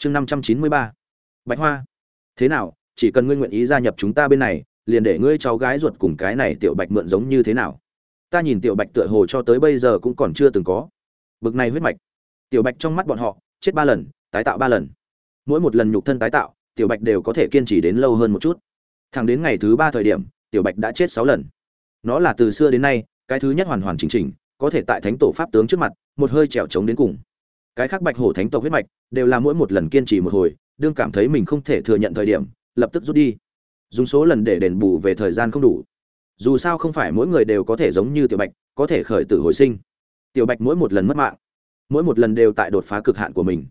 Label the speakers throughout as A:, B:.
A: chương năm trăm chín mươi ba. Bạch hoa, thế nào? Chỉ cần ngươi nguyện ý gia nhập chúng ta bên này, liền để ngươi cháu gái ruột cùng cái này tiểu bạch mượn giống như thế nào? Ta nhìn tiểu bạch tựa hồ cho tới bây giờ cũng còn chưa từng có. Bực này huyết mạch. Tiểu bạch trong mắt bọn họ, chết ba lần, tái tạo ba lần. Mỗi một lần nhục thân tái tạo, tiểu bạch đều có thể kiên trì đến lâu hơn một chút. Thẳng đến ngày thứ ba thời điểm, tiểu bạch đã chết sáu lần. Nó là từ xưa đến nay, cái thứ nhất hoàn hoàn chỉnh chỉnh, có thể tại thánh tổ pháp tướng trước mặt, một hơi trèo trống đến cùng cái khác bạch hổ thánh tộc huyết mạch đều là mỗi một lần kiên trì một hồi, đương cảm thấy mình không thể thừa nhận thời điểm, lập tức rút đi. Dùng số lần để đền bù về thời gian không đủ. Dù sao không phải mỗi người đều có thể giống như tiểu bạch, có thể khởi tử hồi sinh. Tiểu bạch mỗi một lần mất mạng, mỗi một lần đều tại đột phá cực hạn của mình.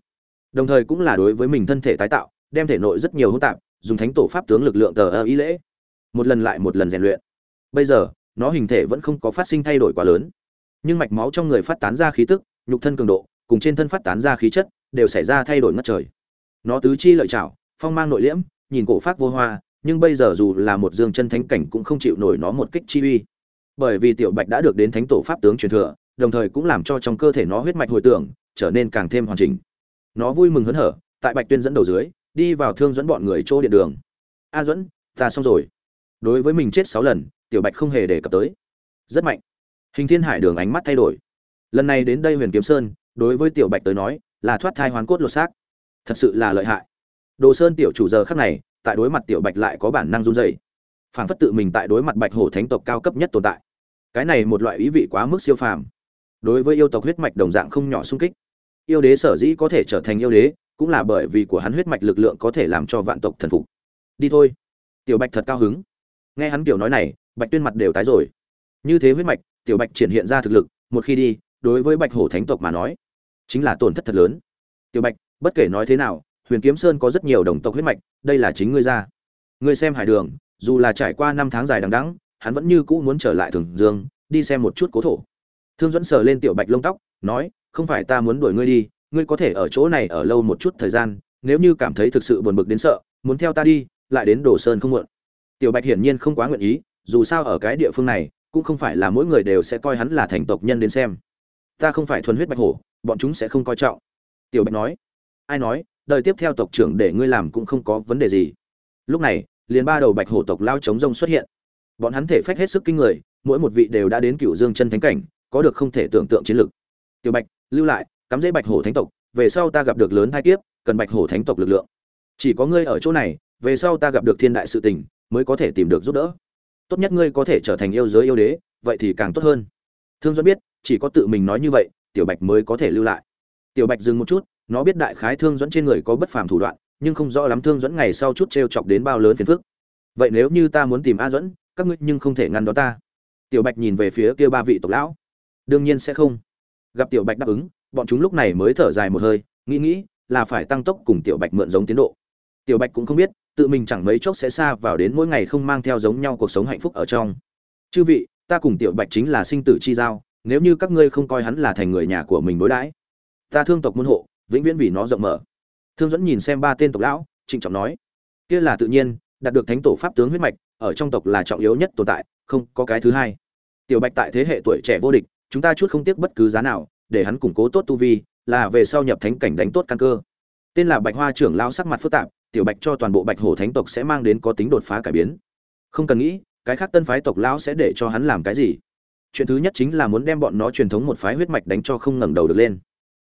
A: Đồng thời cũng là đối với mình thân thể tái tạo, đem thể nội rất nhiều hỗn tạp, dùng thánh tổ pháp tướng lực lượng tờ ơ ý lễ. Một lần lại một lần rèn luyện. Bây giờ, nó hình thể vẫn không có phát sinh thay đổi quá lớn, nhưng mạch máu trong người phát tán ra khí tức, nhục thân cường độ cùng trên thân phát tán ra khí chất, đều xảy ra thay đổi ngất trời. Nó tứ chi lợi chảo phong mang nội liễm, nhìn cổ pháp vô hoa, nhưng bây giờ dù là một dương chân thánh cảnh cũng không chịu nổi nó một kích chi uy. Bởi vì tiểu bạch đã được đến thánh tổ pháp tướng truyền thừa, đồng thời cũng làm cho trong cơ thể nó huyết mạch hồi tưởng, trở nên càng thêm hoàn chỉnh. Nó vui mừng hớn hở, tại bạch tuyên dẫn đầu dưới, đi vào thương dẫn bọn người chỗ điện đường. A dẫn ta xong rồi. Đối với mình chết sáu lần, tiểu bạch không hề đề cập tới. Rất mạnh. Hình thiên hải đường ánh mắt thay đổi. Lần này đến đây huyền kiếm sơn đối với tiểu bạch tới nói, là thoát thai hoàn cốt lột xác. Thật sự là lợi hại. Đồ sơn tiểu chủ giờ khắc này, tại đối mặt tiểu bạch lại có bản năng run dày phảng phất tự mình tại đối mặt bạch hổ thánh tộc cao cấp nhất tồn tại. Cái này một loại ý vị quá mức siêu phàm. Đối với yêu tộc huyết mạch đồng dạng không nhỏ sung kích. Yêu đế sở dĩ có thể trở thành yêu đế, cũng là bởi vì của hắn huyết mạch lực lượng có thể làm cho vạn tộc thần phục. Đi thôi. Tiểu bạch thật cao hứng. Nghe hắn kiểu nói này, bạch tuyên mặt đều tái rồi. Như thế huyết mạch, tiểu bạch triển hiện ra thực lực, một khi đi, đối với bạch hổ thánh tộc mà nói chính là tổn thất thật lớn. Tiểu bạch, bất kể nói thế nào, huyền kiếm sơn có rất nhiều đồng tộc huyết mạch, đây là chính ngươi ra. Ngươi xem hải đường, dù là trải qua năm tháng dài đằng đẵng, hắn vẫn như cũ muốn trở lại thường dương, đi xem một chút cố thổ. Thương dẫn sờ lên tiểu bạch lông tóc, nói, không phải ta muốn đuổi ngươi đi, ngươi có thể ở chỗ này ở lâu một chút thời gian, nếu như cảm thấy thực sự buồn bực đến sợ, muốn theo ta đi, lại đến đồ sơn không muộn. Tiểu bạch hiển nhiên không quá nguyện ý, dù sao ở cái địa phương này, cũng không phải là mỗi người đều sẽ coi hắn là thành tộc nhân đến xem ta không phải thuần huyết bạch hổ, bọn chúng sẽ không coi trọng. Tiểu bạch nói. Ai nói, đời tiếp theo tộc trưởng để ngươi làm cũng không có vấn đề gì. Lúc này, liền ba đầu bạch hổ tộc lao chống rông xuất hiện. Bọn hắn thể phách hết sức kinh người, mỗi một vị đều đã đến cựu dương chân thánh cảnh, có được không thể tưởng tượng chiến lực. Tiểu bạch, lưu lại, cắm dễ bạch hổ thánh tộc, về sau ta gặp được lớn thai kiếp, cần bạch hổ thánh tộc lực lượng. Chỉ có ngươi ở chỗ này, về sau ta gặp được thiên đại sự tình, mới có thể tìm được giúp đỡ. Tốt nhất ngươi có thể trở thành yêu giới yêu đế, vậy thì càng tốt hơn. Thương dẫn biết chỉ có tự mình nói như vậy, tiểu bạch mới có thể lưu lại. Tiểu bạch dừng một chút, nó biết đại khái thương dẫn trên người có bất phàm thủ đoạn, nhưng không rõ lắm thương dẫn ngày sau chút t r e o chọc đến bao lớn phiền phức. Vậy nếu như ta muốn tìm a dẫn các ngươi nhưng không thể ngăn đó ta. Tiểu bạch nhìn về phía kia ba vị tộc lão. Đương nhiên sẽ không. Gặp tiểu bạch đáp ứng, bọn chúng lúc này mới thở dài một hơi, nghĩ nghĩ, là phải tăng tốc cùng tiểu bạch mượn giống tiến độ. Tiểu bạch cũng không biết, tự mình chẳng mấy chốc sẽ xa vào đến mỗi ngày không mang theo giống nhau cuộc sống hạnh phúc ở trong. Chư vị, ta cùng tiểu bạch chính là sinh tử chi giao nếu như các ngươi không coi hắn là thành người nhà của mình đối đãi, ta thương tộc môn hộ, vĩnh viễn vì nó rộng mở. Thương dẫn nhìn xem ba tên tộc lão, trịnh trọng nói, kia là tự nhiên, đạt được thánh tổ pháp tướng huyết mạch, ở trong tộc là trọng yếu nhất tồn tại, không có cái thứ hai. Tiểu bạch tại thế hệ tuổi trẻ vô địch, chúng ta chút không tiếc bất cứ giá nào, để hắn củng cố tốt tu vi, là về sau nhập thánh cảnh đánh tốt căn cơ. Tên là bạch hoa trưởng lão sắc mặt phức tạp, tiểu bạch cho toàn bộ bạch hổ thánh tộc sẽ mang đến có tính đột phá cải biến. Không cần nghĩ, cái khác tân phái tộc lão sẽ để cho hắn làm cái gì? Chuyện thứ nhất chính là muốn đem bọn nó truyền thống một phái huyết mạch đánh cho không ngẩng đầu được lên.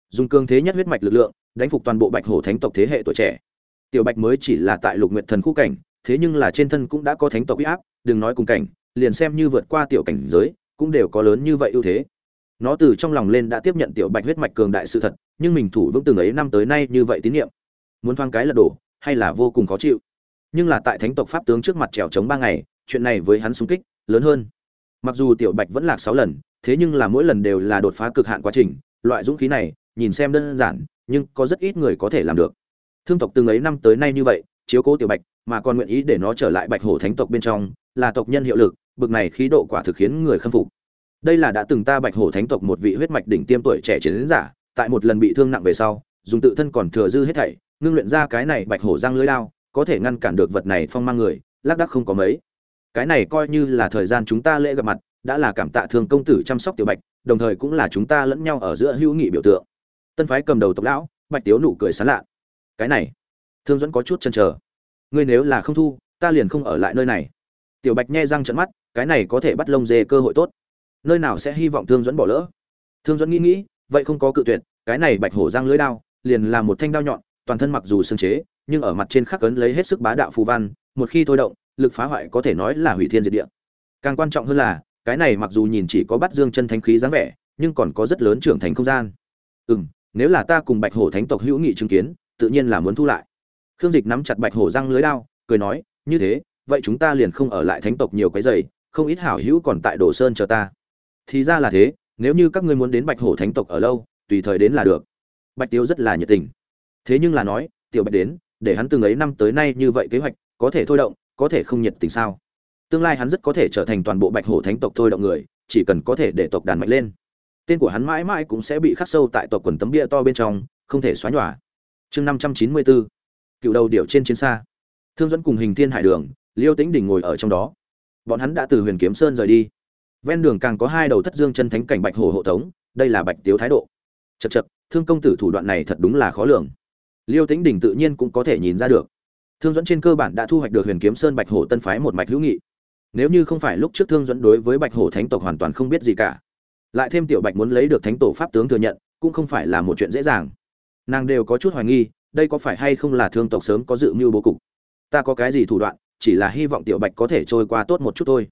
A: Dùng cương thế nhất huyết mạch lực lượng, đánh phục toàn bộ bạch hổ thánh tộc thế hệ tuổi trẻ. Tiểu bạch mới chỉ là tại lục nguyệt thần khu cảnh, thế nhưng là trên thân cũng đã có thánh tộc uy áp, đừng nói cùng cảnh, liền xem như vượt qua tiểu cảnh giới, cũng đều có lớn như vậy ưu thế. Nó từ trong lòng lên đã tiếp nhận tiểu bạch huyết mạch cường đại sự thật, nhưng mình thủ vững từng ấy năm tới nay như vậy tín nhiệm. Muốn thoáng cái lật đổ, hay là vô cùng khó chịu? Nhưng là tại thánh tộc pháp tướng trước mặt trèo chống ba ngày, chuyện này với hắn xung kích, lớn hơn mặc dù tiểu bạch vẫn lạc sáu lần, thế nhưng là mỗi lần đều là đột phá cực hạn quá trình, loại dũng khí này, nhìn xem đơn giản, nhưng có rất ít người có thể làm được. Thương tộc từng ấy năm tới nay như vậy, chiếu cố tiểu bạch, mà còn nguyện ý để nó trở lại bạch hổ thánh tộc bên trong, là tộc nhân hiệu lực, bực này khí độ quả thực khiến người khâm phục. Đây là đã từng ta bạch hổ thánh tộc một vị huyết mạch đỉnh tiêm tuổi trẻ chiến giả, tại một lần bị thương nặng về sau, dùng tự thân còn thừa dư hết thảy, ngưng luyện ra cái này bạch hổ răng lưới lao có thể ngăn cản được vật này phong mang người, lác đác không có mấy cái này coi như là thời gian chúng ta lễ gặp mặt, đã là cảm tạ thương công tử chăm sóc tiểu bạch, đồng thời cũng là chúng ta lẫn nhau ở giữa hữu nghị biểu tượng. Tân phái cầm đầu tộc lão, bạch tiếu nụ cười sán lạ. Cái này, thương dẫn có chút chần chờ. Ngươi nếu là không thu, ta liền không ở lại nơi này. Tiểu bạch nghe răng trận mắt, cái này có thể bắt lông dê cơ hội tốt. Nơi nào sẽ hy vọng thương dẫn bỏ lỡ? Thương dẫn nghĩ nghĩ, vậy không có cự tuyệt, cái này bạch hổ răng lưới đao, liền là một thanh đao nhọn, toàn thân mặc dù xương chế, nhưng ở mặt trên khắc cấn lấy hết sức bá đạo phù văn, một khi thôi động lực phá hoại có thể nói là hủy thiên diệt địa. Càng quan trọng hơn là, cái này mặc dù nhìn chỉ có bắt dương chân thánh khí dáng vẻ, nhưng còn có rất lớn trưởng thành không gian. Ừ m nếu là ta cùng bạch hổ thánh tộc hữu nghị chứng kiến, tự nhiên là muốn thu lại. Khương dịch nắm chặt bạch hổ răng lưới đao, cười nói, như thế, vậy chúng ta liền không ở lại thánh tộc nhiều cái giày, không ít hảo hữu còn tại đồ sơn chờ ta. Thì ra là thế, nếu như các ngươi muốn đến bạch hổ thánh tộc ở lâu, tùy thời đến là được. Bạch tiêu rất là nhiệt tình. Thế nhưng là nói, tiểu bạch đến, để hắn từng ấy năm tới nay như vậy kế hoạch, có thể thôi động có thể không nhiệt tình sao? Tương lai hắn rất có thể trở thành toàn bộ bạch hổ thánh tộc thôi động người, chỉ cần có thể để tộc đàn mạnh lên. Tên của hắn mãi mãi cũng sẽ bị khắc sâu tại tộc quần tấm bia to bên trong, không thể xóa nhòa. Chương năm trăm chín mươi bốn cựu đầu điệu trên chiến xa. Thương dẫn cùng hình thiên hải đường, liêu tĩnh đình ngồi ở trong đó. Bọn hắn đã từ huyền kiếm sơn rời đi. Ven đường càng có hai đầu thất dương chân thánh cảnh bạch hổ hộ tống, đây là bạch tiếu thái độ. Chật chật thương công tử thủ đoạn này thật đúng là khó lường. Liêu tĩnh đình tự nhiên cũng có thể nhìn ra được thương dẫn trên cơ bản đã thu hoạch được huyền kiếm sơn bạch hổ tân phái một mạch hữu nghị. Nếu như không phải lúc trước thương dẫn đối với bạch hổ thánh tộc hoàn toàn không biết gì cả, lại thêm tiểu bạch muốn lấy được thánh tổ pháp tướng thừa nhận, cũng không phải là một chuyện dễ dàng. Nàng đều có chút hoài nghi, đây có phải hay không là thương tộc sớm có dự mưu bố cục? Ta có cái gì thủ đoạn, chỉ là hy vọng tiểu bạch có thể trôi qua tốt một chút thôi.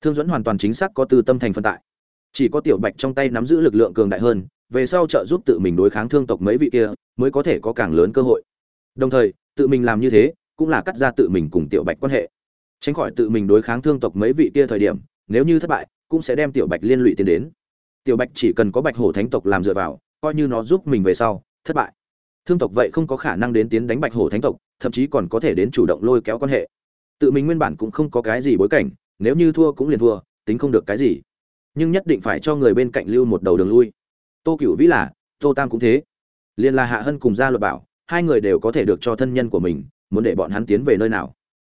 A: Thương dẫn hoàn toàn chính xác có tư tâm thành phân tại. Chỉ có tiểu bạch trong tay nắm giữ lực lượng cường đại hơn, về sau trợ giúp tự mình đối kháng thương tộc mấy vị kia, mới có thể có càng lớn cơ hội. Đồng thời, tự mình làm như thế cũng là cắt ra tự mình cùng tiểu bạch quan hệ. Tránh khỏi tự mình đối kháng thương tộc mấy vị kia thời điểm, nếu như thất bại, cũng sẽ đem tiểu bạch liên lụy tiến đến. Tiểu bạch chỉ cần có bạch hổ thánh tộc làm dựa vào, coi như nó giúp mình về sau, thất bại. Thương tộc vậy không có khả năng đến tiến đánh bạch hổ thánh tộc, thậm chí còn có thể đến chủ động lôi kéo quan hệ. Tự mình nguyên bản cũng không có cái gì bối cảnh, nếu như thua cũng liền thua, tính không được cái gì. Nhưng nhất định phải cho người bên cạnh lưu một đầu đường lui. Tô cửu vĩ là, tô tam cũng thế. Liền là hạ hân cùng gia luật bảo, hai người đều có thể được cho thân nhân của mình muốn để bọn hắn tiến về nơi nào.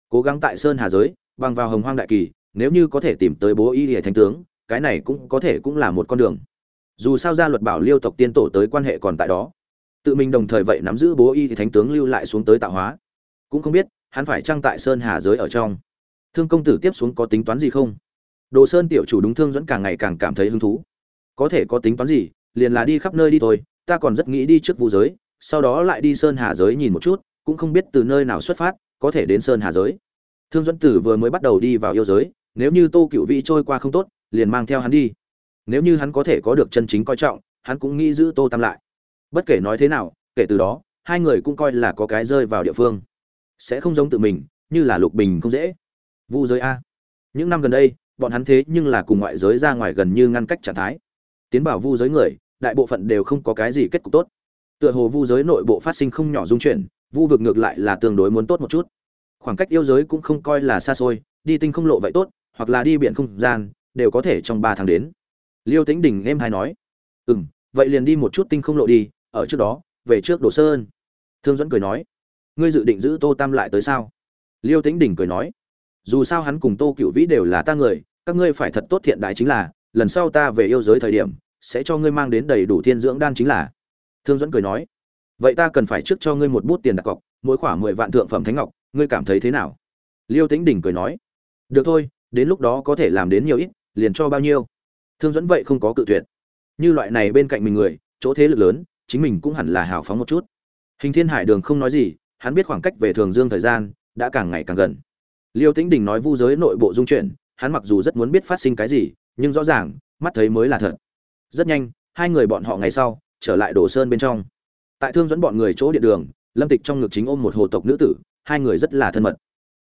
A: Cố gắng tại sơn hà giới, bằng vào hồng hoang đại kỳ, nếu như có thể tìm tới bố y hệ thánh tướng, cái này cũng có thể cũng là một con đường. Dù sao gia luật bảo liêu tộc tiên tổ tới quan hệ còn tại đó. Tự mình đồng thời vậy nắm giữ bố y thánh tướng lưu lại xuống tới tạo hóa. Cũng không biết, hắn phải trang tại sơn hà giới ở trong. Thương công tử tiếp xuống có tính toán gì không? Đồ sơn tiểu chủ đúng thương dẫn càng ngày càng cảm thấy hứng thú. Có thể có tính toán gì, liền là đi khắp nơi đi thôi, ta còn rất nghĩ đi trước vũ giới, sau đó lại đi sơn hà giới nhìn một chút cũng không biết từ nơi nào xuất phát, có thể đến sơn hà giới. Thương dẫn tử vừa mới bắt đầu đi vào yêu giới, nếu như tô cựu vĩ trôi qua không tốt, liền mang theo hắn đi. Nếu như hắn có thể có được chân chính coi trọng, hắn cũng nghĩ giữ tô tam lại. Bất kể nói thế nào, kể từ đó, hai người cũng coi là có cái rơi vào địa phương. Sẽ không giống tự mình, như là lục bình không dễ. Vu giới a. Những năm gần đây, bọn hắn thế nhưng là cùng ngoại giới ra ngoài gần như ngăn cách trạng thái. Tiến vào vu giới người, đại bộ phận đều không có cái gì kết cục tốt. Tựa hồ vu giới nội bộ phát sinh không nhỏ dung chuyển vu vực ngược lại là tương đối muốn tốt một chút. Khoảng cách yêu giới cũng không coi là xa xôi, đi tinh không lộ vậy tốt, hoặc là đi biển không gian, đều có thể trong ba tháng đến. Liêu tĩnh đình em hay nói ừ m vậy liền đi một chút tinh không lộ đi, ở trước đó, về trước đồ sơn. Thương dẫn cười nói, ngươi dự định giữ tô tam lại tới sao? Liêu tĩnh đình cười nói, dù sao hắn cùng tô cựu vĩ đều là ta người, các ngươi phải thật tốt thiện đại chính là, lần sau ta về yêu giới thời điểm, sẽ cho ngươi mang đến đầy đủ thiên dưỡng đan chính là. Thương dẫn cười nói vậy ta cần phải trước cho ngươi một bút tiền đặt cọc, mỗi khoảng mười vạn thượng phẩm thánh ngọc, ngươi cảm thấy thế nào? Liêu tĩnh đình cười nói, được thôi, đến lúc đó có thể làm đến nhiều ít, liền cho bao nhiêu. Thương dẫn vậy không có cự tuyệt. Như loại này bên cạnh mình người, chỗ thế lực lớn, chính mình cũng hẳn là hào phóng một chút. Hình thiên hải đường không nói gì, hắn biết khoảng cách về thường dương thời gian đã càng ngày càng gần. Liêu tĩnh đình nói vu giới nội bộ dung chuyển, hắn mặc dù rất muốn biết phát sinh cái gì, nhưng rõ ràng, mắt thấy mới là thật. Rất nhanh, hai người bọn họ ngày sau trở lại đồ sơn bên trong tại thương dẫn bọn người chỗ điện đường, lâm tịch trong ngực chính ôm một hồ tộc nữ tử, hai người rất là thân mật.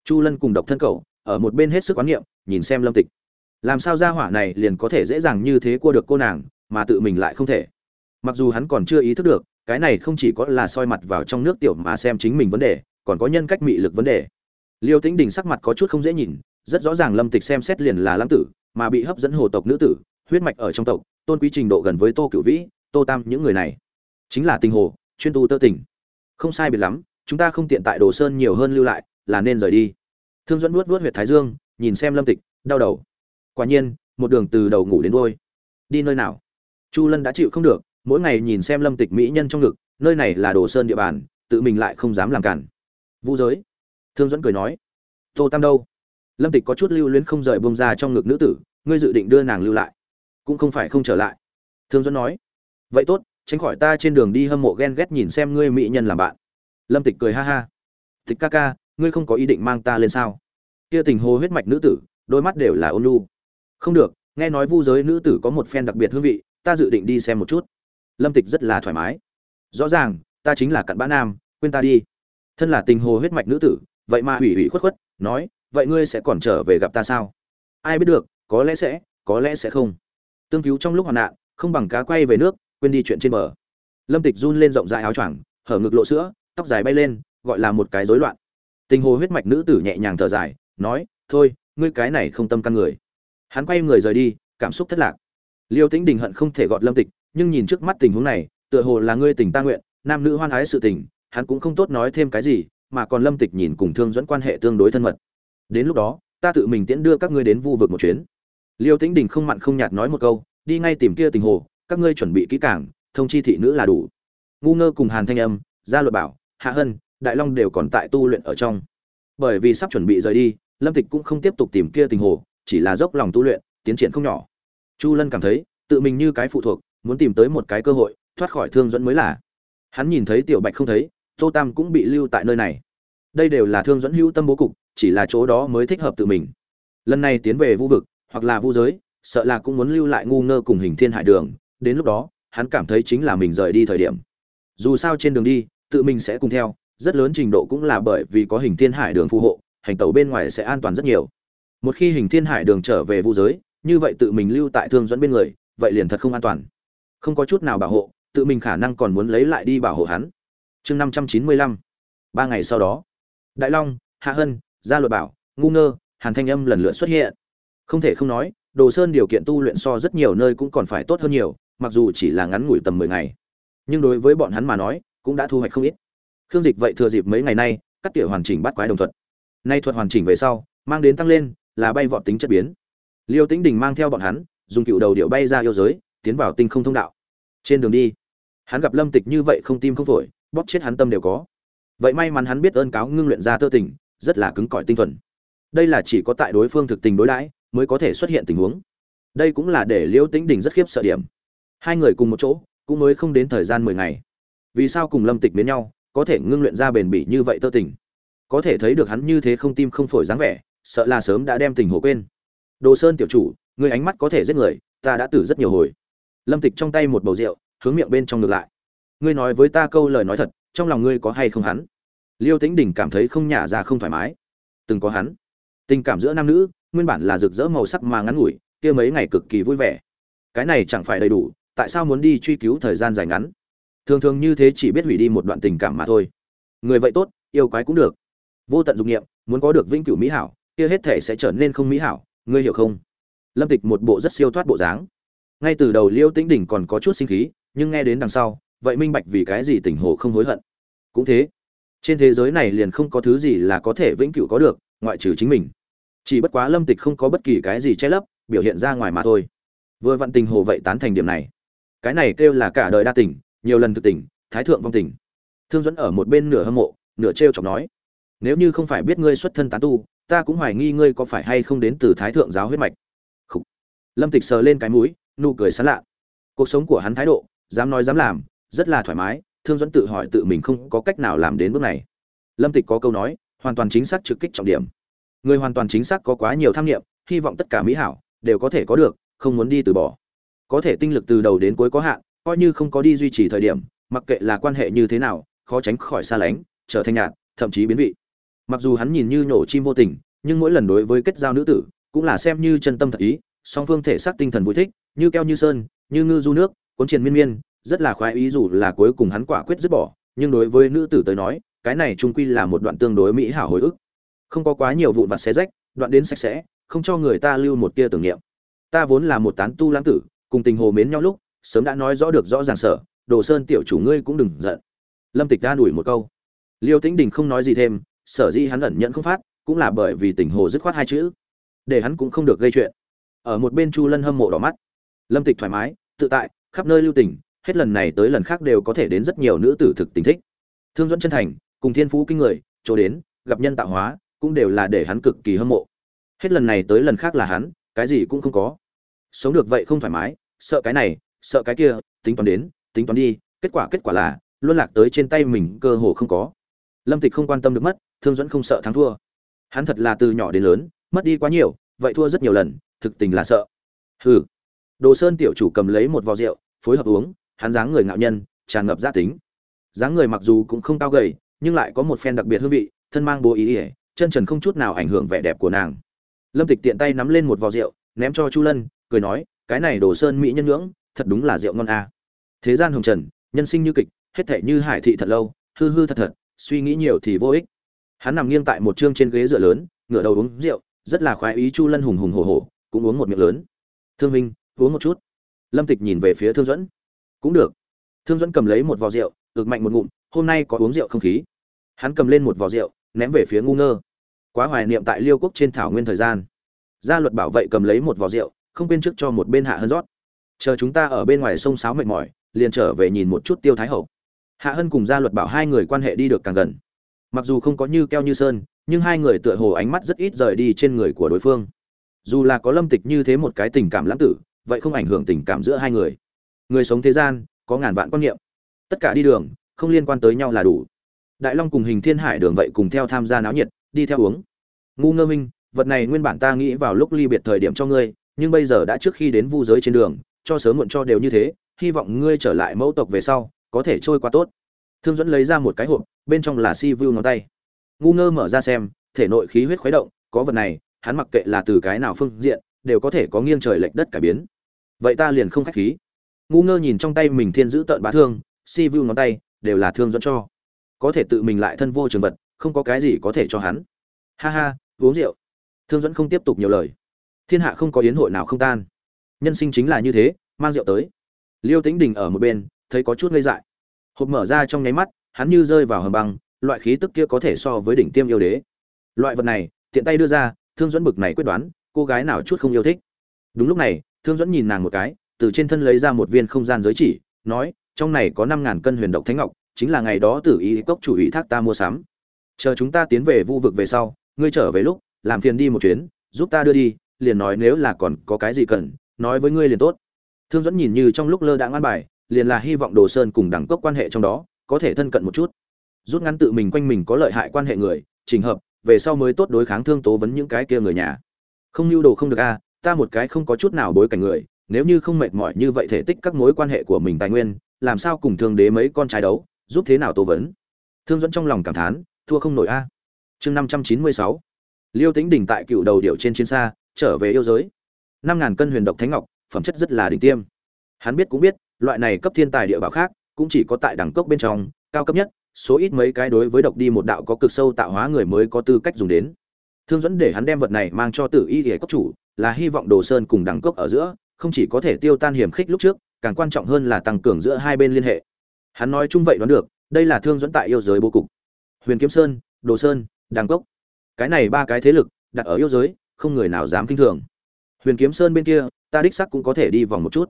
A: Chu lân cùng độc thân cậu, ở một bên hết sức quán niệm, nhìn xem lâm tịch. Làm sao ra hỏa này liền có thể dễ dàng như thế cua được cô nàng, mà tự mình lại không thể? Mặc dù hắn còn chưa ý thức được, cái này không chỉ có là soi mặt vào trong nước tiểu mà xem chính mình vấn đề, còn có nhân cách mị lực vấn đề. Liêu tĩnh đình sắc mặt có chút không dễ nhìn, rất rõ ràng lâm tịch xem xét liền là lãng tử, mà bị hấp dẫn hồ tộc nữ tử, huyết mạch ở trong tộc, tôn quý trình độ gần với tô cửu vĩ, tô tam, những người này. Chính là tình hồ chuyên tu tơ tỉnh không sai biệt lắm, chúng ta không tiện tại đồ sơn nhiều hơn lưu lại, là nên rời đi. Thương dẫn vuốt vuốt huyệt thái dương, nhìn xem lâm tịch, đau đầu. Quả nhiên, một đường từ đầu ngủ đến đôi đi nơi nào? Chu lân đã chịu không được, mỗi ngày nhìn xem lâm tịch mỹ nhân trong ngực, nơi này là đồ sơn địa bàn, tự mình lại không dám làm cản. Vu giới. Thương dẫn cười nói. Tô tam đâu? Lâm tịch có chút lưu luyến không rời bông ra trong ngực nữ tử, ngươi dự định đưa nàng lưu lại. Cũng không phải không trở lại. Thương dẫn nói. Vậy tốt tránh khỏi ta trên đường đi hâm mộ ghen ghét nhìn xem ngươi mỹ nhân làm bạn. Lâm tịch cười ha ha. Tịch ca ca, ngươi không có ý định mang ta lên sao? Kia tình hồ huyết mạch nữ tử, đôi mắt đều là ôn lu không được, nghe nói vu giới nữ tử có một phen đặc biệt hương vị, ta dự định đi xem một chút. Lâm tịch rất là thoải mái. Rõ ràng, ta chính là cặn bã nam, quên ta đi. Thân là tình hồ huyết mạch nữ tử, vậy mà hủy hủy khuất khuất, nói, vậy ngươi sẽ còn trở về gặp ta sao? Ai biết được, có lẽ sẽ, có lẽ sẽ không. Tương cứu trong lúc hoạn nạn, không bằng cá quay về nước quên đi chuyện trên bờ. Lâm tịch run lên rộng rãi áo choàng, hở ngực lộ sữa, tóc dài bay lên, gọi là một cái rối loạn. Tình hồ huyết mạch nữ tử nhẹ nhàng thở dài, nói, thôi, ngươi cái này không tâm căn người. Hắn quay người rời đi, cảm xúc thất lạc. Liêu tĩnh đình hận không thể gọt lâm tịch, nhưng nhìn trước mắt tình huống này, tựa hồ là ngươi tình ta nguyện, nam nữ hoan ái sự tình, hắn cũng không tốt nói thêm cái gì, mà còn lâm tịch nhìn cùng thương dẫn quan hệ tương đối thân mật. Đến lúc đó, ta tự mình tiễn đưa các ngươi đến vu vực một chuyến. Liêu tĩnh đình không mặn không nhạt nói một câu, đi ngay tìm kia tình hồ các ngươi chuẩn bị kỹ càng, thông chi thị nữ là đủ. Ngu ngơ cùng hàn thanh âm, gia luật bảo, hạ hân, đại long đều còn tại tu luyện ở trong. Bởi vì sắp chuẩn bị rời đi, lâm tịch cũng không tiếp tục tìm kia tình hồ, chỉ là dốc lòng tu luyện, tiến triển không nhỏ. Chu lân cảm thấy, tự mình như cái phụ thuộc, muốn tìm tới một cái cơ hội, thoát khỏi thương dẫn mới là. Hắn nhìn thấy tiểu bạch không thấy, tô tam cũng bị lưu tại nơi này. Đây đều là thương dẫn hữu tâm bố cục, chỉ là chỗ đó mới thích hợp tự mình. Lần này tiến về vũ vực, hoặc là vũ giới, sợ là cũng muốn lưu lại ngu ngơ cùng hình thiên hải đường đến lúc đó, hắn cảm thấy chính là mình rời đi thời điểm. Dù sao trên đường đi, tự mình sẽ cùng theo, rất lớn trình độ cũng là bởi vì có hình thiên hải đường phù hộ, hành tẩu bên ngoài sẽ an toàn rất nhiều. Một khi hình thiên hải đường trở về vu giới, như vậy tự mình lưu tại thương dẫn bên người, vậy liền thật không an toàn. Không có chút nào bảo hộ, tự mình khả năng còn muốn lấy lại đi bảo hộ hắn. Chương năm trăm chín mươi lăm. Ba ngày sau đó, đại long, hạ hân, gia luật bảo, ngu ngơ, hàn thanh âm lần lượt xuất hiện. Không thể không nói, đồ sơn điều kiện tu luyện so rất nhiều nơi cũng còn phải tốt hơn nhiều mặc dù chỉ là ngắn ngủi tầm mười ngày, nhưng đối với bọn hắn mà nói, cũng đã thu hoạch không ít. Khương dịch vậy thừa dịp mấy ngày nay, cắt tỉa hoàn chỉnh bắt quái đồng thuật. Nay thuật hoàn chỉnh về sau, mang đến tăng lên, là bay vọt tính chất biến. Liêu tĩnh đình mang theo bọn hắn, dùng cựu đầu điệu bay ra yêu giới, tiến vào tinh không thông đạo. Trên đường đi, hắn gặp lâm tịch như vậy không tim không phổi, bóp chết hắn tâm đều có. Vậy may mắn hắn biết ơn cáo ngưng luyện ra tơ tình, rất là cứng cỏi tinh thuần. Đây là chỉ có tại đối phương thực tình đối đãi, mới có thể xuất hiện tình huống. Đây cũng là để liêu tĩnh đình rất khiếp sợ điểm hai người cùng một chỗ, cũng mới không đến thời gian mười ngày. Vì sao cùng lâm tịch biến nhau, có thể ngưng luyện ra bền bỉ như vậy tơ tình? Có thể thấy được hắn như thế không tim không phổi dáng vẻ, sợ là sớm đã đem tình hồ quên. Đồ sơn tiểu chủ, người ánh mắt có thể giết người, ta đã tử rất nhiều hồi. Lâm tịch trong tay một bầu rượu, hướng miệng bên trong ngược lại. Ngươi nói với ta câu lời nói thật, trong lòng ngươi có hay không hắn? Liêu tĩnh đình cảm thấy không nhả ra không thoải mái. Từng có hắn. Tình cảm giữa nam nữ, nguyên bản là rực rỡ màu sắc mà ngắn ngủi, kia mấy ngày cực kỳ vui vẻ. Cái này chẳng phải đầy đủ tại sao muốn đi truy cứu thời gian dài ngắn? Thường thường như thế chỉ biết hủy đi một đoạn tình cảm mà thôi. Người vậy tốt, yêu quái cũng được. Vô tận dục nghiệm muốn có được vĩnh cửu mỹ hảo, kia hết thể sẽ trở nên không mỹ hảo, ngươi hiểu không? Lâm tịch một bộ rất siêu thoát bộ dáng. Ngay từ đầu liêu tĩnh đỉnh còn có chút sinh khí, nhưng nghe đến đằng sau, vậy minh bạch vì cái gì tỉnh hồ không hối hận. Cũng thế, trên thế giới này liền không có thứ gì là có thể vĩnh cửu có được, ngoại trừ chính mình. Chỉ bất quá lâm tịch không có bất kỳ cái gì che lấp, biểu hiện ra ngoài mà thôi. Vừa vặn tình hồ vậy tán thành điểm này cái này kêu là cả đời đa tình, nhiều lần thực tình, thái thượng vong tình. Thương dẫn ở một bên nửa hâm mộ, nửa trêu chọc nói, nếu như không phải biết ngươi xuất thân tán tu, ta cũng hoài nghi ngươi có phải hay không đến từ thái thượng giáo huyết mạch. Khủ. lâm tịch sờ lên cái mũi, nụ cười sán lạ. Cuộc sống của hắn thái độ, dám nói dám làm, rất là thoải mái, thương dẫn tự hỏi tự mình không có cách nào làm đến bước này. Lâm tịch có câu nói, hoàn toàn chính xác trực kích trọng điểm. Người hoàn toàn chính xác có quá nhiều tham nghiệm hy vọng tất cả mỹ hảo đều có thể có được, không muốn đi từ bỏ có thể tinh lực từ đầu đến cuối có hạn, coi như không có đi duy trì thời điểm, mặc kệ là quan hệ như thế nào, khó tránh khỏi xa lánh, trở thành nhạt, thậm chí biến vị. Mặc dù hắn nhìn như nhổ chim vô tình, nhưng mỗi lần đối với kết giao nữ tử, cũng là xem như chân tâm thật ý, song phương thể xác tinh thần vui thích, như keo như sơn, như ngư du nước, cuốn triền miên miên, rất là khoái ý dù là cuối cùng hắn quả quyết dứt bỏ, nhưng đối với nữ tử tới nói, cái này trung quy là một đoạn tương đối mỹ hảo hồi ức. Không có quá nhiều vụn vặt xé rách, đoạn đến sạch sẽ, không cho người ta lưu một tia tưởng niệm. Ta vốn là một tán tu lãng tử cùng tình hồ mến nhau lúc, sớm đã nói rõ được rõ ràng sở, đồ sơn tiểu chủ ngươi cũng đừng giận. Lâm tịch đa đuổi một câu. Liêu tĩnh đình không nói gì thêm, sở dĩ hắn ẩn nhận không phát, cũng là bởi vì tình hồ dứt khoát hai chữ. Để hắn cũng không được gây chuyện. Ở một bên chu lân hâm mộ đỏ mắt. Lâm tịch thoải mái, tự tại, khắp nơi lưu tình, hết lần này tới lần khác đều có thể đến rất nhiều nữ tử thực tình thích. Thương dẫn chân thành, cùng thiên phú kinh người, chỗ đến, gặp nhân tạo hóa, cũng đều là để hắn cực kỳ hâm mộ. Hết lần này tới lần khác là hắn, cái gì cũng không có. Sống được vậy không thoải mái sợ cái này, sợ cái kia, tính toán đến, tính toán đi, kết quả kết quả là luôn lạc tới trên tay mình cơ hồ không có. Lâm tịch không quan tâm được mất, thương dẫn không sợ thắng thua. Hắn thật là từ nhỏ đến lớn, mất đi quá nhiều, vậy thua rất nhiều lần, thực tình là sợ. Hừ. Đồ sơn tiểu chủ cầm lấy một vò rượu, phối hợp uống, hắn dáng người ngạo nhân, tràn ngập gia tính. Dáng người mặc dù cũng không cao gầy, nhưng lại có một phen đặc biệt hương vị, thân mang bố ý ỉa chân trần không chút nào ảnh hưởng vẻ đẹp của nàng. Lâm tịch tiện tay nắm lên một vò rượu, ném cho chu lân, cười nói cái này đồ sơn mỹ nhân ngưỡng, thật đúng là rượu ngon a. Thế gian hồng trần, nhân sinh như kịch, hết thể như hải thị thật lâu, hư hư thật thật, suy nghĩ nhiều thì vô ích. Hắn nằm nghiêng tại một chương trên ghế dựa lớn, ngửa đầu uống rượu, rất là khoái ý chu lân hùng hùng hổ hổ, cũng uống một miệng lớn. Thương minh uống một chút. Lâm tịch nhìn về phía thương dẫn cũng được. Thương dẫn cầm lấy một vò rượu, ực mạnh một ngụm, hôm nay có uống rượu không khí? Hắn cầm lên một vò rượu, ném về phía ngu ngơ. Quá hoài niệm tại liêu quốc trên thảo nguyên thời gian. Gia luật bảo vệ cầm lấy một vò rượu không quên trước cho một bên hạ hân rót. Chờ chúng ta ở bên ngoài sông sáo mệt mỏi, liền trở về nhìn một chút tiêu thái hậu. Hạ hân cùng gia luật bảo hai người quan hệ đi được càng gần. Mặc dù không có như keo như sơn, nhưng hai người tựa hồ ánh mắt rất ít rời đi trên người của đối phương. Dù là có lâm tịch như thế một cái tình cảm lãng tử, vậy không ảnh hưởng tình cảm giữa hai người. Người sống thế gian, có ngàn vạn quan niệm. Tất cả đi đường, không liên quan tới nhau là đủ. Đại long cùng hình thiên hải đường vậy cùng theo tham gia náo nhiệt, đi theo uống. Ngu ngơ minh, vật này nguyên bản ta nghĩ vào lúc ly biệt thời điểm cho ngươi nhưng bây giờ đã trước khi đến vu giới trên đường, cho sớm muộn cho đều như thế, hy vọng ngươi trở lại mẫu tộc về sau, có thể trôi qua tốt. Thương dẫn lấy ra một cái hộp, bên trong là si vu ngón tay. Ngu ngơ mở ra xem, thể nội khí huyết khuấy động, có vật này, hắn mặc kệ là từ cái nào phương diện, đều có thể có nghiêng trời lệch đất cải biến. Vậy ta liền không khách khí. Ngu ngơ nhìn trong tay mình thiên giữ tợn bá thương, si vu ngón tay, đều là thương dẫn cho. Có thể tự mình lại thân vô trường vật, không có cái gì có thể cho hắn. Ha ha, uống rượu. Thương dẫn không tiếp tục nhiều lời thiên hạ không có yến hội nào không tan. Nhân sinh chính là như thế, mang rượu tới. Liêu tĩnh đình ở một bên, thấy có chút ngây dại. Hộp mở ra trong nháy mắt, hắn như rơi vào hầm băng, loại khí tức kia có thể so với đỉnh tiêm yêu đế. Loại vật này, tiện tay đưa ra, thương dẫn bực này quyết đoán, cô gái nào chút không yêu thích. Đúng lúc này, thương dẫn nhìn nàng một cái, từ trên thân lấy ra một viên không gian giới chỉ, nói, trong này có năm ngàn cân huyền độc thánh ngọc, chính là ngày đó tử ý cốc chủ ý thác ta mua sắm. Chờ chúng ta tiến về vu vực về sau, ngươi trở về lúc, làm phiền đi một chuyến, giúp ta đưa đi liền nói nếu là còn có cái gì cần, nói với ngươi liền tốt. Thương dẫn nhìn như trong lúc lơ đãng an bài, liền là hy vọng đồ sơn cùng đẳng cấp quan hệ trong đó có thể thân cận một chút. Rút ngắn tự mình quanh mình có lợi hại quan hệ người, trình hợp, về sau mới tốt đối kháng thương tố vấn những cái kia người nhà. Không lưu đồ không được a, ta một cái không có chút nào bối cảnh người, nếu như không mệt mỏi như vậy thể tích các mối quan hệ của mình tài nguyên, làm sao cùng thương đế mấy con trái đấu, giúp thế nào tố vấn? Thương dẫn trong lòng cảm thán, thua không nổi a. Chương năm trăm chín mươi sáu. Liêu tĩnh đỉnh tại cựu đầu điệu trên chiến xa trở về yêu giới. Năm ngàn cân huyền độc thánh ngọc, phẩm chất rất là đỉnh tiêm. Hắn biết cũng biết, loại này cấp thiên tài địa bảo khác, cũng chỉ có tại đẳng cốc bên trong, cao cấp nhất, số ít mấy cái đối với độc đi một đạo có cực sâu tạo hóa người mới có tư cách dùng đến. Thương dẫn để hắn đem vật này mang cho tử y hệ cốc chủ, là hy vọng đồ sơn cùng đẳng cốc ở giữa, không chỉ có thể tiêu tan hiểm khích lúc trước, càng quan trọng hơn là tăng cường giữa hai bên liên hệ. Hắn nói chung vậy đoán được, đây là thương dẫn tại yêu giới bố cục. Huyền kiếm sơn, đồ sơn đàng cốc cái này ba cái thế lực, đặt ở yêu giới không người nào dám kinh thường. Huyền kiếm sơn bên kia, ta đích xác cũng có thể đi vòng một chút.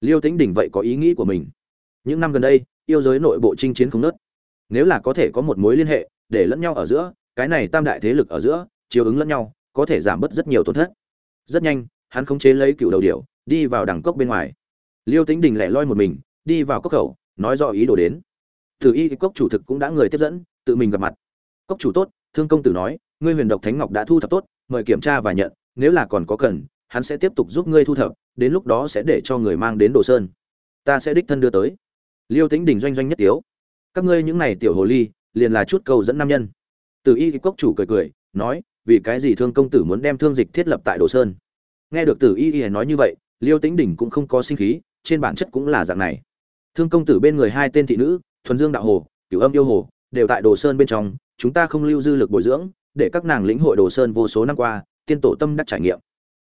A: Liêu tĩnh đỉnh vậy có ý nghĩ của mình. Những năm gần đây, yêu giới nội bộ chinh chiến không nớt nếu là có thể có một mối liên hệ, để lẫn nhau ở giữa, cái này tam đại thế lực ở giữa chiếu ứng lẫn nhau, có thể giảm bớt rất nhiều tổn thất. Rất nhanh, hắn khống chế lấy cựu đầu điểu, đi vào đằng cốc bên ngoài. Liêu tĩnh đình lẻ loi một mình, đi vào cốc khẩu, nói rõ ý đồ đến. Từ y cốc chủ thực cũng đã người tiếp dẫn, tự mình gặp mặt. Cốc chủ tốt, thương công tử nói, ngươi huyền độc thánh ngọc đã thu thập tốt mời kiểm tra và nhận, nếu là còn có cần, hắn sẽ tiếp tục giúp ngươi thu thập, đến lúc đó sẽ để cho người mang đến đồ sơn. Ta sẽ đích thân đưa tới. Liêu tĩnh đình doanh doanh nhất tiếu. Các ngươi những này tiểu hồ ly, liền là chút cầu dẫn nam nhân. Từ y cốc chủ cười cười, nói, vì cái gì thương công tử muốn đem thương dịch thiết lập tại đồ sơn? Nghe được từ y y nói như vậy, liêu tĩnh đình cũng không có sinh khí, trên bản chất cũng là dạng này. Thương công tử bên người hai tên thị nữ, thuần dương đạo hồ, cửu âm yêu hồ, đều tại đồ sơn bên trong, chúng ta không lưu dư lực bồi dưỡng để các nàng lĩnh hội đồ sơn vô số năm qua, tiên tổ tâm đắc trải nghiệm.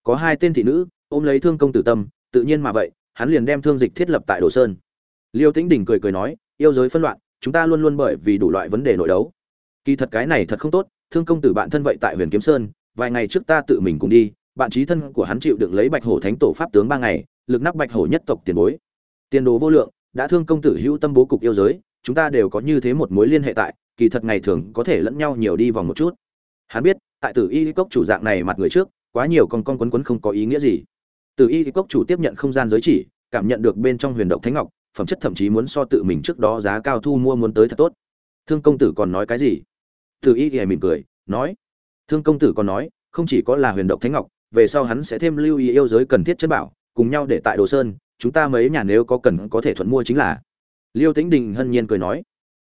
A: Có hai tên thị nữ, ôm lấy thương công tử tâm, tự nhiên mà vậy, hắn liền đem thương dịch thiết lập tại đồ sơn. Liêu tĩnh đình cười cười nói, yêu giới phân loạn, chúng ta luôn luôn bởi vì đủ loại vấn đề nội đấu. Kỳ thật cái này thật không tốt, thương công tử bạn thân vậy tại huyền kiếm sơn, vài ngày trước ta tự mình cùng đi, bạn trí thân của hắn chịu đựng lấy bạch hổ thánh tổ pháp tướng ba ngày, lực nắp bạch hổ nhất tộc tiền bối. Tiền đồ vô lượng, đã thương công tử hữu tâm bố cục yêu giới, chúng ta đều có như thế một mối liên hệ tại, kỳ thật ngày thường có thể lẫn nhau nhiều đi vòng một chút hắn biết, tại tử y cốc chủ dạng này mặt người trước, quá nhiều con con quấn quấn không có ý nghĩa gì. Tử y cốc chủ tiếp nhận không gian giới chỉ, cảm nhận được bên trong huyền động thánh ngọc, phẩm chất thậm chí muốn so tự mình trước đó giá cao thu mua muốn tới thật tốt. Thương công tử còn nói cái gì? Tử y thì mỉm cười, nói. Thương công tử còn nói, không chỉ có là huyền động thánh ngọc, về sau hắn sẽ thêm lưu ý yêu giới cần thiết chân bảo, cùng nhau để tại đồ sơn, chúng ta mấy nhà nếu có cần có thể thuận mua chính là. Liêu tĩnh đình hân nhiên cười nói.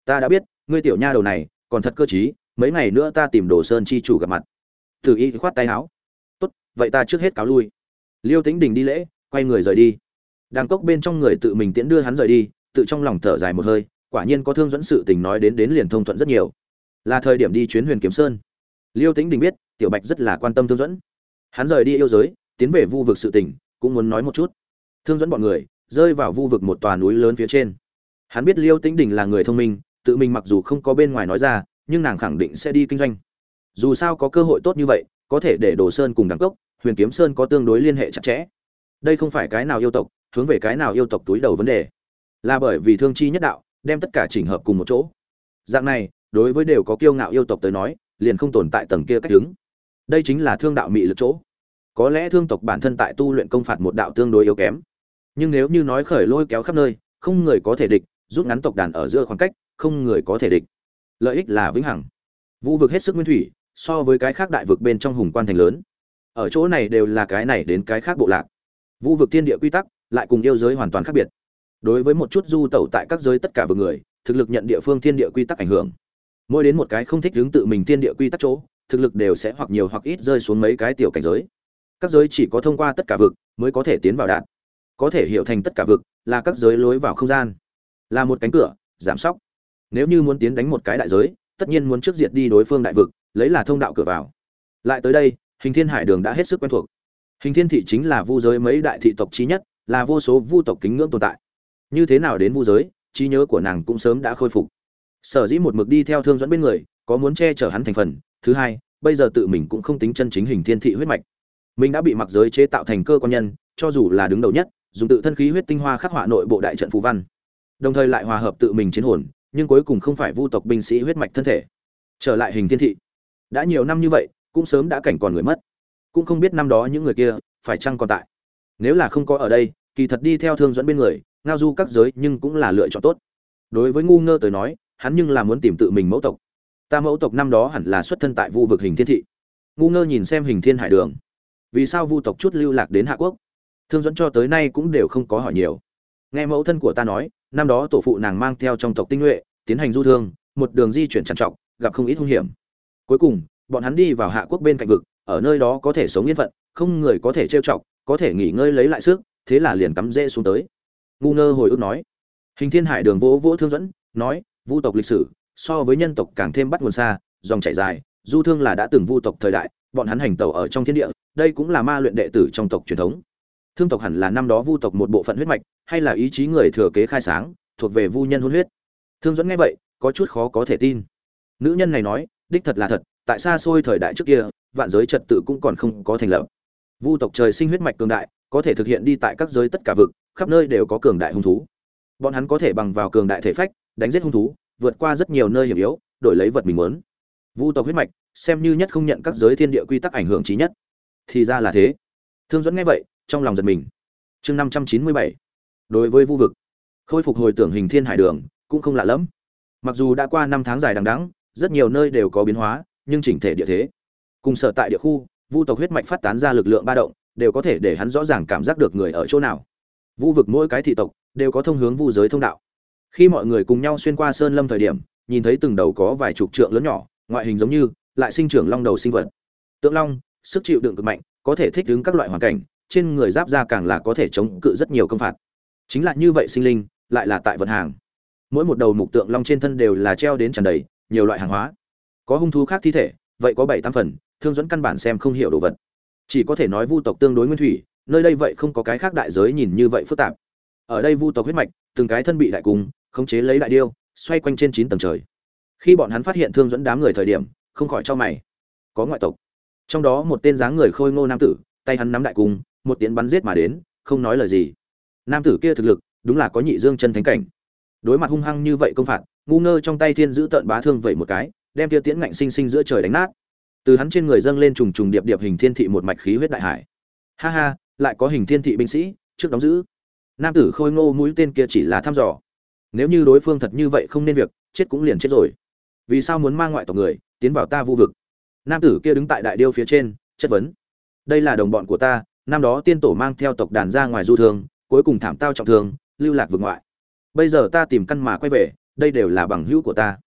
A: Ta đã biết, ngươi tiểu nha đầu này, còn thật cơ t mấy ngày nữa ta tìm đồ sơn chi chủ gặp mặt. Tử y khoát tay áo. Tốt, vậy ta trước hết cáo lui. Liêu tính đình đi lễ, quay người rời đi. Đàng cốc bên trong người tự mình tiễn đưa hắn rời đi, tự trong lòng thở dài một hơi, quả nhiên có thương dẫn sự tình nói đến đến liền thông thuận rất nhiều. Là thời điểm đi chuyến huyền kiếm sơn. Liêu tính đình biết, tiểu bạch rất là quan tâm thương dẫn. Hắn rời đi yêu giới, tiến về vu vực sự tình, cũng muốn nói một chút. Thương dẫn bọn người, rơi vào vu vực một tòa núi lớn phía trên. Hắn biết liêu tính đình là người thông minh, tự mình mặc dù không có bên ngoài nói ra nhưng nàng khẳng định sẽ đi kinh doanh. Dù sao có cơ hội tốt như vậy, có thể để đồ sơn cùng đẳng cốc, huyền kiếm sơn có tương đối liên hệ chặt chẽ. Đây không phải cái nào yêu tộc, hướng về cái nào yêu tộc túi đầu vấn đề. Là bởi vì thương chi nhất đạo, đem tất cả chỉnh hợp cùng một chỗ. Dạng này, đối với đều có kiêu ngạo yêu tộc tới nói, liền không tồn tại tầng kia cách đứng. Đây chính là thương đạo mị lực chỗ. Có lẽ thương tộc bản thân tại tu luyện công phạt một đạo tương đối yếu kém. Nhưng nếu như nói khởi lôi kéo khắp nơi, không người có thể địch, rút ngắn tộc đàn ở giữa khoảng cách, không người có thể địch lợi ích là vĩnh hằng. Vũ vực hết sức nguyên thủy so với cái khác đại vực bên trong hùng quan thành lớn. Ở chỗ này đều là cái này đến cái khác bộ lạc. Vũ vực thiên địa quy tắc lại cùng yêu giới hoàn toàn khác biệt. Đối với một chút du tẩu tại các giới tất cả vực người thực lực nhận địa phương thiên địa quy tắc ảnh hưởng. Mỗi đến một cái không thích hướng tự mình thiên địa quy tắc chỗ thực lực đều sẽ hoặc nhiều hoặc ít rơi xuống mấy cái tiểu cảnh giới. Các giới chỉ có thông qua tất cả vực mới có thể tiến vào đạt, có thể hiểu thành tất cả vực là các giới lối vào không gian. Là một cánh cửa giảm sóc nếu như muốn tiến đánh một cái đại giới, tất nhiên muốn trước diệt đi đối phương đại vực, lấy là thông đạo cửa vào. Lại tới đây, hình thiên hải đường đã hết sức quen thuộc. Hình thiên thị chính là vu giới mấy đại thị tộc trí nhất, là vô số vu tộc kính ngưỡng tồn tại. Như thế nào đến vu giới, trí nhớ của nàng cũng sớm đã khôi phục. Sở dĩ một mực đi theo thương dẫn bên người, có muốn che chở hắn thành phần. Thứ hai, bây giờ tự mình cũng không tính chân chính hình thiên thị huyết mạch. Mình đã bị mặc giới chế tạo thành cơ quan nhân, cho dù là đứng đầu nhất, dùng tự thân khí huyết tinh hoa khắc họa nội bộ đại trận phú văn. Đồng thời lại hòa hợp tự mình chiến hồn nhưng cuối cùng không phải vu tộc binh sĩ huyết mạch thân thể. Trở lại hình thiên thị. Đã nhiều năm như vậy, cũng sớm đã cảnh còn người mất. Cũng không biết năm đó những người kia phải chăng còn tại. Nếu là không có ở đây, kỳ thật đi theo thương dẫn bên người, ngao du các giới nhưng cũng là lựa chọn tốt. Đối với ngu ngơ tới nói, hắn nhưng là muốn tìm tự mình mẫu tộc. Ta mẫu tộc năm đó hẳn là xuất thân tại vu vực hình thiên thị. Ngu ngơ nhìn xem hình thiên hải đường. Vì sao vu tộc chút lưu lạc đến hạ quốc? Thương dẫn cho tới nay cũng đều không có hỏi nhiều. Nghe mẫu thân của ta nói năm đó tổ phụ nàng mang theo trong tộc tinh nhuệ, tiến hành du thương, một đường di chuyển trằn trọc, gặp không ít hung hiểm. Cuối cùng, bọn hắn đi vào hạ quốc bên cạnh vực, ở nơi đó có thể sống yên phận, không người có thể trêu chọc, có thể nghỉ ngơi lấy lại sức, thế là liền cắm rễ xuống tới. Ngu ngơ hồi ức nói. Hình thiên hải đường vỗ vỗ thương dẫn, nói, vu tộc lịch sử, so với nhân tộc càng thêm bắt nguồn xa, dòng chảy dài, du thương là đã từng vu tộc thời đại, bọn hắn hành tẩu ở trong thiên địa, đây cũng là ma luyện đệ tử trong tộc truyền thống. Thương tộc hẳn là năm đó vu tộc một bộ phận huyết mạch hay là ý chí người thừa kế khai sáng, thuộc về vu nhân hôn huyết. Thương dẫn nghe vậy, có chút khó có thể tin. Nữ nhân này nói, đích thật là thật, tại xa xôi thời đại trước kia, vạn giới trật tự cũng còn không có thành lập. Vu tộc trời sinh huyết mạch cường đại, có thể thực hiện đi tại các giới tất cả vực, khắp nơi đều có cường đại hung thú. Bọn hắn có thể bằng vào cường đại thể phách, đánh giết hung thú, vượt qua rất nhiều nơi hiểm yếu, đổi lấy vật mình muốn. Vu tộc huyết mạch, xem như nhất không nhận các giới thiên địa quy tắc ảnh hưởng trí nhất. Thì ra là thế. Thương dẫn nghe vậy, trong lòng giật mình. Chương năm trăm chín mươi bảy đối với vu vực. Khôi phục hồi tưởng hình thiên hải đường, cũng không lạ lẫm. Mặc dù đã qua năm tháng dài đằng đẵng, rất nhiều nơi đều có biến hóa, nhưng chỉnh thể địa thế, cùng sở tại địa khu, vu tộc huyết mạch phát tán ra lực lượng ba động, đều có thể để hắn rõ ràng cảm giác được người ở chỗ nào. Vu vực mỗi cái thị tộc đều có thông hướng vu giới thông đạo. Khi mọi người cùng nhau xuyên qua sơn lâm thời điểm, nhìn thấy từng đầu có vài chục trượng lớn nhỏ, ngoại hình giống như lại sinh trưởng long đầu sinh vật. Tượng long, sức chịu đựng cực mạnh, có thể thích ứng các loại hoàn cảnh, trên người giáp da càng là có thể chống cự rất nhiều công phạt chính là như vậy sinh linh, lại là tại vận hàng. Mỗi một đầu mục tượng long trên thân đều là treo đến tràn đầy, nhiều loại hàng hóa. Có hung thú khác thi thể, vậy có bảy tam phần, thương dẫn căn bản xem không hiểu đồ vật. Chỉ có thể nói vu tộc tương đối nguyên thủy, nơi đây vậy không có cái khác đại giới nhìn như vậy phức tạp. Ở đây vu tộc huyết mạch, từng cái thân bị đại cung, khống chế lấy đại điêu, xoay quanh trên chín tầng trời. Khi bọn hắn phát hiện thương dẫn đám người thời điểm, không khỏi cho mày. Có ngoại tộc. Trong đó một tên dáng người khôi ngô nam tử, tay hắn nắm đại cung, một tiếng bắn giết mà đến, không nói lời gì nam tử kia thực lực, đúng là có nhị dương chân thánh cảnh. Đối mặt hung hăng như vậy công phạt, ngu ngơ trong tay thiên giữ tợn bá thương vậy một cái, đem tia tiễn ngạnh sinh sinh giữa trời đánh nát. Từ hắn trên người dâng lên trùng trùng điệp điệp hình thiên thị một mạch khí huyết đại hải. Ha ha, lại có hình thiên thị binh sĩ, trước đóng giữ. Nam tử khôi ngô mũi tên kia chỉ là thăm dò. Nếu như đối phương thật như vậy không nên việc, chết cũng liền chết rồi. Vì sao muốn mang ngoại tộc người, tiến vào ta vu vực? Nam tử kia đứng tại đại điêu phía trên, chất vấn. Đây là đồng bọn của ta, năm đó tiên tổ mang theo tộc đàn ra ngoài du thương cuối cùng thảm tao trọng thương, lưu lạc vực ngoại. Bây giờ ta tìm căn mà quay về, đây đều là bằng hữu của ta.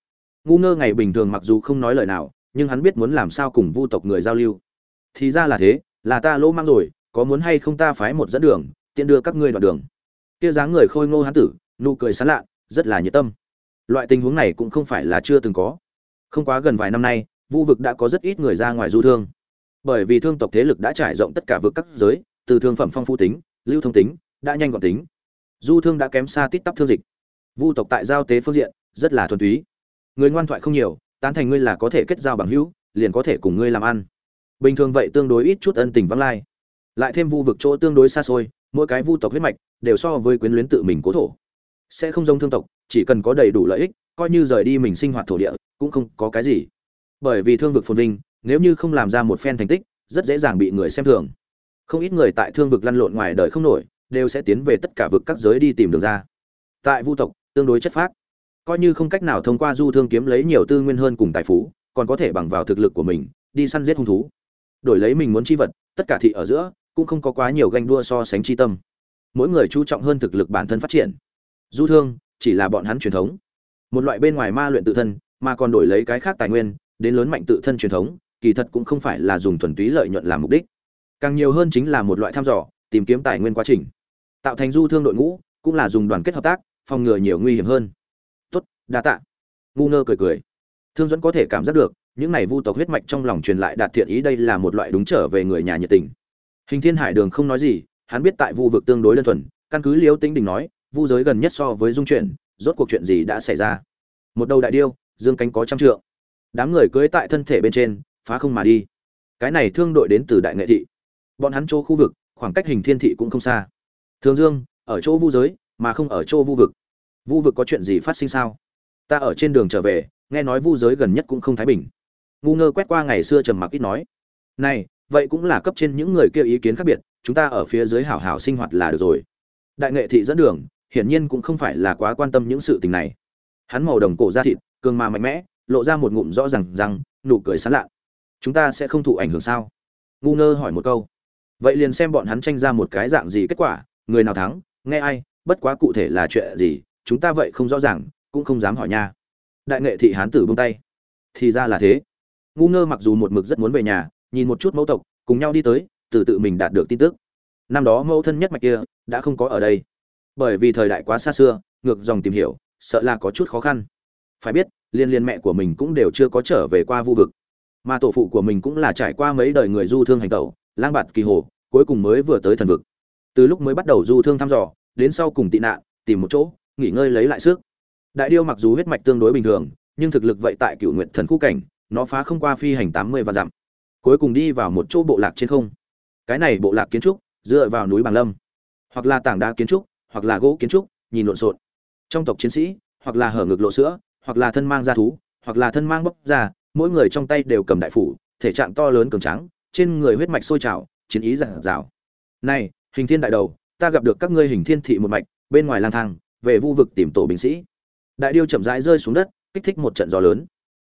A: Ngu ngơ ngày bình thường mặc dù không nói lời nào, nhưng hắn biết muốn làm sao cùng vu tộc người giao lưu. Thì ra là thế, là ta lỗ mang rồi, có muốn hay không ta phái một dẫn đường, tiện đưa các ngươi đoạn đường. Kia dáng người khôi ngô hán tử, nụ cười sán lạ, rất là nhiệt tâm. Loại tình huống này cũng không phải là chưa từng có. Không quá gần vài năm nay, vu vực đã có rất ít người ra ngoài du thương. Bởi vì thương tộc thế lực đã trải rộng tất cả vực các giới, từ thương phẩm phong phu tính, lưu thông tính đã nhanh gọn tính. Du thương đã kém xa tít tắp thương dịch. Vu tộc tại giao tế phương diện, rất là thuần túy. Người ngoan thoại không nhiều, tán thành ngươi là có thể kết giao bằng hữu, liền có thể cùng ngươi làm ăn. Bình thường vậy tương đối ít chút ân tình vắng lai. Lại thêm vu vực chỗ tương đối xa xôi, mỗi cái vu tộc huyết mạch đều so với quyến luyến tự mình cố thổ. Sẽ không giống thương tộc, chỉ cần có đầy đủ lợi ích, coi như rời đi mình sinh hoạt thổ địa, cũng không có cái gì. Bởi vì thương vực phồn vinh, nếu như không làm ra một phen thành tích, rất dễ dàng bị người xem thường. Không ít người tại thương vực lăn lộn ngoài đời không nổi đều sẽ tiến về tất cả vực các giới đi tìm đường ra. Tại vu tộc, tương đối chất phác. Coi như không cách nào thông qua du thương kiếm lấy nhiều tư nguyên hơn cùng tài phú, còn có thể bằng vào thực lực của mình, đi săn giết hung thú. Đổi lấy mình muốn chi vật, tất cả thị ở giữa, cũng không có quá nhiều ganh đua so sánh chi tâm. Mỗi người chú trọng hơn thực lực bản thân phát triển. Du thương, chỉ là bọn hắn truyền thống. Một loại bên ngoài ma luyện tự thân, mà còn đổi lấy cái khác tài nguyên, đến lớn mạnh tự thân truyền thống, kỳ thật cũng không phải là dùng thuần túy lợi nhuận làm mục đích. Càng nhiều hơn chính là một loại thăm dò, tìm kiếm tài nguyên quá trình tạo thành du thương đội ngũ, cũng là dùng đoàn kết hợp tác, phòng ngừa nhiều nguy hiểm hơn. Tốt, đa tạ. Ngu ngơ cười cười. Thương dẫn có thể cảm giác được, những này vu tộc huyết mạch trong lòng truyền lại đạt thiện ý đây là một loại đúng trở về người nhà nhiệt tình. Hình thiên hải đường không nói gì, hắn biết tại vu vực tương đối đơn thuần, căn cứ liêu tính đình nói, vu giới gần nhất so với dung chuyển, rốt cuộc chuyện gì đã xảy ra? Một đầu đại điêu, dương cánh có trăm trượng. Đám người cưới tại thân thể bên trên, phá không mà đi. Cái này thương đội đến từ đại nghệ thị. Bọn hắn chỗ khu vực, khoảng cách hình thiên thị cũng không xa thường dương, ở chỗ vu giới, mà không ở chỗ vu vực. Vu vực có chuyện gì phát sinh sao? Ta ở trên đường trở về, nghe nói vu giới gần nhất cũng không thái bình. Ngu ngơ quét qua ngày xưa trầm mặc ít nói. Này, vậy cũng là cấp trên những người kia ý kiến khác biệt, chúng ta ở phía dưới hảo hảo sinh hoạt là được rồi. Đại nghệ thị dẫn đường, hiển nhiên cũng không phải là quá quan tâm những sự tình này. Hắn màu đồng cổ da thịt, cường mà mạnh mẽ, lộ ra một ngụm rõ ràng rằng nụ cười sán lạ chúng ta sẽ không thụ ảnh hưởng sao? Ngu ngơ hỏi một câu. Vậy liền xem bọn hắn tranh ra một cái dạng gì kết quả người nào thắng, nghe ai, bất quá cụ thể là chuyện gì, chúng ta vậy không rõ ràng, cũng không dám hỏi nha. Đại nghệ thị hán tử buông tay. Thì ra là thế. Ngu ngơ mặc dù một mực rất muốn về nhà, nhìn một chút mẫu tộc, cùng nhau đi tới, từ tự mình đạt được tin tức. Năm đó mẫu thân nhất mạch kia đã không có ở đây. Bởi vì thời đại quá xa xưa, ngược dòng tìm hiểu, sợ là có chút khó khăn. Phải biết, liên liên mẹ của mình cũng đều chưa có trở về qua vu vực. Mà tổ phụ của mình cũng là trải qua mấy đời người du thương hành tẩu, lang bạt kỳ hồ, cuối cùng mới vừa tới thần vực từ lúc mới bắt đầu du thương thăm dò, đến sau cùng tị nạn, tìm một chỗ, nghỉ ngơi lấy lại sức. Đại điêu mặc dù huyết mạch tương đối bình thường, nhưng thực lực vậy tại cựu nguyện thần khu cảnh, nó phá không qua phi hành tám mươi và dặm. Cuối cùng đi vào một chỗ bộ lạc trên không. Cái này bộ lạc kiến trúc, dựa vào núi bằng lâm. Hoặc là tảng đá kiến trúc, hoặc là gỗ kiến trúc, nhìn lộn xộn. Trong tộc chiến sĩ, hoặc là hở ngực lộ sữa, hoặc là thân mang da thú, hoặc là thân mang bốc da, mỗi người trong tay đều cầm đại phủ, thể trạng to lớn cường trắng trên người huyết mạch sôi trào, chiến ý giản rào này hình thiên đại đầu, ta gặp được các ngươi hình thiên thị một mạch, bên ngoài lang thang, về vu vực tìm tổ binh sĩ. Đại điêu chậm rãi rơi xuống đất, kích thích một trận gió lớn.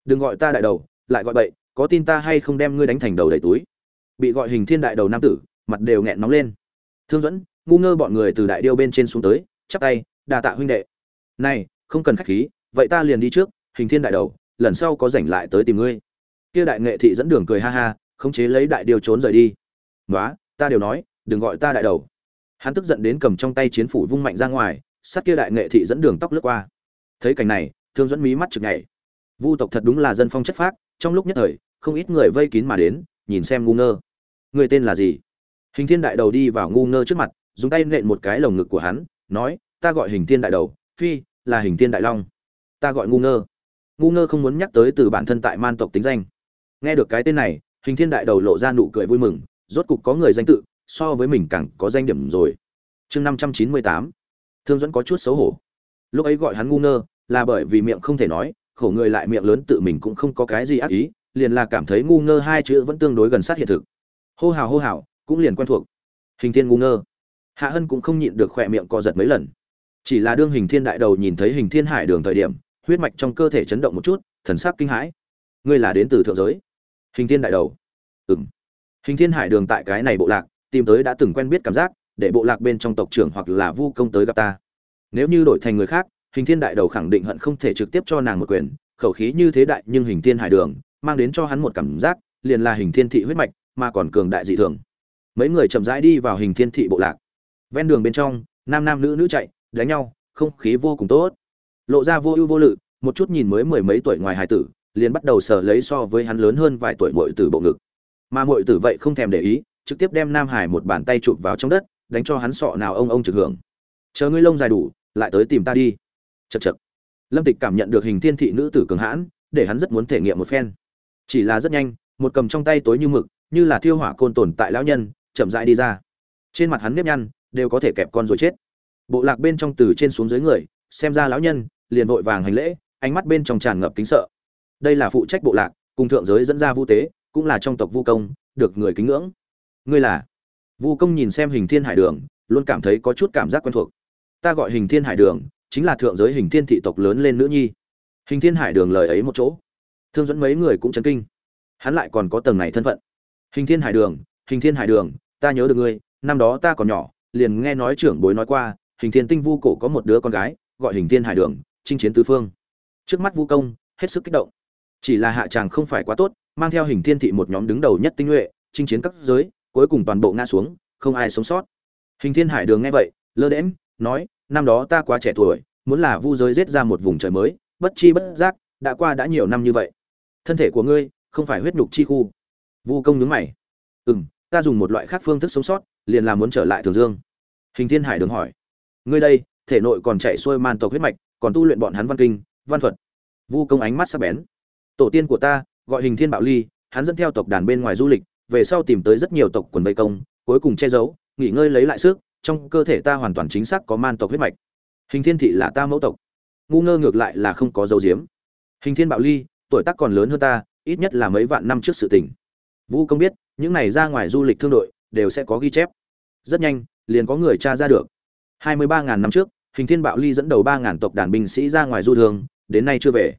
A: Đừng gọi ta đại đầu, lại gọi bậy, có tin ta hay không đem ngươi đánh thành đầu đầy túi. Bị gọi hình thiên đại đầu nam tử, mặt đều nghẹn nóng lên. Thương dẫn ngu ngơ bọn người từ đại điêu bên trên xuống tới, chắp tay đà tạ huynh đệ. Này, không cần khách khí, vậy ta liền đi trước, hình thiên đại đầu, lần sau có rảnh lại tới tìm ngươi. Kia đại nghệ thị dẫn đường cười ha ha, khống chế lấy đại điêu trốn rời đi. Nói ta đều nói đừng gọi ta đại đầu. Hắn tức giận đến cầm trong tay chiến phủ vung mạnh ra ngoài, sát kia đại nghệ thị dẫn đường tóc lướt qua. Thấy cảnh này, thương dẫn mí mắt chực nhảy. Vu tộc thật đúng là dân phong chất phác, trong lúc nhất thời, không ít người vây kín mà đến, nhìn xem ngu ngơ. Người tên là gì? Hình thiên đại đầu đi vào ngu ngơ trước mặt, dùng tay nện một cái lồng ngực của hắn, nói, ta gọi hình thiên đại đầu, phi, là hình thiên đại long. Ta gọi ngu ngơ. Ngu ngơ không muốn nhắc tới từ bản thân tại man tộc tính danh. Nghe được cái tên này, hình thiên đại đầu lộ ra nụ cười vui mừng, rốt cục có người danh tự so với mình càng có danh điểm rồi. Chương năm trăm chín mươi tám. Thương dẫn có chút xấu hổ. Lúc ấy gọi hắn ngu ngơ, là bởi vì miệng không thể nói, khổ người lại miệng lớn tự mình cũng không có cái gì ác ý, liền là cảm thấy ngu ngơ hai chữ vẫn tương đối gần sát hiện thực. Hô hào hô hào, cũng liền quen thuộc. Hình thiên ngu ngơ. Hạ hân cũng không nhịn được khỏe miệng co giật mấy lần. Chỉ là đương hình thiên đại đầu nhìn thấy hình thiên hải đường thời điểm, huyết mạch trong cơ thể chấn động một chút, thần sắc kinh hãi. Ngươi là đến từ thượng giới. Hình thiên đại đầu. Ừm. hình thiên hải đường tại cái này bộ lạc tìm tới đã từng quen biết cảm giác, để bộ lạc bên trong tộc trưởng hoặc là vu công tới gặp ta. Nếu như đổi thành người khác, hình thiên đại đầu khẳng định hận không thể trực tiếp cho nàng một quyền, khẩu khí như thế đại nhưng hình thiên hải đường, mang đến cho hắn một cảm giác, liền là hình thiên thị huyết mạch, mà còn cường đại dị thường. Mấy người chậm rãi đi vào hình thiên thị bộ lạc. Ven đường bên trong, nam nam nữ nữ chạy, đánh nhau, không khí vô cùng tốt. Lộ ra vô ưu vô lự, một chút nhìn mới mười mấy tuổi ngoài hải tử, liền bắt đầu sờ lấy so với hắn lớn hơn vài tuổi muội tử bộ ngực. Mà muội tử vậy không thèm để ý trực tiếp đem nam hải một bàn tay chụp vào trong đất, đánh cho hắn sọ nào ông ông trực hưởng. Chờ ngươi lông dài đủ, lại tới tìm ta đi. Chật chật lâm tịch cảm nhận được hình thiên thị nữ tử cường hãn, để hắn rất muốn thể nghiệm một phen. Chỉ là rất nhanh, một cầm trong tay tối như mực, như là thiêu hỏa côn tồn tại lão nhân, chậm rãi đi ra. Trên mặt hắn nếp nhăn, đều có thể kẹp con rồi chết. Bộ lạc bên trong từ trên xuống dưới người, xem ra lão nhân, liền vội vàng hành lễ, ánh mắt bên trong tràn ngập kính sợ. Đây là phụ trách bộ lạc, cùng thượng giới dẫn ra vu tế, cũng là trong tộc vu công, được người kính ngưỡng ngươi là? Vu công nhìn xem hình thiên hải đường, luôn cảm thấy có chút cảm giác quen thuộc. Ta gọi hình thiên hải đường, chính là thượng giới hình thiên thị tộc lớn lên nữ nhi. Hình thiên hải đường lời ấy một chỗ. Thương dẫn mấy người cũng chấn kinh. Hắn lại còn có tầng này thân phận. Hình thiên hải đường, hình thiên hải đường, ta nhớ được ngươi, năm đó ta còn nhỏ, liền nghe nói trưởng bối nói qua, hình thiên tinh vu cổ có một đứa con gái, gọi hình thiên hải đường, chinh chiến tứ phương. Trước mắt vu công, hết sức kích động. Chỉ là hạ tràng không phải quá tốt, mang theo hình thiên thị một nhóm đứng đầu nhất tinh nhuệ, chinh chiến các giới cuối cùng toàn bộ ngã xuống, không ai sống sót. Hình thiên hải đường nghe vậy, lơ đễm nói, năm đó ta quá trẻ tuổi, muốn là vu giới giết ra một vùng trời mới, bất chi bất giác, đã qua đã nhiều năm như vậy. Thân thể của ngươi, không phải huyết nhục chi khu. Vu công nhướng mày. Ừ m ta dùng một loại khác phương thức sống sót, liền là muốn trở lại thường dương. Hình thiên hải đường hỏi. Ngươi đây, thể nội còn chạy xuôi man tộc huyết mạch, còn tu luyện bọn hắn văn kinh, văn thuật. Vu công ánh mắt sắc bén. Tổ tiên của ta, gọi hình thiên bạo ly, hắn dẫn theo tộc đàn bên ngoài du lịch về sau tìm tới rất nhiều tộc quần vây công, cuối cùng che giấu, nghỉ ngơi lấy lại sức, trong cơ thể ta hoàn toàn chính xác có man tộc huyết mạch. Hình thiên thị là ta mẫu tộc. Ngu ngơ ngược lại là không có dấu diếm. Hình thiên bạo ly, tuổi tác còn lớn hơn ta, ít nhất là mấy vạn năm trước sự tình. Vũ công biết, những này ra ngoài du lịch thương đội, đều sẽ có ghi chép. Rất nhanh, liền có người tra ra được. Hai mươi ba ngàn năm trước, hình thiên bạo ly dẫn đầu ba ngàn tộc đàn binh sĩ ra ngoài du thương đến nay chưa về.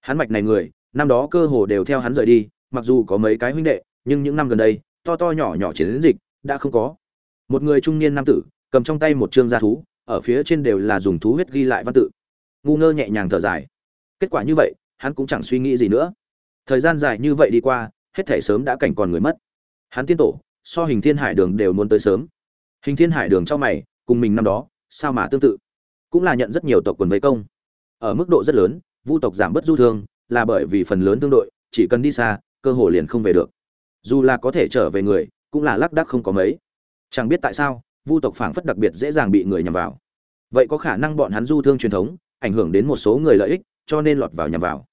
A: Hắn mạch này người, năm đó cơ hồ đều theo hắn rời đi, mặc dù có mấy cái huynh đệ nhưng những năm gần đây, to to nhỏ nhỏ chiến dịch đã không có. Một người trung niên nam tử, cầm trong tay một trương gia thú, ở phía trên đều là dùng thú huyết ghi lại văn tự. Ngu ngơ nhẹ nhàng thở dài. Kết quả như vậy, hắn cũng chẳng suy nghĩ gì nữa. Thời gian dài như vậy đi qua, hết thể sớm đã cảnh còn người mất. Hắn tiên tổ, so hình thiên hải đường đều muốn tới sớm. Hình thiên hải đường trong mày, cùng mình năm đó, sao mà tương tự? Cũng là nhận rất nhiều tộc quần vây công. Ở mức độ rất lớn, vu tộc giảm bớt du thương, là bởi vì phần lớn tương đội, chỉ cần đi xa, cơ hội liền không về được dù là có thể trở về người, cũng là lác đác không có mấy. Chẳng biết tại sao, vu tộc phảng phất đặc biệt dễ dàng bị người nhằm vào. Vậy có khả năng bọn hắn du thương truyền thống, ảnh hưởng đến một số người lợi ích, cho nên lọt vào nhằm vào.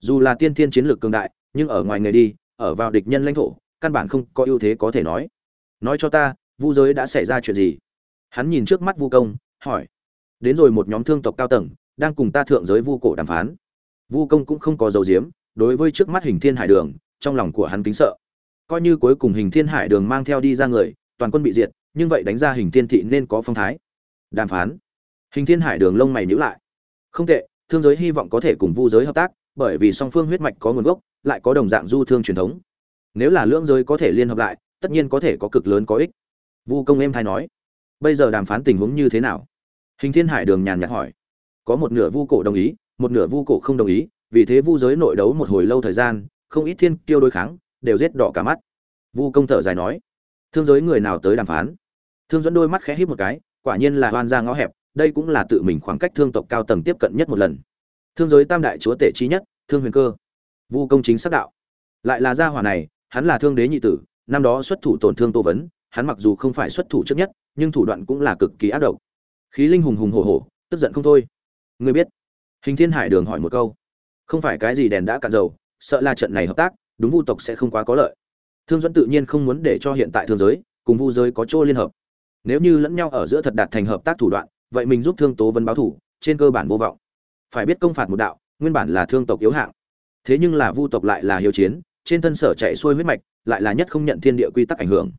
A: Dù là tiên thiên chiến lược cường đại, nhưng ở ngoài người đi, ở vào địch nhân lãnh thổ, căn bản không có ưu thế có thể nói. Nói cho ta, vu giới đã xảy ra chuyện gì? Hắn nhìn trước mắt vu công, hỏi. Đến rồi một nhóm thương tộc cao tầng, đang cùng ta thượng giới vu cổ đàm phán. Vu công cũng không có dấu diếm, đối với trước mắt hình thiên hải đường, trong lòng của hắn kính sợ coi như cuối cùng hình thiên hải đường mang theo đi ra người, toàn quân bị diệt, nhưng vậy đánh ra hình thiên thị nên có phong thái. Đàm phán. Hình thiên hải đường lông mày nhữ lại. Không tệ, thương giới hy vọng có thể cùng vu giới hợp tác, bởi vì song phương huyết mạch có nguồn gốc, lại có đồng dạng du thương truyền thống. Nếu là lưỡng giới có thể liên hợp lại, tất nhiên có thể có cực lớn có ích. Vu công em thay nói. Bây giờ đàm phán tình huống như thế nào? Hình thiên hải đường nhàn nhạt hỏi. Có một nửa vu cổ đồng ý, một nửa vu cổ không đồng ý, vì thế vu giới nội đấu một hồi lâu thời gian, không ít thiên kiêu đối kháng đều rết đỏ cả mắt. Vu công thở dài nói, thương giới người nào tới đàm phán? Thương dẫn đôi mắt khẽ híp một cái, quả nhiên là hoan ra ngõ hẹp, đây cũng là tự mình khoảng cách thương tộc cao tầng tiếp cận nhất một lần. Thương giới tam đại chúa tể trí nhất, thương huyền cơ. Vu công chính sắc đạo. Lại là gia hỏa này, hắn là thương đế nhị tử, năm đó xuất thủ tổn thương tô vấn, hắn mặc dù không phải xuất thủ trước nhất, nhưng thủ đoạn cũng là cực kỳ ác độc. Khí linh hùng hùng hổ hổ, tức giận không thôi. Ngươi biết. Hình thiên hải đường hỏi một câu. Không phải cái gì đèn đã cạn dầu, sợ là trận này hợp tác đúng vu tộc sẽ không quá có lợi. Thương dẫn tự nhiên không muốn để cho hiện tại thương giới cùng vu giới có chỗ liên hợp. Nếu như lẫn nhau ở giữa thật đạt thành hợp tác thủ đoạn, vậy mình giúp thương tố vân báo thủ, trên cơ bản vô vọng. Phải biết công phạt một đạo, nguyên bản là thương tộc yếu hạng. Thế nhưng là vu tộc lại là hiếu chiến, trên thân sở chạy xuôi huyết mạch, lại là nhất không nhận thiên địa quy tắc ảnh hưởng.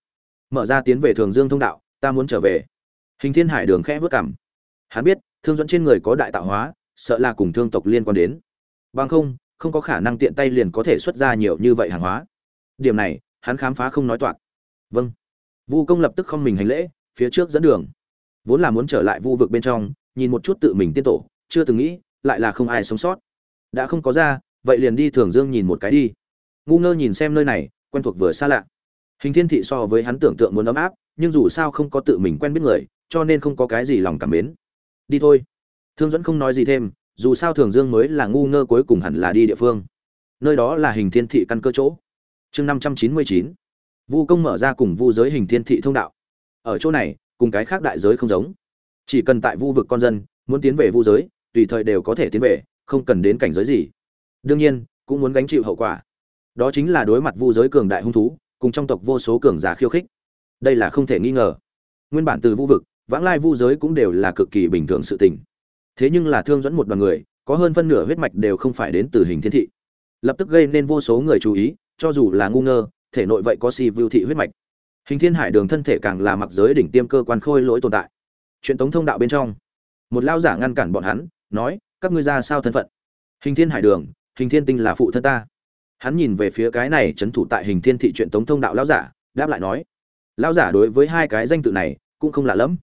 A: Mở ra tiến về thường dương thông đạo, ta muốn trở về. Hình thiên hải đường khẽ vớt cảm hắn biết, thương dẫn trên người có đại tạo hóa, sợ là cùng thương tộc liên quan đến. Bằng không không có khả năng tiện tay liền có thể xuất ra nhiều như vậy hàng hóa. Điểm này, hắn khám phá không nói toạc. Vâng. Vu công lập tức không mình hành lễ, phía trước dẫn đường. Vốn là muốn trở lại vu vực bên trong, nhìn một chút tự mình tiên tổ, chưa từng nghĩ, lại là không ai sống sót. Đã không có ra, vậy liền đi thường dương nhìn một cái đi. Ngu ngơ nhìn xem nơi này, quen thuộc vừa xa lạ. Hình thiên thị so với hắn tưởng tượng muốn ấm áp, nhưng dù sao không có tự mình quen biết người, cho nên không có cái gì lòng cảm mến. Đi thôi. Thương dẫn không nói gì thêm dù sao thường dương mới là ngu ngơ cuối cùng hẳn là đi địa phương. Nơi đó là hình thiên thị căn cơ chỗ. Chương năm trăm chín mươi chín. Vu công mở ra cùng vu giới hình thiên thị thông đạo. Ở chỗ này, cùng cái khác đại giới không giống. Chỉ cần tại vu vực con dân, muốn tiến về vu giới, tùy thời đều có thể tiến về, không cần đến cảnh giới gì. Đương nhiên, cũng muốn gánh chịu hậu quả. Đó chính là đối mặt vu giới cường đại hung thú, cùng trong tộc vô số cường giả khiêu khích. Đây là không thể nghi ngờ. Nguyên bản từ vu vực, vãng lai vu giới cũng đều là cực kỳ bình thường sự tình thế nhưng là thương dẫn một đoàn người, có hơn phân nửa huyết mạch đều không phải đến từ hình thiên thị. Lập tức gây nên vô số người chú ý, cho dù là ngu ngơ, thể nội vậy có si vưu thị huyết mạch. Hình thiên hải đường thân thể càng là mặc giới đỉnh tiêm cơ quan khôi lỗi tồn tại. Chuyện tống thông đạo bên trong, một lao giả ngăn cản bọn hắn, nói, các ngươi ra sao thân phận? Hình thiên hải đường, hình thiên tinh là phụ thân ta. Hắn nhìn về phía cái này trấn thủ tại hình thiên thị chuyện tống thông đạo lao giả, đáp lại nói lao giả đối với hai cái danh tự này cũng không lạ lẫm.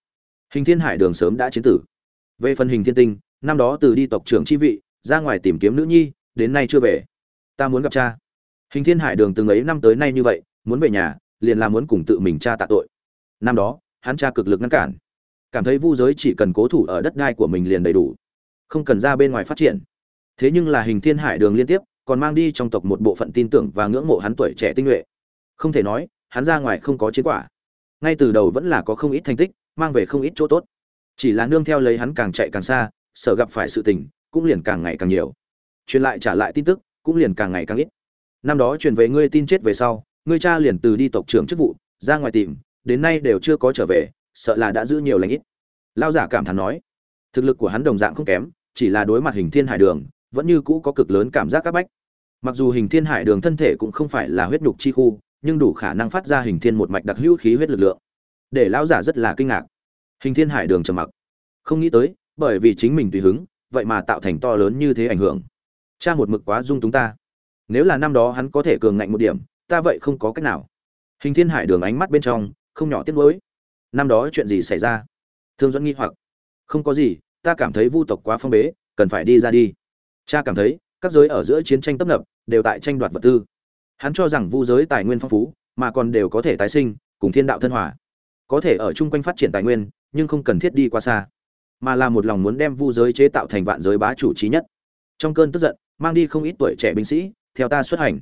A: Hình thiên hải đường sớm đã chiến tử về phần hình thiên tinh, năm đó từ đi tộc trưởng chi vị, ra ngoài tìm kiếm nữ nhi, đến nay chưa về. Ta muốn gặp cha. Hình thiên hải đường từng ấy năm tới nay như vậy, muốn về nhà, liền là muốn cùng tự mình cha tạ tội. Năm đó, hắn cha cực lực ngăn cản. Cảm thấy vu giới chỉ cần cố thủ ở đất đai của mình liền đầy đủ. Không cần ra bên ngoài phát triển. Thế nhưng là hình thiên hải đường liên tiếp, còn mang đi trong tộc một bộ phận tin tưởng và ngưỡng mộ hắn tuổi trẻ tinh nhuệ. Không thể nói, hắn ra ngoài không có chiến quả. Ngay từ đầu vẫn là có không ít thành tích, mang về không ít chỗ tốt chỉ là nương theo lấy hắn càng chạy càng xa, sợ gặp phải sự tình, cũng liền càng ngày càng nhiều. Truyền lại trả lại tin tức, cũng liền càng ngày càng ít. Năm đó truyền về ngươi tin chết về sau, ngươi cha liền từ đi tộc trưởng chức vụ, ra ngoài tìm, đến nay đều chưa có trở về, sợ là đã giữ nhiều lãnh ít. Lao giả cảm thán nói, thực lực của hắn đồng dạng không kém, chỉ là đối mặt hình thiên hải đường, vẫn như cũ có cực lớn cảm giác áp bách. Mặc dù hình thiên hải đường thân thể cũng không phải là huyết nhục chi khu, nhưng đủ khả năng phát ra hình thiên một mạch đặc hữu khí huyết lực lượng. Để lão giả rất là kinh ngạc hình thiên hải đường trầm mặc. Không nghĩ tới, bởi vì chính mình tùy hứng, vậy mà tạo thành to lớn như thế ảnh hưởng. Cha một mực quá dung túng ta. Nếu là năm đó hắn có thể cường ngạnh một điểm, ta vậy không có cách nào. Hình thiên hải đường ánh mắt bên trong, không nhỏ tiếc nuối. Năm đó chuyện gì xảy ra? Thương dẫn nghi hoặc. Không có gì, ta cảm thấy vu tộc quá phong bế, cần phải đi ra đi. Cha cảm thấy, các giới ở giữa chiến tranh tấp nập, đều tại tranh đoạt vật tư. Hắn cho rằng vu giới tài nguyên phong phú, mà còn đều có thể tái sinh, cùng thiên đạo thân hòa. Có thể ở chung quanh phát triển tài nguyên nhưng không cần thiết đi qua xa, mà là một lòng muốn đem vu giới chế tạo thành vạn giới bá chủ trí nhất. Trong cơn tức giận, mang đi không ít tuổi trẻ binh sĩ, theo ta xuất hành.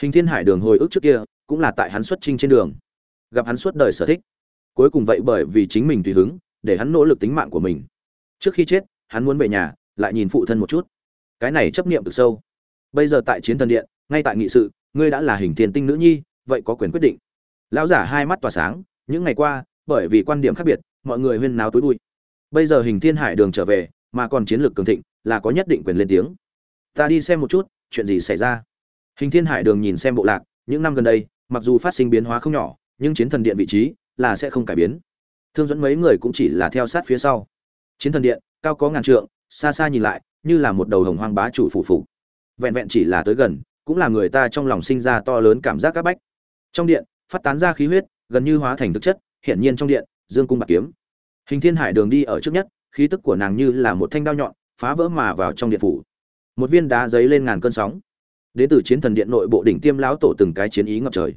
A: Hình thiên hải đường hồi ức trước kia, cũng là tại hắn xuất trinh trên đường, gặp hắn suốt đời sở thích. Cuối cùng vậy bởi vì chính mình tùy hứng, để hắn nỗ lực tính mạng của mình. Trước khi chết, hắn muốn về nhà, lại nhìn phụ thân một chút. Cái này chấp niệm cực sâu. Bây giờ tại chiến thần điện, ngay tại nghị sự, ngươi đã là hình thiên tinh nữ nhi, vậy có quyền quyết định. Lão giả hai mắt tỏa sáng, những ngày qua, bởi vì quan điểm khác biệt mọi người huyên náo tối bụi, bây giờ hình thiên hải đường trở về mà còn chiến lược cường thịnh là có nhất định quyền lên tiếng. Ta đi xem một chút chuyện gì xảy ra. Hình thiên hải đường nhìn xem bộ lạc những năm gần đây mặc dù phát sinh biến hóa không nhỏ nhưng chiến thần điện vị trí là sẽ không cải biến. Thương dẫn mấy người cũng chỉ là theo sát phía sau. Chiến thần điện cao có ngàn trượng xa xa nhìn lại như là một đầu hồng hoang bá chủ phủ phủ. Vẹn vẹn chỉ là tới gần cũng là người ta trong lòng sinh ra to lớn cảm giác áp bách. Trong điện phát tán ra khí huyết gần như hóa thành thực chất hiển nhiên trong điện dương cung bạc kiếm. Hình thiên hải đường đi ở trước nhất, khí tức của nàng như là một thanh đao nhọn, phá vỡ mà vào trong điện phủ. Một viên đá giấy lên ngàn cơn sóng. Đến từ chiến thần điện nội bộ đỉnh tiêm lão tổ từng cái chiến ý ngập trời.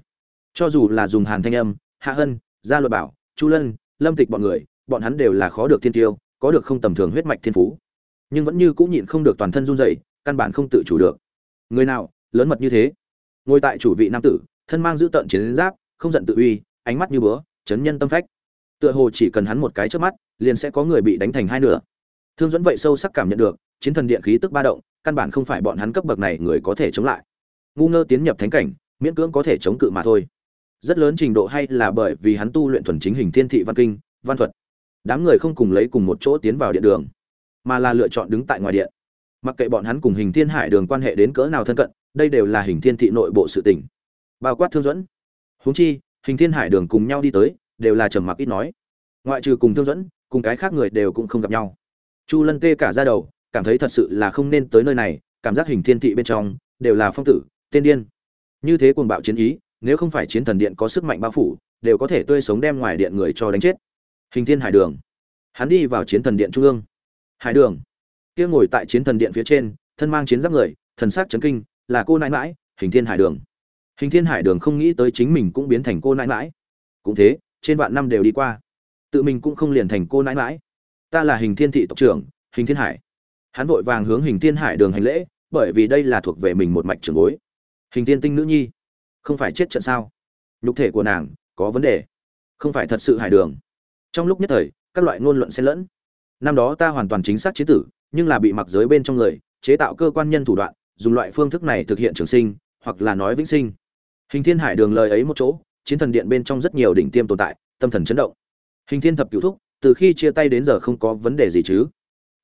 A: Cho dù là dùng hàn thanh âm, hạ hân, gia luật bảo, chu lân, lâm tịch bọn người, bọn hắn đều là khó được thiên tiêu, có được không tầm thường huyết mạch thiên phú. Nhưng vẫn như cũng nhịn không được toàn thân run rẩy, căn bản không tự chủ được. Người nào, lớn mật như thế? Ngồi tại chủ vị nam tử, thân mang giữ tận chiến giáp, không giận tự uy, ánh mắt như búa, chấn nhân tâm phách tựa hồ chỉ cần hắn một cái trước mắt, liền sẽ có người bị đánh thành hai nửa. Thương dẫn vậy sâu sắc cảm nhận được, chiến thần điện khí tức ba động, căn bản không phải bọn hắn cấp bậc này người có thể chống lại. Ngu ngơ tiến nhập thánh cảnh, miễn cưỡng có thể chống cự mà thôi. Rất lớn trình độ hay là bởi vì hắn tu luyện thuần chính hình thiên thị văn kinh, văn thuật. Đám người không cùng lấy cùng một chỗ tiến vào điện đường, mà là lựa chọn đứng tại ngoài điện. Mặc kệ bọn hắn cùng hình thiên hải đường quan hệ đến cỡ nào thân cận, đây đều là hình thiên thị nội bộ sự tình. Bao quát thương dẫn huống chi, hình thiên hải đường cùng nhau đi tới đều là trầm mặc ít nói. Ngoại trừ cùng thương dẫn cùng cái khác người đều cũng không gặp nhau. Chu lân tê cả ra đầu, cảm thấy thật sự là không nên tới nơi này, cảm giác hình thiên thị bên trong đều là phong tử tên điên. Như thế cuồng bạo chiến ý, nếu không phải chiến thần điện có sức mạnh bao phủ, đều có thể tươi sống đem ngoài điện người cho đánh chết. Hình thiên hải đường. Hắn đi vào chiến thần điện trung ương. Hải đường. Kia ngồi tại chiến thần điện phía trên, thân mang chiến giáp người, thần sắc chấn kinh, là cô nãi mãi, hình thiên hải đường. Hình thiên hải đường không nghĩ tới chính mình cũng biến thành cô nãi mãi. Cũng thế trên vạn năm đều đi qua. Tự mình cũng không liền thành cô nãi mãi ta là hình thiên thị tộc trưởng, hình thiên hải. Hắn vội vàng hướng hình thiên hải đường hành lễ, bởi vì đây là thuộc về mình một mạch trưởng bối. Hình thiên tinh nữ nhi, không phải chết trận sao? Nhục thể của nàng, có vấn đề. Không phải thật sự hải đường. Trong lúc nhất thời, các loại ngôn luận xen lẫn. Năm đó ta hoàn toàn chính xác chế tử, nhưng là bị mặc giới bên trong người, chế tạo cơ quan nhân thủ đoạn, dùng loại phương thức này thực hiện trường sinh, hoặc là nói vĩnh sinh. Hình thiên hải đường lời ấy một chỗ chiến thần điện bên trong rất nhiều đỉnh tiêm tồn tại, tâm thần chấn động. Hình thiên thập cửu thúc, từ khi chia tay đến giờ không có vấn đề gì chứ?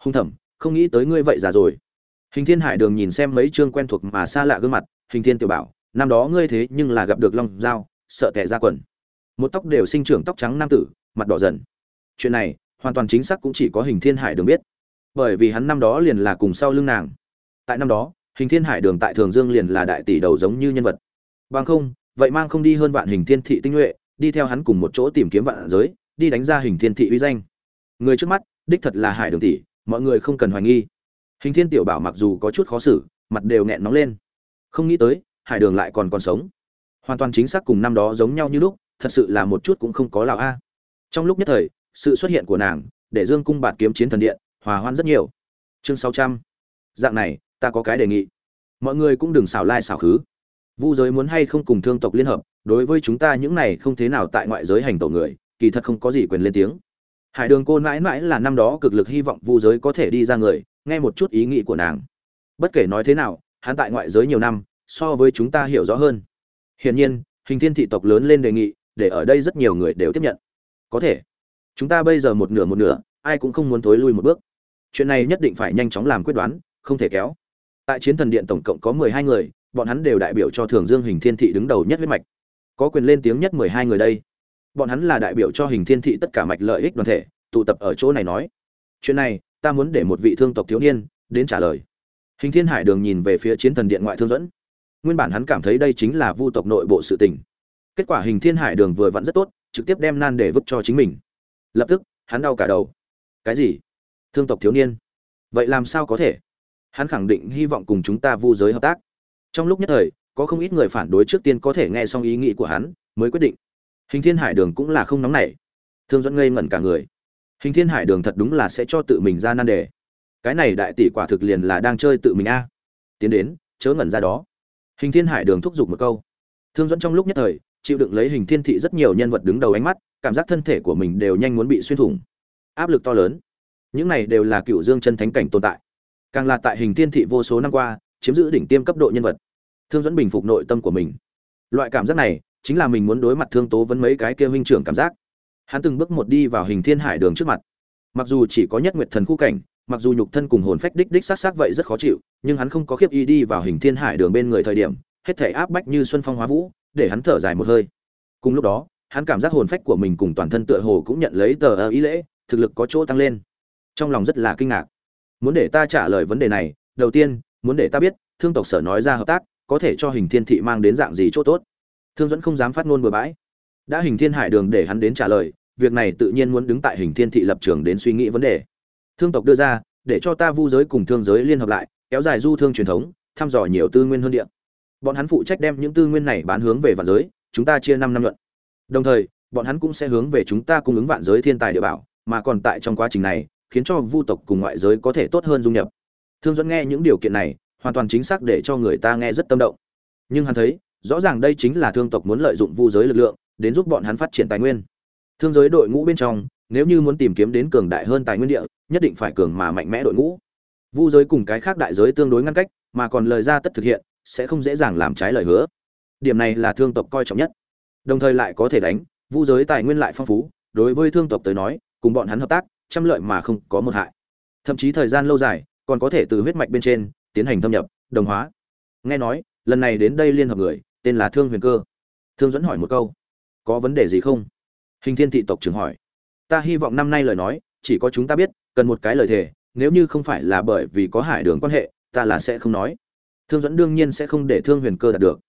A: Hung thẩm, không nghĩ tới ngươi vậy già rồi. Hình thiên hải đường nhìn xem mấy chương quen thuộc mà xa lạ gương mặt, hình thiên tiểu bảo, năm đó ngươi thế nhưng là gặp được long dao, sợ tệ ra quần. Một tóc đều sinh trưởng tóc trắng nam tử, mặt đỏ dần. Chuyện này, hoàn toàn chính xác cũng chỉ có hình thiên hải đường biết. Bởi vì hắn năm đó liền là cùng sau lưng nàng. Tại năm đó, hình thiên hải đường tại thường dương liền là đại tỷ đầu giống như nhân vật. Bằng không vậy mang không đi hơn vạn hình thiên thị tinh nhuệ, đi theo hắn cùng một chỗ tìm kiếm vạn giới, đi đánh ra hình thiên thị uy danh. Người trước mắt, đích thật là hải đường tỷ, mọi người không cần hoài nghi. Hình thiên tiểu bảo mặc dù có chút khó xử, mặt đều nghẹn nóng lên. Không nghĩ tới, hải đường lại còn còn sống. Hoàn toàn chính xác cùng năm đó giống nhau như lúc, thật sự là một chút cũng không có lào a. Trong lúc nhất thời, sự xuất hiện của nàng, để dương cung bạt kiếm chiến thần điện, hòa hoan rất nhiều. Chương sáu trăm. Dạng này, ta có cái đề nghị. Mọi người cũng đừng xảo lai xảo khứ vu giới muốn hay không cùng thương tộc liên hợp, đối với chúng ta những này không thế nào tại ngoại giới hành tẩu người, kỳ thật không có gì quyền lên tiếng. Hải đường cô mãi mãi là năm đó cực lực hy vọng vu giới có thể đi ra người, nghe một chút ý nghĩ của nàng. Bất kể nói thế nào, hắn tại ngoại giới nhiều năm, so với chúng ta hiểu rõ hơn. Hiển nhiên, hình thiên thị tộc lớn lên đề nghị, để ở đây rất nhiều người đều tiếp nhận. Có thể, chúng ta bây giờ một nửa một nửa, ai cũng không muốn thối lui một bước. Chuyện này nhất định phải nhanh chóng làm quyết đoán, không thể kéo. Tại chiến thần điện tổng cộng có mười hai người bọn hắn đều đại biểu cho thường dương hình thiên thị đứng đầu nhất huyết mạch. Có quyền lên tiếng nhất mười hai người đây. Bọn hắn là đại biểu cho hình thiên thị tất cả mạch lợi ích đoàn thể, tụ tập ở chỗ này nói. Chuyện này, ta muốn để một vị thương tộc thiếu niên đến trả lời. Hình thiên hải đường nhìn về phía chiến thần điện ngoại thương dẫn. Nguyên bản hắn cảm thấy đây chính là vu tộc nội bộ sự tình. Kết quả hình thiên hải đường vừa vặn rất tốt, trực tiếp đem nan để vứt cho chính mình. Lập tức, hắn đau cả đầu. Cái gì? Thương tộc thiếu niên? Vậy làm sao có thể? Hắn khẳng định hy vọng cùng chúng ta vu giới hợp tác trong lúc nhất thời, có không ít người phản đối trước tiên có thể nghe xong ý nghĩ của hắn, mới quyết định. Hình thiên hải đường cũng là không nóng nảy. Thương dẫn ngây ngẩn cả người. Hình thiên hải đường thật đúng là sẽ cho tự mình ra nan đề. Cái này đại tỷ quả thực liền là đang chơi tự mình a. Tiến đến, chớ ngẩn ra đó. Hình thiên hải đường thúc giục một câu. Thương dẫn trong lúc nhất thời, chịu đựng lấy hình thiên thị rất nhiều nhân vật đứng đầu ánh mắt, cảm giác thân thể của mình đều nhanh muốn bị xuyên thủng. Áp lực to lớn. Những này đều là cựu dương chân thánh cảnh tồn tại. Càng là tại hình thiên thị vô số năm qua chiếm giữ đỉnh tiêm cấp độ nhân vật. Thương dẫn bình phục nội tâm của mình. Loại cảm giác này chính là mình muốn đối mặt thương tố vấn mấy cái kia huynh trưởng cảm giác. Hắn từng bước một đi vào hình thiên hải đường trước mặt. Mặc dù chỉ có nhất nguyệt thần khu cảnh, mặc dù nhục thân cùng hồn phách đích đích s á vậy rất khó chịu, nhưng hắn không có khiếp y đi vào hình thiên hải đường bên người thời điểm, hết thể áp bách như xuân phong hóa vũ, để hắn thở dài một hơi. Cùng lúc đó, hắn cảm giác hồn phách của mình cùng toàn thân tựa hồ cũng nhận lấy tờ ơ ý lễ, thực lực có chỗ tăng lên. Trong lòng rất là kinh ngạc. Muốn để ta trả lời vấn đề này, đầu tiên muốn để ta biết, thương tộc sở nói ra hợp tác, có thể cho hình thiên thị mang đến dạng gì chỗ tốt. Thương dẫn không dám phát ngôn bừa bãi. Đã hình thiên hải đường để hắn đến trả lời, việc này tự nhiên muốn đứng tại hình thiên thị lập trường đến suy nghĩ vấn đề. Thương tộc đưa ra, để cho ta vu giới cùng thương giới liên hợp lại, kéo dài du thương truyền thống, thăm dò nhiều tư nguyên hơn địa. Bọn hắn phụ trách đem những tư nguyên này bán hướng về vạn giới, chúng ta chia năm năm luận. Đồng thời, bọn hắn cũng sẽ hướng về chúng ta cung ứng vạn giới thiên tài địa bảo, mà còn tại trong quá trình này, khiến cho vu tộc cùng ngoại giới có thể tốt hơn dung nhập thương dẫn nghe những điều kiện này, hoàn toàn chính xác để cho người ta nghe rất tâm động. Nhưng hắn thấy, rõ ràng đây chính là thương tộc muốn lợi dụng vu giới lực lượng, đến giúp bọn hắn phát triển tài nguyên. Thương giới đội ngũ bên trong, nếu như muốn tìm kiếm đến cường đại hơn tài nguyên địa, nhất định phải cường mà mạnh mẽ đội ngũ. Vu giới cùng cái khác đại giới tương đối ngăn cách, mà còn lời ra tất thực hiện, sẽ không dễ dàng làm trái lời hứa. Điểm này là thương tộc coi trọng nhất. Đồng thời lại có thể đánh, vu giới tài nguyên lại phong phú, đối với thương tộc tới nói, cùng bọn hắn hợp tác, trăm lợi mà không có một hại. Thậm chí thời gian lâu dài còn có thể từ huyết mạch bên trên tiến hành thâm nhập, đồng hóa. Nghe nói, lần này đến đây liên hợp người, tên là thương huyền cơ. Thương dẫn hỏi một câu, có vấn đề gì không? Hình thiên thị tộc trưởng hỏi, ta hy vọng năm nay lời nói, chỉ có chúng ta biết, cần một cái lời thề, nếu như không phải là bởi vì có hải đường quan hệ, ta là sẽ không nói. Thương dẫn đương nhiên sẽ không để thương huyền cơ đạt được.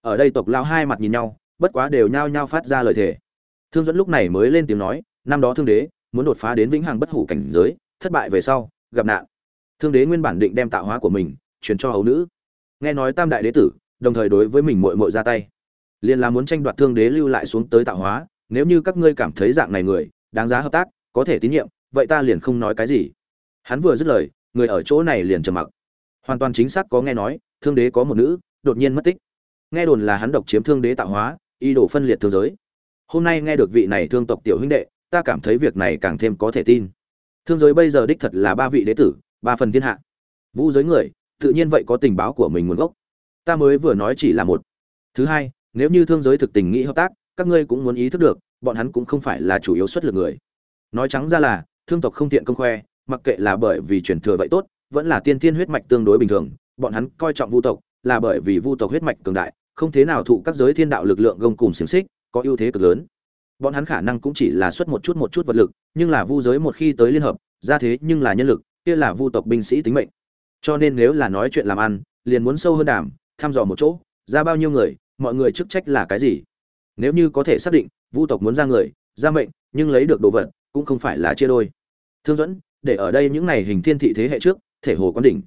A: Ở đây tộc lao hai mặt nhìn nhau, bất quá đều nhao nhao phát ra lời thề. Thương dẫn lúc này mới lên tiếng nói, năm đó thương đế, muốn đột phá đến vĩnh hằng bất hủ cảnh giới, thất bại về sau, gặp nạn thương đế nguyên bản định đem tạo hóa của mình chuyển cho hầu nữ. Nghe nói tam đại đế tử, đồng thời đối với mình muội muội ra tay. Liền là muốn tranh đoạt thương đế lưu lại xuống tới tạo hóa, nếu như các ngươi cảm thấy dạng này người, đáng giá hợp tác, có thể tín nhiệm, vậy ta liền không nói cái gì. Hắn vừa dứt lời, người ở chỗ này liền trầm mặc. Hoàn toàn chính xác có nghe nói, thương đế có một nữ, đột nhiên mất tích. Nghe đồn là hắn độc chiếm thương đế tạo hóa y đổ phân liệt thương giới. Hôm nay nghe được vị này thương tộc tiểu huynh đệ, ta cảm thấy việc này càng thêm có thể tin. Thương giới bây giờ đích thật là ba vị đế tử ba phần thiên hạ. Vũ giới người, tự nhiên vậy có tình báo của mình nguồn gốc. Ta mới vừa nói chỉ là một. Thứ hai, nếu như thương giới thực tình nghĩ hợp tác, các ngươi cũng muốn ý thức được, bọn hắn cũng không phải là chủ yếu xuất lực người. Nói trắng ra là, thương tộc không tiện công khoe, mặc kệ là bởi vì truyền thừa vậy tốt, vẫn là tiên thiên huyết mạch tương đối bình thường, bọn hắn coi trọng vu tộc, là bởi vì vu tộc huyết mạch cường đại, không thế nào thụ các giới thiên đạo lực lượng gông cùng xiềng xích, có ưu thế cực lớn. Bọn hắn khả năng cũng chỉ là xuất một chút một chút vật lực, nhưng là vu giới một khi tới liên hợp, ra thế nhưng là nhân lực kia là vu tộc binh sĩ tính mệnh. Cho nên nếu là nói chuyện làm ăn liền muốn sâu hơn đàm, thăm dò một chỗ ra bao nhiêu người mọi người chức trách là cái gì. Nếu như có thể xác định vu tộc muốn ra người ra mệnh nhưng lấy được đồ vật cũng không phải là chia đôi. Thương dẫn để ở đây những này hình thiên thị thế hệ trước thể hồ quán đỉnh.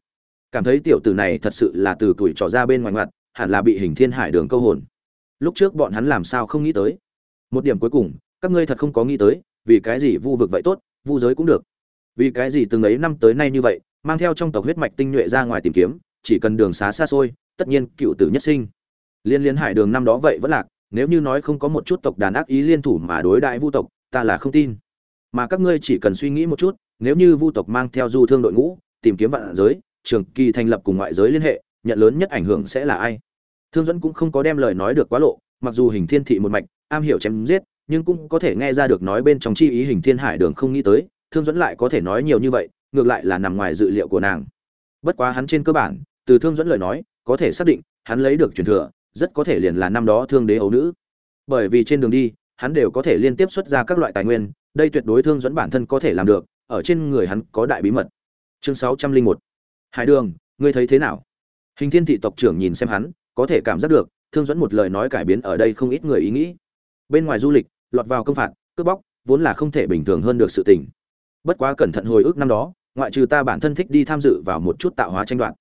A: Cảm thấy tiểu tử này thật sự là từ tuổi trò ra bên ngoài ngoặt hẳn là bị hình thiên hải đường câu hồn. Lúc trước bọn hắn làm sao không nghĩ tới. Một điểm cuối cùng các ngươi thật không có nghĩ tới vì cái gì vu vực vậy tốt vu giới cũng được vì cái gì từng ấy năm tới nay như vậy, mang theo trong tộc huyết mạch tinh nhuệ ra ngoài tìm kiếm, chỉ cần đường xá xa xôi, tất nhiên cựu tử nhất sinh. Liên liên hải đường năm đó vậy vẫn lạc, nếu như nói không có một chút tộc đàn ác ý liên thủ mà đối đại vu tộc, ta là không tin. Mà các ngươi chỉ cần suy nghĩ một chút, nếu như vu tộc mang theo du thương đội ngũ, tìm kiếm vạn giới, trường kỳ thành lập cùng ngoại giới liên hệ, nhận lớn nhất ảnh hưởng sẽ là ai? Thương dẫn cũng không có đem lời nói được quá lộ, mặc dù hình thiên thị một mạch, am hiểu chém giết, nhưng cũng có thể nghe ra được nói bên trong chi ý hình thiên hải đường không nghĩ tới thương dẫn lại có thể nói nhiều như vậy, ngược lại là nằm ngoài dự liệu của nàng. Bất quá hắn trên cơ bản, từ thương dẫn lời nói, có thể xác định, hắn lấy được truyền thừa, rất có thể liền là năm đó thương đế ấu nữ. Bởi vì trên đường đi, hắn đều có thể liên tiếp xuất ra các loại tài nguyên, đây tuyệt đối thương dẫn bản thân có thể làm được, ở trên người hắn có đại bí mật. Chương sáu trăm linh một. Hải đường, ngươi thấy thế nào? Hình thiên thị tộc trưởng nhìn xem hắn, có thể cảm giác được, thương dẫn một lời nói cải biến ở đây không ít người ý nghĩ. Bên ngoài du lịch, lọt vào công phạt, cướp bóc, vốn là không thể bình thường hơn được sự tình bất quá cẩn thận hồi ức năm đó, ngoại trừ ta bản thân thích đi tham dự vào một chút tạo hóa tranh đoạt.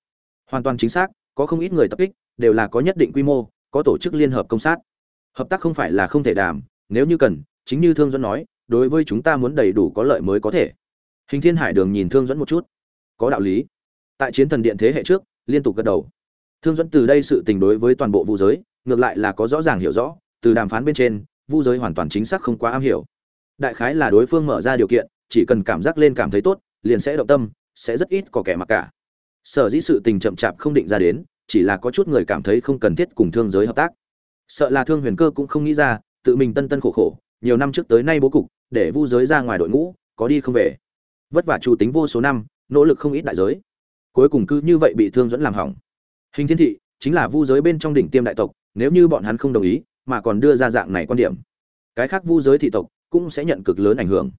A: Hoàn toàn chính xác, có không ít người tập kích, đều là có nhất định quy mô, có tổ chức liên hợp công sát. Hợp tác không phải là không thể đàm, nếu như cần, chính như thương dẫn nói, đối với chúng ta muốn đầy đủ có lợi mới có thể. Hình thiên hải đường nhìn thương dẫn một chút. Có đạo lý. Tại chiến thần điện thế hệ trước, liên tục gật đầu. Thương dẫn từ đây sự tình đối với toàn bộ vũ giới, ngược lại là có rõ ràng hiểu rõ, từ đàm phán bên trên vũ giới hoàn toàn chính xác không quá am hiểu. Đại khái là đối phương mở ra điều kiện chỉ cần cảm giác lên cảm thấy tốt, liền sẽ động tâm, sẽ rất ít có kẻ mặc cả. Sở dĩ sự tình chậm chạp không định ra đến, chỉ là có chút người cảm thấy không cần thiết cùng thương giới hợp tác. Sợ là thương huyền cơ cũng không nghĩ ra, tự mình tân tân khổ khổ, nhiều năm trước tới nay bố cục, để vu giới ra ngoài đội ngũ, có đi không về. Vất vả chủ tính vô số năm, nỗ lực không ít đại giới. Cuối cùng cứ như vậy bị thương dẫn làm hỏng. Hình thiên thị, chính là vu giới bên trong đỉnh tiêm đại tộc, nếu như bọn hắn không đồng ý, mà còn đưa ra dạng này quan điểm, cái khác vu giới thị tộc cũng sẽ nhận cực lớn ảnh hưởng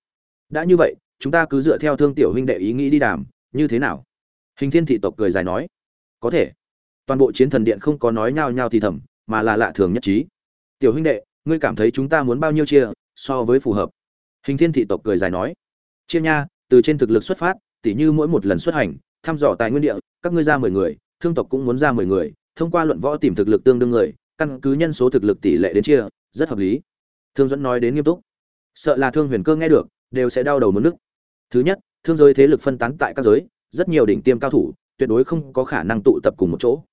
A: đã như vậy, chúng ta cứ dựa theo thương tiểu huynh đệ ý nghĩ đi đàm, như thế nào? Hình thiên thị tộc cười dài nói. Có thể. Toàn bộ chiến thần điện không có nói nhao nhao thì thầm, mà là lạ thường nhất trí. Tiểu huynh đệ, ngươi cảm thấy chúng ta muốn bao nhiêu chia, so với phù hợp? Hình thiên thị tộc cười dài nói. Chia nha, từ trên thực lực xuất phát, tỉ như mỗi một lần xuất hành, thăm dò tài nguyên địa, các ngươi ra mười người, thương tộc cũng muốn ra mười người, thông qua luận võ tìm thực lực tương đương người, căn cứ nhân số thực lực tỷ lệ đến chia, rất hợp lý. Thương dẫn nói đến nghiêm túc. Sợ là thương huyền cơ nghe được đều sẽ đau đầu muốn nước. Thứ nhất thương giới thế lực phân tán tại các giới rất nhiều đỉnh tiêm cao thủ tuyệt đối không có khả năng tụ tập cùng một chỗ.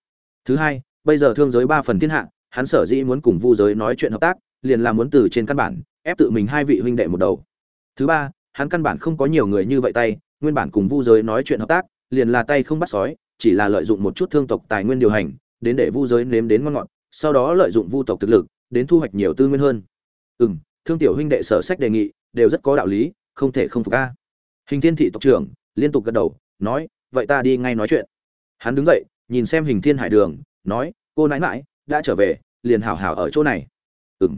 A: Thứ hai bây giờ thương giới ba phần thiên hạ hắn sở dĩ muốn cùng vu giới nói chuyện hợp tác liền là muốn từ trên căn bản ép tự mình hai vị huynh đệ một đầu. Thứ ba hắn căn bản không có nhiều người như vậy tay nguyên bản cùng vu giới nói chuyện hợp tác liền là tay không bắt sói chỉ là lợi dụng một chút thương tộc tài nguyên điều hành đến để vu giới nếm đến ngon ngọt sau đó lợi dụng vu tộc thực lực đến thu hoạch nhiều tư nguyên hơn. Ừm, thương tiểu huynh đệ sở sách đề nghị đều rất có đạo lý, không thể không phục ca hình thiên thị tộc trưởng liên tục gật đầu, nói, vậy ta đi ngay nói chuyện. Hắn đứng dậy, nhìn xem hình thiên hải đường, nói, cô nãi mãi đã trở về, liền hảo hảo ở chỗ này. Ừ m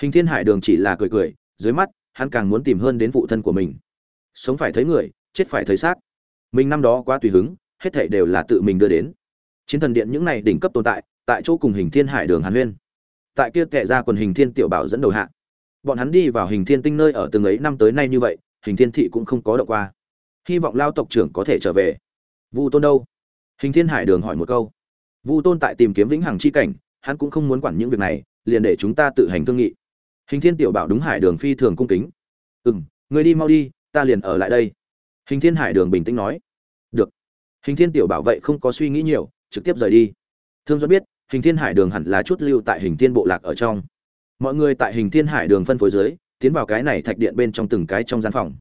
A: hình thiên hải đường chỉ là cười cười, dưới mắt, hắn càng muốn tìm hơn đến phụ thân của mình. Sống phải thấy người, chết phải thấy xác. Mình năm đó quá tùy hứng, hết thảy đều là tự mình đưa đến. Chiến thần điện những này đỉnh cấp tồn tại tại chỗ cùng hình thiên hải đường hàn huyên. Tại kia kệ ra quần hình thiên tiểu bảo dẫn đầu hạ bọn hắn đi vào hình thiên tinh nơi ở từng ấy năm tới nay như vậy, hình thiên thị cũng không có động qua. Hy vọng lao tộc trưởng có thể trở về. Vu tôn đâu? Hình thiên hải đường hỏi một câu. Vu tôn tại tìm kiếm vĩnh hằng chi cảnh, hắn cũng không muốn quản những việc này, liền để chúng ta tự hành thương nghị. Hình thiên tiểu bảo đúng hải đường phi thường cung kính. Ừ m người đi mau đi, ta liền ở lại đây. Hình thiên hải đường bình tĩnh nói. Được. Hình thiên tiểu bảo vậy không có suy nghĩ nhiều, trực tiếp rời đi. Thương do biết, hình thiên hải đường hẳn là chút lưu tại hình thiên bộ lạc ở trong mọi người tại hình thiên hải đường phân phối dưới, tiến vào cái này thạch điện bên trong từng cái trong gian phòng.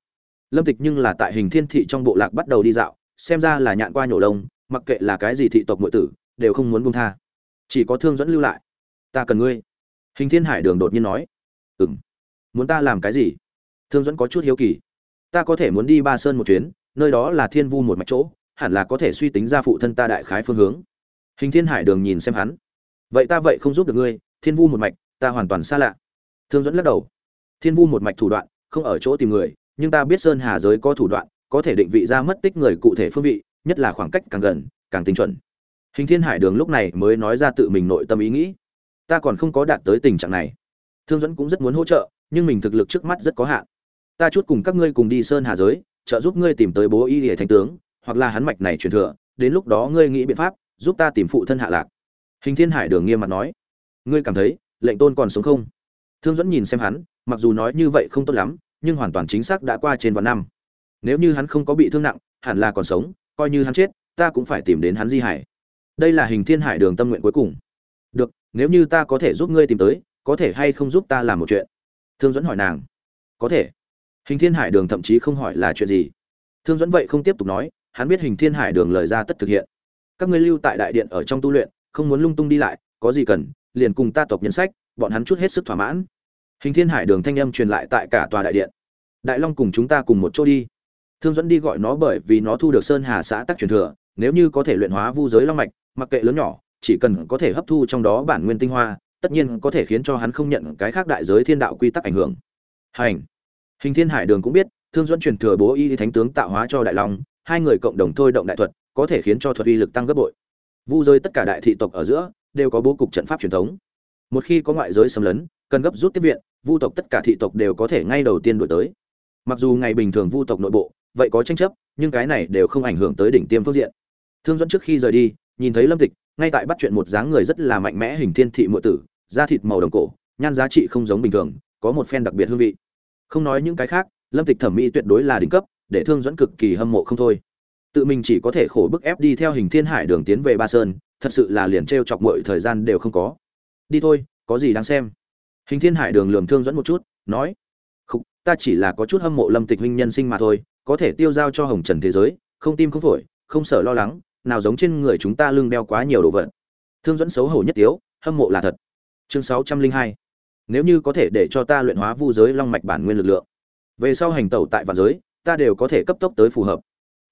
A: Lâm tịch nhưng là tại hình thiên thị trong bộ lạc bắt đầu đi dạo, xem ra là nhạn qua nhổ lông, mặc kệ là cái gì thị tộc nội tử, đều không muốn buông tha. Chỉ có thương dẫn lưu lại. Ta cần ngươi. Hình thiên hải đường đột nhiên nói. Ừ m muốn ta làm cái gì? Thương dẫn có chút hiếu kỳ. Ta có thể muốn đi ba sơn một chuyến, nơi đó là thiên vu một mạch chỗ, hẳn là có thể suy tính ra phụ thân ta đại khái phương hướng. Hình thiên hải đường nhìn xem hắn. Vậy ta vậy không giúp được ngươi, thiên vu một mạch ta hoàn toàn xa lạ. Thương dẫn lắc đầu. Thiên vu một mạch thủ đoạn, không ở chỗ tìm người, nhưng ta biết sơn hà giới có thủ đoạn, có thể định vị ra mất tích người cụ thể phương vị, nhất là khoảng cách càng gần, càng tinh chuẩn. Hình thiên hải đường lúc này mới nói ra tự mình nội tâm ý nghĩ. Ta còn không có đạt tới tình trạng này. Thương dẫn cũng rất muốn hỗ trợ, nhưng mình thực lực trước mắt rất có hạn. Ta chút cùng các ngươi cùng đi sơn hà giới, trợ giúp ngươi tìm tới bố y hệ thánh tướng, hoặc là hắn mạch này truyền thừa, đến lúc đó ngươi nghĩ biện pháp, giúp ta tìm phụ thân hạ lạc. Hình thiên hải đường nghiêm mặt nói. Ngươi cảm thấy lệnh tôn còn sống không? Thương dẫn nhìn xem hắn, mặc dù nói như vậy không tốt lắm, nhưng hoàn toàn chính xác đã qua trên vạn năm. Nếu như hắn không có bị thương nặng, hẳn là còn sống, coi như hắn chết, ta cũng phải tìm đến hắn di hải. Đây là hình thiên hải đường tâm nguyện cuối cùng. Được, nếu như ta có thể giúp ngươi tìm tới, có thể hay không giúp ta làm một chuyện? Thương dẫn hỏi nàng. Có thể. Hình thiên hải đường thậm chí không hỏi là chuyện gì. Thương dẫn vậy không tiếp tục nói, hắn biết hình thiên hải đường lời ra tất thực hiện. Các ngươi lưu tại đại điện ở trong tu luyện, không muốn lung tung đi lại, có gì cần liền cùng ta tộc nhân sách, bọn hắn chút hết sức thỏa mãn. Hình thiên hải đường thanh âm truyền lại tại cả tòa đại điện. Đại long cùng chúng ta cùng một chỗ đi. Thương dẫn đi gọi nó bởi vì nó thu được sơn hà xã tắc truyền thừa, nếu như có thể luyện hóa vu giới long mạch, mặc kệ lớn nhỏ, chỉ cần có thể hấp thu trong đó bản nguyên tinh hoa, tất nhiên có thể khiến cho hắn không nhận cái khác đại giới thiên đạo quy tắc ảnh hưởng. Hành. Hình thiên hải đường cũng biết, thương dẫn truyền thừa bố y thánh tướng tạo hóa cho đại long, hai người cộng đồng thôi động đại thuật, có thể khiến cho thuật uy lực tăng gấp bội. Vu giới tất cả đại thị tộc ở giữa đều có bố cục trận pháp truyền thống. Một khi có ngoại giới xâm lấn, cần gấp rút tiếp viện, vu tộc tất cả thị tộc đều có thể ngay đầu tiên đổi tới. Mặc dù ngày bình thường vu tộc nội bộ, vậy có tranh chấp, nhưng cái này đều không ảnh hưởng tới đỉnh tiêm phương diện. Thương dẫn trước khi rời đi, nhìn thấy lâm tịch, ngay tại bắt chuyện một dáng người rất là mạnh mẽ hình thiên thị mộ tử, da thịt màu đồng cổ, nhan giá trị không giống bình thường, có một phen đặc biệt hương vị. Không nói những cái khác, lâm tịch thẩm mỹ tuyệt đối là đỉnh cấp, để thương dẫn cực kỳ hâm mộ không thôi. Tự mình chỉ có thể khổ bức ép đi theo hình thiên hải đường tiến về ba sơn thật sự là liền trêu chọc mọi thời gian đều không có. Đi thôi, có gì đáng xem? Hình thiên hải đường lườm thương dẫn một chút, nói không ta chỉ là có chút hâm mộ lâm tịch huynh nhân sinh mà thôi, có thể tiêu giao cho hồng trần thế giới, không tim không phổi, không sợ lo lắng, nào giống trên người chúng ta lưng đeo quá nhiều đồ vật. Thương dẫn xấu hổ nhất tiếu, hâm mộ là thật. Chương sáu trăm linh hai, nếu như có thể để cho ta luyện hóa vu giới long mạch bản nguyên lực lượng, về sau hành tẩu tại vạn giới, ta đều có thể cấp tốc tới phù hợp.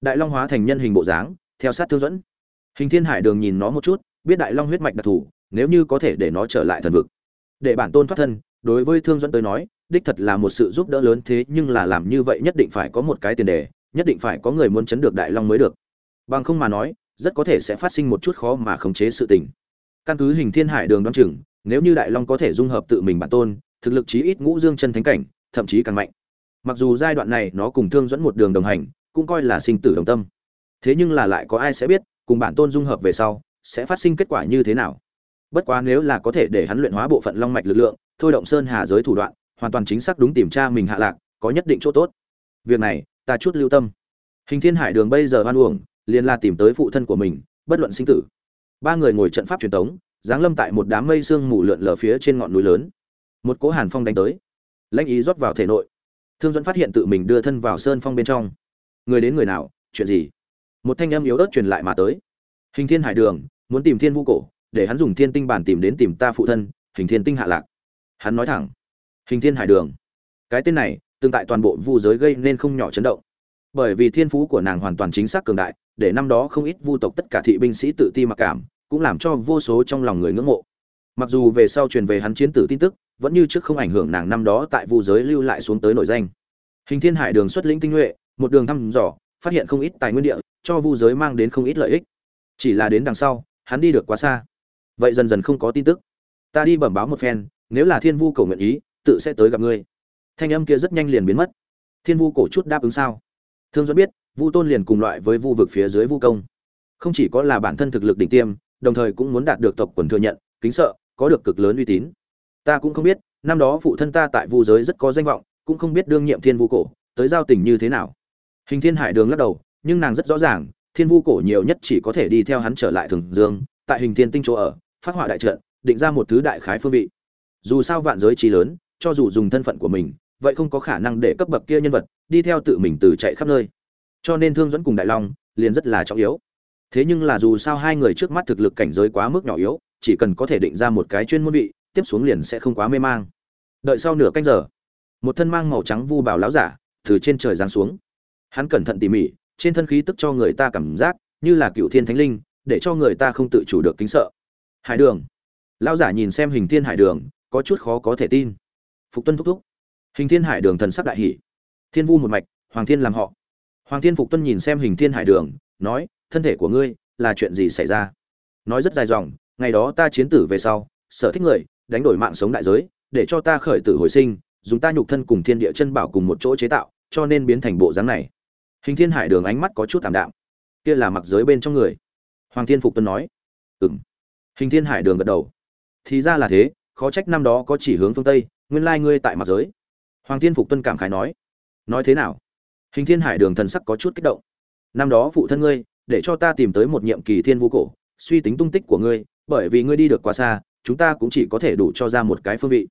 A: Đại long hóa thành nhân hình bộ dáng, theo sát thương dẫn hình thiên hải đường nhìn nó một chút, biết đại long huyết mạch đặc thù, nếu như có thể để nó trở lại thần vực. Để bản tôn thoát thân, đối với thương dẫn tới nói, đích thật là một sự giúp đỡ lớn thế, nhưng là làm như vậy nhất định phải có một cái tiền đề, nhất định phải có người muốn chấn được đại long mới được. Bằng không mà nói, rất có thể sẽ phát sinh một chút khó mà khống chế sự tình. Căn cứ hình thiên hải đường đoan chừng, nếu như đại long có thể dung hợp tự mình bản tôn, thực lực chí ít ngũ dương chân thánh cảnh, thậm chí càng mạnh. Mặc dù giai đoạn này nó cùng thương dẫn một đường đồng hành, cũng coi là sinh tử đồng tâm. Thế nhưng là lại có ai sẽ biết cùng bản tôn dung hợp về sau, sẽ phát sinh kết quả như thế nào? Bất quá nếu là có thể để hắn luyện hóa bộ phận long mạch lực lượng, thôi động sơn hà giới thủ đoạn, hoàn toàn chính xác đúng tìm tra mình hạ lạc, có nhất định chỗ tốt. Việc này, ta chút lưu tâm. Hình thiên hải đường bây giờ hoan uổng, liền là tìm tới phụ thân của mình, bất luận sinh tử. Ba người ngồi trận pháp truyền thống giáng lâm tại một đám mây sương mù lượn lờ phía trên ngọn núi lớn. Một cỗ hàn phong đánh tới. Lãnh ý rót vào thể nội. Thương dẫn phát hiện tự mình đưa thân vào sơn phong bên trong. Người đến người nào, chuyện gì? Một thanh âm yếu ớt truyền lại mà tới. Hình thiên hải đường, muốn tìm thiên vũ cổ, để hắn dùng thiên tinh bản tìm đến tìm ta phụ thân, hình thiên tinh hạ lạc. Hắn nói thẳng. Hình thiên hải đường. Cái tên này, tương tại toàn bộ vu giới gây nên không nhỏ chấn động. Bởi vì thiên phú của nàng hoàn toàn chính xác cường đại, để năm đó không ít vu tộc tất cả thị binh sĩ tự ti mặc cảm, cũng làm cho vô số trong lòng người ngưỡng mộ. Mặc dù về sau truyền về hắn chiến tử tin tức, vẫn như trước không ảnh hưởng nàng năm đó tại vu giới lưu lại xuống tới nổi danh. Hình thiên hải đường xuất lĩnh tinh nhuệ, một đường thăm dò, phát hiện không ít tài nguyên địa cho vu giới mang đến không ít lợi ích. Chỉ là đến đằng sau, hắn đi được quá xa. Vậy dần dần không có tin tức. Ta đi bẩm báo một phen, nếu là thiên vu cầu nguyện ý, tự sẽ tới gặp ngươi. Thanh âm kia rất nhanh liền biến mất. Thiên vu cổ chút đáp ứng sao? Thương dẫn biết, vu tôn liền cùng loại với vu vực phía dưới vu công. Không chỉ có là bản thân thực lực đỉnh tiêm, đồng thời cũng muốn đạt được tộc quần thừa nhận, kính sợ, có được cực lớn uy tín. Ta cũng không biết, năm đó phụ thân ta tại vu giới rất có danh vọng, cũng không biết đương nhiệm thiên vu cổ, tới giao tình như thế nào. Hình thiên hải đường lắc đầu nhưng nàng rất rõ ràng, thiên vu cổ nhiều nhất chỉ có thể đi theo hắn trở lại thường dương, tại hình thiên tinh chỗ ở, phát họa đại trận, định ra một thứ đại khái phương vị. Dù sao vạn giới trí lớn, cho dù dùng thân phận của mình, vậy không có khả năng để cấp bậc kia nhân vật đi theo tự mình từ chạy khắp nơi. Cho nên thương dẫn cùng đại long, liền rất là trọng yếu. Thế nhưng là dù sao hai người trước mắt thực lực cảnh giới quá mức nhỏ yếu, chỉ cần có thể định ra một cái chuyên môn vị, tiếp xuống liền sẽ không quá mê mang. Đợi sau nửa canh giờ, một thân mang màu trắng vu bảo láo giả từ trên trời giáng xuống. Hắn cẩn thận tỉ mỉ trên thân khí tức cho người ta cảm giác như là cựu thiên thánh linh, để cho người ta không tự chủ được kính sợ. Hải đường. Lão giả nhìn xem hình thiên hải đường, có chút khó có thể tin. Phục tuân thúc thúc. Hình thiên hải đường thần sắc đại hỷ thiên vu một mạch, hoàng thiên làm họ. Hoàng thiên phục tuân nhìn xem hình thiên hải đường, nói, thân thể của ngươi, là chuyện gì xảy ra? Nói rất dài dòng, ngày đó ta chiến tử về sau, sở thích người, đánh đổi mạng sống đại giới, để cho ta khởi tử hồi sinh, dùng ta nhục thân cùng thiên địa chân bảo cùng một chỗ chế tạo, cho nên biến thành bộ dáng này hình thiên hải đường ánh mắt có chút tạm đạm. Kia là mặc giới bên trong người. Hoàng thiên phục tuân nói. Ừm, hình thiên hải đường gật đầu. Thì ra là thế khó trách năm đó có chỉ hướng phương tây nguyên lai ngươi tại mặc giới. Hoàng thiên phục tuân cảm khái nói. Nói thế nào? Hình thiên hải đường thần sắc có chút kích động. Năm đó phụ thân ngươi để cho ta tìm tới một nhiệm kỳ thiên vũ cổ suy tính tung tích của ngươi bởi vì ngươi đi được quá xa chúng ta cũng chỉ có thể đủ cho ra một cái phương vị.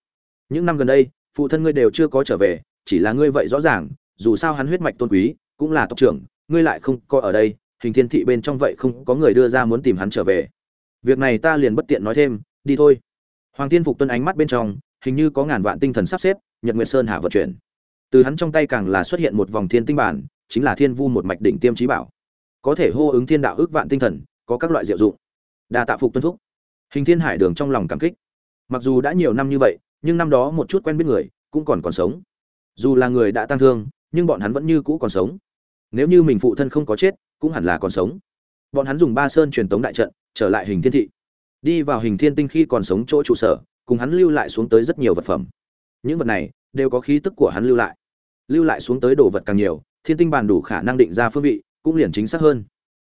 A: Những năm gần đây phụ thân ngươi đều chưa có trở về chỉ là ngươi vậy rõ ràng dù sao hắn huyết mạch tôn quý cũng là tộc trưởng, ngươi lại không có ở đây, hình thiên thị bên trong vậy không có người đưa ra muốn tìm hắn trở về. Việc này ta liền bất tiện nói thêm, đi thôi. Hoàng thiên phục tuân ánh mắt bên trong, hình như có ngàn vạn tinh thần sắp xếp, nhật nguyệt sơn hạ vận chuyển. Từ hắn trong tay càng là xuất hiện một vòng thiên tinh bản, chính là thiên vu một mạch đỉnh tiêm trí bảo. Có thể hô ứng thiên đạo ước vạn tinh thần, có các loại diệu dụng. Đa tạ phục tuân thúc. Hình thiên hải đường trong lòng cảm kích. Mặc dù đã nhiều năm như vậy, nhưng năm đó một chút quen biết người, cũng còn còn sống. Dù là người đã tăng thương, nhưng bọn hắn vẫn như cũ còn sống nếu như mình phụ thân không có chết, cũng hẳn là còn sống. Bọn hắn dùng ba sơn truyền tống đại trận, trở lại hình thiên thị. Đi vào hình thiên tinh khi còn sống chỗ trụ sở, cùng hắn lưu lại xuống tới rất nhiều vật phẩm. Những vật này đều có khí tức của hắn lưu lại. Lưu lại xuống tới đồ vật càng nhiều, thiên tinh bàn đủ khả năng định ra phương vị, cũng liền chính xác hơn.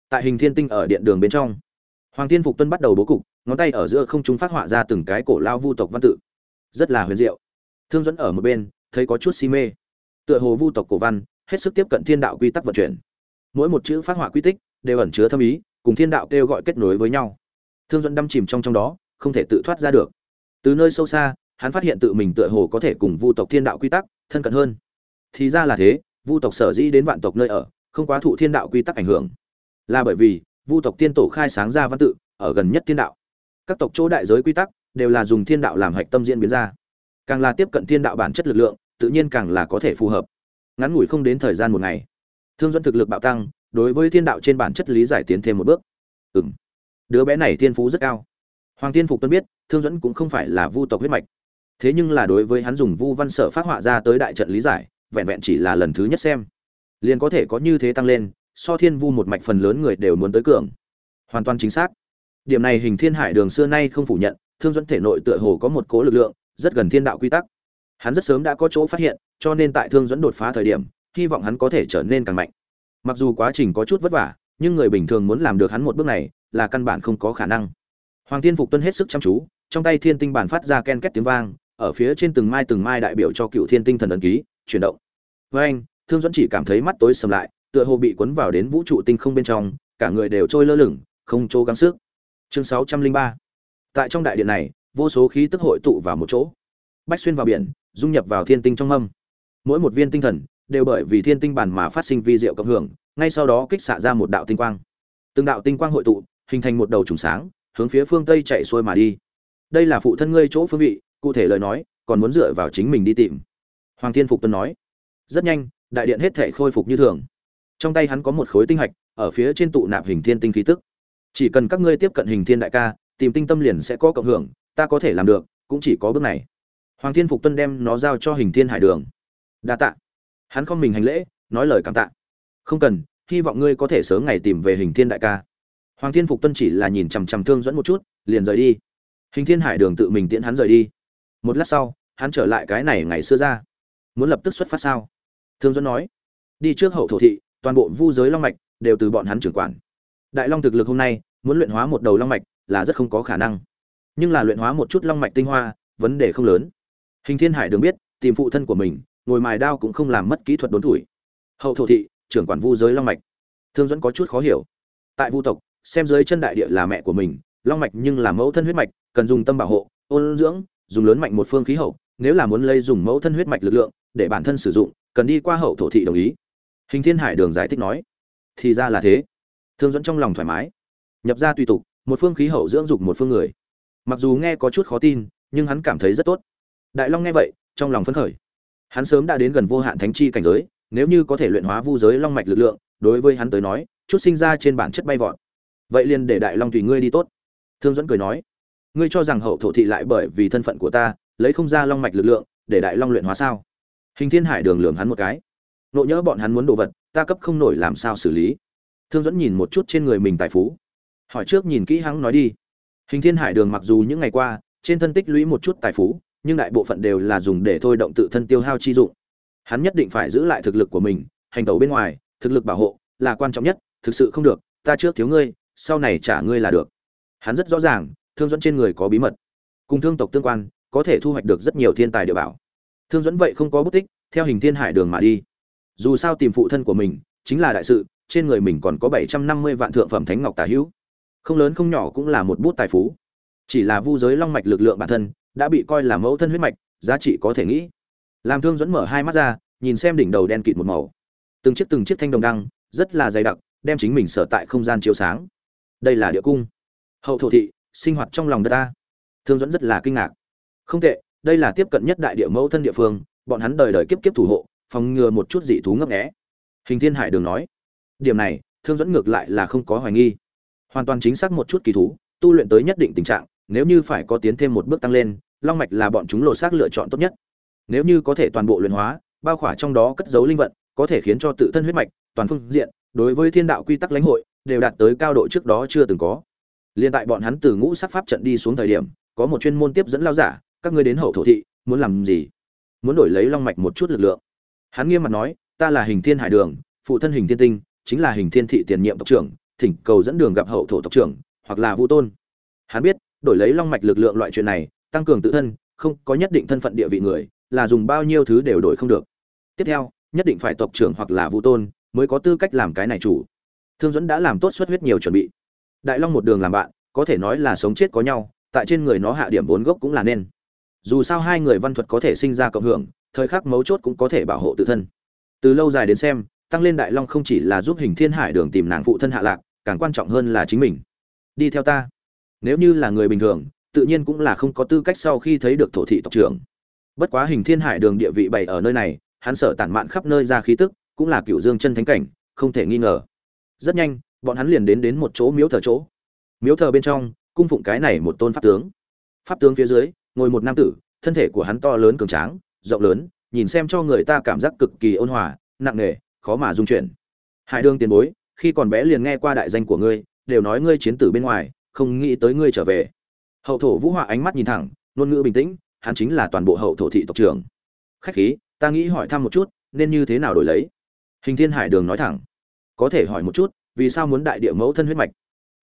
A: Tại hình thiên tinh ở điện đường bên trong, hoàng thiên phục tuân bắt đầu bố cục, ngón tay ở giữa không trung phát họa ra từng cái cổ lao vu tộc văn tự. Rất là huyền diệu. Thương dẫn ở một bên, thấy có chút si mê. Tựa hồ vu tộc cổ văn hết sức tiếp cận thiên đạo quy tắc vận chuyển. Mỗi một chữ phát họa quy tích đều ẩn chứa thâm ý, cùng thiên đạo kêu gọi kết nối với nhau. Thương dẫn đâm chìm trong trong đó, không thể tự thoát ra được. Từ nơi sâu xa, hắn phát hiện tự mình tựa hồ có thể cùng vu tộc thiên đạo quy tắc thân cận hơn. Thì ra là thế, vu tộc sở dĩ đến vạn tộc nơi ở, không quá thụ thiên đạo quy tắc ảnh hưởng. Là bởi vì, vu tộc tiên tổ khai sáng ra văn tự, ở gần nhất thiên đạo. Các tộc chỗ đại giới quy tắc đều là dùng thiên đạo làm hạch tâm diễn biến ra. Càng là tiếp cận thiên đạo bản chất lực lượng, tự nhiên càng là có thể phù hợp ngắn ngủi không đến thời gian một ngày. Thương dẫn thực lực bạo tăng, đối với thiên đạo trên bản chất lý giải tiến thêm một bước. Ừng đứa bé này thiên phú rất cao. Hoàng thiên phục tuân biết, thương dẫn cũng không phải là vu tộc huyết mạch. Thế nhưng là đối với hắn dùng vu văn sở phát họa ra tới đại trận lý giải, vẹn vẹn chỉ là lần thứ nhất xem. Liền có thể có như thế tăng lên, so thiên vu một mạch phần lớn người đều muốn tới cường. Hoàn toàn chính xác. Điểm này hình thiên hải đường xưa nay không phủ nhận, thương dẫn thể nội tựa hồ có một cố lực lượng, rất gần thiên đạo quy tắc. Hắn rất sớm đã có chỗ phát hiện cho nên tại thương dẫn đột phá thời điểm, hy vọng hắn có thể trở nên càng mạnh. Mặc dù quá trình có chút vất vả, nhưng người bình thường muốn làm được hắn một bước này là căn bản không có khả năng. Hoàng thiên phục tuân hết sức chăm chú, trong tay thiên tinh bản phát ra ken két tiếng vang, ở phía trên từng mai từng mai đại biểu cho cựu thiên tinh thần ấn ký, chuyển động. Với anh, thương dẫn chỉ cảm thấy mắt tối sầm lại, tựa hồ bị cuốn vào đến vũ trụ tinh không bên trong, cả người đều trôi lơ lửng, không chỗ gắng sức. Chương sáu trăm linh ba. Tại trong đại điện này, vô số khí tức hội tụ vào một chỗ. Bách xuyên vào biển, dung nhập vào thiên tinh trong âm mỗi một viên tinh thần đều bởi vì thiên tinh bản mà phát sinh vi diệu cộng hưởng, ngay sau đó kích xạ ra một đạo tinh quang. Từng đạo tinh quang hội tụ, hình thành một đầu trùng sáng, hướng phía phương tây chạy xuôi mà đi. Đây là phụ thân ngươi chỗ phương vị, cụ thể lời nói, còn muốn dựa vào chính mình đi tìm. Hoàng thiên phục tuân nói. Rất nhanh, đại điện hết thể khôi phục như thường. Trong tay hắn có một khối tinh hạch, ở phía trên tụ nạp hình thiên tinh khí tức. Chỉ cần các ngươi tiếp cận hình thiên đại ca, tìm tinh tâm liền sẽ có cộng hưởng, ta có thể làm được, cũng chỉ có bước này. Hoàng thiên phục tuân đem nó giao cho hình thiên hải đường đa tạ. Hắn không mình hành lễ, nói lời cảm tạ. Không cần, hy vọng ngươi có thể sớm ngày tìm về hình thiên đại ca. Hoàng thiên phục tuân chỉ là nhìn chằm chằm thương dẫn một chút, liền rời đi. Hình thiên hải đường tự mình tiễn hắn rời đi. Một lát sau, hắn trở lại cái này ngày xưa ra. Muốn lập tức xuất phát sao? Thương dẫn nói. Đi trước hậu thổ thị, toàn bộ vu giới long mạch đều từ bọn hắn trưởng quản. Đại long thực lực hôm nay, muốn luyện hóa một đầu long mạch là rất không có khả năng. Nhưng là luyện hóa một chút long mạch tinh hoa, vấn đề không lớn. Hình thiên hải đường biết, tìm phụ thân của mình ngồi mài đao cũng không làm mất kỹ thuật đốn tuổi. Hậu thổ thị, trưởng quản vu giới long mạch. Thương dẫn có chút khó hiểu. Tại vu tộc, xem dưới chân đại địa là mẹ của mình, long mạch nhưng là mẫu thân huyết mạch, cần dùng tâm bảo hộ, ôn dưỡng, dùng lớn mạnh một phương khí hậu. Nếu là muốn lấy dùng mẫu thân huyết mạch lực lượng để bản thân sử dụng, cần đi qua hậu thổ thị đồng ý. Hình thiên hải đường giải thích nói, thì ra là thế. Thương dẫn trong lòng thoải mái. Nhập ra tùy tục, một phương khí hậu dưỡng dục một phương người. Mặc dù nghe có chút khó tin, nhưng hắn cảm thấy rất tốt. Đại long nghe vậy, trong lòng phấn khởi hắn sớm đã đến gần vô hạn thánh chi cảnh giới, nếu như có thể luyện hóa vu giới long mạch lực lượng, đối với hắn tới nói, chút sinh ra trên bản chất bay vọt. Vậy liền để đại long tùy ngươi đi tốt. Thương dẫn cười nói. Ngươi cho rằng hậu thổ thị lại bởi vì thân phận của ta, lấy không ra long mạch lực lượng, để đại long luyện hóa sao? Hình thiên hải đường lường hắn một cái. Nộ nhớ bọn hắn muốn đồ vật, ta cấp không nổi làm sao xử lý. Thương dẫn nhìn một chút trên người mình tài phú. Hỏi trước nhìn kỹ hắn nói đi. Hình thiên hải đường mặc dù những ngày qua, trên thân tích lũy một chút tài phú nhưng đại bộ phận đều là dùng để thôi động tự thân tiêu hao chi dụng. Hắn nhất định phải giữ lại thực lực của mình, hành tẩu bên ngoài, thực lực bảo hộ là quan trọng nhất, thực sự không được, ta trước thiếu ngươi, sau này trả ngươi là được. Hắn rất rõ ràng, thương dẫn trên người có bí mật. Cùng thương tộc tương quan, có thể thu hoạch được rất nhiều thiên tài địa bảo. Thương dẫn vậy không có bút tích, theo hình thiên hải đường mà đi. Dù sao tìm phụ thân của mình chính là đại sự, trên người mình còn có bảy trăm năm mươi vạn thượng phẩm thánh ngọc tả hữu. Không lớn không nhỏ cũng là một bút tài phú. Chỉ là vu giới long mạch lực lượng bản thân đã bị coi là mẫu thân huyết mạch, giá trị có thể nghĩ. Làm thương dẫn mở hai mắt ra, nhìn xem đỉnh đầu đen kịt một màu. Từng chiếc từng chiếc thanh đồng đăng, rất là dày đặc, đem chính mình sở tại không gian chiếu sáng. Đây là địa cung. Hậu thổ thị, sinh hoạt trong lòng đất ta. Thương dẫn rất là kinh ngạc. Không tệ, đây là tiếp cận nhất đại địa mẫu thân địa phương, bọn hắn đời đời kiếp kiếp thủ hộ, phòng ngừa một chút dị thú ngấp nghé. Hình thiên hải đường nói, điểm này, thương dẫn ngược lại là không có hoài nghi. Hoàn toàn chính xác một chút kỳ thú, tu luyện tới nhất định tình trạng nếu như phải có tiến thêm một bước tăng lên, long mạch là bọn chúng lộ xác lựa chọn tốt nhất. Nếu như có thể toàn bộ luyện hóa, bao khỏa trong đó cất giấu linh vận, có thể khiến cho tự thân huyết mạch, toàn phương diện, đối với thiên đạo quy tắc lãnh hội, đều đạt tới cao độ trước đó chưa từng có. Liên tại bọn hắn từ ngũ sắc pháp trận đi xuống thời điểm, có một chuyên môn tiếp dẫn lao giả, các ngươi đến hậu thổ thị, muốn làm gì? Muốn đổi lấy long mạch một chút lực lượng. Hắn nghiêm mặt nói, ta là hình thiên hải đường, phụ thân hình thiên tinh, chính là hình thiên thị tiền nhiệm tộc trưởng, thỉnh cầu dẫn đường gặp hậu thổ tộc trưởng, hoặc là Vu tôn. Hắn biết đổi lấy long mạch lực lượng loại chuyện này, tăng cường tự thân, không có nhất định thân phận địa vị người, là dùng bao nhiêu thứ đều đổi không được. Tiếp theo, nhất định phải tộc trưởng hoặc là vũ tôn mới có tư cách làm cái này chủ. Thương dẫn đã làm tốt xuất huyết nhiều chuẩn bị. Đại long một đường làm bạn, có thể nói là sống chết có nhau, tại trên người nó hạ điểm vốn gốc cũng là nên. Dù sao hai người văn thuật có thể sinh ra cộng hưởng, thời khắc mấu chốt cũng có thể bảo hộ tự thân. Từ lâu dài đến xem, tăng lên đại long không chỉ là giúp hình thiên hải đường tìm nàng phụ thân hạ lạc, càng quan trọng hơn là chính mình. Đi theo ta nếu như là người bình thường, tự nhiên cũng là không có tư cách sau khi thấy được thổ thị tộc trưởng. Bất quá hình thiên hải đường địa vị bày ở nơi này, hắn sợ tản mạn khắp nơi ra khí tức, cũng là cựu dương chân thánh cảnh, không thể nghi ngờ. Rất nhanh, bọn hắn liền đến đến một chỗ miếu thờ chỗ. Miếu thờ bên trong, cung phụng cái này một tôn pháp tướng. Pháp tướng phía dưới, ngồi một nam tử, thân thể của hắn to lớn cường tráng, rộng lớn, nhìn xem cho người ta cảm giác cực kỳ ôn hòa, nặng nề, khó mà dung chuyển. Hải đương tiền bối, khi còn bé liền nghe qua đại danh của ngươi, đều nói ngươi chiến tử bên ngoài không nghĩ tới ngươi trở về. Hậu thổ vũ họa ánh mắt nhìn thẳng, ngôn ngữ bình tĩnh, hắn chính là toàn bộ hậu thổ thị tộc trưởng. Khách khí, ta nghĩ hỏi thăm một chút, nên như thế nào đổi lấy? Hình thiên hải đường nói thẳng. Có thể hỏi một chút, vì sao muốn đại địa mẫu thân huyết mạch?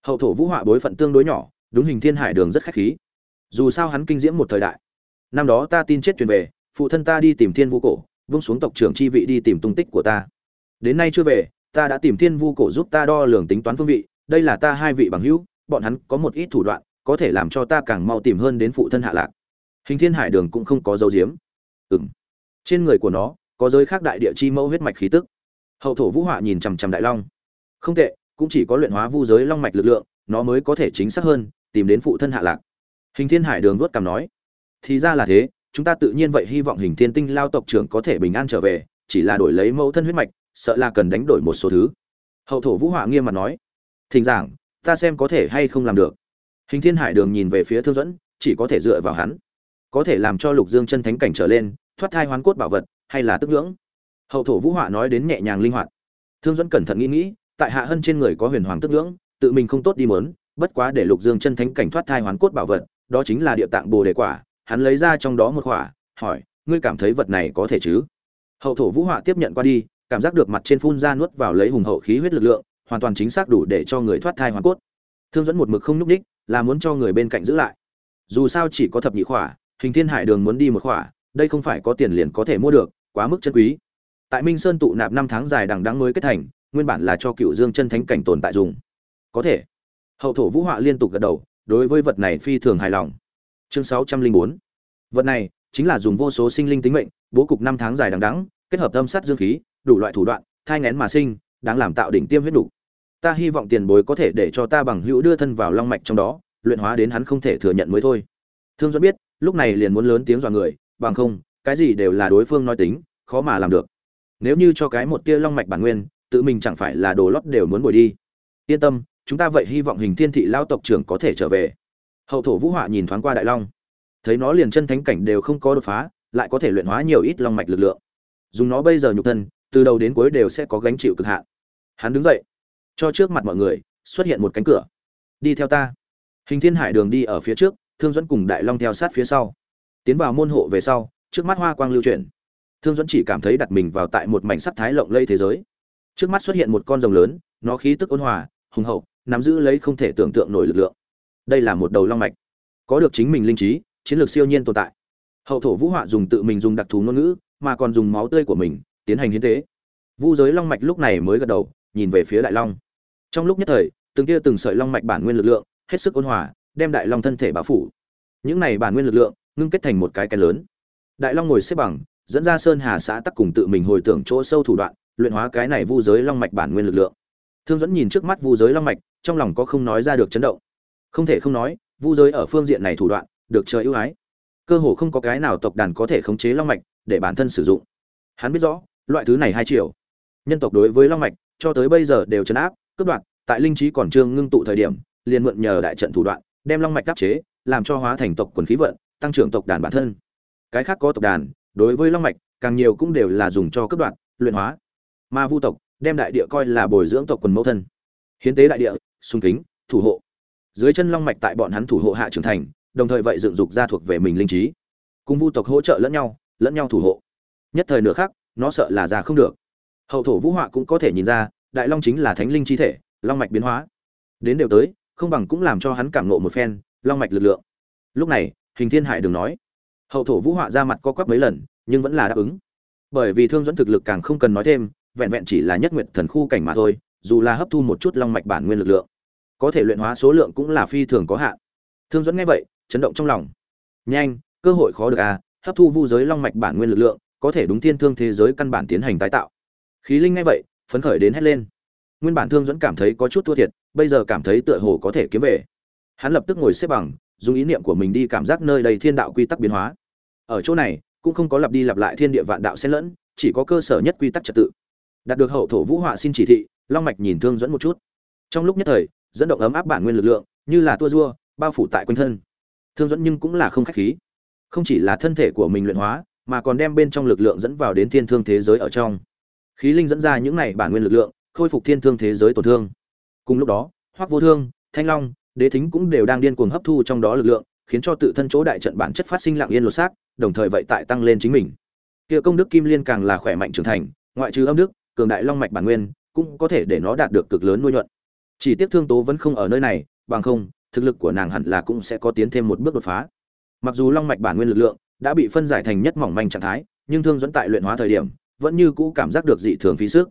A: Hậu thổ vũ họa bối phận tương đối nhỏ, đúng hình thiên hải đường rất khách khí. Dù sao hắn kinh diễm một thời đại. Năm đó ta tin chết truyền về, phụ thân ta đi tìm thiên vu cổ, vung xuống tộc trưởng chi vị đi tìm tung tích của ta. Đến nay chưa về, ta đã tìm thiên vu cổ giúp ta đo lường tính toán phương vị, đây là ta hai vị bằng hữu bọn hắn có một ít thủ đoạn, có thể làm cho ta càng mau tìm hơn đến phụ thân hạ lạc. Hình thiên hải đường cũng không có dấu diếm ừng trên người của nó, có giới khác đại địa chi mẫu huyết mạch khí tức. Hậu thổ vũ họa nhìn chằm chằm đại long. Không tệ, cũng chỉ có luyện hóa vu giới long mạch lực lượng, nó mới có thể chính xác hơn, tìm đến phụ thân hạ lạc. Hình thiên hải đường vuốt cằm nói, thì ra là thế, chúng ta tự nhiên vậy hy vọng hình thiên tinh lao tộc trưởng có thể bình an trở về, chỉ là đổi lấy mẫu thân huyết mạch, sợ là cần đánh đổi một số thứ. Hậu thổ vũ họa nghiêm mặt nói, thỉnh giảng ta xem có thể hay không làm được. Hình thiên hải đường nhìn về phía thương dẫn, chỉ có thể dựa vào hắn. Có thể làm cho lục dương chân thánh cảnh trở lên, thoát thai hoán cốt bảo vật, hay là tức ngưỡng. Hậu thổ vũ họa nói đến nhẹ nhàng linh hoạt. Thương dẫn cẩn thận nghĩ nghĩ, tại hạ hân trên người có huyền hoàng tức ngưỡng, tự mình không tốt đi mớn bất quá để lục dương chân thánh cảnh thoát thai hoán cốt bảo vật, đó chính là địa tạng bồ đề quả, hắn lấy ra trong đó một quả, hỏi, ngươi cảm thấy vật này có thể chứ? Hậu thổ vũ họa tiếp nhận qua đi, cảm giác được mặt trên phun ra nuốt vào lấy hùng hậu khí huyết lực lượng hoàn toàn chính xác đủ để cho người thoát thai hoàn cốt. Thương dẫn một mực không nhúc đích là muốn cho người bên cạnh giữ lại. Dù sao chỉ có thập nhị khỏa, hình thiên hải đường muốn đi một khỏa, đây không phải có tiền liền có thể mua được, quá mức chân quý. Tại minh sơn tụ nạp năm tháng dài đằng đắng mới kết thành, nguyên bản là cho cựu dương chân thánh cảnh tồn tại dùng. Có thể. Hậu thổ vũ họa liên tục gật đầu, đối với vật này phi thường hài lòng. Chương sáu trăm linh bốn. Vật này chính là dùng vô số sinh linh tính mệnh, bố cục năm tháng dài đằng đắng kết hợp âm sát dương khí, đủ loại thủ đoạn, thai ngén mà sinh, đáng làm tạo đỉnh tiêm huyết đủ ta hy vọng tiền bối có thể để cho ta bằng hữu đưa thân vào long mạch trong đó, luyện hóa đến hắn không thể thừa nhận mới thôi. Thương duẫn biết, lúc này liền muốn lớn tiếng dọa người, bằng không, cái gì đều là đối phương nói tính, khó mà làm được. Nếu như cho cái một tia long mạch bản nguyên, tự mình chẳng phải là đồ lót đều muốn bồi đi. Yên tâm, chúng ta vậy hy vọng hình thiên thị lao tộc trưởng có thể trở về. Hậu thổ vũ họa nhìn thoáng qua đại long. Thấy nó liền chân thánh cảnh đều không có đột phá, lại có thể luyện hóa nhiều ít long mạch lực lượng. Dùng nó bây giờ nhục thân, từ đầu đến cuối đều sẽ có gánh chịu cực hạn. Hắn đứng dậy cho trước mặt mọi người, xuất hiện một cánh cửa. Đi theo ta. Hình thiên hải đường đi ở phía trước, thương dẫn cùng đại long theo sát phía sau. Tiến vào môn hộ về sau, trước mắt hoa quang lưu chuyển. Thương dẫn chỉ cảm thấy đặt mình vào tại một mảnh sắc thái lộng lây thế giới. Trước mắt xuất hiện một con rồng lớn, nó khí tức ôn hòa, hùng hậu, nắm giữ lấy không thể tưởng tượng nổi lực lượng. Đây là một đầu long mạch. Có được chính mình linh trí, chiến lược siêu nhiên tồn tại. Hậu thổ vũ họa dùng tự mình dùng đặc thù ngôn ngữ, mà còn dùng máu tươi của mình, tiến hành hiến tế. Vu giới long mạch lúc này mới gật đầu, nhìn về phía đại long trong lúc nhất thời, từng kia từng sợi long mạch bản nguyên lực lượng hết sức ôn hòa, đem đại long thân thể bao phủ. Những này bản nguyên lực lượng ngưng kết thành một cái cái lớn. Đại long ngồi xếp bằng, dẫn ra sơn hà xã tắc cùng tự mình hồi tưởng chỗ sâu thủ đoạn, luyện hóa cái này vu giới long mạch bản nguyên lực lượng. Thương dẫn nhìn trước mắt vu giới long mạch, trong lòng có không nói ra được chấn động. Không thể không nói, vu giới ở phương diện này thủ đoạn được trời ưu ái. Cơ hồ không có cái nào tộc đàn có thể khống chế long mạch để bản thân sử dụng. Hắn biết rõ, loại thứ này hai chiều. Nhân tộc đối với long mạch, cho tới bây giờ đều chấn áp cướp đoạt, tại linh trí còn trương ngưng tụ thời điểm, liền mượn nhờ đại trận thủ đoạn, đem long mạch đắp chế, làm cho hóa thành tộc quần khí vận, tăng trưởng tộc đàn bản thân. Cái khác có tộc đàn, đối với long mạch, càng nhiều cũng đều là dùng cho cướp đoạt, luyện hóa. Mà vu tộc, đem đại địa coi là bồi dưỡng tộc quần mẫu thân. Hiến tế đại địa sung kính, thủ hộ. Dưới chân long mạch tại bọn hắn thủ hộ hạ trưởng thành, đồng thời vậy dựng dục ra thuộc về mình linh trí. Cùng vu tộc hỗ trợ lẫn nhau lẫn nhau thủ hộ. Nhất thời nửa khác nó sợ là ra không được. Hậu thổ vũ họa cũng có thể nhìn ra đại long chính là thánh linh chi thể, long mạch biến hóa. Đến đều tới, không bằng cũng làm cho hắn cảm nộ một phen, long mạch lực lượng. Lúc này, hình thiên hải đừng nói. Hậu thổ vũ họa ra mặt co quắp mấy lần, nhưng vẫn là đáp ứng. Bởi vì thương dẫn thực lực càng không cần nói thêm, vẹn vẹn chỉ là nhất nguyện thần khu cảnh mà thôi, dù là hấp thu một chút long mạch bản nguyên lực lượng, có thể luyện hóa số lượng cũng là phi thường có hạn. Thương dẫn nghe vậy, chấn động trong lòng. Nhanh, cơ hội khó được à hấp thu vu giới long mạch bản nguyên lực lượng, có thể đúng thiên thương thế giới căn bản tiến hành tái tạo. Khí linh nghe vậy phấn khởi đến hét lên. Nguyên bản thương dẫn cảm thấy có chút thua thiệt, bây giờ cảm thấy tựa hồ có thể kiếm về. Hắn lập tức ngồi xếp bằng, dùng ý niệm của mình đi cảm giác nơi đầy thiên đạo quy tắc biến hóa. Ở chỗ này, cũng không có lặp đi lặp lại thiên địa vạn đạo xen lẫn, chỉ có cơ sở nhất quy tắc trật tự. Đạt được hậu thổ vũ họa xin chỉ thị, long mạch nhìn thương dẫn một chút. Trong lúc nhất thời, dẫn động ấm áp bản nguyên lực lượng, như là tua rua, bao phủ tại quanh thân. Thương dẫn nhưng cũng là không khách khí. Không chỉ là thân thể của mình luyện hóa, mà còn đem bên trong lực lượng dẫn vào đến thiên thương thế giới ở trong khí linh dẫn ra những này bản nguyên lực lượng, khôi phục thiên thương thế giới tổn thương. Cùng lúc đó, hoắc vô thương, thanh long, đế thính cũng đều đang điên cuồng hấp thu trong đó lực lượng, khiến cho tự thân chỗ đại trận bản chất phát sinh lặng yên lột xác, đồng thời vậy tại tăng lên chính mình. Kia công đức kim liên càng là khỏe mạnh trưởng thành, ngoại trừ âm đức, cường đại long mạch bản nguyên, cũng có thể để nó đạt được cực lớn nuôi nhuận. Chỉ tiếc thương tố vẫn không ở nơi này, bằng không, thực lực của nàng hẳn là cũng sẽ có tiến thêm một bước đột phá. Mặc dù long mạch bản nguyên lực lượng đã bị phân giải thành nhất mỏng manh trạng thái, nhưng thương dẫn tại luyện hóa thời điểm vẫn như cũ cảm giác được dị thường phí sức.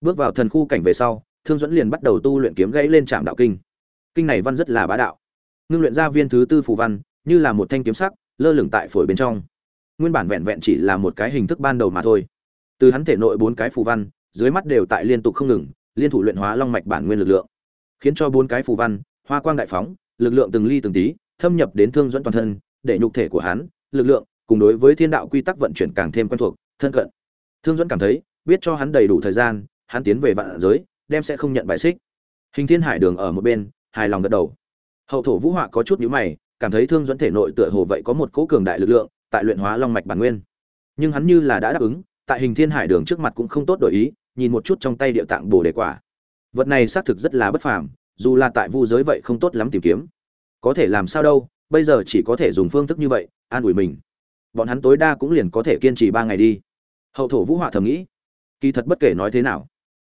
A: Bước vào thần khu cảnh về sau, thương dẫn liền bắt đầu tu luyện kiếm gãy lên Trảm đạo kinh. Kinh này văn rất là bá đạo. Ngưng luyện ra viên thứ tư phù văn, như là một thanh kiếm sắc, lơ lửng tại phổi bên trong. Nguyên bản vẹn vẹn chỉ là một cái hình thức ban đầu mà thôi. Từ hắn thể nội bốn cái phù văn, dưới mắt đều tại liên tục không ngừng, liên thủ luyện hóa long mạch bản nguyên lực lượng. Khiến cho bốn cái phù văn, hoa quang đại phóng, lực lượng từng ly từng tí, thâm nhập đến thương dẫn toàn thân, để nhục thể của hắn, lực lượng, cùng đối với thiên đạo quy tắc vận chuyển càng thêm quen thuộc, thân cận thương dẫn cảm thấy, biết cho hắn đầy đủ thời gian, hắn tiến về vạn giới, đem sẽ không nhận bài xích. Hình thiên hải đường ở một bên, hài lòng gật đầu. Hậu thổ vũ họa có chút nhíu mày, cảm thấy thương dẫn thể nội tựa hồ vậy có một cỗ cường đại lực lượng, tại luyện hóa long mạch bản nguyên. Nhưng hắn như là đã đáp ứng, tại hình thiên hải đường trước mặt cũng không tốt đổi ý, nhìn một chút trong tay địa tạng bồ đề quả. Vật này xác thực rất là bất phàm, dù là tại vu giới vậy không tốt lắm tìm kiếm. Có thể làm sao đâu, bây giờ chỉ có thể dùng phương thức như vậy, an ủi mình. Bọn hắn tối đa cũng liền có thể kiên trì ba ngày đi hậu thổ vũ họa thầm nghĩ. Kỳ thật bất kể nói thế nào,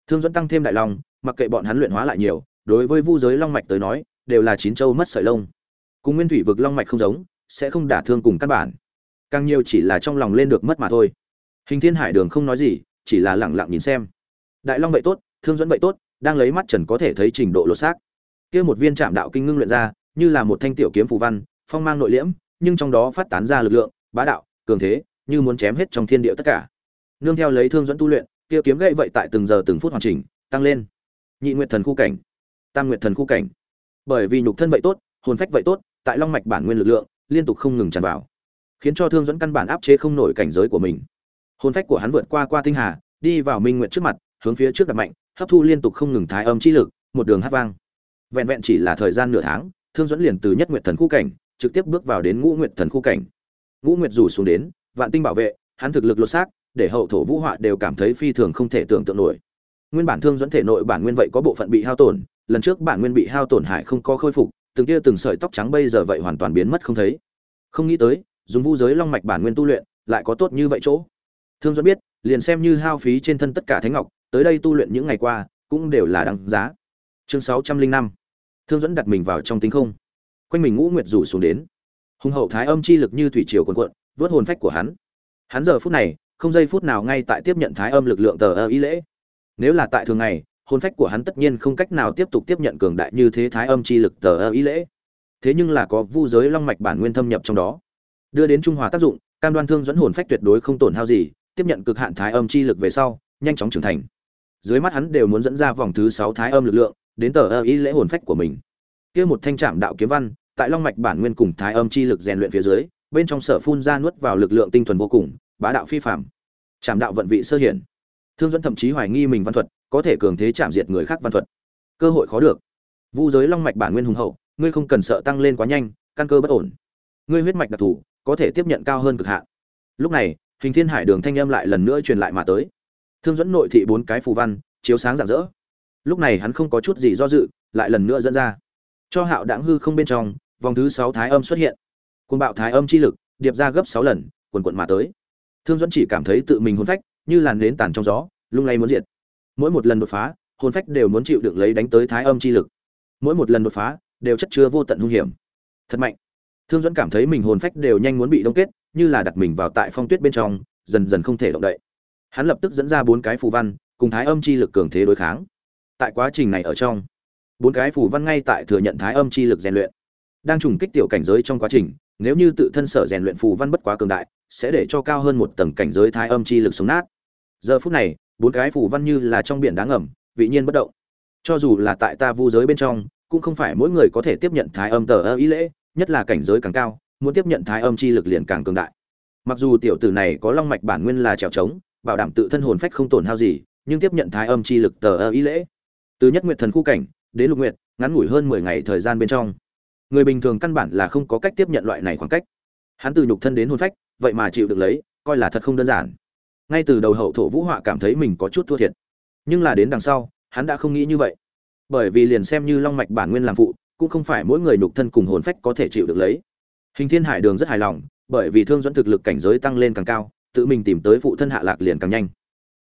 A: thương dẫn tăng thêm đại long, mặc kệ bọn hắn luyện hóa lại nhiều, đối với vu giới long mạch tới nói, đều là chín châu mất sợi lông. Cùng nguyên thủy vực long mạch không giống, sẽ không đả thương cùng căn bản. Càng nhiều chỉ là trong lòng lên được mất mà thôi. Hình thiên hải đường không nói gì, chỉ là lẳng lặng nhìn xem. Đại long vậy tốt, thương dẫn vậy tốt, đang lấy mắt trần có thể thấy trình độ lột xác. Kia một viên trạm đạo kinh ngưng luyện ra, như là một thanh tiểu kiếm phù văn, phong mang nội liễm, nhưng trong đó phát tán ra lực lượng, bá đạo, cường thế, như muốn chém hết trong thiên địa tất cả nương theo lấy thương dẫn tu luyện, kia kiếm gậy vậy tại từng giờ từng phút hoàn chỉnh, tăng lên. Nhị nguyệt thần khu cảnh, tam nguyệt thần khu cảnh. Bởi vì nhục thân vậy tốt, hồn phách vậy tốt, tại long mạch bản nguyên lực lượng, liên tục không ngừng tràn vào, khiến cho thương dẫn căn bản áp chế không nổi cảnh giới của mình. Hồn phách của hắn vượt qua qua tinh hà, đi vào minh nguyện trước mặt, hướng phía trước đặt mạnh, hấp thu liên tục không ngừng thái âm chi lực, một đường hát vang. Vẹn vẹn chỉ là thời gian nửa tháng, thương dẫn liền từ nhất nguyện thần khu cảnh, trực tiếp bước vào đến ngũ nguyện thần khu cảnh. Ngũ nguyệt rủ xuống đến, vạn tinh bảo vệ, hắn thực lực lột xác để hậu thổ vũ họa đều cảm thấy phi thường không thể tưởng tượng nổi. Nguyên bản thương dẫn thể nội bản nguyên vậy có bộ phận bị hao tổn, lần trước bản nguyên bị hao tổn hại không có khôi phục, từng kia từng sợi tóc trắng bây giờ vậy hoàn toàn biến mất không thấy. Không nghĩ tới, dùng vu giới long mạch bản nguyên tu luyện, lại có tốt như vậy chỗ. Thương dẫn biết, liền xem như hao phí trên thân tất cả thánh ngọc, tới đây tu luyện những ngày qua, cũng đều là đáng giá. Chương sáu trăm linh năm. Thương dẫn đặt mình vào trong tính không. Quanh mình ngũ nguyệt rủ xuống đến. Hùng hậu thái âm chi lực như thủy triều cuồn cuộn, vớt hồn phách của hắn. Hắn giờ phút này không giây phút nào ngay tại tiếp nhận thái âm lực lượng tờ ơ ý lễ. Nếu là tại thường ngày, hồn phách của hắn tất nhiên không cách nào tiếp tục tiếp nhận cường đại như thế thái âm chi lực tờ ơ ý lễ. Thế nhưng là có vu giới long mạch bản nguyên thâm nhập trong đó. Đưa đến trung hòa tác dụng, cam đoan thương dẫn hồn phách tuyệt đối không tổn hao gì, tiếp nhận cực hạn thái âm chi lực về sau, nhanh chóng trưởng thành. Dưới mắt hắn đều muốn dẫn ra vòng thứ sáu thái âm lực lượng, đến tờ ơ ý lễ hồn phách của mình. Kia một thanh trạm đạo kiếm văn, tại long mạch bản nguyên cùng thái âm chi lực rèn luyện phía dưới, bên trong sở phun ra nuốt vào lực lượng tinh thuần vô cùng bá đạo phi phạm trạm đạo vận vị sơ hiển. Thương dẫn thậm chí hoài nghi mình văn thuật, có thể cường thế chạm diệt người khác văn thuật. Cơ hội khó được. Vu giới long mạch bản nguyên hùng hậu, ngươi không cần sợ tăng lên quá nhanh, căn cơ bất ổn. Ngươi huyết mạch đặc thù, có thể tiếp nhận cao hơn cực hạn. Lúc này, hình thiên hải đường thanh âm lại lần nữa truyền lại mà tới. Thương dẫn nội thị bốn cái phù văn, chiếu sáng rạng rỡ. Lúc này hắn không có chút gì do dự, lại lần nữa dẫn ra. Cho hạo đãng hư không bên trong, vòng thứ sáu thái âm xuất hiện. Côn bạo thái âm chi lực, điệp ra gấp sáu lần, quần quận mà tới thương dẫn chỉ cảm thấy tự mình hôn phách, như làn nến tàn trong gió, lung lay muốn diệt. Mỗi một lần đột phá, hồn phách đều muốn chịu đựng lấy đánh tới thái âm chi lực. Mỗi một lần đột phá, đều chất chứa vô tận hung hiểm. Thật mạnh. Thương dẫn cảm thấy mình hồn phách đều nhanh muốn bị đông kết, như là đặt mình vào tại phong tuyết bên trong, dần dần không thể động đậy. Hắn lập tức dẫn ra bốn cái phù văn, cùng thái âm chi lực cường thế đối kháng. Tại quá trình này ở trong, bốn cái phù văn ngay tại thừa nhận thái âm chi lực rèn luyện. Đang trùng kích tiểu cảnh giới trong quá trình, nếu như tự thân sở rèn luyện phù văn bất quá cường đại sẽ để cho cao hơn một tầng cảnh giới thái âm chi lực sống nát. Giờ phút này, bốn cái phù văn như là trong biển đá ngầm, vị nhiên bất động. Cho dù là tại ta vu giới bên trong, cũng không phải mỗi người có thể tiếp nhận thái âm tờ ơ ý lễ, nhất là cảnh giới càng cao, muốn tiếp nhận thái âm chi lực liền càng cường đại. Mặc dù tiểu tử này có long mạch bản nguyên là trèo trống, bảo đảm tự thân hồn phách không tổn hao gì, nhưng tiếp nhận thái âm chi lực tờ ơ ý lễ. Từ nhất nguyệt thần khu cảnh, đến lục nguyệt, ngắn ngủi hơn mười ngày thời gian bên trong. Người bình thường căn bản là không có cách tiếp nhận loại này khoảng cách. Hắn từ nhục thân đến hồn phách vậy mà chịu được lấy, coi là thật không đơn giản. Ngay từ đầu hậu thổ vũ họa cảm thấy mình có chút thua thiệt. Nhưng là đến đằng sau, hắn đã không nghĩ như vậy. Bởi vì liền xem như long mạch bản nguyên làm phụ, cũng không phải mỗi người nhục thân cùng hồn phách có thể chịu được lấy. Hình thiên hải đường rất hài lòng, bởi vì thương dẫn thực lực cảnh giới tăng lên càng cao, tự mình tìm tới phụ thân hạ lạc liền càng nhanh.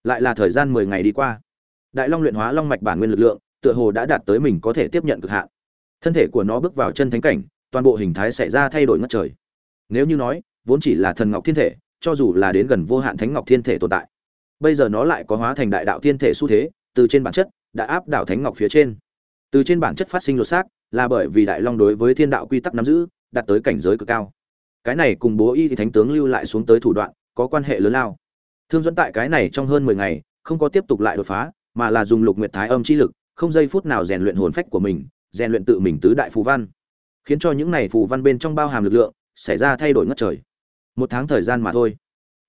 A: Lại là thời gian mười ngày đi qua. Đại long luyện hóa long mạch bản nguyên lực lượng, tựa hồ đã đạt tới mình có thể tiếp nhận cực hạn. Thân thể của nó bước vào chân thánh cảnh, toàn bộ hình thái xảy ra thay đổi ngất trời. Nếu như nói vốn chỉ là thần ngọc thiên thể, cho dù là đến gần vô hạn thánh ngọc thiên thể tồn tại. Bây giờ nó lại có hóa thành đại đạo thiên thể xu thế, từ trên bản chất, đã áp đảo thánh ngọc phía trên. Từ trên bản chất phát sinh lột xác, là bởi vì đại long đối với thiên đạo quy tắc nắm giữ, đạt tới cảnh giới cực cao. Cái này cùng bố y thì thánh tướng lưu lại xuống tới thủ đoạn, có quan hệ lớn lao. Thương dẫn tại cái này trong hơn mười ngày, không có tiếp tục lại đột phá, mà là dùng lục nguyệt thái âm chi lực, không giây phút nào rèn luyện hồn phách của mình, rèn luyện tự mình tứ đại phù văn. Khiến cho những này phù văn bên trong bao hàm lực lượng, xảy ra thay đổi ngất trời một tháng thời gian mà thôi.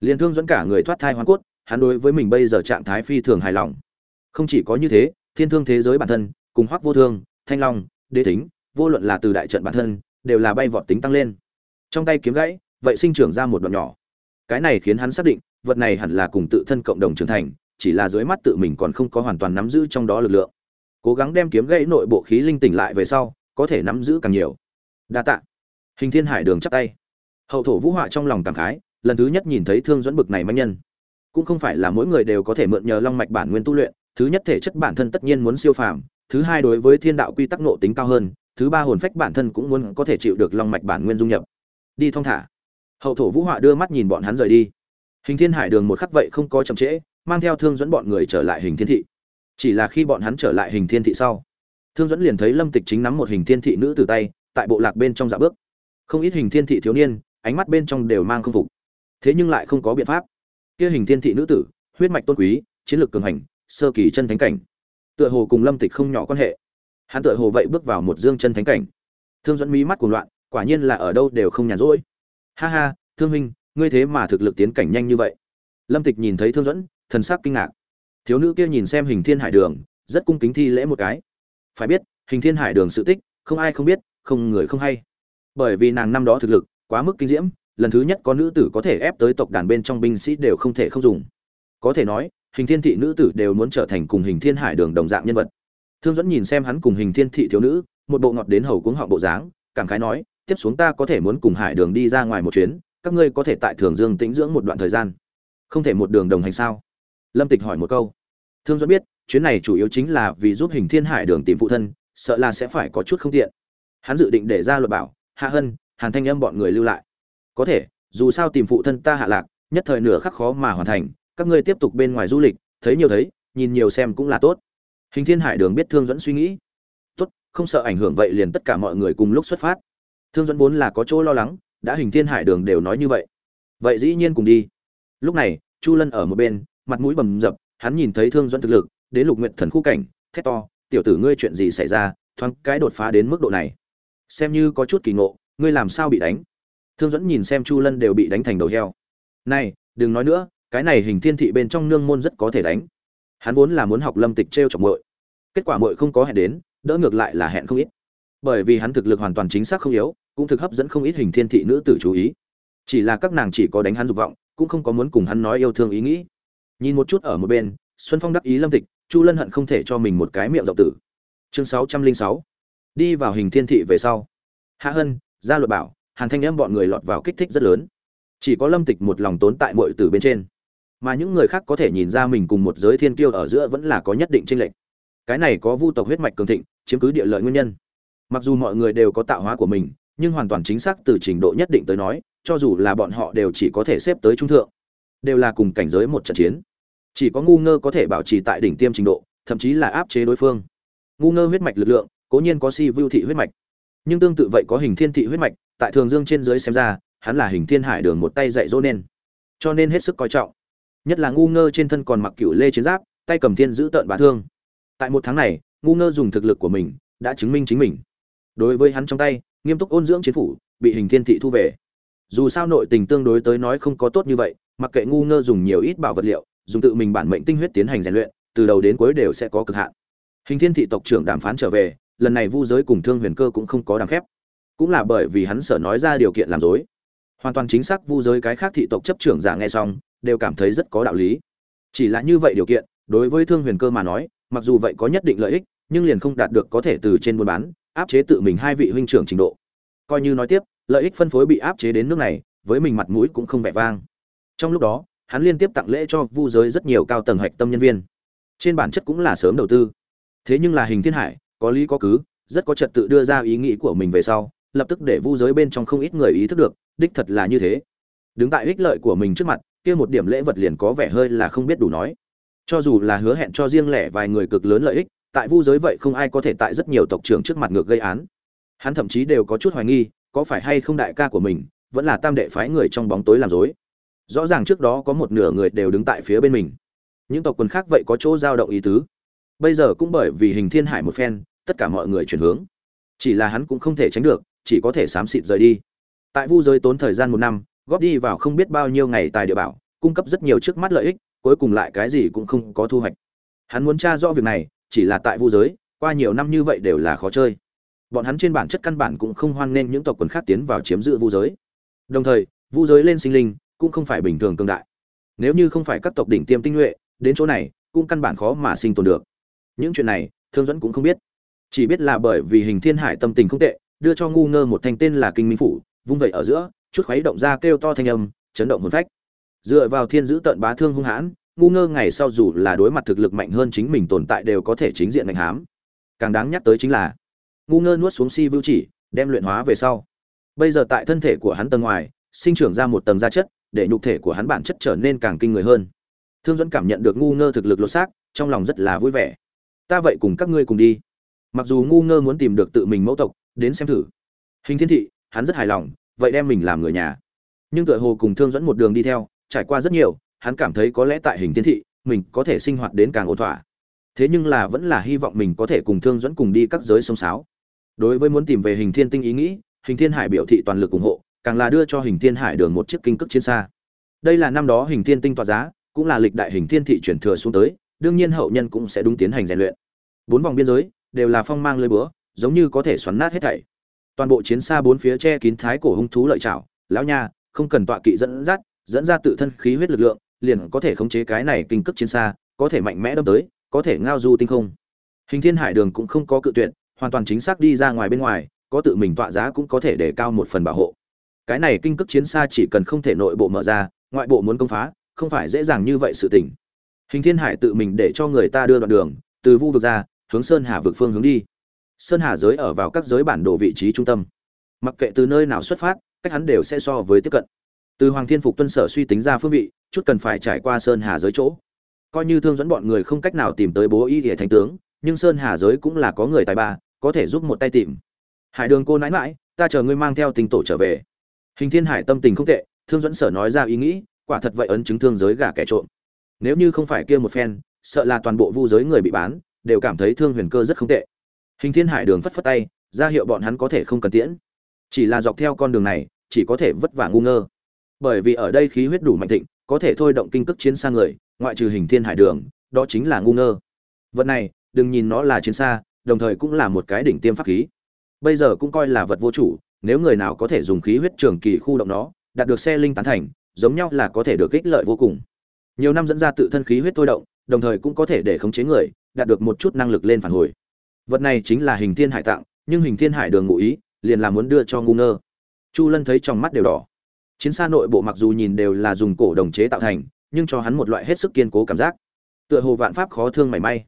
A: Liền thương dẫn cả người thoát thai hoàn cốt, hắn đối với mình bây giờ trạng thái phi thường hài lòng. Không chỉ có như thế, thiên thương thế giới bản thân, cùng hoắc vô thương, thanh long, đế tính vô luận là từ đại trận bản thân, đều là bay vọt tính tăng lên. Trong tay kiếm gãy, vậy sinh trưởng ra một đoạn nhỏ. Cái này khiến hắn xác định, vật này hẳn là cùng tự thân cộng đồng trưởng thành, chỉ là dưới mắt tự mình còn không có hoàn toàn nắm giữ trong đó lực lượng. Cố gắng đem kiếm gãy nội bộ khí linh tỉnh lại về sau, có thể nắm giữ càng nhiều. Đa tạ. Hình thiên hải đường chắp tay hậu thổ vũ họa trong lòng cảm khái, lần thứ nhất nhìn thấy thương dẫn bực này manh nhân. Cũng không phải là mỗi người đều có thể mượn nhờ long mạch bản nguyên tu luyện, thứ nhất thể chất bản thân tất nhiên muốn siêu phàm, thứ hai đối với thiên đạo quy tắc nộ tính cao hơn, thứ ba hồn phách bản thân cũng muốn có thể chịu được long mạch bản nguyên dung nhập. Đi thong thả. Hậu thổ vũ họa đưa mắt nhìn bọn hắn rời đi. Hình thiên hải đường một khắc vậy không có chậm trễ, mang theo thương dẫn bọn người trở lại hình thiên thị. Chỉ là khi bọn hắn trở lại hình thiên thị sau, thương dẫn liền thấy lâm tịch chính nắm một hình thiên thị nữ từ tay, tại bộ lạc bên trong dạ bước. Không ít hình thiên thị thiếu niên ánh mắt bên trong đều mang không phục. Thế nhưng lại không có biện pháp. Kia hình thiên thị nữ tử, huyết mạch tôn quý, chiến lược cường hành, sơ kỳ chân thánh cảnh. Tựa hồ cùng lâm tịch không nhỏ quan hệ. Hắn tựa hồ vậy bước vào một dương chân thánh cảnh. Thương dẫn mí mắt cuồng loạn, quả nhiên là ở đâu đều không nhàn rỗi. Ha ha, thương huynh, ngươi thế mà thực lực tiến cảnh nhanh như vậy. Lâm tịch nhìn thấy thương dẫn thần sắc kinh ngạc. Thiếu nữ kia nhìn xem hình thiên hải đường, rất cung kính thi lễ một cái. Phải biết, hình thiên hải đường sự tích, không ai không biết, không người không hay. Bởi vì nàng năm đó thực lực quá mức kinh diễm, lần thứ nhất có nữ tử có thể ép tới tộc đàn bên trong binh sĩ đều không thể không dùng. Có thể nói, hình thiên thị nữ tử đều muốn trở thành cùng hình thiên hải đường đồng dạng nhân vật. Thương dẫn nhìn xem hắn cùng hình thiên thị thiếu nữ, một bộ ngọt đến hầu cuống họng bộ dáng, cảm khái nói, tiếp xuống ta có thể muốn cùng hải đường đi ra ngoài một chuyến, các ngươi có thể tại thường dương tĩnh dưỡng một đoạn thời gian. Không thể một đường đồng hành sao? Lâm tịch hỏi một câu. Thương dẫn biết, chuyến này chủ yếu chính là vì giúp hình thiên hải đường tìm phụ thân, sợ là sẽ phải có chút không tiện. Hắn dự định để ra luật bảo, hạ hân hàn thanh âm bọn người lưu lại. Có thể, dù sao tìm phụ thân ta hạ lạc, nhất thời nửa khắc khó mà hoàn thành, các ngươi tiếp tục bên ngoài du lịch, thấy nhiều thấy, nhìn nhiều xem cũng là tốt. Hình thiên hải đường biết thương dẫn suy nghĩ. Tốt, không sợ ảnh hưởng vậy liền tất cả mọi người cùng lúc xuất phát. Thương dẫn vốn là có chỗ lo lắng, đã hình thiên hải đường đều nói như vậy. Vậy dĩ nhiên cùng đi. Lúc này, chu lân ở một bên, mặt mũi bầm dập, hắn nhìn thấy thương dẫn thực lực, đến lục nguyện thần khu cảnh, thét to, tiểu tử ngươi chuyện gì xảy ra, thoáng cái đột phá đến mức độ này. Xem như có chút kỳ ngộ ngươi làm sao bị đánh? Thương dẫn nhìn xem chu lân đều bị đánh thành đầu heo. Này, đừng nói nữa, cái này hình thiên thị bên trong nương môn rất có thể đánh. Hắn vốn là muốn học lâm tịch t r e o chọc mội kết quả mội không có hẹn đến, đỡ ngược lại là hẹn không ít. Bởi vì hắn thực lực hoàn toàn chính xác không yếu, cũng thực hấp dẫn không ít hình thiên thị nữ tử chú ý. Chỉ là các nàng chỉ có đánh hắn dục vọng, cũng không có muốn cùng hắn nói yêu thương ý nghĩ. Nhìn một chút ở một bên, xuân phong đắc ý lâm tịch, chu lân hận không thể cho mình một cái miệng dọc tử. Chương sáu trăm linh sáu. Đi vào hình thiên thị về sau. Hạ hân gia luật bảo, hàn thanh em bọn người lọt vào kích thích rất lớn. Chỉ có lâm tịch một lòng tốn tại mọi từ bên trên. Mà những người khác có thể nhìn ra mình cùng một giới thiên kiêu ở giữa vẫn là có nhất định tranh lệch. Cái này có vu tộc huyết mạch cường thịnh, chiếm cứ địa lợi nguyên nhân. Mặc dù mọi người đều có tạo hóa của mình, nhưng hoàn toàn chính xác từ trình độ nhất định tới nói, cho dù là bọn họ đều chỉ có thể xếp tới trung thượng. Đều là cùng cảnh giới một trận chiến. Chỉ có ngu ngơ có thể bảo trì tại đỉnh tiêm trình độ, thậm chí là áp chế đối phương. Ngu ngơ huyết mạch lực lượng, cố nhiên có si vưu thị huyết mạch nhưng tương tự vậy có hình thiên thị huyết mạch, tại thường dương trên dưới xem ra, hắn là hình thiên hải đường một tay dạy dỗ nên. Cho nên hết sức coi trọng. Nhất là ngu ngơ trên thân còn mặc cựu lê chiến giáp, tay cầm thiên giữ tợn bá thương. Tại một tháng này, ngu ngơ dùng thực lực của mình đã chứng minh chính mình. Đối với hắn trong tay, nghiêm túc ôn dưỡng chiến phủ, bị hình thiên thị thu về. Dù sao nội tình tương đối tới nói không có tốt như vậy, mặc kệ ngu ngơ dùng nhiều ít bảo vật liệu, dùng tự mình bản mệnh tinh huyết tiến hành rèn luyện, từ đầu đến cuối đều sẽ có cực hạn. Hình thiên thị tộc trưởng đàm phán trở về lần này vu giới cùng thương huyền cơ cũng không có đàm khép. Cũng là bởi vì hắn sợ nói ra điều kiện làm dối. Hoàn toàn chính xác vu giới cái khác thị tộc chấp trưởng giả nghe xong, đều cảm thấy rất có đạo lý. Chỉ là như vậy điều kiện, đối với thương huyền cơ mà nói, mặc dù vậy có nhất định lợi ích, nhưng liền không đạt được có thể từ trên buôn bán, áp chế tự mình hai vị huynh trưởng trình độ. Coi như nói tiếp, lợi ích phân phối bị áp chế đến nước này, với mình mặt mũi cũng không vẻ vang. Trong lúc đó, hắn liên tiếp tặng lễ cho vu giới rất nhiều cao tầng hạch tâm nhân viên. Trên bản chất cũng là sớm đầu tư. Thế nhưng là hình thiên hải có lý có cứ, rất có trật tự đưa ra ý nghĩ của mình về sau, lập tức để vu giới bên trong không ít người ý thức được, đích thật là như thế. Đứng tại ích lợi của mình trước mặt, kia một điểm lễ vật liền có vẻ hơi là không biết đủ nói. Cho dù là hứa hẹn cho riêng lẻ vài người cực lớn lợi ích, tại vu giới vậy không ai có thể tại rất nhiều tộc trưởng trước mặt ngược gây án. Hắn thậm chí đều có chút hoài nghi, có phải hay không đại ca của mình, vẫn là tam đệ phái người trong bóng tối làm dối rõ ràng trước đó có một nửa người đều đứng tại phía bên mình. Những tộc quần khác vậy có chỗ dao động ý tứ bây giờ cũng bởi vì hình thiên hải một phen, tất cả mọi người chuyển hướng. Chỉ là hắn cũng không thể tránh được, chỉ có thể xám xịt rời đi. Tại vu giới tốn thời gian một năm, góp đi vào không biết bao nhiêu ngày tài địa bảo, cung cấp rất nhiều trước mắt lợi ích, cuối cùng lại cái gì cũng không có thu hoạch. Hắn muốn tra rõ việc này, chỉ là tại vu giới, qua nhiều năm như vậy đều là khó chơi. Bọn hắn trên bản chất căn bản cũng không hoan nghênh những tộc quần khác tiến vào chiếm giữ vu giới. Đồng thời, vu giới lên sinh linh cũng không phải bình thường cường đại. Nếu như không phải các tộc đỉnh tiêm tinh nhuệ, đến chỗ này cũng căn bản khó mà sinh tồn được những chuyện này, thương dẫn cũng không biết. Chỉ biết là bởi vì hình thiên hải tâm tình không tệ, đưa cho ngu ngơ một thanh tên là kinh minh phủ, vung vậy ở giữa, chút khuấy động ra kêu to thanh âm, chấn động hồn phách. Dựa vào thiên giữ tận bá thương hung hãn, ngu ngơ ngày sau dù là đối mặt thực lực mạnh hơn chính mình tồn tại đều có thể chính diện ngành hám. Càng đáng nhắc tới chính là, ngu ngơ nuốt xuống si vưu chỉ, đem luyện hóa về sau. Bây giờ tại thân thể của hắn tầng ngoài, sinh trưởng ra một tầng da chất, để nhục thể của hắn bản chất trở nên càng kinh người hơn. Thương dẫn cảm nhận được ngu ngơ thực lực lột xác, trong lòng rất là vui vẻ ta vậy cùng các ngươi cùng đi. Mặc dù ngu ngơ muốn tìm được tự mình mẫu tộc, đến xem thử. Hình thiên thị, hắn rất hài lòng, vậy đem mình làm người nhà. Nhưng tựa hồ cùng thương dẫn một đường đi theo, trải qua rất nhiều, hắn cảm thấy có lẽ tại hình thiên thị, mình có thể sinh hoạt đến càng ổn thỏa. Thế nhưng là vẫn là hy vọng mình có thể cùng thương dẫn cùng đi các giới sông sáo. Đối với muốn tìm về hình thiên tinh ý nghĩ, hình thiên hải biểu thị toàn lực ủng hộ, càng là đưa cho hình thiên hải đường một chiếc kinh cước chiến xa. Đây là năm đó hình thiên tinh tỏa giá, cũng là lịch đại hình thiên thị chuyển thừa xuống tới đương nhiên hậu nhân cũng sẽ đúng tiến hành rèn luyện. Bốn vòng biên giới đều là phong mang lơi búa, giống như có thể xoắn nát hết thảy. Toàn bộ chiến xa bốn phía che kín thái cổ hung thú lợi chảo lão nha, không cần tọa kỵ dẫn dắt, dẫn ra tự thân khí huyết lực lượng, liền có thể khống chế cái này kinh cước chiến xa, có thể mạnh mẽ đâm tới, có thể ngao du tinh không. Hình thiên hải đường cũng không có cự tuyệt, hoàn toàn chính xác đi ra ngoài bên ngoài, có tự mình tọa giá cũng có thể để cao một phần bảo hộ. Cái này kinh cước chiến xa chỉ cần không thể nội bộ mở ra, ngoại bộ muốn công phá, không phải dễ dàng như vậy sự tình hình thiên hải tự mình để cho người ta đưa đoạn đường, từ vu vực ra, hướng sơn hà vực phương hướng đi. Sơn hà giới ở vào các giới bản đồ vị trí trung tâm. Mặc kệ từ nơi nào xuất phát, cách hắn đều sẽ so với tiếp cận. Từ hoàng thiên phục tuân sở suy tính ra phương vị, chút cần phải trải qua sơn hà giới chỗ. Coi như thương dẫn bọn người không cách nào tìm tới bố y địa thánh tướng, nhưng sơn hà giới cũng là có người tài ba, có thể giúp một tay tìm. Hải đường cô nãi mãi ta chờ ngươi mang theo tình tổ trở về. Hình thiên hải tâm tình không tệ, thương dẫn sở nói ra ý nghĩ, quả thật vậy ấn chứng thương giới gà kẻ trộm nếu như không phải kia một phen, sợ là toàn bộ vu giới người bị bán, đều cảm thấy thương huyền cơ rất không tệ. Hình thiên hải đường phất phất tay, ra hiệu bọn hắn có thể không cần tiễn. Chỉ là dọc theo con đường này, chỉ có thể vất vả ngu ngơ. Bởi vì ở đây khí huyết đủ mạnh thịnh, có thể thôi động kinh cước chiến xa người, ngoại trừ hình thiên hải đường, đó chính là ngu ngơ. Vật này, đừng nhìn nó là chiến xa, đồng thời cũng là một cái đỉnh tiêm pháp khí. Bây giờ cũng coi là vật vô chủ, nếu người nào có thể dùng khí huyết trường kỳ khu động nó, đạt được xe linh tán thành, giống nhau là có thể được ích lợi vô cùng nhiều năm dẫn ra tự thân khí huyết thôi động, đồng thời cũng có thể để khống chế người, đạt được một chút năng lực lên phản hồi. Vật này chính là hình thiên hải tặng, nhưng hình thiên hải đường ngụ ý, liền là muốn đưa cho ngu ngơ. Chu lân thấy trong mắt đều đỏ. Chiến xa nội bộ mặc dù nhìn đều là dùng cổ đồng chế tạo thành, nhưng cho hắn một loại hết sức kiên cố cảm giác. Tựa hồ vạn pháp khó thương mảy may.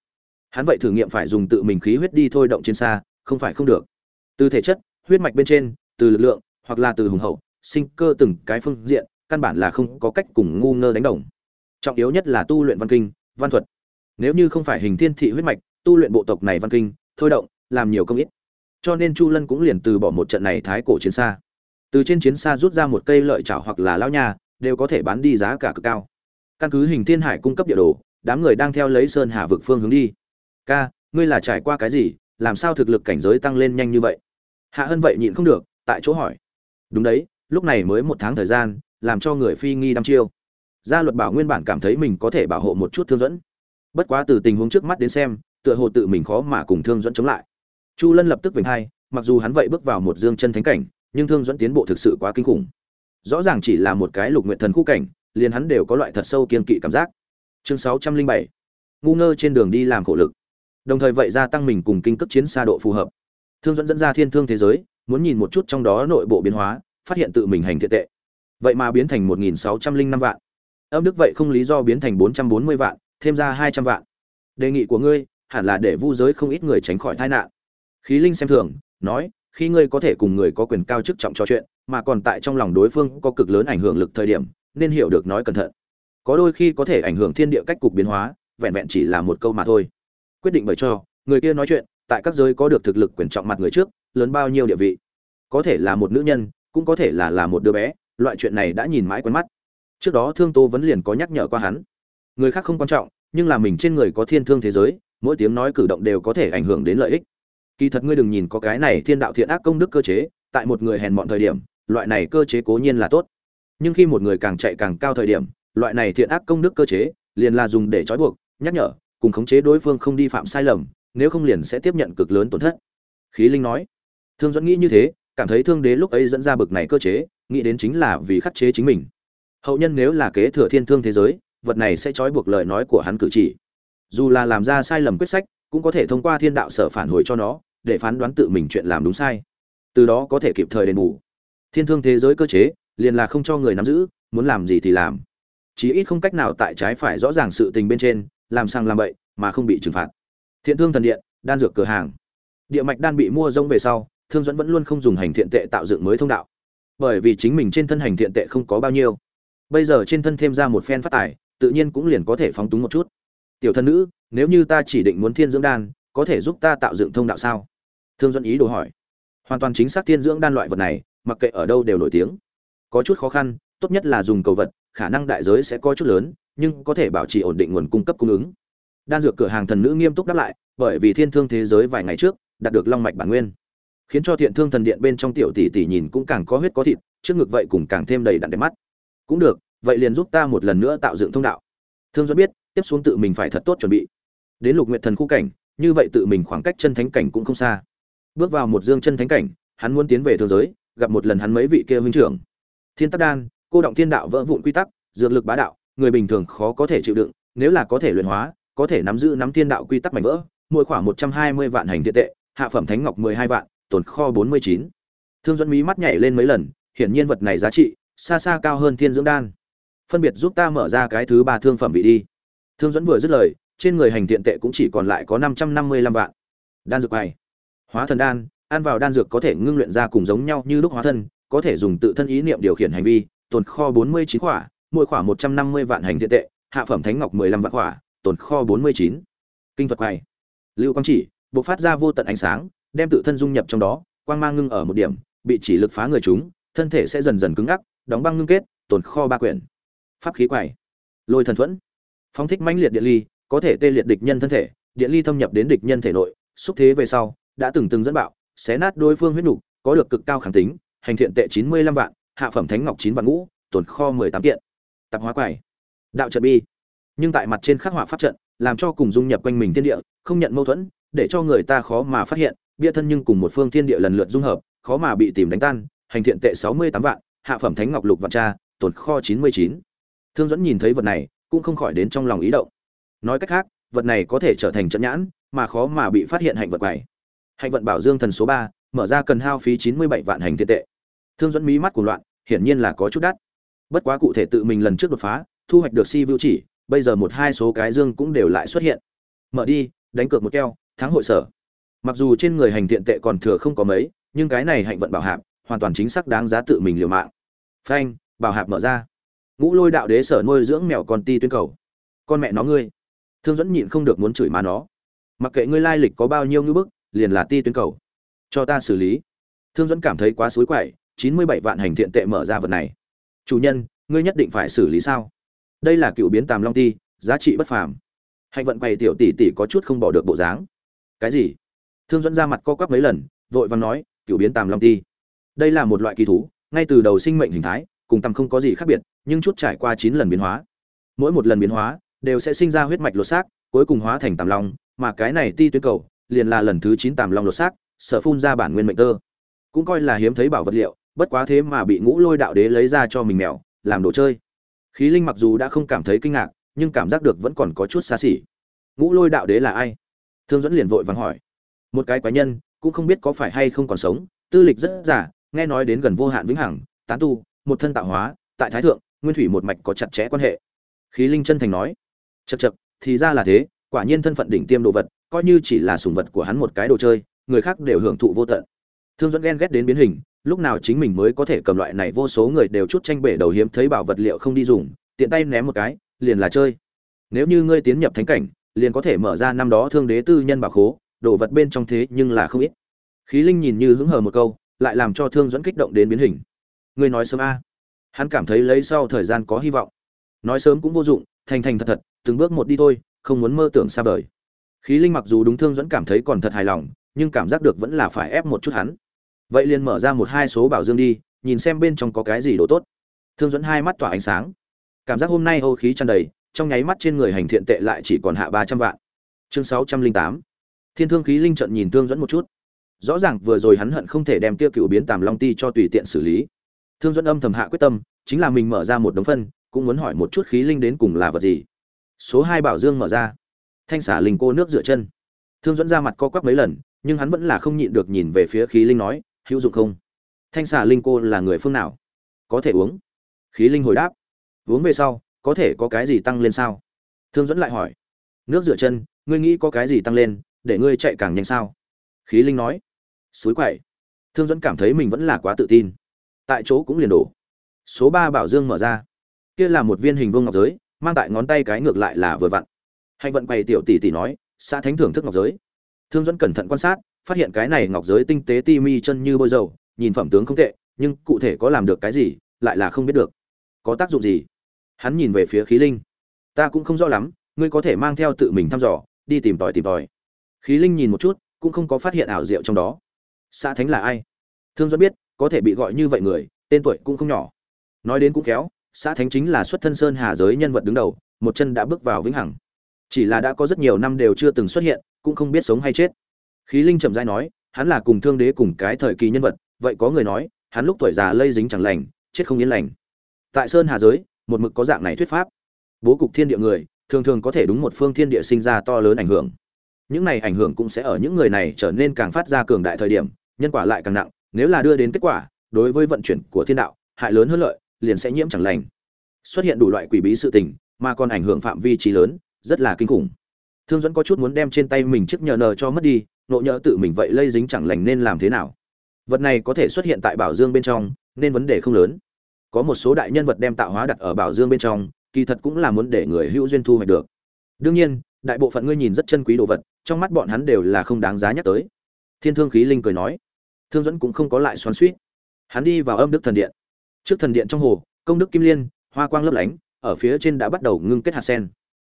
A: Hắn vậy thử nghiệm phải dùng tự mình khí huyết đi thôi động chiến xa, không phải không được. Từ thể chất, huyết mạch bên trên, từ lực lượng, hoặc là từ hùng hậu, sinh cơ từng cái phương diện, căn bản là không có cách cùng ngu ngơ đánh đồng trọng yếu nhất là tu luyện văn kinh, văn thuật. Nếu như không phải hình thiên thị huyết mạch, tu luyện bộ tộc này văn kinh, thôi động, làm nhiều công ít. Cho nên chu lân cũng liền từ bỏ một trận này thái cổ chiến xa. Từ trên chiến xa rút ra một cây lợi chảo hoặc là lao nha, đều có thể bán đi giá cả cực cao. Căn cứ hình thiên hải cung cấp địa đồ, đám người đang theo lấy sơn hà vực phương hướng đi. Ca, ngươi là trải qua cái gì? Làm sao thực lực cảnh giới tăng lên nhanh như vậy? Hạ hân vậy nhịn không được, tại chỗ hỏi. Đúng đấy, lúc này mới một tháng thời gian, làm cho người phi nghi đăm chiêu gia luật bảo nguyên bản cảm thấy mình có thể bảo hộ một chút thương dẫn. Bất quá từ tình huống trước mắt đến xem, tựa hồ tự mình khó mà cùng thương dẫn chống lại. Chu lân lập tức vểnh hai, mặc dù hắn vậy bước vào một dương chân thánh cảnh, nhưng thương dẫn tiến bộ thực sự quá kinh khủng. Rõ ràng chỉ là một cái lục nguyện thần khu cảnh, liền hắn đều có loại thật sâu kiên kỵ cảm giác. Chương sáu trăm linh bảy, ngu ngơ trên đường đi làm khổ lực. Đồng thời vậy gia tăng mình cùng kinh cấp chiến xa độ phù hợp. Thương dẫn dẫn ra thiên thương thế giới, muốn nhìn một chút trong đó nội bộ biến hóa, phát hiện tự mình hành thiện tệ. Vậy mà biến thành một nghìn sáu trăm linh năm vạn âm đức vậy không lý do biến thành bốn trăm bốn mươi vạn, thêm ra hai trăm vạn. Đề nghị của ngươi, hẳn là để vu giới không ít người tránh khỏi tai nạn. Khí linh xem thường, nói, khi ngươi có thể cùng người có quyền cao chức trọng trò chuyện, mà còn tại trong lòng đối phương có cực lớn ảnh hưởng lực thời điểm, nên hiểu được nói cẩn thận. Có đôi khi có thể ảnh hưởng thiên địa cách cục biến hóa, vẹn vẹn chỉ là một câu mà thôi. Quyết định bởi cho, người kia nói chuyện, tại các giới có được thực lực quyền trọng mặt người trước, lớn bao nhiêu địa vị. Có thể là một nữ nhân, cũng có thể là là một đứa bé, loại chuyện này đã nhìn mãi quen mắt trước đó thương tô vẫn liền có nhắc nhở qua hắn. Người khác không quan trọng, nhưng là mình trên người có thiên thương thế giới, mỗi tiếng nói cử động đều có thể ảnh hưởng đến lợi ích. Kỳ thật ngươi đừng nhìn có cái này thiên đạo thiện ác công đức cơ chế, tại một người hèn mọn thời điểm, loại này cơ chế cố nhiên là tốt. Nhưng khi một người càng chạy càng cao thời điểm, loại này thiện ác công đức cơ chế, liền là dùng để trói buộc, nhắc nhở, cùng khống chế đối phương không đi phạm sai lầm, nếu không liền sẽ tiếp nhận cực lớn tổn thất. Khí linh nói. Thương dẫn nghĩ như thế, cảm thấy thương đế lúc ấy dẫn ra bực này cơ chế, nghĩ đến chính là vì khắc chế chính mình hậu nhân nếu là kế thừa thiên thương thế giới, vật này sẽ trói buộc lời nói của hắn cử chỉ. Dù là làm ra sai lầm quyết sách, cũng có thể thông qua thiên đạo sở phản hồi cho nó, để phán đoán tự mình chuyện làm đúng sai. Từ đó có thể kịp thời đền bù. Thiên thương thế giới cơ chế, liền là không cho người nắm giữ, muốn làm gì thì làm. Chí ít không cách nào tại trái phải rõ ràng sự tình bên trên, làm sang làm bậy, mà không bị trừng phạt. Thiện thương thần điện, đan dược cửa hàng. Địa mạch đan bị mua rông về sau, thương dẫn vẫn luôn không dùng hành thiện tệ tạo dựng mới thông đạo. Bởi vì chính mình trên thân hành thiện tệ không có bao nhiêu bây giờ trên thân thêm ra một phen phát tài, tự nhiên cũng liền có thể phóng túng một chút. Tiểu thân nữ, nếu như ta chỉ định muốn thiên dưỡng đan, có thể giúp ta tạo dựng thông đạo sao? Thương dẫn ý đồ hỏi. Hoàn toàn chính xác thiên dưỡng đan loại vật này, mặc kệ ở đâu đều nổi tiếng. Có chút khó khăn, tốt nhất là dùng cầu vật, khả năng đại giới sẽ có chút lớn, nhưng có thể bảo trì ổn định nguồn cung cấp cung ứng. Đan dược cửa hàng thần nữ nghiêm túc đáp lại, bởi vì thiên thương thế giới vài ngày trước, đạt được long mạch bản nguyên. Khiến cho thiện thương thần điện bên trong tiểu tỷ tỷ nhìn cũng càng có huyết có thịt, trước ngực vậy cùng càng thêm đầy đặn đẹp mắt cũng được, vậy liền giúp ta một lần nữa tạo dựng thông đạo. Thương duẫn biết, tiếp xuống tự mình phải thật tốt chuẩn bị. Đến lục nguyện thần khu cảnh, như vậy tự mình khoảng cách chân thánh cảnh cũng không xa. Bước vào một dương chân thánh cảnh, hắn muốn tiến về thương giới, gặp một lần hắn mấy vị kia huynh trưởng. Thiên tắc đan, cô động thiên đạo vỡ vụn quy tắc, dược lực bá đạo, người bình thường khó có thể chịu đựng, nếu là có thể luyện hóa, có thể nắm giữ nắm thiên đạo quy tắc mảnh vỡ, mỗi khoảng một trăm hai mươi vạn hành thiện tệ, hạ phẩm thánh ngọc mười hai vạn, tồn kho bốn mươi chín. Thương dẫn mí mắt nhảy lên mấy lần, hiển nhiên vật này giá trị xa xa cao hơn thiên dưỡng đan. Phân biệt giúp ta mở ra cái thứ ba thương phẩm vị đi. Thương dẫn vừa dứt lời, trên người hành thiện tệ cũng chỉ còn lại có năm trăm năm mươi lăm vạn. Đan dược này. Hóa thần đan, ăn vào đan dược có thể ngưng luyện ra cùng giống nhau như lúc hóa thân, có thể dùng tự thân ý niệm điều khiển hành vi, tồn kho bốn mươi chín khỏa, mỗi khỏa một trăm năm mươi vạn hành thiện tệ, hạ phẩm thánh ngọc mười lăm vạn khỏa, tồn kho bốn mươi chín. Kinh thuật này. Lưu quang chỉ, bộc phát ra vô tận ánh sáng, đem tự thân dung nhập trong đó, quang mang ngưng ở một điểm, bị chỉ lực phá người chúng, thân thể sẽ dần dần cứng ngắc đóng băng ngưng kết tồn kho ba quyển. Pháp khí quải, lôi thần thuẫn. Phóng thích mãnh liệt điện ly có thể tê liệt địch nhân thân thể điện ly thâm nhập đến địch nhân thể nội xúc thế về sau đã từng từng dẫn bạo xé nát đối phương huyết nục có được cực cao kháng tính hành thiện tệ chín mươi lăm vạn hạ phẩm thánh ngọc chín vạn ngũ tồn kho mười tám kiện. Tạp hóa quải, đạo trận bi. Nhưng tại mặt trên khắc họa pháp trận làm cho cùng dung nhập quanh mình thiên địa không nhận mâu thuẫn để cho người ta khó mà phát hiện bia thân nhưng cùng một phương thiên địa lần lượt dung hợp khó mà bị tìm đánh tan hành thiện tệ sáu mươi tám vạn hạ phẩm thánh ngọc lục vạn tra tồn kho chín mươi chín. Thương dẫn nhìn thấy vật này, cũng không khỏi đến trong lòng ý động. Nói cách khác, vật này có thể trở thành trận nhãn, mà khó mà bị phát hiện hạnh vật này hạnh vận bảo dương thần số ba, mở ra cần hao phí chín mươi bảy vạn hành thiện tệ. Thương dẫn mí mắt của loạn, hiển nhiên là có chút đắt. Bất quá cụ thể tự mình lần trước đột phá, thu hoạch được si vưu chỉ, bây giờ một hai số cái dương cũng đều lại xuất hiện. Mở đi, đánh cược một keo, thắng hội sở. Mặc dù trên người hành thiện tệ còn thừa không có mấy, nhưng cái này hạnh vận bảo hạp, hoàn toàn chính xác đáng giá tự mình liều mạng phanh, bảo hạp mở ra. Ngũ lôi đạo đế sở nuôi dưỡng mèo con ti tuyến cầu. Con mẹ nó ngươi. Thương dẫn nhịn không được muốn chửi má nó. Mặc kệ ngươi lai lịch có bao nhiêu ngưỡng bức, liền là ti tuyến cầu. Cho ta xử lý. Thương dẫn cảm thấy quá xối quậy, chín mươi bảy vạn hành thiện tệ mở ra vật này. Chủ nhân, ngươi nhất định phải xử lý sao? Đây là cựu biến tàm long ti, giá trị bất phàm. Hạnh vận quầy tiểu tỷ tỷ có chút không bỏ được bộ dáng. Cái gì? Thương dẫn ra mặt co quắp mấy lần, vội vàng nói, cựu biến tàm long ti. Đây là một loại kỳ thú ngay từ đầu sinh mệnh hình thái, cùng tầm không có gì khác biệt, nhưng chút trải qua chín lần biến hóa. Mỗi một lần biến hóa đều sẽ sinh ra huyết mạch lột xác, cuối cùng hóa thành tàm long, mà cái này ti tuyến cầu liền là lần thứ chín tàm long lột xác, sở phun ra bản nguyên mệnh tơ. Cũng coi là hiếm thấy bảo vật liệu, bất quá thế mà bị ngũ lôi đạo đế lấy ra cho mình mèo, làm đồ chơi. Khí linh mặc dù đã không cảm thấy kinh ngạc, nhưng cảm giác được vẫn còn có chút xa xỉ. Ngũ lôi đạo đế là ai? Thương dẫn liền vội vàng hỏi. Một cái quái nhân, cũng không biết có phải hay không còn sống, tư lịch rất giả nghe nói đến gần vô hạn vĩnh hằng, tán tu, một thân tạo hóa, tại thái thượng, nguyên thủy một mạch có chặt chẽ quan hệ. Khí linh chân thành nói chật chật thì ra là thế, quả nhiên thân phận đỉnh tiêm đồ vật, coi như chỉ là sùng vật của hắn một cái đồ chơi, người khác đều hưởng thụ vô tận. Thương dẫn ghen ghét đến biến hình, lúc nào chính mình mới có thể cầm loại này vô số người đều chút tranh bể đầu hiếm thấy bảo vật liệu không đi dùng, tiện tay ném một cái, liền là chơi. Nếu như ngươi tiến nhập thánh cảnh, liền có thể mở ra năm đó thương đế tư nhân bảo khố, đồ vật bên trong thế nhưng là không ít. Khí linh nhìn như hứng hờ một câu lại làm cho thương dẫn kích động đến biến hình. Ngươi nói sớm a. Hắn cảm thấy lấy sau thời gian có hy vọng. Nói sớm cũng vô dụng, thành thành thật thật, từng bước một đi thôi, không muốn mơ tưởng xa vời. Khí linh mặc dù đúng thương dẫn cảm thấy còn thật hài lòng, nhưng cảm giác được vẫn là phải ép một chút hắn. Vậy liền mở ra một hai số bảo dương đi, nhìn xem bên trong có cái gì đồ tốt. Thương dẫn hai mắt tỏa ánh sáng. Cảm giác hôm nay hô khí tràn đầy, trong nháy mắt trên người hành thiện tệ lại chỉ còn hạ ba trăm vạn. Chương sáu trăm linh tám. Thiên thương khí linh trận nhìn thương dẫn một chút rõ ràng vừa rồi hắn hận không thể đem kia cựu biến tàm long ti cho tùy tiện xử lý. Thương dẫn âm thầm hạ quyết tâm, chính là mình mở ra một đống phân, cũng muốn hỏi một chút khí linh đến cùng là vật gì. Số hai bảo dương mở ra. Thanh xả linh cô nước rửa chân. Thương dẫn ra mặt co quắp mấy lần, nhưng hắn vẫn là không nhịn được nhìn về phía khí linh nói, hữu dụng không? Thanh xả linh cô là người phương nào? Có thể uống? Khí linh hồi đáp, uống về sau, có thể có cái gì tăng lên sao? Thương dẫn lại hỏi, nước rửa chân, ngươi nghĩ có cái gì tăng lên, để ngươi chạy càng nhanh sao? Khí linh nói suối quậy. Thương dẫn cảm thấy mình vẫn là quá tự tin. Tại chỗ cũng liền đổ. Số ba bảo dương mở ra. Kia là một viên hình vuông ngọc giới, mang tại ngón tay cái ngược lại là vừa vặn. Hành vận quầy tiểu tỷ tỷ nói, xã thánh thưởng thức ngọc giới. Thương dẫn cẩn thận quan sát, phát hiện cái này ngọc giới tinh tế ti mi chân như bôi dầu, nhìn phẩm tướng không tệ, nhưng cụ thể có làm được cái gì, lại là không biết được. Có tác dụng gì? Hắn nhìn về phía khí linh. Ta cũng không rõ lắm, ngươi có thể mang theo tự mình thăm dò, đi tìm tòi tìm tòi. Khí linh nhìn một chút, cũng không có phát hiện ảo diệu trong đó xã thánh là ai? Thương duẫn biết, có thể bị gọi như vậy người, tên tuổi cũng không nhỏ. Nói đến cũng khéo, xã thánh chính là xuất thân sơn hà giới nhân vật đứng đầu, một chân đã bước vào vĩnh hằng. Chỉ là đã có rất nhiều năm đều chưa từng xuất hiện, cũng không biết sống hay chết. Khí linh chậm rãi nói, hắn là cùng thương đế cùng cái thời kỳ nhân vật, vậy có người nói, hắn lúc tuổi già lây dính chẳng lành, chết không yên lành. Tại sơn hà giới, một mực có dạng này thuyết pháp. Bố cục thiên địa người, thường thường có thể đúng một phương thiên địa sinh ra to lớn ảnh hưởng những này ảnh hưởng cũng sẽ ở những người này trở nên càng phát ra cường đại thời điểm, nhân quả lại càng nặng, nếu là đưa đến kết quả, đối với vận chuyển của thiên đạo, hại lớn hơn lợi, liền sẽ nhiễm chẳng lành. Xuất hiện đủ loại quỷ bí sự tình, mà còn ảnh hưởng phạm vi trí lớn, rất là kinh khủng. Thương dẫn có chút muốn đem trên tay mình chiếc nhờ nờ cho mất đi, nộ nhỡ tự mình vậy lây dính chẳng lành nên làm thế nào? Vật này có thể xuất hiện tại bảo dương bên trong, nên vấn đề không lớn. Có một số đại nhân vật đem tạo hóa đặt ở bảo dương bên trong, kỳ thật cũng là muốn để người hữu duyên thu hoạch được. Đương nhiên, đại bộ phận ngươi nhìn rất chân quý đồ vật trong mắt bọn hắn đều là không đáng giá nhắc tới. Thiên thương khí linh cười nói, thương dẫn cũng không có lại xoắn suýt hắn đi vào âm đức thần điện. Trước thần điện trong hồ, công đức kim liên, hoa quang lấp lánh, ở phía trên đã bắt đầu ngưng kết hạt sen.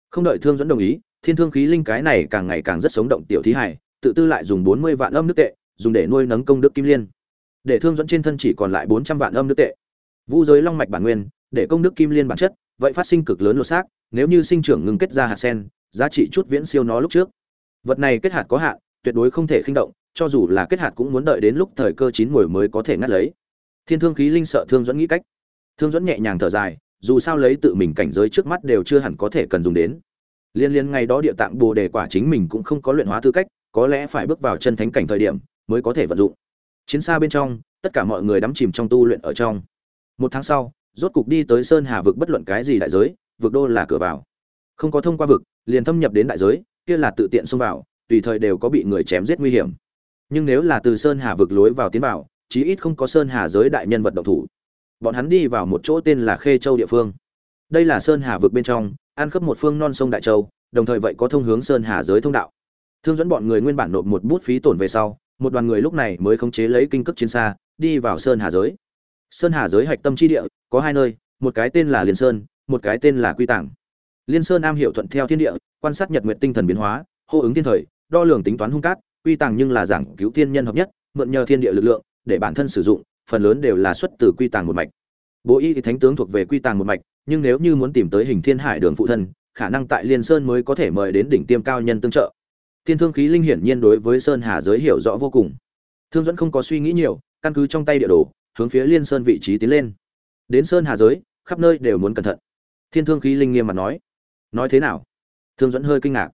A: Không đợi thương dẫn đồng ý, thiên thương khí linh cái này càng ngày càng rất sống động tiểu thí hải tự tư lại dùng bốn mươi vạn âm nước tệ, dùng để nuôi nấng công đức kim liên. Để thương dẫn trên thân chỉ còn lại bốn trăm vạn âm nước tệ. Vũ giới long mạch bản nguyên, để công đức kim liên bản chất, vậy phát sinh cực lớn lột xác, nếu như sinh trưởng ngưng kết ra hạt sen, giá trị chút viễn siêu nó lúc trước vật này kết hạt có hạn, tuyệt đối không thể khinh động, cho dù là kết hạt cũng muốn đợi đến lúc thời cơ chín mùi mới có thể ngắt lấy. Thiên thương khí linh sợ thương dẫn nghĩ cách. Thương dẫn nhẹ nhàng thở dài, dù sao lấy tự mình cảnh giới trước mắt đều chưa hẳn có thể cần dùng đến. Liên liên ngày đó địa tạng bồ đề quả chính mình cũng không có luyện hóa tư cách, có lẽ phải bước vào chân thánh cảnh thời điểm mới có thể vận dụng. Chiến xa bên trong, tất cả mọi người đắm chìm trong tu luyện ở trong. Một tháng sau, rốt cục đi tới sơn hà vực bất luận cái gì đại giới, vực đô là cửa vào. Không có thông qua vực, liền thâm nhập đến đại giới kia là tự tiện xông vào, tùy thời đều có bị người chém giết nguy hiểm. Nhưng nếu là từ sơn hà vực lối vào tiến vào, chí ít không có sơn hà giới đại nhân vật động thủ. Bọn hắn đi vào một chỗ tên là khê châu địa phương. Đây là sơn hà vực bên trong, ăn khắp một phương non sông đại châu, đồng thời vậy có thông hướng sơn hà giới thông đạo. Thương dẫn bọn người nguyên bản nộp một bút phí tổn về sau, một đoàn người lúc này mới khống chế lấy kinh cực chiến xa, đi vào sơn hà giới. Sơn hà giới hạch tâm chi địa, có hai nơi, một cái tên là liên sơn, một cái tên là quy tạng liên sơn am hiệu thuận theo thiên địa, quan sát nhật nguyện tinh thần biến hóa, hô ứng thiên thời, đo lường tính toán hung cát, quy tàng nhưng là giảng cứu thiên nhân hợp nhất, mượn nhờ thiên địa lực lượng, để bản thân sử dụng, phần lớn đều là xuất từ quy tàng một mạch. Bố y thì thánh tướng thuộc về quy tàng một mạch, nhưng nếu như muốn tìm tới hình thiên hải đường phụ thân, khả năng tại liên sơn mới có thể mời đến đỉnh tiêm cao nhân tương trợ. Thiên thương khí linh hiển nhiên đối với sơn hà giới hiểu rõ vô cùng. Thương dẫn không có suy nghĩ nhiều, căn cứ trong tay địa đồ, hướng phía liên sơn vị trí tiến lên. Đến sơn hà giới, khắp nơi đều muốn cẩn thận. Thiên thương khí linh nghiêm mặt nói nói thế nào? Thương dẫn hơi kinh ngạc.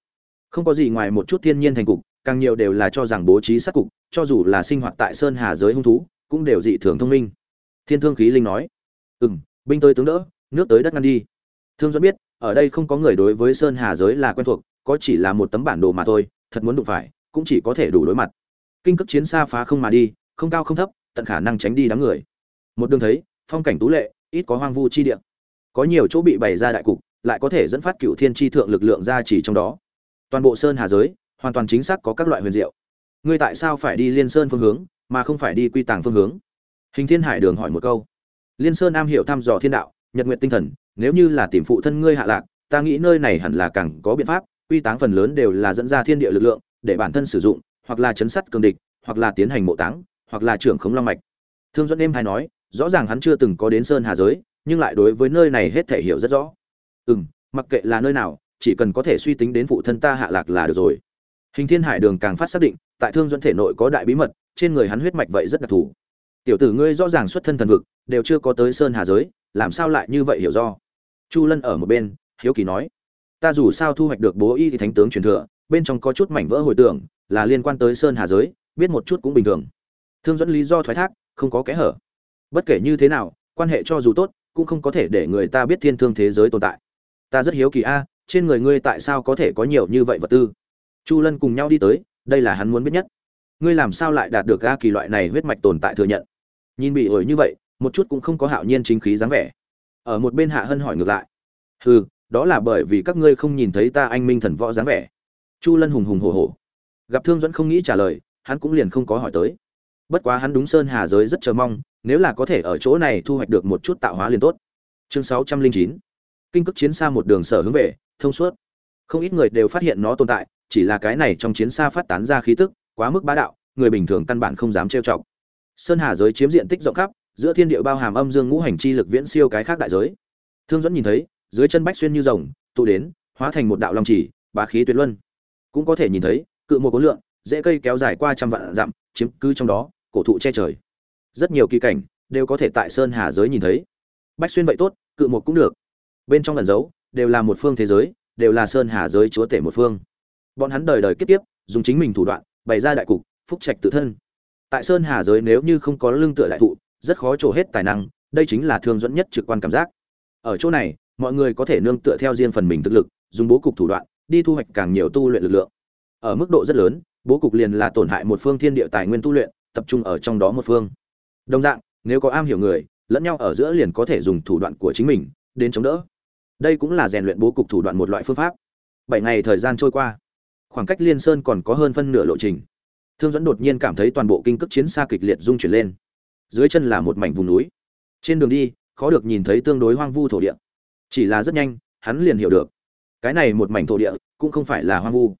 A: Không có gì ngoài một chút thiên nhiên thành cục, càng nhiều đều là cho rằng bố trí sát cục, cho dù là sinh hoạt tại sơn hà giới hung thú, cũng đều dị thường thông minh. Thiên thương khí linh nói. Ừ m binh tới tướng đỡ, nước tới đất ngăn đi. Thương dẫn biết, ở đây không có người đối với sơn hà giới là quen thuộc, có chỉ là một tấm bản đồ mà thôi, thật muốn đụng phải, cũng chỉ có thể đủ đối mặt. Kinh cước chiến xa phá không mà đi, không cao không thấp, tận khả năng tránh đi đám người. Một đường thấy, phong cảnh tú lệ, ít có hoang vu chi địa. Có nhiều chỗ bị bày ra đại cục lại có thể dẫn phát cựu thiên tri thượng lực lượng ra chỉ trong đó. Toàn bộ sơn hà giới, hoàn toàn chính xác có các loại huyền diệu. Ngươi tại sao phải đi liên sơn phương hướng, mà không phải đi quy tàng phương hướng? Hình thiên hải đường hỏi một câu. Liên sơn am hiểu thăm dò thiên đạo, nhật nguyện tinh thần, nếu như là tìm phụ thân ngươi hạ lạc, ta nghĩ nơi này hẳn là càng có biện pháp, quy táng phần lớn đều là dẫn ra thiên địa lực lượng, để bản thân sử dụng, hoặc là chấn sắt cường địch, hoặc là tiến hành mộ táng, hoặc là trưởng khống long mạch. Thương dẫn đêm hay nói, rõ ràng hắn chưa từng có đến sơn hà giới, nhưng lại đối với nơi này hết thể hiểu rất rõ. Ừm, mặc kệ là nơi nào chỉ cần có thể suy tính đến phụ thân ta hạ lạc là được rồi. Hình thiên hải đường càng phát xác định tại thương dẫn thể nội có đại bí mật trên người hắn huyết mạch vậy rất đặc thù. Tiểu tử ngươi rõ ràng xuất thân thần vực đều chưa có tới sơn hà giới làm sao lại như vậy hiểu do? Chu lân ở một bên hiếu kỳ nói. Ta dù sao thu hoạch được bố y thì thánh tướng truyền thừa bên trong có chút mảnh vỡ hồi tưởng là liên quan tới sơn hà giới biết một chút cũng bình thường. Thương dẫn lý do thoái thác không có kẽ hở. Bất kể như thế nào quan hệ cho dù tốt cũng không có thể để người ta biết thiên thương thế giới tồn tại ta rất hiếu kỳ a, trên người ngươi tại sao có thể có nhiều như vậy vật tư? Chu lân cùng nhau đi tới, đây là hắn muốn biết nhất. Ngươi làm sao lại đạt được a kỳ loại này huyết mạch tồn tại thừa nhận? Nhìn bị ổi như vậy, một chút cũng không có hạo nhiên chính khí dáng vẻ. Ở một bên hạ hân hỏi ngược lại. Hừ, đó là bởi vì các ngươi không nhìn thấy ta anh minh thần võ dáng vẻ. Chu lân hùng hùng hổ hổ. Gặp thương dẫn không nghĩ trả lời, hắn cũng liền không có hỏi tới. Bất quá hắn đúng sơn hà giới rất chờ mong, nếu là có thể ở chỗ này thu hoạch được một chút tạo hóa liền tốt. Chương sáu trăm linh chín kinh cước chiến xa một đường sở hướng về, thông suốt. Không ít người đều phát hiện nó tồn tại, chỉ là cái này trong chiến xa phát tán ra khí tức, quá mức bá đạo, người bình thường căn bản không dám trêu chọc. Sơn hà giới chiếm diện tích rộng khắp, giữa thiên địa bao hàm âm dương ngũ hành chi lực viễn siêu cái khác đại giới. Thương dẫn nhìn thấy, dưới chân bách xuyên như rồng, tụ đến, hóa thành một đạo long chỉ, bá khí tuyệt luân. Cũng có thể nhìn thấy, cự một cố lượng, dễ cây kéo dài qua trăm vạn dặm, chiếm cứ trong đó, cổ thụ che trời. Rất nhiều kỳ cảnh, đều có thể tại sơn hà giới nhìn thấy. Bách xuyên vậy tốt, cự một cũng được bên trong lần giấu, đều là một phương thế giới, đều là sơn hà giới chúa tể một phương. Bọn hắn đời đời kiếp tiếp dùng chính mình thủ đoạn, bày ra đại cục, phúc trạch tự thân. Tại sơn hà giới nếu như không có lương tựa đại thụ, rất khó trổ hết tài năng, đây chính là thương dẫn nhất trực quan cảm giác. Ở chỗ này, mọi người có thể nương tựa theo riêng phần mình thực lực, dùng bố cục thủ đoạn, đi thu hoạch càng nhiều tu luyện lực lượng. Ở mức độ rất lớn, bố cục liền là tổn hại một phương thiên địa tài nguyên tu luyện, tập trung ở trong đó một phương. Đồng dạng, nếu có am hiểu người, lẫn nhau ở giữa liền có thể dùng thủ đoạn của chính mình đến chống đỡ đây cũng là rèn luyện bố cục thủ đoạn một loại phương pháp. Bảy ngày thời gian trôi qua, khoảng cách liên sơn còn có hơn phân nửa lộ trình. Thương dẫn đột nhiên cảm thấy toàn bộ kinh cước chiến xa kịch liệt rung chuyển lên. Dưới chân là một mảnh vùng núi. Trên đường đi, khó được nhìn thấy tương đối hoang vu thổ địa. Chỉ là rất nhanh, hắn liền hiểu được. Cái này một mảnh thổ địa cũng không phải là hoang vu,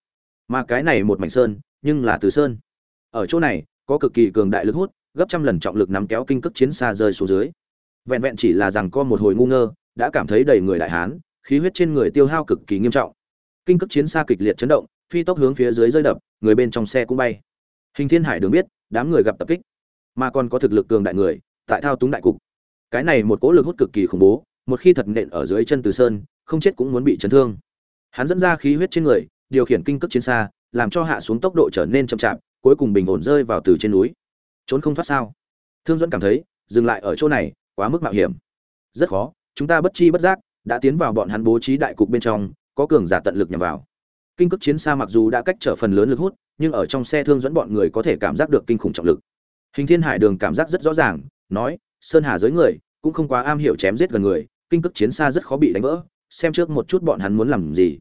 A: mà cái này một mảnh sơn, nhưng là từ sơn. Ở chỗ này, có cực kỳ cường đại lực hút, gấp trăm lần trọng lực nắm kéo kinh cước chiến xa rơi xuống dưới. Vẹn vẹn chỉ là rằng có một hồi ngu ngơ đã cảm thấy đầy người đại hán, khí huyết trên người tiêu hao cực kỳ nghiêm trọng. Kinh cấp chiến xa kịch liệt chấn động, phi tốc hướng phía dưới rơi đập, người bên trong xe cũng bay. Hình thiên hải đường biết, đám người gặp tập kích, mà còn có thực lực cường đại người, tại thao túng đại cục. Cái này một cỗ lực hút cực kỳ khủng bố, một khi thật nện ở dưới chân từ sơn, không chết cũng muốn bị chấn thương. Hắn dẫn ra khí huyết trên người, điều khiển kinh cấp chiến xa, làm cho hạ xuống tốc độ trở nên chậm chạp, cuối cùng bình ổn rơi vào từ trên núi. Trốn không thoát sao? Thương dẫn cảm thấy, dừng lại ở chỗ này, quá mức mạo hiểm. Rất khó chúng ta bất chi bất giác đã tiến vào bọn hắn bố trí đại cục bên trong, có cường giả tận lực nhằm vào. Kinh cước chiến xa mặc dù đã cách trở phần lớn lực hút, nhưng ở trong xe thương dẫn bọn người có thể cảm giác được kinh khủng trọng lực. Hình thiên hải đường cảm giác rất rõ ràng, nói, sơn hà giới người cũng không quá am hiểu chém giết gần người, kinh cước chiến xa rất khó bị đánh vỡ, xem trước một chút bọn hắn muốn làm gì.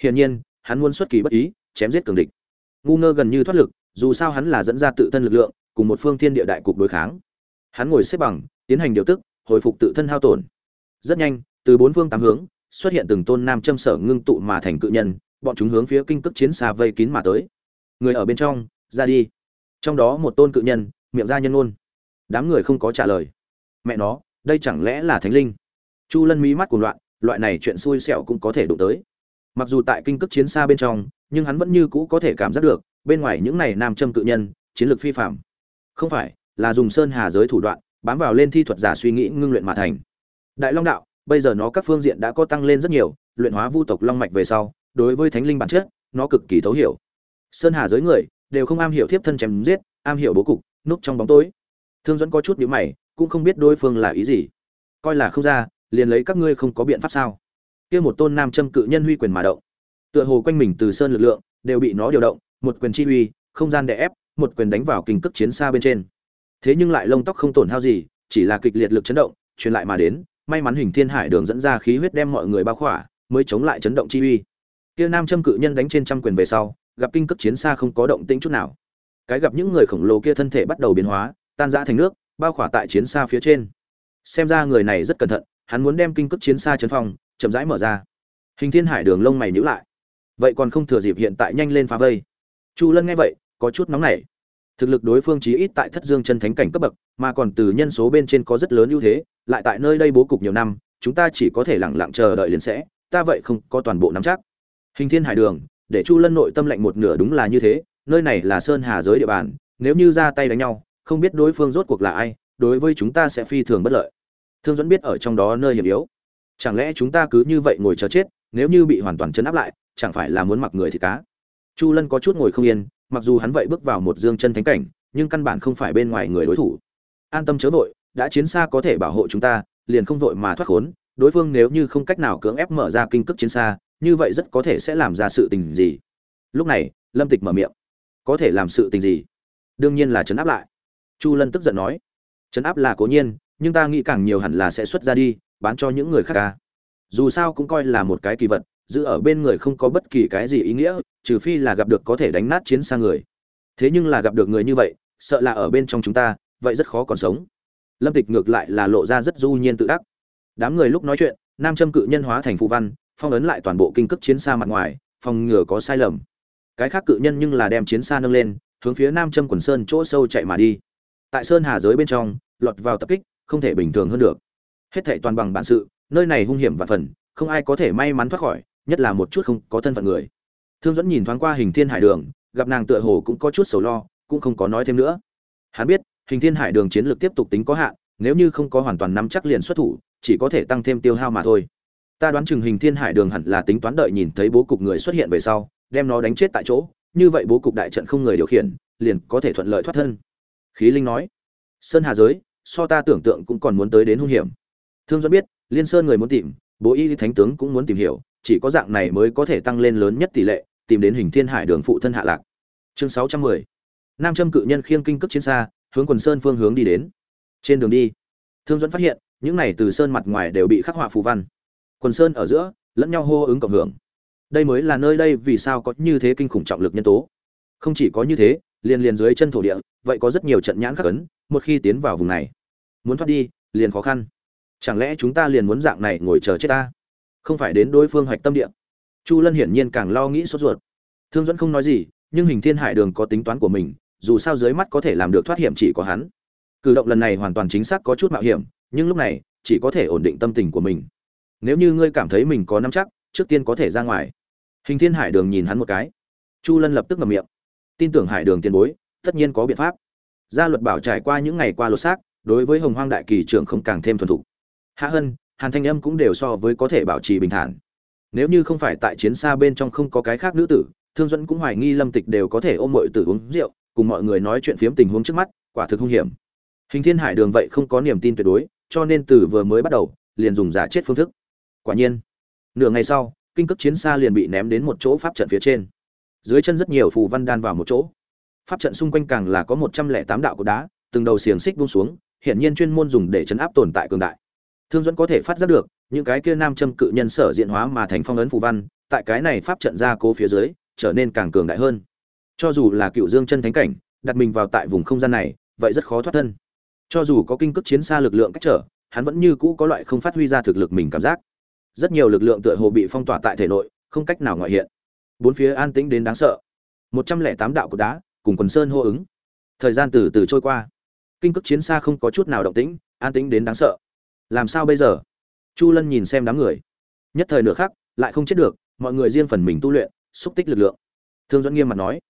A: Hiển nhiên, hắn muốn xuất kỳ bất ý, chém giết cường địch. Ngu ngơ gần như thoát lực, dù sao hắn là dẫn ra tự thân lực lượng, cùng một phương thiên địa đại cục đối kháng. Hắn ngồi xếp bằng, tiến hành điều tức, hồi phục tự thân hao tổn rất nhanh, từ bốn phương tám hướng, xuất hiện từng tôn nam châm sở ngưng tụ mà thành cự nhân, bọn chúng hướng phía kinh cước chiến xa vây kín mà tới. Người ở bên trong, ra đi. Trong đó một tôn cự nhân, miệng ra nhân ngôn. Đám người không có trả lời. Mẹ nó, đây chẳng lẽ là thánh linh? Chu lân mí mắt cuồng loạn, loại này chuyện xui xẻo cũng có thể đụng tới. Mặc dù tại kinh cước chiến xa bên trong, nhưng hắn vẫn như cũ có thể cảm giác được, bên ngoài những này nam châm cự nhân, chiến lược phi phạm không phải, là dùng sơn hà giới thủ đoạn, bám vào lên thi thuật giả suy nghĩ ngưng luyện mà thành đại long đạo, bây giờ nó các phương diện đã có tăng lên rất nhiều, luyện hóa vu tộc long mạch về sau, đối với thánh linh bản chất, nó cực kỳ thấu hiểu. Sơn hà giới người đều không am hiểu thiếp thân chém giết, am hiểu bố cục, núp trong bóng tối. Thương dẫn có chút nhíu mày, cũng không biết đối phương là ý gì. Coi là không ra, liền lấy các ngươi không có biện pháp sao? Kia một tôn nam châm cự nhân huy quyền mà động. Tựa hồ quanh mình từ sơn lực lượng, đều bị nó điều động, một quyền chi uy, không gian đè ép, một quyền đánh vào kinh cực chiến xa bên trên. Thế nhưng lại lông tóc không tổn hao gì, chỉ là kịch liệt lực chấn động, truyền lại mà đến may mắn hình thiên hải đường dẫn ra khí huyết đem mọi người bao khỏa, mới chống lại chấn động chi uy. Kia nam châm cự nhân đánh trên trăm quyền về sau, gặp kinh cấp chiến xa không có động tĩnh chút nào. Cái gặp những người khổng lồ kia thân thể bắt đầu biến hóa, tan rã thành nước, bao khỏa tại chiến xa phía trên. Xem ra người này rất cẩn thận, hắn muốn đem kinh cấp chiến xa chấn phong, chậm rãi mở ra. Hình thiên hải đường lông mày nhữ lại. Vậy còn không thừa dịp hiện tại nhanh lên phá vây. Chu lân nghe vậy, có chút nóng nảy thực lực đối phương chí ít tại thất dương chân thánh cảnh cấp bậc, mà còn từ nhân số bên trên có rất lớn ưu thế, lại tại nơi đây bố cục nhiều năm, chúng ta chỉ có thể lẳng lặng chờ đợi liền sẽ, ta vậy không có toàn bộ nắm chắc. Hình thiên hải đường, để chu lân nội tâm lạnh một nửa đúng là như thế, nơi này là sơn hà giới địa bàn, nếu như ra tay đánh nhau, không biết đối phương rốt cuộc là ai, đối với chúng ta sẽ phi thường bất lợi. Thương dẫn biết ở trong đó nơi hiểm yếu. Chẳng lẽ chúng ta cứ như vậy ngồi chờ chết, nếu như bị hoàn toàn chấn áp lại, chẳng phải là muốn mặc người thì cá. Chu lân có chút ngồi không yên mặc dù hắn vậy bước vào một dương chân thánh cảnh, nhưng căn bản không phải bên ngoài người đối thủ. An tâm chớ vội, đã chiến xa có thể bảo hộ chúng ta, liền không vội mà thoát khốn, đối phương nếu như không cách nào cưỡng ép mở ra kinh cước chiến xa, như vậy rất có thể sẽ làm ra sự tình gì? Lúc này, lâm tịch mở miệng. Có thể làm sự tình gì? Đương nhiên là chấn áp lại. Chu lân tức giận nói. Chấn áp là cố nhiên, nhưng ta nghĩ càng nhiều hẳn là sẽ xuất ra đi, bán cho những người khác ca. Dù sao cũng coi là một cái kỳ vật giữ ở bên người không có bất kỳ cái gì ý nghĩa, trừ phi là gặp được có thể đánh nát chiến xa người. Thế nhưng là gặp được người như vậy, sợ là ở bên trong chúng ta, vậy rất khó còn sống. Lâm tịch ngược lại là lộ ra rất du nhiên tự đắc. Đám người lúc nói chuyện, nam châm cự nhân hóa thành phụ văn, phong ấn lại toàn bộ kinh cực chiến xa mặt ngoài, phòng ngừa có sai lầm. Cái khác cự nhân nhưng là đem chiến xa nâng lên, hướng phía nam châm quần sơn chỗ sâu chạy mà đi. Tại sơn hà giới bên trong, lọt vào tập kích, không thể bình thường hơn được. Hết thảy toàn bằng bản sự, nơi này hung hiểm và phần, không ai có thể may mắn thoát khỏi nhất là một chút không có thân phận người. Thương dẫn nhìn thoáng qua hình thiên hải đường, gặp nàng tựa hồ cũng có chút sầu lo, cũng không có nói thêm nữa. Hắn biết, hình thiên hải đường chiến lược tiếp tục tính có hạn, nếu như không có hoàn toàn nắm chắc liền xuất thủ, chỉ có thể tăng thêm tiêu hao mà thôi. Ta đoán chừng hình thiên hải đường hẳn là tính toán đợi nhìn thấy bố cục người xuất hiện về sau, đem nó đánh chết tại chỗ, như vậy bố cục đại trận không người điều khiển, liền có thể thuận lợi thoát thân. Khí linh nói, sơn hà giới, so ta tưởng tượng cũng còn muốn tới đến hung hiểm. Thương dẫn biết, liên sơn người muốn tìm, bố y thánh tướng cũng muốn tìm hiểu chỉ có dạng này mới có thể tăng lên lớn nhất tỷ lệ, tìm đến hình thiên hải đường phụ thân hạ lạc. Chương sáu trăm mười. Nam châm cự nhân khiêng kinh cước chiến xa, hướng quần sơn phương hướng đi đến. Trên đường đi, thương dẫn phát hiện, những này từ sơn mặt ngoài đều bị khắc họa phù văn. Quần sơn ở giữa, lẫn nhau hô ứng cộng hưởng. Đây mới là nơi đây vì sao có như thế kinh khủng trọng lực nhân tố. Không chỉ có như thế, liền liền dưới chân thổ địa, vậy có rất nhiều trận nhãn khắc ấn, một khi tiến vào vùng này, muốn thoát đi, liền khó khăn. Chẳng lẽ chúng ta liền muốn dạng này ngồi chờ chết ta? Không phải đến đối phương hoạch tâm địa. Chu lân hiển nhiên càng lo nghĩ sốt ruột. Thương dẫn không nói gì, nhưng hình thiên hải đường có tính toán của mình, dù sao dưới mắt có thể làm được thoát hiểm chỉ có hắn. Cử động lần này hoàn toàn chính xác có chút mạo hiểm, nhưng lúc này, chỉ có thể ổn định tâm tình của mình. Nếu như ngươi cảm thấy mình có nắm chắc, trước tiên có thể ra ngoài. Hình thiên hải đường nhìn hắn một cái. Chu lân lập tức ngậm miệng. Tin tưởng hải đường tiền bối, tất nhiên có biện pháp. Gia luật bảo trải qua những ngày qua lột xác, đối với hồng hoang đại kỳ trưởng không càng thêm thuần thục. Hạ hân hàn thanh âm cũng đều so với có thể bảo trì bình thản. Nếu như không phải tại chiến xa bên trong không có cái khác nữ tử, thương dẫn cũng hoài nghi lâm tịch đều có thể ôm mọi tử uống rượu, cùng mọi người nói chuyện phiếm tình huống trước mắt, quả thực hung hiểm. Hình thiên hải đường vậy không có niềm tin tuyệt đối, cho nên từ vừa mới bắt đầu, liền dùng giả chết phương thức. Quả nhiên, nửa ngày sau, kinh cước chiến xa liền bị ném đến một chỗ pháp trận phía trên. Dưới chân rất nhiều phù văn đan vào một chỗ. Pháp trận xung quanh càng là có một trăm lẻ tám đạo cột đá, từng đầu xiềng xích buông xuống, hiển nhiên chuyên môn dùng để chấn áp tồn tại cường đại thương dẫn có thể phát giác được, những cái kia nam châm cự nhân sở diện hóa mà thành phong ấn phù văn, tại cái này pháp trận ra cố phía dưới, trở nên càng cường đại hơn. Cho dù là cựu dương chân thánh cảnh, đặt mình vào tại vùng không gian này, vậy rất khó thoát thân. Cho dù có kinh cước chiến xa lực lượng cách trở, hắn vẫn như cũ có loại không phát huy ra thực lực mình cảm giác. Rất nhiều lực lượng tựa hồ bị phong tỏa tại thể nội, không cách nào ngoại hiện. Bốn phía an tĩnh đến đáng sợ. Một trăm lẻ tám đạo cột đá, cùng quần sơn hô ứng. Thời gian từ từ trôi qua. Kinh cước chiến xa không có chút nào động tĩnh, an tĩnh đến đáng sợ làm sao bây giờ? Chu lân nhìn xem đám người. Nhất thời nửa khác lại không chết được, mọi người riêng phần mình tu luyện, xúc tích lực lượng. Thương dẫn nghiêm mặt nói,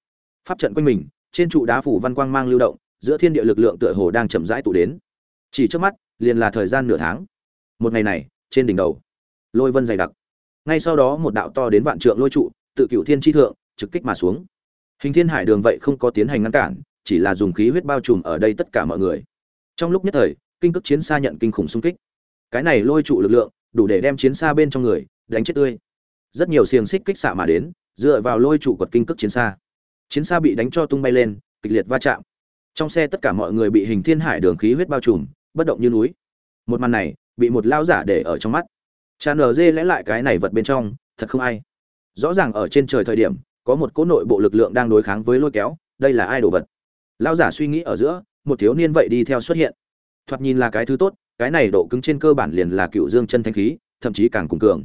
A: pháp trận quanh mình, trên trụ đá phủ văn quang mang lưu động, giữa thiên địa lực lượng tựa hồ đang chậm rãi tụ đến. Chỉ trước mắt, liền là thời gian nửa tháng. Một ngày này, trên đỉnh đầu, lôi vân dày đặc. Ngay sau đó một đạo to đến vạn trượng lôi trụ, tự cựu thiên tri thượng, trực kích mà xuống. Hình thiên hải đường vậy không có tiến hành ngăn cản, chỉ là dùng khí huyết bao trùm ở đây tất cả mọi người. Trong lúc nhất thời, kinh cước chiến xa nhận kinh khủng xung kích cái này lôi trụ lực lượng, đủ để đem chiến xa bên trong người đánh chết tươi. Rất nhiều xiềng xích kích xạ mà đến, dựa vào lôi trụ quật kinh cước chiến xa. Chiến xa bị đánh cho tung bay lên, kịch liệt va chạm. Trong xe tất cả mọi người bị hình thiên hải đường khí huyết bao trùm, bất động như núi. Một màn này, bị một lao giả để ở trong mắt. Cha nở dê lẽ lại cái này vật bên trong, thật không ai. Rõ ràng ở trên trời thời điểm, có một cỗ nội bộ lực lượng đang đối kháng với lôi kéo, đây là ai đồ vật? Lao giả suy nghĩ ở giữa, một thiếu niên vậy đi theo xuất hiện. Thoạt nhìn là cái thứ tốt cái này độ cứng trên cơ bản liền là cựu dương chân thanh khí, thậm chí càng cùng cường.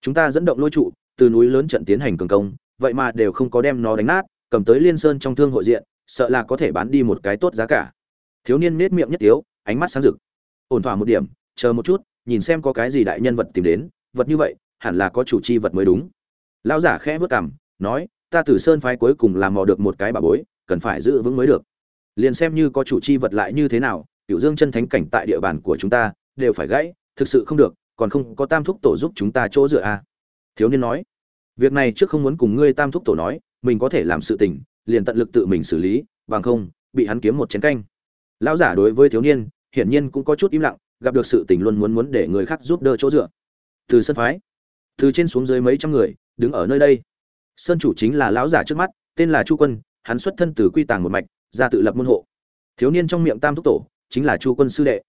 A: Chúng ta dẫn động lôi trụ, từ núi lớn trận tiến hành cường công, vậy mà đều không có đem nó đánh nát, cầm tới liên sơn trong thương hội diện, sợ là có thể bán đi một cái tốt giá cả. Thiếu niên nết miệng nhất tiếu, ánh mắt sáng rực. Ổn thỏa một điểm, chờ một chút, nhìn xem có cái gì đại nhân vật tìm đến, vật như vậy, hẳn là có chủ chi vật mới đúng. Lão giả khẽ vớt cằm, nói, ta từ sơn phái cuối cùng làm mò được một cái bà bối, cần phải giữ vững mới được. Liền xem như có chủ chi vật lại như thế nào cựu dương chân thánh cảnh tại địa bàn của chúng ta, đều phải gãy, thực sự không được, còn không có tam thúc tổ giúp chúng ta chỗ dựa à. thiếu niên nói. Việc này trước không muốn cùng ngươi tam thúc tổ nói, mình có thể làm sự tình, liền tận lực tự mình xử lý, bằng không, bị hắn kiếm một chén canh. Lão giả đối với thiếu niên, hiển nhiên cũng có chút im lặng, gặp được sự tình luôn muốn muốn để người khác giúp đỡ chỗ dựa. Từ sân phái, từ trên xuống dưới mấy trăm người, đứng ở nơi đây. Sơn chủ chính là lão giả trước mắt, tên là chu quân, hắn xuất thân từ quy tàng một mạch, ra tự lập môn hộ. Thiếu niên trong miệng tam thúc tổ chính là chu quân sư đệ.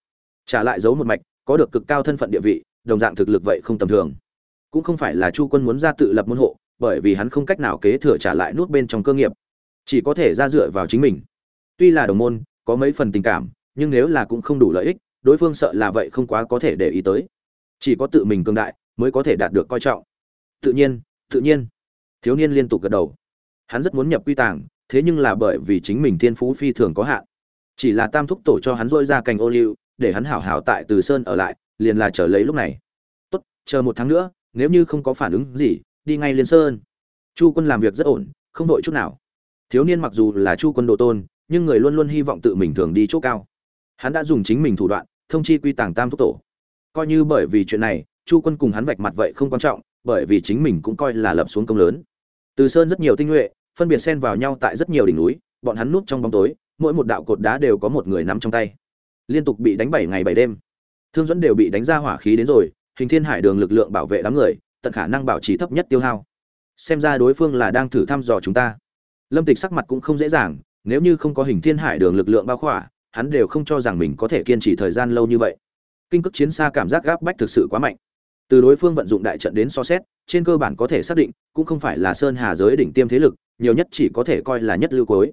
A: Trả lại giấu một mạch, có được cực cao thân phận địa vị, đồng dạng thực lực vậy không tầm thường. Cũng không phải là chu quân muốn ra tự lập môn hộ, bởi vì hắn không cách nào kế thừa trả lại nút bên trong cơ nghiệp. Chỉ có thể ra dựa vào chính mình. Tuy là đồng môn, có mấy phần tình cảm, nhưng nếu là cũng không đủ lợi ích, đối phương sợ là vậy không quá có thể để ý tới. Chỉ có tự mình cường đại, mới có thể đạt được coi trọng. Tự nhiên tự nhiên. Thiếu niên liên tục gật đầu. Hắn rất muốn nhập quy tàng, thế nhưng là bởi vì chính mình thiên phú phi thường có hạn chỉ là tam thúc tổ cho hắn dôi ra cành ô liu, để hắn hảo hảo tại từ sơn ở lại, liền là chờ lấy lúc này. Tốt, chờ một tháng nữa, nếu như không có phản ứng gì, đi ngay liên sơn. Chu quân làm việc rất ổn, không đội chút nào. Thiếu niên mặc dù là chu quân đồ tôn, nhưng người luôn luôn hy vọng tự mình thường đi chỗ cao. Hắn đã dùng chính mình thủ đoạn, thông chi quy tàng tam thúc tổ. Coi như bởi vì chuyện này, chu quân cùng hắn vạch mặt vậy không quan trọng, bởi vì chính mình cũng coi là lập xuống công lớn. Từ sơn rất nhiều tinh nhuệ, phân biệt xen vào nhau tại rất nhiều đỉnh núi, bọn hắn núp trong bóng tối mỗi một đạo cột đá đều có một người nắm trong tay. Liên tục bị đánh bảy ngày bảy đêm. Thương dẫn đều bị đánh ra hỏa khí đến rồi, hình thiên hải đường lực lượng bảo vệ đám người, tận khả năng bảo trì thấp nhất tiêu hao. Xem ra đối phương là đang thử thăm dò chúng ta. Lâm tịch sắc mặt cũng không dễ dàng, nếu như không có hình thiên hải đường lực lượng bao khỏa, hắn đều không cho rằng mình có thể kiên trì thời gian lâu như vậy. Kinh cước chiến xa cảm giác gáp bách thực sự quá mạnh. Từ đối phương vận dụng đại trận đến so xét, trên cơ bản có thể xác định, cũng không phải là sơn hà giới đỉnh tiêm thế lực, nhiều nhất chỉ có thể coi là nhất lưu cuối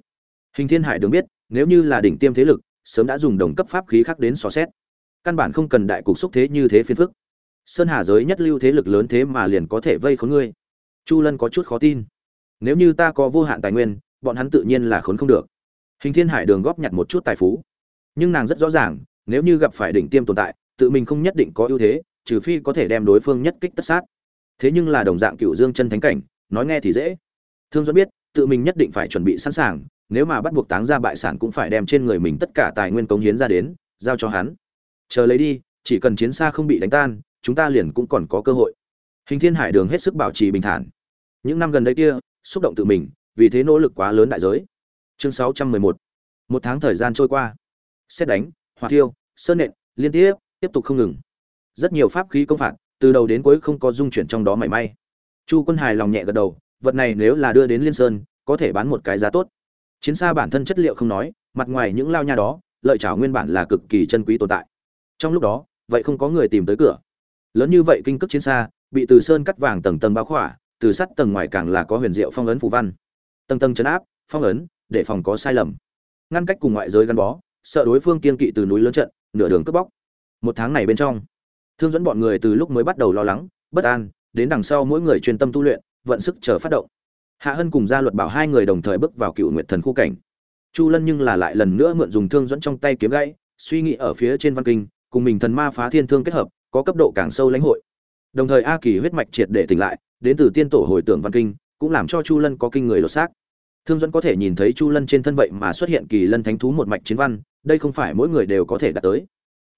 A: hình thiên hải đường biết, nếu như là đỉnh tiêm thế lực, sớm đã dùng đồng cấp pháp khí khác đến so xét. Căn bản không cần đại cục xúc thế như thế phiền phức. Sơn hà giới nhất lưu thế lực lớn thế mà liền có thể vây khốn ngươi. Chu lân có chút khó tin. Nếu như ta có vô hạn tài nguyên, bọn hắn tự nhiên là khốn không được. Hình thiên hải đường góp nhặt một chút tài phú. Nhưng nàng rất rõ ràng, nếu như gặp phải đỉnh tiêm tồn tại, tự mình không nhất định có ưu thế, trừ phi có thể đem đối phương nhất kích tất sát. Thế nhưng là đồng dạng cựu dương chân thánh cảnh, nói nghe thì dễ. Thương dẫn biết, tự mình nhất định phải chuẩn bị sẵn sàng nếu mà bắt buộc táng ra bại sản cũng phải đem trên người mình tất cả tài nguyên cống hiến ra đến, giao cho hắn. Chờ lấy đi, chỉ cần chiến xa không bị đánh tan, chúng ta liền cũng còn có cơ hội. Hình thiên hải đường hết sức bảo trì bình thản. Những năm gần đây kia, xúc động tự mình, vì thế nỗ lực quá lớn đại giới. Chương 611 một. Tháng thời gian trôi qua. Xét đánh, hỏa tiêu sơn nện, liên tiếp tiếp tục không ngừng. Rất nhiều pháp khí công phạt, từ đầu đến cuối không có dung chuyển trong đó mảy may. Chu quân hài lòng nhẹ gật đầu, vật này nếu là đưa đến liên sơn, có thể bán một cái giá tốt chiến xa bản thân chất liệu không nói, mặt ngoài những lao nha đó, lợi chảo nguyên bản là cực kỳ chân quý tồn tại. Trong lúc đó, vậy không có người tìm tới cửa. Lớn như vậy kinh cước chiến xa, bị từ sơn cắt vàng tầng tầng bao khỏa, từ sắt tầng ngoài càng là có huyền diệu phong ấn phù văn. Tầng tầng chấn áp, phong ấn, để phòng có sai lầm. Ngăn cách cùng ngoại giới gắn bó, sợ đối phương kiên kỵ từ núi lớn trận, nửa đường cướp bóc. Một tháng này bên trong, thương dẫn bọn người từ lúc mới bắt đầu lo lắng, bất an, đến đằng sau mỗi người chuyên tâm tu luyện, vận sức chờ phát động hạ hân cùng gia luật bảo hai người đồng thời bước vào cựu nguyệt thần khu cảnh. Chu lân nhưng là lại lần nữa mượn dùng thương dẫn trong tay kiếm gãy, suy nghĩ ở phía trên văn kinh, cùng mình thần ma phá thiên thương kết hợp, có cấp độ càng sâu lãnh hội. Đồng thời a kỳ huyết mạch triệt để tỉnh lại, đến từ tiên tổ hồi tưởng văn kinh, cũng làm cho chu lân có kinh người lột xác. Thương dẫn có thể nhìn thấy chu lân trên thân vậy mà xuất hiện kỳ lân thánh thú một mạch chiến văn, đây không phải mỗi người đều có thể đạt tới.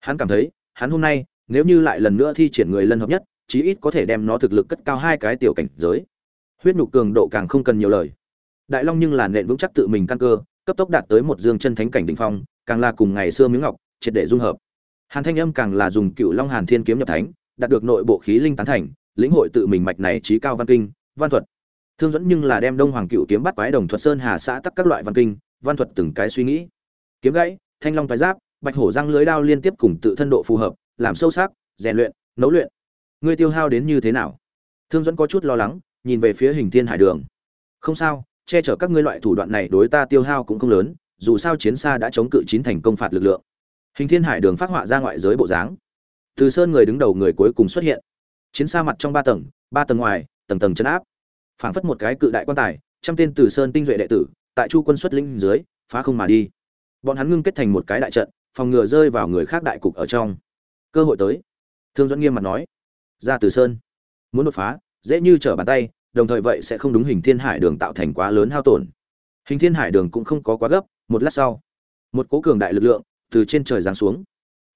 A: Hắn cảm thấy, hắn hôm nay, nếu như lại lần nữa thi triển người lân hợp nhất, chí ít có thể đem nó thực lực cất cao hai cái tiểu cảnh giới huyết nhục cường độ càng không cần nhiều lời. Đại long nhưng là nện vững chắc tự mình căn cơ, cấp tốc đạt tới một dương chân thánh cảnh đỉnh phong, càng là cùng ngày xưa miếng ngọc, triệt để dung hợp. Hàn thanh âm càng là dùng cựu long hàn thiên kiếm nhập thánh, đạt được nội bộ khí linh tán thành, lĩnh hội tự mình mạch này trí cao văn kinh, văn thuật. Thương dẫn nhưng là đem đông hoàng cựu kiếm bắt quái đồng thuật sơn hà xã tắc các loại văn kinh, văn thuật từng cái suy nghĩ. Kiếm gãy, thanh long thái giáp, bạch hổ răng lưới đao liên tiếp cùng tự thân độ phù hợp, làm sâu sắc, rèn luyện, nấu luyện. Ngươi tiêu hao đến như thế nào? Thương dẫn có chút lo lắng nhìn về phía hình thiên hải đường. Không sao, che chở các ngươi loại thủ đoạn này đối ta tiêu hao cũng không lớn, dù sao chiến xa đã chống cự chín thành công phạt lực lượng. Hình thiên hải đường phát họa ra ngoại giới bộ dáng. Từ sơn người đứng đầu người cuối cùng xuất hiện. Chiến xa mặt trong ba tầng ba tầng ngoài, tầng tầng chấn áp. Phảng phất một cái cự đại quan tài, trăm tên từ sơn tinh duệ đệ tử, tại chu quân xuất linh dưới, phá không mà đi. Bọn hắn ngưng kết thành một cái đại trận, phòng ngừa rơi vào người khác đại cục ở trong. Cơ hội tới. Thương dẫn nghiêm mặt nói. Ra từ sơn. Muốn đột phá dễ như trở bàn tay, đồng thời vậy sẽ không đúng hình thiên hải đường tạo thành quá lớn hao tổn. Hình thiên hải đường cũng không có quá gấp, một lát sau, một cố cường đại lực lượng từ trên trời giáng xuống.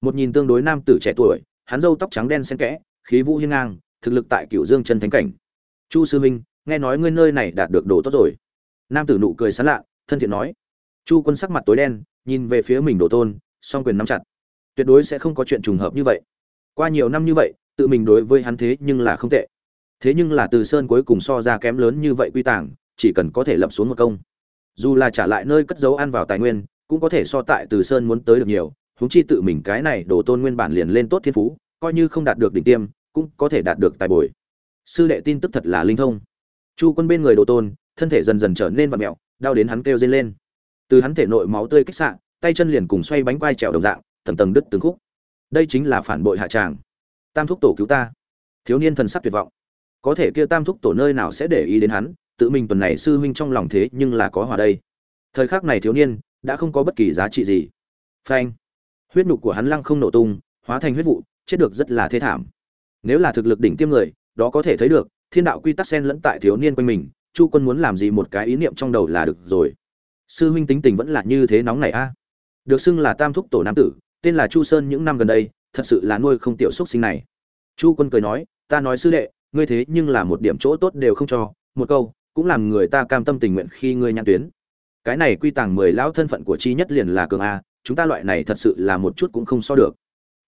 A: Một nhìn tương đối nam tử trẻ tuổi, hắn râu tóc trắng đen xen kẽ, khí vũ hiên ngang, thực lực tại cửu dương chân thánh cảnh. Chu sư minh nghe nói ngươi nơi này đạt được đồ tốt rồi. Nam tử nụ cười sán lạ, thân thiện nói. Chu quân sắc mặt tối đen, nhìn về phía mình đồ tôn, song quyền nắm chặt. Tuyệt đối sẽ không có chuyện trùng hợp như vậy. Qua nhiều năm như vậy, tự mình đối với hắn thế nhưng là không tệ thế nhưng là từ sơn cuối cùng so ra kém lớn như vậy quy tàng chỉ cần có thể lập xuống một công. Dù là trả lại nơi cất giấu ăn vào tài nguyên, cũng có thể so tại từ sơn muốn tới được nhiều, huống chi tự mình cái này đồ tôn nguyên bản liền lên tốt thiên phú, coi như không đạt được đỉnh tiêm, cũng có thể đạt được tài bồi. Sư đệ tin tức thật là linh thông. Chu quân bên người đồ tôn, thân thể dần dần trở nên vặn mẹo, đau đến hắn kêu dây lên. Từ hắn thể nội máu tươi kích sạn tay chân liền cùng xoay bánh quai trèo đồng dạng, tầng tầng đứt từng khúc. Đây chính là phản bội hạ tràng. Tam thúc tổ cứu ta. Thiếu niên thần sắc tuyệt vọng có thể kia tam thúc tổ nơi nào sẽ để ý đến hắn, tự mình tuần này sư huynh trong lòng thế nhưng là có hòa đây. Thời khắc này thiếu niên, đã không có bất kỳ giá trị gì. Phanh. Huyết nhục của hắn lăng không nổ tung, hóa thành huyết vụ, chết được rất là thê thảm. Nếu là thực lực đỉnh tiêm người, đó có thể thấy được, thiên đạo quy tắc xen lẫn tại thiếu niên quanh mình, chu quân muốn làm gì một cái ý niệm trong đầu là được rồi. Sư huynh tính tình vẫn là như thế nóng này a. Được xưng là tam thúc tổ nam tử, tên là chu sơn những năm gần đây, thật sự là nuôi không tiểu xúc sinh này. Chu quân cười nói, ta nói sư đệ ngươi thế nhưng là một điểm chỗ tốt đều không cho, một câu, cũng làm người ta cam tâm tình nguyện khi ngươi nhãn tuyến. Cái này quy tàng mười lão thân phận của chi nhất liền là cường a, chúng ta loại này thật sự là một chút cũng không so được.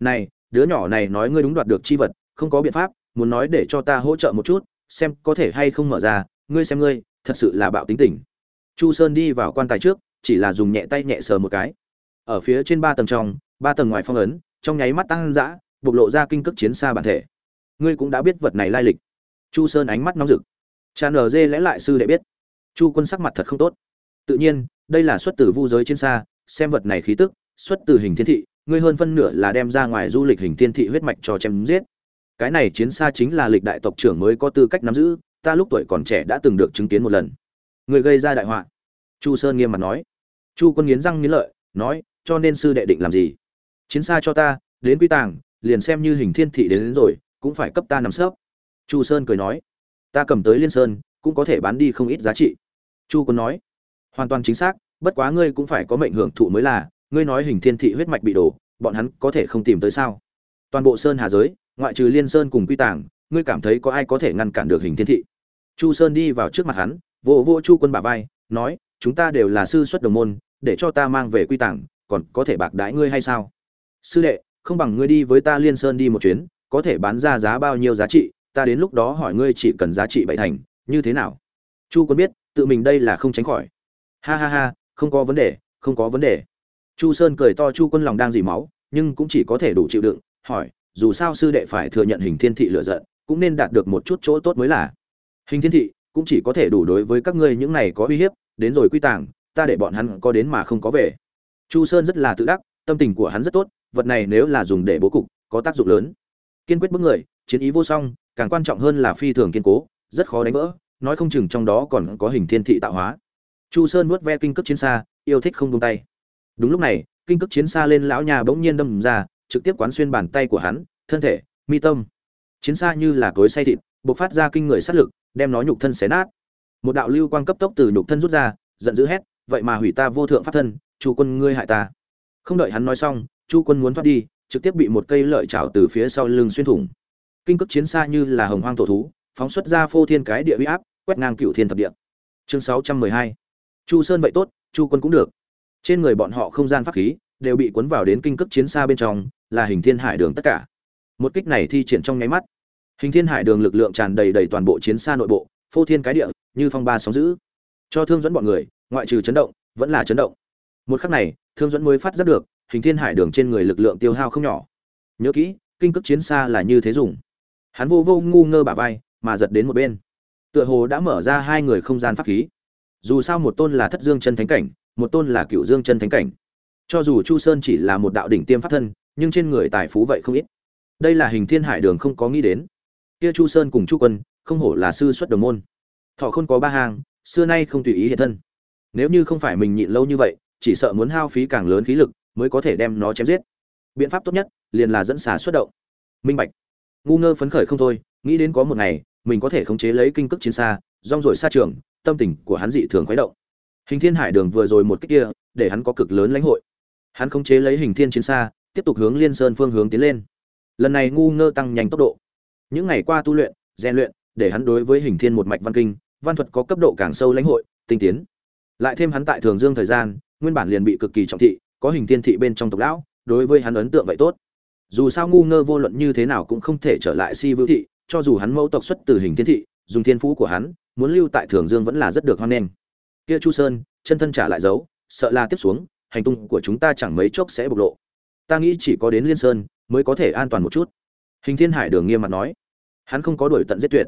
A: Này, đứa nhỏ này nói ngươi đúng đoạt được chi vật, không có biện pháp, muốn nói để cho ta hỗ trợ một chút, xem có thể hay không mở ra, ngươi xem ngươi, thật sự là bạo tính tình. Chu sơn đi vào quan tài trước, chỉ là dùng nhẹ tay nhẹ sờ một cái. Ở phía trên ba tầng trong, ba tầng ngoài phong ấn, trong nháy mắt tăng dã, bộc lộ ra kinh cước chiến xa bản thể ngươi cũng đã biết vật này lai lịch. Chu sơn ánh mắt nóng rực. Cha nở dê lẽ lại sư đệ biết. Chu quân sắc mặt thật không tốt. Tự nhiên đây là xuất từ vu giới trên xa xem vật này khí tức xuất từ hình thiên thị ngươi hơn phân nửa là đem ra ngoài du lịch hình thiên thị huyết mạch cho chém giết. Cái này chiến xa chính là lịch đại tộc trưởng mới có tư cách nắm giữ ta lúc tuổi còn trẻ đã từng được chứng kiến một lần. Người gây ra đại họa. Chu sơn nghiêm mặt nói. Chu quân nghiến răng nghiến lợi nói cho nên sư đệ định làm gì? Chiến xa cho ta đến quy tàng liền xem như hình thiên thị đến, đến rồi cũng phải cấp ta nằm sớp chu sơn cười nói, ta cầm tới liên sơn, cũng có thể bán đi không ít giá trị. Chu quân nói, hoàn toàn chính xác, bất quá ngươi cũng phải có mệnh hưởng thụ mới là, ngươi nói hình thiên thị huyết mạch bị đổ, bọn hắn có thể không tìm tới sao? Toàn bộ sơn hà giới, ngoại trừ liên sơn cùng quy tàng, ngươi cảm thấy có ai có thể ngăn cản được hình thiên thị? Chu sơn đi vào trước mặt hắn, vỗ vỗ chu quân bà vai, nói, chúng ta đều là sư xuất đồng môn, để cho ta mang về quy tàng, còn có thể bạc đãi ngươi hay sao? Sư đệ, không bằng ngươi đi với ta liên sơn đi một chuyến có thể bán ra giá bao nhiêu giá trị, ta đến lúc đó hỏi ngươi chỉ cần giá trị bảy thành, như thế nào? Chu quân biết, tự mình đây là không tránh khỏi. Ha ha ha, không có vấn đề, không có vấn đề. Chu sơn cười to, chu quân lòng đang dỉ máu, nhưng cũng chỉ có thể đủ chịu đựng, hỏi, dù sao sư đệ phải thừa nhận hình thiên thị lựa giận, cũng nên đạt được một chút chỗ tốt mới là. Hình thiên thị, cũng chỉ có thể đủ đối với các ngươi những này có uy hiếp, đến rồi quy tàng, ta để bọn hắn có đến mà không có về. Chu sơn rất là tự đắc, tâm tình của hắn rất tốt, vật này nếu là dùng để bố cục, có tác dụng lớn kiên quyết bức người, chiến ý vô song, càng quan trọng hơn là phi thường kiên cố, rất khó đánh vỡ, nói không chừng trong đó còn có hình thiên thị tạo hóa. Chu sơn vuốt ve kinh cước chiến xa, yêu thích không buông tay. Đúng lúc này, kinh cước chiến xa lên lão nhà bỗng nhiên đâm ra, trực tiếp quán xuyên bàn tay của hắn, thân thể, mi tâm. Chiến xa như là cối say thịt, bộc phát ra kinh người sát lực, đem nó nhục thân xé nát. Một đạo lưu quang cấp tốc từ nhục thân rút ra, giận dữ hét, vậy mà hủy ta vô thượng pháp thân, chu quân ngươi hại ta. Không đợi hắn nói xong, chu quân muốn thoát đi trực tiếp bị một cây lợi chảo từ phía sau lưng xuyên thủng. Kinh cực chiến xa như là hồng hoang tổ thú, phóng xuất ra phô thiên cái địa uy áp, quét ngang cựu thiên thập địa. Chương sáu trăm mười hai. Chu sơn vậy tốt, chu quân cũng được. Trên người bọn họ không gian pháp khí đều bị cuốn vào đến kinh cực chiến xa bên trong, là hình thiên hải đường tất cả. Một kích này thi triển trong nháy mắt. Hình thiên hải đường lực lượng tràn đầy đầy toàn bộ chiến xa nội bộ, phô thiên cái địa, như phong ba sóng dữ. Cho thương dẫn bọn người, ngoại trừ chấn động, vẫn là chấn động. Một khắc này, thương dẫn mới phát giác được hình thiên hải đường trên người lực lượng tiêu hao không nhỏ. Nhớ kỹ, kinh cước chiến xa là như thế dùng. Hắn vô vô ngu ngơ bả vai, mà giật đến một bên. Tựa hồ đã mở ra hai người không gian pháp khí. Dù sao một tôn là thất dương chân thánh cảnh, một tôn là cựu dương chân thánh cảnh. Cho dù chu sơn chỉ là một đạo đỉnh tiêm pháp thân, nhưng trên người tài phú vậy không ít. Đây là hình thiên hải đường không có nghĩ đến. Kia chu sơn cùng chu quân, không hổ là sư xuất đồng môn. Thọ không có ba hàng, xưa nay không tùy ý hiện thân. Nếu như không phải mình nhịn lâu như vậy, chỉ sợ muốn hao phí càng lớn khí lực mới có thể đem nó chém giết. Biện pháp tốt nhất liền là dẫn xà xuất động. Minh bạch. Ngu ngơ phấn khởi không thôi, nghĩ đến có một ngày, mình có thể khống chế lấy kinh cước chiến xa, rong rồi xa trường, tâm tình của hắn dị thường khuấy động. Hình thiên hải đường vừa rồi một cách kia, để hắn có cực lớn lãnh hội. Hắn khống chế lấy hình thiên chiến xa, tiếp tục hướng liên sơn phương hướng tiến lên. Lần này ngu ngơ tăng nhanh tốc độ. Những ngày qua tu luyện, rèn luyện, để hắn đối với hình thiên một mạch văn kinh, văn thuật có cấp độ càng sâu lãnh hội, tinh tiến. Lại thêm hắn tại thường dương thời gian, nguyên bản liền bị cực kỳ trọng thị có hình thiên thị bên trong tộc lão, đối với hắn ấn tượng vậy tốt. Dù sao ngu ngơ vô luận như thế nào cũng không thể trở lại si vưu thị, cho dù hắn mẫu tộc xuất từ hình thiên thị, dùng thiên phú của hắn, muốn lưu tại thường dương vẫn là rất được hoan nghênh. Kia chu sơn, chân thân trả lại dấu, sợ là tiếp xuống, hành tung của chúng ta chẳng mấy chốc sẽ bộc lộ. Ta nghĩ chỉ có đến liên sơn mới có thể an toàn một chút. Hình thiên hải đường nghiêm mặt nói. Hắn không có đuổi tận giết tuyệt.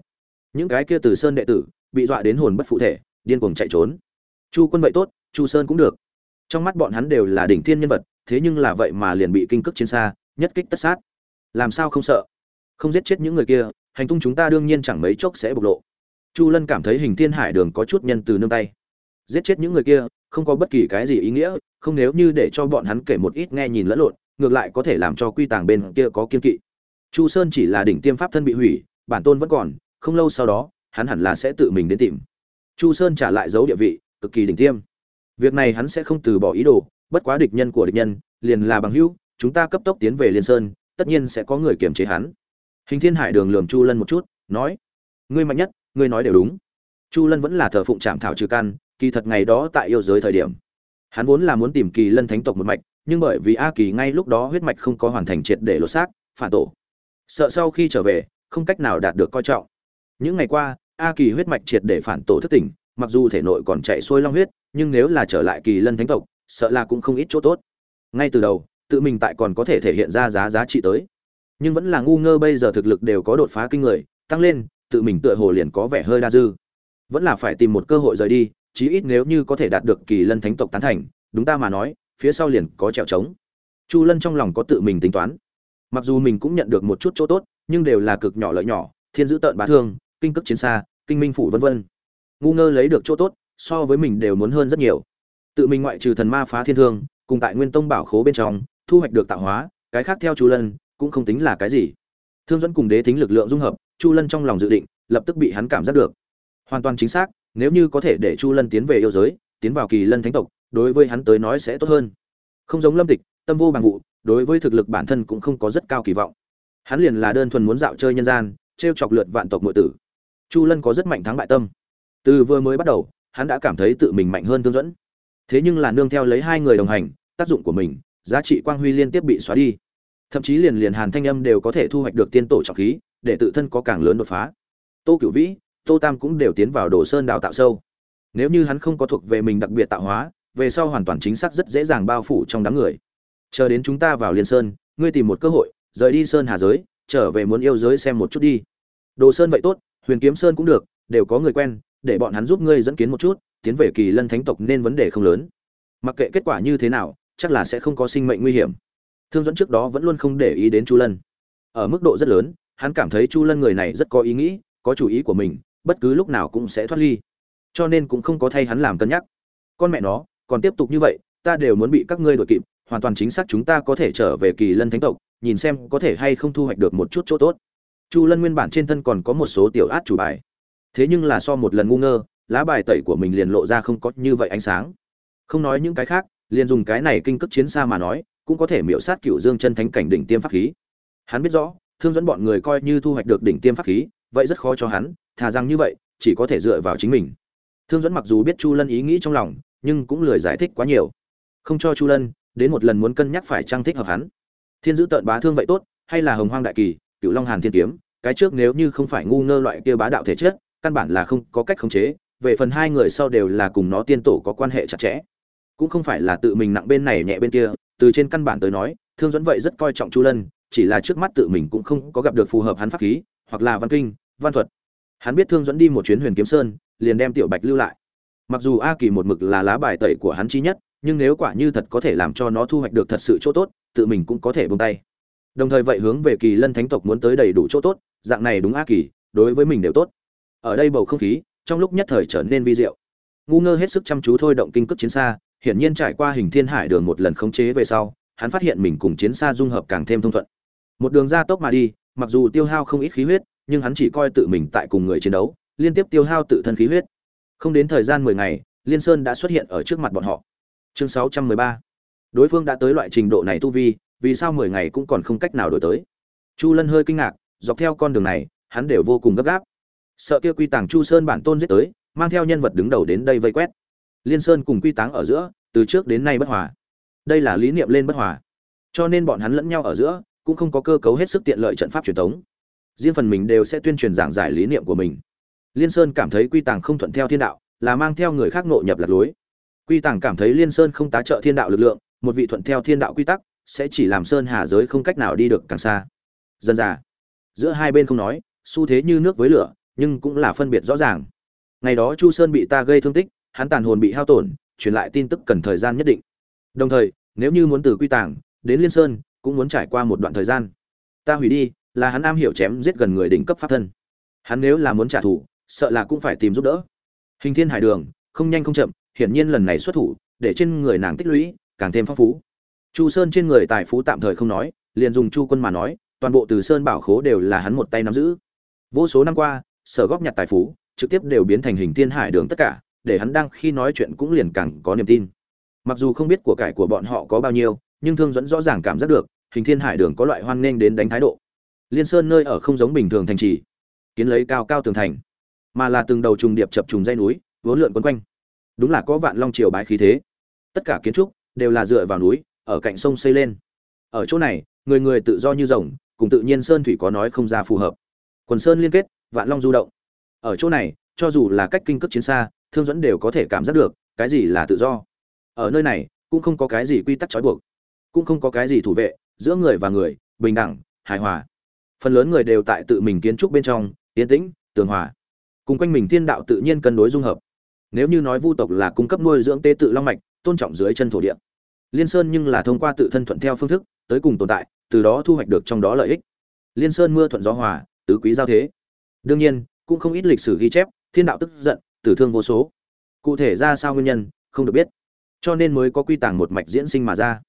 A: Những cái kia từ sơn đệ tử, bị dọa đến hồn bất phụ thể, điên cuồng chạy trốn. Chu quân vậy tốt, chu sơn cũng được trong mắt bọn hắn đều là đỉnh thiên nhân vật, thế nhưng là vậy mà liền bị kinh cước chiến xa, nhất kích tất sát. Làm sao không sợ? Không giết chết những người kia, hành tung chúng ta đương nhiên chẳng mấy chốc sẽ bộc lộ. Chu lân cảm thấy hình thiên hải đường có chút nhân từ nương tay. Giết chết những người kia, không có bất kỳ cái gì ý nghĩa, không nếu như để cho bọn hắn kể một ít nghe nhìn lẫn lộn, ngược lại có thể làm cho quy tàng bên kia có kiên kỵ. Chu sơn chỉ là đỉnh tiêm pháp thân bị hủy, bản tôn vẫn còn, không lâu sau đó, hắn hẳn là sẽ tự mình đến tìm. Chu sơn trả lại dấu địa vị, cực kỳ đỉnh tiêm việc này hắn sẽ không từ bỏ ý đồ, bất quá địch nhân của địch nhân, liền là bằng hữu, chúng ta cấp tốc tiến về liên sơn, tất nhiên sẽ có người kiềm chế hắn. Hình thiên hải đường lường chu lân một chút, nói, ngươi mạnh nhất, ngươi nói đều đúng. Chu lân vẫn là thờ phụng trạm thảo trừ căn, kỳ thật ngày đó tại yêu giới thời điểm, hắn vốn là muốn tìm kỳ lân thánh tộc một mạch, nhưng bởi vì a kỳ ngay lúc đó huyết mạch không có hoàn thành triệt để lột xác, phản tổ. Sợ sau khi trở về, không cách nào đạt được coi trọng. Những ngày qua, a kỳ huyết mạch triệt để phản tổ thất tỉnh, mặc dù thể nội còn chạy xuôi long huyết nhưng nếu là trở lại kỳ lân thánh tộc, sợ là cũng không ít chỗ tốt. Ngay từ đầu, tự mình tại còn có thể thể hiện ra giá giá trị tới. Nhưng vẫn là ngu ngơ bây giờ thực lực đều có đột phá kinh người, tăng lên, tự mình tựa hồ liền có vẻ hơi đa dư. Vẫn là phải tìm một cơ hội rời đi, chí ít nếu như có thể đạt được kỳ lân thánh tộc tán thành, đúng ta mà nói, phía sau liền có trèo trống. Chu lân trong lòng có tự mình tính toán. Mặc dù mình cũng nhận được một chút chỗ tốt, nhưng đều là cực nhỏ lợi nhỏ, thiên giữ tợn bá thương, kinh cước chiến xa, kinh minh phủ vân vân. Ngu ngơ lấy được chỗ tốt so với mình đều muốn hơn rất nhiều. Tự mình ngoại trừ thần ma phá thiên thương, cùng tại nguyên tông bảo khố bên trong, thu hoạch được tạo hóa, cái khác theo chu lân, cũng không tính là cái gì. Thương dẫn cùng đế thính lực lượng dung hợp, chu lân trong lòng dự định, lập tức bị hắn cảm giác được. Hoàn toàn chính xác, nếu như có thể để chu lân tiến về yêu giới, tiến vào kỳ lân thánh tộc, đối với hắn tới nói sẽ tốt hơn. Không giống lâm tịch, tâm vô bằng vụ, đối với thực lực bản thân cũng không có rất cao kỳ vọng. Hắn liền là đơn thuần muốn dạo chơi nhân gian t r e o chọc lượt vạn tộc nội tử. Chu lân có rất mạnh thắng bại tâm. Từ vừa mới bắt đầu hắn đã cảm thấy tự mình mạnh hơn thương dẫn thế nhưng là nương theo lấy hai người đồng hành, tác dụng của mình, giá trị quang huy liên tiếp bị xóa đi. Thậm chí liền liền hàn thanh âm đều có thể thu hoạch được tiên tổ trọng khí, để tự thân có càng lớn đột phá. Tô cửu vĩ, tô tam cũng đều tiến vào đồ sơn đào tạo sâu. Nếu như hắn không có thuộc về mình đặc biệt tạo hóa, về sau hoàn toàn chính xác rất dễ dàng bao phủ trong đám người. Chờ đến chúng ta vào liên sơn, ngươi tìm một cơ hội, rời đi sơn hà giới, trở về muốn yêu giới xem một chút đi. Đồ sơn vậy tốt, huyền kiếm sơn cũng được, đều có người quen để bọn hắn giúp ngươi dẫn kiến một chút, tiến về kỳ lân thánh tộc nên vấn đề không lớn. Mặc kệ kết quả như thế nào, chắc là sẽ không có sinh mệnh nguy hiểm. Thương dẫn trước đó vẫn luôn không để ý đến chu lân. Ở mức độ rất lớn, hắn cảm thấy chu lân người này rất có ý nghĩ, có chủ ý của mình, bất cứ lúc nào cũng sẽ thoát ly. Cho nên cũng không có thay hắn làm cân nhắc. Con mẹ nó, còn tiếp tục như vậy, ta đều muốn bị các ngươi đuổi kịp, hoàn toàn chính xác chúng ta có thể trở về kỳ lân thánh tộc, nhìn xem có thể hay không thu hoạch được một chút chỗ tốt. Chu lân nguyên bản trên thân còn có một số tiểu át chủ bài thế nhưng là so một lần ngu ngơ, lá bài tẩy của mình liền lộ ra không có như vậy ánh sáng. Không nói những cái khác, liền dùng cái này kinh cước chiến xa mà nói, cũng có thể miễu sát cựu dương chân thánh cảnh đỉnh tiêm pháp khí. Hắn biết rõ, thương dẫn bọn người coi như thu hoạch được đỉnh tiêm pháp khí, vậy rất khó cho hắn, thà rằng như vậy, chỉ có thể dựa vào chính mình. Thương dẫn mặc dù biết chu lân ý nghĩ trong lòng, nhưng cũng lười giải thích quá nhiều. Không cho chu lân, đến một lần muốn cân nhắc phải trang thích hợp hắn. Thiên giữ tợn bá thương vậy tốt, hay là hồng hoang đại kỳ, cựu long hàn thiên kiếm, cái trước nếu như không phải ngu ngơ loại kia bá đạo thể chất căn bản là không có cách khống chế, về phần hai người sau đều là cùng nó tiên tổ có quan hệ chặt chẽ. Cũng không phải là tự mình nặng bên này nhẹ bên kia, từ trên căn bản tới nói, thương dẫn vậy rất coi trọng chu lân, chỉ là trước mắt tự mình cũng không có gặp được phù hợp hắn pháp khí, hoặc là văn kinh, văn thuật. Hắn biết thương dẫn đi một chuyến huyền kiếm sơn, liền đem tiểu bạch lưu lại. Mặc dù a kỳ một mực là lá bài tẩy của hắn chi nhất, nhưng nếu quả như thật có thể làm cho nó thu hoạch được thật sự chỗ tốt, tự mình cũng có thể buông tay. Đồng thời vậy hướng về kỳ lân thánh tộc muốn tới đầy đủ chỗ tốt, dạng này đúng a kỳ, đối với mình đều tốt ở đây bầu không khí, trong lúc nhất thời trở nên vi diệu. Ngu ngơ hết sức chăm chú thôi động kinh cước chiến xa, hiển nhiên trải qua hình thiên hải đường một lần khống chế về sau, hắn phát hiện mình cùng chiến xa dung hợp càng thêm thông thuận. Một đường ra tốc mà đi, mặc dù tiêu hao không ít khí huyết, nhưng hắn chỉ coi tự mình tại cùng người chiến đấu, liên tiếp tiêu hao tự thân khí huyết. Không đến thời gian mười ngày, liên sơn đã xuất hiện ở trước mặt bọn họ. Chương sáu trăm mười ba. Đối phương đã tới loại trình độ này tu vi, vì sao mười ngày cũng còn không cách nào đổi tới? Chu lân hơi kinh ngạc, dọc theo con đường này, hắn đều vô cùng gấp gáp sợ kia quy tàng chu sơn bản tôn giết tới, mang theo nhân vật đứng đầu đến đây vây quét. Liên sơn cùng quy táng ở giữa, từ trước đến nay bất hòa. Đây là lý niệm lên bất hòa. Cho nên bọn hắn lẫn nhau ở giữa, cũng không có cơ cấu hết sức tiện lợi trận pháp truyền thống. Riêng phần mình đều sẽ tuyên truyền giảng giải lý niệm của mình. Liên sơn cảm thấy quy tàng không thuận theo thiên đạo, là mang theo người khác nội nhập lạc lối. Quy tàng cảm thấy liên sơn không tá trợ thiên đạo lực lượng, một vị thuận theo thiên đạo quy tắc, sẽ chỉ làm sơn hà giới không cách nào đi được càng xa. Dân già. Giữa hai bên không nói, xu thế như nước với lửa nhưng cũng là phân biệt rõ ràng. Ngày đó chu sơn bị ta gây thương tích, hắn tàn hồn bị hao tổn, truyền lại tin tức cần thời gian nhất định. Đồng thời, nếu như muốn từ quy tàng đến liên sơn, cũng muốn trải qua một đoạn thời gian. Ta hủy đi, là hắn am hiểu chém giết gần người đỉnh cấp pháp thân. Hắn nếu là muốn trả thù, sợ là cũng phải tìm giúp đỡ. Hình thiên hải đường, không nhanh không chậm, hiển nhiên lần này xuất thủ, để trên người nàng tích lũy càng thêm phong phú. Chu sơn trên người tài phú tạm thời không nói, liền dùng chu quân mà nói, toàn bộ từ sơn bảo khố đều là hắn một tay nắm giữ. Vô số năm qua sở góp nhặt tài phú, trực tiếp đều biến thành hình thiên hải đường tất cả, để hắn đang khi nói chuyện cũng liền càng có niềm tin. Mặc dù không biết của cải của bọn họ có bao nhiêu, nhưng thương dẫn rõ ràng cảm giác được, hình thiên hải đường có loại hoan nghênh đến đánh thái độ. Liên sơn nơi ở không giống bình thường thành trì, kiến lấy cao cao tường thành, mà là từng đầu trùng điệp chập trùng dây núi, vốn lượn quấn quanh. Đúng là có vạn long triều bái khí thế. Tất cả kiến trúc đều là dựa vào núi, ở cạnh sông xây lên. Ở chỗ này, người người tự do như rồng, cùng tự nhiên sơn thủy có nói không ra phù hợp. Quần sơn liên kết vạn long du động. Ở chỗ này, cho dù là cách kinh cước chiến xa, thương dẫn đều có thể cảm giác được, cái gì là tự do. Ở nơi này, cũng không có cái gì quy tắc trói buộc, cũng không có cái gì thủ vệ, giữa người và người, bình đẳng, hài hòa. Phần lớn người đều tại tự mình kiến trúc bên trong, yên tĩnh, tường hòa. Cùng quanh mình thiên đạo tự nhiên cân đối dung hợp. Nếu như nói vu tộc là cung cấp nuôi dưỡng tế tự long mạch, tôn trọng dưới chân thổ địa. Liên sơn nhưng là thông qua tự thân thuận theo phương thức, tới cùng tồn tại, từ đó thu hoạch được trong đó lợi ích. Liên sơn mưa thuận gió hòa, tứ quý giao thế đương nhiên, cũng không ít lịch sử ghi chép, thiên đạo tức giận, tử thương vô số. Cụ thể ra sao nguyên nhân, không được biết. Cho nên mới có quy tàng một mạch diễn sinh mà ra.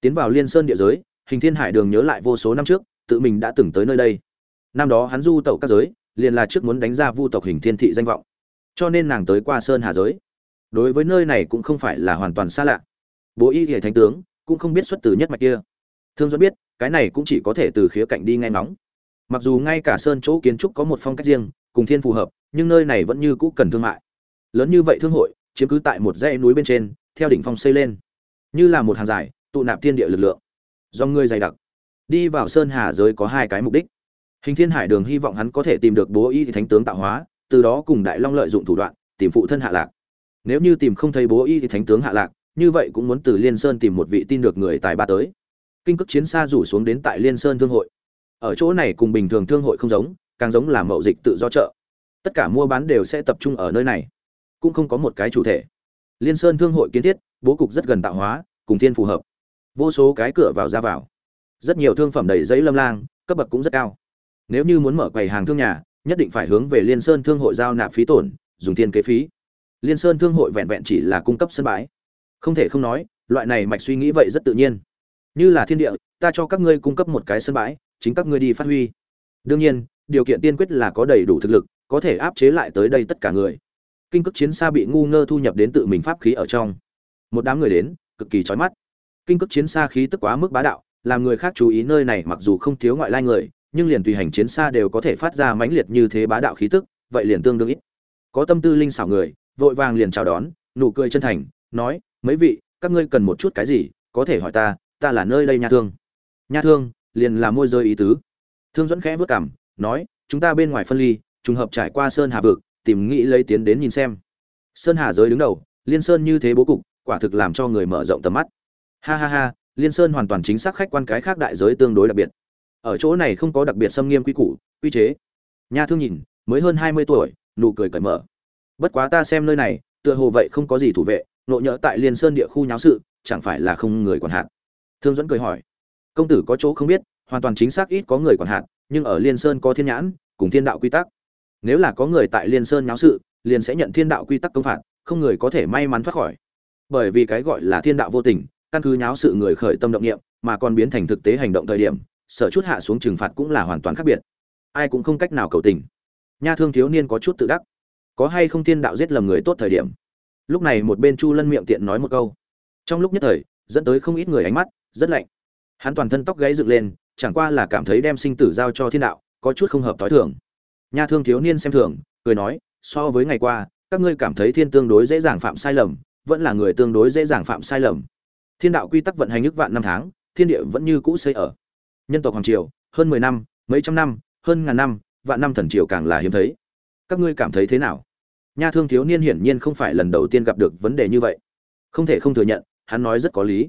A: Tiến vào liên sơn địa giới, hình thiên hải đường nhớ lại vô số năm trước, tự mình đã từng tới nơi đây. Năm đó hắn du tẩu các giới, liền là trước muốn đánh ra vu tộc hình thiên thị danh vọng. Cho nên nàng tới qua sơn hà giới. Đối với nơi này cũng không phải là hoàn toàn xa lạ. Bố y hệ thánh tướng cũng không biết xuất từ nhất mạch kia. Thương dẫn biết, cái này cũng chỉ có thể từ khía cạnh đi nghe ngóng mặc dù ngay cả sơn chỗ kiến trúc có một phong cách riêng, cùng thiên phù hợp, nhưng nơi này vẫn như cũ cần thương mại. Lớn như vậy thương hội, chiếm cứ tại một dãy núi bên trên, theo đỉnh phong xây lên. Như là một hàng dài, tụ nạp thiên địa lực lượng. Do ngươi dày đặc. Đi vào sơn hà giới có hai cái mục đích. Hình thiên hải đường hy vọng hắn có thể tìm được bố y thánh tướng tạo hóa, từ đó cùng đại long lợi dụng thủ đoạn, tìm phụ thân hạ lạc. Nếu như tìm không thấy bố y thì thánh tướng hạ lạc, như vậy cũng muốn từ liên sơn tìm một vị tin được người tài ba tới. Kinh cước chiến xa rủ xuống đến tại liên sơn thương hội ở chỗ này cùng bình thường thương hội không giống, càng giống là mậu dịch tự do chợ. Tất cả mua bán đều sẽ tập trung ở nơi này. Cũng không có một cái chủ thể. Liên sơn thương hội kiến thiết, bố cục rất gần tạo hóa, cùng thiên phù hợp. Vô số cái cửa vào ra vào. Rất nhiều thương phẩm đầy giấy lâm lang, cấp bậc cũng rất cao. Nếu như muốn mở quầy hàng thương nhà, nhất định phải hướng về liên sơn thương hội giao nạp phí tổn, dùng thiên kế phí. Liên sơn thương hội vẹn vẹn chỉ là cung cấp sân bãi. Không thể không nói, loại này mạch suy nghĩ vậy rất tự nhiên như là thiên địa, ta cho các ngươi cung cấp một cái sân bãi, chính các ngươi đi phát huy. Đương nhiên, điều kiện tiên quyết là có đầy đủ thực lực, có thể áp chế lại tới đây tất cả người. Kinh cước chiến xa bị ngu ngơ thu nhập đến tự mình pháp khí ở trong. Một đám người đến, cực kỳ chói mắt. Kinh cước chiến xa khí tức quá mức bá đạo, làm người khác chú ý nơi này mặc dù không thiếu ngoại lai người, nhưng liền tùy hành chiến xa đều có thể phát ra mãnh liệt như thế bá đạo khí tức, vậy liền tương đương ít. Có tâm tư linh xảo người, vội vàng liền chào đón, nụ cười chân thành, nói, mấy vị, các ngươi cần một chút cái gì, có thể hỏi ta ta là nơi đây nha thương. Nha thương, liền là môi rơi ý tứ. Thương dẫn khẽ vất cảm nói, chúng ta bên ngoài phân ly, trùng hợp trải qua sơn hà vực, tìm nghĩ lấy tiến đến nhìn xem. Sơn hà giới đứng đầu, liên sơn như thế bố cục, quả thực làm cho người mở rộng tầm mắt. Ha ha ha, liên sơn hoàn toàn chính xác khách quan cái khác đại giới tương đối đặc biệt. Ở chỗ này không có đặc biệt xâm nghiêm quy củ, quy chế. Nha thương nhìn, mới hơn hai mươi tuổi, nụ cười cởi mở. Bất quá ta xem nơi này, tựa hồ vậy không có gì thủ vệ, nộ nhỡ tại liên sơn địa khu nháo sự, chẳng phải là không người quản hạn thương dẫn cười hỏi, công tử có chỗ không biết, hoàn toàn chính xác ít có người quản hạt, nhưng ở liên sơn có thiên nhãn, cùng thiên đạo quy tắc. Nếu là có người tại liên sơn nháo sự, liền sẽ nhận thiên đạo quy tắc công phạt, không người có thể may mắn thoát khỏi. Bởi vì cái gọi là thiên đạo vô tình, căn cứ nháo sự người khởi tâm động niệm, mà còn biến thành thực tế hành động thời điểm, sở chút hạ xuống trừng phạt cũng là hoàn toàn khác biệt. Ai cũng không cách nào cầu tình. Nha thương thiếu niên có chút tự đắc. Có hay không thiên đạo giết lầm người tốt thời điểm? Lúc này một bên chu lân miệng tiện nói một câu. Trong lúc nhất thời, dẫn tới không ít người ánh mắt rất lạnh. Hắn toàn thân tóc gáy dựng lên, chẳng qua là cảm thấy đem sinh tử giao cho thiên đạo, có chút không hợp t h i thường. Nha thương thiếu niên xem thường, cười nói, so với ngày qua, các ngươi cảm thấy thiên tương đối dễ dàng phạm sai lầm, vẫn là người tương đối dễ dàng phạm sai lầm. Thiên đạo quy tắc vận hành ức vạn năm tháng, thiên địa vẫn như cũ xây ở. Nhân tộc hoàng triều, hơn mười năm, mấy trăm năm, hơn ngàn năm, vạn năm thần triều càng là hiếm thấy. Các ngươi cảm thấy thế nào? Nha thương thiếu niên hiển nhiên không phải lần đầu tiên gặp được vấn đề như vậy. Không thể không thừa nhận, hắn nói rất có lý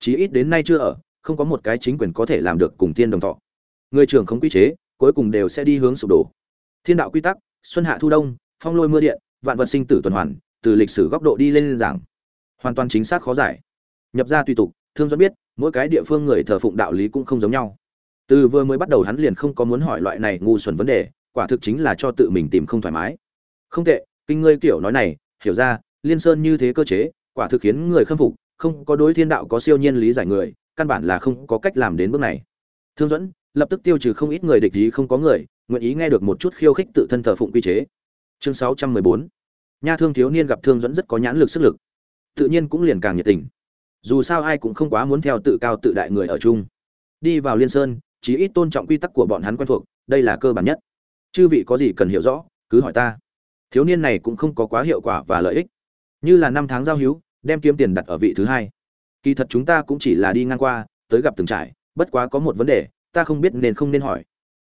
A: chí ít đến nay chưa ở, không có một cái chính quyền có thể làm được cùng thiên đồng thọ. Người trưởng không quy chế, cuối cùng đều sẽ đi hướng sụp đổ. Thiên đạo quy tắc, xuân hạ thu đông, phong lôi mưa điện, vạn vật sinh tử tuần hoàn, từ lịch sử góc độ đi lên giảng. Hoàn toàn chính xác khó giải. Nhập ra tùy tục, thương dẫn biết, mỗi cái địa phương người thờ phụng đạo lý cũng không giống nhau. Từ vừa mới bắt đầu hắn liền không có muốn hỏi loại này ngu xuẩn vấn đề, quả thực chính là cho tự mình tìm không thoải mái. Không tệ, kinh ngươi kiểu nói này, hiểu ra, liên sơn như thế cơ chế, quả thực khiến người khâm phục không có đối thiên đạo có siêu nhiên lý giải người, căn bản là không có cách làm đến bước này. Thương dẫn lập tức tiêu trừ không ít người địch ý không có người, nguyện ý nghe được một chút khiêu khích tự thân thờ phụng quy chế. Chương sáu trăm mười bốn. Nha thương thiếu niên gặp thương dẫn rất có nhãn lực sức lực, tự nhiên cũng liền càng nhiệt tình. Dù sao ai cũng không quá muốn theo tự cao tự đại người ở chung. Đi vào liên sơn, chí ít tôn trọng quy tắc của bọn hắn quen thuộc, đây là cơ bản nhất. Chư vị có gì cần hiểu rõ, cứ hỏi ta. Thiếu niên này cũng không có quá hiệu quả và lợi ích. Như là năm tháng giao hữu đem kiếm tiền đặt ở vị thứ hai. Kỳ thật chúng ta cũng chỉ là đi ngang qua, tới gặp từng trải, bất quá có một vấn đề, ta không biết nên không nên hỏi.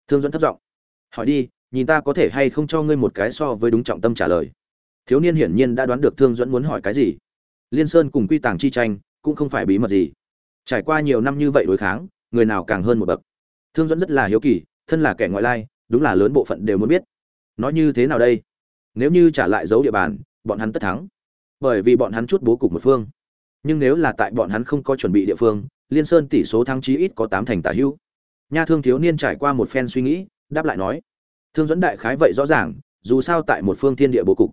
A: Thương dẫn thất giọng. Hỏi đi, nhìn ta có thể hay không cho ngươi một cái so với đúng trọng tâm trả lời. Thiếu niên hiển nhiên đã đoán được thương dẫn muốn hỏi cái gì. Liên sơn cùng quy tàng chi tranh, cũng không phải bí mật gì. Trải qua nhiều năm như vậy đối kháng, người nào càng hơn một bậc. Thương dẫn rất là hiếu kỳ, thân là kẻ ngoại lai, đúng là lớn bộ phận đều muốn biết. Nói như thế nào đây? Nếu như trả lại dấu địa bàn, bọn hắn tất thắng bởi vì bọn hắn chút bố cục một phương. Nhưng nếu là tại bọn hắn không có chuẩn bị địa phương, liên sơn tỷ số thắng chí ít có tám thành tả hữu. Nha thương thiếu niên trải qua một phen suy nghĩ, đáp lại nói, thương dẫn đại khái vậy rõ ràng, dù sao tại một phương thiên địa bố cục,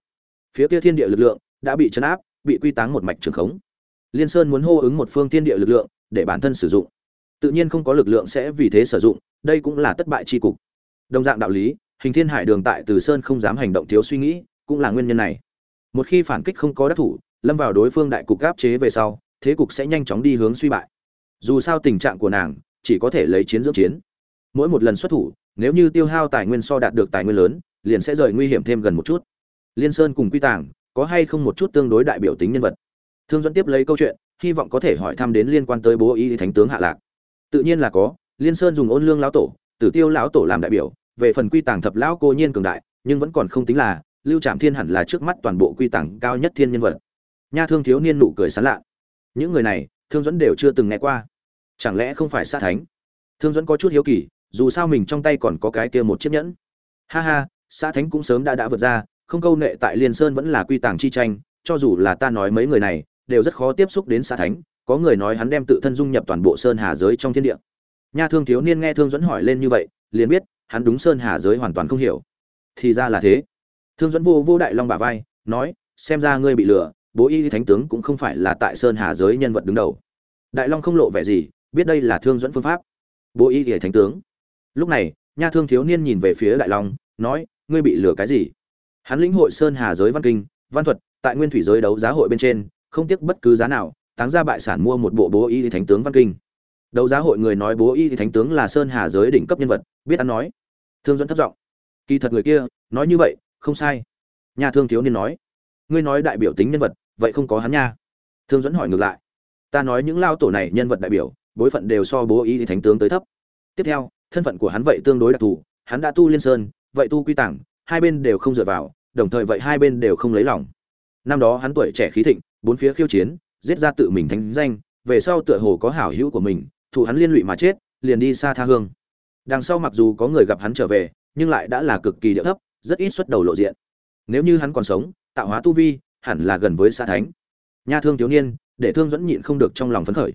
A: phía kia thiên địa lực lượng đã bị chấn áp, bị quy táng một mạch trường khống. Liên sơn muốn hô ứng một phương thiên địa lực lượng để bản thân sử dụng. Tự nhiên không có lực lượng sẽ vì thế sử dụng, đây cũng là thất bại tri cục. Đồng dạng đạo lý, hình thiên hải đường tại từ sơn không dám hành động thiếu suy nghĩ, cũng là nguyên nhân này một khi phản kích không có đắc thủ, lâm vào đối phương đại cục áp chế về sau, thế cục sẽ nhanh chóng đi hướng suy bại. Dù sao tình trạng của nàng chỉ có thể lấy chiến dưỡng chiến. Mỗi một lần xuất thủ, nếu như tiêu hao tài nguyên so đạt được tài nguyên lớn, liền sẽ rời nguy hiểm thêm gần một chút. Liên sơn cùng quy tàng có hay không một chút tương đối đại biểu tính nhân vật? Thương dẫn tiếp lấy câu chuyện, hy vọng có thể hỏi thăm đến liên quan tới bố y thánh tướng hạ lạc. Tự nhiên là có, liên sơn dùng ôn lương lão tổ, tử tiêu lão tổ làm đại biểu, về phần quy tàng thập lão cô nhiên cường đại, nhưng vẫn còn không tính là lưu trạm thiên hẳn là trước mắt toàn bộ quy tàng cao nhất thiên nhân vật. Nha thương thiếu niên nụ cười sán lạ. Những người này, thương dẫn đều chưa từng nghe qua. Chẳng lẽ không phải sát thánh? Thương dẫn có chút hiếu kỳ, dù sao mình trong tay còn có cái kia một chiếc nhẫn. Ha ha xã thánh cũng sớm đã đã vượt ra, không câu nệ tại liên sơn vẫn là quy tàng chi tranh, cho dù là ta nói mấy người này, đều rất khó tiếp xúc đến xã thánh, có người nói hắn đem tự thân dung nhập toàn bộ sơn hà giới trong thiên địa. Nha thương thiếu niên nghe thương dẫn hỏi lên như vậy, liền biết, hắn đúng sơn hà giới hoàn toàn không hiểu. Thì ra là thế thương dẫn vô vô đại long bà vai, nói, xem ra ngươi bị lừa, bố y thánh tướng cũng không phải là tại sơn hà giới nhân vật đứng đầu. Đại long không lộ vẻ gì, biết đây là thương dẫn phương pháp. Bố y thánh tướng. Lúc này, nha thương thiếu niên nhìn về phía đại long, nói, ngươi bị lừa cái gì? Hắn lĩnh hội sơn hà giới văn kinh, văn thuật, tại nguyên thủy giới đấu giá hội bên trên, không tiếc bất cứ giá nào, táng ra bại sản mua một bộ bố y thánh tướng văn kinh. Đấu giá hội người nói bố y thánh tướng là sơn hà giới đỉnh cấp nhân vật, biết ăn nói. Thương dẫn thất giọng, kỳ thật người kia nói như vậy không sai. Nhà thương thiếu niên nói. Ngươi nói đại biểu tính nhân vật, vậy không có hắn nha. Thương dẫn hỏi ngược lại. Ta nói những lao tổ này nhân vật đại biểu, bối phận đều so bố ý thì thánh tướng tới thấp. Tiếp theo, thân phận của hắn vậy tương đối đặc thù, hắn đã tu liên sơn, vậy tu quy tảng, hai bên đều không dựa vào, đồng thời vậy hai bên đều không lấy lòng. Năm đó hắn tuổi trẻ khí thịnh, bốn phía khiêu chiến, giết ra tự mình thánh danh, về sau tựa hồ có hảo hữu của mình thủ hắn liên lụy mà chết, liền đi xa tha hương. Đằng sau mặc dù có người gặp hắn trở về, nhưng lại đã là cực kỳ địa thấp rất ít xuất đầu lộ diện. Nếu như hắn còn sống, tạo hóa tu vi, hẳn là gần với xa thánh. Nha thương thiếu niên, để thương dẫn nhịn không được trong lòng phấn khởi.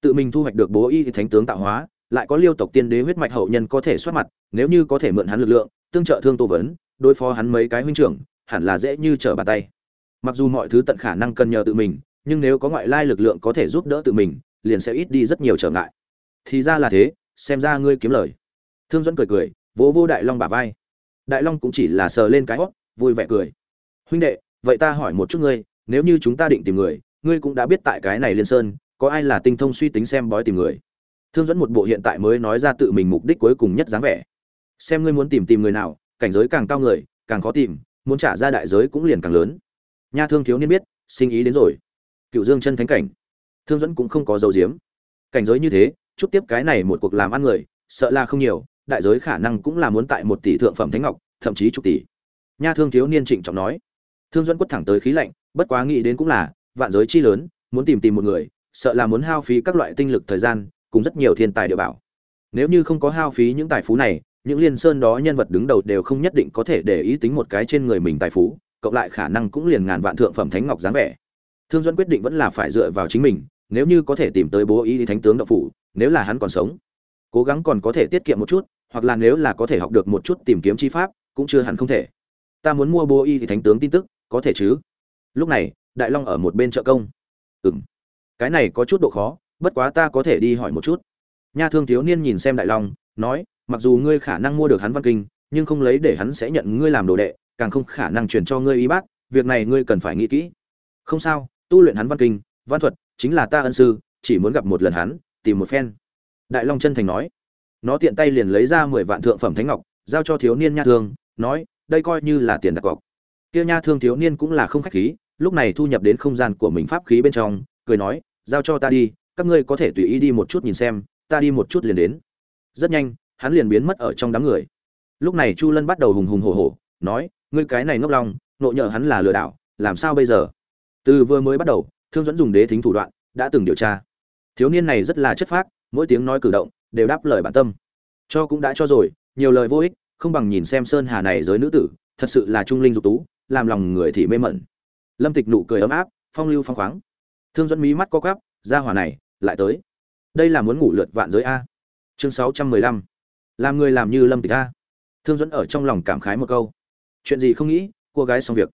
A: Tự mình thu hoạch được bố y thì thánh tướng tạo hóa, lại có liêu tộc tiên đế huyết mạch hậu nhân có thể xuất mặt, nếu như có thể mượn hắn lực lượng, tương trợ thương tô vấn, đối phó hắn mấy cái huynh trưởng, hẳn là dễ như trở bàn tay. Mặc dù mọi thứ tận khả năng cần nhờ tự mình, nhưng nếu có ngoại lai lực lượng có thể giúp đỡ tự mình, liền sẽ ít đi rất nhiều trở ngại. Thì ra là thế, xem ra ngươi kiếm lời. Thương dẫn cười cười, vỗ vô đại long bả vai đại long cũng chỉ là sờ lên cái hót vui vẻ cười. Huynh đệ, vậy ta hỏi một chút ngươi, nếu như chúng ta định tìm người, ngươi cũng đã biết tại cái này liên sơn, có ai là tinh thông suy tính xem bói tìm người? Thương dẫn một bộ hiện tại mới nói ra tự mình mục đích cuối cùng nhất dáng vẻ. Xem ngươi muốn tìm tìm người nào, cảnh giới càng cao người, càng khó tìm, muốn trả ra đại giới cũng liền càng lớn. Nha thương thiếu niên biết, sinh ý đến rồi. Cựu dương chân thánh cảnh. Thương dẫn cũng không có dấu diếm. Cảnh giới như thế, chút tiếp cái này một cuộc làm ăn người, sợ là không nhiều đại giới khả năng cũng là muốn tại một tỷ thượng phẩm thánh ngọc, thậm chí chục tỷ. Nha thương thiếu niên trịnh trọng nói. Thương dẫn quất thẳng tới khí lạnh, bất quá nghĩ đến cũng là, vạn giới chi lớn, muốn tìm tìm một người, sợ là muốn hao phí các loại tinh lực thời gian, cùng rất nhiều thiên tài địa bảo. Nếu như không có hao phí những tài phú này, những liên sơn đó nhân vật đứng đầu đều không nhất định có thể để ý tính một cái trên người mình tài phú, cộng lại khả năng cũng liền ngàn vạn thượng phẩm thánh ngọc dáng vẻ. Thương duẫn quyết định vẫn là phải dựa vào chính mình, nếu như có thể tìm tới bố ý thánh tướng đậu phủ, nếu là hắn còn sống, cố gắng còn có thể tiết kiệm một chút hoặc là nếu là có thể học được một chút tìm kiếm chi pháp, cũng chưa hẳn không thể. Ta muốn mua bố y thì thánh tướng tin tức, có thể chứ? Lúc này, đại long ở một bên chợ công. Ừng cái này có chút độ khó, bất quá ta có thể đi hỏi một chút. Nha thương thiếu niên nhìn xem đại long, nói, mặc dù ngươi khả năng mua được hắn văn kinh, nhưng không lấy để hắn sẽ nhận ngươi làm đồ đệ, càng không khả năng truyền cho ngươi y bác việc này ngươi cần phải nghĩ kỹ. Không sao, tu luyện hắn văn kinh, văn thuật, chính là ta ân sư, chỉ muốn gặp một lần hắn, tìm một phen. Đại long chân thành nói nó tiện tay liền lấy ra mười vạn thượng phẩm thánh ngọc, giao cho thiếu niên nha thương, nói, đây coi như là tiền đặt cọc. Kia nha thương thiếu niên cũng là không khách khí, lúc này thu nhập đến không gian của mình pháp khí bên trong, cười nói, giao cho ta đi, các ngươi có thể tùy ý đi một chút nhìn xem, ta đi một chút liền đến. Rất nhanh, hắn liền biến mất ở trong đám người. Lúc này chu lân bắt đầu hùng hùng hổ hổ, nói, ngươi cái này ngốc lòng nộ nhờ hắn là lừa đảo, làm sao bây giờ? Từ vừa mới bắt đầu, thương dẫn dùng đế thính thủ đoạn, đã từng điều tra. Thiếu niên này rất là chất phác, mỗi tiếng nói cử động đều đáp lời bản tâm. Cho cũng đã cho rồi, nhiều lời vô ích, không bằng nhìn xem sơn hà này giới nữ tử, thật sự là trung linh dục tú, làm lòng người thì mê mẩn. Lâm tịch nụ cười ấm áp, phong lưu phong khoáng. Thương dẫn mí mắt co quắp ra hỏa này, lại tới. Đây là muốn ngủ lượt vạn giới a. Chương sáu trăm mười lăm. Làm người làm như lâm tịch a. Thương dẫn ở trong lòng cảm khái một câu. Chuyện gì không nghĩ, cô gái xong việc.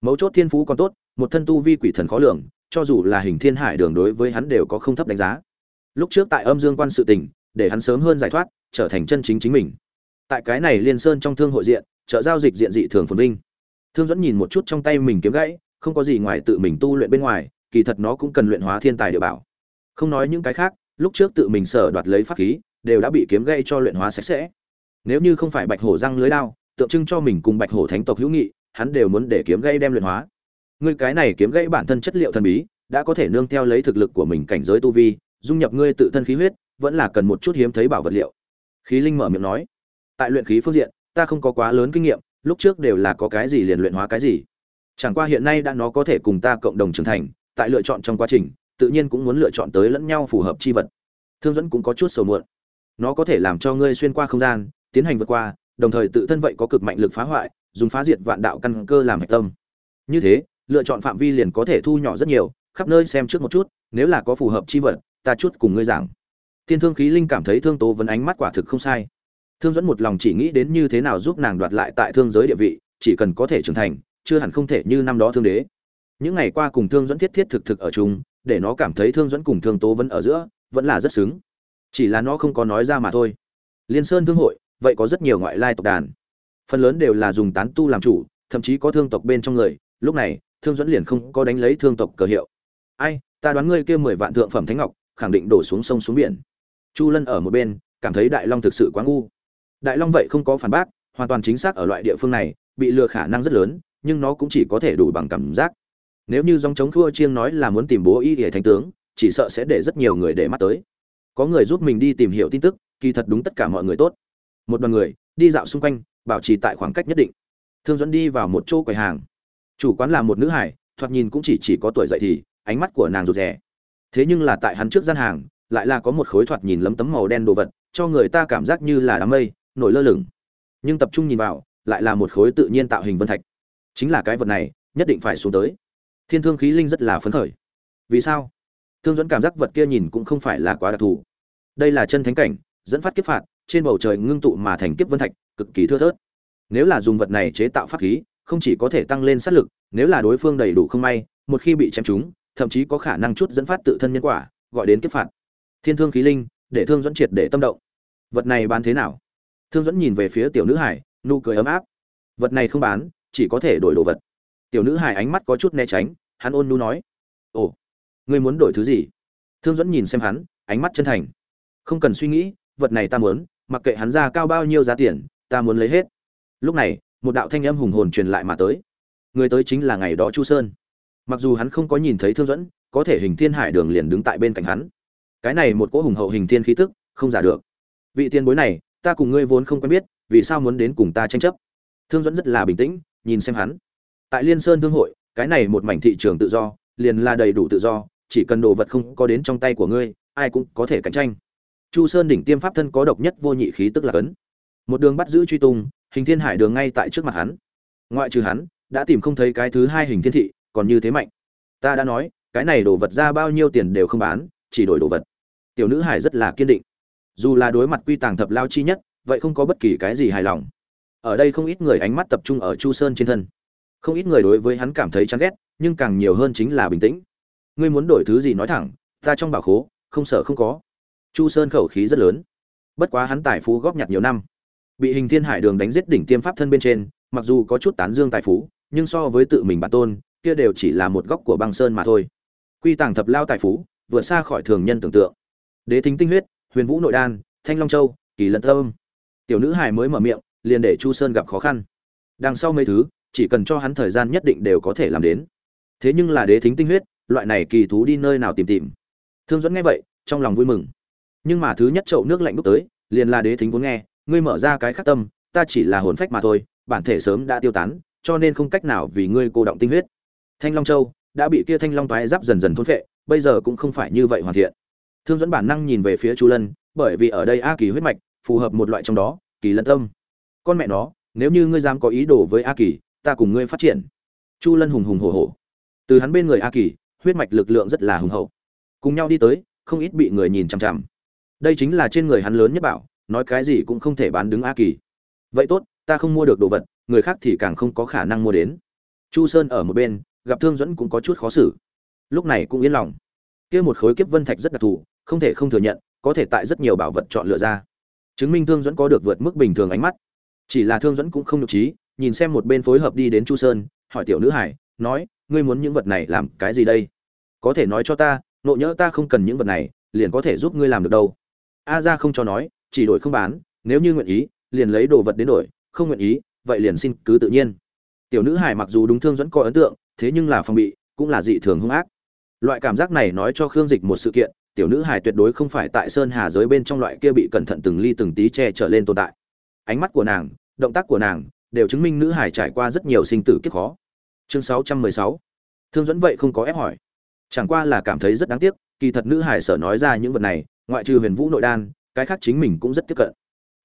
A: Mấu chốt thiên phú còn tốt, một thân tu vi quỷ thần khó lường, cho dù là hình thiên hải đường đối với hắn đều có không thấp đánh giá. Lúc trước tại âm dương quan sự tình để hắn sớm hơn giải thoát, trở thành chân chính chính mình. Tại cái này liên sơn trong thương hội diện, chợ giao dịch diện dị thường phồn vinh. Thương dẫn nhìn một chút trong tay mình kiếm gãy, không có gì ngoài tự mình tu luyện bên ngoài, kỳ thật nó cũng cần luyện hóa thiên tài địa bảo. Không nói những cái khác, lúc trước tự mình sở đoạt lấy pháp khí, đều đã bị kiếm gãy cho luyện hóa sạch sẽ. Nếu như không phải bạch hổ răng lưới đao, tượng trưng cho mình cùng bạch hổ thánh tộc hữu nghị, hắn đều muốn để kiếm gãy đem luyện hóa. Ngươi cái này kiếm gãy bản thân chất liệu thần bí, đã có thể nương theo lấy thực lực của mình cảnh giới tu vi, dung nhập ngươi tự thân khí huyết vẫn là cần một chút hiếm thấy bảo vật liệu. Khí linh mở miệng nói, tại luyện khí phương diện, ta không có quá lớn kinh nghiệm, lúc trước đều là có cái gì liền luyện hóa cái gì. Chẳng qua hiện nay đã nó có thể cùng ta cộng đồng trưởng thành, tại lựa chọn trong quá trình, tự nhiên cũng muốn lựa chọn tới lẫn nhau phù hợp chi vật. Thương dẫn cũng có chút sầu muộn. Nó có thể làm cho ngươi xuyên qua không gian, tiến hành vượt qua, đồng thời tự thân vậy có cực mạnh lực phá hoại, dùng phá diệt vạn đạo căn cơ làm hạch tâm. Như thế, lựa chọn phạm vi liền có thể thu nhỏ rất nhiều, khắp nơi xem trước một chút, nếu là có phù hợp chi vật, ta chút cùng ngươi giảng thiên thương khí linh cảm thấy thương tố vấn ánh mắt quả thực không sai. Thương dẫn một lòng chỉ nghĩ đến như thế nào giúp nàng đoạt lại tại thương giới địa vị, chỉ cần có thể trưởng thành, chưa hẳn không thể như năm đó thương đế. Những ngày qua cùng thương dẫn thiết thiết thực thực ở chung, để nó cảm thấy thương dẫn cùng thương tố vẫn ở giữa, vẫn là rất xứng. Chỉ là nó không có nói ra mà thôi. Liên sơn thương hội, vậy có rất nhiều ngoại lai tộc đàn. Phần lớn đều là dùng tán tu làm chủ, thậm chí có thương tộc bên trong người. Lúc này, thương dẫn liền không có đánh lấy thương tộc cờ hiệu. Ai, ta đoán ngươi kia mười vạn thượng phẩm thánh ngọc, khẳng định đổ xuống sông xuống biển chu lân ở một bên, cảm thấy đại long thực sự quá ngu. Đại long vậy không có phản bác, hoàn toàn chính xác ở loại địa phương này, bị lừa khả năng rất lớn, nhưng nó cũng chỉ có thể đủ bằng cảm giác. Nếu như dòng chống thua chiêng nói là muốn tìm bố y hệ thánh tướng, chỉ sợ sẽ để rất nhiều người để mắt tới. Có người giúp mình đi tìm hiểu tin tức, kỳ thật đúng tất cả mọi người tốt. Một đoàn người, đi dạo xung quanh, bảo trì tại khoảng cách nhất định. Thương dẫn đi vào một chỗ quầy hàng. Chủ quán là một nữ hải, thoạt nhìn cũng chỉ chỉ có tuổi dậy thì, ánh mắt của nàng rụt rè. Thế nhưng là tại hắn trước gian hàng lại là có một khối thoạt nhìn lấm tấm màu đen đồ vật, cho người ta cảm giác như là đám mây, nổi lơ lửng. Nhưng tập trung nhìn vào, lại là một khối tự nhiên tạo hình vân thạch. Chính là cái vật này, nhất định phải xuống tới. Thiên thương khí linh rất là phấn khởi. Vì sao? Thương dẫn cảm giác vật kia nhìn cũng không phải là quá đặc thù. Đây là chân thánh cảnh, dẫn phát kiếp phạt, trên bầu trời ngưng tụ mà thành kiếp vân thạch, cực kỳ thưa thớt. Nếu là dùng vật này chế tạo pháp khí, không chỉ có thể tăng lên sát lực, nếu là đối phương đầy đủ không may, một khi bị chém trúng, thậm chí có khả năng chút dẫn phát tự thân nhân quả, gọi đến kiếp phạt thiên thương khí linh, để thương dẫn triệt để tâm động. Vật này bán thế nào? Thương dẫn nhìn về phía tiểu nữ hải, nụ cười ấm áp. Vật này không bán, chỉ có thể đổi đồ vật. Tiểu nữ hải ánh mắt có chút né tránh, hắn ôn nu nói, ồ, ngươi muốn đổi thứ gì? Thương dẫn nhìn xem hắn, ánh mắt chân thành. Không cần suy nghĩ, vật này ta muốn, mặc kệ hắn ra cao bao nhiêu giá tiền, ta muốn lấy hết. Lúc này, một đạo thanh âm hùng hồn truyền lại mà tới. Người tới chính là ngày đó chu sơn. Mặc dù hắn không có nhìn thấy thương dẫn, có thể hình thiên hải đường liền đứng tại bên cạnh hắn cái này một cỗ hùng hậu hình thiên khí tức, không giả được. Vị tiền bối này, ta cùng ngươi vốn không quen biết, vì sao muốn đến cùng ta tranh chấp? Thương dẫn rất là bình tĩnh, nhìn xem hắn. Tại liên sơn thương hội, cái này một mảnh thị trường tự do, liền là đầy đủ tự do, chỉ cần đồ vật không có đến trong tay của ngươi, ai cũng có thể cạnh tranh. Chu sơn đỉnh tiêm pháp thân có độc nhất vô nhị khí tức là cấn. Một đường bắt giữ truy tung, hình thiên hải đường ngay tại trước mặt hắn. Ngoại trừ hắn, đã tìm không thấy cái thứ hai hình thiên thị, còn như thế mạnh. Ta đã nói, cái này đồ vật ra bao nhiêu tiền đều không bán, chỉ đổi đồ vật tiểu nữ hải rất là kiên định. Dù là đối mặt quy tàng thập lao chi nhất, vậy không có bất kỳ cái gì hài lòng. Ở đây không ít người ánh mắt tập trung ở chu sơn trên thân. Không ít người đối với hắn cảm thấy chán ghét, nhưng càng nhiều hơn chính là bình tĩnh. Ngươi muốn đổi thứ gì nói thẳng, ta trong bảo khố, không sợ không có. Chu sơn khẩu khí rất lớn. Bất quá hắn tài phú góp nhặt nhiều năm. Bị hình thiên hải đường đánh giết đỉnh tiêm pháp thân bên trên, mặc dù có chút tán dương tài phú, nhưng so với tự mình bản tôn, kia đều chỉ là một góc của băng sơn mà thôi. Quy tàng thập lao tài phú, vượt xa khỏi thường nhân tưởng tượng đế thính tinh huyết, huyền vũ nội đan, thanh long châu, kỳ lân thơm tiểu nữ hải mới mở miệng, liền để chu sơn gặp khó khăn. Đằng sau mấy thứ, chỉ cần cho hắn thời gian nhất định đều có thể làm đến. Thế nhưng là đế thính tinh huyết, loại này kỳ thú đi nơi nào tìm tìm? Thương dẫn nghe vậy, trong lòng vui mừng. Nhưng mà thứ nhất chậu nước lạnh đúc tới, liền là đế thính vốn nghe, ngươi mở ra cái khắc tâm, ta chỉ là hồn phách mà thôi, bản thể sớm đã tiêu tán, cho nên không cách nào vì ngươi cô động tinh huyết. Thanh long châu, đã bị kia thanh long toái giáp dần dần thôn phệ, bây giờ cũng không phải như vậy hoàn thiện thương dẫn bản năng nhìn về phía chu lân, bởi vì ở đây a kỳ huyết mạch phù hợp một loại trong đó, kỳ lân tâm. Con mẹ nó, nếu như ngươi dám có ý đồ với a kỳ, ta cùng ngươi phát triển. Chu lân hùng hùng hổ hổ. Từ hắn bên người a kỳ, huyết mạch lực lượng rất là hùng hậu. Cùng nhau đi tới, không ít bị người nhìn chằm chằm. Đây chính là trên người hắn lớn nhất bảo, nói cái gì cũng không thể bán đứng a kỳ. Vậy tốt, ta không mua được đồ vật, người khác thì càng không có khả năng mua đến. Chu sơn ở một bên, gặp thương dẫn cũng có chút khó xử. Lúc này cũng yên lòng. Kia một khối kiếp vân thạch rất đặc thù không thể không thừa nhận, có thể tại rất nhiều bảo vật chọn lựa ra. Chứng minh thương dẫn có được vượt mức bình thường ánh mắt. Chỉ là thương dẫn cũng không nhục trí, nhìn xem một bên phối hợp đi đến chu sơn, hỏi tiểu nữ hải, nói, ngươi muốn những vật này làm cái gì đây? Có thể nói cho ta, nộ nhỡ ta không cần những vật này, liền có thể giúp ngươi làm được đâu. A ra không cho nói, chỉ đổi không bán, nếu như nguyện ý, liền lấy đồ vật đến đổi, không nguyện ý, vậy liền xin cứ tự nhiên. Tiểu nữ hải mặc dù đúng thương dẫn có ấn tượng, thế nhưng là phòng bị, cũng là dị thường hung ác. Loại cảm giác này nói cho khương dịch một sự kiện tiểu nữ hải tuyệt đối không phải tại sơn hà giới bên trong loại kia bị cẩn thận từng ly từng tí che trở lên tồn tại. Ánh mắt của nàng, động tác của nàng đều chứng minh nữ hải trải qua rất nhiều sinh tử kiếp khó. Chương 616 thương dẫn vậy không có ép hỏi. Chẳng qua là cảm thấy rất đáng tiếc, kỳ thật nữ hải sở nói ra những vật này, ngoại trừ huyền vũ nội đan, cái khác chính mình cũng rất tiếp cận.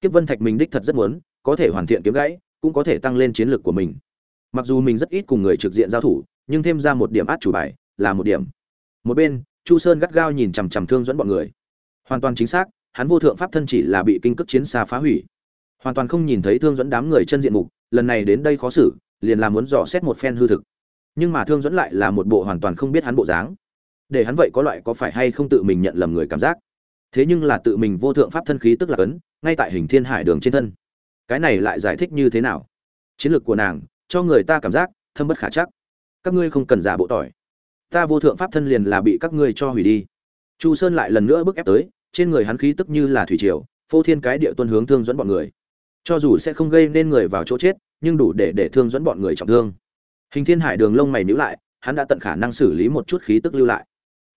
A: Kiếp vân thạch mình đích thật rất muốn, có thể hoàn thiện kiếm gãy, cũng có thể tăng lên chiến lược của mình. Mặc dù mình rất ít cùng người trực diện giao thủ, nhưng thêm ra một điểm át chủ bài là một điểm. Một bên chu sơn gắt gao nhìn chằm chằm thương dẫn bọn người. Hoàn toàn chính xác, hắn vô thượng pháp thân chỉ là bị kinh cước chiến xa phá hủy. Hoàn toàn không nhìn thấy thương dẫn đám người chân diện mục, lần này đến đây khó xử, liền là muốn dò xét một phen hư thực. Nhưng mà thương dẫn lại là một bộ hoàn toàn không biết hắn bộ dáng. Để hắn vậy có loại có phải hay không tự mình nhận lầm người cảm giác. Thế nhưng là tự mình vô thượng pháp thân khí tức là cấn, ngay tại hình thiên hải đường trên thân. Cái này lại giải thích như thế nào? Chiến lược của nàng, cho người ta cảm giác, thâm bất khả chắc. Các ngươi không cần giả bộ tỏi ta vô thượng pháp thân liền là bị các ngươi cho hủy đi. Chu sơn lại lần nữa bức ép tới, trên người hắn khí tức như là thủy triều, phô thiên cái địa tuân hướng thương dẫn bọn người. Cho dù sẽ không gây nên người vào chỗ chết, nhưng đủ để để thương dẫn bọn người trọng thương. Hình thiên hải đường lông mày nhíu lại, hắn đã tận khả năng xử lý một chút khí tức lưu lại.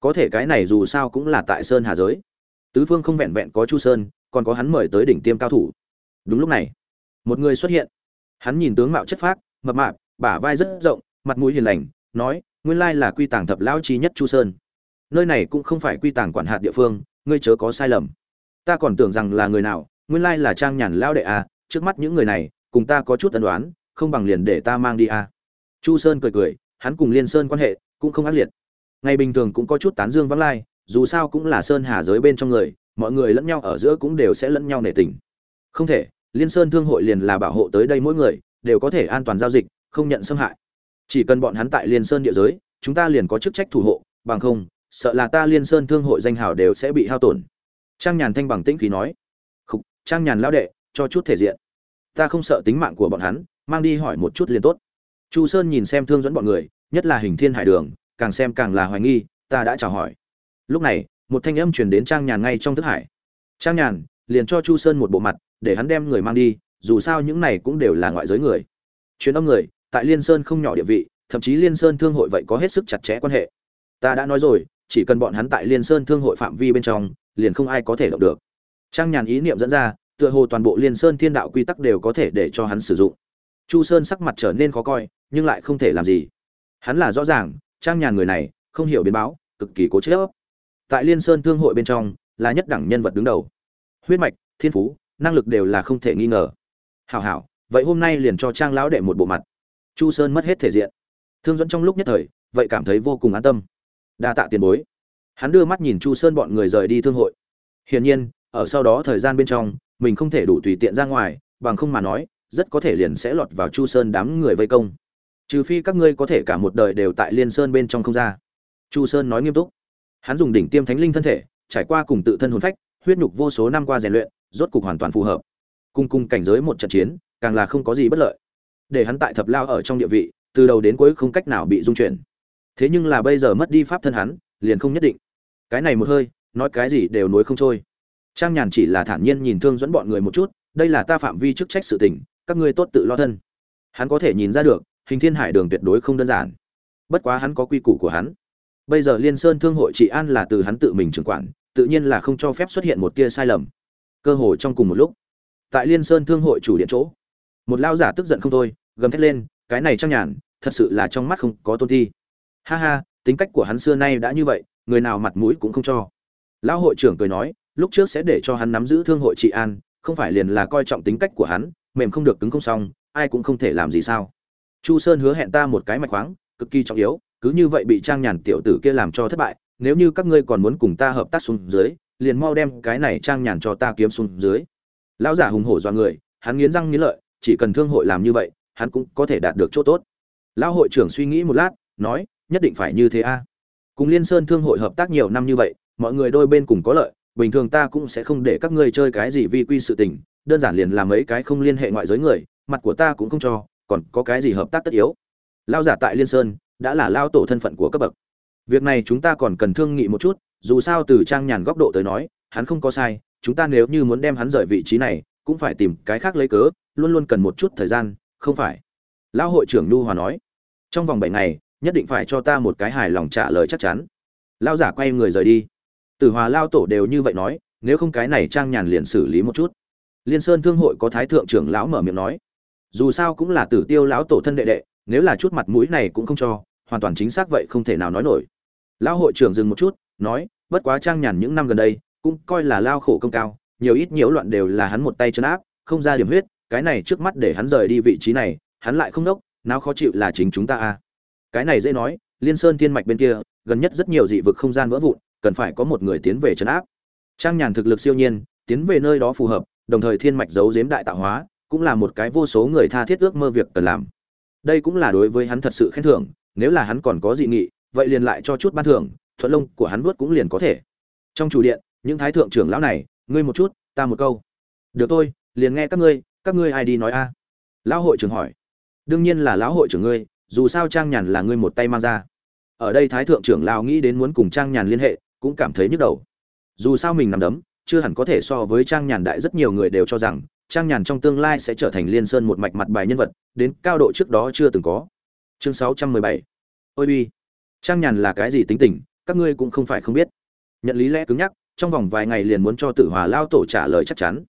A: Có thể cái này dù sao cũng là tại sơn hà giới. Tứ phương không vẹn vẹn có chu sơn, còn có hắn mời tới đỉnh tiêm cao thủ. Đúng lúc này, một người xuất hiện. Hắn nhìn tướng mạo chất phác, mập mạp, bả vai rất rộng, mặt mũi hiền lành, nói nguyên lai là quy tàng thập lão trí nhất chu sơn. Nơi này cũng không phải quy tàng quản hạt địa phương, ngươi chớ có sai lầm. Ta còn tưởng rằng là người nào, nguyên lai là trang nhàn lão đệ à trước mắt những người này, cùng ta có chút ân đoán không bằng liền để ta mang đi à chu sơn cười cười, hắn cùng liên sơn quan hệ cũng không ác liệt. Ngày bình thường cũng có chút tán dương vắng lai, dù sao cũng là sơn hà giới bên trong người, mọi người lẫn nhau ở giữa cũng đều sẽ lẫn nhau nể tình. Không thể, liên sơn thương hội liền là bảo hộ tới đây mỗi người, đều có thể an toàn giao dịch, không nhận xâm hại chỉ cần bọn hắn tại liên sơn địa giới chúng ta liền có chức trách thủ hộ bằng không sợ là ta liên sơn thương hội danh hào đều sẽ bị hao tổn. Trang nhàn thanh bằng tĩnh khí nói. Khúc, trang nhàn lão đệ cho chút thể diện. Ta không sợ tính mạng của bọn hắn mang đi hỏi một chút liền tốt. Chu sơn nhìn xem thương dẫn bọn người nhất là hình thiên hải đường càng xem càng là hoài nghi ta đã chào hỏi. Lúc này một thanh âm truyền đến trang nhàn ngay trong thức hải. Trang nhàn liền cho chu sơn một bộ mặt để hắn đem người mang đi dù sao những này cũng đều là ngoại giới người. Chuyến âm người tại liên sơn không nhỏ địa vị, thậm chí liên sơn thương hội vậy có hết sức chặt chẽ quan hệ. Ta đã nói rồi, chỉ cần bọn hắn tại liên sơn thương hội phạm vi bên trong, liền không ai có thể động được. Trang nhàn ý niệm dẫn ra, tựa hồ toàn bộ liên sơn thiên đạo quy tắc đều có thể để cho hắn sử dụng. Chu sơn sắc mặt trở nên khó coi, nhưng lại không thể làm gì. Hắn là rõ ràng, trang nhàn người này, không hiểu biến báo, cực kỳ cố chấp. tại liên sơn thương hội bên trong, là nhất đẳng nhân vật đứng đầu. Huyết mạch, thiên phú, năng lực đều là không thể nghi ngờ. Hảo hảo, vậy hôm nay liền cho trang lão đệ một bộ mặt chu sơn mất hết thể diện. Thương dẫn trong lúc nhất thời, vậy cảm thấy vô cùng an tâm. Đa tạ tiền bối. Hắn đưa mắt nhìn chu sơn bọn người rời đi thương hội. Hiển nhiên, ở sau đó thời gian bên trong, mình không thể đủ tùy tiện ra ngoài, bằng không mà nói, rất có thể liền sẽ lọt vào chu sơn đám người vây công. Trừ phi các ngươi có thể cả một đời đều tại liên sơn bên trong không ra. Chu sơn nói nghiêm túc. Hắn dùng đỉnh tiêm thánh linh thân thể, trải qua cùng tự thân hồn phách, huyết nhục vô số năm qua rèn luyện, rốt cục hoàn toàn phù hợp. Cùng cùng cảnh giới một trận chiến, càng là không có gì bất lợi để hắn tại thập lao ở trong địa vị, từ đầu đến cuối không cách nào bị dung chuyển. Thế nhưng là bây giờ mất đi pháp thân hắn, liền không nhất định. Cái này một hơi, nói cái gì đều nối không trôi. Trang nhàn chỉ là thản nhiên nhìn thương dẫn bọn người một chút, đây là ta phạm vi chức trách sự tình, các ngươi tốt tự lo thân. Hắn có thể nhìn ra được, hình thiên hải đường tuyệt đối không đơn giản. Bất quá hắn có quy củ của hắn. Bây giờ liên sơn thương hội trị an là từ hắn tự mình trưởng quản, tự nhiên là không cho phép xuất hiện một tia sai lầm. Cơ hội trong cùng một lúc, tại liên sơn thương hội chủ điện chỗ, một lao giả tức giận không thôi gầm thét lên, cái này trang nhàn, thật sự là trong mắt không có tôn thi. Ha ha, tính cách của hắn xưa nay đã như vậy, người nào mặt mũi cũng không cho. Lão hội trưởng cười nói, lúc trước sẽ để cho hắn nắm giữ thương hội trị an, không phải liền là coi trọng tính cách của hắn, mềm không được cứng không xong, ai cũng không thể làm gì sao. Chu sơn hứa hẹn ta một cái mạch khoáng, cực kỳ trọng yếu, cứ như vậy bị trang nhàn tiểu tử kia làm cho thất bại, nếu như các ngươi còn muốn cùng ta hợp tác xuống dưới, liền mau đem cái này trang nhàn cho ta kiếm xuống dưới. Lão giả hùng hổ do người, hắn nghiến răng nghiến lợi, chỉ cần thương hội làm như vậy hắn cũng có thể đạt được chỗ tốt. Lão hội trưởng suy nghĩ một lát, nói, nhất định phải như thế a. À? Cùng liên sơn thương hội hợp tác nhiều năm như vậy, mọi người đôi bên cùng có lợi, bình thường ta cũng sẽ không để các ngươi chơi cái gì vi quy sự tình, đơn giản liền làm mấy cái không liên hệ ngoại giới người, mặt của ta cũng không cho, còn có cái gì hợp tác tất yếu? Lao giả tại liên sơn, đã là lao tổ thân phận của cấp bậc. Việc này chúng ta còn cần thương nghị một chút, dù sao từ trang nhàn góc độ tới nói, hắn không có sai, chúng ta nếu như muốn đem hắn rời vị trí này, cũng phải tìm cái khác lấy cớ, luôn luôn cần một chút thời gian không phải. Lão hội trưởng nu hòa nói, trong vòng bảy ngày, nhất định phải cho ta một cái hài lòng trả lời chắc chắn. Lao giả quay người rời đi. Tử hòa lao tổ đều như vậy nói, nếu không cái này trang nhàn liền xử lý một chút. Liên sơn thương hội có thái thượng trưởng lão mở miệng nói, dù sao cũng là tử tiêu lão tổ thân đệ đệ, nếu là chút mặt mũi này cũng không cho, hoàn toàn chính xác vậy không thể nào nói nổi. Lão hội trưởng dừng một chút, nói, bất quá trang nhàn những năm gần đây, cũng coi là lao khổ công cao, nhiều ít nhiễu loạn đều là hắn một tay chấn áp, không ra điểm huyết cái này trước mắt để hắn rời đi vị trí này, hắn lại không nốc nào khó chịu là chính chúng ta à. Cái này dễ nói, liên sơn thiên mạch bên kia, gần nhất rất nhiều dị vực không gian vỡ vụn, cần phải có một người tiến về trấn áp. Trang nhàn thực lực siêu nhiên, tiến về nơi đó phù hợp, đồng thời thiên mạch giấu giếm đại tạo hóa, cũng là một cái vô số người tha thiết ước mơ việc cần làm. Đây cũng là đối với hắn thật sự khen thưởng, nếu là hắn còn có dị nghị, vậy liền lại cho chút ban thưởng, thuận lông của hắn vuốt cũng liền có thể. Trong chủ điện, những thái thượng trưởng lão này, ngươi một chút, ta một câu. Được thôi, liền nghe các ngươi các ngươi ai đi nói a? Lão hội trưởng hỏi. Đương nhiên là lão hội trưởng ngươi, dù sao trang nhàn là ngươi một tay mang ra. Ở đây thái thượng trưởng lão nghĩ đến muốn cùng trang nhàn liên hệ, cũng cảm thấy nhức đầu. Dù sao mình nằm đấm, chưa hẳn có thể so với trang nhàn đại rất nhiều người đều cho rằng, trang nhàn trong tương lai sẽ trở thành liên sơn một mạch mặt bài nhân vật, đến cao độ trước đó chưa từng có. Chương sáu trăm mười bảy. Ôi uy. Trang nhàn là cái gì tính tình, các ngươi cũng không phải không biết. Nhận lý lẽ cứng nhắc, trong vòng vài ngày liền muốn cho tử hòa lao tổ trả lời chắc chắn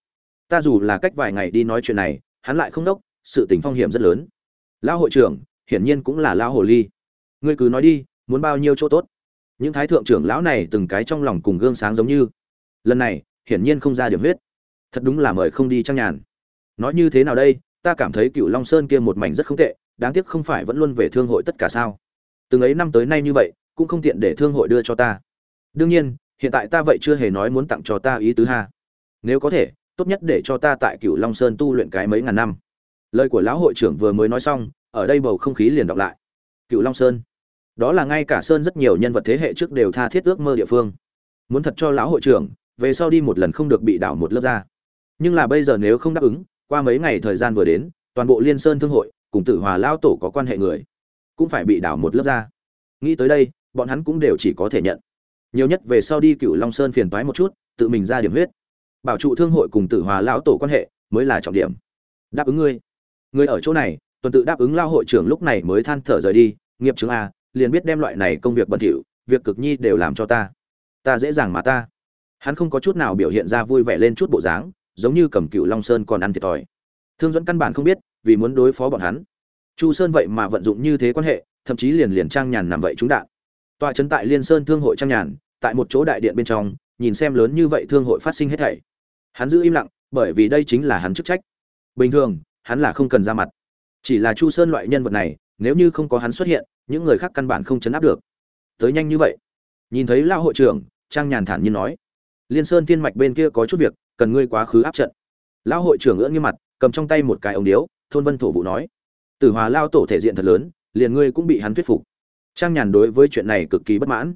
A: ta dù là cách vài ngày đi nói chuyện này, hắn lại không đốc, sự tình phong hiểm rất lớn. Lão hội trưởng, hiển nhiên cũng là lão hồ ly. Ngươi cứ nói đi, muốn bao nhiêu chỗ tốt? Những thái thượng trưởng lão này từng cái trong lòng cùng gương sáng giống như. Lần này, hiển nhiên không ra điểm huyết. Thật đúng là mời không đi trang nhàn. Nói như thế nào đây, ta cảm thấy cựu long sơn kia một mảnh rất không tệ, đáng tiếc không phải vẫn luôn về thương hội tất cả sao. Từng ấy năm tới nay như vậy, cũng không tiện để thương hội đưa cho ta. Đương nhiên, hiện tại ta vậy chưa hề nói muốn tặng cho ta ý tứ ha. Nếu có thể tốt nhất để cho ta tại Cửu long sơn tu luyện cái mấy ngàn năm. Lời của lão hội trưởng vừa mới nói xong, ở đây bầu không khí liền đọc lại. Cựu long sơn. Đó là ngay cả sơn rất nhiều nhân vật thế hệ trước đều tha thiết ước mơ địa phương. Muốn thật cho lão hội trưởng, về sau đi một lần không được bị đảo một lớp ra nhưng là bây giờ nếu không đáp ứng, qua mấy ngày thời gian vừa đến, toàn bộ liên sơn thương hội, cùng tử hòa lao tổ có quan hệ người, cũng phải bị đảo một lớp ra nghĩ tới đây, bọn hắn cũng đều chỉ có thể nhận. Nhiều nhất về sau đi cựu long sơn phiền toái một chút, tự mình ra điểm huyết bảo trụ thương hội cùng tử hòa lão tổ quan hệ mới là trọng điểm. Đáp ứng ngươi. Ngươi ở chỗ này, tuần tự đáp ứng lao hội trưởng lúc này mới than thở rời đi, nghiệp chứng a, liền biết đem loại này công việc bẩn thỉu, việc cực nhi đều làm cho ta. Ta dễ dàng mà ta. Hắn không có chút nào biểu hiện ra vui vẻ lên chút bộ dáng, giống như cầm cựu long sơn còn ăn thiệt thòi. Thương dẫn căn bản không biết, vì muốn đối phó bọn hắn. Chu sơn vậy mà vận dụng như thế quan hệ, thậm chí liền liền trang nhàn nằm vậy trúng đạn. Tòa trấn tại liên sơn thương hội trang nhàn, tại một chỗ đại điện bên trong, nhìn xem lớn như vậy thương hội phát sinh hết thảy hắn giữ im lặng, bởi vì đây chính là hắn chức trách. Bình thường, hắn là không cần ra mặt. Chỉ là chu sơn loại nhân vật này, nếu như không có hắn xuất hiện, những người khác căn bản không chấn áp được. Tới nhanh như vậy. Nhìn thấy lao hội trưởng, trang nhàn thản nhiên nói. Liên sơn tiên mạch bên kia có chút việc, cần ngươi quá khứ áp trận. Lão hội trưởng ưỡn nghiêm mặt, cầm trong tay một cái ống điếu, thôn vân thổ vụ nói. Tử hòa lao tổ thể diện thật lớn, liền ngươi cũng bị hắn thuyết phục. Trang nhàn đối với chuyện này cực kỳ bất mãn.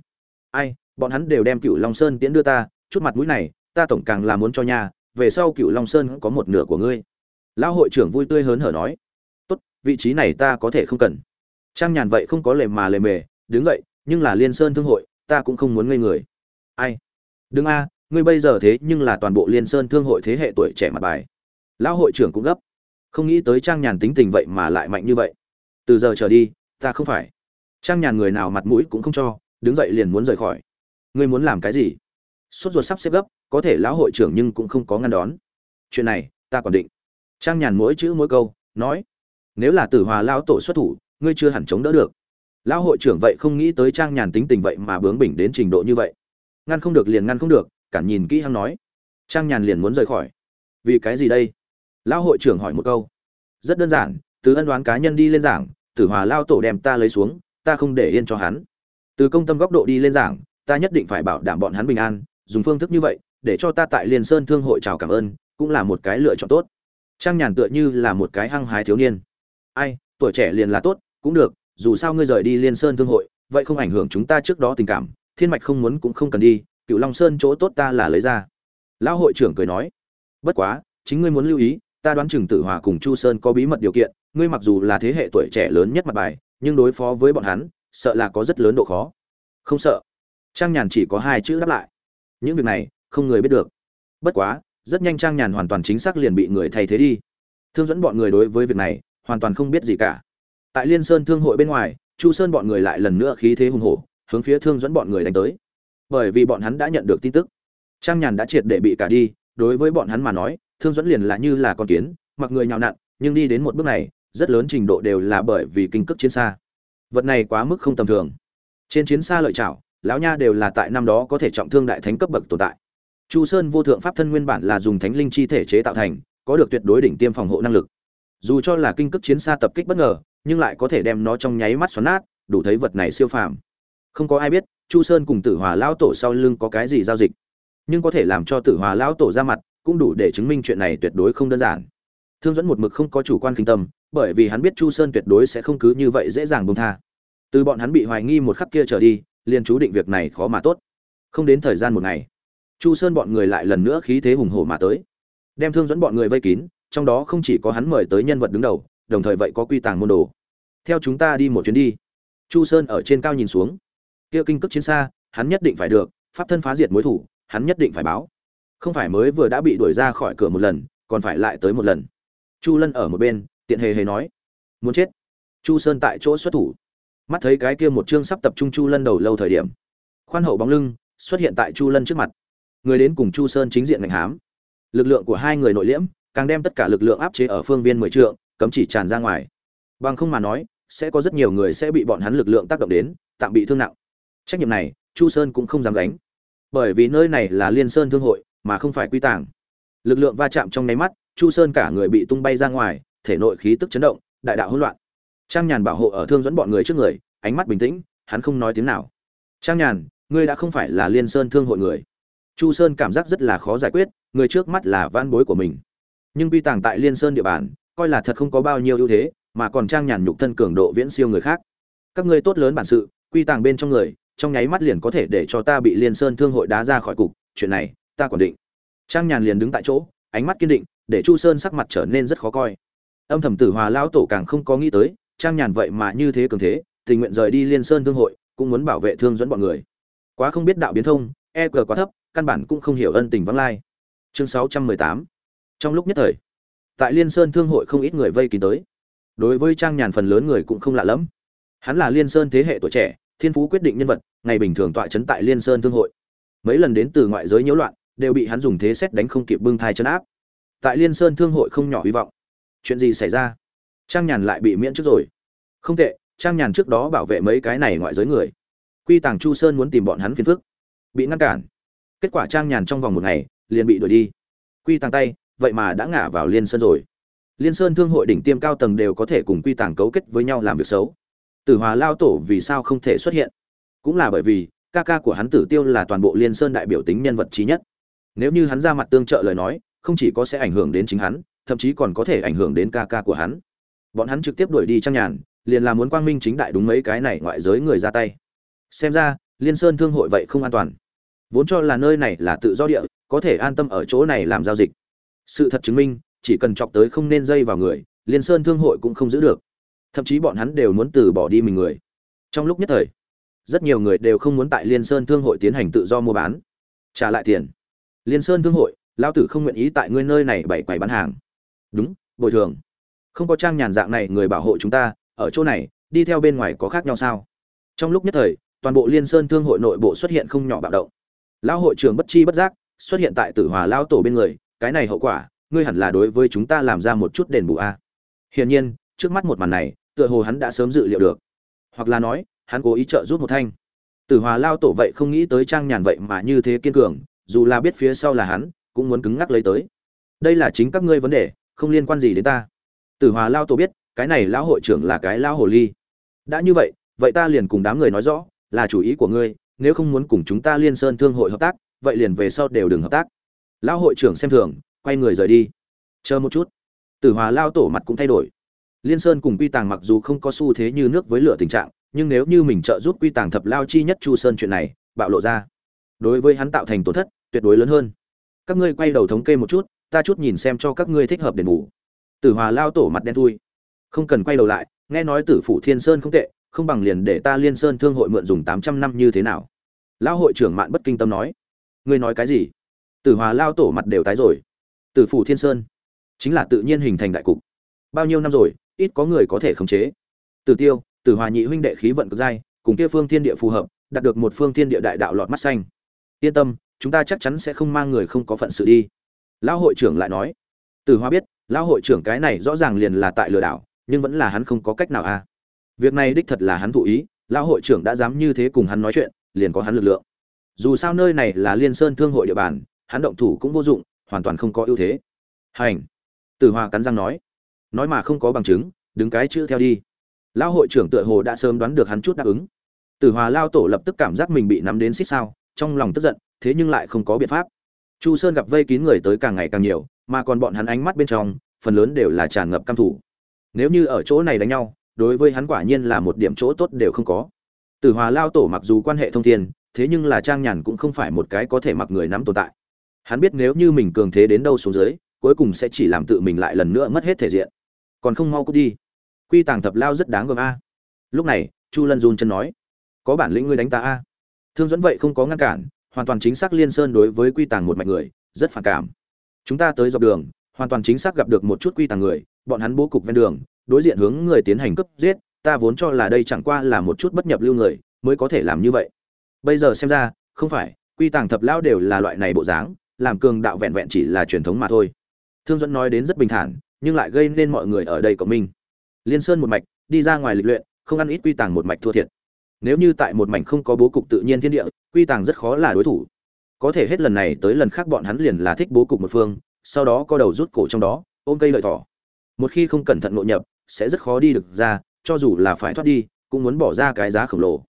A: Ai, bọn hắn đều đem cựu long sơn tiễn đưa ta, chút mặt mũi này ta tổng càng là muốn cho nhà về sau cựu long sơn có một nửa của ngươi. Lão hội trưởng vui tươi hớn hở nói. Tốt, vị trí này ta có thể không cần. Trang nhàn vậy không có lề mà lề mề, đứng vậy nhưng là liên sơn thương hội, ta cũng không muốn ngây người. Ai? Đừng a, ngươi bây giờ thế nhưng là toàn bộ liên sơn thương hội thế hệ tuổi trẻ mặt bài. Lão hội trưởng cũng gấp. Không nghĩ tới trang nhàn tính tình vậy mà lại mạnh như vậy. Từ giờ trở đi, ta không phải. Trang nhàn người nào mặt mũi cũng không cho, đứng dậy liền muốn rời khỏi. Ngươi muốn làm cái gì? Sốt ruột sắp xếp gấp có thể lão hội trưởng nhưng cũng không có ngăn đón. Chuyện này, ta còn định. Trang nhàn mỗi chữ mỗi câu, nói, nếu là tử hòa lão tổ xuất thủ, ngươi chưa hẳn chống đỡ được. Lão hội trưởng vậy không nghĩ tới trang nhàn tính tình vậy mà bướng bỉnh đến trình độ như vậy. Ngăn không được liền ngăn không được cản nhìn kỹ hăng nói. Trang nhàn liền muốn rời khỏi. Vì cái gì đây? Lão hội trưởng hỏi một câu. Rất đơn giản, từ ân đoán cá nhân đi lên giảng, tử hòa lao tổ đem ta lấy xuống, ta không để yên cho hắn. Từ công tâm góc độ đi lên giảng, ta nhất định phải bảo đảm bọn hắn bình an, dùng phương thức như vậy để cho ta tại liên sơn thương hội chào cảm ơn, cũng là một cái lựa chọn tốt. Trang nhàn tựa như là một cái hăng hái thiếu niên. Ai, tuổi trẻ liền là tốt, cũng được, dù sao ngươi rời đi liên sơn thương hội, vậy không ảnh hưởng chúng ta trước đó tình cảm, thiên mạch không muốn cũng không cần đi cựu long sơn chỗ tốt ta là lấy ra. Lão hội trưởng cười nói, bất quá, chính ngươi muốn lưu ý, ta đoán chừng tử hòa cùng chu sơn có bí mật điều kiện, ngươi mặc dù là thế hệ tuổi trẻ lớn nhất mặt bài, nhưng đối phó với bọn hắn, sợ là có rất lớn độ khó. Không sợ. Trang nhàn chỉ có hai chữ đáp lại. Những việc này không người biết được. Bất quá, rất nhanh trang nhàn hoàn toàn chính xác liền bị người thay thế đi. Thương dẫn bọn người đối với việc này, hoàn toàn không biết gì cả. Tại liên sơn thương hội bên ngoài, chu sơn bọn người lại lần nữa khí thế hùng hổ, hướng phía thương dẫn bọn người đánh tới. Bởi vì bọn hắn đã nhận được tin tức, trang nhàn đã triệt để bị cả đi, đối với bọn hắn mà nói, thương dẫn liền là như là con kiến, mặc người nhào nặn, nhưng đi đến một bước này, rất lớn trình độ đều là bởi vì kinh cước chiến xa. Vật này quá mức không tầm thường. Trên chiến xa lợi chảo lão nha đều là tại năm đó có thể trọng thương đại thánh cấp bậc tồn tại chu sơn vô thượng pháp thân nguyên bản là dùng thánh linh chi thể chế tạo thành, có được tuyệt đối đỉnh tiêm phòng hộ năng lực. Dù cho là kinh cực chiến xa tập kích bất ngờ, nhưng lại có thể đem nó trong nháy mắt xoắn nát, đủ thấy vật này siêu phàm. Không có ai biết, chu sơn cùng tử hòa lão tổ sau lưng có cái gì giao dịch. Nhưng có thể làm cho tử hòa lão tổ ra mặt, cũng đủ để chứng minh chuyện này tuyệt đối không đơn giản. Thương dẫn một mực không có chủ quan kinh tâm, bởi vì hắn biết chu sơn tuyệt đối sẽ không cứ như vậy dễ dàng buông tha. Từ bọn hắn bị hoài nghi một khắc kia trở đi, liền chú định việc này khó mà tốt. Không đến thời gian một ngày chu sơn bọn người lại lần nữa khí thế hùng hổ mà tới. Đem thương dẫn bọn người vây kín, trong đó không chỉ có hắn mời tới nhân vật đứng đầu, đồng thời vậy có quy tàng môn đồ. Theo chúng ta đi một chuyến đi. Chu sơn ở trên cao nhìn xuống. Kia kinh cước chiến xa, hắn nhất định phải được, pháp thân phá diệt mối thủ, hắn nhất định phải báo. Không phải mới vừa đã bị đuổi ra khỏi cửa một lần, còn phải lại tới một lần. Chu lân ở một bên, tiện hề hề nói. Muốn chết. Chu sơn tại chỗ xuất thủ. Mắt thấy cái kia một chương sắp tập trung chu lân đầu lâu thời điểm. Khoan hậu bóng lưng, xuất hiện tại chu lân trước mặt người đến cùng chu sơn chính diện ngành hám. Lực lượng của hai người nội liễm, càng đem tất cả lực lượng áp chế ở phương viên mười trượng, cấm chỉ tràn ra ngoài. Bằng không mà nói, sẽ có rất nhiều người sẽ bị bọn hắn lực lượng tác động đến, tạm bị thương nặng. Trách nhiệm này, chu sơn cũng không dám gánh. Bởi vì nơi này là liên sơn thương hội, mà không phải quy tàng. Lực lượng va chạm trong nháy mắt, chu sơn cả người bị tung bay ra ngoài, thể nội khí tức chấn động, đại đạo hỗn loạn. Trang nhàn bảo hộ ở thương dẫn bọn người trước người, ánh mắt bình tĩnh, hắn không nói tiếng nào. Trang nhàn, ngươi đã không phải là liên sơn thương hội người chu sơn cảm giác rất là khó giải quyết, người trước mắt là van bối của mình. Nhưng quy tàng tại liên sơn địa bàn, coi là thật không có bao nhiêu ưu thế, mà còn trang nhàn nhục thân cường độ viễn siêu người khác. Các ngươi tốt lớn bản sự, quy tàng bên trong người, trong nháy mắt liền có thể để cho ta bị liên sơn thương hội đá ra khỏi cục, chuyện này, ta còn định. Trang nhàn liền đứng tại chỗ, ánh mắt kiên định, để chu sơn sắc mặt trở nên rất khó coi. Âm thầm tử hòa lão tổ càng không có nghĩ tới, trang nhàn vậy mà như thế cường thế, tình nguyện rời đi liên sơn thương hội, cũng muốn bảo vệ thương dẫn bọn người. Quá không biết đạo biến thông e cờ quá thấp căn bản cũng không hiểu ân tình vắng lai. Chương sáu trăm mười tám. Trong lúc nhất thời, tại liên sơn thương hội không ít người vây kín tới. Đối với trang nhàn phần lớn người cũng không lạ lẫm. Hắn là liên sơn thế hệ tuổi trẻ, thiên phú quyết định nhân vật, ngày bình thường tọa chấn tại liên sơn thương hội. Mấy lần đến từ ngoại giới nhiễu loạn, đều bị hắn dùng thế xét đánh không kịp bưng thai chấn áp. Tại liên sơn thương hội không nhỏ hy vọng. Chuyện gì xảy ra? Trang nhàn lại bị miễn trước rồi. Không tệ, trang nhàn trước đó bảo vệ mấy cái này ngoại giới người. Quy tàng chu sơn muốn tìm bọn hắn phiền phức. Bị ngăn cản kết quả trang nhàn trong vòng một ngày, liền bị đuổi đi. Quy tàng tay, vậy mà đã ngả vào liên sơn rồi. Liên sơn thương hội đỉnh tiêm cao tầng đều có thể cùng quy tàng cấu kết với nhau làm việc xấu. Tử hòa lao tổ vì sao không thể xuất hiện? Cũng là bởi vì, ca ca của hắn tử tiêu là toàn bộ liên sơn đại biểu tính nhân vật trí nhất. Nếu như hắn ra mặt tương trợ lời nói, không chỉ có sẽ ảnh hưởng đến chính hắn, thậm chí còn có thể ảnh hưởng đến ca ca của hắn. Bọn hắn trực tiếp đuổi đi trang nhàn, liền là muốn quang minh chính đại đúng mấy cái này ngoại giới người ra tay. Xem ra, liên sơn thương hội vậy không an toàn vốn cho là nơi này là tự do địa, có thể an tâm ở chỗ này làm giao dịch. Sự thật chứng minh, chỉ cần chọc tới không nên dây vào người, liên sơn thương hội cũng không giữ được. Thậm chí bọn hắn đều muốn từ bỏ đi mình người. Trong lúc nhất thời, rất nhiều người đều không muốn tại liên sơn thương hội tiến hành tự do mua bán. Trả lại tiền. Liên sơn thương hội lao tử không nguyện ý tại ngươi nơi này bảy quầy bán hàng. Đúng, bồi thường. Không có trang nhàn dạng này người bảo hộ chúng ta, ở chỗ này, đi theo bên ngoài có khác nhau sao? Trong lúc nhất thời, toàn bộ liên sơn thương hội nội bộ xuất hiện không nhỏ bạo động lão hội trưởng bất chi bất giác xuất hiện tại tử hòa lao tổ bên người, cái này hậu quả, ngươi hẳn là đối với chúng ta làm ra một chút đền bù a. Hiển nhiên, trước mắt một màn này, tựa hồ hắn đã sớm dự liệu được. Hoặc là nói, hắn cố ý trợ giúp một thanh. Tử hòa lao tổ vậy không nghĩ tới trang nhàn vậy mà như thế kiên cường, dù là biết phía sau là hắn, cũng muốn cứng ngắc lấy tới. Đây là chính các ngươi vấn đề, không liên quan gì đến ta. Tử hòa lao tổ biết, cái này lão hội trưởng là cái lão hồ ly. Đã như vậy vậy ta liền cùng đám người nói rõ, là chủ ý của ngươi nếu không muốn cùng chúng ta liên sơn thương hội hợp tác, vậy liền về sau đều đừng hợp tác. Lão hội trưởng xem thường, quay người rời đi. Chờ một chút. Tử hòa lao tổ mặt cũng thay đổi. Liên sơn cùng quy tàng mặc dù không có xu thế như nước với lửa tình trạng, nhưng nếu như mình trợ giúp quy tàng thập lao chi nhất chu sơn chuyện này, bạo lộ ra. Đối với hắn tạo thành tổn thất, tuyệt đối lớn hơn. Các ngươi quay đầu thống kê một chút, ta chút nhìn xem cho các ngươi thích hợp đền bù. Tử hòa lao tổ mặt đen thui. Không cần quay đầu lại, nghe nói tử phủ thiên sơn không tệ không bằng liền để ta liên sơn thương hội mượn dùng tám trăm năm như thế nào? Lão hội trưởng mạn bất kinh tâm nói. Ngươi nói cái gì? Tử hòa lao tổ mặt đều tái rồi. Tử phủ thiên sơn. Chính là tự nhiên hình thành đại cục. Bao nhiêu năm rồi, ít có người có thể khống chế. Tử tiêu, tử hòa nhị huynh đệ khí vận cực dai, cùng kia phương thiên địa phù hợp, đạt được một phương thiên địa đại đạo lọt mắt xanh. Yên tâm, chúng ta chắc chắn sẽ không mang người không có phận sự đi. Lão hội trưởng lại nói. Tử hòa biết, lão hội trưởng cái này rõ ràng liền là tại lừa đảo, nhưng vẫn là hắn không có cách nào a à việc này đích thật là hắn thụ ý, lão hội trưởng đã dám như thế cùng hắn nói chuyện, liền có hắn lực lượng. Dù sao nơi này là liên sơn thương hội địa bàn, hắn động thủ cũng vô dụng, hoàn toàn không có ưu thế. Hành. Tử hoa cắn răng nói. Nói mà không có bằng chứng, đứng cái chữ theo đi. Lão hội trưởng tựa hồ đã sớm đoán được hắn chút đáp ứng. Tử hòa lao tổ lập tức cảm giác mình bị nắm đến xích sao, trong lòng tức giận, thế nhưng lại không có biện pháp. Chu sơn gặp vây kín người tới càng ngày càng nhiều, mà còn bọn hắn ánh mắt bên trong, phần lớn đều là tràn ngập căm thủ nếu như ở chỗ này đánh nhau đối với hắn quả nhiên là một điểm chỗ tốt đều không có. Tử hòa lao tổ mặc dù quan hệ thông thiên, thế nhưng là trang nhàn cũng không phải một cái có thể mặc người nắm tồn tại. Hắn biết nếu như mình cường thế đến đâu xuống dưới, cuối cùng sẽ chỉ làm tự mình lại lần nữa mất hết thể diện. Còn không mau cút đi. Quy tàng thập lao rất đáng gờm a. Lúc này, chu lân run chân nói, có bản lĩnh ngươi đánh ta a. Thương dẫn vậy không có ngăn cản, hoàn toàn chính xác liên sơn đối với quy tàng một mạch người, rất phản cảm. Chúng ta tới dọc đường, hoàn toàn chính xác gặp được một chút quy tàng người, bọn hắn bố cục ven đường đối diện hướng người tiến hành cướp giết, ta vốn cho là đây chẳng qua là một chút bất nhập lưu người, mới có thể làm như vậy. Bây giờ xem ra, không phải, quy tàng thập lao đều là loại này bộ dáng, làm cường đạo vẹn vẹn chỉ là truyền thống mà thôi. Thương dẫn nói đến rất bình thản, nhưng lại gây nên mọi người ở đây cộng minh. Liên sơn một mạch, đi ra ngoài lịch luyện, không ăn ít quy tàng một mạch thua thiệt. Nếu như tại một mảnh không có bố cục tự nhiên thiên địa, quy tàng rất khó là đối thủ. Có thể hết lần này tới lần khác bọn hắn liền là thích bố cục một phương, sau đó co đầu rút cổ trong đó, ôm cây lợi thỏ. Một khi không cẩn thận nội nhập sẽ rất khó đi được ra, cho dù là phải thoát đi, cũng muốn bỏ ra cái giá khổng lồ.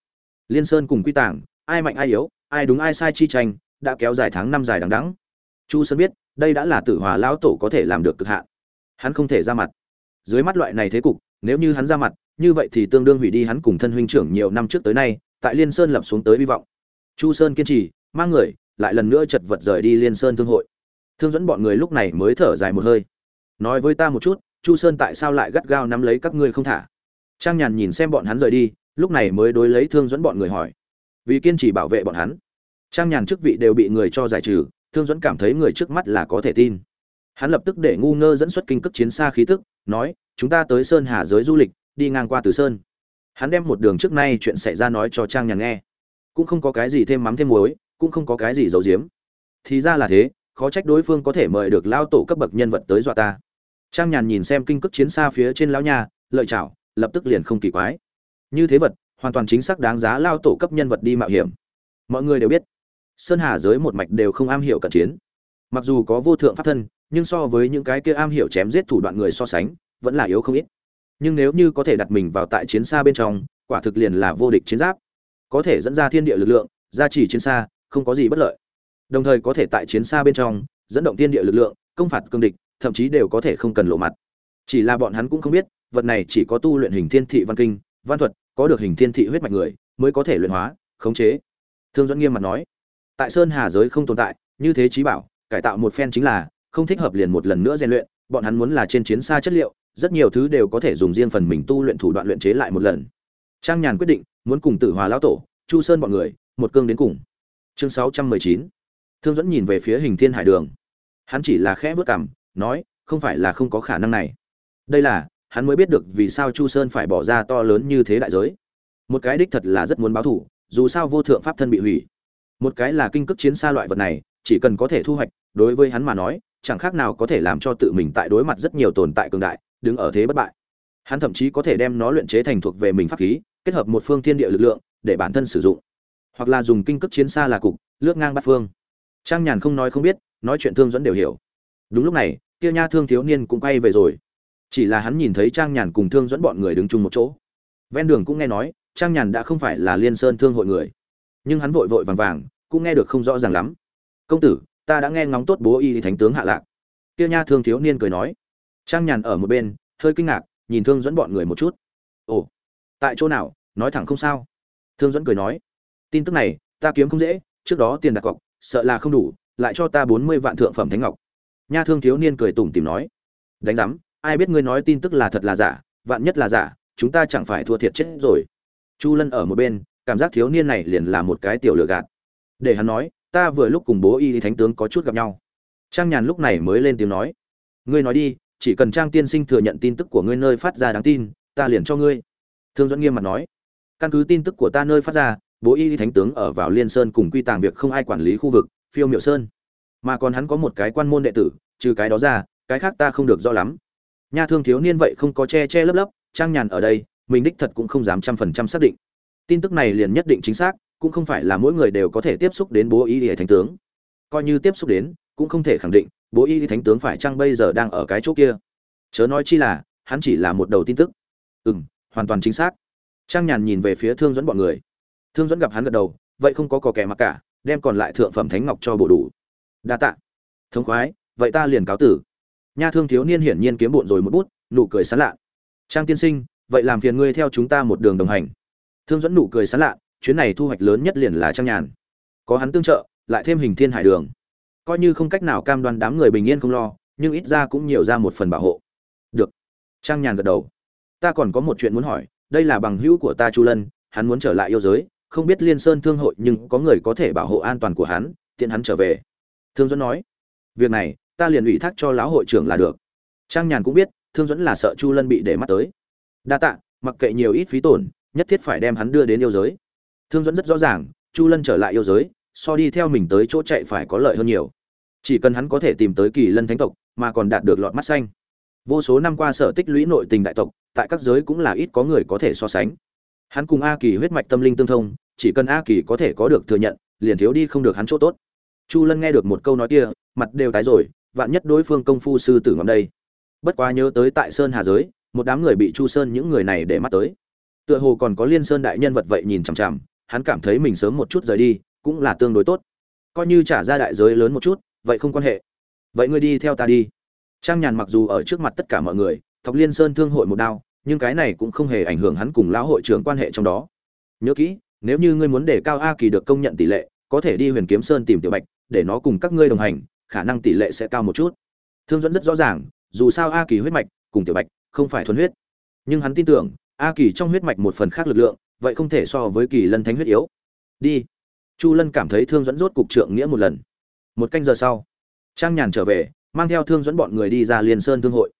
A: Liên sơn cùng quy tàng, ai mạnh ai yếu, ai đúng ai sai chi tranh, đã kéo dài tháng năm dài đằng đẵng. Chu sơn biết, đây đã là tử hòa lão tổ có thể làm được cực hạn. Hắn không thể ra mặt. Dưới mắt loại này thế cục, nếu như hắn ra mặt, như vậy thì tương đương hủy đi hắn cùng thân huynh trưởng nhiều năm trước tới nay, tại liên sơn lập xuống tới hy vọng. Chu sơn kiên trì, mang người, lại lần nữa chật vật rời đi liên sơn thương hội. Thương dẫn bọn người lúc này mới thở dài một hơi. Nói với ta một chút chu sơn tại sao lại gắt gao nắm lấy các ngươi không thả? Trang nhàn nhìn xem bọn hắn rời đi, lúc này mới đối lấy thương dẫn bọn người hỏi. Vì kiên trì bảo vệ bọn hắn, trang nhàn chức vị đều bị người cho giải trừ, thương dẫn cảm thấy người trước mắt là có thể tin. Hắn lập tức để ngu ngơ dẫn xuất kinh cước chiến xa khí tức, nói, chúng ta tới sơn hà giới du lịch, đi ngang qua từ sơn. Hắn đem một đường trước nay chuyện xảy ra nói cho trang nhàn nghe. Cũng không có cái gì thêm mắm thêm muối, cũng không có cái gì giấu giếm. Thì ra là thế, khó trách đối phương có thể mời được lao tổ cấp bậc nhân vật tới dọa ta trang nhàn nhìn xem kinh cước chiến xa phía trên lão nhà lợi chảo, lập tức liền không kỳ quái. Như thế vật, hoàn toàn chính xác đáng giá lao tổ cấp nhân vật đi mạo hiểm. Mọi người đều biết, sơn hà giới một mạch đều không am hiểu cận chiến. Mặc dù có vô thượng pháp thân, nhưng so với những cái kia am hiểu chém giết thủ đoạn người so sánh, vẫn là yếu không ít. Nhưng nếu như có thể đặt mình vào tại chiến xa bên trong, quả thực liền là vô địch chiến giáp. Có thể dẫn ra thiên địa lực lượng gia trì chiến xa, không có gì bất lợi. Đồng thời có thể tại chiến xa bên trong, dẫn động thiên địa lực lượng, công phạt cương địch thậm chí đều có thể không cần lộ mặt. Chỉ là bọn hắn cũng không biết, vật này chỉ có tu luyện hình thiên thị văn kinh, văn thuật, có được hình thiên thị huyết mạch người, mới có thể luyện hóa, khống chế. Thương dẫn nghiêm mặt nói, tại sơn hà giới không tồn tại, như thế trí bảo, cải tạo một phen chính là không thích hợp liền một lần nữa rèn luyện, bọn hắn muốn là trên chiến xa chất liệu, rất nhiều thứ đều có thể dùng riêng phần mình tu luyện thủ đoạn luyện chế lại một lần. Trang nhàn quyết định, muốn cùng tử hòa lão tổ, chu sơn bọn người, một cương đến cùng. Chương sáu trăm mười chín. Thương dẫn nhìn về phía hình thiên hải đường. Hắn chỉ là khẽ vớt cảm nói, không phải là không có khả năng này. Đây là, hắn mới biết được vì sao chu sơn phải bỏ ra to lớn như thế đại giới. Một cái đích thật là rất muốn báo thủ dù sao vô thượng pháp thân bị hủy. Một cái là kinh cước chiến xa loại vật này, chỉ cần có thể thu hoạch, đối với hắn mà nói, chẳng khác nào có thể làm cho tự mình tại đối mặt rất nhiều tồn tại cường đại, đứng ở thế bất bại. Hắn thậm chí có thể đem nó luyện chế thành thuộc về mình pháp khí, kết hợp một phương thiên địa lực lượng, để bản thân sử dụng. Hoặc là dùng kinh cước chiến xa là cục, lướt ngang bát phương. Trang nhàn không nói không biết, nói chuyện thương dẫn đều hiểu đúng lúc này, kia nha thương thiếu niên cũng quay về rồi. Chỉ là hắn nhìn thấy trang nhàn cùng thương dẫn bọn người đứng chung một chỗ. Ven đường cũng nghe nói, trang nhàn đã không phải là liên sơn thương hội người. Nhưng hắn vội vội vàng vàng, cũng nghe được không rõ ràng lắm. Công tử, ta đã nghe ngóng tốt bố y thánh tướng hạ lạc. Kia nha thương thiếu niên cười nói. Trang nhàn ở một bên, hơi kinh ngạc, nhìn thương dẫn bọn người một chút. Ồ, tại chỗ nào? Nói thẳng không sao. Thương dẫn cười nói. Tin tức này, ta kiếm không dễ, trước đó tiền đặt cọc, sợ là không đủ, lại cho ta bốn mươi vạn thượng phẩm thánh ngọc nha thương thiếu niên cười tủm tìm nói, đánh giám, ai biết ngươi nói tin tức là thật là giả, vạn nhất là giả, chúng ta chẳng phải thua thiệt chết rồi. Chu lân ở một bên, cảm giác thiếu niên này liền là một cái tiểu lừa gạt. Để hắn nói, ta vừa lúc cùng bố y thánh tướng có chút gặp nhau. Trang nhàn lúc này mới lên tiếng nói, ngươi nói đi, chỉ cần trang tiên sinh thừa nhận tin tức của ngươi nơi phát ra đáng tin, ta liền cho ngươi. Thương dẫn nghiêm mặt nói, căn cứ tin tức của ta nơi phát ra, bố y thánh tướng ở vào liên sơn cùng quy tàng việc không ai quản lý khu vực, phiêu miệu sơn mà còn hắn có một cái quan môn đệ tử, trừ cái đó ra, cái khác ta không được rõ lắm. Nha thương thiếu niên vậy không có che che lấp lấp, trang nhàn ở đây, mình đích thật cũng không dám trăm phần trăm xác định. Tin tức này liền nhất định chính xác, cũng không phải là mỗi người đều có thể tiếp xúc đến bố y hệ thánh tướng. Coi như tiếp xúc đến, cũng không thể khẳng định, bố y thánh tướng phải chăng bây giờ đang ở cái chỗ kia. Chớ nói chi là, hắn chỉ là một đầu tin tức. Ừ m hoàn toàn chính xác. Trang nhàn nhìn về phía thương dẫn bọn người. Thương dẫn gặp hắn gật đầu, vậy không có cò kẻ mặc cả, đem còn lại thượng phẩm thánh ngọc cho bổ đủ đa tạ. Thống khoái, vậy ta liền cáo tử. Nha thương thiếu niên hiển nhiên kiếm bộn rồi một bút, nụ cười sán lạ. Trang tiên sinh, vậy làm phiền ngươi theo chúng ta một đường đồng hành. Thương dẫn nụ cười sán lạ, chuyến này thu hoạch lớn nhất liền là trang nhàn. Có hắn tương trợ, lại thêm hình thiên hải đường. Coi như không cách nào cam đoan đám người bình yên không lo, nhưng ít ra cũng nhiều ra một phần bảo hộ. Được. Trang nhàn gật đầu. Ta còn có một chuyện muốn hỏi, đây là bằng hữu của ta chu lân, hắn muốn trở lại yêu giới, không biết liên sơn thương hội nhưng có người có thể bảo hộ an toàn của hắn, tiện hắn trở về thương dẫn nói, việc này, ta liền ủy thác cho lão hội trưởng là được. Trang nhàn cũng biết, thương dẫn là sợ chu lân bị để mắt tới. Đa tạ, mặc kệ nhiều ít phí tổn, nhất thiết phải đem hắn đưa đến yêu giới. Thương dẫn rất rõ ràng, chu lân trở lại yêu giới, so đi theo mình tới chỗ chạy phải có lợi hơn nhiều. Chỉ cần hắn có thể tìm tới kỳ lân thánh tộc, mà còn đạt được lọt mắt xanh. Vô số năm qua sở tích lũy nội tình đại tộc, tại các giới cũng là ít có người có thể so sánh. Hắn cùng a kỳ huyết mạch tâm linh tương thông, chỉ cần a kỳ có thể có được thừa nhận, liền thiếu đi không được hắn chỗ tốt chu lân nghe được một câu nói kia, mặt đều tái rồi, vạn nhất đối phương công phu sư tử ngắm đây. Bất quá nhớ tới tại sơn hà giới, một đám người bị chu sơn những người này để mắt tới. Tựa hồ còn có liên sơn đại nhân vật vậy nhìn chằm chằm, hắn cảm thấy mình sớm một chút rời đi, cũng là tương đối tốt. Coi như trả ra đại giới lớn một chút, vậy không quan hệ. Vậy ngươi đi theo ta đi. Trang nhàn mặc dù ở trước mặt tất cả mọi người, thọc liên sơn thương hội một đao, nhưng cái này cũng không hề ảnh hưởng hắn cùng lão hội trưởng quan hệ trong đó. Nhớ kỹ, nếu như ngươi muốn để cao a kỳ được công nhận tỷ lệ, có thể đi huyền kiếm sơn tìm tiểu bạch để nó cùng các ngươi đồng hành, khả năng tỷ lệ sẽ cao một chút. Thương dẫn rất rõ ràng, dù sao a kỳ huyết mạch cùng tiểu bạch không phải thuần huyết. Nhưng hắn tin tưởng, a kỳ trong huyết mạch một phần khác lực lượng, vậy không thể so với kỳ lân thánh huyết yếu. Đi. Chu lân cảm thấy thương dẫn rốt cục trượng nghĩa một lần. Một canh giờ sau, trang nhàn trở về, mang theo thương dẫn bọn người đi ra liên sơn thương hội.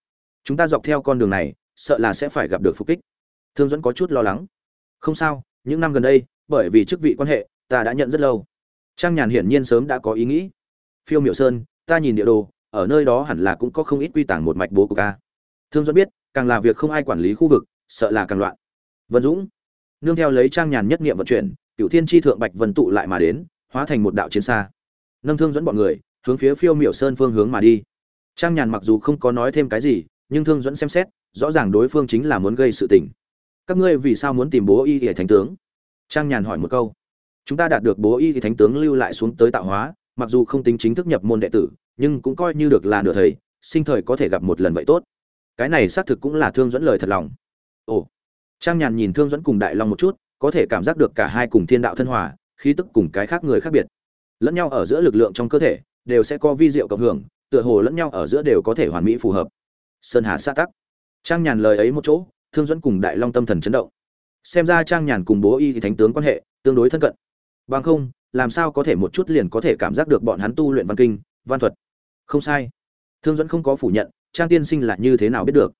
A: Chúng ta dọc theo con đường này, sợ là sẽ phải gặp được phục kích. Thương dẫn có chút lo lắng. Không sao, những năm gần đây, bởi vì chức vị quan hệ, ta đã nhận rất lâu trang nhàn hiển nhiên sớm đã có ý nghĩ. Phiêu miểu sơn, ta nhìn địa đồ, ở nơi đó hẳn là cũng có không ít quy tàng một mạch bố của ca thương dẫn biết, càng là việc không ai quản lý khu vực, sợ là càng loạn. Vân dũng, nương theo lấy trang nhàn nhất nghiệm vận chuyển cựu thiên tri thượng bạch vân tụ lại mà đến, hóa thành một đạo chiến xa. Nâng thương dẫn bọn người, hướng phía phiêu miểu sơn phương hướng mà đi. Trang nhàn mặc dù không có nói thêm cái gì, nhưng thương dẫn xem xét, rõ ràng đối phương chính là muốn gây sự tình. Các ngươi vì sao muốn tìm bố y hệ thánh tướng? Trang nhàn hỏi một câu chúng ta đạt được bố y thì thánh tướng lưu lại xuống tới tạo hóa, mặc dù không tính chính thức nhập môn đệ tử, nhưng cũng coi như được là nửa thầy, sinh thời có thể gặp một lần vậy tốt. Cái này xác thực cũng là thương dẫn lời thật lòng. Ồ, trang nhàn nhìn thương dẫn cùng đại long một chút, có thể cảm giác được cả hai cùng thiên đạo thân hòa, khí tức cùng cái khác người khác biệt. Lẫn nhau ở giữa lực lượng trong cơ thể, đều sẽ có vi diệu cộng hưởng, tựa hồ lẫn nhau ở giữa đều có thể hoàn mỹ phù hợp. Sơn hà xã tắc. Trang nhàn lời ấy một chỗ, thương dẫn cùng đại long tâm thần chấn động. Xem ra trang nhàn cùng bố y thì thánh tướng quan hệ tương đối thân cận bằng không, làm sao có thể một chút liền có thể cảm giác được bọn hắn tu luyện văn kinh, văn thuật? Không sai. Thương dẫn không có phủ nhận, trang tiên sinh là như thế nào biết được.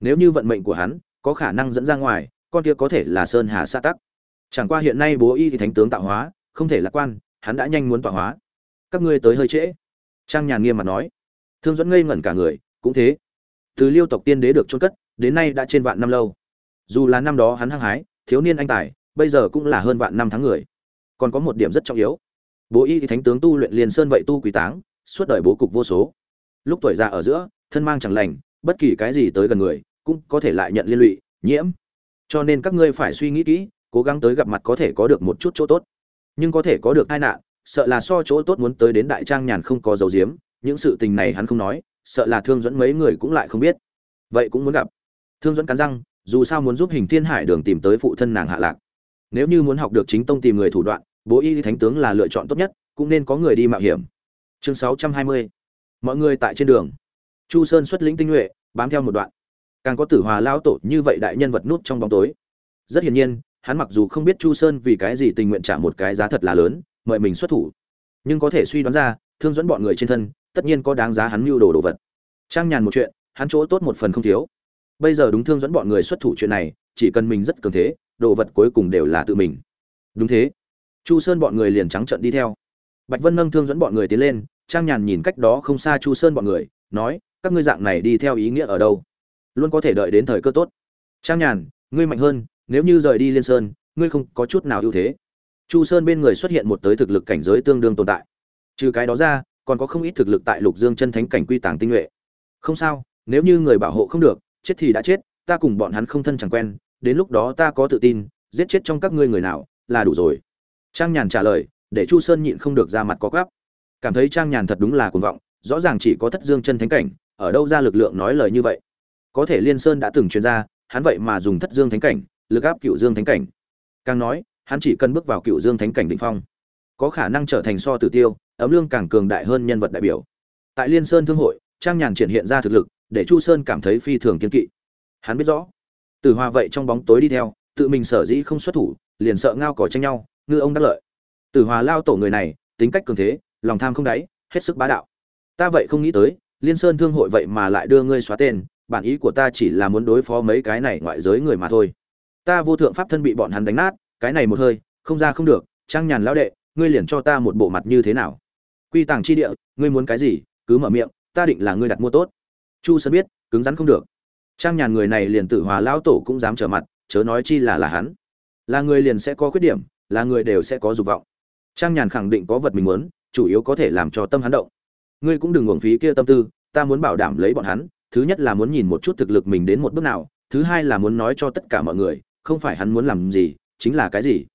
A: Nếu như vận mệnh của hắn có khả năng dẫn ra ngoài, con kia có thể là sơn hà sa tắc. Chẳng qua hiện nay bố y thì thánh tướng tạo hóa, không thể lạc quan, hắn đã nhanh muốn tọa hóa. Các ngươi tới hơi trễ. Trang nhàn nghiêm mặt nói. Thương dẫn ngây ngẩn cả người, cũng thế. Từ liêu tộc tiên đế được trôn cất, đến nay đã trên vạn năm lâu. Dù là năm đó hắn hăng hái, thiếu niên anh tài, bây giờ cũng là hơn vạn năm tháng người còn có một điểm rất trọng yếu. Bố y thì thánh tướng tu luyện liền sơn vậy tu quý táng, suốt đời bố cục vô số. Lúc tuổi già ở giữa, thân mang chẳng lành, bất kỳ cái gì tới gần người, cũng có thể lại nhận liên lụy, nhiễm. Cho nên các ngươi phải suy nghĩ kỹ, cố gắng tới gặp mặt có thể có được một chút chỗ tốt. Nhưng có thể có được tai nạn, sợ là so chỗ tốt muốn tới đến đại trang nhàn không có dấu diếm những sự tình này hắn không nói, sợ là thương dẫn mấy người cũng lại không biết. Vậy cũng muốn gặp. Thương dẫn cắn răng, dù sao muốn giúp hình thiên hải đường tìm tới phụ thân nàng hạ lạc nếu như muốn học được chính tông tìm người thủ đoạn, bố y thánh tướng là lựa chọn tốt nhất, cũng nên có người đi mạo hiểm. Chương 620. mọi người tại trên đường. Chu sơn xuất lĩnh tinh nhuệ, bám theo một đoạn. Càng có tử hòa lao tổ như vậy đại nhân vật nút trong bóng tối. Rất hiển nhiên, hắn mặc dù không biết chu sơn vì cái gì tình nguyện trả một cái giá thật là lớn, mời mình xuất thủ. Nhưng có thể suy đoán ra, thương dẫn bọn người trên thân, tất nhiên có đáng giá hắn mưu đồ đồ vật. Trang nhàn một chuyện, hắn chỗ tốt một phần không thiếu. Bây giờ đúng thương dẫn bọn người xuất thủ chuyện này, chỉ cần mình rất cường thế đồ vật cuối cùng đều là tự mình. Đúng thế. Chu sơn bọn người liền trắng trận đi theo. Bạch vân nâng thương dẫn bọn người tiến lên, trang nhàn nhìn cách đó không xa chu sơn bọn người, nói, các ngươi dạng này đi theo ý nghĩa ở đâu? Luôn có thể đợi đến thời cơ tốt. Trang nhàn, ngươi mạnh hơn, nếu như rời đi liên sơn, ngươi không có chút nào ưu thế. Chu sơn bên người xuất hiện một tới thực lực cảnh giới tương đương tồn tại. Trừ cái đó ra, còn có không ít thực lực tại lục dương chân thánh cảnh quy tàng tinh nhuệ. Không sao, nếu như người bảo hộ không được, chết thì đã chết, ta cùng bọn hắn không thân chẳng quen đến lúc đó ta có tự tin, giết chết trong các ngươi người nào, là đủ rồi. Trang nhàn trả lời, để chu sơn nhịn không được ra mặt có gắp. Cảm thấy trang nhàn thật đúng là cuồng vọng, rõ ràng chỉ có thất dương chân thánh cảnh, ở đâu ra lực lượng nói lời như vậy? Có thể liên sơn đã từng chuyên ra, hắn vậy mà dùng thất dương thánh cảnh, lực áp cựu dương thánh cảnh. Càng nói, hắn chỉ cần bước vào cựu dương thánh cảnh đ ỉ n h phong, có khả năng trở thành so tử tiêu, ấm lương càng cường đại hơn nhân vật đại biểu. Tại liên sơn thương hội, trang nhàn triển hiện ra thực lực, để chu sơn cảm thấy phi thường kiên kỵ. Hắn biết rõ Tử hòa vậy trong bóng tối đi theo, tự mình sở dĩ không xuất thủ, liền sợ ngao cỏ tranh nhau, ngư ông đắc lợi. Tử hòa lao tổ người này, tính cách cường thế, lòng tham không đáy, hết sức bá đạo. Ta vậy không nghĩ tới, liên sơn thương hội vậy mà lại đưa ngươi xóa tên, bản ý của ta chỉ là muốn đối phó mấy cái này ngoại giới người mà thôi. Ta vô thượng pháp thân bị bọn hắn đánh nát, cái này một hơi, không ra không được trang nhàn lão đệ, ngươi liền cho ta một bộ mặt như thế nào? Quy tàng chi địa, ngươi muốn cái gì, cứ mở miệng, ta định là ngươi đặt mua tốt. Chu sơn biết, cứng rắn không được trang nhàn người này liền tử hòa lão tổ cũng dám trở mặt, chớ nói chi là là hắn. Là người liền sẽ có khuyết điểm, là người đều sẽ có dục vọng. Trang nhàn khẳng định có vật mình muốn, chủ yếu có thể làm cho tâm hắn động. Ngươi cũng đừng uổng phí kia tâm tư, ta muốn bảo đảm lấy bọn hắn, thứ nhất là muốn nhìn một chút thực lực mình đến một bước nào, thứ hai là muốn nói cho tất cả mọi người, không phải hắn muốn làm gì, chính là cái gì.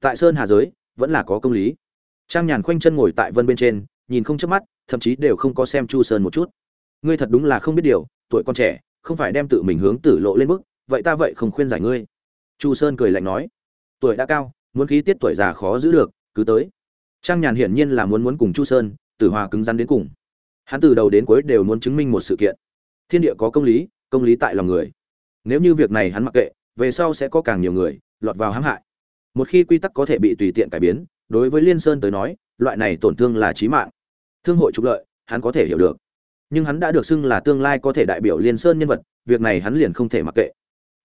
A: Tại sơn hà giới, vẫn là có công lý. Trang nhàn khoanh chân ngồi tại vân bên trên, nhìn không chớp mắt, thậm chí đều không có xem chu sơn một chút. Ngươi thật đúng là không biết điều, tuổi con trẻ không phải đem tự mình hướng tử lộ lên bức, vậy ta vậy không khuyên giải ngươi. Chu sơn cười lạnh nói. Tuổi đã cao, muốn khí tiết tuổi già khó giữ được, cứ tới. Trang nhàn hiển nhiên là muốn muốn cùng chu sơn, tử hòa cứng rắn đến cùng. Hắn từ đầu đến cuối đều muốn chứng minh một sự kiện. Thiên địa có công lý công lý tại lòng người. Nếu như việc này hắn mặc kệ, về sau sẽ có càng nhiều người, lọt vào hãm hại. Một khi quy tắc có thể bị tùy tiện cải biến, đối với liên sơn tới nói, loại này tổn thương là chí mạng. Thương hội trục lợi, hắn có thể hiểu được nhưng hắn đã được xưng là tương lai có thể đại biểu liên sơn nhân vật, việc này hắn liền không thể mặc kệ.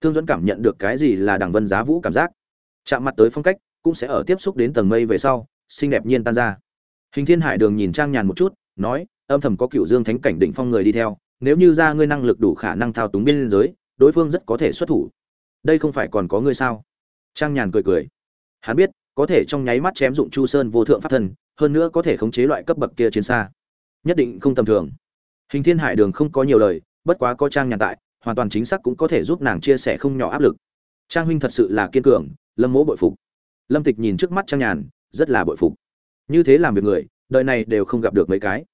A: Thương dẫn cảm nhận được cái gì là đảng vân giá vũ cảm giác. Chạm mặt tới phong cách, cũng sẽ ở tiếp xúc đến tầng mây về sau, xinh đẹp nhiên tan ra. Hình thiên hải đường nhìn trang nhàn một chút, nói, âm thầm có cựu dương thánh cảnh định phong người đi theo, nếu như ra ngươi năng lực đủ khả năng thao túng biên giới, đối phương rất có thể xuất thủ. Đây không phải còn có ngươi sao? Trang nhàn cười cười. Hắn biết, có thể trong nháy mắt chém dụng chu sơn vô thượng pháp thân, hơn nữa có thể khống chế loại cấp bậc kia chiến xa. Nhất định không tầm thường hình thiên hải đường không có nhiều lời, bất quá có trang nhàn tại, hoàn toàn chính xác cũng có thể giúp nàng chia sẻ không nhỏ áp lực. Trang huynh thật sự là kiên cường, lâm mỗ bội phục. Lâm tịch nhìn trước mắt trang nhàn, rất là bội phục. Như thế làm việc người, đời này đều không gặp được mấy cái.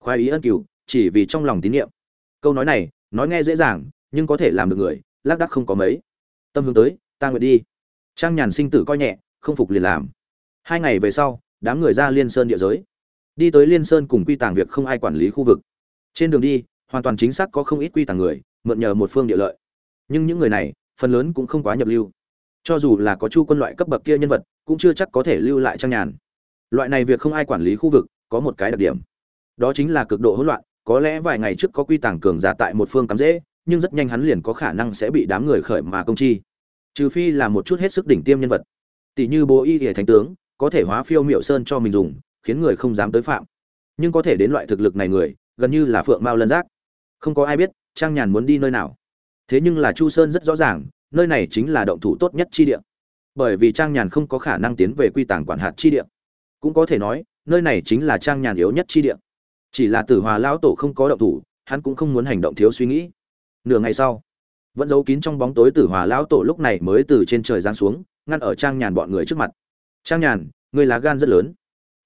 A: Khoái ý ân cửu, chỉ vì trong lòng tín nhiệm câu nói này, nói nghe dễ dàng, nhưng có thể làm được người, lác đắc không có mấy. Tâm hướng tới, ta nguyện đi. Trang nhàn sinh tử coi nhẹ, không phục liền làm. Hai ngày về sau, đám người ra liên sơn địa giới. Đi tới liên sơn cùng quy tàng việc không ai quản lý khu vực trên đường đi, hoàn toàn chính xác có không ít quy tàng người, mượn nhờ một phương địa lợi. Nhưng những người này, phần lớn cũng không quá nhập lưu. Cho dù là có chu quân loại cấp bậc kia nhân vật, cũng chưa chắc có thể lưu lại trang nhàn. Loại này việc không ai quản lý khu vực, có một cái đặc điểm. Đó chính là cực độ hỗn loạn, có lẽ vài ngày trước có quy tàng cường giả tại một phương cắm dễ, nhưng rất nhanh hắn liền có khả năng sẽ bị đám người khởi mà công chi. Trừ phi là một chút hết sức đỉnh tiêm nhân vật. Tỷ như bố y hệ thánh tướng, có thể hóa phiêu miệu sơn cho mình dùng, khiến người không dám tới phạm. Nhưng có thể đến loại thực lực này người gần như là phượng mao lân giác. Không có ai biết, trang nhàn muốn đi nơi nào. Thế nhưng là chu sơn rất rõ ràng, nơi này chính là động thủ tốt nhất chi địa. Bởi vì trang nhàn không có khả năng tiến về quy tàng quản hạt chi địa. Cũng có thể nói, nơi này chính là trang nhàn yếu nhất chi địa. Chỉ là tử hòa lão tổ không có động thủ, hắn cũng không muốn hành động thiếu suy nghĩ. Nửa ngày sau, vẫn giấu kín trong bóng tối tử hòa lão tổ lúc này mới từ trên trời giáng xuống, ngăn ở trang nhàn bọn người trước mặt. Trang nhàn người lá gan rất lớn.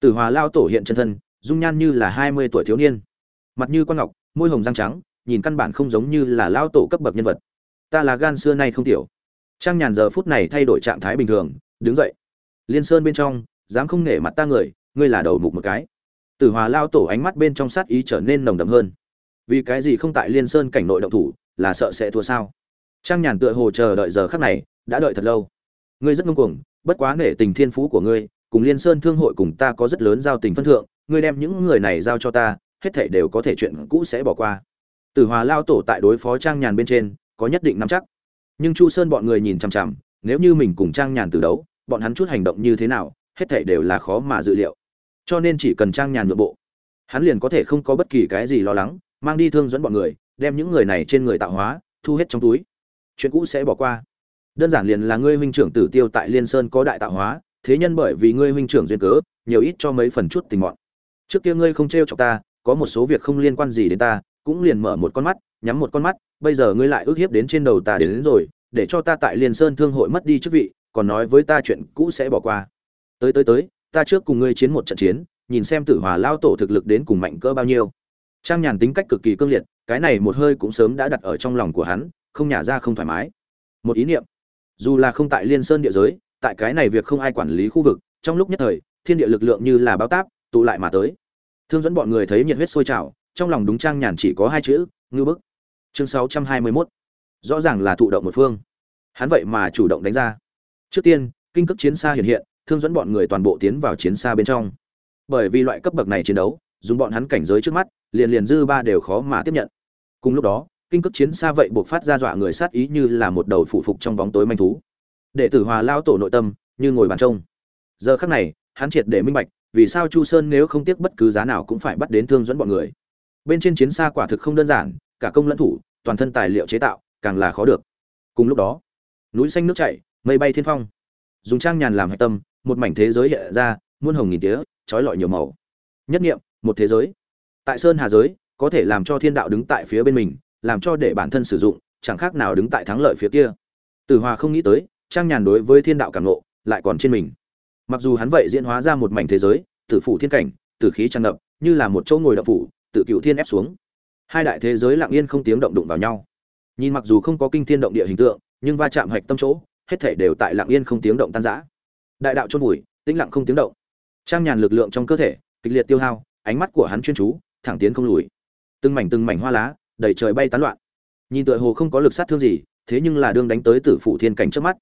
A: Tử hòa lão tổ hiện chân thân, dung nhan như là hai mươi tuổi thiếu niên mặt như con ngọc, môi hồng răng trắng, nhìn căn bản không giống như là lão tổ cấp bậc nhân vật. Ta là gan xưa nay không tiểu. Trang nhàn giờ phút này thay đổi trạng thái bình thường, đứng dậy. Liên sơn bên trong, dám không nể mặt ta người, ngươi là đầu mục một cái. Tử hòa lao tổ ánh mắt bên trong sát ý trở nên nồng đậm hơn. Vì cái gì không tại liên sơn cảnh nội động thủ, là sợ sẽ thua sao? Trang nhàn tựa hồ chờ đợi giờ khắc này, đã đợi thật lâu. Ngươi rất ngông cuồng, bất quá nể tình thiên phú của ngươi, cùng liên sơn thương hội cùng ta có rất lớn giao tình phân thượng, ngươi đem những người này giao cho ta hết thảy đều có thể chuyện cũ sẽ bỏ qua. Tử hòa lao tổ tại đối phó trang nhàn bên trên, có nhất định nắm chắc. Nhưng chu sơn bọn người nhìn chằm chằm, nếu như mình cùng trang nhàn từ đấu, bọn hắn chút hành động như thế nào, hết thảy đều là khó mà dự liệu. Cho nên chỉ cần trang nhàn nội bộ, hắn liền có thể không có bất kỳ cái gì lo lắng, mang đi thương dẫn bọn người, đem những người này trên người tạo hóa, thu hết trong túi. Chuyện cũ sẽ bỏ qua. Đơn giản liền là ngươi huynh trưởng tử tiêu tại liên sơn có đại tạo hóa, thế nhân bởi vì ngươi huynh trưởng duyên cớ, nhiều ít cho mấy phần chút tình mọn. Trước kia ngươi không trêu chọc ta có một số việc không liên quan gì đến ta cũng liền mở một con mắt nhắm một con mắt bây giờ ngươi lại ước hiếp đến trên đầu ta đến, đến rồi để cho ta tại liên sơn thương hội mất đi chức vị còn nói với ta chuyện cũ sẽ bỏ qua. Tới tới tới ta trước cùng ngươi chiến một trận chiến nhìn xem tử hòa lao tổ thực lực đến cùng mạnh cỡ bao nhiêu. Trang nhàn tính cách cực kỳ cương liệt cái này một hơi cũng sớm đã đặt ở trong lòng của hắn không nhả ra không thoải mái. Một ý niệm dù là không tại liên sơn địa giới tại cái này việc không ai quản lý khu vực trong lúc nhất thời thiên địa lực lượng như là bao táp tụ lại mà tới thương dẫn bọn người thấy nhiệt huyết sôi trào, trong lòng đúng trang nhàn chỉ có hai chữ, ngư bức. Chương sáu trăm hai mươi 621 rõ ràng là thụ động một phương. Hắn vậy mà chủ động đánh ra. Trước tiên, kinh cấp chiến xa hiện hiện, thương dẫn bọn người toàn bộ tiến vào chiến xa bên trong. Bởi vì loại cấp bậc này chiến đấu, dùng bọn hắn cảnh giới trước mắt, liền liền dư ba đều khó mà tiếp nhận. Cùng lúc đó, kinh cấp chiến xa vậy buộc phát ra dọa người sát ý như là một đầu phụ phục trong bóng tối manh thú. Đệ tử hòa lao tổ nội tâm như ngồi bàn trông. Giờ khắc này, hắn triệt để minh bạch vì sao chu sơn nếu không tiếc bất cứ giá nào cũng phải bắt đến thương dẫn bọn người? Bên trên chiến xa quả thực không đơn giản, cả công lẫn thủ, toàn thân tài liệu chế tạo, càng là khó được. Cùng lúc đó, núi xanh nước chảy, mây bay thiên phong. Dùng trang nhàn làm hạch tâm, một mảnh thế giới hiện ra, muôn hồng nghìn tía, trói lọi nhiều màu. Nhất nghiệm, một thế giới. Tại sơn hà giới, có thể làm cho thiên đạo đứng tại phía bên mình, làm cho để bản thân sử dụng, chẳng khác nào đứng tại thắng lợi phía kia. Tử hòa không nghĩ tới, trang nhàn đối với thiên đạo cảm nộ lại còn trên mình mặc dù hắn vậy diễn hóa ra một mảnh thế giới, tử phủ thiên cảnh, tử khí tràn ngập, như là một chỗ ngồi đậu phủ, tự cựu thiên ép xuống. Hai đại thế giới lặng yên không tiếng động đụng vào nhau. Nhìn mặc dù không có kinh thiên động địa hình tượng, nhưng va chạm hạch tâm chỗ, hết thể đều tại lặng yên không tiếng động tan rã. Đại đạo chôn vùi, tĩnh lặng không tiếng động. Trang nhàn lực lượng trong cơ thể, kịch liệt tiêu hao, ánh mắt của hắn chuyên chú, thẳng tiến không lùi. Từng mảnh từng mảnh hoa lá, đầy trời bay tán loạn. Nhìn tựa hồ không có lực sát thương gì, thế nhưng là đương đánh tới tử phủ thiên cảnh trước mắt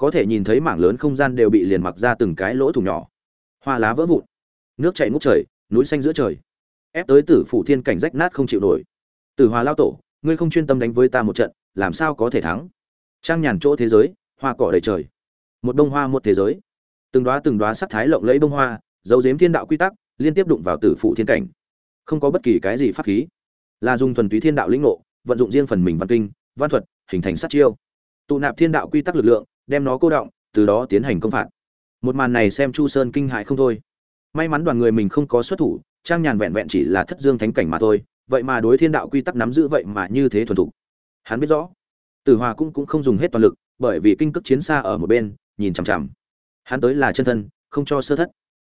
A: có thể nhìn thấy mảng lớn không gian đều bị liền mặc ra từng cái lỗ thủng nhỏ. Hoa lá vỡ vụn, nước chảy ngút trời, núi xanh giữa trời. Ép tới tử phủ thiên cảnh rách nát không chịu nổi. Tử hòa lao tổ, ngươi không chuyên tâm đánh với ta một trận, làm sao có thể thắng? Trang nhàn chỗ thế giới, hoa cỏ đầy trời. Một bông hoa một thế giới. Từng đoá từng đoá sắc thái lộng lẫy bông hoa, dấu dếm thiên đạo quy tắc, liên tiếp đụng vào tử phụ thiên cảnh. Không có bất kỳ cái gì pháp khí. Là dùng thuần túy thiên đạo lĩnh ngộ, vận dụng riêng phần mình văn kinh, văn thuật, hình thành sát chiêu. Tụ nạp thiên đạo quy tắc lực lượng đem nó cô động, từ đó tiến hành công phạt. Một màn này xem chu sơn kinh hại không thôi. May mắn đoàn người mình không có xuất thủ, trang nhàn vẹn vẹn chỉ là thất dương thánh cảnh mà thôi, vậy mà đối thiên đạo quy tắc nắm giữ vậy mà như thế thuần thục. Hắn biết rõ, tử hòa cũng cũng không dùng hết toàn lực, bởi vì kinh cước chiến xa ở một bên, nhìn chằm chằm. Hắn tới là chân thân, không cho sơ thất.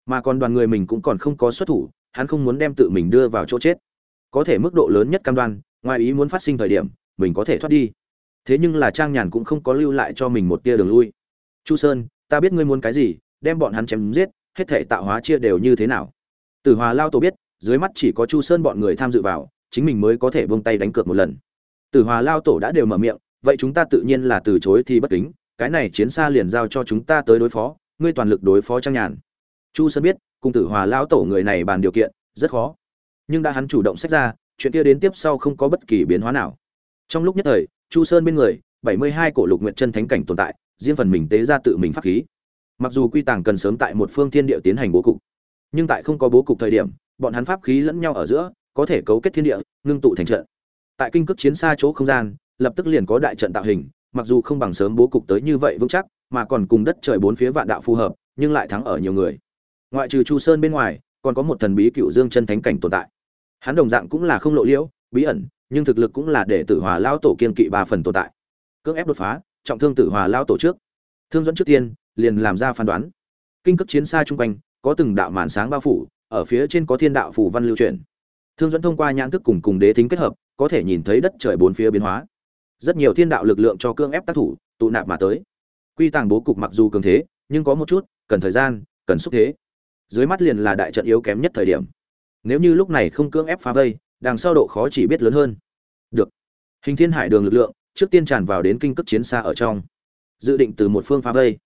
A: Mà còn đoàn người mình cũng còn không có xuất thủ, hắn không muốn đem tự mình đưa vào chỗ chết. Có thể mức độ lớn nhất cam đoan, ngoài ý muốn phát sinh thời điểm, mình có thể thoát đi thế nhưng là trang nhàn cũng không có lưu lại cho mình một tia đường lui. Chu sơn, ta biết ngươi muốn cái gì, đem bọn hắn chém giết, hết thể tạo hóa chia đều như thế nào? Tử hòa lao tổ biết, dưới mắt chỉ có chu sơn bọn người tham dự vào, chính mình mới có thể buông tay đánh cược một lần. Tử hòa lao tổ đã đều mở miệng, vậy chúng ta tự nhiên là từ chối thì bất kính, cái này chiến xa liền giao cho chúng ta tới đối phó, ngươi toàn lực đối phó trang nhàn. Chu sơn biết, cùng tử hòa lao tổ người này bàn điều kiện, rất khó. Nhưng đã hắn chủ động sách ra, chuyện kia đến tiếp sau không có bất kỳ biến hóa nào. Trong lúc nhất thời chu sơn bên người, bảy mươi hai cổ lục nguyện chân thánh cảnh tồn tại, riêng phần mình tế ra tự mình pháp khí. Mặc dù quy tàng cần sớm tại một phương thiên địa tiến hành bố cục, nhưng tại không có bố cục thời điểm, bọn hắn pháp khí lẫn nhau ở giữa, có thể cấu kết thiên địa, ngưng tụ thành trận. Tại kinh cực chiến xa chỗ không gian, lập tức liền có đại trận tạo hình, mặc dù không bằng sớm bố cục tới như vậy vững chắc, mà còn cùng đất trời bốn phía vạn đạo phù hợp, nhưng lại thắng ở nhiều người. Ngoại trừ chu sơn bên ngoài, còn có một thần bí cựu dương chân thánh cảnh tồn tại. Hắn đồng dạng cũng là không lộ liễu, bí ẩn nhưng thực lực cũng là để tử hòa lao tổ kiên kỵ ba phần tồn tại. Cưỡng ép đột phá, trọng thương tử hòa lao tổ trước. Thương dẫn trước tiên, liền làm ra phán đoán. Kinh cấp chiến xa chung quanh, có từng đạo màn sáng bao phủ, ở phía trên có thiên đạo phủ văn lưu truyền thương dẫn thông qua nhãn thức cùng cùng đế thính kết hợp, có thể nhìn thấy đất trời bốn phía biến hóa. Rất nhiều thiên đạo lực lượng cho cương ép tác thủ, tụ nạp mà tới. Quy tàng bố cục mặc dù cường thế, nhưng có một chút, cần thời gian, cần xúc thế. Dưới mắt liền là đại trận yếu kém nhất thời điểm. Nếu như lúc này không cưỡng ép phá vây đằng sau độ khó chỉ biết lớn hơn. Được. Hình thiên hải đường lực lượng, trước tiên tràn vào đến kinh cấp chiến xa ở trong. Dự định từ một phương phá vây.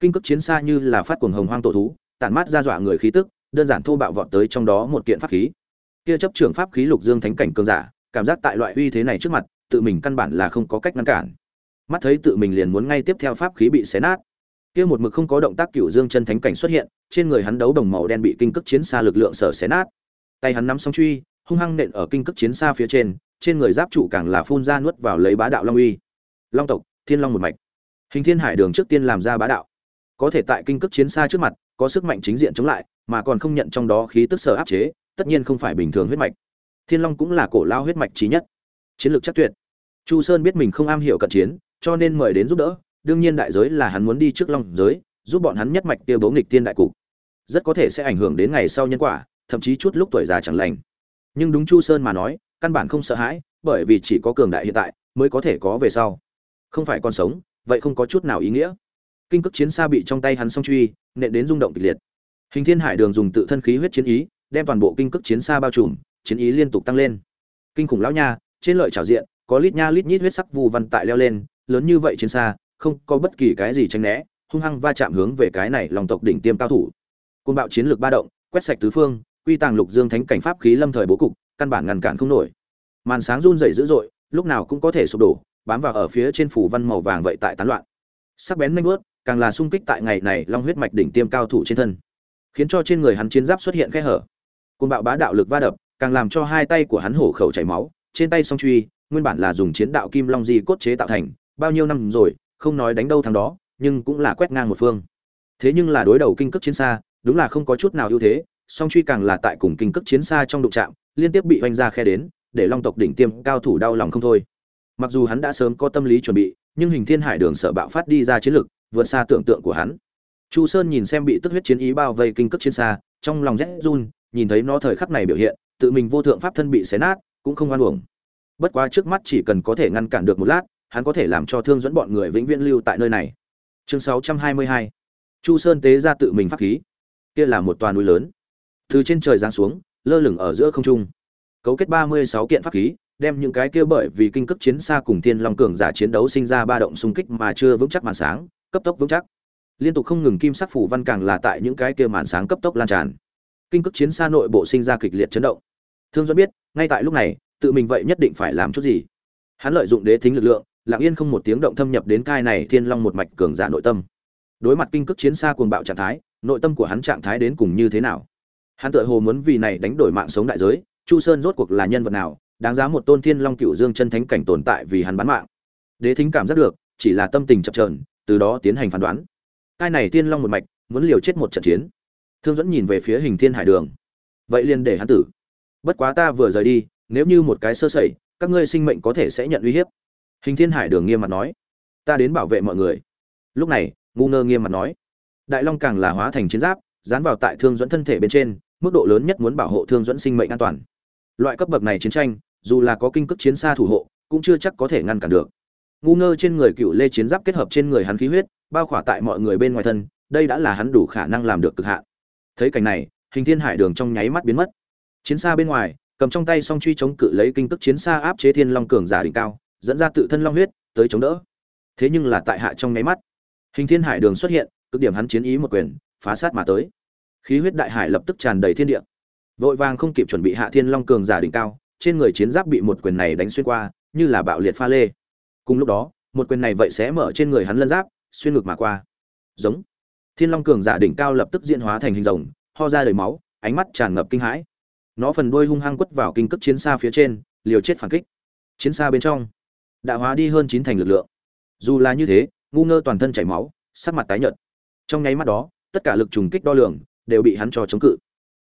A: Kinh cấp chiến xa như là phát cuồng hồng hoang tổ thú, tản mát ra dọa người khí tức, đơn giản thô bạo vọt tới trong đó một kiện pháp khí. Kia chấp trưởng pháp khí lục dương thánh cảnh cường giả, cảm giác tại loại uy thế này trước mặt, tự mình căn bản là không có cách ngăn cản. Mắt thấy tự mình liền muốn ngay tiếp theo pháp khí bị xé nát. Kia một mực không có động tác cựu dương chân thánh cảnh xuất hiện, trên người hắn đấu đồng màu đen bị kinh cước chiến xa lực lượng sở xé nát. Tay hắn nắm song truy hung hăng nện ở kinh cước chiến xa phía trên trên người giáp trụ càng là phun ra nuốt vào lấy bá đạo long uy. Long tộc, thiên long một mạch. Hình thiên hải đường trước tiên làm ra bá đạo. Có thể tại kinh cước chiến xa trước mặt, có sức mạnh chính diện chống lại, mà còn không nhận trong đó khí tức sở áp chế, tất nhiên không phải bình thường huyết mạch. Thiên long cũng là cổ lao huyết mạch chí nhất. Chiến lược chắc tuyệt. Chu sơn biết mình không am hiểu cận chiến, cho nên mời đến giúp đỡ. Đương nhiên đại giới là hắn muốn đi trước long giới, giúp bọn hắn nhất mạch tiêu bố nghịch tiên đại cục. Rất có thể sẽ ảnh hưởng đến ngày sau nhân quả, thậm chí chút lúc tuổi già chẳng lành nhưng đúng chu sơn mà nói, căn bản không sợ hãi, bởi vì chỉ có cường đại hiện tại mới có thể có về sau. Không phải còn sống, vậy không có chút nào ý nghĩa. Kinh cước chiến xa bị trong tay hắn song truy, nện đến rung động kịch liệt. Hình thiên hải đường dùng tự thân khí huyết chiến ý, đem toàn bộ kinh cước chiến xa bao trùm, chiến ý liên tục tăng lên. Kinh khủng lão nha, trên lợi trào diện, có lít nha lít nhít huyết sắc vù văn tại leo lên, lớn như vậy chiến xa, không có bất kỳ cái gì tránh né, hung hăng va chạm hướng về cái này lòng tộc đỉnh tiêm cao thủ. Côn bạo chiến lược ba động, quét sạch tứ phương quy tàng lục dương thánh cảnh pháp khí lâm thời bố cục, căn bản ngăn cản không nổi. Màn sáng run rẩy dữ dội, lúc nào cũng có thể sụp đổ, bám vào ở phía trên phủ văn màu vàng vậy tại tán loạn. Sắc bén nanh bớt càng là sung kích tại ngày này long huyết mạch đỉnh tiêm cao thủ trên thân, khiến cho trên người hắn chiến giáp xuất hiện khe hở. Côn bạo bá đạo lực va đập, càng làm cho hai tay của hắn hổ khẩu chảy máu, trên tay song truy, nguyên bản là dùng chiến đạo kim long di cốt chế tạo thành, bao nhiêu năm rồi, không nói đánh đâu thằng đó, nhưng cũng là quét ngang một phương. Thế nhưng là đối đầu kinh cước chiến xa, đúng là không có chút nào ưu thế song truy càng là tại cùng kinh cước chiến xa trong đụng trạm liên tiếp bị oanh ra khe đến, để long tộc đỉnh tiêm cao thủ đau lòng không thôi. Mặc dù hắn đã sớm có tâm lý chuẩn bị, nhưng hình thiên hải đường sợ bạo phát đi ra chiến lực, vượt xa tưởng tượng của hắn. Chu sơn nhìn xem bị tức huyết chiến ý bao vây kinh cước chiến xa, trong lòng rét run, nhìn thấy nó thời khắc này biểu hiện, tự mình vô thượng pháp thân bị xé nát, cũng không oan uổng. Bất quá trước mắt chỉ cần có thể ngăn cản được một lát, hắn có thể làm cho thương dẫn bọn người vĩnh viễn lưu tại nơi này. Chương 622 chu sơn tế ra tự mình pháp khí. Kia là một tòa núi lớn từ trên trời giáng xuống, lơ lửng ở giữa không trung. Cấu kết ba mươi sáu kiện pháp khí, đem những cái kia bởi vì kinh cấp chiến xa cùng thiên long cường giả chiến đấu sinh ra ba động xung kích mà chưa vững chắc màn sáng, cấp tốc vững chắc. Liên tục không ngừng kim sắc phủ văn càng là tại những cái kia màn sáng cấp tốc lan tràn. Kinh cấp chiến xa nội bộ sinh ra kịch liệt chấn động. Thương dẫn biết, ngay tại lúc này, tự mình vậy nhất định phải làm chút gì. Hắn lợi dụng đế thính lực lượng, lặng yên không một tiếng động thâm nhập đến cai này thiên long một mạch cường giả nội tâm. Đối mặt kinh cước chiến xa cuồng bạo trạng thái, nội tâm của hắn trạng thái đến cùng như thế nào? Hắn tựa hồ muốn vì này đánh đổi mạng sống đại giới, chu sơn rốt cuộc là nhân vật nào, đáng giá một tôn thiên long cựu dương chân thánh cảnh tồn tại vì hắn bán mạng. Đế thính cảm giác được, chỉ là tâm tình chập trờn từ đó tiến hành phán đoán. Cai này thiên long một mạch, muốn liều chết một trận chiến. Thương dẫn nhìn về phía hình thiên hải đường. Vậy liền để hắn tử. Bất quá ta vừa rời đi, nếu như một cái sơ sẩy, các ngươi sinh mệnh có thể sẽ nhận uy hiếp. Hình thiên hải đường nghiêm mặt nói. Ta đến bảo vệ mọi người. Lúc này, ngu ngơ nghiêm mặt nói. Đại long càng là hóa thành chiến giáp, dán vào tại thương dẫn thân thể bên trên mức độ lớn nhất muốn bảo hộ thương dẫn sinh mệnh an toàn. Loại cấp bậc này chiến tranh, dù là có kinh cước chiến xa thủ hộ, cũng chưa chắc có thể ngăn cản được. Ngu ngơ trên người cựu lê chiến giáp kết hợp trên người hắn khí huyết, bao khỏa tại mọi người bên ngoài thân, đây đã là hắn đủ khả năng làm được cực hạn. Thấy cảnh này, hình thiên hải đường trong nháy mắt biến mất. Chiến xa bên ngoài, cầm trong tay song truy chống cự lấy kinh tức chiến xa áp chế thiên long cường giả đỉnh cao, dẫn ra tự thân long huyết, tới chống đỡ. Thế nhưng là tại hạ trong nháy mắt, hình thiên hải đường xuất hiện, cực điểm hắn chiến ý một quyền, phá sát mà tới khí huyết đại hải lập tức tràn đầy thiên địa. Vội vàng không kịp chuẩn bị hạ thiên long cường giả đỉnh cao, trên người chiến giáp bị một quyền này đánh xuyên qua, như là bạo liệt pha lê. Cùng lúc đó, một quyền này vậy sẽ mở trên người hắn lân giáp, xuyên ngược mà qua. Giống. Thiên long cường giả đỉnh cao lập tức diễn hóa thành hình rồng, ho ra đầy máu, ánh mắt tràn ngập kinh hãi. Nó phần đuôi hung hăng quất vào kinh cước chiến xa phía trên, liều chết phản kích. Chiến xa bên trong, đã hóa đi hơn chín thành lực lượng. Dù là như thế, ngu ngơ toàn thân chảy máu, sắc mặt tái nhợt. Trong nháy mắt đó, tất cả lực trùng kích đo lường đều bị hắn cho chống cự.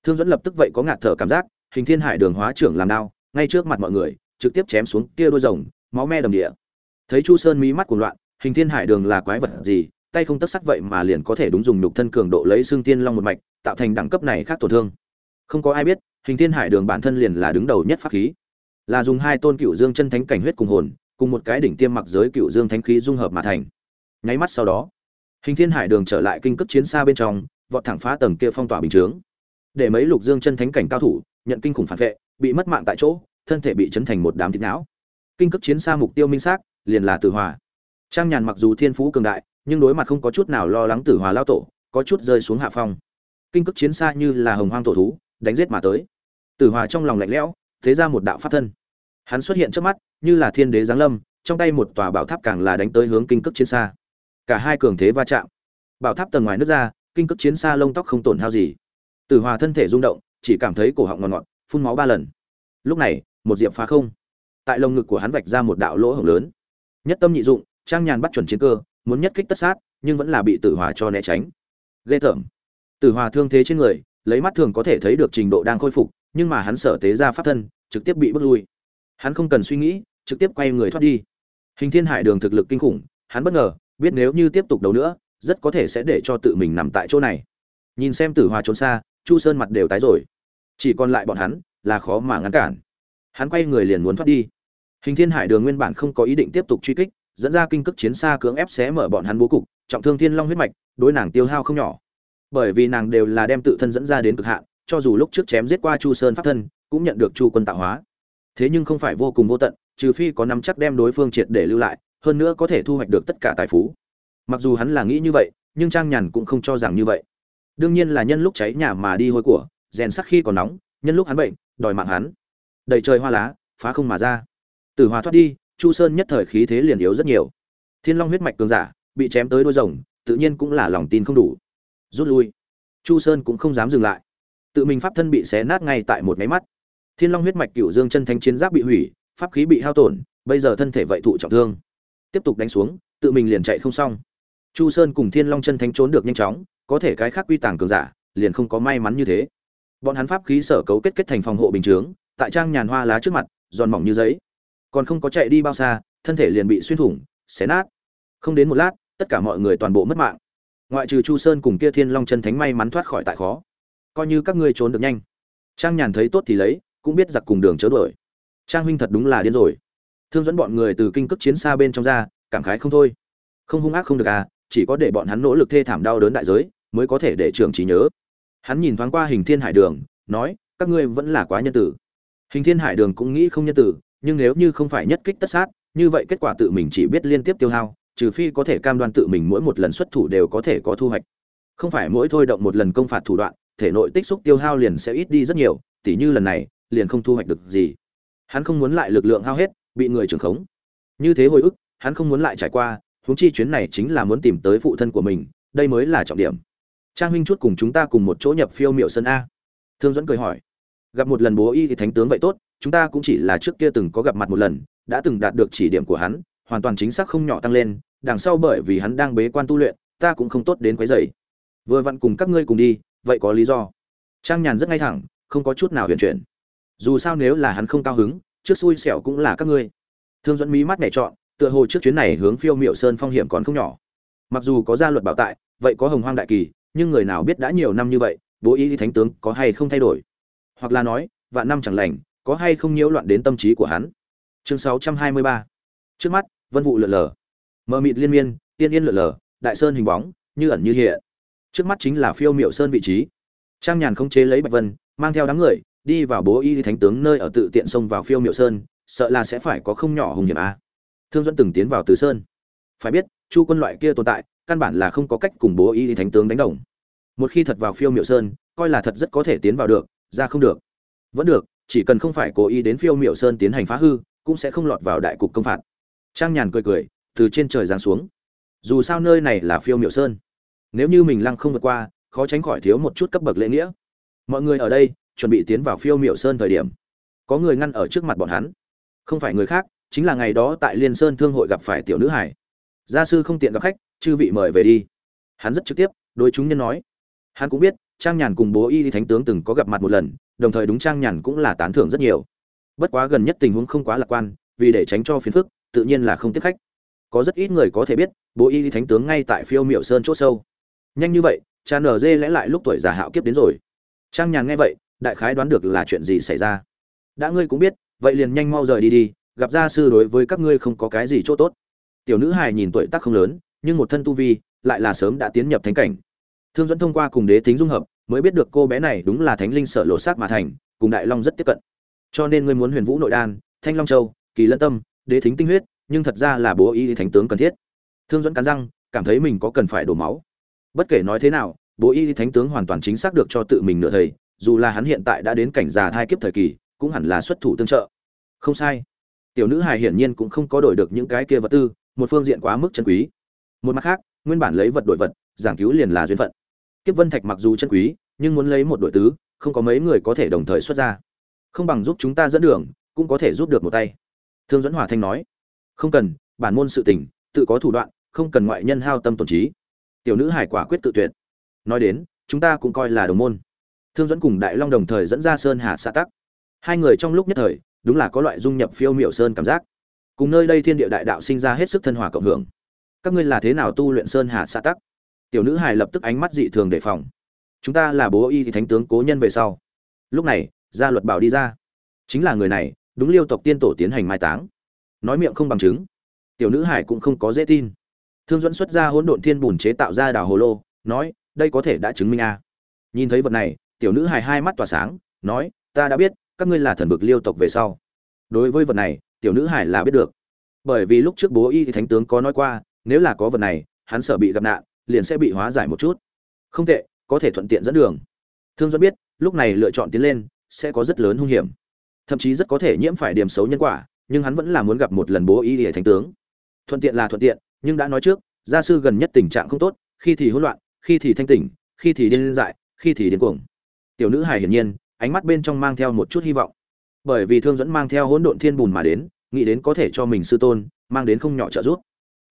A: Thương dẫn lập tức vậy có ngạt thở cảm giác, hình thiên hải đường hóa trưởng làm đao, ngay trước mặt mọi người, trực tiếp chém xuống kia đôi rồng, máu me đầm địa. Thấy chu sơn mí mắt cuồng loạn, hình thiên hải đường là quái vật gì, tay không tất sắc vậy mà liền có thể đúng dùng nhục thân cường độ lấy xương tiên long một mạch, tạo thành đẳng cấp này khác tổn thương. Không có ai biết, hình thiên hải đường bản thân liền là đứng đầu nhất pháp khí. Là dùng hai tôn cựu dương chân thánh cảnh huyết cùng hồn, cùng một cái đỉnh tiêm mặc giới cựu dương thánh khí dung hợp mà thành. Nháy mắt sau đó, hình thiên hải đường trở lại kinh cấp chiến xa bên trong vọt thẳng phá tầng kia phong tỏa bình chướng. Để mấy lục dương chân thánh cảnh cao thủ, nhận kinh khủng phản vệ, bị mất mạng tại chỗ, thân thể bị chấn thành một đám thịt não. Kinh cấp chiến xa mục tiêu minh xác, liền là tử hòa. Trang nhàn mặc dù thiên phú cường đại, nhưng đối mặt không có chút nào lo lắng tử hòa lao tổ, có chút rơi xuống hạ phong. Kinh cấp chiến xa như là hồng hoang tổ thú, đánh giết mà tới. Tử hòa trong lòng lạnh lẽo, thế ra một đạo pháp thân. Hắn xuất hiện trước mắt, như là thiên đế giáng lâm, trong tay một tòa bảo tháp càng là đánh tới hướng kinh cấp chiến xa. Cả hai cường thế va chạm. Bảo tháp tầng ngoài nước ra kinh cực chiến xa lông tóc không tổn hao gì. Tử hòa thân thể rung động, chỉ cảm thấy cổ họng ngọt ngọt phun máu ba lần. Lúc này, một diệp phá không. Tại lồng ngực của hắn vạch ra một đạo lỗ hổng lớn. Nhất tâm nhị dụng, trang nhàn bắt chuẩn chiến cơ, muốn nhất kích tất sát, nhưng vẫn là bị tử hòa cho né tránh. Ghê tởm. Tử hòa thương thế trên người, lấy mắt thường có thể thấy được trình độ đang khôi phục, nhưng mà hắn sở tế ra pháp thân, trực tiếp bị bước lui. Hắn không cần suy nghĩ, trực tiếp quay người thoát đi. Hình thiên hải đường thực lực kinh khủng, hắn bất ngờ, biết nếu như tiếp tục đấu nữa rất có thể sẽ để cho tự mình nằm tại chỗ này. Nhìn xem tử hòa trốn xa, chu sơn mặt đều tái rồi. Chỉ còn lại bọn hắn là khó mà ngăn cản. Hắn quay người liền muốn thoát đi. Hình thiên hải đường nguyên bản không có ý định tiếp tục truy kích, dẫn ra kinh cước chiến xa cưỡng ép xé mở bọn hắn bố cục, trọng thương thiên long huyết mạch, đối nàng tiêu hao không nhỏ. Bởi vì nàng đều là đem tự thân dẫn ra đến cực hạn, cho dù lúc trước chém giết qua chu sơn pháp thân, cũng nhận được chu quân tạo hóa. Thế nhưng không phải vô cùng vô tận, trừ phi có nắm chắc đem đối phương triệt để lưu lại, hơn nữa có thể thu hoạch được tất cả tài phú mặc dù hắn là nghĩ như vậy, nhưng trang nhàn cũng không cho rằng như vậy. Đương nhiên là nhân lúc cháy nhà mà đi hôi của, rèn sắc khi còn nóng, nhân lúc hắn bệnh, đòi mạng hắn. Đầy trời hoa lá, phá không mà ra. Từ hòa thoát đi, chu sơn nhất thời khí thế liền yếu rất nhiều. Thiên long huyết mạch cường giả, bị chém tới đôi rồng, tự nhiên cũng là lòng tin không đủ. Rút lui. Chu sơn cũng không dám dừng lại. Tự mình pháp thân bị xé nát ngay tại một máy mắt. Thiên long huyết mạch cựu dương chân thanh chiến giáp bị hủy, pháp khí bị hao tổn, bây giờ thân thể vậy thụ trọng thương. Tiếp tục đánh xuống, tự mình liền chạy không xong chu sơn cùng thiên long chân Thánh trốn được nhanh chóng, có thể cái khác quy tàng cường giả liền không có may mắn như thế. Bọn hắn pháp khí sở cấu kết kết thành phòng hộ bình chướng, tại trang nhàn hoa lá trước mặt, giòn mỏng như giấy. Còn không có chạy đi bao xa, thân thể liền bị xuyên thủng, xé nát. Không đến một lát, tất cả mọi người toàn bộ mất mạng. Ngoại trừ chu sơn cùng kia thiên long chân thánh may mắn thoát khỏi tại khó. Coi như các ngươi trốn được nhanh. Trang nhàn thấy tốt thì lấy, cũng biết giặc cùng đường chớ đuổi. Trang huynh thật đúng là điên rồi. Thương dẫn bọn người từ kinh cước chiến xa bên trong ra, cảm khái không thôi. Không hung ác không được à chỉ có để bọn hắn nỗ lực thê thảm đau đớn đại giới, mới có thể để trưởng trí nhớ. Hắn nhìn thoáng qua hình thiên hải đường, nói, các ngươi vẫn là quá nhân tử. Hình thiên hải đường cũng nghĩ không nhân tử, nhưng nếu như không phải nhất kích tất sát, như vậy kết quả tự mình chỉ biết liên tiếp tiêu hao, trừ phi có thể cam đoan tự mình mỗi một lần xuất thủ đều có thể có thu hoạch. Không phải mỗi thôi động một lần công phạt thủ đoạn, thể nội tích xúc tiêu hao liền sẽ ít đi rất nhiều, tỉ như lần này, liền không thu hoạch được gì. Hắn không muốn lại lực lượng hao hết, bị người trưởng khống. Như thế hồi ức, hắn không muốn lại trải qua huống chi chuyến này chính là muốn tìm tới phụ thân của mình, đây mới là trọng điểm. Trang huynh chút cùng chúng ta cùng một chỗ nhập phiêu miệu sơn a. Thương dẫn cười hỏi. Gặp một lần bố y thì thánh tướng vậy tốt, chúng ta cũng chỉ là trước kia từng có gặp mặt một lần, đã từng đạt được chỉ điểm của hắn, hoàn toàn chính xác không nhỏ tăng lên, đằng sau bởi vì hắn đang bế quan tu luyện, ta cũng không tốt đến quấy rầy. Vừa vặn cùng các ngươi cùng đi, vậy có lý do? Trang nhàn rất ngay thẳng, không có chút nào huyền chuyển. Dù sao nếu là hắn không cao hứng, trước xui xẻo cũng là các ngươi. Thương dẫn mí mắt nhẹ chọn tựa hồ trước chuyến này hướng phiêu miệu sơn phong hiểm còn không nhỏ. Mặc dù có gia luật bảo tại, vậy có hồng hoang đại kỳ, nhưng người nào biết đã nhiều năm như vậy, bố ý thánh tướng có hay không thay đổi? Hoặc là nói, vạn năm chẳng lành, có hay không nhiễu loạn đến tâm trí của hắn? Chương 623 trước mắt, vân vụ lượn lờ. Mờ mịt liên miên tiên yên lượn lờ, đại sơn hình bóng, như ẩn như hiện. Trước mắt chính là phiêu miệu sơn vị trí. Trang nhàn không chế lấy bạch vân, mang theo đám người, đi vào bố y thánh tướng nơi ở tự tiện xông vào phiêu miệu sơn, sợ là sẽ phải có không nhỏ hùng hiểm a thương dẫn từng tiến vào từ sơn. Phải biết, chu quân loại kia tồn tại, căn bản là không có cách cùng bố y thánh tướng đánh đồng. Một khi thật vào phiêu miệu sơn, coi là thật rất có thể tiến vào được, ra không được. Vẫn được, chỉ cần không phải cố ý đến phiêu miệu sơn tiến hành phá hư, cũng sẽ không lọt vào đại cục công phạt. Trang nhàn cười cười, từ trên trời giáng xuống. Dù sao nơi này là phiêu miệu sơn. Nếu như mình lăng không vượt qua, khó tránh khỏi thiếu một chút cấp bậc lễ nghĩa. Mọi người ở đây, chuẩn bị tiến vào phiêu miệu sơn thời điểm. Có người ngăn ở trước mặt bọn hắn. Không phải người khác chính là ngày đó tại liên sơn thương hội gặp phải tiểu nữ hải. Gia sư không tiện gặp khách, chư vị mời về đi. Hắn rất trực tiếp, đối chúng nhân nói. Hắn cũng biết, trang nhàn cùng bố y thánh tướng từng có gặp mặt một lần, đồng thời đúng trang nhàn cũng là tán thưởng rất nhiều. Bất quá gần nhất tình huống không quá lạc quan, vì để tránh cho phiền phức, tự nhiên là không tiếp khách. Có rất ít người có thể biết, bố y thánh tướng ngay tại phiêu miệu sơn c h ỗ sâu. Nhanh như vậy, cha nở dê lẽ lại lúc tuổi già hạo kiếp đến rồi. Trang nhàn nghe vậy, đại khái đoán được là chuyện gì xảy ra. Đã ngươi cũng biết, vậy liền nhanh mau rời đi đi gặp gia sư đối với các ngươi không có cái gì chỗ tốt. Tiểu nữ hài nhìn tuổi tác không lớn, nhưng một thân tu vi, lại là sớm đã tiến nhập thánh cảnh. Thương dẫn thông qua cùng đế tính dung hợp, mới biết được cô bé này đúng là thánh linh sở lộ sát mà thành, cùng đại long rất tiếp cận. Cho nên ngươi muốn huyền vũ nội đan, thanh long châu, kỳ lân tâm, đế thính tinh huyết, nhưng thật ra là bố y thánh tướng cần thiết. Thương dẫn cắn răng, cảm thấy mình có cần phải đổ máu. Bất kể nói thế nào, bố y thánh tướng hoàn toàn chính xác được cho tự mình nửa thầy, dù là hắn hiện tại đã đến cảnh già thai kiếp thời kỳ, cũng hẳn là xuất thủ tương trợ. Không sai tiểu nữ hài hiển nhiên cũng không có đổi được những cái kia vật tư, một phương diện quá mức chân quý. Một mặt khác, nguyên bản lấy vật đổi vật, giảng cứu liền là duyên phận. Kiếp vân thạch mặc dù chân quý, nhưng muốn lấy một đội tứ, không có mấy người có thể đồng thời xuất ra. Không bằng giúp chúng ta dẫn đường, cũng có thể giúp được một tay. Thương dẫn hòa thanh nói, không cần, bản môn sự tình, tự có thủ đoạn, không cần ngoại nhân hao tâm tổn trí. Tiểu nữ hải quả quyết tự tuyệt. Nói đến, chúng ta cũng coi là đồng môn. Thương dẫn cùng đại long đồng thời dẫn ra sơn hà xã tắc. Hai người trong lúc nhất thời đúng là có loại dung nhập phiêu miểu sơn cảm giác. Cùng nơi đây thiên địa đại đạo sinh ra hết sức thân hòa cộng hưởng. Các ngươi là thế nào tu luyện sơn hà xã tắc? Tiểu nữ hài lập tức ánh mắt dị thường đề phòng. Chúng ta là bố y thì thánh tướng cố nhân về sau. Lúc này, gia luật bảo đi ra. Chính là người này, đúng liêu tộc tiên tổ tiến hành mai táng. Nói miệng không bằng chứng. Tiểu nữ hải cũng không có dễ tin. Thương dẫn xuất ra hỗn độn thiên bùn chế tạo ra đảo hồ lô, nói, đây có thể đã chứng minh a. Nhìn thấy vật này, tiểu nữ hải hai mắt tỏa sáng, nói, ta đã biết các ngươi là thần vực liêu tộc về sau. Đối với vật này, tiểu nữ hải là biết được. Bởi vì lúc trước bố y thì thánh tướng có nói qua, nếu là có vật này, hắn sợ bị gặp nạn, liền sẽ bị hóa giải một chút. Không tệ, có thể thuận tiện dẫn đường. Thương do biết, lúc này lựa chọn tiến lên, sẽ có rất lớn hung hiểm. Thậm chí rất có thể nhiễm phải điểm xấu nhân quả, nhưng hắn vẫn là muốn gặp một lần bố y thì thánh tướng. Thuận tiện là thuận tiện, nhưng đã nói trước, gia sư gần nhất tình trạng không tốt, khi thì hỗn loạn, khi thì thanh tỉnh, khi thì điên dại, khi thì điên cuồng. Tiểu nữ hài hiển nhiên ánh mắt bên trong mang theo một chút hy vọng. Bởi vì thương dẫn mang theo hỗn độn thiên bùn mà đến, nghĩ đến có thể cho mình sư tôn, mang đến không nhỏ trợ giúp.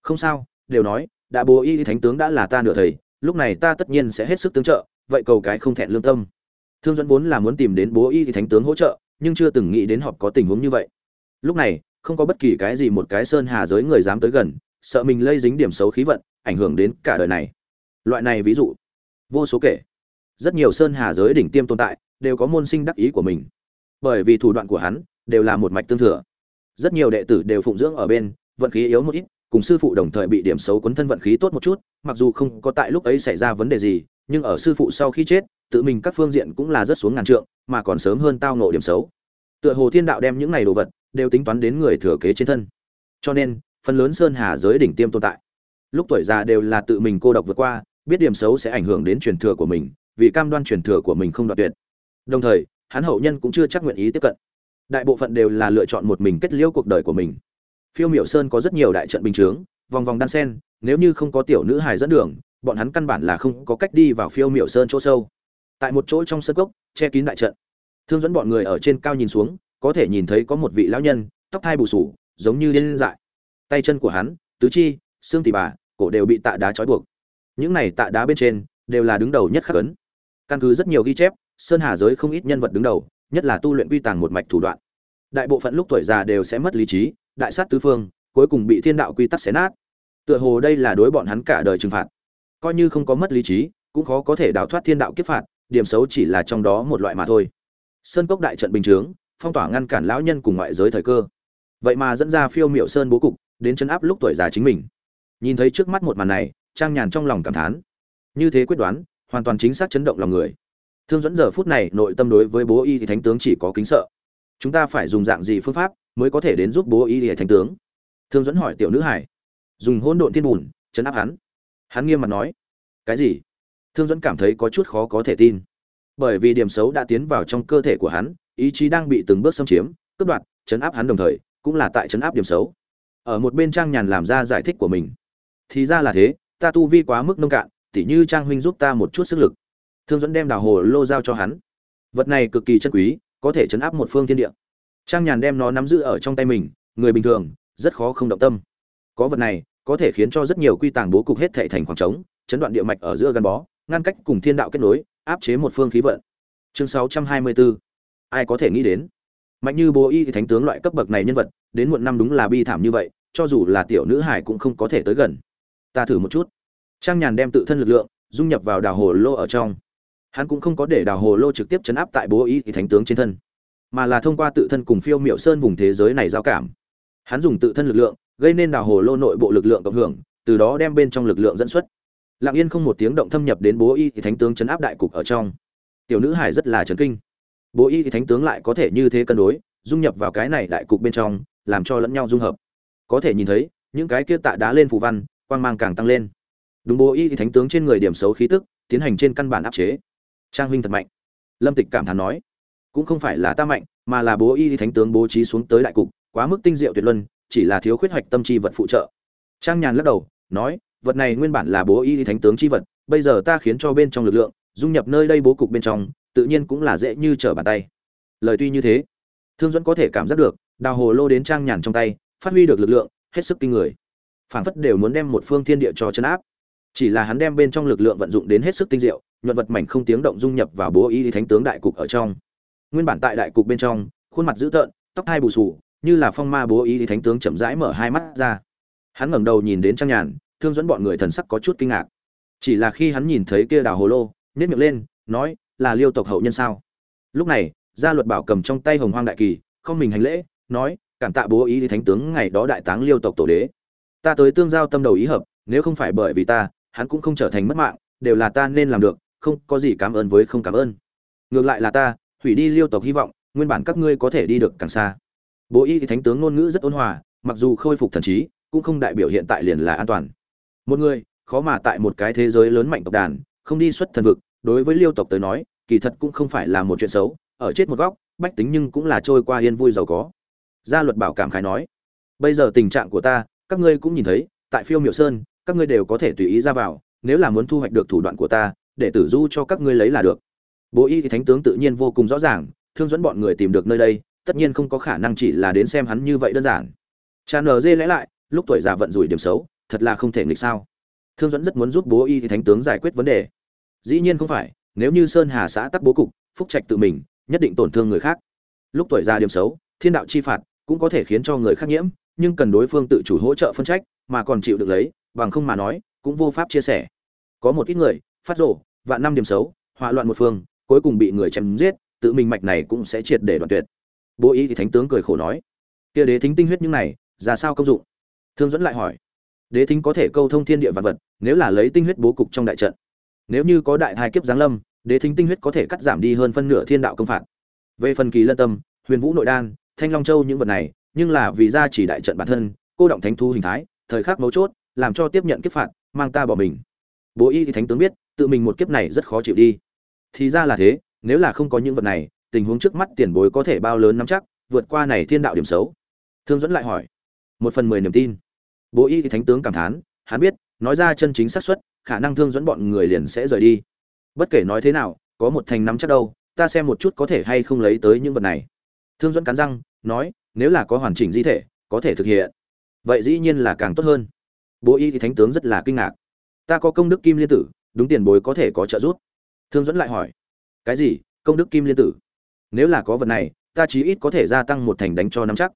A: Không sao, đều nói, đã bố y thánh tướng đã là ta nửa thầy, lúc này ta tất nhiên sẽ hết sức tương trợ, vậy cầu cái không thẹn lương tâm. Thương dẫn vốn là muốn tìm đến bố y thánh tướng hỗ trợ, nhưng chưa từng nghĩ đến họp có tình huống như vậy. Lúc này, không có bất kỳ cái gì một cái sơn hà giới người dám tới gần, sợ mình lây dính điểm xấu khí vận, ảnh hưởng đến cả đời này. Loại này ví dụ, vô số kể. Rất nhiều sơn hà giới đỉnh tiêm tồn tại đều có môn sinh đắc ý của mình. Bởi vì thủ đoạn của hắn đều là một mạch tương thừa. Rất nhiều đệ tử đều phụng dưỡng ở bên, vận khí yếu một ít, cùng sư phụ đồng thời bị điểm xấu cuốn thân vận khí tốt một chút, mặc dù không có tại lúc ấy xảy ra vấn đề gì, nhưng ở sư phụ sau khi chết, tự mình các phương diện cũng là rất xuống ngàn trượng, mà còn sớm hơn tao nộ điểm xấu. Tựa hồ thiên đạo đem những này đồ vật đều tính toán đến người thừa kế trên thân. Cho nên, phần lớn sơn hà giới đỉnh tiêm tồn tại. Lúc tuổi già đều là tự mình cô độc vượt qua, biết điểm xấu sẽ ảnh hưởng đến truyền thừa của mình, vì cam đoan truyền thừa của mình không đoạt tuyệt đồng thời hắn hậu nhân cũng chưa chắc nguyện ý tiếp cận. Đại bộ phận đều là lựa chọn một mình kết liễu cuộc đời của mình. Phiêu miểu sơn có rất nhiều đại trận bình chướng vòng vòng đan sen nếu như không có tiểu nữ hài dẫn đường bọn hắn căn bản là không có cách đi vào phiêu miểu sơn chỗ sâu. Tại một chỗ trong sân cốc che kín đại trận. Thương dẫn bọn người ở trên cao nhìn xuống có thể nhìn thấy có một vị lão nhân tóc thai bù sủ, giống như điên dại. Tay chân của hắn tứ chi xương tỉ bà cổ đều bị tạ đá trói buộc. Những này tạ đá bên trên đều là đứng đầu nhất khắc ấn. Căn cứ rất nhiều ghi chép sơn hà giới không ít nhân vật đứng đầu, nhất là tu luyện quy tàng một mạch thủ đoạn. Đại bộ phận lúc tuổi già đều sẽ mất lý trí, đại sát tứ phương, cuối cùng bị thiên đạo quy tắc xé nát. Tựa hồ đây là đối bọn hắn cả đời trừng phạt. Coi như không có mất lý trí, cũng khó có thể đào thoát thiên đạo kiếp phạt, điểm xấu chỉ là trong đó một loại mà thôi. Sơn cốc đại trận bình chướng, phong tỏa ngăn cản lão nhân cùng ngoại giới thời cơ. Vậy mà dẫn ra phiêu miệu sơn bố cục, đến chấn áp lúc tuổi già chính mình. Nhìn thấy trước mắt một màn này, trang nhàn trong lòng cảm thán. Như thế quyết đoán, hoàn toàn chính xác chấn động lòng người thương dẫn giờ phút này nội tâm đối với bố y thì thánh tướng chỉ có kính sợ. Chúng ta phải dùng dạng gì phương pháp mới có thể đến giúp bố y thì thánh tướng? Thương dẫn hỏi tiểu nữ hải dùng hôn độn thiên bùn, chấn áp hắn. Hắn nghiêm mặt nói. Cái gì? Thương dẫn cảm thấy có chút khó có thể tin. Bởi vì điểm xấu đã tiến vào trong cơ thể của hắn, ý chí đang bị từng bước xâm chiếm, cướp đoạt, chấn áp hắn đồng thời, cũng là tại chấn áp điểm xấu. Ở một bên trang nhàn làm ra giải thích của mình. Thì ra là thế, ta tu vi quá mức nông cạn, tỉ như trang huynh giúp ta một chút sức lực thương dẫn đem đào hồ lô giao cho hắn. Vật này cực kỳ chân quý, có thể chấn áp một phương thiên địa. Trang nhàn đem nó nắm giữ ở trong tay mình, người bình thường, rất khó không động tâm. Có vật này, có thể khiến cho rất nhiều quy tàng bố cục hết thệ thành khoảng trống, chấn đoạn địa mạch ở giữa gắn bó, ngăn cách cùng thiên đạo kết nối, áp chế một phương khí vận. Chương 624 ai có thể nghĩ đến? Mạnh như bố y thánh tướng loại cấp bậc này nhân vật, đến muộn năm đúng là bi thảm như vậy, cho dù là tiểu nữ hải cũng không có thể tới gần. Ta thử một chút. Trang nhàn đem tự thân lực lượng, dung nhập vào đào hồ lô ở trong hắn cũng không có để đào hồ lô trực tiếp chấn áp tại bố y thánh tướng trên thân, mà là thông qua tự thân cùng phiêu miệu sơn vùng thế giới này giao cảm. Hắn dùng tự thân lực lượng, gây nên đào hồ lô nội bộ lực lượng cộng hưởng, từ đó đem bên trong lực lượng dẫn xuất. Lặng yên không một tiếng động thâm nhập đến bố y thì thánh tướng chấn áp đại cục ở trong. Tiểu nữ hải rất là chấn kinh. Bố y thì thánh tướng lại có thể như thế cân đối, dung nhập vào cái này đại cục bên trong, làm cho lẫn nhau dung hợp. Có thể nhìn thấy, những cái kia tạ đá lên phù văn, quang mang càng tăng lên. Đúng bố y thì thánh tướng trên người điểm xấu khí tức, tiến hành trên căn bản áp chế trang huynh thật mạnh. Lâm tịch cảm thán nói, cũng không phải là ta mạnh, mà là bố y thánh tướng bố trí xuống tới đại cục, quá mức tinh diệu tuyệt luân, chỉ là thiếu khuyết hoạch tâm chi vật phụ trợ. Trang nhàn lắc đầu, nói, vật này nguyên bản là bố y thánh tướng chi vật, bây giờ ta khiến cho bên trong lực lượng, dung nhập nơi đây bố cục bên trong, tự nhiên cũng là dễ như trở bàn tay. Lời tuy như thế, thương dẫn có thể cảm giác được, đào hồ lô đến trang nhàn trong tay, phát huy được lực lượng, hết sức kinh người. Phảng phất đều muốn đem một phương thiên địa cho chấn áp chỉ là hắn đem bên trong lực lượng vận dụng đến hết sức tinh diệu, nhuận vật mảnh không tiếng động dung nhập vào bố y thánh tướng đại cục ở trong. Nguyên bản tại đại cục bên trong, khuôn mặt dữ tợn, tóc hai bù sù như là phong ma bố y thánh tướng chậm rãi mở hai mắt ra. Hắn ngẩng đầu nhìn đến trang nhàn, thương dẫn bọn người thần sắc có chút kinh ngạc. Chỉ là khi hắn nhìn thấy kia đào hồ lô nhét miệng lên, nói, là liêu tộc hậu nhân sao? Lúc này, gia luật bảo cầm trong tay hồng hoang đại kỳ, không mình hành lễ, nói, cảm tạ bố ý thì thánh tướng ngày đó đại táng liêu tộc tổ đế. Ta tới tương giao tâm đầu ý hợp, nếu không phải bởi vì ta hắn cũng không trở thành mất mạng, đều là ta nên làm được, không có gì cảm ơn với không cảm ơn. Ngược lại là ta, hủy đi liêu tộc hy vọng, nguyên bản các ngươi có thể đi được càng xa. Bố y thì thánh tướng ngôn ngữ rất ôn hòa, mặc dù khôi phục thần trí, cũng không đại biểu hiện tại liền là an toàn. Một người, khó mà tại một cái thế giới lớn mạnh tộc đàn, không đi xuất thần vực, đối với liêu tộc tới nói, kỳ thật cũng không phải là một chuyện xấu, ở chết một góc, bách tính nhưng cũng là trôi qua yên vui giàu có. Gia luật bảo cảm khái nói, bây giờ tình trạng của ta, các ngươi cũng nhìn thấy, tại phiêu miệu sơn các ngươi đều có thể tùy ý ra vào, nếu là muốn thu hoạch được thủ đoạn của ta, để tử du cho các ngươi lấy là được. Bố y thì thánh tướng tự nhiên vô cùng rõ ràng, thương dẫn bọn người tìm được nơi đây, tất nhiên không có khả năng chỉ là đến xem hắn như vậy đơn giản. Cha nờ dê lẽ lại, lúc tuổi già vận rủi điểm xấu, thật là không thể nghịch sao. Thương dẫn rất muốn giúp bố y thì thánh tướng giải quyết vấn đề. Dĩ nhiên không phải, nếu như sơn hà xã tắc bố cục, phúc trạch tự mình, nhất định tổn thương người khác. Lúc tuổi già điểm xấu, thiên đạo chi phạt cũng có thể khiến cho người khác nhiễm, nhưng cần đối phương tự chủ hỗ trợ phân trách, mà còn chịu được lấy bằng không mà nói, cũng vô pháp chia sẻ. Có một ít người, phát rổ vạn năm điểm xấu, hỏa loạn một phương, cuối cùng bị người chém giết, tự mình mạch này cũng sẽ triệt để đoạn tuyệt. Bố ý thì thánh tướng cười khổ nói, kia đế thính tinh huyết những này, ra sao công dụng? Thương dẫn lại hỏi, đế thính có thể câu thông thiên địa vật vật, nếu là lấy tinh huyết bố cục trong đại trận, nếu như có đại thai kiếp giáng lâm, đế thính tinh huyết có thể cắt giảm đi hơn phân nửa thiên đạo công phạt. Về phần kỳ lân tâm, huyền vũ nội đan, thanh long châu những vật này, nhưng là vì ra chỉ đại trận bản thân, cô động thánh thú hình thái, thời khắc mấu chốt làm cho tiếp nhận kiếp phạt, mang ta bỏ mình. Bố y thì thánh tướng biết, tự mình một kiếp này rất khó chịu đi. Thì ra là thế, nếu là không có những vật này, tình huống trước mắt tiền bối có thể bao lớn nắm chắc, vượt qua này thiên đạo điểm xấu. Thương dẫn lại hỏi. Một phần mười niềm tin. Bố y thì thánh tướng cảm thán, hắn biết, nói ra chân chính xác suất, khả năng thương dẫn bọn người liền sẽ rời đi. Bất kể nói thế nào, có một thành nắm chắc đâu, ta xem một chút có thể hay không lấy tới những vật này. Thương dẫn cắn răng, nói, nếu là có hoàn chỉnh di thể, có thể thực hiện. Vậy dĩ nhiên là càng tốt hơn bố y thì thánh tướng rất là kinh ngạc. Ta có công đức kim liên tử, đúng tiền bối có thể có trợ giúp. Thương dẫn lại hỏi. Cái gì? Công đức kim liên tử? Nếu là có vật này, ta chí ít có thể gia tăng một thành đánh cho nắm chắc.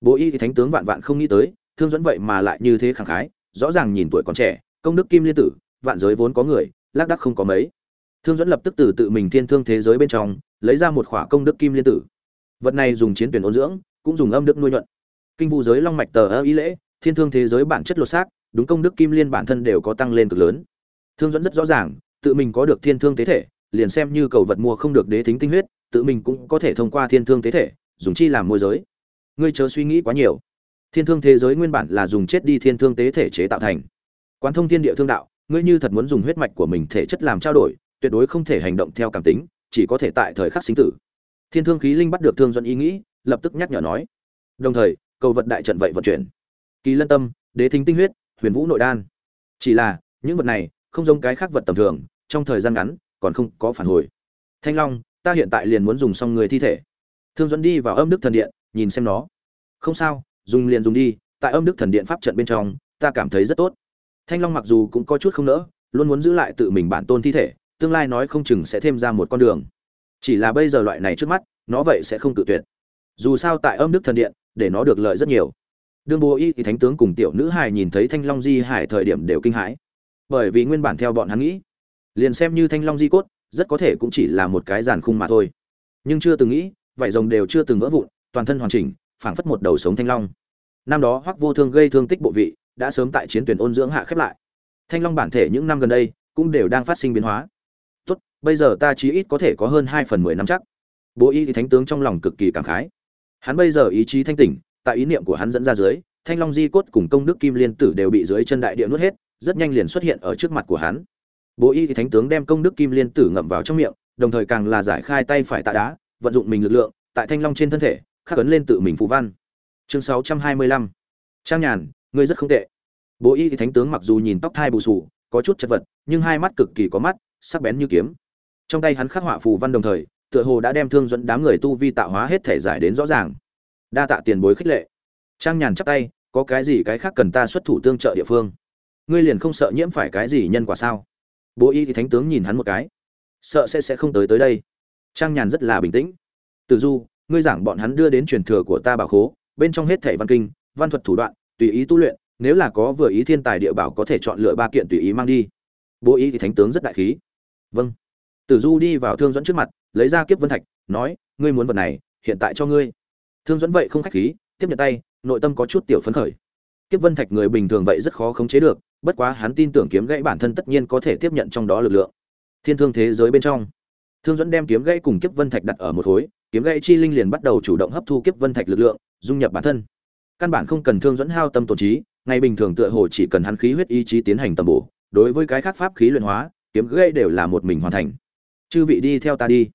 A: Bố y thì thánh tướng vạn vạn không nghĩ tới, thương dẫn vậy mà lại như thế khẳng khái, rõ ràng nhìn tuổi còn trẻ, công đức kim liên tử, vạn giới vốn có người, lác đắc không có mấy. Thương dẫn lập tức từ tự mình thiên thương thế giới bên trong, lấy ra một khỏa công đức kim liên tử. Vật này dùng chiến tuyển ôn dưỡng, cũng dùng âm đức nuôi nhuận. Kinh vũ giới long mạch tờ ơ ý lễ, thiên thương thế giới bản chất lột xác đúng công đức kim liên bản thân đều có tăng lên cực lớn. Thương dẫn rất rõ ràng, tự mình có được thiên thương tế thể, liền xem như cầu vật mua không được đế thính tinh huyết, tự mình cũng có thể thông qua thiên thương tế thể, dùng chi làm môi giới. Ngươi chớ suy nghĩ quá nhiều. Thiên thương thế giới nguyên bản là dùng chết đi thiên thương tế thể chế tạo thành. Quán thông thiên địa thương đạo, ngươi như thật muốn dùng huyết mạch của mình thể chất làm trao đổi, tuyệt đối không thể hành động theo cảm tính, chỉ có thể tại thời khắc sinh tử. Thiên thương khí linh bắt được thương dẫn ý nghĩ, lập tức nhắc nhở nói. Đồng thời, cầu vật đại trận vậy vận chuyển. Kỳ lân tâm, đế thính tinh huyết huyền vũ nội đan. Chỉ là, những vật này không giống cái khác vật tầm thường, trong thời gian ngắn còn không có phản hồi. Thanh long, ta hiện tại liền muốn dùng xong người thi thể. Thương dẫn đi vào âm đức thần điện, nhìn xem nó. Không sao, dùng liền dùng đi, tại âm đức thần điện pháp trận bên trong, ta cảm thấy rất tốt. Thanh long mặc dù cũng có chút không nỡ, luôn muốn giữ lại tự mình bản tôn thi thể, tương lai nói không chừng sẽ thêm ra một con đường. Chỉ là bây giờ loại này trước mắt, nó vậy sẽ không tự tuyệt. Dù sao tại âm đức thần điện, để nó được lợi rất nhiều đương bố y thì thánh tướng cùng tiểu nữ hài nhìn thấy thanh long di hải thời điểm đều kinh hãi. Bởi vì nguyên bản theo bọn hắn nghĩ, liền xem như thanh long di cốt, rất có thể cũng chỉ là một cái giàn khung mà thôi. Nhưng chưa từng nghĩ, vảy rồng đều chưa từng vỡ vụn, toàn thân hoàn chỉnh, phảng phất một đầu sống thanh long. Năm đó hoắc vô thương gây thương tích bộ vị, đã sớm tại chiến tuyển ôn dưỡng hạ khép lại. Thanh long bản thể những năm gần đây, cũng đều đang phát sinh biến hóa. Tốt, bây giờ ta chí ít có thể có hơn hai phần mười năm chắc. Bố y thì thánh tướng trong lòng cực kỳ cảm khái. Hắn bây giờ ý chí thanh tỉnh tại ý niệm của hắn dẫn ra dưới, thanh long di cốt cùng công đức kim liên tử đều bị dưới chân đại địa nuốt hết, rất nhanh liền xuất hiện ở trước mặt của hắn. Bố y thì thánh tướng đem công đức kim liên tử ngậm vào trong miệng, đồng thời càng là giải khai tay phải tạ đá, vận dụng mình lực lượng, tại thanh long trên thân thể, khắc ấn lên tự mình phù văn. Chương 625 trang nhàn, ngươi rất không tệ. Bố y thì thánh tướng mặc dù nhìn tóc thai bù sù có chút chật vật, nhưng hai mắt cực kỳ có mắt, sắc bén như kiếm. Trong tay hắn khắc họa phù văn đồng thời, tựa hồ đã đem thương dẫn đám người tu vi tạo hóa hết thể giải đến rõ ràng đa tạ tiền bối khích lệ. Trang nhàn chắp tay, có cái gì cái khác cần ta xuất thủ tương trợ địa phương? Ngươi liền không sợ nhiễm phải cái gì nhân quả sao? Bố y thì thánh tướng nhìn hắn một cái. Sợ sẽ sẽ không tới tới đây. Trang nhàn rất là bình tĩnh. Từ du, ngươi giảng bọn hắn đưa đến truyền thừa của ta bảo khố, bên trong hết thảy văn kinh, văn thuật thủ đoạn, tùy ý tu luyện, nếu là có vừa ý thiên tài địa bảo có thể chọn lựa ba kiện tùy ý mang đi. Bố y thì thánh tướng rất đại khí. Vâng. Tử du đi vào thương dẫn trước mặt, lấy ra kiếp vân thạch, nói, ngươi muốn vật này, hiện tại cho ngươi thương dẫn vậy không khách khí, tiếp nhận tay, nội tâm có chút tiểu phấn khởi. Kiếp vân thạch người bình thường vậy rất khó khống chế được, bất quá hắn tin tưởng kiếm gãy bản thân tất nhiên có thể tiếp nhận trong đó lực lượng. Thiên thương thế giới bên trong, thương dẫn đem kiếm gãy cùng kiếp vân thạch đặt ở một khối, kiếm gãy chi linh liền bắt đầu chủ động hấp thu kiếp vân thạch lực lượng, dung nhập bản thân. Căn bản không cần thương dẫn hao tâm tổn trí ngày bình thường tựa hồ chỉ cần hắn khí huyết ý chí tiến hành tầm bổ, đối với cái khác pháp khí luyện hóa, kiếm gãy đều là một mình hoàn thành. Chư vị đi theo ta đi.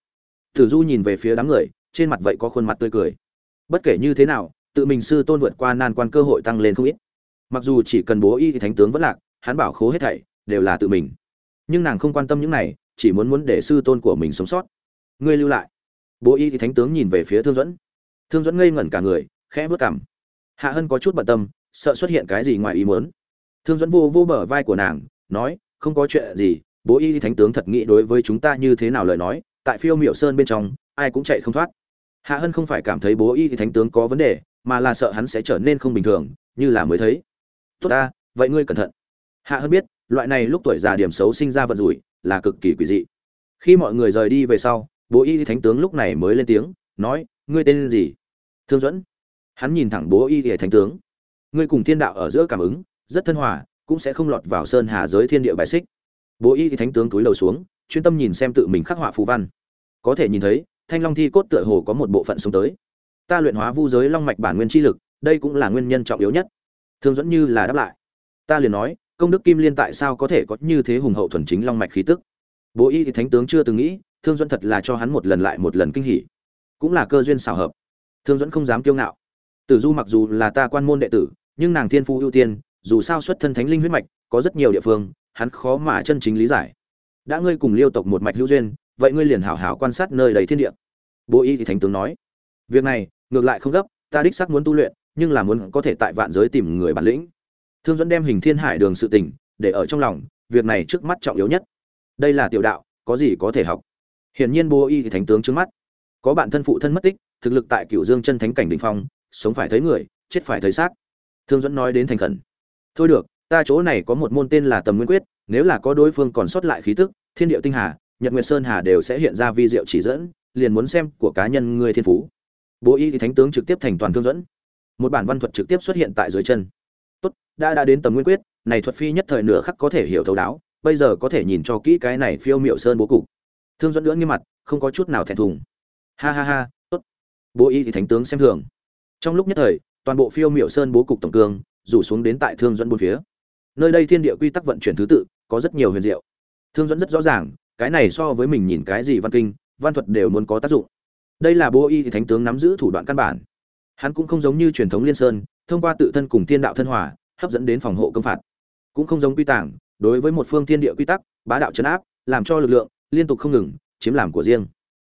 A: Tử du nhìn về phía đám người, trên mặt vậy có khuôn mặt tươi cười bất kể như thế nào, tự mình sư tôn vượt qua nan quan cơ hội tăng lên không ít. Mặc dù chỉ cần bố y thì thánh tướng vẫn lạc, hắn bảo khố hết thảy đều là tự mình. Nhưng nàng không quan tâm những này, chỉ muốn muốn để sư tôn của mình sống sót. Ngươi lưu lại. Bố y thì thánh tướng nhìn về phía thương dẫn thương dẫn ngây ngẩn cả người, khẽ vớt cảm hạ hân có chút bận tâm, sợ xuất hiện cái gì ngoài ý muốn. Thương dẫn vô vô bờ vai của nàng, nói, không có chuyện gì, bố y thì thánh tướng thật nghĩ đối với chúng ta như thế nào lời nói, tại phiêu miệu sơn bên trong, ai cũng chạy không thoát hạ hân không phải cảm thấy bố y thì thánh tướng có vấn đề, mà là sợ hắn sẽ trở nên không bình thường, như là mới thấy. Tốt ta, vậy ngươi cẩn thận. Hạ hân biết, loại này lúc tuổi già điểm xấu sinh ra vận rủi, là cực kỳ quỷ dị. Khi mọi người rời đi về sau, bố y thánh tướng lúc này mới lên tiếng, nói, ngươi tên gì? Thương dẫn hắn nhìn thẳng bố y thì thánh tướng. Ngươi cùng thiên đạo ở giữa cảm ứng, rất thân hòa, cũng sẽ không lọt vào sơn hà giới thiên địa bài xích. Bố y thì thánh tướng túi đầu xuống, chuyên tâm nhìn xem tự mình khắc họa phù văn. Có thể nhìn thấy thanh long thi cốt tựa hồ có một bộ phận sống tới. Ta luyện hóa vu giới long mạch bản nguyên chi lực, đây cũng là nguyên nhân trọng yếu nhất. Thương dẫn như là đáp lại. Ta liền nói, công đức kim liên tại sao có thể có như thế hùng hậu thuần chính long mạch khí tức? Bố y thì thánh tướng chưa từng nghĩ, thương dẫn thật là cho hắn một lần lại một lần kinh hỉ. Cũng là cơ duyên xảo hợp. Thương dẫn không dám kiêu ngạo. Tử du mặc dù là ta quan môn đệ tử, nhưng nàng thiên phu ưu tiên, dù sao xuất thân thánh linh huyết mạch, có rất nhiều địa phương, hắn khó mà chân chính lý giải. Đã ngươi cùng liêu tộc một mạch hữu duyên vậy ngươi liền hảo hảo quan sát nơi đầy thiên địa. Bố y thì thánh tướng nói, việc này, ngược lại không gấp, ta đích xác muốn tu luyện, nhưng là muốn có thể tại vạn giới tìm người bản lĩnh. Thương dẫn đem hình thiên hải đường sự tình, để ở trong lòng, việc này trước mắt trọng yếu nhất. Đây là tiểu đạo, có gì có thể học? Hiển nhiên bố y thì thánh tướng trước mắt, có bạn thân phụ thân mất tích, thực lực tại cựu dương chân thánh cảnh đình phong, sống phải thấy người, chết phải thấy xác. Thương dẫn nói đến thành khẩn, thôi được, ta chỗ này có một môn tên là tầm nguyên quyết, nếu là có đối phương còn sót lại khí tức, thiên điệu tinh hà nhật nguyệt sơn hà đều sẽ hiện ra vi diệu chỉ dẫn, liền muốn xem của cá nhân ngươi thiên phú. Bố y thì thánh tướng trực tiếp thành toàn thương dẫn. Một bản văn thuật trực tiếp xuất hiện tại dưới chân. Tốt, đã đã đến tầm nguyên quyết, này thuật phi nhất thời nửa khắc có thể hiểu thấu đáo, bây giờ có thể nhìn cho kỹ cái này phiêu miệu sơn bố cục. Thương dẫn lưỡng nghiêm mặt, không có chút nào thẹn thùng. Ha ha ha, tốt. Bố y thì thánh tướng xem thường. Trong lúc nhất thời, toàn bộ phiêu miệu sơn bố cục tổng cương, rủ xuống đến tại thương dẫn bốn phía. Nơi đây thiên địa quy tắc vận chuyển thứ tự, có rất nhiều huyền diệu. Thương dẫn rất rõ ràng cái này so với mình nhìn cái gì văn kinh, văn thuật đều muốn có tác dụng. Đây là bố y thì thánh tướng nắm giữ thủ đoạn căn bản. Hắn cũng không giống như truyền thống liên sơn, thông qua tự thân cùng thiên đạo thân hòa, hấp dẫn đến phòng hộ công phạt. Cũng không giống quy tảng. đối với một phương thiên địa quy tắc, bá đạo chấn áp, làm cho lực lượng liên tục không ngừng, chiếm làm của riêng.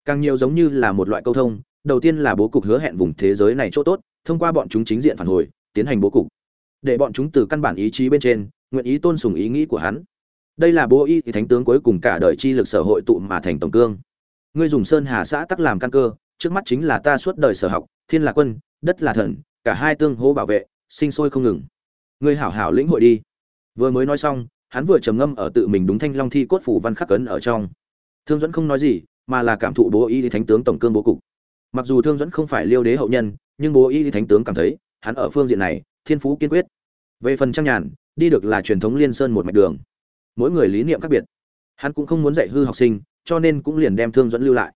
A: Càng nhiều giống như là một loại câu thông, đầu tiên là bố cục hứa hẹn vùng thế giới này chỗ tốt, thông qua bọn chúng chính diện phản hồi, tiến hành bố cục. Để bọn chúng từ căn bản ý chí bên trên, nguyện ý tôn sùng ý nghĩ của hắn đây là bố y thì thánh tướng cuối cùng cả đời chi lực sở hội tụ mà thành tổng cương. Ngươi dùng sơn hà xã tắc làm căn cơ, trước mắt chính là ta suốt đời sở học, thiên là quân, đất là thần, cả hai tương hô bảo vệ, sinh sôi không ngừng. Ngươi hảo hảo lĩnh hội đi. Vừa mới nói xong, hắn vừa trầm ngâm ở tự mình đúng thanh long thi cốt phủ văn khắc cấn ở trong. Thương dẫn không nói gì, mà là cảm thụ bố y thánh tướng tổng cương bố cục. Mặc dù thương dẫn không phải liêu đế hậu nhân, nhưng bố y thánh tướng cảm thấy, hắn ở phương diện này, thiên phú kiên quyết. Về phần trang nhàn, đi được là truyền thống liên sơn một mạch đường mỗi người lý niệm khác biệt. Hắn cũng không muốn dạy hư học sinh, cho nên cũng liền đem thương dẫn lưu lại.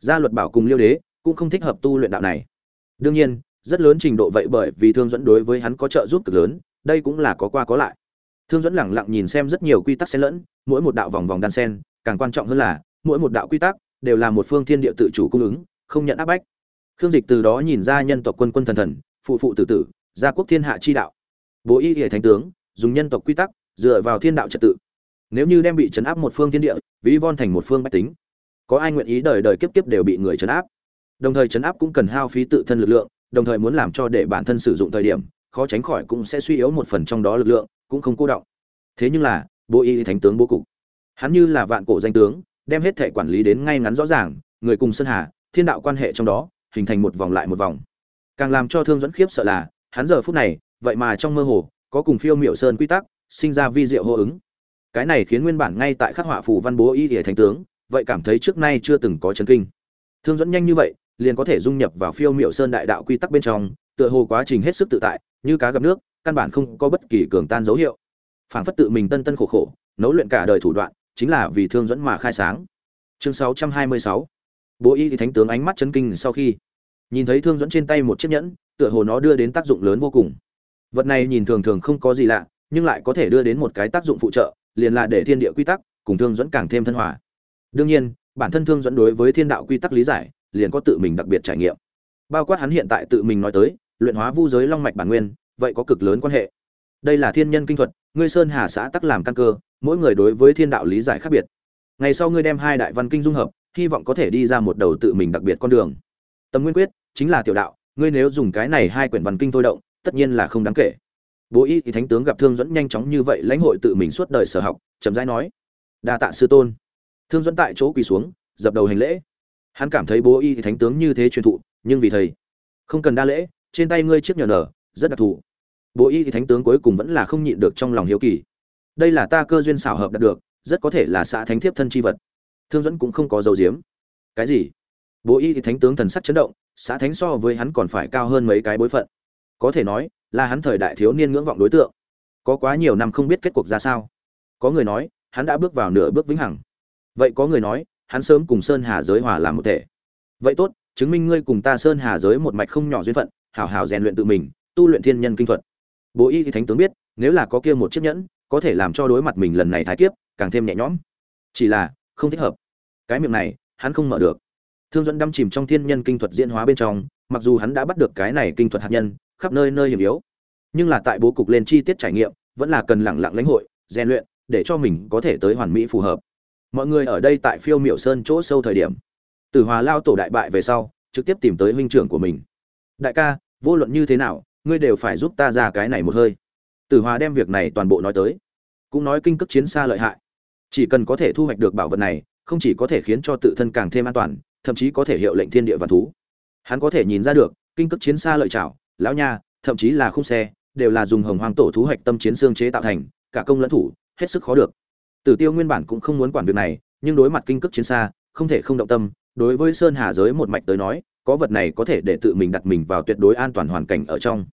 A: Gia luật bảo cùng liêu đế cũng không thích hợp tu luyện đạo này. Đương nhiên, rất lớn trình độ vậy bởi vì thương dẫn đối với hắn có trợ giúp cực lớn, đây cũng là có qua có lại. Thương dẫn lẳng lặng nhìn xem rất nhiều quy tắc xen lẫn, mỗi một đạo vòng vòng đan sen, càng quan trọng hơn là, mỗi một đạo quy tắc đều là một phương thiên địa tự chủ cung ứng, không nhận áp bách. Khương dịch từ đó nhìn ra nhân tộc quân quân thần thần, phụ phụ tử tử, gia quốc thiên hạ chi đạo. Bố y hệ thánh tướng, dùng nhân tộc quy tắc, dựa vào thiên đạo trật tự nếu như đem bị chấn áp một phương thiên địa, ví von thành một phương bách tính, có ai nguyện ý đời đời kiếp kiếp đều bị người chấn áp? Đồng thời chấn áp cũng cần hao phí tự thân lực lượng, đồng thời muốn làm cho để bản thân sử dụng thời điểm, khó tránh khỏi cũng sẽ suy yếu một phần trong đó lực lượng, cũng không cô động. Thế nhưng là bố y thánh tướng bố cục, hắn như là vạn cổ danh tướng, đem hết thể quản lý đến ngay ngắn rõ ràng, người cùng sơn hà, thiên đạo quan hệ trong đó, hình thành một vòng lại một vòng. Càng làm cho thương dẫn khiếp sợ là, hắn giờ phút này, vậy mà trong mơ hồ, có cùng phiêu miệu sơn quy tắc, sinh ra vi diệu hô ứng cái này khiến nguyên bản ngay tại khắc họa phù văn bố y hệ thánh tướng, vậy cảm thấy trước nay chưa từng có chấn kinh. Thương dẫn nhanh như vậy, liền có thể dung nhập vào phiêu miệu sơn đại đạo quy tắc bên trong, tựa hồ quá trình hết sức tự tại, như cá gặp nước, căn bản không có bất kỳ cường tan dấu hiệu. Phảng phất tự mình tân tân khổ khổ, nấu luyện cả đời thủ đoạn, chính là vì thương dẫn mà khai sáng. Chương 626 bố y thì thánh tướng ánh mắt chấn kinh sau khi nhìn thấy thương dẫn trên tay một chiếc nhẫn, tựa hồ nó đưa đến tác dụng lớn vô cùng. Vật này nhìn thường thường không có gì lạ, nhưng lại có thể đưa đến một cái tác dụng phụ trợ liền là để thiên địa quy tắc cùng thương dẫn càng thêm thân hòa. Đương nhiên, bản thân thương dẫn đối với thiên đạo quy tắc lý giải, liền có tự mình đặc biệt trải nghiệm. Bao quát hắn hiện tại tự mình nói tới, luyện hóa vu giới long mạch bản nguyên, vậy có cực lớn quan hệ. Đây là thiên nhân kinh thuật, ngươi sơn hà xã tắc làm căn cơ, mỗi người đối với thiên đạo lý giải khác biệt. Ngày sau ngươi đem hai đại văn kinh dung hợp, hy vọng có thể đi ra một đầu tự mình đặc biệt con đường. Tâm nguyên quyết chính là tiểu đạo, ngươi nếu dùng cái này hai quyển văn kinh thôi động, tất nhiên là không đáng kể bố y thì thánh tướng gặp thương dẫn nhanh chóng như vậy lãnh hội tự mình suốt đời sở học, chậm rãi nói, đa tạ sư tôn. Thương dẫn tại chỗ quỳ xuống, dập đầu hành lễ. Hắn cảm thấy bố y thì thánh tướng như thế truyền thụ, nhưng vì thầy, không cần đa lễ, trên tay ngươi chiếc nhờ nở, rất đặc thù. Bố y thì thánh tướng cuối cùng vẫn là không nhịn được trong lòng hiếu kỳ. Đây là ta cơ duyên xảo hợp đạt được, rất có thể là xã thánh thiếp thân tri vật. Thương dẫn cũng không có dấu diếm cái gì? Bố y thì thánh tướng thần sắc chấn động, xã thánh so với hắn còn phải cao hơn mấy cái bối phận. Có thể nói là hắn thời đại thiếu niên ngưỡng vọng đối tượng. Có quá nhiều năm không biết kết cuộc ra sao. Có người nói, hắn đã bước vào nửa bước vĩnh hằng. Vậy có người nói, hắn sớm cùng sơn hà giới hòa làm một thể. Vậy tốt, chứng minh ngươi cùng ta sơn hà giới một mạch không nhỏ duyên phận, hảo hảo rèn luyện tự mình, tu luyện thiên nhân kinh thuật. Bố y thì thánh tướng biết, nếu là có kia một chiếc nhẫn, có thể làm cho đối mặt mình lần này thái kiếp, càng thêm nhẹ nhõm. Chỉ là, không thích hợp. Cái miệng này, hắn không mở được. Thương dẫn đâm chìm trong thiên nhân kinh thuật diễn hóa bên trong, mặc dù hắn đã bắt được cái này kinh thuật hạt nhân khắp nơi nơi hiểm yếu. Nhưng là tại bố cục lên chi tiết trải nghiệm, vẫn là cần lẳng lặng lãnh hội, rèn luyện, để cho mình có thể tới hoàn mỹ phù hợp. Mọi người ở đây tại phiêu miểu sơn chỗ sâu thời điểm. Tử hòa lao tổ đại bại về sau, trực tiếp tìm tới huynh trưởng của mình. Đại ca, vô luận như thế nào, ngươi đều phải giúp ta ra cái này một hơi. Tử hòa đem việc này toàn bộ nói tới. Cũng nói kinh cước chiến xa lợi hại. Chỉ cần có thể thu hoạch được bảo vật này, không chỉ có thể khiến cho tự thân càng thêm an toàn, thậm chí có thể hiệu lệnh thiên địa và thú. Hắn có thể nhìn ra được, kinh cước chiến xa lợi trảo lão nha, thậm chí là khung xe, đều là dùng hồng hoàng tổ thú hoạch tâm chiến xương chế tạo thành, cả công lẫn thủ, hết sức khó được. Tử tiêu nguyên bản cũng không muốn quản việc này, nhưng đối mặt kinh cước chiến xa, không thể không động tâm, đối với sơn hà giới một mạch tới nói, có vật này có thể để tự mình đặt mình vào tuyệt đối an toàn hoàn cảnh ở trong.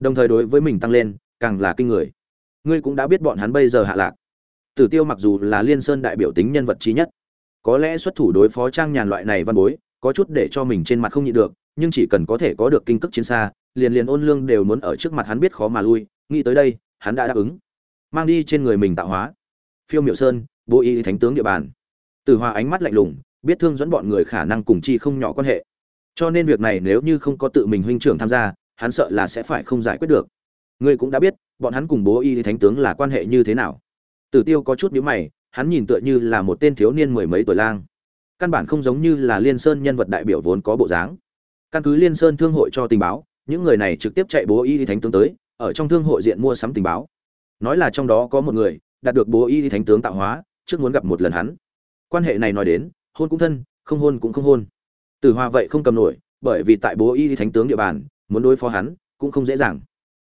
A: Đồng thời đối với mình tăng lên, càng là kinh người. Ngươi cũng đã biết bọn hắn bây giờ hạ lạc. Tử tiêu mặc dù là liên sơn đại biểu tính nhân vật trí nhất, có lẽ xuất thủ đối phó trang nhàn loại này văn bối, có chút để cho mình trên mặt không nhịn được nhưng chỉ cần có thể có được kinh cước chiến xa, liền liền ôn lương đều muốn ở trước mặt hắn biết khó mà lui, nghĩ tới đây, hắn đã đáp ứng. Mang đi trên người mình tạo hóa. Phiêu Miểu sơn, bố y thánh tướng địa bàn. Từ hòa ánh mắt lạnh lùng, biết thương dẫn bọn người khả năng cùng chi không nhỏ quan hệ. Cho nên việc này nếu như không có tự mình huynh trưởng tham gia, hắn sợ là sẽ phải không giải quyết được. Ngươi cũng đã biết, bọn hắn cùng bố y thánh tướng là quan hệ như thế nào. Tử tiêu có chút nhíu mày, hắn nhìn tựa như là một tên thiếu niên mười mấy tuổi lang. Căn bản không giống như là liên sơn nhân vật đại biểu vốn có bộ dáng căn cứ liên sơn thương hội cho tình báo, những người này trực tiếp chạy bố y thánh tướng tới, ở trong thương hội diện mua sắm tình báo. Nói là trong đó có một người, đạt được bố y thánh tướng tạo hóa, trước muốn gặp một lần hắn. Quan hệ này nói đến, hôn cũng thân, không hôn cũng không hôn. Tử hoa vậy không cầm nổi, bởi vì tại bố y thánh tướng địa bàn, muốn đối phó hắn cũng không dễ dàng.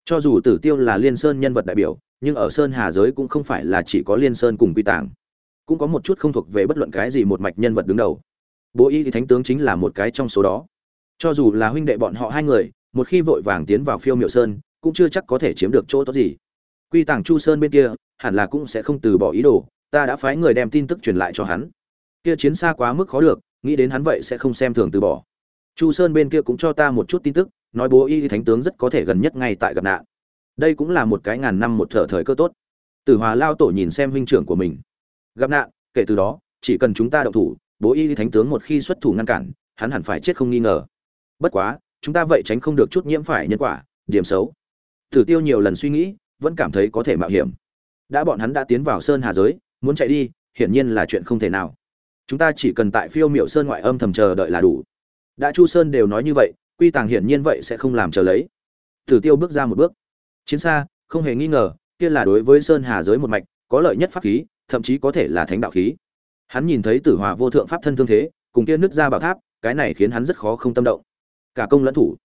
A: Cho dù tử tiêu là liên sơn nhân vật đại biểu, nhưng ở sơn hà giới cũng không phải là chỉ có liên sơn cùng quy tàng. Cũng có một chút không thuộc về bất luận cái gì một mạch nhân vật đứng đầu. Bố y thì thánh tướng chính là một cái trong số đó cho dù là huynh đệ bọn họ hai người, một khi vội vàng tiến vào phiêu miệu sơn, cũng chưa chắc có thể chiếm được chỗ tốt gì. Quy tàng chu sơn bên kia, hẳn là cũng sẽ không từ bỏ ý đồ, ta đã phái người đem tin tức truyền lại cho hắn. Kia chiến xa quá mức khó được, nghĩ đến hắn vậy sẽ không xem thường từ bỏ. Chu sơn bên kia cũng cho ta một chút tin tức, nói bố y thánh tướng rất có thể gần nhất ngay tại gặp nạn. Đây cũng là một cái ngàn năm một thở thời cơ tốt. Tử hòa lao tổ nhìn xem huynh trưởng của mình. Gặp nạn, kể từ đó, chỉ cần chúng ta động thủ, bố y thánh tướng một khi xuất thủ ngăn cản, hắn hẳn phải chết không nghi ngờ bất quá, chúng ta vậy tránh không được chút nhiễm phải nhân quả, điểm xấu. Tử tiêu nhiều lần suy nghĩ, vẫn cảm thấy có thể mạo hiểm. Đã bọn hắn đã tiến vào sơn hà giới, muốn chạy đi, hiển nhiên là chuyện không thể nào. Chúng ta chỉ cần tại phiêu miệu sơn ngoại âm thầm chờ đợi là đủ. Đã chu sơn đều nói như vậy, quy tàng hiển nhiên vậy sẽ không làm chờ lấy. Tử tiêu bước ra một bước. Chiến xa, không hề nghi ngờ, kia là đối với sơn hà giới một mạch, có lợi nhất pháp khí, thậm chí có thể là thánh đạo khí. Hắn nhìn thấy tử hòa vô thượng pháp thân thương thế, cùng kia nứt ra bảo tháp, cái này khiến hắn rất khó không tâm động cả công lẫn thủ.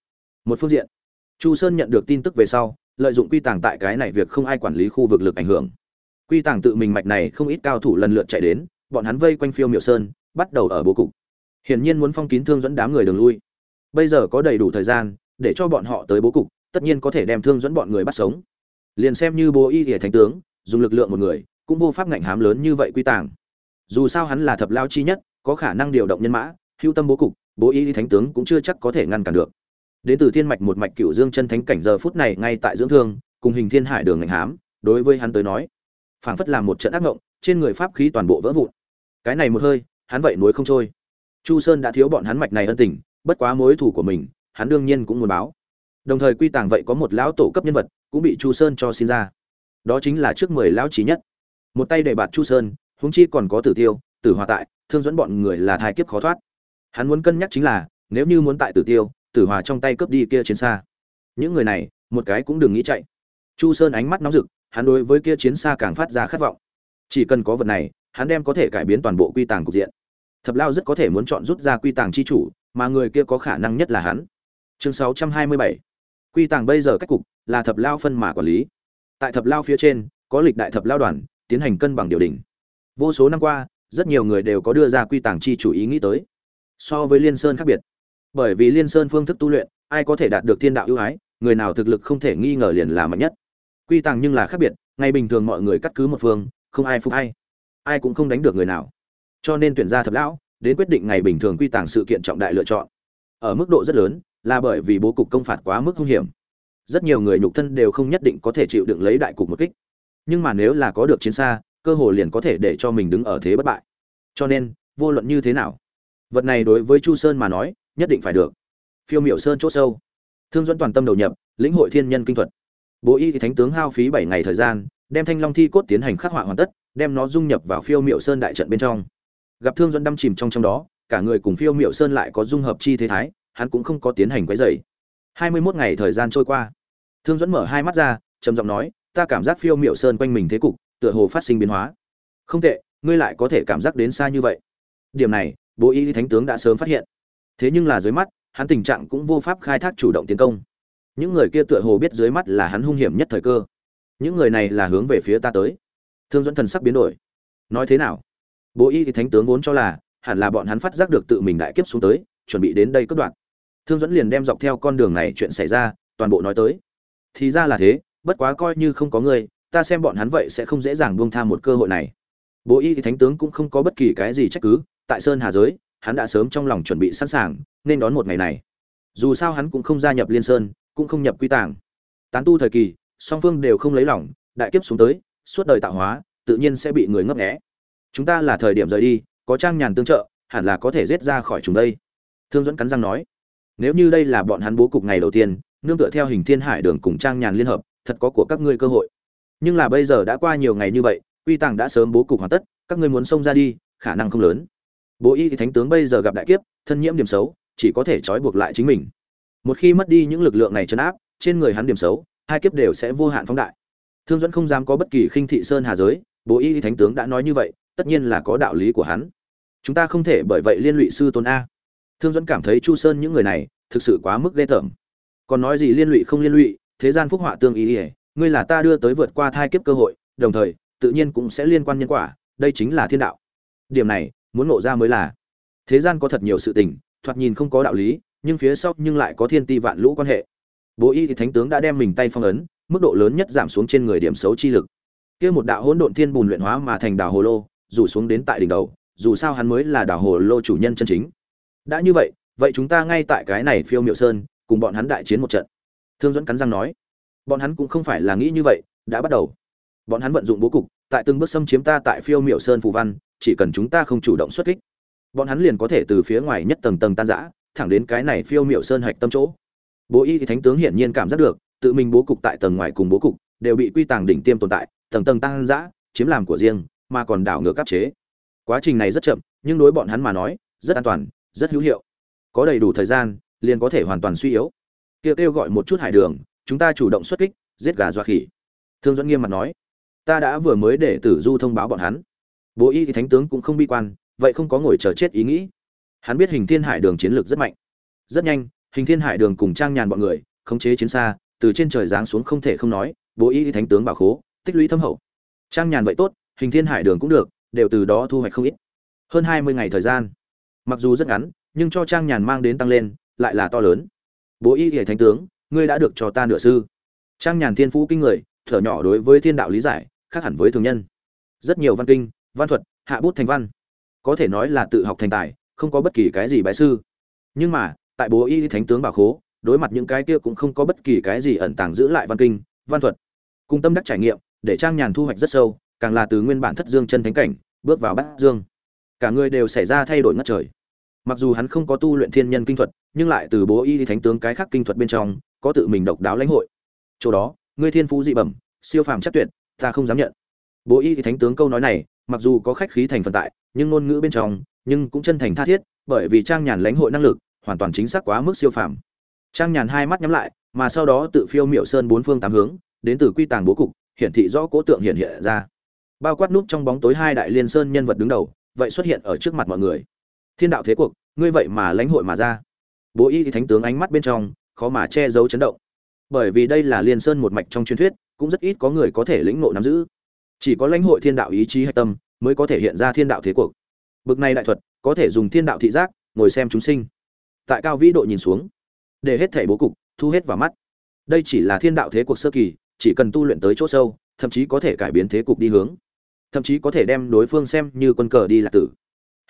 A: Một phương diện, chu sơn nhận được tin tức về sau, lợi dụng quy tàng tại cái này việc không ai quản lý khu vực lực ảnh hưởng. Quy tàng tự mình mạch này không ít cao thủ lần lượt chạy đến, bọn hắn vây quanh phiêu miểu sơn, bắt đầu ở bố cục. Hiển nhiên muốn phong kín thương dẫn đám người đường lui. Bây giờ có đầy đủ thời gian, để cho bọn họ tới bố cục, tất nhiên có thể đem thương dẫn bọn người bắt sống. Liền xem như bố y hệ thánh tướng, dùng lực lượng một người, cũng vô pháp ngạnh hám lớn như vậy quy tàng. Dù sao hắn là thập lao chi nhất, có khả năng điều động nhân mã, hưu tâm bố cục bố y thánh tướng cũng chưa chắc có thể ngăn cản được. Đến từ thiên mạch một mạch cựu dương chân thánh cảnh giờ phút này ngay tại dưỡng thương, cùng hình thiên hải đường ngành hám, đối với hắn tới nói, phảng phất làm một trận ác ngộng, trên người pháp khí toàn bộ vỡ vụn. Cái này một hơi, hắn vậy nuối không trôi. Chu sơn đã thiếu bọn hắn mạch này ân tình, bất quá mối thủ của mình, hắn đương nhiên cũng muốn báo. Đồng thời quy tàng vậy có một lão tổ cấp nhân vật, cũng bị chu sơn cho xin ra. Đó chính là trước mười lão trí nhất. Một tay để bạt chu sơn, huống chi còn có tử tiêu, tử hòa tại, thương dẫn bọn người là thai kiếp khó thoát hắn muốn cân nhắc chính là, nếu như muốn tại tử tiêu, tử hòa trong tay cướp đi kia chiến xa. Những người này, một cái cũng đừng nghĩ chạy. Chu sơn ánh mắt nóng rực, hắn đối với kia chiến xa càng phát ra khát vọng. Chỉ cần có vật này, hắn đem có thể cải biến toàn bộ quy tàng cục diện. Thập lao rất có thể muốn chọn rút ra quy tàng chi chủ, mà người kia có khả năng nhất là hắn. Chương 627 quy tàng bây giờ cách cục là thập lao phân mà quản lý. Tại thập lao phía trên, có lịch đại thập lao đoàn, tiến hành cân bằng điều đình. Vô số năm qua, rất nhiều người đều có đưa ra quy tàng chi chủ ý nghĩ tới so với liên sơn khác biệt. Bởi vì liên sơn phương thức tu luyện, ai có thể đạt được thiên đạo ưu ái, người nào thực lực không thể nghi ngờ liền là mạnh nhất. Quy tàng nhưng là khác biệt ngày bình thường mọi người cắt cứ một phương, không ai phục ai. Ai cũng không đánh được người nào. Cho nên tuyển gia thập lão, đến quyết định ngày bình thường quy tàng sự kiện trọng đại lựa chọn. Ở mức độ rất lớn, là bởi vì bố cục công phạt quá mức hung hiểm. Rất nhiều người nhục thân đều không nhất định có thể chịu đựng lấy đại cục một kích. Nhưng mà nếu là có được chiến xa, cơ hồ liền có thể để cho mình đứng ở thế bất bại. Cho nên, vô luận như thế nào vật này đối với chu sơn mà nói, nhất định phải được. Phiêu miểu sơn c h ỗ sâu. Thương dẫn toàn tâm đầu nhập, lĩnh hội thiên nhân kinh thuật. Bố y thánh tướng hao phí bảy ngày thời gian, đem thanh long thi cốt tiến hành khắc họa hoàn tất, đem nó dung nhập vào phiêu miểu sơn đại trận bên trong. Gặp thương dẫn đâm chìm trong trong đó, cả người cùng phiêu miểu sơn lại có dung hợp chi thế thái, hắn cũng không có tiến hành quấy dày hai mươi mốt ngày thời gian trôi qua. Thương dẫn mở hai mắt ra, trầm giọng nói, ta cảm giác phiêu miểu sơn quanh mình thế cục, tựa hồ phát sinh biến hóa. Không tệ, ngươi lại có thể cảm giác đến xa như vậy. Điểm này bố y thánh tướng đã sớm phát hiện. Thế nhưng là dưới mắt hắn tình trạng cũng vô pháp khai thác chủ động tiến công. Những người kia tựa hồ biết dưới mắt là hắn hung hiểm nhất thời cơ. Những người này là hướng về phía ta tới. Thương dẫn thần sắc biến đổi. Nói thế nào? Bố y thì thánh tướng vốn cho là hẳn là bọn hắn phát giác được tự mình đại kiếp xuống tới chuẩn bị đến đây cất đoạn. Thương dẫn liền đem dọc theo con đường này chuyện xảy ra toàn bộ nói tới. Thì ra là thế bất quá coi như không có người, ta xem bọn hắn vậy sẽ không dễ dàng buông tha một cơ hội này. Bố y thì thánh tướng cũng không có bất kỳ cái gì trách cứ tại sơn hà giới, hắn đã sớm trong lòng chuẩn bị sẵn sàng, nên đón một ngày này. Dù sao hắn cũng không gia nhập liên sơn, cũng không nhập quy tàng. Tán tu thời kỳ, song phương đều không lấy lòng, đại kiếp xuống tới, suốt đời tạo hóa, tự nhiên sẽ bị người ngấp nghé. Chúng ta là thời điểm rời đi, có trang nhàn tương trợ, hẳn là có thể giết ra khỏi chúng đây. Thương dẫn cắn răng nói, nếu như đây là bọn hắn bố cục ngày đầu tiên, nương tựa theo hình thiên hải đường cùng trang nhàn liên hợp, thật có của các ngươi cơ hội. Nhưng là bây giờ đã qua nhiều ngày như vậy, quy tàng đã sớm bố cục hoàn tất, các ngươi muốn xông ra đi, khả năng không lớn bố y thì thánh tướng bây giờ gặp đại kiếp, thân nhiễm điểm xấu, chỉ có thể trói buộc lại chính mình. Một khi mất đi những lực lượng này chấn áp, trên người hắn điểm xấu, hai kiếp đều sẽ vô hạn phóng đại. Thương dẫn không dám có bất kỳ khinh thị sơn hà giới, bố y thánh tướng đã nói như vậy, tất nhiên là có đạo lý của hắn. Chúng ta không thể bởi vậy liên lụy sư tôn a. Thương dẫn cảm thấy chu sơn những người này, thực sự quá mức ghê tởm. Còn nói gì liên lụy không liên lụy, thế gian phúc họa tương ý ỉa ngươi là ta đưa tới vượt qua thai kiếp cơ hội, đồng thời, tự nhiên cũng sẽ liên quan nhân quả, đây chính là thiên đạo. Điểm này muốn ngộ ra mới là. Thế gian có thật nhiều sự tình, thoạt nhìn không có đạo lý, nhưng phía sau nhưng lại có thiên ti vạn lũ quan hệ. Bố y thì thánh tướng đã đem mình tay phong ấn, mức độ lớn nhất giảm xuống trên người điểm xấu chi lực. Kia một đạo hỗn độn thiên bùn luyện hóa mà thành đào hồ lô rủ xuống đến tại đỉnh đầu, dù sao hắn mới là đào hồ lô chủ nhân chân chính. Đã như vậy vậy chúng ta ngay tại cái này phiêu miệu sơn, cùng bọn hắn đại chiến một trận. Thương dẫn cắn răng nói. Bọn hắn cũng không phải là nghĩ như vậy, đã bắt đầu. Bọn hắn vận dụng bố cục, tại từng bước xâm chiếm ta tại phiêu miệu sơn phù văn chỉ cần chúng ta không chủ động xuất kích, bọn hắn liền có thể từ phía ngoài nhất tầng tầng tan rã, thẳng đến cái này phiêu miệu sơn hạch tâm chỗ. Bố y thì thánh tướng hiển nhiên cảm giác được, tự mình bố cục tại tầng ngoài cùng bố cục đều bị quy tàng đỉnh tiêm tồn tại, tầng tầng tan giã chiếm làm của riêng, mà còn đảo ngược áp chế. Quá trình này rất chậm, nhưng đối bọn hắn mà nói, rất an toàn, rất hữu hiệu. Có đầy đủ thời gian, liền có thể hoàn toàn suy yếu. Kêu kêu gọi một chút hải đường, chúng ta chủ động xuất kích, giết gà dọa khỉ. Thương dẫn nghiêm mặt nói, ta đã vừa mới để tử du thông báo bọn hắn bố y thì thánh tướng cũng không bi quan, vậy không có ngồi chờ chết ý nghĩ. Hắn biết hình thiên hải đường chiến lược rất mạnh. Rất nhanh, hình thiên hải đường cùng trang nhàn bọn người, khống chế chiến xa, từ trên trời giáng xuống không thể không nói, bố y thánh tướng bảo khố, tích lũy thâm hậu. Trang nhàn vậy tốt, hình thiên hải đường cũng được, đều từ đó thu hoạch không ít. Hơn hai mươi ngày thời gian. Mặc dù rất ngắn, nhưng cho trang nhàn mang đến tăng lên, lại là to lớn. Bố y thì thánh tướng, ngươi đã được cho ta nửa sư. Trang nhàn thiên phú kinh người, thở nhỏ đối với thiên đạo lý giải, khác hẳn với thường nhân. Rất nhiều văn kinh văn thuật, hạ bút thành văn. Có thể nói là tự học thành tài, không có bất kỳ cái gì bái sư. Nhưng mà, tại bố y thánh tướng bảo khố, đối mặt những cái kia cũng không có bất kỳ cái gì ẩn tàng giữ lại văn kinh, văn thuật. Cung tâm đắc trải nghiệm, để trang nhàn thu hoạch rất sâu, càng là từ nguyên bản thất dương chân thánh cảnh, bước vào bát dương. Cả người đều xảy ra thay đổi ngất trời. Mặc dù hắn không có tu luyện thiên nhân kinh thuật, nhưng lại từ bố y thánh tướng cái khác kinh thuật bên trong, có tự mình độc đáo lãnh hội. Chỗ đó, ngươi thiên phú dị bẩm, siêu phàm chắc tuyệt, ta không dám nhận. Bố y thánh tướng câu nói này mặc dù có khách khí thành phần tại, nhưng ngôn ngữ bên trong, nhưng cũng chân thành tha thiết, bởi vì trang nhàn lãnh hội năng lực, hoàn toàn chính xác quá mức siêu phàm. Trang nhàn hai mắt nhắm lại, mà sau đó tự phiêu miệu sơn bốn phương tám hướng, đến từ quy tàng bố cục, hiển thị rõ cố tượng hiện hiện ra. Bao quát núp trong bóng tối hai đại liên sơn nhân vật đứng đầu, vậy xuất hiện ở trước mặt mọi người. Thiên đạo thế cuộc, ngươi vậy mà lãnh hội mà ra. Bố y thánh tướng ánh mắt bên trong, khó mà che giấu chấn động. Bởi vì đây là liên sơn một mạch trong truyền thuyết, cũng rất ít có người có thể lĩnh ngộ nắm giữ chỉ có lãnh hội thiên đạo ý chí hạch tâm mới có thể hiện ra thiên đạo thế cuộc. Bực này đại thuật, có thể dùng thiên đạo thị giác, ngồi xem chúng sinh. Tại cao vĩ độ nhìn xuống, để hết thể bố cục, thu hết vào mắt. Đây chỉ là thiên đạo thế cuộc sơ kỳ, chỉ cần tu luyện tới chỗ sâu, thậm chí có thể cải biến thế cục đi hướng. Thậm chí có thể đem đối phương xem như quân cờ đi lạc tử.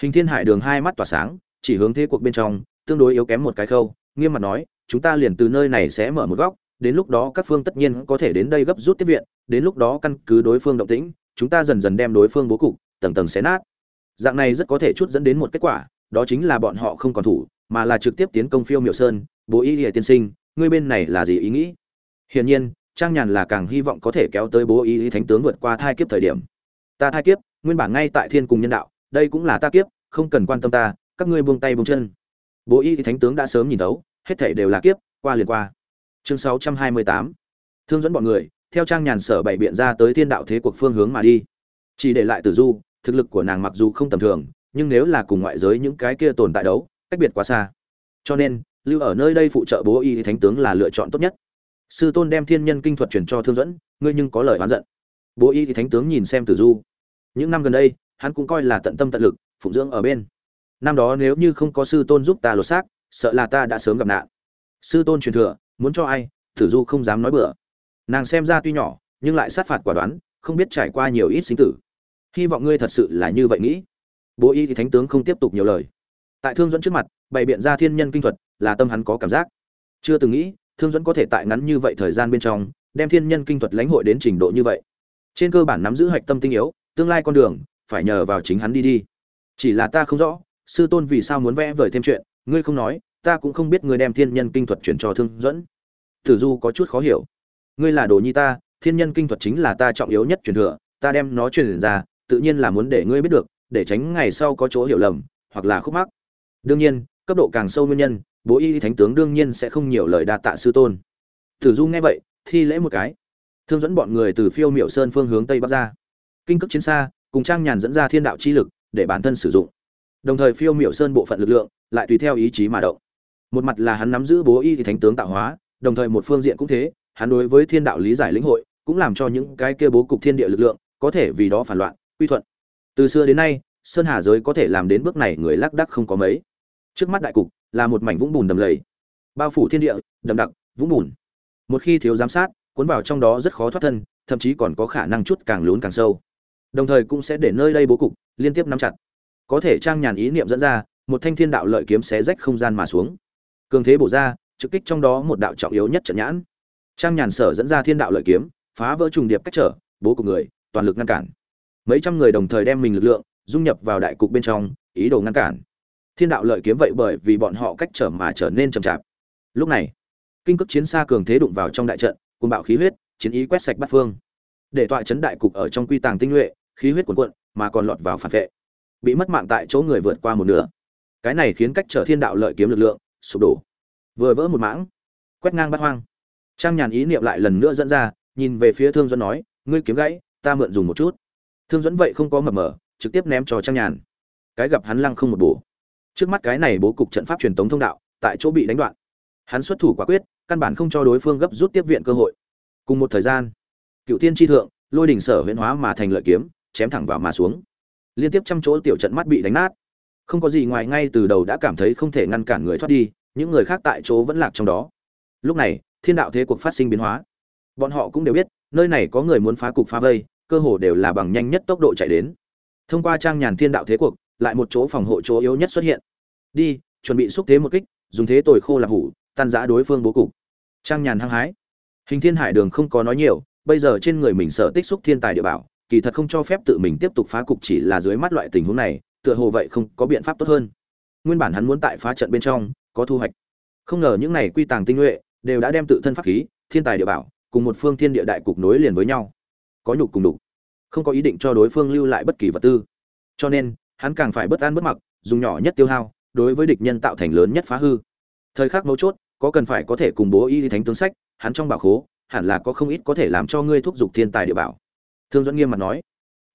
A: Hình thiên hải đường hai mắt tỏa sáng, chỉ hướng thế cuộc bên trong, tương đối yếu kém một cái khâu, nghiêm mặt nói, chúng ta liền từ nơi này sẽ mở một góc đến lúc đó các phương tất nhiên có thể đến đây gấp rút tiếp viện, đến lúc đó căn cứ đối phương động tĩnh, chúng ta dần dần đem đối phương bố cục, tầng tầng xé nát. Dạng này rất có thể chút dẫn đến một kết quả, đó chính là bọn họ không còn thủ, mà là trực tiếp tiến công phiêu miểu sơn, bố ý địa tiên sinh, ngươi bên này là gì ý nghĩ? Hiển nhiên, trang nhàn là càng hy vọng có thể kéo tới bố ý thánh tướng vượt qua thai kiếp thời điểm. Ta thai kiếp, nguyên bản ngay tại thiên cùng nhân đạo, đây cũng là ta kiếp, không cần quan tâm ta, các ngươi buông tay buông chân. Bố y thánh tướng đã sớm nhìn thấu, hết thảy đều là kiếp, qua liền qua chương 628 thương dẫn bọn người, theo trang nhàn sở bảy biện ra tới thiên đạo thế cuộc phương hướng mà đi. Chỉ để lại tử du, thực lực của nàng mặc dù không tầm thường, nhưng nếu là cùng ngoại giới những cái kia tồn tại đấu, cách biệt quá xa. Cho nên, lưu ở nơi đây phụ trợ bố y thánh tướng là lựa chọn tốt nhất. Sư tôn đem thiên nhân kinh thuật truyền cho thương dẫn, ngươi nhưng có lời oán giận. Bố y thánh tướng nhìn xem tử du. Những năm gần đây, hắn cũng coi là tận tâm tận lực, phụng dưỡng ở bên. Năm đó nếu như không có sư tôn giúp ta lột xác, sợ là ta đã sớm gặp nạn. Sư tôn truyền thừa muốn cho ai, tử du không dám nói bừa. Nàng xem ra tuy nhỏ, nhưng lại sát phạt quả đoán, không biết trải qua nhiều ít sinh tử. Hy vọng ngươi thật sự là như vậy nghĩ. Bố y thì thánh tướng không tiếp tục nhiều lời. Tại thương dẫn trước mặt, bày biện ra thiên nhân kinh thuật, là tâm hắn có cảm giác. Chưa từng nghĩ, thương dẫn có thể tại ngắn như vậy thời gian bên trong, đem thiên nhân kinh thuật lãnh hội đến trình độ như vậy. Trên cơ bản nắm giữ hạch tâm tinh yếu, tương lai con đường, phải nhờ vào chính hắn đi đi. Chỉ là ta không rõ, sư tôn vì sao muốn vẽ vời thêm chuyện, ngươi không nói ta cũng không biết ngươi đem thiên nhân kinh thuật chuyển cho thương dẫn. Tử du có chút khó hiểu. Ngươi là đồ nhi ta, thiên nhân kinh thuật chính là ta trọng yếu nhất truyền thừa, ta đem nó truyền ra, tự nhiên là muốn để ngươi biết được, để tránh ngày sau có chỗ hiểu lầm, hoặc là khúc mắc. Đương nhiên, cấp độ càng sâu nguyên nhân, bố y thánh tướng đương nhiên sẽ không nhiều lời đa tạ sư tôn. Tử du nghe vậy, thi lễ một cái. Thương dẫn bọn người từ phiêu miệu sơn phương hướng tây bắc ra. Kinh cước chiến xa, cùng trang nhàn dẫn ra thiên đạo chi lực, để bản thân sử dụng. Đồng thời phiêu miệu sơn bộ phận lực lượng, lại tùy theo ý chí mà động một mặt là hắn nắm giữ bố y thì thánh tướng tạo hóa, đồng thời một phương diện cũng thế, hắn đối với thiên đạo lý giải lĩnh hội, cũng làm cho những cái kia bố cục thiên địa lực lượng, có thể vì đó phản loạn, quy thuận. Từ xưa đến nay, sơn hà giới có thể làm đến bước này người lác đắc không có mấy. Trước mắt đại cục, là một mảnh vũng bùn đầm lầy. Bao phủ thiên địa đầm đặc, vũng bùn. Một khi thiếu giám sát, cuốn vào trong đó rất khó thoát thân, thậm chí còn có khả năng chút càng lún càng sâu. Đồng thời cũng sẽ để nơi đây bố cục liên tiếp nắm chặt. Có thể trang nhàn ý niệm dẫn ra, một thanh thiên đạo lợi kiếm xé rách không gian mà xuống cường thế bổ ra, trực kích trong đó một đạo trọng yếu nhất trận nhãn. Trang nhàn sở dẫn ra thiên đạo lợi kiếm, phá vỡ trùng điệp cách trở, bố cục người, toàn lực ngăn cản. Mấy trăm người đồng thời đem mình lực lượng, dung nhập vào đại cục bên trong, ý đồ ngăn cản. Thiên đạo lợi kiếm vậy bởi vì bọn họ cách trở mà trở nên chậm chạp. Lúc này, kinh cước chiến xa cường thế đụng vào trong đại trận cùng bạo khí huyết, chiến ý quét sạch bát phương. Để tọa chấn đại cục ở trong quy tàng tinh nhuệ, khí huyết cuồn cuộn, mà còn lọt vào phản vệ. Bị mất mạng tại chỗ người vượt qua một nửa. Cái này khiến cách trở thiên đạo lợi kiếm lực lượng sụp đổ. Vừa vỡ một mãng quét ngang bát hoang. Trang nhàn ý niệm lại lần nữa dẫn ra, nhìn về phía thương dẫn nói, ngươi kiếm gãy, ta mượn dùng một chút. Thương dẫn vậy không có mập mờ, trực tiếp ném cho trang nhàn. Cái gặp hắn lăng không một bổ. Trước mắt cái này bố cục trận pháp truyền tống thông đạo, tại chỗ bị đánh đoạn. Hắn xuất thủ quả quyết, căn bản không cho đối phương gấp rút tiếp viện cơ hội. Cùng một thời gian, cựu tiên tri thượng, lôi đỉnh sở huyễn hóa mà thành lợi kiếm, chém thẳng vào mà xuống. Liên tiếp trăm chỗ tiểu trận mắt bị đánh nát không có gì ngoài ngay từ đầu đã cảm thấy không thể ngăn cản người thoát đi, những người khác tại chỗ vẫn lạc trong đó. Lúc này, thiên đạo thế cuộc phát sinh biến hóa. Bọn họ cũng đều biết, nơi này có người muốn phá cục phá vây, cơ hồ đều là bằng nhanh nhất tốc độ chạy đến. Thông qua trang nhàn thiên đạo thế cuộc, lại một chỗ phòng hộ chỗ yếu nhất xuất hiện. Đi, chuẩn bị xúc thế một kích, dùng thế tồi khô làm hủ, tan giã đối phương bố cục. Trang nhàn hăng hái. Hình thiên hải đường không có nói nhiều, bây giờ trên người mình sợ tích xúc thiên tài địa bảo, kỳ thật không cho phép tự mình tiếp tục phá cục chỉ là dưới mắt loại tình huống này tựa hồ vậy không có biện pháp tốt hơn. Nguyên bản hắn muốn tại phá trận bên trong, có thu hoạch. Không ngờ những này quy tàng tinh nhuệ đều đã đem tự thân pháp khí, thiên tài địa bảo, cùng một phương thiên địa đại cục nối liền với nhau. Có nhục cùng đục. Không có ý định cho đối phương lưu lại bất kỳ vật tư. Cho nên, hắn càng phải bất an bất mặc, dùng nhỏ nhất tiêu hao, đối với địch nhân tạo thành lớn nhất phá hư. Thời khắc mấu chốt, có cần phải có thể cùng bố y thánh tướng sách, hắn trong bảo khố, hẳn là có không ít có thể làm cho ngươi thúc giục thiên tài địa bảo. Thương dẫn nghiêm mặt nói,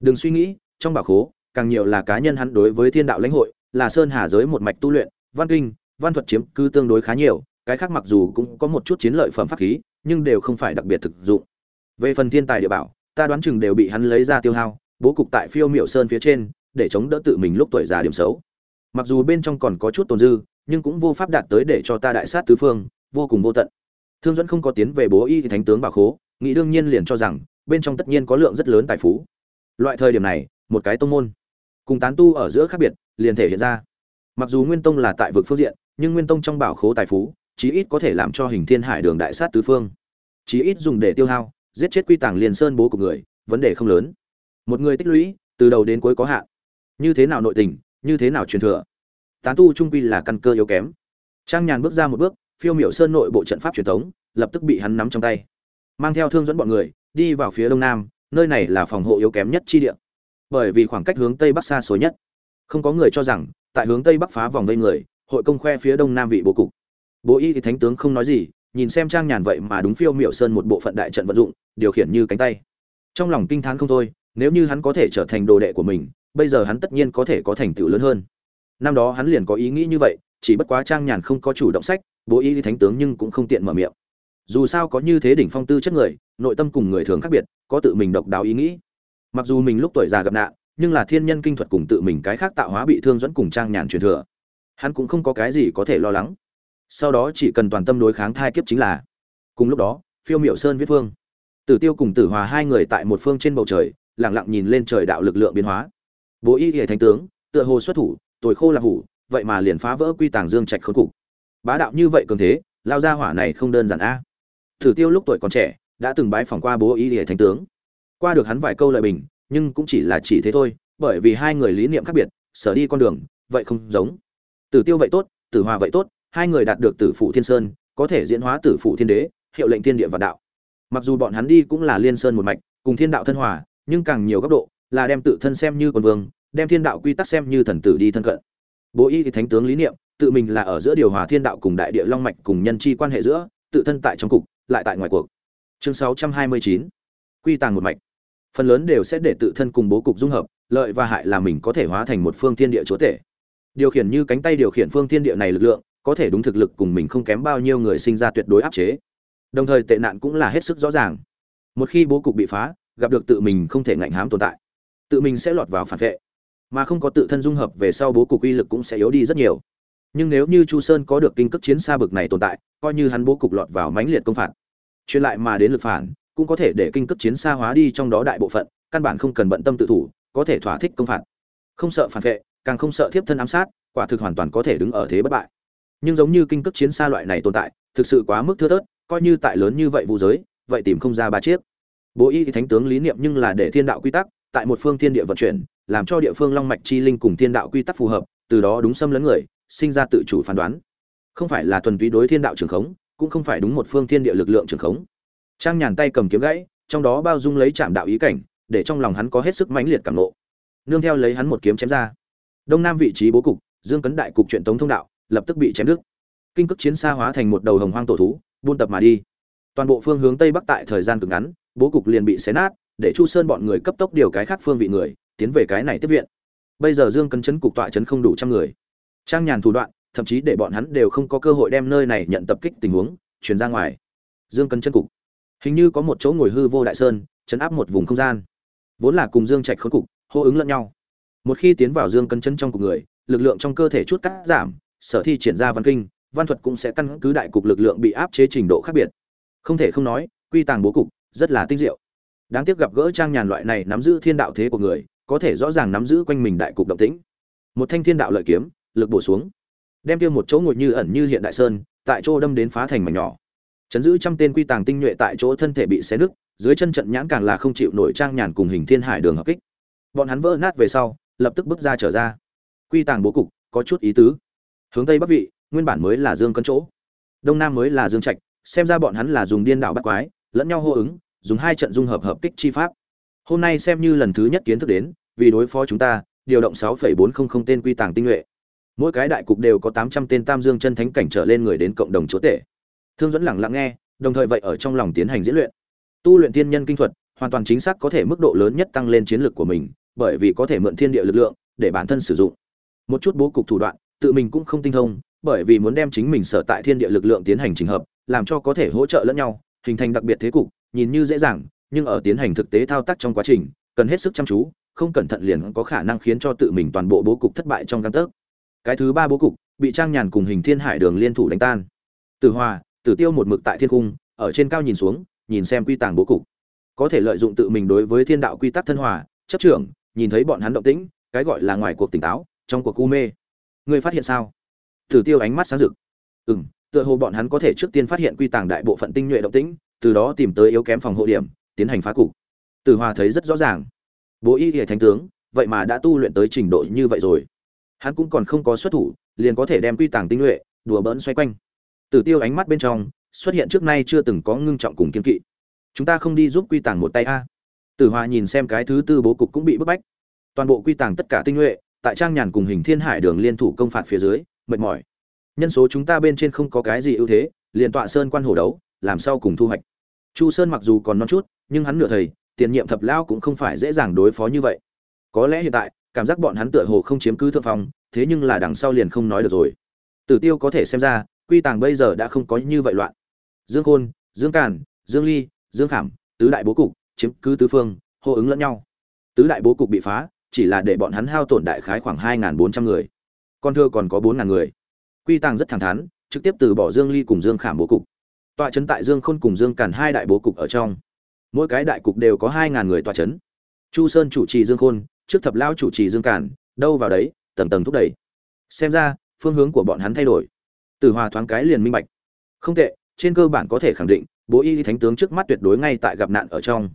A: đừng suy nghĩ, trong bảo khố càng nhiều là cá nhân hắn đối với thiên đạo lãnh hội, là sơn hà giới một mạch tu luyện, văn kinh, văn thuật chiếm cư tương đối khá nhiều, cái khác mặc dù cũng có một chút chiến lợi phẩm pháp khí, nhưng đều không phải đặc biệt thực dụng. Về phần thiên tài địa bảo, ta đoán chừng đều bị hắn lấy ra tiêu hao, bố cục tại phiêu miệu sơn phía trên, để chống đỡ tự mình lúc tuổi già điểm xấu. Mặc dù bên trong còn có chút tồn dư, nhưng cũng vô pháp đạt tới để cho ta đại sát tứ phương, vô cùng vô tận. Thương dẫn không có tiến về bố y thì thánh tướng bảo khố, nghĩ đương nhiên liền cho rằng, bên trong tất nhiên có lượng rất lớn tài phú. Loại thời điểm này, một cái tông môn cùng tán tu ở giữa khác biệt, liền thể hiện ra. Mặc dù nguyên tông là tại vực phương diện, nhưng nguyên tông trong bảo khố tài phú, chí ít có thể làm cho hình thiên hải đường đại sát tứ phương. Chí ít dùng để tiêu hao, giết chết quy tàng liền sơn bố của người, vấn đề không lớn. Một người tích lũy, từ đầu đến cuối có hạn. Như thế nào nội tình, như thế nào truyền thừa? Tán tu trung quy là căn cơ yếu kém. Trang nhàn bước ra một bước, phiêu miểu sơn nội bộ trận pháp truyền thống, lập tức bị hắn nắm trong tay. Mang theo thương dẫn bọn người, đi vào phía đông nam, nơi này là phòng hộ yếu kém nhất chi địa bởi vì khoảng cách hướng tây bắc xa số nhất. Không có người cho rằng, tại hướng tây bắc phá vòng vây người, hội công khoe phía đông nam vị bố cục. Bố y thì thánh tướng không nói gì, nhìn xem trang nhàn vậy mà đúng phiêu miểu sơn một bộ phận đại trận vận dụng, điều khiển như cánh tay. Trong lòng kinh thán không thôi, nếu như hắn có thể trở thành đồ đệ của mình, bây giờ hắn tất nhiên có thể có thành tựu lớn hơn. Năm đó hắn liền có ý nghĩ như vậy, chỉ bất quá trang nhàn không có chủ động sách, bố y thánh tướng nhưng cũng không tiện mở miệng. Dù sao có như thế đỉnh phong tư chất người, nội tâm cùng người thường khác biệt, có tự mình độc đáo ý nghĩ mặc dù mình lúc tuổi già gặp nạn, nhưng là thiên nhân kinh thuật cùng tự mình cái khác tạo hóa bị thương dẫn cùng trang nhàn truyền thừa. Hắn cũng không có cái gì có thể lo lắng. Sau đó chỉ cần toàn tâm đối kháng thai kiếp chính là. Cùng lúc đó, phiêu miệu sơn viết phương. Tử tiêu cùng tử hòa hai người tại một phương trên bầu trời lẳng lặng nhìn lên trời đạo lực lượng biến hóa. Bố y hệ thánh tướng, tựa hồ xuất thủ, tồi khô là hủ, vậy mà liền phá vỡ quy tàng dương trạch khốn cục. Bá đạo như vậy cường thế, lao ra hỏa này không đơn giản a. Tử tiêu lúc tuổi còn trẻ, đã từng bái phỏng qua bố y hệ thánh tướng qua được hắn vài câu lời bình, nhưng cũng chỉ là chỉ thế thôi, bởi vì hai người lý niệm khác biệt, sở đi con đường, vậy không giống. Tử tiêu vậy tốt, tử hòa vậy tốt, hai người đạt được tử phụ thiên sơn, có thể diễn hóa tử phụ thiên đế, hiệu lệnh thiên địa và đạo. Mặc dù bọn hắn đi cũng là liên sơn một mạch, cùng thiên đạo thân hòa, nhưng càng nhiều góc độ là đem tự thân xem như quân vương, đem thiên đạo quy tắc xem như thần tử đi thân cận. Bố y thì thánh tướng lý niệm, tự mình là ở giữa điều hòa thiên đạo cùng đại địa long mạch cùng nhân chi quan hệ giữa, tự thân tại trong cục, lại tại ngoài cuộc. Chương 629 quy tàng một mạch phần lớn đều sẽ để tự thân cùng bố cục dung hợp, lợi và hại là mình có thể hóa thành một phương thiên địa chúa tể. Điều khiển như cánh tay điều khiển phương thiên địa này lực lượng, có thể đúng thực lực cùng mình không kém bao nhiêu người sinh ra tuyệt đối áp chế. Đồng thời tệ nạn cũng là hết sức rõ ràng. Một khi bố cục bị phá, gặp được tự mình không thể ngạnh hám tồn tại, tự mình sẽ lọt vào phản vệ. Mà không có tự thân dung hợp về sau bố cục uy lực cũng sẽ yếu đi rất nhiều. Nhưng nếu như chu sơn có được kinh cước chiến xa bực này tồn tại, coi như hắn bố cục lọt vào mãnh liệt công phạt. Truyền lại mà đến lực phản cũng có thể để kinh cấp chiến xa hóa đi trong đó đại bộ phận, căn bản không cần bận tâm tự thủ, có thể thỏa thích công phạt. Không sợ phản vệ, càng không sợ thiếp thân ám sát, quả thực hoàn toàn có thể đứng ở thế bất bại. Nhưng giống như kinh cấp chiến xa loại này tồn tại, thực sự quá mức thưa thớt, coi như tại lớn như vậy vũ giới, vậy tìm không ra ba chiếc. Bố y thánh tướng lý niệm nhưng là để thiên đạo quy tắc, tại một phương thiên địa vận chuyển, làm cho địa phương long mạch chi linh cùng thiên đạo quy tắc phù hợp, từ đó đúng xâm lấn người, sinh ra tự chủ phán đoán. Không phải là thuần túy đối thiên đạo trường khống, cũng không phải đúng một phương thiên địa lực lượng trường khống trang nhàn tay cầm kiếm gãy, trong đó bao dung lấy chạm đạo ý cảnh, để trong lòng hắn có hết sức mãnh liệt cảm nộ nương theo lấy hắn một kiếm chém ra. Đông nam vị trí bố cục, dương cấn đại cục truyện tống thông đạo, lập tức bị chém đứt. Kinh cước chiến xa hóa thành một đầu hồng hoang tổ thú, buôn tập mà đi. Toàn bộ phương hướng tây bắc tại thời gian cực ngắn, bố cục liền bị xé nát, để chu sơn bọn người cấp tốc điều cái khác phương vị người, tiến về cái này tiếp viện. Bây giờ dương cấn chấn cục tọa chấn không đủ trăm người. Trang nhàn thủ đoạn, thậm chí để bọn hắn đều không có cơ hội đem nơi này nhận tập kích tình huống chuyển ra ngoài. Dương cấn chân cục hình như có một chỗ ngồi hư vô đại sơn, chấn áp một vùng không gian. Vốn là cùng dương trạch khốn cục, hô ứng lẫn nhau. Một khi tiến vào dương cân chân trong cục người, lực lượng trong cơ thể chút cắt giảm, sở thi triển ra văn kinh, văn thuật cũng sẽ căn cứ đại cục lực lượng bị áp chế trình độ khác biệt. Không thể không nói, quy tàng bố cục, rất là tinh diệu. Đáng tiếc gặp gỡ trang nhàn loại này nắm giữ thiên đạo thế của người, có thể rõ ràng nắm giữ quanh mình đại cục động tĩnh. Một thanh thiên đạo lợi kiếm, lực bổ xuống. Đem tiêu một chỗ ngồi như ẩn như hiện đại sơn, tại chỗ đâm đến phá thành mảnh nhỏ chấn giữ trăm tên quy tàng tinh nhuệ tại chỗ thân thể bị xé nứt, dưới chân trận nhãn càng là không chịu nổi trang nhàn cùng hình thiên hải đường hợp kích. Bọn hắn vỡ nát về sau, lập tức bước ra trở ra. Quy tàng bố cục, có chút ý tứ. Hướng tây bắc vị, nguyên bản mới là dương cân chỗ. Đông nam mới là dương trạch, xem ra bọn hắn là dùng điên đảo bắt quái, lẫn nhau hô ứng, dùng hai trận dung hợp hợp kích chi pháp. Hôm nay xem như lần thứ nhất kiến thức đến, vì đối phó chúng ta, điều động 6.400 tên quy tàng tinh nhuệ. Mỗi cái đại cục đều có 800 tên tam dương chân thánh cảnh trở lên người đến cộng đồng chúa tể thương dẫn lặng lặng nghe, đồng thời vậy ở trong lòng tiến hành diễn luyện. Tu luyện thiên nhân kinh thuật, hoàn toàn chính xác có thể mức độ lớn nhất tăng lên chiến lược của mình, bởi vì có thể mượn thiên địa lực lượng để bản thân sử dụng. Một chút bố cục thủ đoạn, tự mình cũng không tinh thông, bởi vì muốn đem chính mình sở tại thiên địa lực lượng tiến hành trình hợp, làm cho có thể hỗ trợ lẫn nhau, hình thành đặc biệt thế cục, nhìn như dễ dàng, nhưng ở tiến hành thực tế thao tác trong quá trình, cần hết sức chăm chú, không cẩn thận liền có khả năng khiến cho tự mình toàn bộ bố cục thất bại trong căn tấc. Cái thứ ba bố cục, bị trang nhàn cùng hình thiên hải đường liên thủ đánh tan. Từ hòa tử tiêu một mực tại thiên cung ở trên cao nhìn xuống nhìn xem quy tàng bố cục có thể lợi dụng tự mình đối với thiên đạo quy tắc thân hòa chấp trưởng nhìn thấy bọn hắn động tĩnh cái gọi là ngoài cuộc tỉnh táo trong cuộc u mê ngươi phát hiện sao Tử Tiêu ánh mắt sáng rực. Ừm, tựa hồ bọn hắn có thể trước tiên phát hiện quy tàng đại bộ phận tinh nhuệ động tĩnh, từ đó tìm tới yếu kém phòng hộ điểm, tiến hành phá cục. Tử Hòa thấy rất rõ ràng. Bố Y Liễu thánh tướng, vậy mà đã tu luyện tới trình độ như vậy rồi. Hắn cũng còn không có xuất thủ, liền có thể đem quy tàng tinh nhuệ đùa bỡn xoay quanh. Tử Tiêu ánh mắt bên trong xuất hiện trước nay chưa từng có ngưng trọng cùng kiên kỵ. Chúng ta không đi giúp quy tàng một tay a? Tử Hòa nhìn xem cái thứ tư bố cục cũng bị bức bách. Toàn bộ quy tàng tất cả tinh nhuệ, tại trang nhàn cùng hình thiên hải đường liên thủ công phạt phía dưới, mệt mỏi. Nhân số chúng ta bên trên không có cái gì ưu thế, liền tọa sơn quan hổ đấu, làm sao cùng thu hoạch. Chu Sơn mặc dù còn non chút, nhưng hắn nửa thầy, tiền nhiệm thập lao cũng không phải dễ dàng đối phó như vậy. Có lẽ hiện tại, cảm giác bọn hắn tựa hồ không chiếm cứ thượng phòng, thế nhưng là đằng sau liền không nói được rồi. Tử Tiêu có thể xem ra, quy tàng bây giờ đã không có như vậy loạn. Dương Khôn, Dương Càn, Dương Ly, Dương Khảm, tứ đại bố cục, chiếm cứ tứ phương, hô ứng lẫn nhau. Tứ đại bố cục bị phá, chỉ là để bọn hắn hao tổn đại khái khoảng 2400 người. Còn thưa còn có 4000 người. Quy Tàng rất thẳng thắn, trực tiếp từ bỏ Dương Ly cùng Dương Khảm bố cục. Tọa trấn tại Dương Khôn cùng Dương Càn hai đại bố cục ở trong. Mỗi cái đại cục đều có 2000 người tọa trấn. Chu Sơn chủ trì Dương Khôn, trước thập lão chủ trì Dương Càn, đâu vào đấy, tầng tầng thúc đẩy. Xem ra, phương hướng của bọn hắn thay đổi. Từ Hòa thoáng cái liền minh bạch. Không tệ, trên cơ bản có thể khẳng định, Bố Y thánh tướng trước mắt tuyệt đối ngay tại gặp nạn ở trong.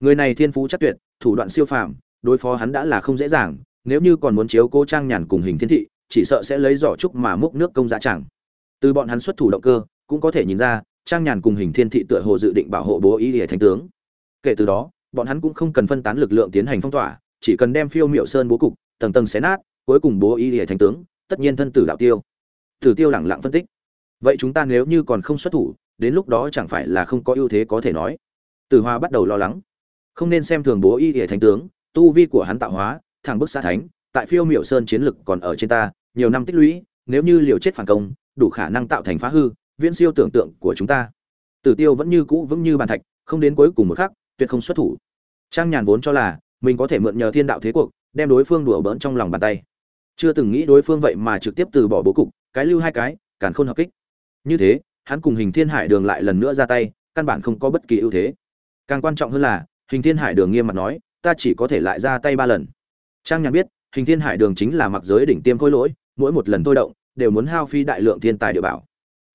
A: Người này thiên phú chắc tuyệt, thủ đoạn siêu phàm, đối phó hắn đã là không dễ dàng, nếu như còn muốn chiếu cố trang nhàn cùng hình thiên thị, chỉ sợ sẽ lấy giỏ trúc mà múc nước công dạ chẳng. Từ bọn hắn xuất thủ động cơ, cũng có thể nhìn ra, trang nhàn cùng hình thiên thị tựa hồ dự định bảo hộ bố y thánh tướng. Kể từ đó, bọn hắn cũng không cần phân tán lực lượng tiến hành phong tỏa, chỉ cần đem phiêu miệu sơn bố cục tầng tầng xé nát, cuối cùng bố y thánh tướng, tất nhiên thân tử đạo tiêu. Tử Tiêu lẳng lặng phân tích. Vậy chúng ta nếu như còn không xuất thủ, đến lúc đó chẳng phải là không có ưu thế có thể nói. Tử Hoa bắt đầu lo lắng. Không nên xem thường bố y để thánh tướng, tu vi của hắn tạo hóa thẳng bức sát thánh tại phiêu miểu sơn chiến lực còn ở trên ta nhiều năm tích lũy nếu như liều chết phản công đủ khả năng tạo thành phá hư viễn siêu tưởng tượng của chúng ta tử tiêu vẫn như cũ vững như bàn thạch không đến cuối cùng một khắc tuyệt không xuất thủ trang nhàn vốn cho là mình có thể mượn nhờ thiên đạo thế cuộc đem đối phương đùa bỡn trong lòng bàn tay chưa từng nghĩ đối phương vậy mà trực tiếp từ bỏ bố cục, cái lưu hai cái, càn khôn hợp kích. Như thế, hắn cùng hình thiên hải đường lại lần nữa ra tay, căn bản không có bất kỳ ưu thế. Càng quan trọng hơn là, hình thiên hải đường nghiêm mặt nói, ta chỉ có thể lại ra tay ba lần. Trang nhàn biết, hình thiên hải đường chính là mặc giới đỉnh tiêm khôi lỗi, mỗi một lần thôi động, đều muốn hao phi đại lượng thiên tài địa bảo.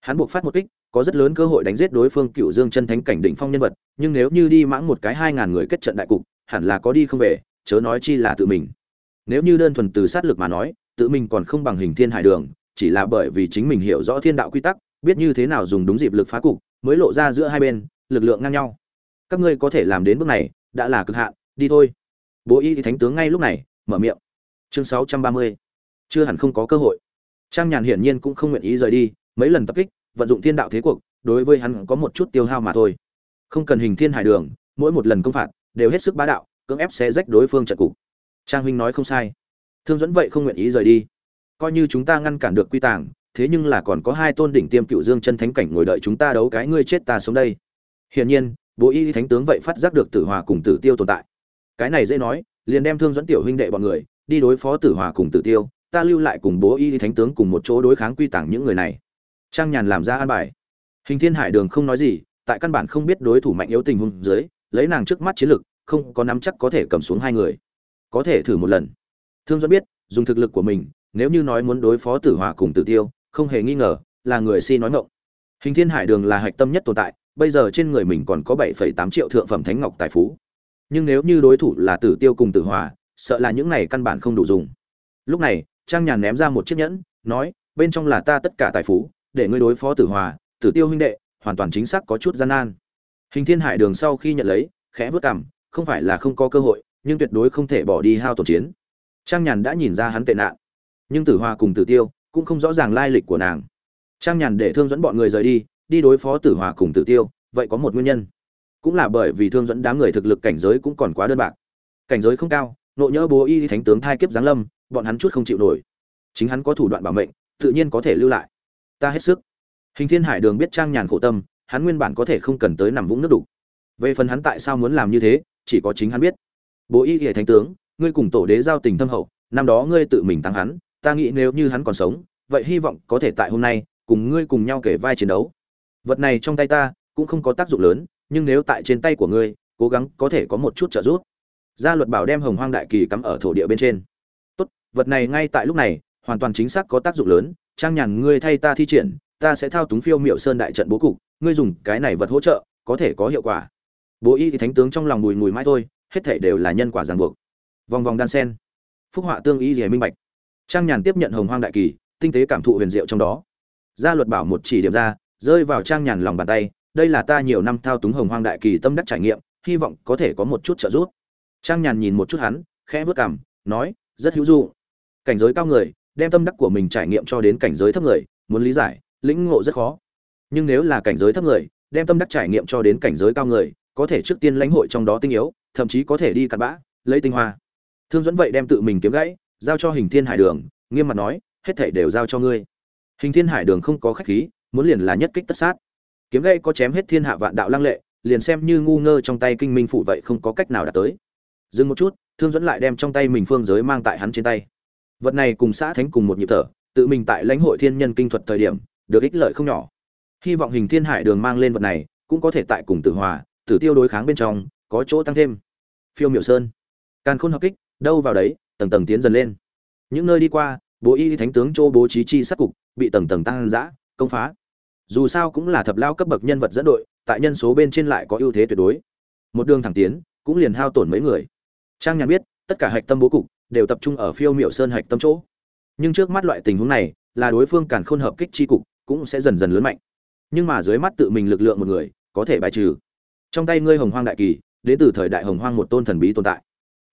A: Hắn buộc phát một kích, có rất lớn cơ hội đánh giết đối phương cựu dương chân thánh cảnh đỉnh phong nhân vật, nhưng nếu như đi mãng một cái hai ngàn người kết trận đại cục, hẳn là có đi không về, chớ nói chi là tự mình nếu như đơn thuần từ sát lực mà nói, tự mình còn không bằng hình thiên hải đường, chỉ là bởi vì chính mình hiểu rõ thiên đạo quy tắc, biết như thế nào dùng đúng dịp lực phá cục, mới lộ ra giữa hai bên, lực lượng ngang nhau. Các ngươi có thể làm đến bước này, đã là cực hạn, đi thôi. Bố y thánh tướng ngay lúc này, mở miệng. Chương sáu trăm ba mươi. Chưa hẳn không có cơ hội. Trang nhàn hiển nhiên cũng không nguyện ý rời đi, mấy lần tập kích, vận dụng thiên đạo thế cuộc, đối với hắn có một chút tiêu hao mà thôi. Không cần hình thiên hải đường, mỗi một lần công phạt, đều hết sức bá đạo, cưỡng ép xé rách đối phương trận cục trang huynh nói không sai. Thương dẫn vậy không nguyện ý rời đi. Coi như chúng ta ngăn cản được quy tàng, thế nhưng là còn có hai tôn đỉnh tiêm cựu dương chân thánh cảnh ngồi đợi chúng ta đấu cái ngươi chết ta sống đây. Hiển nhiên, bố y thánh tướng vậy phát giác được tử hòa cùng tử tiêu tồn tại. Cái này dễ nói, liền đem thương dẫn tiểu huynh đệ bọn người, đi đối phó tử hòa cùng tử tiêu, ta lưu lại cùng bố y thánh tướng cùng một chỗ đối kháng quy tàng những người này. Trang nhàn làm ra an bài. Hình thiên hải đường không nói gì, tại căn bản không biết đối thủ mạnh yếu tình huống dưới, lấy nàng trước mắt chiến lực, không có nắm chắc có thể cầm xuống hai người có thể thử một lần. Thương dẫn biết dùng thực lực của mình nếu như nói muốn đối phó tử hòa cùng tử tiêu không hề nghi ngờ là người si nói ngộng hình thiên hải đường là hạch tâm nhất tồn tại bây giờ trên người mình còn có 7,8 triệu thượng phẩm thánh ngọc tài phú. Nhưng nếu như đối thủ là tử tiêu cùng tử hòa sợ là những này căn bản không đủ dùng. Lúc này trang nhàn ném ra một chiếc nhẫn nói bên trong là ta tất cả tài phú để ngươi đối phó tử hòa tử tiêu huynh đệ hoàn toàn chính xác có chút gian nan. Hình thiên hải đường sau khi nhận lấy khẽ vớt cảm không phải là không có cơ hội nhưng tuyệt đối không thể bỏ đi hao tổn chiến. Trang nhàn đã nhìn ra hắn tệ nạn, nhưng tử hòa cùng tử tiêu cũng không rõ ràng lai lịch của nàng. Trang nhàn để thương dẫn bọn người rời đi đi đối phó tử hòa cùng tử tiêu, vậy có một nguyên nhân. Cũng là bởi vì thương dẫn đám người thực lực cảnh giới cũng còn quá đơn bạc. Cảnh giới không cao nộ nhỡ bố y thánh tướng thai kiếp giáng lâm, bọn hắn chút không chịu nổi. Chính hắn có thủ đoạn bảo mệnh, tự nhiên có thể lưu lại. Ta hết sức. Hình thiên hải đường biết trang nhàn khổ tâm, hắn nguyên bản có thể không cần tới nằm vũng nước đục. Về phần hắn tại sao muốn làm như thế, chỉ có chính hắn biết bố y hệ thánh tướng, ngươi cùng tổ đế giao tình thâm hậu, năm đó ngươi tự mình tăng hắn, ta nghĩ nếu như hắn còn sống, vậy hy vọng có thể tại hôm nay, cùng ngươi cùng nhau kể vai chiến đấu. Vật này trong tay ta, cũng không có tác dụng lớn, nhưng nếu tại trên tay của ngươi, cố gắng có thể có một chút trợ giúp. Gia luật bảo đem hồng hoang đại kỳ cắm ở thổ địa bên trên. Tốt, vật này ngay tại lúc này, hoàn toàn chính xác có tác dụng lớn, trang nhàn ngươi thay ta thi triển, ta sẽ thao túng phiêu miệu sơn đại trận bố cục, ngươi dùng cái này vật hỗ trợ, có thể có hiệu quả. Bố y thì thánh tướng trong lòng bùi ngùi mãi thôi hết thảy đều là nhân quả ràng buộc. Vòng vòng đan sen. Phúc họa tương y rìa minh bạch. Trang nhàn tiếp nhận hồng hoang đại kỳ, tinh tế cảm thụ huyền diệu trong đó. Gia luật bảo một chỉ điểm ra, rơi vào trang nhàn lòng bàn tay, đây là ta nhiều năm thao túng hồng hoang đại kỳ tâm đắc trải nghiệm, hy vọng có thể có một chút trợ giúp. Trang nhàn nhìn một chút hắn, khẽ vớt cảm nói, rất hữu dụng cảnh giới cao người, đem tâm đắc của mình trải nghiệm cho đến cảnh giới thấp người, muốn lý giải, lĩnh ngộ rất khó. Nhưng nếu là cảnh giới thấp người, đem tâm đắc trải nghiệm cho đến cảnh giới cao người, có thể trước tiên lãnh hội trong đó tinh yếu thậm chí có thể đi cặn bã, lấy tinh hoa. Thương dẫn vậy đem tự mình kiếm gãy, giao cho hình thiên hải đường, nghiêm mặt nói, hết thảy đều giao cho ngươi. Hình thiên hải đường không có khách khí, muốn liền là nhất kích tất sát. Kiếm gãy có chém hết thiên hạ vạn đạo lăng lệ, liền xem như ngu ngơ trong tay kinh minh phụ vậy không có cách nào đạt tới. Dừng một chút, thương dẫn lại đem trong tay mình phương giới mang tại hắn trên tay. Vật này cùng xã thánh cùng một nhịp thở, tự mình tại lãnh hội thiên nhân kinh thuật thời điểm, được ích lợi không nhỏ. Hy vọng hình thiên hải đường mang lên vật này, cũng có thể tại cùng tử hòa, tử tiêu đối kháng bên trong có chỗ tăng thêm. Phiêu miểu sơn. Càn khôn hợp kích, đâu vào đấy, tầng tầng tiến dần lên. Những nơi đi qua, bố y thánh tướng châu bố trí chi sát cục, bị tầng tầng tăng giã công phá. Dù sao cũng là thập lao cấp bậc nhân vật dẫn đội, tại nhân số bên trên lại có ưu thế tuyệt đối. Một đường thẳng tiến, cũng liền hao tổn mấy người. Trang nhàn biết, tất cả hạch tâm bố cục đều tập trung ở phiêu miểu sơn hạch tâm chỗ. Nhưng trước mắt loại tình huống này, là đối phương càn khôn hợp kích chi cục cũng sẽ dần dần lớn mạnh. Nhưng mà dưới mắt tự mình lực lượng một người, có thể bài trừ. Trong tay ngươi hồng hoang đại kỳ đến từ thời đại hồng hoang một tôn thần bí tồn tại.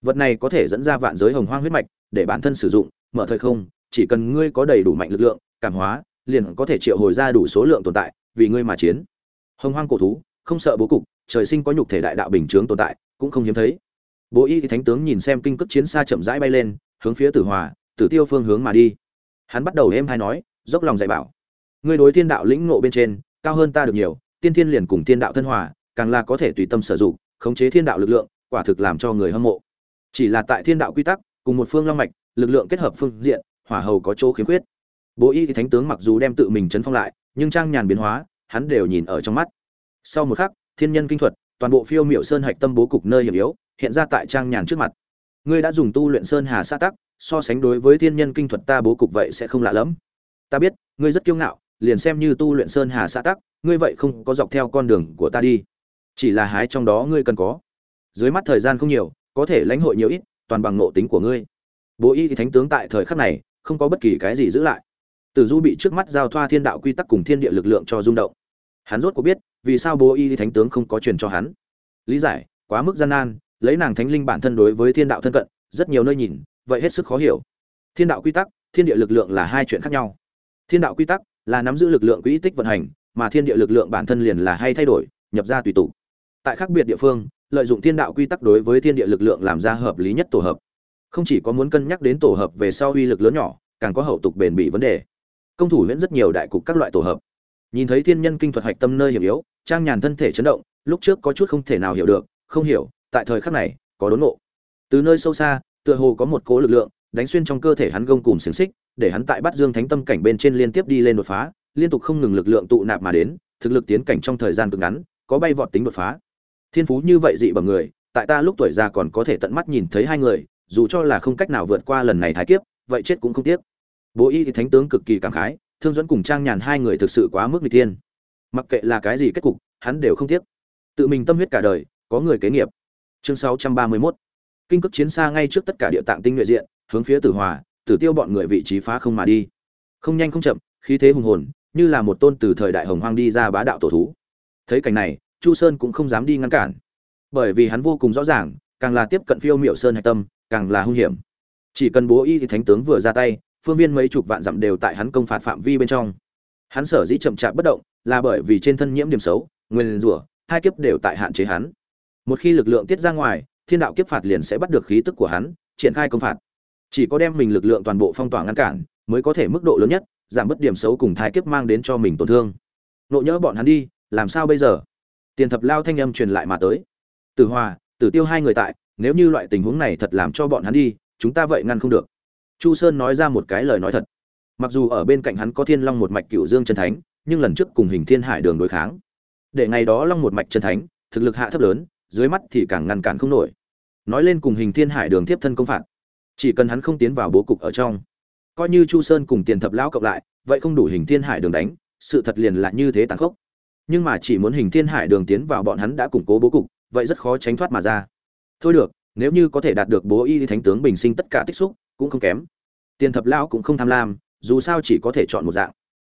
A: Vật này có thể dẫn ra vạn giới hồng hoang huyết mạch, để bản thân sử dụng, mở thời không, chỉ cần ngươi có đầy đủ mạnh lực lượng, cảm hóa, liền có thể triệu hồi ra đủ số lượng tồn tại, vì ngươi mà chiến. Hồng hoang cổ thú, không sợ bố cục, trời sinh có nhục thể đại đạo bình chướng tồn tại, cũng không hiếm thấy. Bố y thánh tướng nhìn xem kinh cước chiến xa chậm rãi bay lên, hướng phía tử hòa, tử tiêu phương hướng mà đi. Hắn bắt đầu êm hay nói, dốc lòng dạy bảo. Ngươi đối thiên đạo lĩnh ngộ bên trên, cao hơn ta được nhiều, tiên thiên liền cùng thiên đạo thân hòa, càng là có thể tùy tâm sử dụng khống chế thiên đạo lực lượng, quả thực làm cho người hâm mộ. Chỉ là tại thiên đạo quy tắc, cùng một phương long mạch, lực lượng kết hợp phương diện, hỏa hầu có chỗ khiếm khuyết. Bố y thánh tướng mặc dù đem tự mình chấn phong lại, nhưng trang nhàn biến hóa, hắn đều nhìn ở trong mắt. Sau một khắc, thiên nhân kinh thuật, toàn bộ phiêu miệu sơn hạch tâm bố cục nơi hiểm yếu, hiện ra tại trang nhàn trước mặt. Ngươi đã dùng tu luyện sơn hà sa tắc, so sánh đối với thiên nhân kinh thuật ta bố cục vậy sẽ không lạ lẫm. Ta biết, ngươi rất kiêu ngạo, liền xem như tu luyện sơn hà sa tắc, ngươi vậy không có dọc theo con đường của ta đi chỉ là hái trong đó ngươi cần có. Dưới mắt thời gian không nhiều, có thể lãnh hội nhiều ít, toàn bằng ngộ tính của ngươi. Bố y thì thánh tướng tại thời khắc này, không có bất kỳ cái gì giữ lại. Tử du bị trước mắt giao thoa thiên đạo quy tắc cùng thiên địa lực lượng cho rung động. Hắn rốt có biết, vì sao bố y thì thánh tướng không có truyền cho hắn. Lý giải, quá mức gian nan, lấy nàng thánh linh bản thân đối với thiên đạo thân cận, rất nhiều nơi nhìn, vậy hết sức khó hiểu. Thiên đạo quy tắc, thiên địa lực lượng là hai chuyện khác nhau. Thiên đạo quy tắc là nắm giữ lực lượng quỹ tích vận hành, mà thiên địa lực lượng bản thân liền là hay thay đổi, nhập ra tùy tụ tại khác biệt địa phương, lợi dụng thiên đạo quy tắc đối với thiên địa lực lượng làm ra hợp lý nhất tổ hợp. Không chỉ có muốn cân nhắc đến tổ hợp về sau uy lực lớn nhỏ, càng có hậu tục bền bỉ vấn đề. Công thủ huyễn rất nhiều đại cục các loại tổ hợp. Nhìn thấy thiên nhân kinh thuật hạch tâm nơi hiểm yếu, trang nhàn thân thể chấn động, lúc trước có chút không thể nào hiểu được, không hiểu, tại thời khắc này, có đốn ngộ. Từ nơi sâu xa, tựa hồ có một cố lực lượng, đánh xuyên trong cơ thể hắn gông cùng xiềng xích, để hắn tại bắt dương thánh tâm cảnh bên trên liên tiếp đi lên đột phá, liên tục không ngừng lực lượng tụ nạp mà đến, thực lực tiến cảnh trong thời gian cực ngắn, có bay vọt tính đột phá thiên phú như vậy dị bẩm người, tại ta lúc tuổi già còn có thể tận mắt nhìn thấy hai người, dù cho là không cách nào vượt qua lần này thái kiếp, vậy chết cũng không tiếc. Bố y thì thánh tướng cực kỳ cảm khái, thương dẫn cùng trang nhàn hai người thực sự quá mức n tiên. mặc kệ là cái gì kết cục, hắn đều không tiếc. Tự mình tâm huyết cả đời, có người kế nghiệp. Chương 631 kinh cước chiến xa ngay trước tất cả địa tạng tinh nhuệ diện, hướng phía tử hòa, tử tiêu bọn người vị trí phá không mà đi. Không nhanh không chậm, khí thế hùng hồn, như là một tôn từ thời đại hồng hoang đi ra bá đạo tổ thú. Thấy cảnh này chu sơn cũng không dám đi ngăn cản. Bởi vì hắn vô cùng rõ ràng, càng là tiếp cận phiêu miệu sơn hạch tâm, càng là hung hiểm. Chỉ cần bố y thì thánh tướng vừa ra tay, phương viên mấy chục vạn dặm đều tại hắn công phạt phạm vi bên trong. Hắn sở dĩ chậm chạp bất động, là bởi vì trên thân nhiễm điểm xấu, nguyên rủa, hai kiếp đều tại hạn chế hắn. Một khi lực lượng tiết ra ngoài, thiên đạo kiếp phạt liền sẽ bắt được khí tức của hắn, triển khai công phạt. Chỉ có đem mình lực lượng toàn bộ phong tỏa ngăn cản, mới có thể mức độ lớn nhất, giảm bớt điểm xấu cùng thai kiếp mang đến cho mình tổn thương. Nộ nhỡ bọn hắn đi, làm sao bây giờ? Tiền thập lao thanh âm truyền lại mà tới. Tử hòa, tử tiêu hai người tại, nếu như loại tình huống này thật làm cho bọn hắn đi, chúng ta vậy ngăn không được. Chu sơn nói ra một cái lời nói thật. Mặc dù ở bên cạnh hắn có thiên long một mạch cựu dương chân thánh, nhưng lần trước cùng hình thiên hải đường đối kháng. Để ngày đó long một mạch chân thánh, thực lực hạ thấp lớn, dưới mắt thì càng ngăn cản không nổi. Nói lên cùng hình thiên hải đường tiếp thân công phạt, chỉ cần hắn không tiến vào bố cục ở trong. Coi như chu sơn cùng tiền thập lão cộng lại, vậy không đủ hình thiên hải đường đánh, sự thật liền là như thế tàn khốc nhưng mà chỉ muốn hình thiên hải đường tiến vào bọn hắn đã củng cố bố cục, vậy rất khó tránh thoát mà ra. Thôi được, nếu như có thể đạt được bố y thánh tướng bình sinh tất cả tích xúc cũng không kém. Tiền thập lão cũng không tham lam, dù sao chỉ có thể chọn một dạng.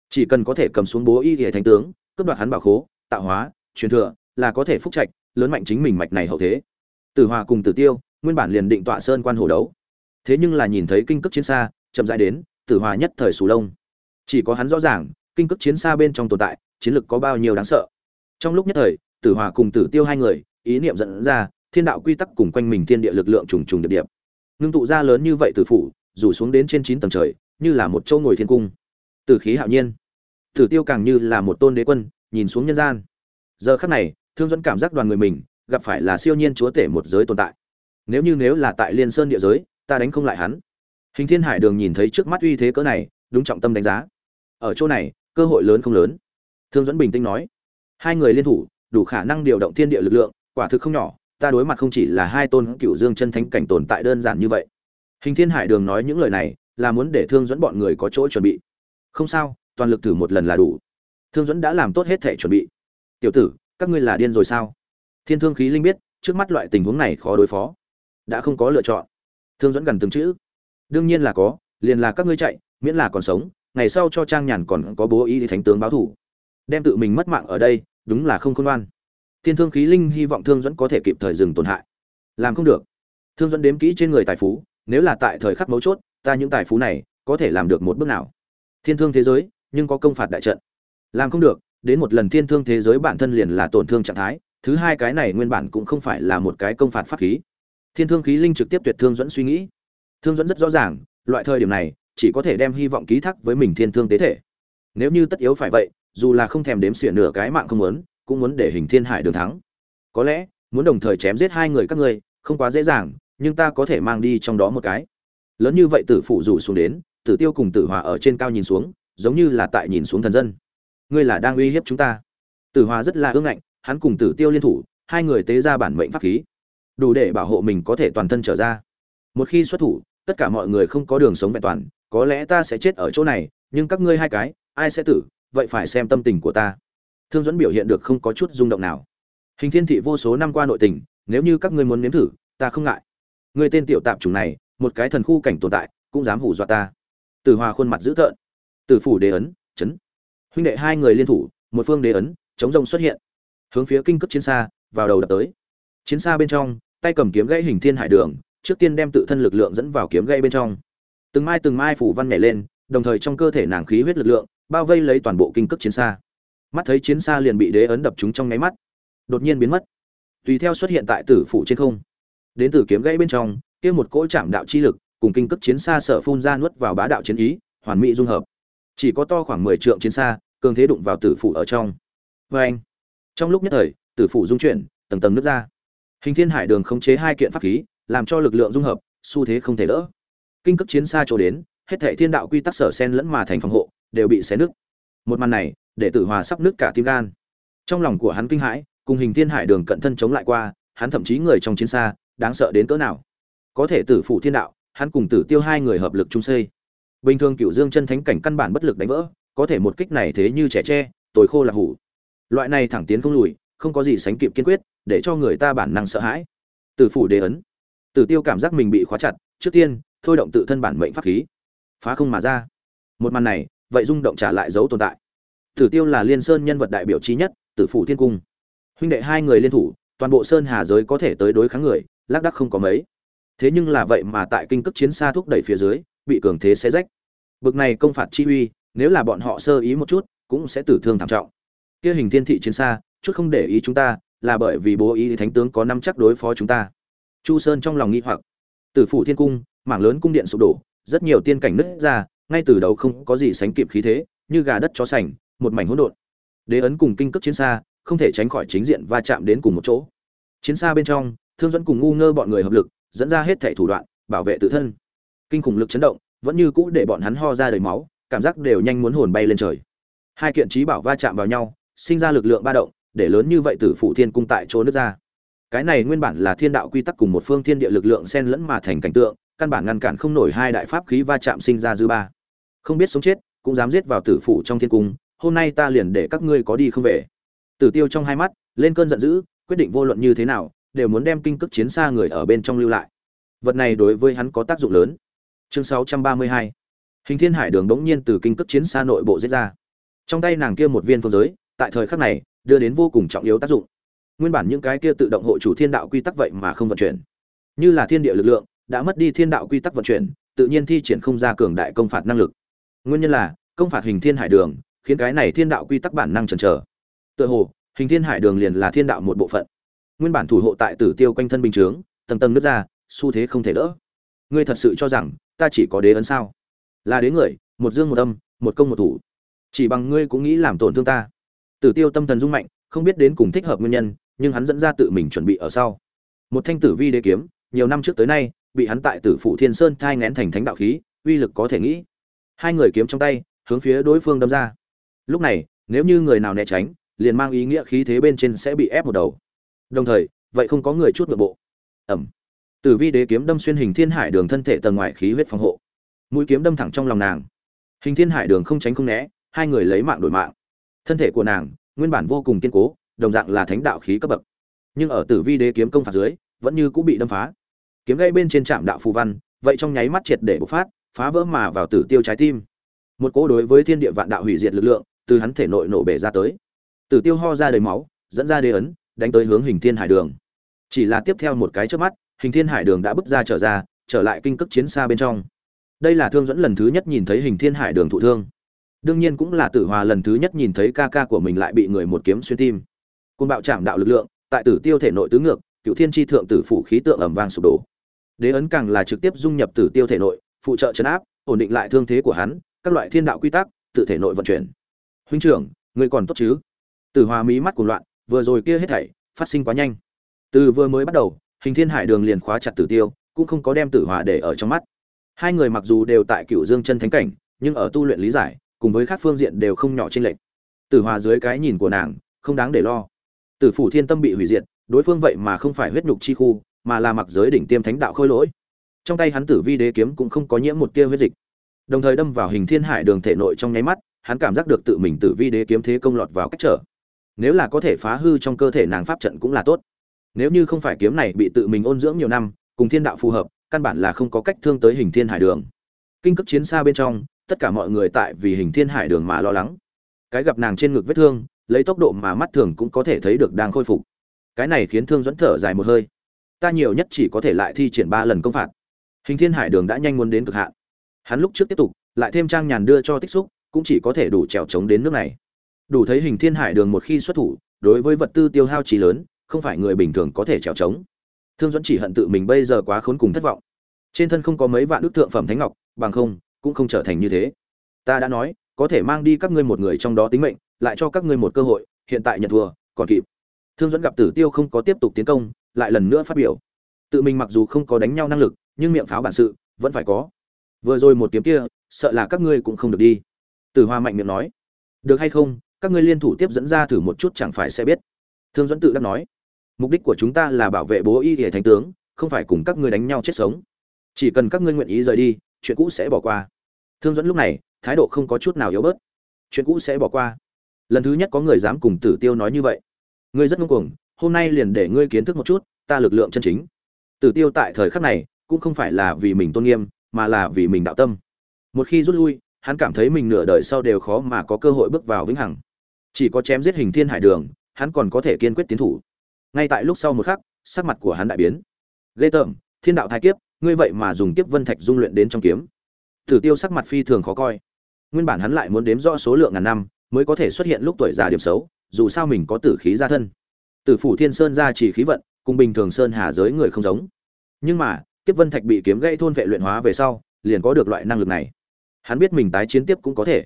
A: Chỉ cần có thể cầm xuống bố y hệ thánh tướng, cướp đoạt hắn bảo khố, tạo hóa, truyền thừa, là có thể phúc trạch, lớn mạnh chính mình mạch này hậu thế. Tử hòa cùng tử tiêu, nguyên bản liền định tọa sơn quan hồ đấu. Thế nhưng là nhìn thấy kinh cước chiến xa, chậm rãi đến, tử hòa nhất thời sù lông. Chỉ có hắn rõ ràng, kinh cước chiến xa bên trong tồn tại chiến lực có bao nhiêu đáng sợ. Trong lúc nhất thời, tử hòa cùng tử tiêu hai người, ý niệm dẫn ra, thiên đạo quy tắc cùng quanh mình thiên địa lực lượng trùng trùng điệp điệp. Nương tụ ra lớn như vậy tử phủ, rủ xuống đến trên chín tầng trời, như là một châu ngồi thiên cung. Tử khí hạo nhiên. Tử tiêu càng như là một tôn đế quân, nhìn xuống nhân gian. Giờ khắc này, thương dẫn cảm giác đoàn người mình, gặp phải là siêu nhiên chúa tể một giới tồn tại. Nếu như nếu là tại liên sơn địa giới, ta đánh không lại hắn. Hình thiên hải đường nhìn thấy trước mắt uy thế cỡ này, đúng trọng tâm đánh giá. Ở chỗ này, cơ hội lớn không lớn thương dẫn bình tĩnh nói. Hai người liên thủ, đủ khả năng điều động thiên địa lực lượng, quả thực không nhỏ, ta đối mặt không chỉ là hai tôn cựu dương chân thánh cảnh tồn tại đơn giản như vậy. Hình thiên hải đường nói những lời này, là muốn để thương dẫn bọn người có chỗ chuẩn bị. Không sao, toàn lực thử một lần là đủ. Thương dẫn đã làm tốt hết thể chuẩn bị. Tiểu tử, các ngươi là điên rồi sao? Thiên thương khí linh biết, trước mắt loại tình huống này khó đối phó. Đã không có lựa chọn. Thương dẫn gần từng chữ. Đương nhiên là có, liền là các ngươi chạy, miễn là còn sống, ngày sau cho trang nhàn còn có bố ý thì thánh tướng báo thủ đem tự mình mất mạng ở đây, đúng là không khôn ngoan. Thiên thương khí linh hy vọng thương dẫn có thể kịp thời dừng tổn hại. Làm không được. Thương dẫn đếm kỹ trên người tài phú, nếu là tại thời khắc mấu chốt, ta những tài phú này có thể làm được một bước nào? Thiên thương thế giới, nhưng có công phạt đại trận. Làm không được, đến một lần thiên thương thế giới bản thân liền là tổn thương trạng thái, thứ hai cái này nguyên bản cũng không phải là một cái công phạt pháp khí. Thiên thương khí linh trực tiếp tuyệt thương dẫn suy nghĩ. Thương dẫn rất rõ ràng, loại thời điểm này, chỉ có thể đem hy vọng ký thác với mình thiên thương tế thể. Nếu như tất yếu phải vậy dù là không thèm đếm xỉa nửa cái mạng không muốn, cũng muốn để hình thiên hải đường thắng. Có lẽ, muốn đồng thời chém giết hai người các ngươi, không quá dễ dàng, nhưng ta có thể mang đi trong đó một cái. Lớn như vậy tử phụ rủ xuống đến, tử tiêu cùng tử hòa ở trên cao nhìn xuống, giống như là tại nhìn xuống thần dân. Ngươi là đang uy hiếp chúng ta. Tử hòa rất là ương ngạnh, hắn cùng tử tiêu liên thủ, hai người tế ra bản mệnh pháp khí. Đủ để bảo hộ mình có thể toàn thân trở ra. Một khi xuất thủ, tất cả mọi người không có đường sống vẹn toàn, có lẽ ta sẽ chết ở chỗ này, nhưng các ngươi hai cái, ai sẽ tử vậy phải xem tâm tình của ta. Thương dẫn biểu hiện được không có chút rung động nào. Hình thiên thị vô số năm qua nội tình, nếu như các ngươi muốn nếm thử, ta không ngại. Người tên tiểu tạp chủng này, một cái thần khu cảnh tồn tại, cũng dám hù dọa ta. Tử hòa khuôn mặt dữ tợn. Tử phủ đế ấn, chấn. Huynh đệ hai người liên thủ, một phương đế ấn, chống rông xuất hiện. Hướng phía kinh cấp chiến xa, vào đầu đập tới. Chiến xa bên trong, tay cầm kiếm gãy hình thiên hải đường, trước tiên đem tự thân lực lượng dẫn vào kiếm gãy bên trong. Từng mai từng mai phủ văn nhảy lên, đồng thời trong cơ thể nàng khí huyết lực lượng bao vây lấy toàn bộ kinh cực chiến xa. Mắt thấy chiến xa liền bị đế ấn đập trúng trong nháy mắt, đột nhiên biến mất. Tùy theo xuất hiện tại tử phủ trên không, đến từ kiếm gãy bên trong, kia một cỗ chạm đạo chi lực cùng kinh cực chiến xa sợ phun ra nuốt vào bá đạo chiến ý, hoàn mỹ dung hợp. Chỉ có to khoảng mười trượng chiến xa, cường thế đụng vào tử phủ ở trong. Vê anh, trong lúc nhất thời, tử phủ dung chuyển, tầng tầng nước ra. Hình thiên hải đường khống chế hai kiện pháp khí, làm cho lực lượng dung hợp, xu thế không thể đỡ. Kinh cực chiến xa chỗ đến, hết thảy thiên đạo quy tắc sở sen lẫn mà thành phòng hộ đều bị xé nứt. Một màn này, để tử hòa sắp nứt cả tim gan. Trong lòng của hắn kinh hãi, cùng hình thiên hải đường cận thân chống lại qua, hắn thậm chí người trong chiến xa, đáng sợ đến cỡ nào. Có thể tử phụ thiên đạo, hắn cùng tử tiêu hai người hợp lực chung xây. Bình thường cựu dương chân thánh cảnh căn bản bất lực đánh vỡ, có thể một kích này thế như trẻ tre tối khô là hủ. Loại này thẳng tiến không lùi, không có gì sánh kịp kiên quyết, để cho người ta bản năng sợ hãi. Tử phụ đế ấn. Tử tiêu cảm giác mình bị khóa chặt, trước tiên, thôi động tự thân bản mệnh pháp khí. Phá không mà ra. Một màn này vậy rung động trả lại dấu tồn tại. Tử tiêu là liên sơn nhân vật đại biểu trí nhất, tử phủ thiên cung. Huynh đệ hai người liên thủ, toàn bộ sơn hà giới có thể tới đối kháng người, lác đắc không có mấy. Thế nhưng là vậy mà tại kinh cấp chiến xa thúc đẩy phía dưới, bị cường thế xé rách. Bực này công phạt chi uy, nếu là bọn họ sơ ý một chút, cũng sẽ tử thương thảm trọng. Kia hình thiên thị chiến xa, chút không để ý chúng ta, là bởi vì bố ý thánh tướng có năm chắc đối phó chúng ta. Chu sơn trong lòng nghi hoặc. Tử phủ thiên cung, mảng lớn cung điện sụp đổ, rất nhiều tiên cảnh nứt ra ngay từ đầu không có gì sánh kịp khí thế, như gà đất chó sành, một mảnh hỗn độn. Đế ấn cùng kinh cước chiến xa, không thể tránh khỏi chính diện va chạm đến cùng một chỗ. Chiến xa bên trong, thương dẫn cùng ngu ngơ bọn người hợp lực, dẫn ra hết thảy thủ đoạn, bảo vệ tự thân. Kinh khủng lực chấn động, vẫn như cũ để bọn hắn ho ra đầy máu, cảm giác đều nhanh muốn hồn bay lên trời. Hai kiện trí bảo va chạm vào nhau, sinh ra lực lượng ba động, để lớn như vậy tử phụ thiên cung tại chỗ nước ra. Cái này nguyên bản là thiên đạo quy tắc cùng một phương thiên địa lực lượng xen lẫn mà thành cảnh tượng, căn bản ngăn cản không nổi hai đại pháp khí va chạm sinh ra dư ba không biết sống chết, cũng dám giết vào tử phủ trong thiên cung, hôm nay ta liền để các ngươi có đi không về. Tử tiêu trong hai mắt, lên cơn giận dữ, quyết định vô luận như thế nào, đều muốn đem kinh cước chiến xa người ở bên trong lưu lại. Vật này đối với hắn có tác dụng lớn. Chương 632 hình thiên hải đường đống nhiên từ kinh cước chiến xa nội bộ giết ra. Trong tay nàng kia một viên phương giới, tại thời khắc này, đưa đến vô cùng trọng yếu tác dụng. Nguyên bản những cái kia tự động hộ chủ thiên đạo quy tắc vậy mà không vận chuyển. Như là thiên địa lực lượng, đã mất đi thiên đạo quy tắc vận chuyển, tự nhiên thi triển không ra cường đại công phạt năng lực nguyên nhân là, công phạt hình thiên hải đường, khiến cái này thiên đạo quy tắc bản năng chần chờ. Tựa hồ, hình thiên hải đường liền là thiên đạo một bộ phận. Nguyên bản thủ hộ tại tử tiêu quanh thân bình chướng, tầng tầng nước ra, xu thế không thể đỡ. Ngươi thật sự cho rằng, ta chỉ có đế ấn sao? Là đế người, một dương một âm, một công một thủ. Chỉ bằng ngươi cũng nghĩ làm tổn thương ta. Tử tiêu tâm thần rung mạnh, không biết đến cùng thích hợp nguyên nhân, nhưng hắn dẫn ra tự mình chuẩn bị ở sau. Một thanh tử vi đế kiếm, nhiều năm trước tới nay, bị hắn tại tử phụ thiên sơn thai ngén thành thánh đạo khí, uy lực có thể nghĩ hai người kiếm trong tay, hướng phía đối phương đâm ra. Lúc này, nếu như người nào né tránh, liền mang ý nghĩa khí thế bên trên sẽ bị ép một đầu. Đồng thời, vậy không có người chút nội bộ. Ẩm. Tử vi đế kiếm đâm xuyên hình thiên hải đường thân thể tầng ngoài khí huyết phòng hộ. Mũi kiếm đâm thẳng trong lòng nàng. Hình thiên hải đường không tránh không né, hai người lấy mạng đổi mạng. Thân thể của nàng, nguyên bản vô cùng kiên cố, đồng dạng là thánh đạo khí cấp bậc. Nhưng ở tử vi đế kiếm công phạt dưới, vẫn như cũng bị đâm phá. Kiếm gây bên trên trạm đạo phù văn, vậy trong nháy mắt triệt để bộc phát phá vỡ mà vào tử tiêu trái tim. Một cỗ đối với thiên địa vạn đạo hủy diệt lực lượng, từ hắn thể nội nổ bể ra tới. Tử tiêu ho ra đầy máu, dẫn ra đế ấn, đánh tới hướng hình thiên hải đường. Chỉ là tiếp theo một cái trước mắt, hình thiên hải đường đã bước ra trở ra, trở lại kinh cước chiến xa bên trong. Đây là thương dẫn lần thứ nhất nhìn thấy hình thiên hải đường thụ thương. Đương nhiên cũng là tử hòa lần thứ nhất nhìn thấy ca ca của mình lại bị người một kiếm xuyên tim. Côn bạo chạm đạo lực lượng, tại tử tiêu thể nội tứ ngược, cựu thiên tri thượng tử phủ khí tượng ẩm vang sụp đổ. Đế ấn càng là trực tiếp dung nhập tử tiêu thể nội phụ trợ chấn áp, ổn định lại thương thế của hắn, các loại thiên đạo quy tắc, tự thể nội vận chuyển. Huynh trưởng người còn tốt chứ? Tử hòa mí mắt cuồng loạn, vừa rồi kia hết thảy, phát sinh quá nhanh. Từ vừa mới bắt đầu, hình thiên hải đường liền khóa chặt tử tiêu, cũng không có đem tử hòa để ở trong mắt. Hai người mặc dù đều tại cựu dương chân thánh cảnh, nhưng ở tu luyện lý giải, cùng với các phương diện đều không nhỏ trên lệch. Tử hòa dưới cái nhìn của nàng, không đáng để lo. Tử phủ thiên tâm bị hủy diệt, đối phương vậy mà không phải huyết nhục chi khu, mà là mặc giới đỉnh tiêm thánh đạo khôi lỗi trong tay hắn tử vi đế kiếm cũng không có nhiễm một tia huyết dịch. Đồng thời đâm vào hình thiên hải đường thể nội trong nháy mắt, hắn cảm giác được tự mình tử vi đế kiếm thế công lọt vào cách trở. Nếu là có thể phá hư trong cơ thể nàng pháp trận cũng là tốt. Nếu như không phải kiếm này bị tự mình ôn dưỡng nhiều năm, cùng thiên đạo phù hợp, căn bản là không có cách thương tới hình thiên hải đường. Kinh cấp chiến xa bên trong, tất cả mọi người tại vì hình thiên hải đường mà lo lắng. Cái gặp nàng trên ngực vết thương, lấy tốc độ mà mắt thường cũng có thể thấy được đang khôi phục. Cái này khiến thương dẫn thở dài một hơi. Ta nhiều nhất chỉ có thể lại thi triển ba lần công phạt hình thiên hải đường đã nhanh muốn đến cực hạn. Hắn lúc trước tiếp tục, lại thêm trang nhàn đưa cho tích xúc, cũng chỉ có thể đủ trèo trống đến nước này. Đủ thấy hình thiên hải đường một khi xuất thủ, đối với vật tư tiêu hao trí lớn, không phải người bình thường có thể trèo trống. Thương dẫn chỉ hận tự mình bây giờ quá khốn cùng thất vọng. Trên thân không có mấy vạn đức thượng phẩm thánh ngọc, bằng không, cũng không trở thành như thế. Ta đã nói, có thể mang đi các ngươi một người trong đó tính mệnh, lại cho các ngươi một cơ hội, hiện tại nhận thua, còn kịp. Thương dẫn gặp tử tiêu không có tiếp tục tiến công, lại lần nữa phát biểu. Tự mình mặc dù không có đánh nhau năng lực nhưng miệng pháo bản sự vẫn phải có. Vừa rồi một kiếm kia, sợ là các ngươi cũng không được đi. Tử hoa mạnh miệng nói. Được hay không, các ngươi liên thủ tiếp dẫn ra thử một chút chẳng phải sẽ biết. Thương dẫn tự đắc nói. Mục đích của chúng ta là bảo vệ bố y hệ thánh tướng, không phải cùng các ngươi đánh nhau chết sống. Chỉ cần các ngươi nguyện ý rời đi, chuyện cũ sẽ bỏ qua. Thương dẫn lúc này, thái độ không có chút nào yếu bớt. Chuyện cũ sẽ bỏ qua. Lần thứ nhất có người dám cùng tử tiêu nói như vậy. Ngươi rất ngông cuồng, hôm nay liền để ngươi kiến thức một chút, ta lực lượng chân chính. Tử tiêu tại thời khắc này cũng không phải là vì mình tôn nghiêm, mà là vì mình đạo tâm. Một khi rút lui, hắn cảm thấy mình nửa đời sau đều khó mà có cơ hội bước vào vĩnh hằng. Chỉ có chém giết hình thiên hải đường, hắn còn có thể kiên quyết tiến thủ. Ngay tại lúc sau một khắc, sắc mặt của hắn đại biến. Ghê tởm, thiên đạo thái kiếp, ngươi vậy mà dùng kiếp vân thạch dung luyện đến trong kiếm. Tử tiêu sắc mặt phi thường khó coi. Nguyên bản hắn lại muốn đếm rõ số lượng ngàn năm, mới có thể xuất hiện lúc tuổi già điểm xấu, dù sao mình có tử khí gia thân. Tử phủ thiên sơn ra chỉ khí vận, cùng bình thường sơn hà giới người không giống. Nhưng mà kiếp vân thạch bị kiếm gây thôn vệ luyện hóa về sau, liền có được loại năng lực này. Hắn biết mình tái chiến tiếp cũng có thể.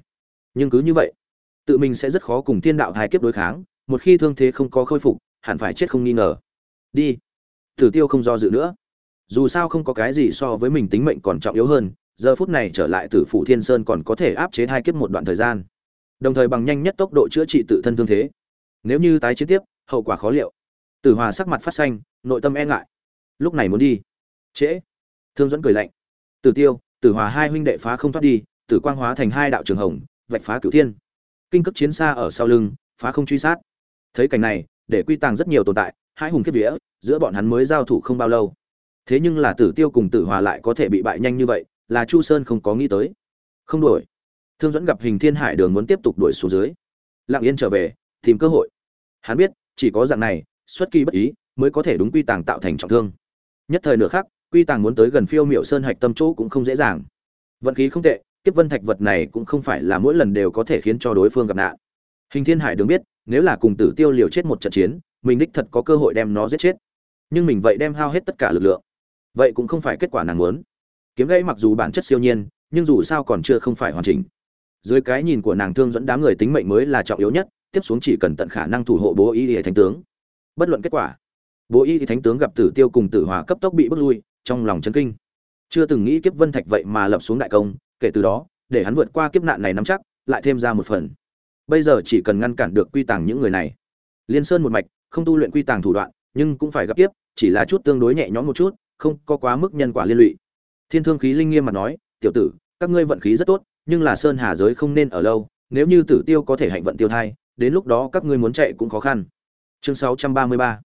A: Nhưng cứ như vậy, tự mình sẽ rất khó cùng thiên đạo thái kiếp đối kháng, một khi thương thế không có khôi phục, hẳn phải chết không nghi ngờ. Đi. Tử tiêu không do dự nữa. Dù sao không có cái gì so với mình tính mệnh còn trọng yếu hơn, giờ phút này trở lại tử phủ thiên sơn còn có thể áp chế hai kiếp một đoạn thời gian. Đồng thời bằng nhanh nhất tốc độ chữa trị tự thân thương thế. Nếu như tái chiến tiếp, hậu quả khó liệu. Tử hòa sắc mặt phát xanh, nội tâm e ngại. Lúc này muốn đi trễ. Thương dẫn cười lạnh. Tử tiêu, tử hòa hai huynh đệ phá không thoát đi, tử quang hóa thành hai đạo trường hồng, vạch phá cửu thiên. Kinh cấp chiến xa ở sau lưng, phá không truy sát. Thấy cảnh này, để quy tàng rất nhiều tồn tại, hai hùng kiếp vía, giữa bọn hắn mới giao thủ không bao lâu. Thế nhưng là tử tiêu cùng tử hòa lại có thể bị bại nhanh như vậy, là chu sơn không có nghĩ tới. Không đuổi. Thương dẫn gặp hình thiên hải đường muốn tiếp tục đuổi xuống dưới. Lặng yên trở về, tìm cơ hội. Hắn biết, chỉ có dạng này, xuất kỳ bất ý, mới có thể đúng quy tàng tạo thành trọng thương. Nhất thời nửa khác quy tàng muốn tới gần phiêu miệu sơn hạch tâm chỗ cũng không dễ dàng. Vận khí không tệ, kiếp vân thạch vật này cũng không phải là mỗi lần đều có thể khiến cho đối phương gặp nạn. Hình thiên hải đường biết, nếu là cùng tử tiêu liều chết một trận chiến, mình đích thật có cơ hội đem nó giết chết. Nhưng mình vậy đem hao hết tất cả lực lượng. Vậy cũng không phải kết quả nàng muốn. Kiếm gãy mặc dù bản chất siêu nhiên, nhưng dù sao còn chưa không phải hoàn chỉnh. Dưới cái nhìn của nàng thương dẫn đám người tính mệnh mới là trọng yếu nhất, tiếp xuống chỉ cần tận khả năng thủ hộ bố y hệ thánh tướng. Bất luận kết quả, bố y thì thánh tướng gặp tử tiêu cùng tử hòa cấp tốc bị bước lui trong lòng chấn kinh. Chưa từng nghĩ kiếp vân thạch vậy mà lập xuống đại công, kể từ đó, để hắn vượt qua kiếp nạn này nắm chắc, lại thêm ra một phần. Bây giờ chỉ cần ngăn cản được quy tàng những người này. Liên sơn một mạch, không tu luyện quy tàng thủ đoạn, nhưng cũng phải gặp tiếp chỉ là chút tương đối nhẹ nhõm một chút, không có quá mức nhân quả liên lụy. Thiên thương khí linh nghiêm mà nói, tiểu tử, các ngươi vận khí rất tốt, nhưng là sơn hà giới không nên ở lâu, nếu như tử tiêu có thể hạnh vận tiêu thai, đến lúc đó các ngươi muốn chạy cũng khó khăn. Chương 633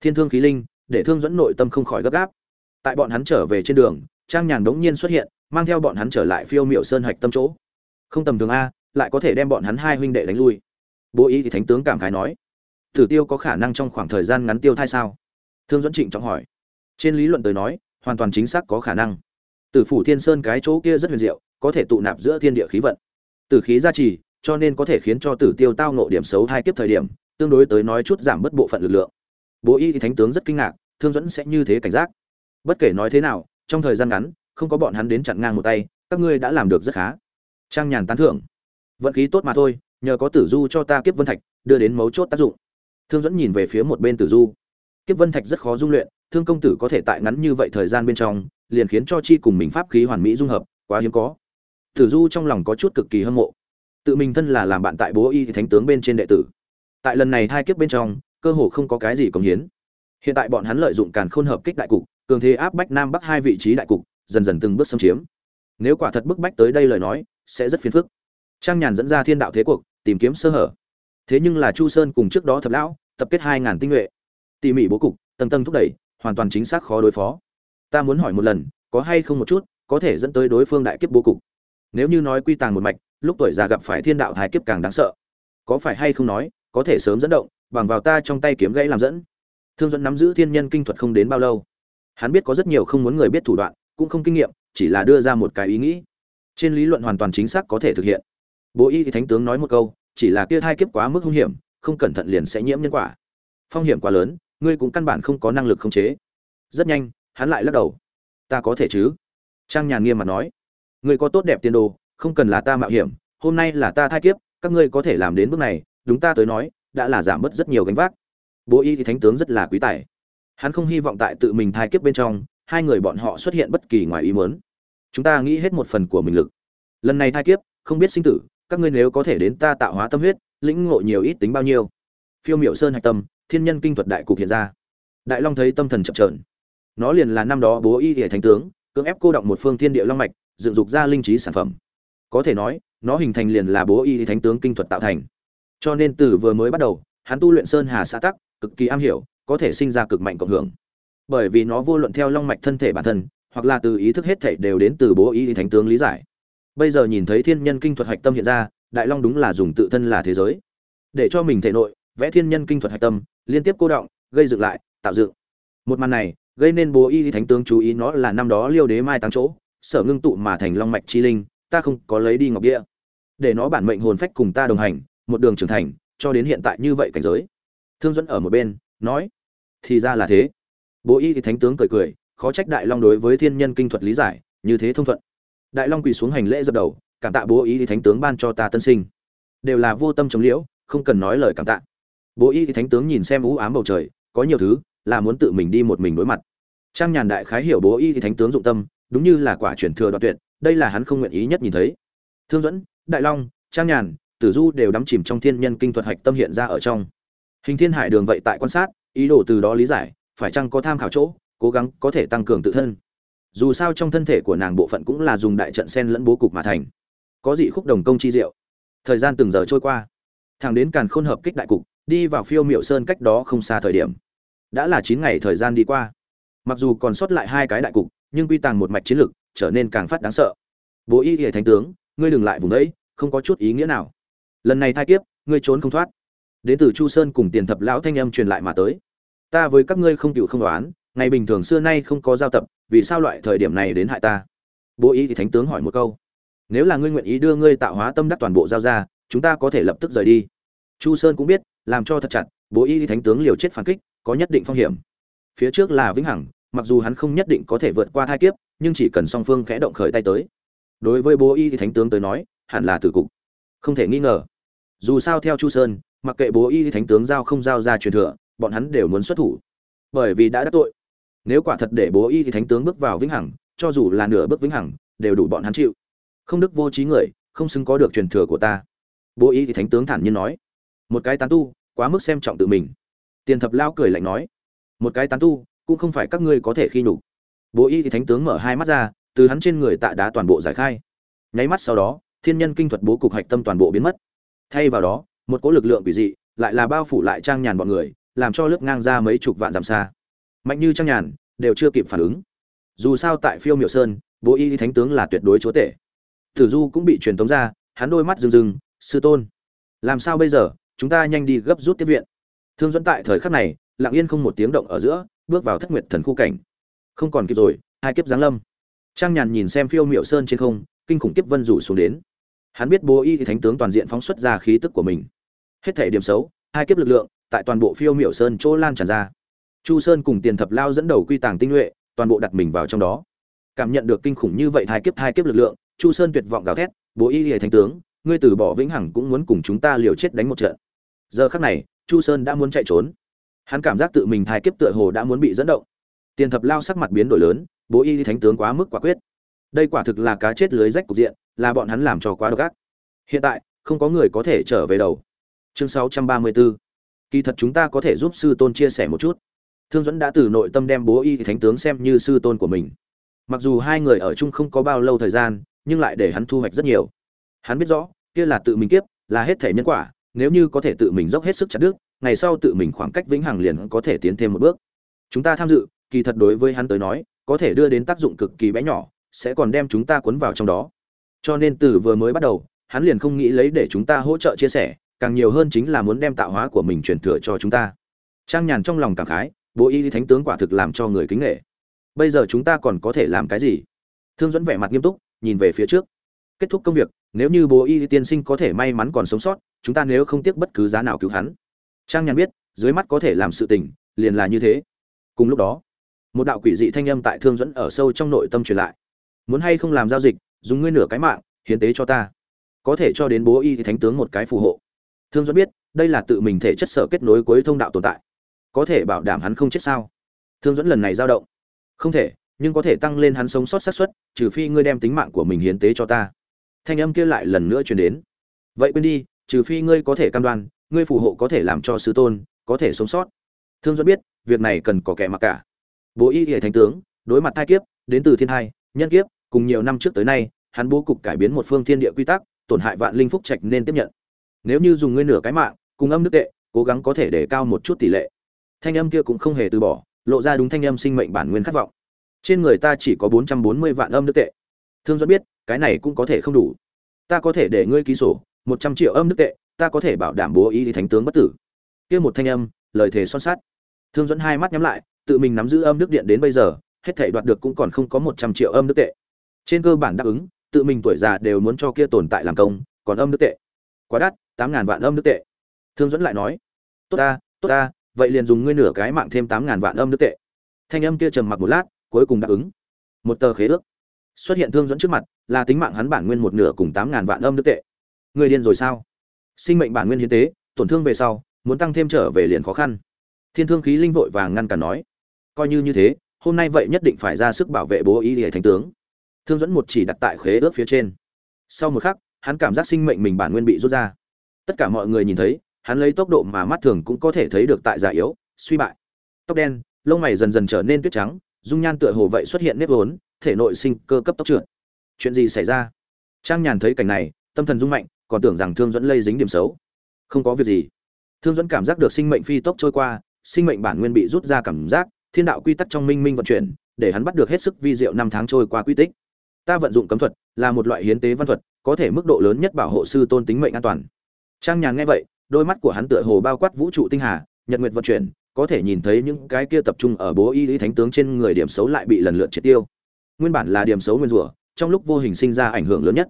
A: thiên thương khí linh, để thương dẫn nội tâm không khỏi gấp gáp tại bọn hắn trở về trên đường, trang nhàn đống nhiên xuất hiện, mang theo bọn hắn trở lại phiêu miệu sơn hạch tâm chỗ. Không tầm thường a, lại có thể đem bọn hắn hai huynh đệ đánh lui. Bố ý thì thánh tướng cảm khái nói, tử tiêu có khả năng trong khoảng thời gian ngắn tiêu thai sao? Thương dẫn trịnh trọng hỏi. Trên lý luận tới nói, hoàn toàn chính xác có khả năng. Tử phủ thiên sơn cái chỗ kia rất huyền diệu, có thể tụ nạp giữa thiên địa khí vận. Tử khí gia trì, cho nên có thể khiến cho tử tiêu tao nộ điểm xấu hai kiếp thời điểm, tương đối tới nói chút giảm bất bộ phận lực lượng. Bố y thì thánh tướng rất kinh ngạc, thương dẫn sẽ như thế cảnh giác bất kể nói thế nào, trong thời gian ngắn, không có bọn hắn đến chặn ngang một tay, các ngươi đã làm được rất khá. Trang nhàn tán thưởng. Vận khí tốt mà thôi, nhờ có tử du cho ta kiếp vân thạch, đưa đến mấu chốt tác dụng. Thương dẫn nhìn về phía một bên tử du. Kiếp vân thạch rất khó dung luyện, thương công tử có thể tại ngắn như vậy thời gian bên trong, liền khiến cho chi cùng mình pháp khí hoàn mỹ dung hợp, quá hiếm có. Tử du trong lòng có chút cực kỳ hâm mộ. Tự mình thân là làm bạn tại bố y thánh tướng bên trên đệ tử. Tại lần này hai kiếp bên trong, cơ hồ không có cái gì cống hiến. Hiện tại bọn hắn lợi dụng càn khôn hợp kích đại cục cường thế áp bách nam bắc hai vị trí đại cục, dần dần từng bước xâm chiếm. Nếu quả thật bức bách tới đây lời nói, sẽ rất phiền phức. Trang nhàn dẫn ra thiên đạo thế cuộc, tìm kiếm sơ hở. Thế nhưng là chu sơn cùng trước đó thập lão, tập kết hai ngàn tinh nhuệ. Tỉ mỉ bố cục, tầng tầng thúc đẩy, hoàn toàn chính xác khó đối phó. Ta muốn hỏi một lần, có hay không một chút, có thể dẫn tới đối phương đại kiếp bố cục? Nếu như nói quy tàng một mạch, lúc tuổi già gặp phải thiên đạo thái kiếp càng đáng sợ. Có phải hay không nói, có thể sớm dẫn động, bằng vào ta trong tay kiếm gãy làm dẫn. Thương dẫn nắm giữ thiên nhân kinh thuật không đến bao lâu hắn biết có rất nhiều không muốn người biết thủ đoạn, cũng không kinh nghiệm, chỉ là đưa ra một cái ý nghĩ. Trên lý luận hoàn toàn chính xác có thể thực hiện. Bố y thì thánh tướng nói một câu, chỉ là kia thai kiếp quá mức hung hiểm, không cẩn thận liền sẽ nhiễm nhân quả. Phong hiểm quá lớn, ngươi cũng căn bản không có năng lực khống chế. Rất nhanh, hắn lại lắc đầu. Ta có thể chứ? Trang nhàn nghiêm mặt nói. Ngươi có tốt đẹp tiền đồ, không cần là ta mạo hiểm, hôm nay là ta thai kiếp, các ngươi có thể làm đến bước này, đúng ta tới nói, đã là giảm bớt rất nhiều gánh vác. Bố y thì thánh tướng rất là quý tài hắn không hy vọng tại tự mình thai kiếp bên trong, hai người bọn họ xuất hiện bất kỳ ngoài ý muốn. Chúng ta nghĩ hết một phần của mình lực. Lần này thai kiếp, không biết sinh tử, các ngươi nếu có thể đến ta tạo hóa tâm huyết, lĩnh ngộ nhiều ít tính bao nhiêu. Phiêu miệu sơn hạch tâm, thiên nhân kinh thuật đại cục hiện ra. Đại long thấy tâm thần chậm trởn nó liền là năm đó bố y hệ thánh tướng, cưỡng ép cô động một phương thiên địa long mạch, dựng dục ra linh trí sản phẩm. Có thể nói, nó hình thành liền là bố y thánh tướng kinh thuật tạo thành. Cho nên từ vừa mới bắt đầu, hắn tu luyện sơn hà xã tắc, cực kỳ am hiểu có thể sinh ra cực mạnh cộng hưởng. Bởi vì nó vô luận theo long mạch thân thể bản thân hoặc là từ ý thức hết thể đều đến từ bố ý thánh tướng lý giải. Bây giờ nhìn thấy thiên nhân kinh thuật hạch tâm hiện ra đại long đúng là dùng tự thân là thế giới. Để cho mình thể nội vẽ thiên nhân kinh thuật hạch tâm liên tiếp cô động gây dựng lại tạo dựng. Một màn này gây nên bố y thánh tướng chú ý nó là năm đó liêu đế mai tăng chỗ sở ngưng tụ mà thành long mạch chi linh ta không có lấy đi ngọc đĩa, để nó bản mệnh hồn phách cùng ta đồng hành một đường trưởng thành cho đến hiện tại như vậy cảnh giới. Thương dẫn ở một bên nói, thì ra là thế. Bố y thì thánh tướng cười cười, khó trách đại long đối với thiên nhân kinh thuật lý giải, như thế thông thuận. Đại long quỳ xuống hành lễ dập đầu, cảm tạ bố y thì thánh tướng ban cho ta tân sinh. Đều là vô tâm chống liễu, không cần nói lời cảm tạ. Bố y thì thánh tướng nhìn xem ú ám bầu trời, có nhiều thứ là muốn tự mình đi một mình đối mặt. Trang nhàn đại khái hiểu bố y thì thánh tướng dụng tâm, đúng như là quả chuyển thừa đoạn tuyệt, đây là hắn không nguyện ý nhất nhìn thấy. Thương dẫn đại long, trang nhàn, tử du đều đắm chìm trong thiên nhân kinh thuật hạch tâm hiện ra ở trong hình thiên hải đường vậy tại quan sát, ý đồ từ đó lý giải, phải chăng có tham khảo chỗ, cố gắng có thể tăng cường tự thân. Dù sao trong thân thể của nàng bộ phận cũng là dùng đại trận sen lẫn bố cục mà thành. Có dị khúc đồng công chi diệu. Thời gian từng giờ trôi qua. Thẳng đến càn khôn hợp kích đại cục, đi vào phiêu miệu sơn cách đó không xa thời điểm. Đã là chín ngày thời gian đi qua. Mặc dù còn sót lại hai cái đại cục, nhưng quy tàng một mạch chiến lực trở nên càng phát đáng sợ. Bố y hệ thánh tướng, ngươi đừng lại vùng đấy, không có chút ý nghĩa nào. Lần này thai kiếp, ngươi trốn không thoát đến từ chu sơn cùng tiền thập lão thanh âm truyền lại mà tới. Ta với các ngươi không cựu không đoán, ngày bình thường xưa nay không có giao tập, vì sao loại thời điểm này đến hại ta? Bố y thì thánh tướng hỏi một câu. Nếu là ngươi nguyện ý đưa ngươi tạo hóa tâm đắc toàn bộ giao ra, chúng ta có thể lập tức rời đi. Chu sơn cũng biết, làm cho thật chặt, bố y thì thánh tướng liều chết phản kích, có nhất định phong hiểm. Phía trước là vĩnh hằng, mặc dù hắn không nhất định có thể vượt qua thai kiếp, nhưng chỉ cần song phương khẽ động khởi tay tới. Đối với bố y thì thánh tướng tới nói, hẳn là tử cục. Không thể nghi ngờ. Dù sao theo chu sơn mặc kệ bố y thánh tướng giao không giao ra truyền thừa, bọn hắn đều muốn xuất thủ. Bởi vì đã đắc tội. Nếu quả thật để bố y thì thánh tướng bước vào vĩnh hằng, cho dù là nửa bước vĩnh hằng, đều đủ bọn hắn chịu. Không đức vô trí người, không xứng có được truyền thừa của ta. Bố y thì thánh tướng thản nhiên nói. Một cái tán tu, quá mức xem trọng tự mình. Tiền thập lao cười lạnh nói. Một cái tán tu, cũng không phải các ngươi có thể khi nhục. Bố y thì thánh tướng mở hai mắt ra, từ hắn trên người tạ đá toàn bộ giải khai. Nháy mắt sau đó, thiên nhân kinh thuật bố cục hạch tâm toàn bộ biến mất. Thay vào đó một cỗ lực lượng quỷ dị, lại là bao phủ lại trang nhàn bọn người, làm cho lướt ngang ra mấy chục vạn dặm xa. Mạnh như trang nhàn, đều chưa kịp phản ứng. Dù sao tại phiêu miểu sơn, bố y thánh tướng là tuyệt đối chúa tể. Tử du cũng bị truyền tống ra, hắn đôi mắt rừng rừng sư tôn, làm sao bây giờ? Chúng ta nhanh đi gấp rút tiếp viện. Thương dẫn tại thời khắc này, lặng yên không một tiếng động ở giữa, bước vào thất nguyệt thần khu cảnh. Không còn kịp rồi, hai kiếp giáng lâm. Trang nhàn nhìn xem phiêu miểu sơn trên không, kinh khủng kiếp vân rủ xuống đến. Hắn biết bố y thánh tướng toàn diện phóng xuất ra khí tức của mình hết thể điểm xấu, hai kiếp lực lượng, tại toàn bộ phiêu miểu sơn chỗ lan tràn ra. Chu sơn cùng tiền thập lao dẫn đầu quy tàng tinh nhuệ, toàn bộ đặt mình vào trong đó. Cảm nhận được kinh khủng như vậy hai kiếp hai kiếp lực lượng, chu sơn tuyệt vọng gào thét, bố y hệ thánh tướng, ngươi từ bỏ vĩnh hằng cũng muốn cùng chúng ta liều chết đánh một trận. Giờ khắc này, chu sơn đã muốn chạy trốn. Hắn cảm giác tự mình thai kiếp tựa hồ đã muốn bị dẫn động. Tiền thập lao sắc mặt biến đổi lớn, bố y thánh tướng quá mức quả quyết. Đây quả thực là cá chết lưới rách cục diện, là bọn hắn làm cho quá độc ác. Hiện tại, không có người có thể trở về đầu chương 634 kỳ thật chúng ta có thể giúp sư tôn chia sẻ một chút. Thương dẫn đã từ nội tâm đem bố y thánh tướng xem như sư tôn của mình. Mặc dù hai người ở chung không có bao lâu thời gian, nhưng lại để hắn thu hoạch rất nhiều. Hắn biết rõ, kia là tự mình kiếp, là hết thể nhân quả, nếu như có thể tự mình dốc hết sức chặt đứt, ngày sau tự mình khoảng cách vĩnh hằng liền có thể tiến thêm một bước. Chúng ta tham dự, kỳ thật đối với hắn tới nói, có thể đưa đến tác dụng cực kỳ bé nhỏ, sẽ còn đem chúng ta cuốn vào trong đó. Cho nên từ vừa mới bắt đầu, hắn liền không nghĩ lấy để chúng ta hỗ trợ chia sẻ càng nhiều hơn chính là muốn đem tạo hóa của mình truyền thừa cho chúng ta. Trang nhàn trong lòng cảm khái, bố y thánh tướng quả thực làm cho người kính nghệ bây giờ chúng ta còn có thể làm cái gì? Thương dẫn vẻ mặt nghiêm túc, nhìn về phía trước. Kết thúc công việc, nếu như bố y tiên sinh có thể may mắn còn sống sót, chúng ta nếu không tiếc bất cứ giá nào cứu hắn. Trang nhàn biết, dưới mắt có thể làm sự tình, liền là như thế. Cùng lúc đó, một đạo quỷ dị thanh âm tại thương dẫn ở sâu trong nội tâm truyền lại. Muốn hay không làm giao dịch, dùng ngươi nửa cái mạng, hiến tế cho ta. Có thể cho đến bố y thánh tướng một cái phù hộ thương dẫn biết, đây là tự mình thể chất sở kết nối cuối thông đạo tồn tại. Có thể bảo đảm hắn không chết sao? Thương dẫn lần này dao động. Không thể, nhưng có thể tăng lên hắn sống sót xác suất, trừ phi ngươi đem tính mạng của mình hiến tế cho ta. Thanh âm kia lại lần nữa truyền đến. Vậy quên đi, trừ phi ngươi có thể cam đoan, ngươi phù hộ có thể làm cho sư tôn có thể sống sót. Thương dẫn biết, việc này cần có kẻ mặc cả. Bố y hệ thánh tướng, đối mặt thai kiếp, đến từ thiên hai nhân kiếp, cùng nhiều năm trước tới nay, hắn bố cục cải biến một phương thiên địa quy tắc, tổn hại vạn linh phúc trạch nên tiếp nhận nếu như dùng ngươi nửa cái mạng, cùng âm đức tệ, cố gắng có thể để cao một chút tỷ lệ. Thanh âm kia cũng không hề từ bỏ, lộ ra đúng thanh âm sinh mệnh bản nguyên khát vọng. Trên người ta chỉ có bốn trăm bốn mươi vạn âm đức tệ. Thương dẫn biết, cái này cũng có thể không đủ. Ta có thể để ngươi ký sổ, một trăm triệu âm đức tệ, ta có thể bảo đảm bố ý thánh tướng bất tử. Kia một thanh âm, lời thề son sát thương dẫn hai mắt nhắm lại, tự mình nắm giữ âm đức điện đến bây giờ, hết thể đoạt được cũng còn không có một trăm triệu âm đức tệ. Trên cơ bản đáp ứng, tự mình tuổi già đều muốn cho kia tồn tại làm công, còn âm đức tệ. Quá đắt tám ngàn vạn âm đức tệ. Thương dẫn lại nói, tốt ta tốt ta, vậy liền dùng ngươi nửa cái mạng thêm tám ngàn vạn âm đức tệ. Thanh âm kia trầm mặc một lát, cuối cùng đáp ứng. Một tờ khế ước. Xuất hiện thương dẫn trước mặt, là tính mạng hắn bản nguyên một nửa cùng tám ngàn vạn âm đức tệ. Người điên rồi sao? Sinh mệnh bản nguyên hiến tế, tổn thương về sau, muốn tăng thêm trở về liền khó khăn. Thiên thương khí linh vội vàng ngăn cản nói, coi như như thế, hôm nay vậy nhất định phải ra sức bảo vệ bố ý hệ thánh tướng. Thương dẫn một chỉ đặt tại khế ước phía trên. Sau một khắc, hắn cảm giác sinh mệnh mình bản nguyên bị rút ra tất cả mọi người nhìn thấy, hắn lấy tốc độ mà mắt thường cũng có thể thấy được tại già yếu, suy bại. Tóc đen, lông mày dần dần trở nên tuyết trắng, dung nhan tựa hồ vậy xuất hiện nếp vốn, thể nội sinh cơ cấp tốc trượt. Chuyện gì xảy ra? Trang nhàn thấy cảnh này, tâm thần rung mạnh, còn tưởng rằng thương dẫn lây dính điểm xấu. Không có việc gì. Thương dẫn cảm giác được sinh mệnh phi tốc trôi qua, sinh mệnh bản nguyên bị rút ra cảm giác, thiên đạo quy tắc trong minh minh vận chuyển, để hắn bắt được hết sức vi diệu năm tháng trôi qua quy tích. Ta vận dụng cấm thuật, là một loại hiến tế văn thuật, có thể mức độ lớn nhất bảo hộ sư tôn tính mệnh an toàn trang nhàn nghe vậy, đôi mắt của hắn tựa hồ bao quát vũ trụ tinh hà, nhật nguyệt vận chuyển, có thể nhìn thấy những cái kia tập trung ở bố y lý thánh tướng trên người điểm xấu lại bị lần lượt triệt tiêu. Nguyên bản là điểm xấu nguyên rủa, trong lúc vô hình sinh ra ảnh hưởng lớn nhất.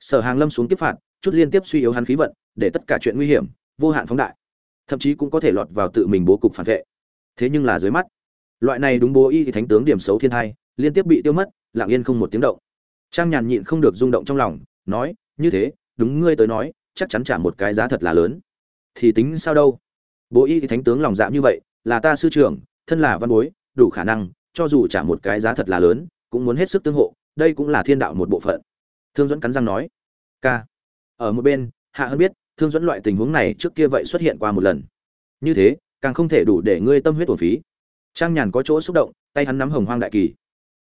A: Sở hàng lâm xuống tiếp phạt, chút liên tiếp suy yếu hắn khí vận, để tất cả chuyện nguy hiểm, vô hạn phóng đại. Thậm chí cũng có thể lọt vào tự mình bố cục phản vệ. Thế nhưng là dưới mắt, loại này đúng bố y thì thánh tướng điểm xấu thiên thai liên tiếp bị tiêu mất, lặng yên không một tiếng động. Trang nhàn nhịn không được rung động trong lòng, nói, như thế, đúng ngươi tới nói chắc chắn trả một cái giá thật là lớn. Thì tính sao đâu? Bố y thì thánh tướng lòng dạ như vậy, là ta sư trưởng, thân là văn bối, đủ khả năng, cho dù trả một cái giá thật là lớn, cũng muốn hết sức tương hộ, đây cũng là thiên đạo một bộ phận. Thương dẫn cắn răng nói k ở một bên, hạ hơn biết, thương dẫn loại tình huống này trước kia vậy xuất hiện qua một lần. Như thế, càng không thể đủ để ngươi tâm huyết thuần phí. Trang nhàn có chỗ xúc động, tay hắn nắm hồng hoang đại kỳ.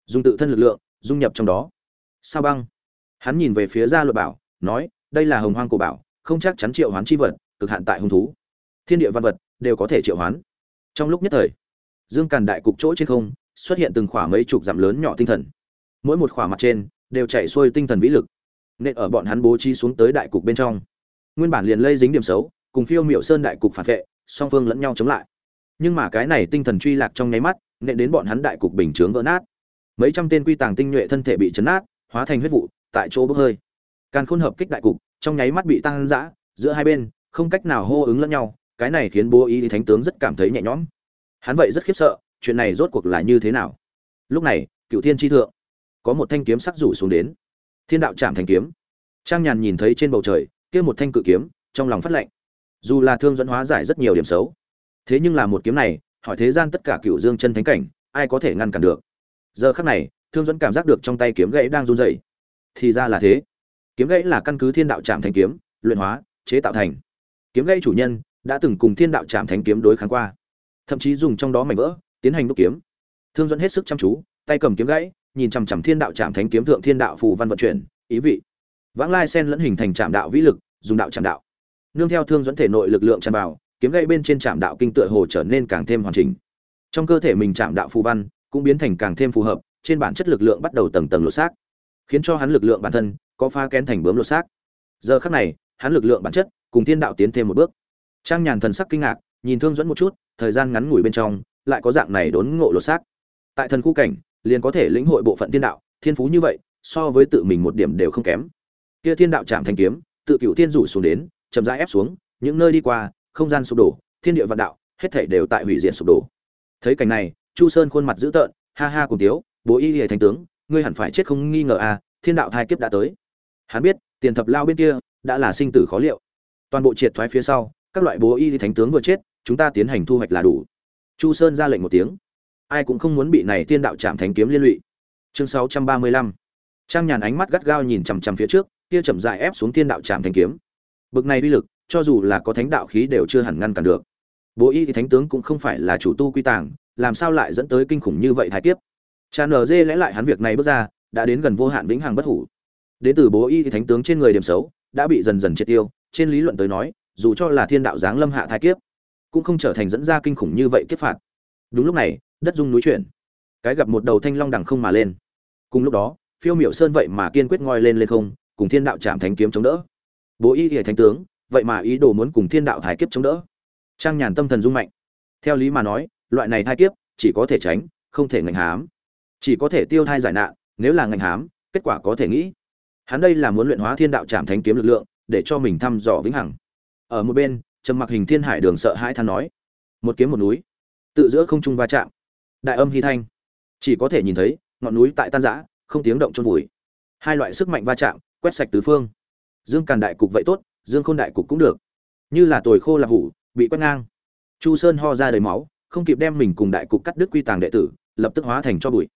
A: Dùng tự thân lực lượng, dung nhập trong đó. Sao băng? Hắn nhìn về phía gia luật bảo, nói đây là hồng hoang cổ bảo, không chắc chắn triệu hoán chi vật, cực hạn tại hung thú. Thiên địa văn vật đều có thể triệu hoán. Trong lúc nhất thời, dương càn đại cục chỗ trên không xuất hiện từng khỏa mấy chục dặm lớn nhỏ tinh thần. Mỗi một khỏa mặt trên đều chạy xuôi tinh thần vĩ lực, nên ở bọn hắn bố trí xuống tới đại cục bên trong. Nguyên bản liền lây dính điểm xấu, cùng phiêu miệu sơn đại cục phản vệ, song phương lẫn nhau chống lại. Nhưng mà cái này tinh thần truy lạc trong nháy mắt nện đến bọn hắn đại cục bình chướng vỡ nát. Mấy trăm tên quy tàng tinh nhuệ thân thể bị chấn nát, hóa thành huyết vụ, tại chỗ bốc hơi càn khôn hợp kích đại cục, trong nháy mắt bị tăng dã, giữa hai bên, không cách nào hô ứng lẫn nhau, cái này khiến bố ý thánh tướng rất cảm thấy nhẹ nhõm. Hắn vậy rất khiếp sợ, chuyện này rốt cuộc là như thế nào? Lúc này cựu thiên tri thượng, có một thanh kiếm sắc rủ xuống đến. Thiên đạo chạm thành kiếm. Trang nhàn nhìn thấy trên bầu trời, kia một thanh cự kiếm, trong lòng phát lệnh. Dù là thương dẫn hóa giải rất nhiều điểm xấu, thế nhưng là một kiếm này, hỏi thế gian tất cả cựu dương chân thánh cảnh, ai có thể ngăn cản được? Giờ khắc này, thương dẫn cảm giác được trong tay kiếm gãy đang run rẩy. Thì ra là thế kiếm gãy là căn cứ thiên đạo trạm thành kiếm, luyện hóa, chế tạo thành. Kiếm gãy chủ nhân đã từng cùng thiên đạo trạm thành kiếm đối kháng qua. Thậm chí dùng trong đó mảnh vỡ, tiến hành đúc kiếm. Thương dẫn hết sức chăm chú, tay cầm kiếm gãy, nhìn chằm chằm thiên đạo trạm thánh kiếm thượng thiên đạo phù văn vận chuyển, ý vị. Vãng lai sen lẫn hình thành trạm đạo vĩ lực, dùng đạo trạm đạo. Nương theo thương dẫn thể nội lực lượng tràn vào, kiếm gãy bên trên trạm đạo kinh tựa hồ trở nên càng thêm hoàn chỉnh. Trong cơ thể mình trạm đạo phù văn cũng biến thành càng thêm phù hợp, trên bản chất lực lượng bắt đầu tầng tầng lột xác, khiến cho hắn lực lượng bản thân có pha kén thành bướm lột xác. Giờ khắc này, hắn lực lượng bản chất, cùng thiên đạo tiến thêm một bước. Trang nhàn thần sắc kinh ngạc, nhìn thương dẫn một chút, thời gian ngắn ngủi bên trong, lại có dạng này đốn ngộ lột xác. Tại thần khu cảnh, liền có thể lĩnh hội bộ phận thiên đạo, thiên phú như vậy, so với tự mình một điểm đều không kém. Kia thiên đạo chạm thành kiếm, tự cựu thiên rủ xuống đến, chậm rãi ép xuống, những nơi đi qua, không gian sụp đổ, thiên địa vạn đạo, hết thảy đều tại hủy diệt sụp đổ. Thấy cảnh này, chu sơn khuôn mặt dữ tợn, ha ha cùng tiếu, bố y hề thành tướng, ngươi hẳn phải chết không nghi ngờ à thiên đạo thai kiếp đã tới hắn biết, tiền thập lao bên kia đã là sinh tử khó liệu. Toàn bộ triệt thoái phía sau, các loại bố y thánh tướng vừa chết, chúng ta tiến hành thu hoạch là đủ. Chu sơn ra lệnh một tiếng. Ai cũng không muốn bị này thiên đạo chạm thánh kiếm liên lụy. Chương 635 trang nhàn ánh mắt gắt gao nhìn chằm chằm phía trước, kia chậm dại ép xuống thiên đạo chạm thánh kiếm. Bực này uy lực, cho dù là có thánh đạo khí đều chưa hẳn ngăn cản được. Bố y thì thánh tướng cũng không phải là chủ tu quy tàng, làm sao lại dẫn tới kinh khủng như vậy thái kiếp? Cha nở dê lẽ lại hắn việc này bước ra, đã đến gần vô hạn vĩnh hằng bất hủ đến từ bố y thánh tướng trên người điểm xấu, đã bị dần dần triệt tiêu, trên lý luận tới nói, dù cho là thiên đạo giáng lâm hạ thái kiếp, cũng không trở thành dẫn ra kinh khủng như vậy kiếp phạt. Đúng lúc này, đất dung núi chuyển. Cái gặp một đầu thanh long đằng không mà lên. Cùng lúc đó, phiêu miểu sơn vậy mà kiên quyết ngoi lên lên không, cùng thiên đạo chạm thánh kiếm chống đỡ. Bố y hệ thánh tướng, vậy mà ý đồ muốn cùng thiên đạo thái kiếp chống đỡ. Trang nhàn tâm thần dung mạnh. Theo lý mà nói, loại này thai kiếp, chỉ có thể tránh, không thể ngành hám. Chỉ có thể tiêu thai giải nạn, nếu là ngành hám, kết quả có thể nghĩ hắn đây là muốn luyện hóa thiên đạo trảm thánh kiếm lực lượng, để cho mình thăm dò vĩnh hằng. Ở một bên, trầm mặc hình thiên hải đường sợ hãi than nói, một kiếm một núi, tự giữa không trung va chạm. Đại âm hy thanh. Chỉ có thể nhìn thấy, ngọn núi tại tan giã không tiếng động trôn vùi. Hai loại sức mạnh va chạm, quét sạch tứ phương. Dương càn đại cục vậy tốt, dương khôn đại cục cũng được. Như là tồi khô là hủ, bị quét ngang. Chu sơn ho ra đầy máu, không kịp đem mình cùng đại cục cắt đứt quy tàng đệ tử, lập tức hóa thành cho bụi.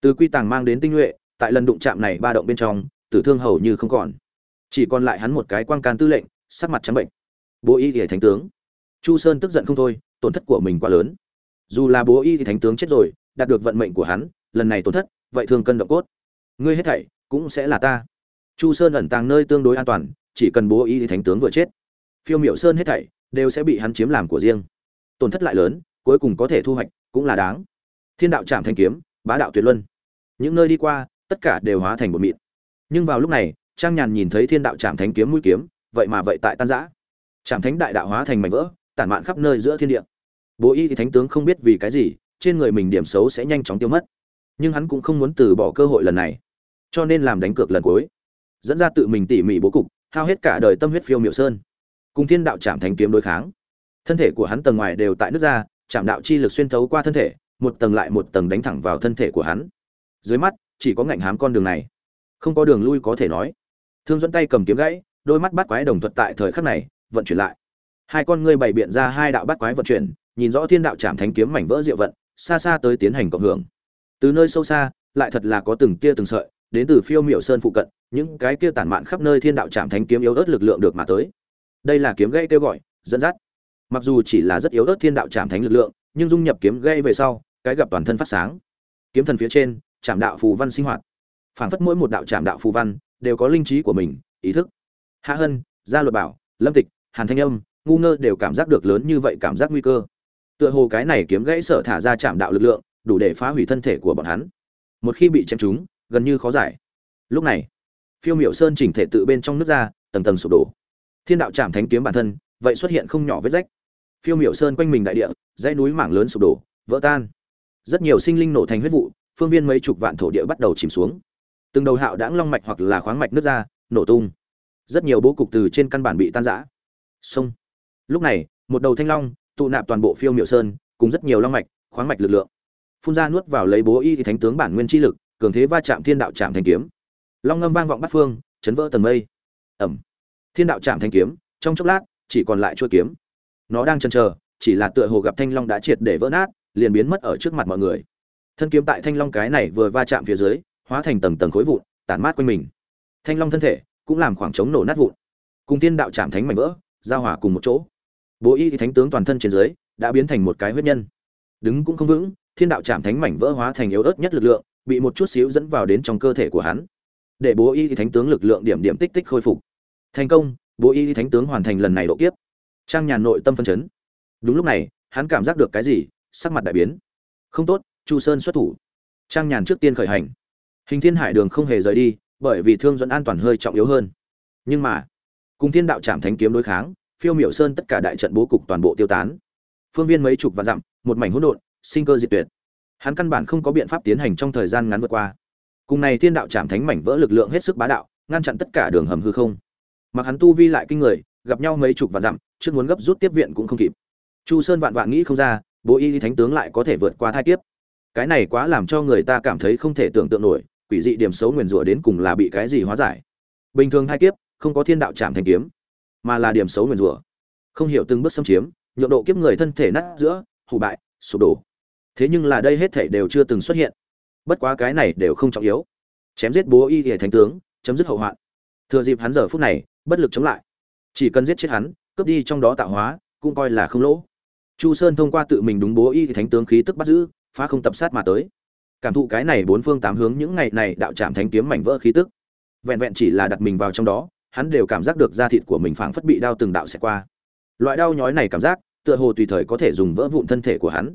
A: Từ quy tàng mang đến tinh nhuệ, tại lần đụng chạm này ba động bên trong tử thương hầu như không còn. Chỉ còn lại hắn một cái quang can tư lệnh, sắc mặt trắng bệnh. Bố y thì thánh tướng. Chu sơn tức giận không thôi, tổn thất của mình quá lớn. Dù là bố y thì thánh tướng chết rồi, đạt được vận mệnh của hắn, lần này tổn thất, vậy thường cân động cốt. Ngươi hết thảy cũng sẽ là ta. Chu sơn ẩn tàng nơi tương đối an toàn, chỉ cần bố y thì thánh tướng vừa chết, phiêu miểu sơn hết thảy đều sẽ bị hắn chiếm làm của riêng. Tổn thất lại lớn, cuối cùng có thể thu hoạch cũng là đáng. Thiên đạo trạm thanh kiếm, bá đạo tuyệt luân. Những nơi đi qua, tất cả đều hóa thành một mịn nhưng vào lúc này, trang nhàn nhìn thấy thiên đạo trạm thánh kiếm mũi kiếm, vậy mà vậy tại tan giã trạm thánh đại đạo hóa thành mảnh vỡ, tản mạn khắp nơi giữa thiên địa. Bố y thì thánh tướng không biết vì cái gì, trên người mình điểm xấu sẽ nhanh chóng tiêu mất. Nhưng hắn cũng không muốn từ bỏ cơ hội lần này. Cho nên làm đánh cược lần cuối. Dẫn ra tự mình tỉ mỉ bố cục, hao hết cả đời tâm huyết phiêu miệu sơn. Cùng thiên đạo trạm thánh kiếm đối kháng. Thân thể của hắn tầng ngoài đều tại nước ra chạm đạo chi lực xuyên thấu qua thân thể, một tầng lại một tầng đánh thẳng vào thân thể của hắn. Dưới mắt, chỉ có ngạnh hám con đường này không có đường lui có thể nói. Thương dẫn tay cầm kiếm gãy, đôi mắt bắt quái đồng thuật tại thời khắc này, vận chuyển lại. Hai con ngươi bày biện ra hai đạo bắt quái vận chuyển, nhìn rõ thiên đạo trảm thánh kiếm mảnh vỡ diệu vận, xa xa tới tiến hành cộng hưởng. Từ nơi sâu xa, lại thật là có từng tia từng sợi, đến từ phiêu miểu sơn phụ cận, những cái kia tản mạn khắp nơi thiên đạo trảm thánh kiếm yếu ớt lực lượng được mà tới. Đây là kiếm gãy kêu gọi, dẫn dắt. Mặc dù chỉ là rất yếu ớt thiên đạo trảm thánh lực lượng, nhưng dung nhập kiếm gãy về sau, cái gặp toàn thân phát sáng. Kiếm thần phía trên, trảm đạo phù văn sinh hoạt phảng phất mỗi một đạo trạm đạo phù văn đều có linh trí của mình, ý thức. Hạ hân, gia luật bảo, lâm tịch, hàn thanh âm, ngu ngơ đều cảm giác được lớn như vậy cảm giác nguy cơ. Tựa hồ cái này kiếm gãy sở thả ra chạm đạo lực lượng, đủ để phá hủy thân thể của bọn hắn. Một khi bị chém trúng, gần như khó giải. Lúc này, phiêu miểu sơn chỉnh thể tự bên trong nước ra, tầng tầng sụp đổ. Thiên đạo chạm thánh kiếm bản thân, vậy xuất hiện không nhỏ vết rách. Phiêu miểu sơn quanh mình đại địa, dãy núi mảng lớn sụp đổ, vỡ tan. Rất nhiều sinh linh nổ thành huyết vụ, phương viên mấy chục vạn thổ địa bắt đầu chìm xuống từng đầu hạo đãng long mạch hoặc là khoáng mạch nước ra, nổ tung. Rất nhiều bố cục từ trên căn bản bị tan rã. Sông. Lúc này, một đầu thanh long tụ nạp toàn bộ phiêu miệu sơn, cùng rất nhiều long mạch, khoáng mạch lực lượng. Phun ra nuốt vào lấy bố y thì thánh tướng bản nguyên chi lực, cường thế va chạm thiên đạo chạm thanh kiếm. Long ngâm vang vọng bát phương, chấn vỡ tầng mây. Ẩm. Thiên đạo chạm thanh kiếm, trong chốc lát, chỉ còn lại chuôi kiếm. Nó đang chần chờ, chỉ là tựa hồ gặp thanh long đã triệt để vỡ nát, liền biến mất ở trước mặt mọi người. Thân kiếm tại thanh long cái này vừa va chạm phía dưới hóa thành tầng tầng khối vụn, tản mát quanh mình. Thanh long thân thể cũng làm khoảng trống nổ nát vụn. Cùng tiên đạo chạm thánh mảnh vỡ, giao hòa cùng một chỗ. Bố y thì thánh tướng toàn thân trên dưới đã biến thành một cái huyết nhân. Đứng cũng không vững, thiên đạo chạm thánh mảnh vỡ hóa thành yếu ớt nhất lực lượng, bị một chút xíu dẫn vào đến trong cơ thể của hắn. Để bố y thì thánh tướng lực lượng điểm điểm tích tích khôi phục. Thành công, bố y thì thánh tướng hoàn thành lần này độ kiếp. Trang nhàn nội tâm phân chấn. Đúng lúc này, hắn cảm giác được cái gì, sắc mặt đại biến. Không tốt, chu sơn xuất thủ. Trang nhàn trước tiên khởi hành hình thiên hải đường không hề rời đi, bởi vì thương dẫn an toàn hơi trọng yếu hơn. Nhưng mà, cùng thiên đạo trảm thánh kiếm đối kháng, phiêu miểu sơn tất cả đại trận bố cục toàn bộ tiêu tán. Phương viên mấy chục và dặm, một mảnh hỗn độn, sinh cơ diệt tuyệt. Hắn căn bản không có biện pháp tiến hành trong thời gian ngắn vượt qua. Cùng này thiên đạo trảm thánh mảnh vỡ lực lượng hết sức bá đạo, ngăn chặn tất cả đường hầm hư không. Mặc hắn tu vi lại kinh người, gặp nhau mấy chục và dặm, trước muốn gấp rút tiếp viện cũng không kịp. Chu sơn vạn vạn nghĩ không ra, bố y thánh tướng lại có thể vượt qua thai kiếp. Cái này quá làm cho người ta cảm thấy không thể tưởng tượng nổi quỷ dị điểm xấu nguyền rủa đến cùng là bị cái gì hóa giải. Bình thường hai kiếp, không có thiên đạo chạm thành kiếm, mà là điểm xấu nguyền rủa. Không hiểu từng bước xâm chiếm, nhượng độ kiếp người thân thể nát giữa, hủ bại, sụp đổ. Thế nhưng là đây hết thể đều chưa từng xuất hiện. Bất quá cái này đều không trọng yếu. Chém giết bố y hệ thánh tướng, chấm dứt hậu hoạn. Thừa dịp hắn giờ phút này, bất lực chống lại. Chỉ cần giết chết hắn, cướp đi trong đó tạo hóa, cũng coi là không lỗ. Chu sơn thông qua tự mình đúng bố y thánh tướng khí tức bắt giữ, phá không tập sát mà tới cảm thụ cái này bốn phương tám hướng những ngày này đạo trạm thánh kiếm mảnh vỡ khí tức. Vẹn vẹn chỉ là đặt mình vào trong đó, hắn đều cảm giác được da thịt của mình phảng phất bị đau từng đạo xẹt qua. Loại đau nhói này cảm giác, tựa hồ tùy thời có thể dùng vỡ vụn thân thể của hắn.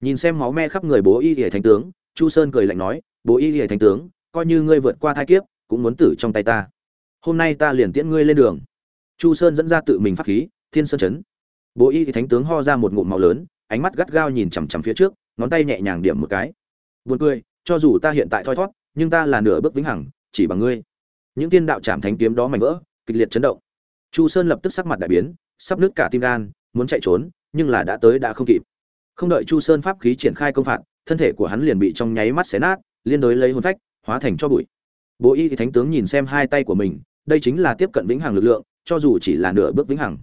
A: Nhìn xem máu me khắp người bố y hệ thánh tướng, chu sơn cười lạnh nói, bố y hệ thánh tướng, coi như ngươi vượt qua thai kiếp, cũng muốn tử trong tay ta. Hôm nay ta liền tiễn ngươi lên đường. Chu sơn dẫn ra tự mình pháp khí, thiên sơn chấn. Bố y thánh tướng ho ra một ngụm màu lớn, ánh mắt gắt gao nhìn chằm chằm phía trước, ngón tay nhẹ nhàng điểm một cái. Buồn cười, cho dù ta hiện tại thoi thoát, nhưng ta là nửa bước vĩnh hằng, chỉ bằng ngươi. Những tiên đạo chạm thánh kiếm đó mảnh vỡ, kịch liệt chấn động. Chu Sơn lập tức sắc mặt đại biến, sắp nứt cả tim gan, muốn chạy trốn, nhưng là đã tới đã không kịp. Không đợi Chu Sơn pháp khí triển khai công phạt, thân thể của hắn liền bị trong nháy mắt xé nát, liên đối lấy hồn phách, hóa thành cho bụi. Bố Y thì thánh tướng nhìn xem hai tay của mình, đây chính là tiếp cận vĩnh hằng lực lượng, cho dù chỉ là nửa bước vĩnh hằng.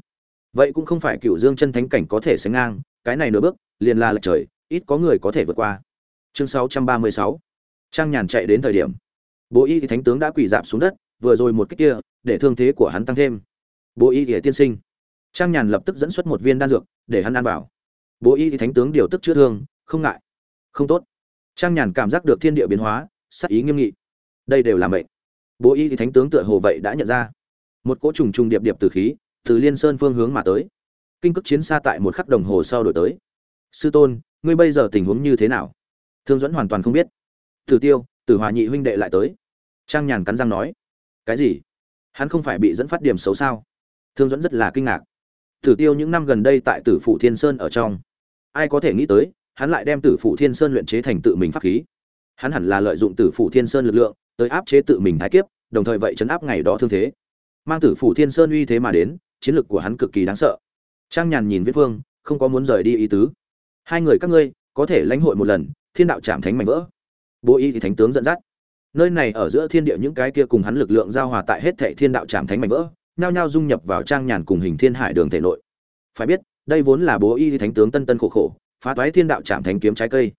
A: Vậy cũng không phải Cửu Dương chân thánh cảnh có thể sánh ngang, cái này nửa bước, liền là lệch trời, ít có người có thể vượt qua chương 636. trang nhàn chạy đến thời điểm. Bố y thì thánh tướng đã quỳ dạp xuống đất, vừa rồi một cách kia, để thương thế của hắn tăng thêm. Bố y thì tiên sinh. Trang nhàn lập tức dẫn xuất một viên đan dược, để hắn ăn vào. Bố y thì thánh tướng điều tức chữa thương, không ngại. Không tốt. Trang nhàn cảm giác được thiên địa biến hóa, sắc ý nghiêm nghị. Đây đều là mệnh. Bố y thì thánh tướng tựa hồ vậy đã nhận ra. Một cỗ trùng trùng điệp điệp từ khí, từ liên sơn phương hướng mà tới. Kinh cước chiến xa tại một khắc đồng hồ sau đổi tới. Sư tôn, ngươi bây giờ tình huống như thế nào? Thương dẫn hoàn toàn không biết. Tử tiêu, tử hòa nhị huynh đệ lại tới. Trang nhàn cắn răng nói, cái gì? Hắn không phải bị dẫn phát điểm xấu sao? Thương dẫn rất là kinh ngạc. Tử tiêu những năm gần đây tại tử phụ thiên sơn ở trong, ai có thể nghĩ tới, hắn lại đem tử phụ thiên sơn luyện chế thành tự mình pháp khí. Hắn hẳn là lợi dụng tử phụ thiên sơn lực lượng, tới áp chế tự mình thái kiếp, đồng thời vậy chấn áp ngày đó thương thế. Mang tử phụ thiên sơn uy thế mà đến, chiến lược của hắn cực kỳ đáng sợ. Trang nhàn nhìn viết phương, không có muốn rời đi ý tứ. Hai người các ngươi, có thể lãnh hội một lần thiên đạo chạm thánh mạnh vỡ. Bố y thì thánh tướng dẫn dắt. Nơi này ở giữa thiên địa những cái kia cùng hắn lực lượng giao hòa tại hết thệ thiên đạo chạm thánh mạnh vỡ, nhao nhao dung nhập vào trang nhàn cùng hình thiên hải đường thể nội. Phải biết, đây vốn là bố y thì thánh tướng tân tân khổ khổ, phá toái thiên đạo chạm thánh kiếm trái cây.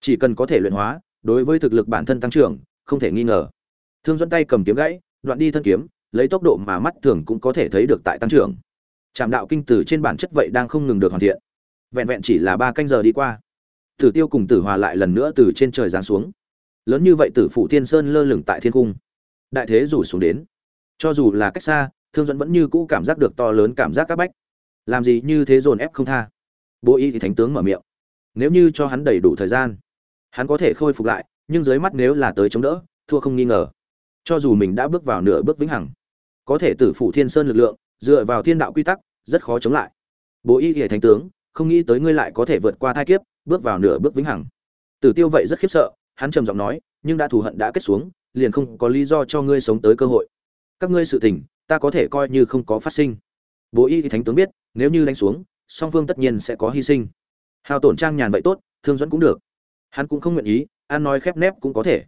A: Chỉ cần có thể luyện hóa, đối với thực lực bản thân tăng trưởng, không thể nghi ngờ. Thương dẫn tay cầm kiếm gãy, đoạn đi thân kiếm, lấy tốc độ mà mắt thường cũng có thể thấy được tại tăng trưởng. Trạm đạo kinh tử trên bản chất vậy đang không ngừng được hoàn thiện. Vẹn vẹn chỉ là ba canh giờ đi qua tử tiêu cùng tử hòa lại lần nữa từ trên trời giáng xuống. Lớn như vậy tử phụ thiên sơn lơ lửng tại thiên cung. Đại thế rủ xuống đến. Cho dù là cách xa, thương dẫn vẫn như cũ cảm giác được to lớn cảm giác các bách. Làm gì như thế dồn ép không tha. Bố y thì thánh tướng mở miệng. Nếu như cho hắn đầy đủ thời gian, hắn có thể khôi phục lại, nhưng dưới mắt nếu là tới chống đỡ, thua không nghi ngờ. Cho dù mình đã bước vào nửa bước vĩnh hằng, có thể tử phụ thiên sơn lực lượng, dựa vào thiên đạo quy tắc, rất khó chống lại. Bố y thì thánh tướng không nghĩ tới ngươi lại có thể vượt qua thai kiếp, bước vào nửa bước vĩnh hằng. Tử tiêu vậy rất khiếp sợ, hắn trầm giọng nói, nhưng đã thù hận đã kết xuống, liền không có lý do cho ngươi sống tới cơ hội. Các ngươi sự tình, ta có thể coi như không có phát sinh. Bố y thánh tướng biết, nếu như đánh xuống, song phương tất nhiên sẽ có hy sinh. Hao tổn trang nhàn vậy tốt, thương dẫn cũng được. Hắn cũng không nguyện ý, ăn nói khép nép cũng có thể.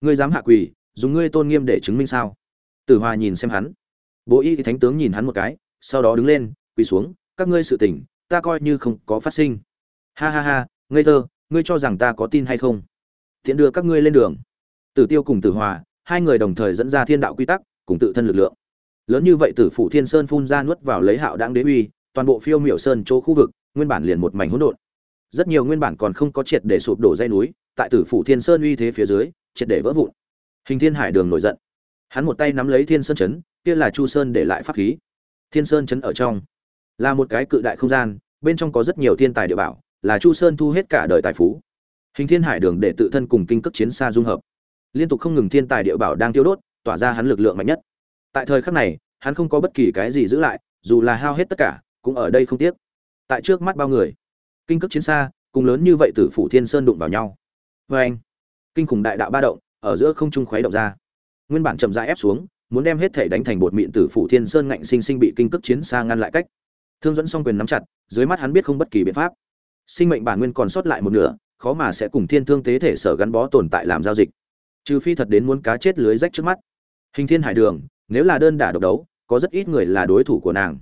A: Ngươi dám hạ quỳ, dùng ngươi tôn nghiêm để chứng minh sao? Tử hòa nhìn xem hắn. Bố y thánh tướng nhìn hắn một cái, sau đó đứng lên, quỳ xuống, các ngươi sự tình ta coi như không có phát sinh. Ha ha ha, ngây thơ, ngươi cho rằng ta có tin hay không? Tiện đưa các ngươi lên đường. Tử tiêu cùng tử hòa, hai người đồng thời dẫn ra thiên đạo quy tắc, cùng tự thân lực lượng. Lớn như vậy tử phủ thiên sơn phun ra nuốt vào lấy hạo đáng đế uy, toàn bộ phiêu miểu sơn chỗ khu vực, nguyên bản liền một mảnh hỗn độn. Rất nhiều nguyên bản còn không có triệt để sụp đổ dây núi, tại tử phủ thiên sơn uy thế phía dưới, triệt để vỡ vụn. Hình thiên hải đường nổi giận. Hắn một tay nắm lấy thiên sơn chấn, kia là chu sơn để lại pháp khí. Thiên sơn chấn ở trong là một cái cự đại không gian, bên trong có rất nhiều thiên tài địa bảo, là chu sơn thu hết cả đời tài phú. Hình thiên hải đường để tự thân cùng kinh cước chiến xa dung hợp. Liên tục không ngừng thiên tài địa bảo đang tiêu đốt, tỏa ra hắn lực lượng mạnh nhất. Tại thời khắc này, hắn không có bất kỳ cái gì giữ lại, dù là hao hết tất cả, cũng ở đây không tiếc. Tại trước mắt bao người, kinh cước chiến xa, cùng lớn như vậy tử phủ thiên sơn đụng vào nhau. Vê anh, kinh khủng đại đạo ba động, ở giữa không trung khuấy động ra. Nguyên bản chậm rãi ép xuống, muốn đem hết thể đánh thành bột mịn tử phủ thiên sơn ngạnh sinh sinh bị kinh cước chiến xa ngăn lại cách thương dẫn song quyền nắm chặt, dưới mắt hắn biết không bất kỳ biện pháp. Sinh mệnh bản nguyên còn sót lại một nửa, khó mà sẽ cùng thiên thương tế thể sở gắn bó tồn tại làm giao dịch. Trừ phi thật đến muốn cá chết lưới rách trước mắt. Hình thiên hải đường, nếu là đơn đả độc đấu, có rất ít người là đối thủ của nàng.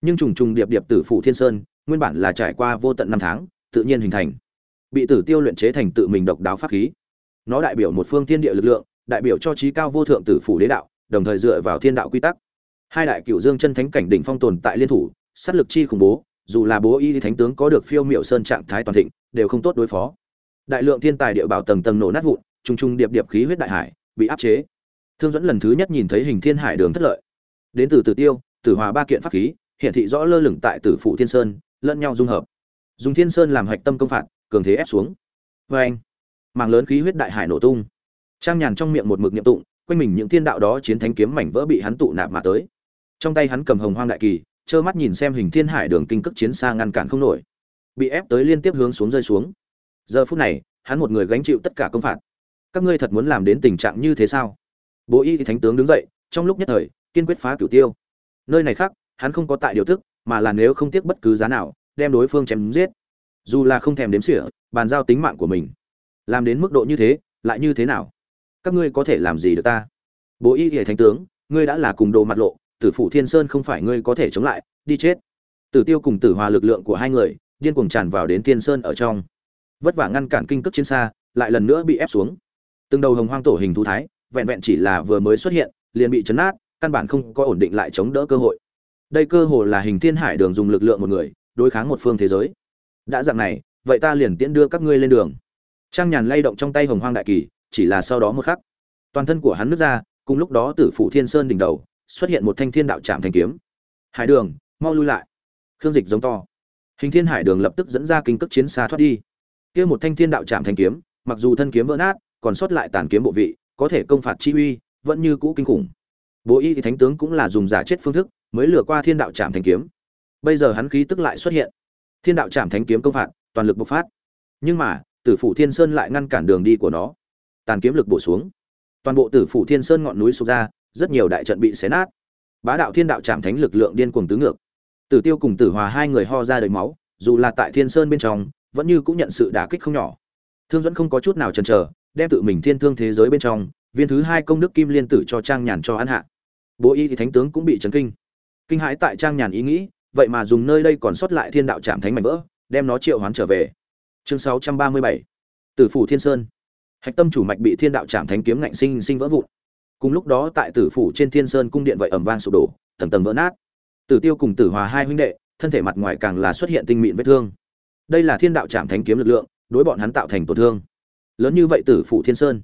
A: Nhưng trùng trùng điệp điệp tử phụ thiên sơn, nguyên bản là trải qua vô tận năm tháng, tự nhiên hình thành. Bị tử tiêu luyện chế thành tự mình độc đáo pháp khí. Nó đại biểu một phương thiên địa lực lượng, đại biểu cho trí cao vô thượng tử phủ đế đạo, đồng thời dựa vào thiên đạo quy tắc. Hai đại cựu dương chân thánh cảnh đỉnh phong tồn tại liên thủ sát lực chi khủng bố, dù là bố y thánh tướng có được phiêu miệu sơn trạng thái toàn thịnh, đều không tốt đối phó. Đại lượng thiên tài địa bảo tầng tầng nổ nát vụn, trùng trùng điệp điệp khí huyết đại hải, bị áp chế. Thương dẫn lần thứ nhất nhìn thấy hình thiên hải đường thất lợi. Đến từ tử tiêu, tử hòa ba kiện pháp khí hiện thị rõ lơ lửng tại tử phụ thiên sơn, lẫn nhau dung hợp. Dùng thiên sơn làm hạch tâm công phạt, cường thế ép xuống. Vê anh mạng lớn khí huyết đại hải nổ tung. Trang nhàn trong miệng một mực niệm tụng, quanh mình những thiên đạo đó chiến thánh kiếm mảnh vỡ bị hắn tụ nạp mà tới. Trong tay hắn cầm hồng hoang đại kỳ trơ mắt nhìn xem hình thiên hải đường kinh cước chiến xa ngăn cản không nổi. Bị ép tới liên tiếp hướng xuống rơi xuống. Giờ phút này, hắn một người gánh chịu tất cả công phạt. Các ngươi thật muốn làm đến tình trạng như thế sao? Bố y thánh tướng đứng dậy, trong lúc nhất thời, kiên quyết phá cửu tiêu. Nơi này khác, hắn không có tại điều tức, mà là nếu không tiếc bất cứ giá nào, đem đối phương chém giết. Dù là không thèm đếm xỉa, bàn giao tính mạng của mình. Làm đến mức độ như thế, lại như thế nào? Các ngươi có thể làm gì được ta? Bố y hệ thánh tướng, ngươi đã là cùng đồ mặt lộ tử phủ thiên sơn không phải ngươi có thể chống lại, đi chết. Tử tiêu cùng tử hòa lực lượng của hai người, điên cuồng tràn vào đến thiên sơn ở trong. Vất vả ngăn cản kinh cước trên xa, lại lần nữa bị ép xuống. Từng đầu hồng hoang tổ hình thú thái, vẹn vẹn chỉ là vừa mới xuất hiện, liền bị chấn nát, căn bản không có ổn định lại chống đỡ cơ hội. Đây cơ hồ là hình thiên hải đường dùng lực lượng một người, đối kháng một phương thế giới. Đã dạng này, vậy ta liền tiễn đưa các ngươi lên đường. Trang nhàn lay động trong tay hồng hoang đại kỳ, chỉ là sau đó một khắc. Toàn thân của hắn nứt ra, cùng lúc đó tử phủ thiên sơn đỉnh đầu xuất hiện một thanh thiên đạo trạm thanh kiếm. Hải đường, mau lui lại. Khương dịch giống to. Hình thiên hải đường lập tức dẫn ra kinh cước chiến xa thoát đi. Kia một thanh thiên đạo trạm thanh kiếm, mặc dù thân kiếm vỡ nát, còn sót lại tàn kiếm bộ vị, có thể công phạt chi uy, vẫn như cũ kinh khủng. Bố y thì thánh tướng cũng là dùng giả chết phương thức, mới lừa qua thiên đạo trạm thanh kiếm. Bây giờ hắn khí tức lại xuất hiện. Thiên đạo trạm thanh kiếm công phạt, toàn lực bộc phát. Nhưng mà, tử phủ thiên sơn lại ngăn cản đường đi của nó. Tàn kiếm lực bổ xuống. Toàn bộ tử phủ thiên sơn ngọn núi sụp ra rất nhiều đại trận bị xé nát. Bá đạo thiên đạo chạm thánh lực lượng điên cuồng tứ ngược. Tử tiêu cùng tử hòa hai người ho ra đầy máu, dù là tại thiên sơn bên trong, vẫn như cũng nhận sự đả kích không nhỏ. Thương dẫn không có chút nào chần chờ, đem tự mình thiên thương thế giới bên trong, viên thứ hai công đức kim liên tử cho trang nhàn cho ăn hạ. Bố y thì thánh tướng cũng bị chấn kinh. Kinh hãi tại trang nhàn ý nghĩ, vậy mà dùng nơi đây còn sót lại thiên đạo chạm thánh mảnh vỡ, đem nó triệu hoán trở về. Chương 637 tử phủ thiên sơn. Hạch tâm chủ mạch bị thiên đạo chạm thánh kiếm ngạnh sinh sinh vỡ vụn cùng lúc đó tại tử phủ trên thiên sơn cung điện vậy ẩm vang sụp đổ, tầng tầng vỡ nát. Tử tiêu cùng tử hòa hai huynh đệ, thân thể mặt ngoài càng là xuất hiện tinh mịn vết thương. Đây là thiên đạo trạm thánh kiếm lực lượng, đối bọn hắn tạo thành tổn thương. Lớn như vậy tử phủ thiên sơn,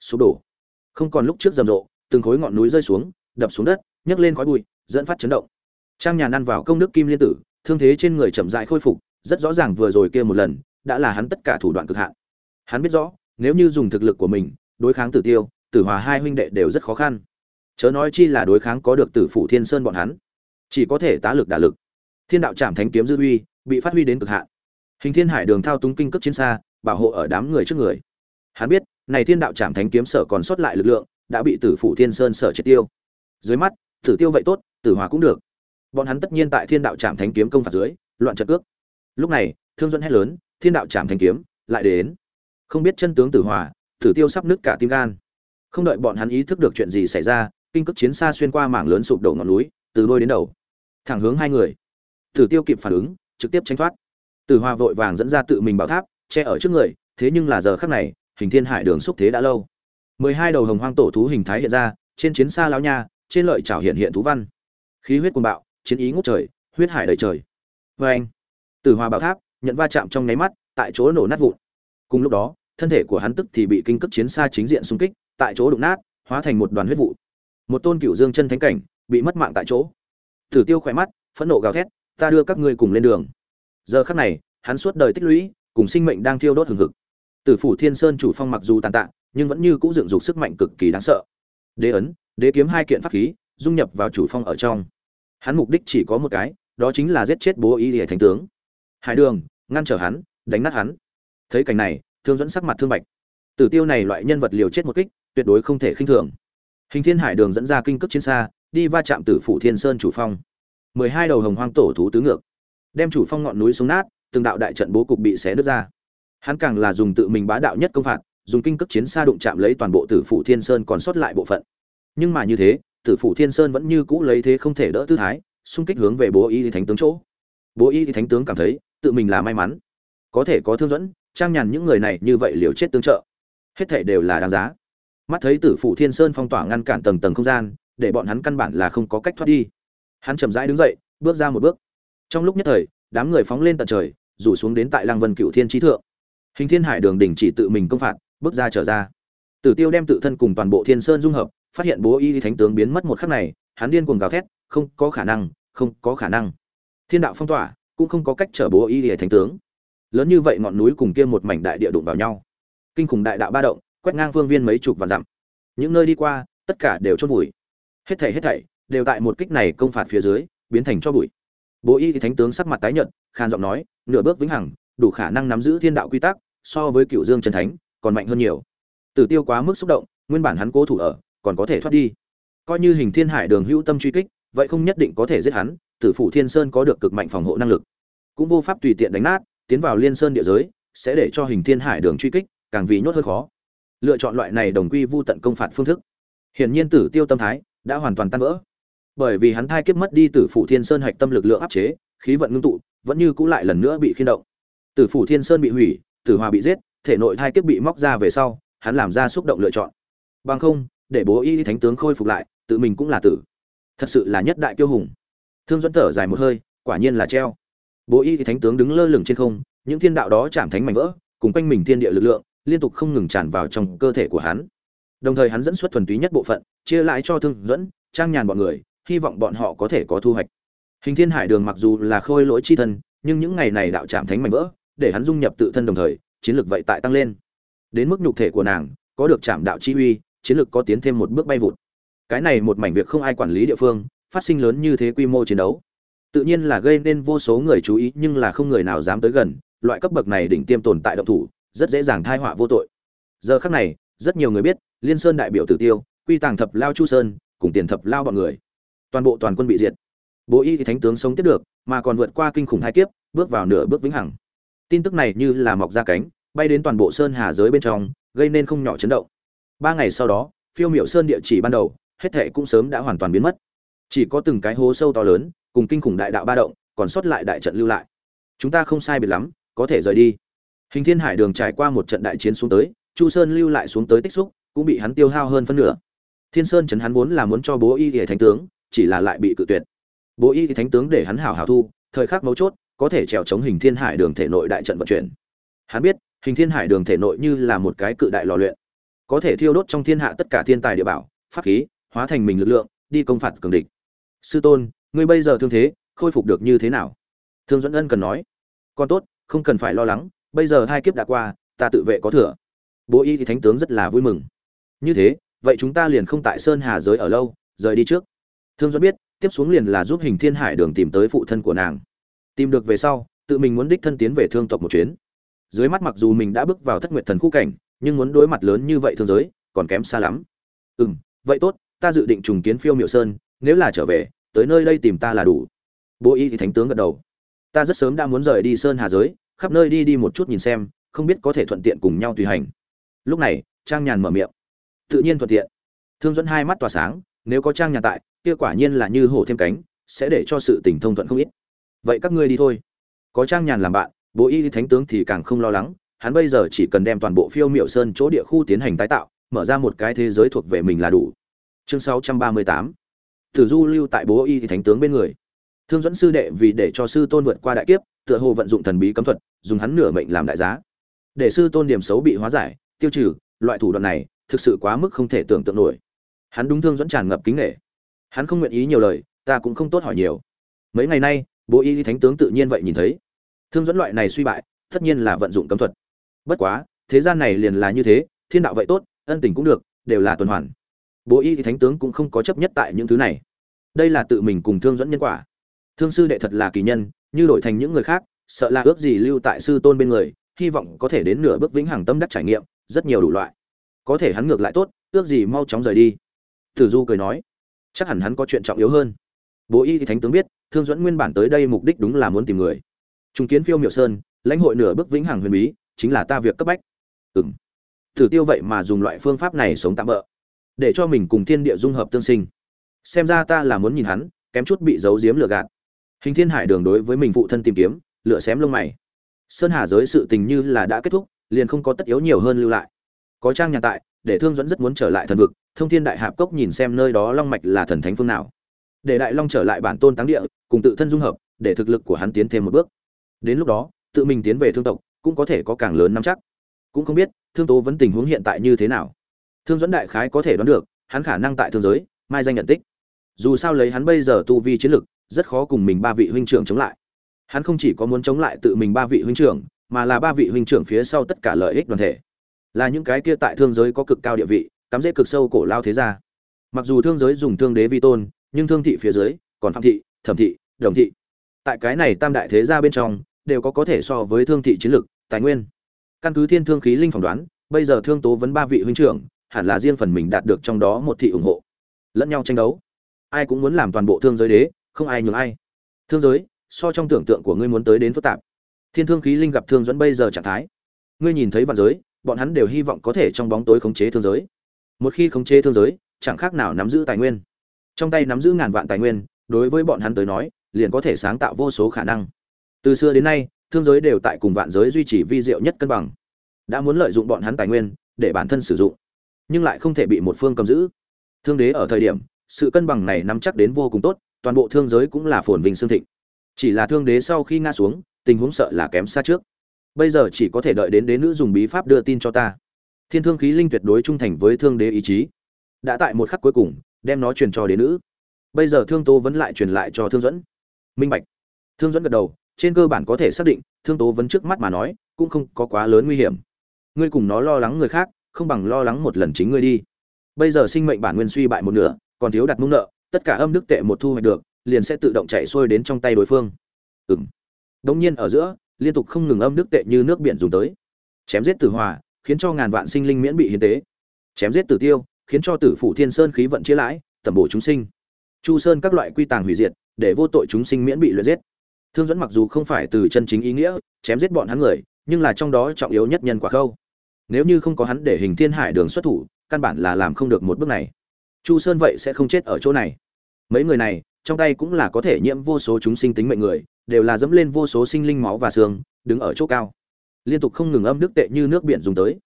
A: sụp đổ. Không còn lúc trước rầm rộ, từng khối ngọn núi rơi xuống, đập xuống đất, nhấc lên khói bụi, dẫn phát chấn động. Trang nhàn năn vào công đức kim liên tử, thương thế trên người chậm dại khôi phục, rất rõ ràng vừa rồi kia một lần, đã là hắn tất cả thủ đoạn cực hạn. Hắn biết rõ, nếu như dùng thực lực của mình, đối kháng tử tiêu tử hòa hai huynh đệ đều rất khó khăn. Chớ nói chi là đối kháng có được tử phủ thiên sơn bọn hắn. Chỉ có thể tá lực đả lực. Thiên đạo trạm thánh kiếm dư uy, bị phát huy đến cực hạn. Hình thiên hải đường thao túng kinh cấp chiến xa, bảo hộ ở đám người trước người. Hắn biết, này thiên đạo trạm thánh kiếm sở còn sót lại lực lượng, đã bị tử phủ thiên sơn sở triệt tiêu. Dưới mắt, tử tiêu vậy tốt, tử hòa cũng được. Bọn hắn tất nhiên tại thiên đạo trạm thánh kiếm công phạt dưới, loạn trận cước. Lúc này, thương dẫn hét lớn, thiên đạo trạm thánh kiếm, lại đến. Không biết chân tướng tử hòa, tử tiêu sắp nứt cả tim gan không đợi bọn hắn ý thức được chuyện gì xảy ra, kinh cước chiến xa xuyên qua mảng lớn sụp đổ ngọn núi, từ đôi đến đầu. Thẳng hướng hai người. Tử tiêu kịp phản ứng, trực tiếp tránh thoát. Tử Hoa vội vàng dẫn ra tự mình bảo tháp, che ở trước người, thế nhưng là giờ khắc này, hình thiên hải đường xúc thế đã lâu. Mười hai đầu hồng hoang tổ thú hình thái hiện ra, trên chiến xa lao nha, trên lợi chảo hiện hiện thú văn. Khí huyết cuồng bạo, chiến ý ngút trời, huyết hải đầy trời. Vê anh, tử Hoa bảo tháp, nhận va chạm trong nháy mắt, tại chỗ nổ nát vụn. Cùng lúc đó, thân thể của hắn tức thì bị kinh cấp chiến xa chính diện xung kích tại chỗ đụng nát, hóa thành một đoàn huyết vụ. Một tôn cựu dương chân thánh cảnh bị mất mạng tại chỗ. Tử tiêu khỏe mắt, phẫn nộ gào thét, ta đưa các ngươi cùng lên đường. Giờ khắc này, hắn suốt đời tích lũy, cùng sinh mệnh đang thiêu đốt hừng hực. Tử phủ thiên sơn chủ phong mặc dù tàn tạ, nhưng vẫn như cũ dựng dục sức mạnh cực kỳ đáng sợ. Đế ấn, đế kiếm hai kiện pháp khí, dung nhập vào chủ phong ở trong. Hắn mục đích chỉ có một cái, đó chính là giết chết bố ý hệ thánh tướng. Hải đường, ngăn trở hắn, đánh nát hắn. Thấy cảnh này, thương dẫn sắc mặt thương bạch. Tử tiêu này loại nhân vật liều chết một kích tuyệt đối không thể khinh thường. Hình thiên hải đường dẫn ra kinh cấp chiến xa, đi va chạm tử phủ thiên sơn chủ phong. Mười hai đầu hồng hoang tổ thú tứ ngược. Đem chủ phong ngọn núi xuống nát, từng đạo đại trận bố cục bị xé nứt ra. Hắn càng là dùng tự mình bá đạo nhất công phạt, dùng kinh cấp chiến xa đụng chạm lấy toàn bộ tử phủ thiên sơn còn sót lại bộ phận. Nhưng mà như thế, tử phủ thiên sơn vẫn như cũ lấy thế không thể đỡ tư thái, xung kích hướng về bố y thánh tướng chỗ. Bố y thánh tướng cảm thấy, tự mình là may mắn. Có thể có thương dẫn, trang nhàn những người này như vậy liều chết tương trợ. Hết thảy đều là đáng giá mắt thấy tử phụ thiên sơn phong tỏa ngăn cản tầng tầng không gian, để bọn hắn căn bản là không có cách thoát đi. Hắn chậm rãi đứng dậy, bước ra một bước. Trong lúc nhất thời, đám người phóng lên tận trời, rủ xuống đến tại lăng vân cựu thiên trí thượng. Hình thiên hải đường đỉnh chỉ tự mình công phạt, bước ra trở ra. Tử tiêu đem tự thân cùng toàn bộ thiên sơn dung hợp, phát hiện bố y thánh tướng biến mất một khắc này, hắn điên cuồng gào thét, không có khả năng, không có khả năng. Thiên đạo phong tỏa, cũng không có cách chở bố y thánh tướng. Lớn như vậy ngọn núi cùng kia một mảnh đại địa đụng vào nhau. Kinh khủng đại đạo ba động quét ngang phương viên mấy chục vạn dặm. Những nơi đi qua, tất cả đều chôn vùi. Hết thảy hết thảy đều tại một kích này công phạt phía dưới, biến thành cho bụi. Bố y thì thánh tướng sắc mặt tái nhợt khan giọng nói, nửa bước vĩnh hằng, đủ khả năng nắm giữ thiên đạo quy tắc, so với cựu dương trần thánh, còn mạnh hơn nhiều. Tử tiêu quá mức xúc động, nguyên bản hắn cố thủ ở, còn có thể thoát đi. Coi như hình thiên hải đường hữu tâm truy kích, vậy không nhất định có thể giết hắn, tử phủ thiên sơn có được cực mạnh phòng hộ năng lực. Cũng vô pháp tùy tiện đánh nát, tiến vào liên sơn địa giới, sẽ để cho hình thiên hải đường truy kích càng vì nhốt hơn khó lựa chọn loại này đồng quy vu tận công phạt phương thức. Hiển nhiên tử tiêu tâm thái đã hoàn toàn tan vỡ. Bởi vì hắn thai kiếp mất đi tử phủ thiên sơn hạch tâm lực lượng áp chế, khí vận ngưng tụ, vẫn như cũ lại lần nữa bị khiên động. Tử phủ thiên sơn bị hủy, tử hòa bị giết, thể nội thai kiếp bị móc ra về sau, hắn làm ra xúc động lựa chọn. Bằng không, để bố y thánh tướng khôi phục lại, tự mình cũng là tử. Thật sự là nhất đại kiêu hùng. Thương dẫn thở dài một hơi, quả nhiên là treo. Bố y thánh tướng đứng lơ lửng trên không, những thiên đạo đó chạm thánh mảnh vỡ, cùng quanh mình thiên địa lực lượng liên tục không ngừng tràn vào trong cơ thể của hắn. Đồng thời hắn dẫn xuất thuần túy nhất bộ phận, chia lại cho thương dẫn, trang nhàn bọn người, hy vọng bọn họ có thể có thu hoạch. Hình thiên hải đường mặc dù là khôi lỗi chi thân, nhưng những ngày này đạo trạm thánh mạnh vỡ, để hắn dung nhập tự thân đồng thời, chiến lược vậy tại tăng lên. Đến mức nhục thể của nàng, có được chạm đạo chi uy, chiến lược có tiến thêm một bước bay vụt. Cái này một mảnh việc không ai quản lý địa phương, phát sinh lớn như thế quy mô chiến đấu. Tự nhiên là gây nên vô số người chú ý, nhưng là không người nào dám tới gần, loại cấp bậc này đỉnh tiêm tồn tại động thủ rất dễ dàng thai họa vô tội. Giờ khắc này, rất nhiều người biết, liên sơn đại biểu tử tiêu, quy tàng thập lao chu sơn, cùng tiền thập lao bọn người. Toàn bộ toàn quân bị diệt. Bố y thì thánh tướng sống tiếp được, mà còn vượt qua kinh khủng hai kiếp, bước vào nửa bước vĩnh hằng. Tin tức này như là mọc ra cánh, bay đến toàn bộ sơn hà giới bên trong, gây nên không nhỏ chấn động. Ba ngày sau đó, phiêu miểu sơn địa chỉ ban đầu, hết thệ cũng sớm đã hoàn toàn biến mất. Chỉ có từng cái hố sâu to lớn, cùng kinh khủng đại đạo ba động, còn sót lại đại trận lưu lại. Chúng ta không sai biệt lắm, có thể rời đi hình thiên hải đường trải qua một trận đại chiến xuống tới, chu sơn lưu lại xuống tới tích xúc, cũng bị hắn tiêu hao hơn phân nửa. Thiên sơn chấn hắn vốn là muốn cho bố y thì thánh tướng, chỉ là lại bị cự tuyệt. Bố y thì thánh tướng để hắn hảo hảo thu, thời khắc mấu chốt, có thể trèo chống hình thiên hải đường thể nội đại trận vận chuyển. Hắn biết, hình thiên hải đường thể nội như là một cái cự đại lò luyện, có thể thiêu đốt trong thiên hạ tất cả thiên tài địa bảo, pháp khí, hóa thành mình lực lượng, đi công phạt cường địch. Sư tôn, ngươi bây giờ thương thế, khôi phục được như thế nào? Thương dẫn ân cần nói. Con tốt, không cần phải lo lắng bây giờ hai kiếp đã qua, ta tự vệ có thừa. Bố y thì thánh tướng rất là vui mừng. Như thế, vậy chúng ta liền không tại sơn hà giới ở lâu, rời đi trước. Thương dẫn biết, tiếp xuống liền là giúp hình thiên hải đường tìm tới phụ thân của nàng. Tìm được về sau, tự mình muốn đích thân tiến về thương tộc một chuyến. Dưới mắt mặc dù mình đã bước vào thất nguyệt thần khu cảnh, nhưng muốn đối mặt lớn như vậy thương giới, còn kém xa lắm. Ừ m vậy tốt, ta dự định trùng kiến phiêu miệu sơn, nếu là trở về, tới nơi đây tìm ta là đủ. Bố y thì thánh tướng gật đầu. Ta rất sớm đã muốn rời đi sơn hà giới khắp nơi đi đi một chút nhìn xem, không biết có thể thuận tiện cùng nhau tùy hành. Lúc này, trang nhàn mở miệng. Tự nhiên thuận tiện. Thương dẫn hai mắt tỏa sáng, nếu có trang nhàn tại, kia quả nhiên là như hổ thêm cánh, sẽ để cho sự tình thông thuận không ít. Vậy các ngươi đi thôi. Có trang nhàn làm bạn, bố y thánh tướng thì càng không lo lắng, hắn bây giờ chỉ cần đem toàn bộ phiêu miệu sơn chỗ địa khu tiến hành tái tạo, mở ra một cái thế giới thuộc về mình là đủ. Chương 638 tử du lưu tại bố y thì thánh tướng bên người. Thương dẫn sư đệ vì để cho sư tôn vượt qua đại kiếp tựa hồ vận dụng thần bí cấm thuật, dùng hắn nửa mệnh làm đại giá. Để sư tôn điểm xấu bị hóa giải, tiêu trừ, loại thủ đoạn này, thực sự quá mức không thể tưởng tượng nổi. Hắn đúng thương dẫn tràn ngập kính nghệ hắn không nguyện ý nhiều lời, ta cũng không tốt hỏi nhiều. Mấy ngày nay, bố y thánh tướng tự nhiên vậy nhìn thấy. Thương dẫn loại này suy bại, tất nhiên là vận dụng cấm thuật. Bất quá, thế gian này liền là như thế, thiên đạo vậy tốt, ân tình cũng được, đều là tuần hoàn. Bố y thánh tướng cũng không có chấp nhất tại những thứ này. Đây là tự mình cùng thương dẫn nhân quả. Thương sư đệ thật là kỳ nhân như đổi thành những người khác, sợ là ước gì lưu tại sư tôn bên người, hy vọng có thể đến nửa bước vĩnh hằng tâm đắc trải nghiệm, rất nhiều đủ loại. Có thể hắn ngược lại tốt, ước gì mau chóng rời đi. Tử du cười nói, chắc hẳn hắn có chuyện trọng yếu hơn. Bố y thì thánh tướng biết, thương dẫn nguyên bản tới đây mục đích đúng là muốn tìm người. Trung kiến phiêu miểu sơn, lãnh hội nửa bước vĩnh hằng huyền bí, chính là ta việc cấp bách. Ừng tử tiêu vậy mà dùng loại phương pháp này sống tạm bỡ để cho mình cùng thiên địa dung hợp tương sinh. Xem ra ta là muốn nhìn hắn, kém chút bị giấu giếm lừa gạt hình thiên hải đường đối với mình phụ thân tìm kiếm lựa xém lông mày. Sơn hà giới sự tình như là đã kết thúc, liền không có tất yếu nhiều hơn lưu lại. Có trang nhà tại, để thương dẫn rất muốn trở lại thần vực, thông thiên đại hạp cốc nhìn xem nơi đó long mạch là thần thánh phương nào. Để đại long trở lại bản tôn táng địa, cùng tự thân dung hợp, để thực lực của hắn tiến thêm một bước. Đến lúc đó, tự mình tiến về thương tộc, cũng có thể có càng lớn nắm chắc. Cũng không biết, thương tố vẫn tình huống hiện tại như thế nào. Thương dẫn đại khái có thể đoán được, hắn khả năng tại thương giới, mai danh nhận tích. Dù sao lấy hắn bây giờ tu vi chiến lực rất khó cùng mình ba vị huynh trưởng chống lại. Hắn không chỉ có muốn chống lại tự mình ba vị huynh trưởng, mà là ba vị huynh trưởng phía sau tất cả lợi ích đoàn thể. Là những cái kia tại thương giới có cực cao địa vị, cắm rễ cực sâu cổ lao thế gia. Mặc dù thương giới dùng thương đế vi tôn, nhưng thương thị phía dưới, còn phạm thị, thẩm thị, đồng thị. Tại cái này tam đại thế gia bên trong, đều có có thể so với thương thị chiến lực tài nguyên. Căn cứ thiên thương khí linh phỏng đoán, bây giờ thương tố vấn ba vị huynh trưởng, hẳn là riêng phần mình đạt được trong đó một thị ủng hộ. Lẫn nhau tranh đấu. Ai cũng muốn làm toàn bộ thương giới đế không ai nhường ai. Thương giới, so trong tưởng tượng của ngươi muốn tới đến phức tạp. Thiên thương khí linh gặp thương dẫn bây giờ trạng thái. Ngươi nhìn thấy vạn giới, bọn hắn đều hy vọng có thể trong bóng tối khống chế thương giới. Một khi khống chế thương giới, chẳng khác nào nắm giữ tài nguyên. Trong tay nắm giữ ngàn vạn tài nguyên, đối với bọn hắn tới nói, liền có thể sáng tạo vô số khả năng. Từ xưa đến nay, thương giới đều tại cùng vạn giới duy trì vi diệu nhất cân bằng. Đã muốn lợi dụng bọn hắn tài nguyên, để bản thân sử dụng, nhưng lại không thể bị một phương cầm giữ. Thương đế ở thời điểm, sự cân bằng này nắm chắc đến vô cùng tốt toàn bộ thương giới cũng là phồn vinh xương thịnh. Chỉ là thương đế sau khi ngã xuống, tình huống sợ là kém xa trước. Bây giờ chỉ có thể đợi đến đế nữ dùng bí pháp đưa tin cho ta. Thiên thương khí linh tuyệt đối trung thành với thương đế ý chí. Đã tại một khắc cuối cùng, đem nó truyền cho đế nữ. Bây giờ thương tố vẫn lại truyền lại cho thương dẫn minh bạch. Thương dẫn gật đầu, trên cơ bản có thể xác định, thương tố vẫn trước mắt mà nói, cũng không có quá lớn nguy hiểm. Ngươi cùng nó lo lắng người khác, không bằng lo lắng một lần chính ngươi đi. Bây giờ sinh mệnh bản nguyên suy bại một nửa, còn thiếu đặt mông nợ tất cả âm đức tệ một thu hoạch được, liền sẽ tự động chạy xuôi đến trong tay đối phương. Ừng đống nhiên ở giữa, liên tục không ngừng âm đức tệ như nước biển dùng tới. Chém giết tử hòa, khiến cho ngàn vạn sinh linh miễn bị hiến tế. Chém giết tử tiêu, khiến cho tử phủ thiên sơn khí vận chia lãi, tẩm bổ chúng sinh. Chu sơn các loại quy tàng hủy diệt, để vô tội chúng sinh miễn bị luyện giết. Thương dẫn mặc dù không phải từ chân chính ý nghĩa chém giết bọn hắn người, nhưng là trong đó trọng yếu nhất nhân quả khâu. Nếu như không có hắn để hình thiên hải đường xuất thủ, căn bản là làm không được một bước này chu sơn vậy sẽ không chết ở chỗ này. Mấy người này, trong tay cũng là có thể nhiễm vô số chúng sinh tính mệnh người, đều là dẫm lên vô số sinh linh máu và xương, đứng ở chỗ cao. Liên tục không ngừng âm đức tệ như nước biển dùng tới.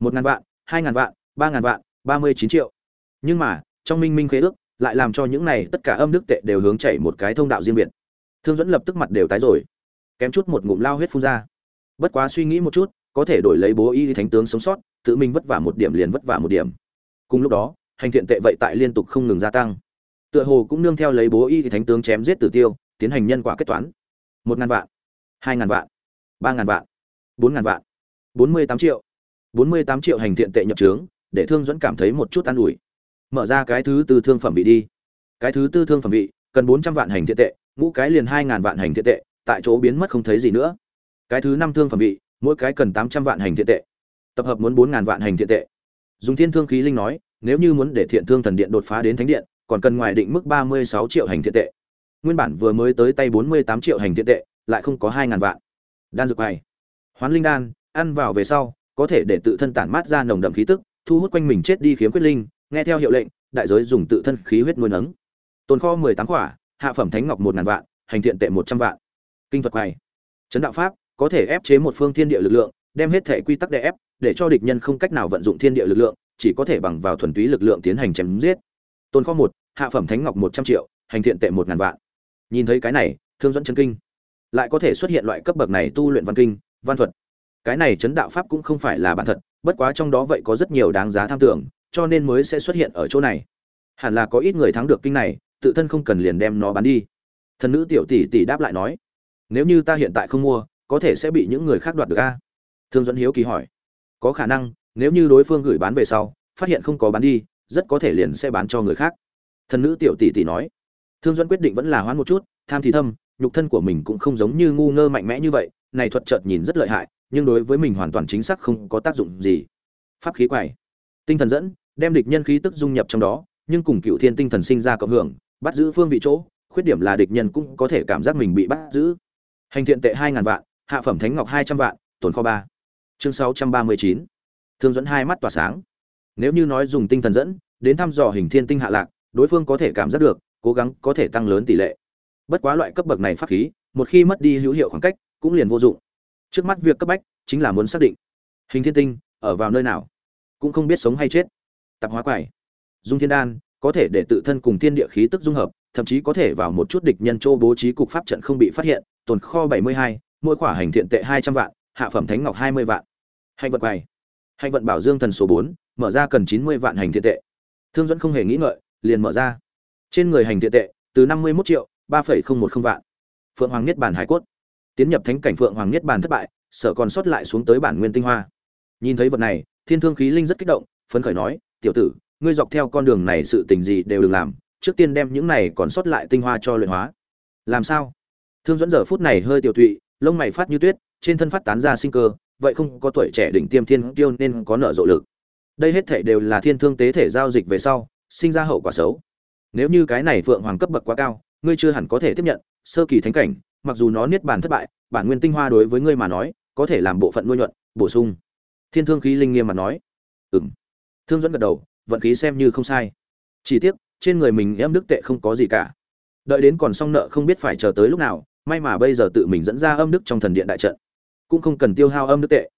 A: Một ngàn vạn, hai ngàn vạn, ba ngàn vạn, ba mươi chín triệu. Nhưng mà, trong minh minh khế ước, lại làm cho những này tất cả âm đức tệ đều hướng chảy một cái thông đạo riêng biệt. Thương dẫn lập tức mặt đều tái rồi. Kém chút một ngụm lao huyết phun ra. Bất quá suy nghĩ một chút, có thể đổi lấy bố y thánh tướng sống sót, tự mình vất vả một điểm liền vất vả một điểm. Cùng lúc đó hành thiện tệ vậy tại liên tục không ngừng gia tăng. Tựa hồ cũng nương theo lấy bố y thánh tướng chém giết tử tiêu, tiến hành nhân quả kết toán. Một ngàn vạn, hai ngàn vạn, ba ngàn vạn, bốn ngàn vạn, bốn mươi tám triệu. Bốn mươi tám triệu hành thiện tệ nhập trướng, để thương dẫn cảm thấy một chút an ủi. Mở ra cái thứ tư thương phẩm vị đi. Cái thứ tư thương phẩm vị, cần bốn trăm vạn hành thiện tệ, ngũ cái liền hai ngàn vạn hành thiện tệ, tại chỗ biến mất không thấy gì nữa. Cái thứ năm thương phẩm vị, mỗi cái cần tám trăm vạn hành thiện tệ. Tập hợp muốn bốn ngàn vạn hành thiện tệ. Dùng thiên thương khí linh nói nếu như muốn để thiện thương thần điện đột phá đến thánh điện, còn cần ngoài định mức ba mươi sáu triệu hành thiện tệ. Nguyên bản vừa mới tới tay bốn mươi tám triệu hành thiện tệ, lại không có hai ngàn vạn. Đan dược này, hoán linh đan, ăn vào về sau, có thể để tự thân tản mát ra nồng đậm khí tức, thu hút quanh mình chết đi khiếm quyết linh, nghe theo hiệu lệnh, đại giới dùng tự thân khí huyết nuôi nấng. Tồn kho mười tám quả, hạ phẩm thánh ngọc một ngàn vạn, hành thiện tệ một trăm vạn. Kinh thuật này, chấn đạo pháp, có thể ép chế một phương thiên địa lực lượng, đem hết thể quy tắc đè ép, để cho địch nhân không cách nào vận dụng thiên địa lực lượng chỉ có thể bằng vào thuần túy lực lượng tiến hành chém giết. Tôn kho một, hạ phẩm thánh ngọc một trăm triệu, hành thiện tệ một ngàn vạn. Nhìn thấy cái này, thương dẫn chân kinh. Lại có thể xuất hiện loại cấp bậc này tu luyện văn kinh, văn thuật. Cái này chấn đạo pháp cũng không phải là bản thật, bất quá trong đó vậy có rất nhiều đáng giá tham tưởng, cho nên mới sẽ xuất hiện ở chỗ này. Hẳn là có ít người thắng được kinh này, tự thân không cần liền đem nó bán đi. Thần nữ tiểu tỷ tỷ đáp lại nói, nếu như ta hiện tại không mua, có thể sẽ bị những người khác đoạt được a? Thương dẫn hiếu kỳ hỏi, có khả năng nếu như đối phương gửi bán về sau, phát hiện không có bán đi, rất có thể liền sẽ bán cho người khác. Thần nữ tiểu tỷ tỷ nói. Thương duẫn quyết định vẫn là hoán một chút, tham thì thâm, nhục thân của mình cũng không giống như ngu ngơ mạnh mẽ như vậy, này thuật chợt nhìn rất lợi hại, nhưng đối với mình hoàn toàn chính xác không có tác dụng gì. Pháp khí quầy tinh thần dẫn, đem địch nhân khí tức dung nhập trong đó, nhưng cùng cựu thiên tinh thần sinh ra cộng hưởng, bắt giữ phương vị chỗ, khuyết điểm là địch nhân cũng có thể cảm giác mình bị bắt giữ. Hành thiện tệ hai ngàn vạn, hạ phẩm thánh ngọc hai trăm vạn, tồn kho ba. Chương sáu trăm ba mươi chín thương dẫn hai mắt tỏa sáng. Nếu như nói dùng tinh thần dẫn, đến thăm dò hình thiên tinh hạ lạc, đối phương có thể cảm giác được, cố gắng có thể tăng lớn tỷ lệ. Bất quá loại cấp bậc này pháp khí, một khi mất đi hữu hiệu khoảng cách, cũng liền vô dụng. Trước mắt việc cấp bách, chính là muốn xác định, hình thiên tinh ở vào nơi nào, cũng không biết sống hay chết. Tạp hóa quải, dung thiên đan, có thể để tự thân cùng thiên địa khí tức dung hợp, thậm chí có thể vào một chút địch nhân châu bố trí cục pháp trận không bị phát hiện, tồn kho bảy mươi hai, mỗi khỏa hành thiện tệ hai trăm vạn, hạ phẩm thánh ngọc hai mươi vạn. Hành vật quầy hạnh vận bảo dương thần số bốn, mở ra cần chín mươi vạn hành thiện tệ. Thương dẫn không hề nghĩ ngợi, liền mở ra. Trên người hành thiện tệ, từ năm mươi một triệu, ba phẩy không một không vạn. Phượng hoàng niết bàn hải cốt. Tiến nhập thánh cảnh phượng hoàng niết bàn thất bại sợ còn sót lại xuống tới bản nguyên tinh hoa. Nhìn thấy vật này, thiên thương khí linh rất kích động, phấn khởi nói, tiểu tử, ngươi dọc theo con đường này sự tình gì đều đừng làm, trước tiên đem những này còn sót lại tinh hoa cho luyện hóa. Làm sao? Thương dẫn giờ phút này hơi tiểu tụy, lông mày phát như tuyết, trên thân phát tán ra sinh cơ vậy không có tuổi trẻ đỉnh tiêm thiên tiêu nên có nợ rộ lực. Đây hết thể đều là thiên thương tế thể giao dịch về sau, sinh ra hậu quả xấu. Nếu như cái này phượng hoàng cấp bậc quá cao, ngươi chưa hẳn có thể tiếp nhận, sơ kỳ thánh cảnh, mặc dù nó niết bàn thất bại, bản nguyên tinh hoa đối với ngươi mà nói, có thể làm bộ phận nuôi nhuận, bổ sung. Thiên thương khí linh nghiêm mà nói. Ừng thương dẫn gật đầu, vận khí xem như không sai. Chỉ tiếc, trên người mình em đức tệ không có gì cả. Đợi đến còn xong nợ không biết phải chờ tới lúc nào, may mà bây giờ tự mình dẫn ra âm đức trong thần điện đại trận cũng không cần tiêu hao âm đức tệ.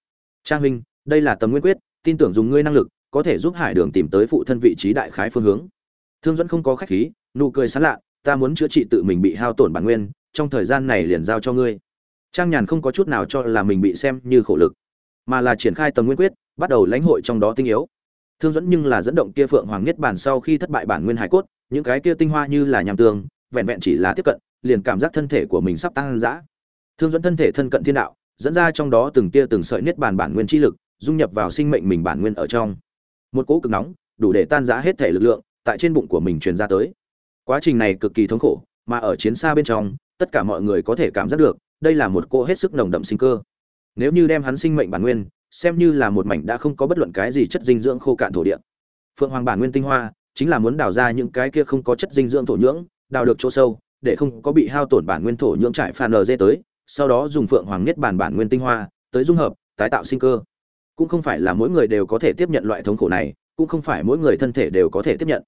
A: Trang huynh, đây là tầm nguyên quyết, tin tưởng dùng ngươi năng lực, có thể giúp hải đường tìm tới phụ thân vị trí đại khái phương hướng. Thương dẫn không có khách khí, nụ cười sán lạ, ta muốn chữa trị tự mình bị hao tổn bản nguyên, trong thời gian này liền giao cho ngươi. Trang nhàn không có chút nào cho là mình bị xem như khổ lực, mà là triển khai tầm nguyên quyết, bắt đầu lãnh hội trong đó tinh yếu. Thương dẫn nhưng là dẫn động kia phượng hoàng niết bàn sau khi thất bại bản nguyên hải cốt, những cái kia tinh hoa như là nham tương, vẹn vẹn chỉ là tiếp cận, liền cảm giác thân thể của mình sắp tăng dã. Thương dẫn thân thể thân cận thiên đạo dẫn ra trong đó từng tia từng sợi niết bàn bản nguyên chi lực, dung nhập vào sinh mệnh mình bản nguyên ở trong. Một cỗ cực nóng, đủ để tan rã hết thể lực lượng, tại trên bụng của mình truyền ra tới. Quá trình này cực kỳ thống khổ, mà ở chiến xa bên trong, tất cả mọi người có thể cảm giác được, đây là một cỗ hết sức nồng đậm sinh cơ. Nếu như đem hắn sinh mệnh bản nguyên, xem như là một mảnh đã không có bất luận cái gì chất dinh dưỡng khô cạn thổ địa. Phượng hoàng bản nguyên tinh hoa, chính là muốn đào ra những cái kia không có chất dinh dưỡng thổ nhưỡng, đào được chỗ sâu, để không có bị hao tổn bản nguyên thổ nhưỡng trải phàn dê tới sau đó dùng phượng hoàng niết bản bản nguyên tinh hoa tới dung hợp, tái tạo sinh cơ. Cũng không phải là mỗi người đều có thể tiếp nhận loại thống khổ này, cũng không phải mỗi người thân thể đều có thể tiếp nhận.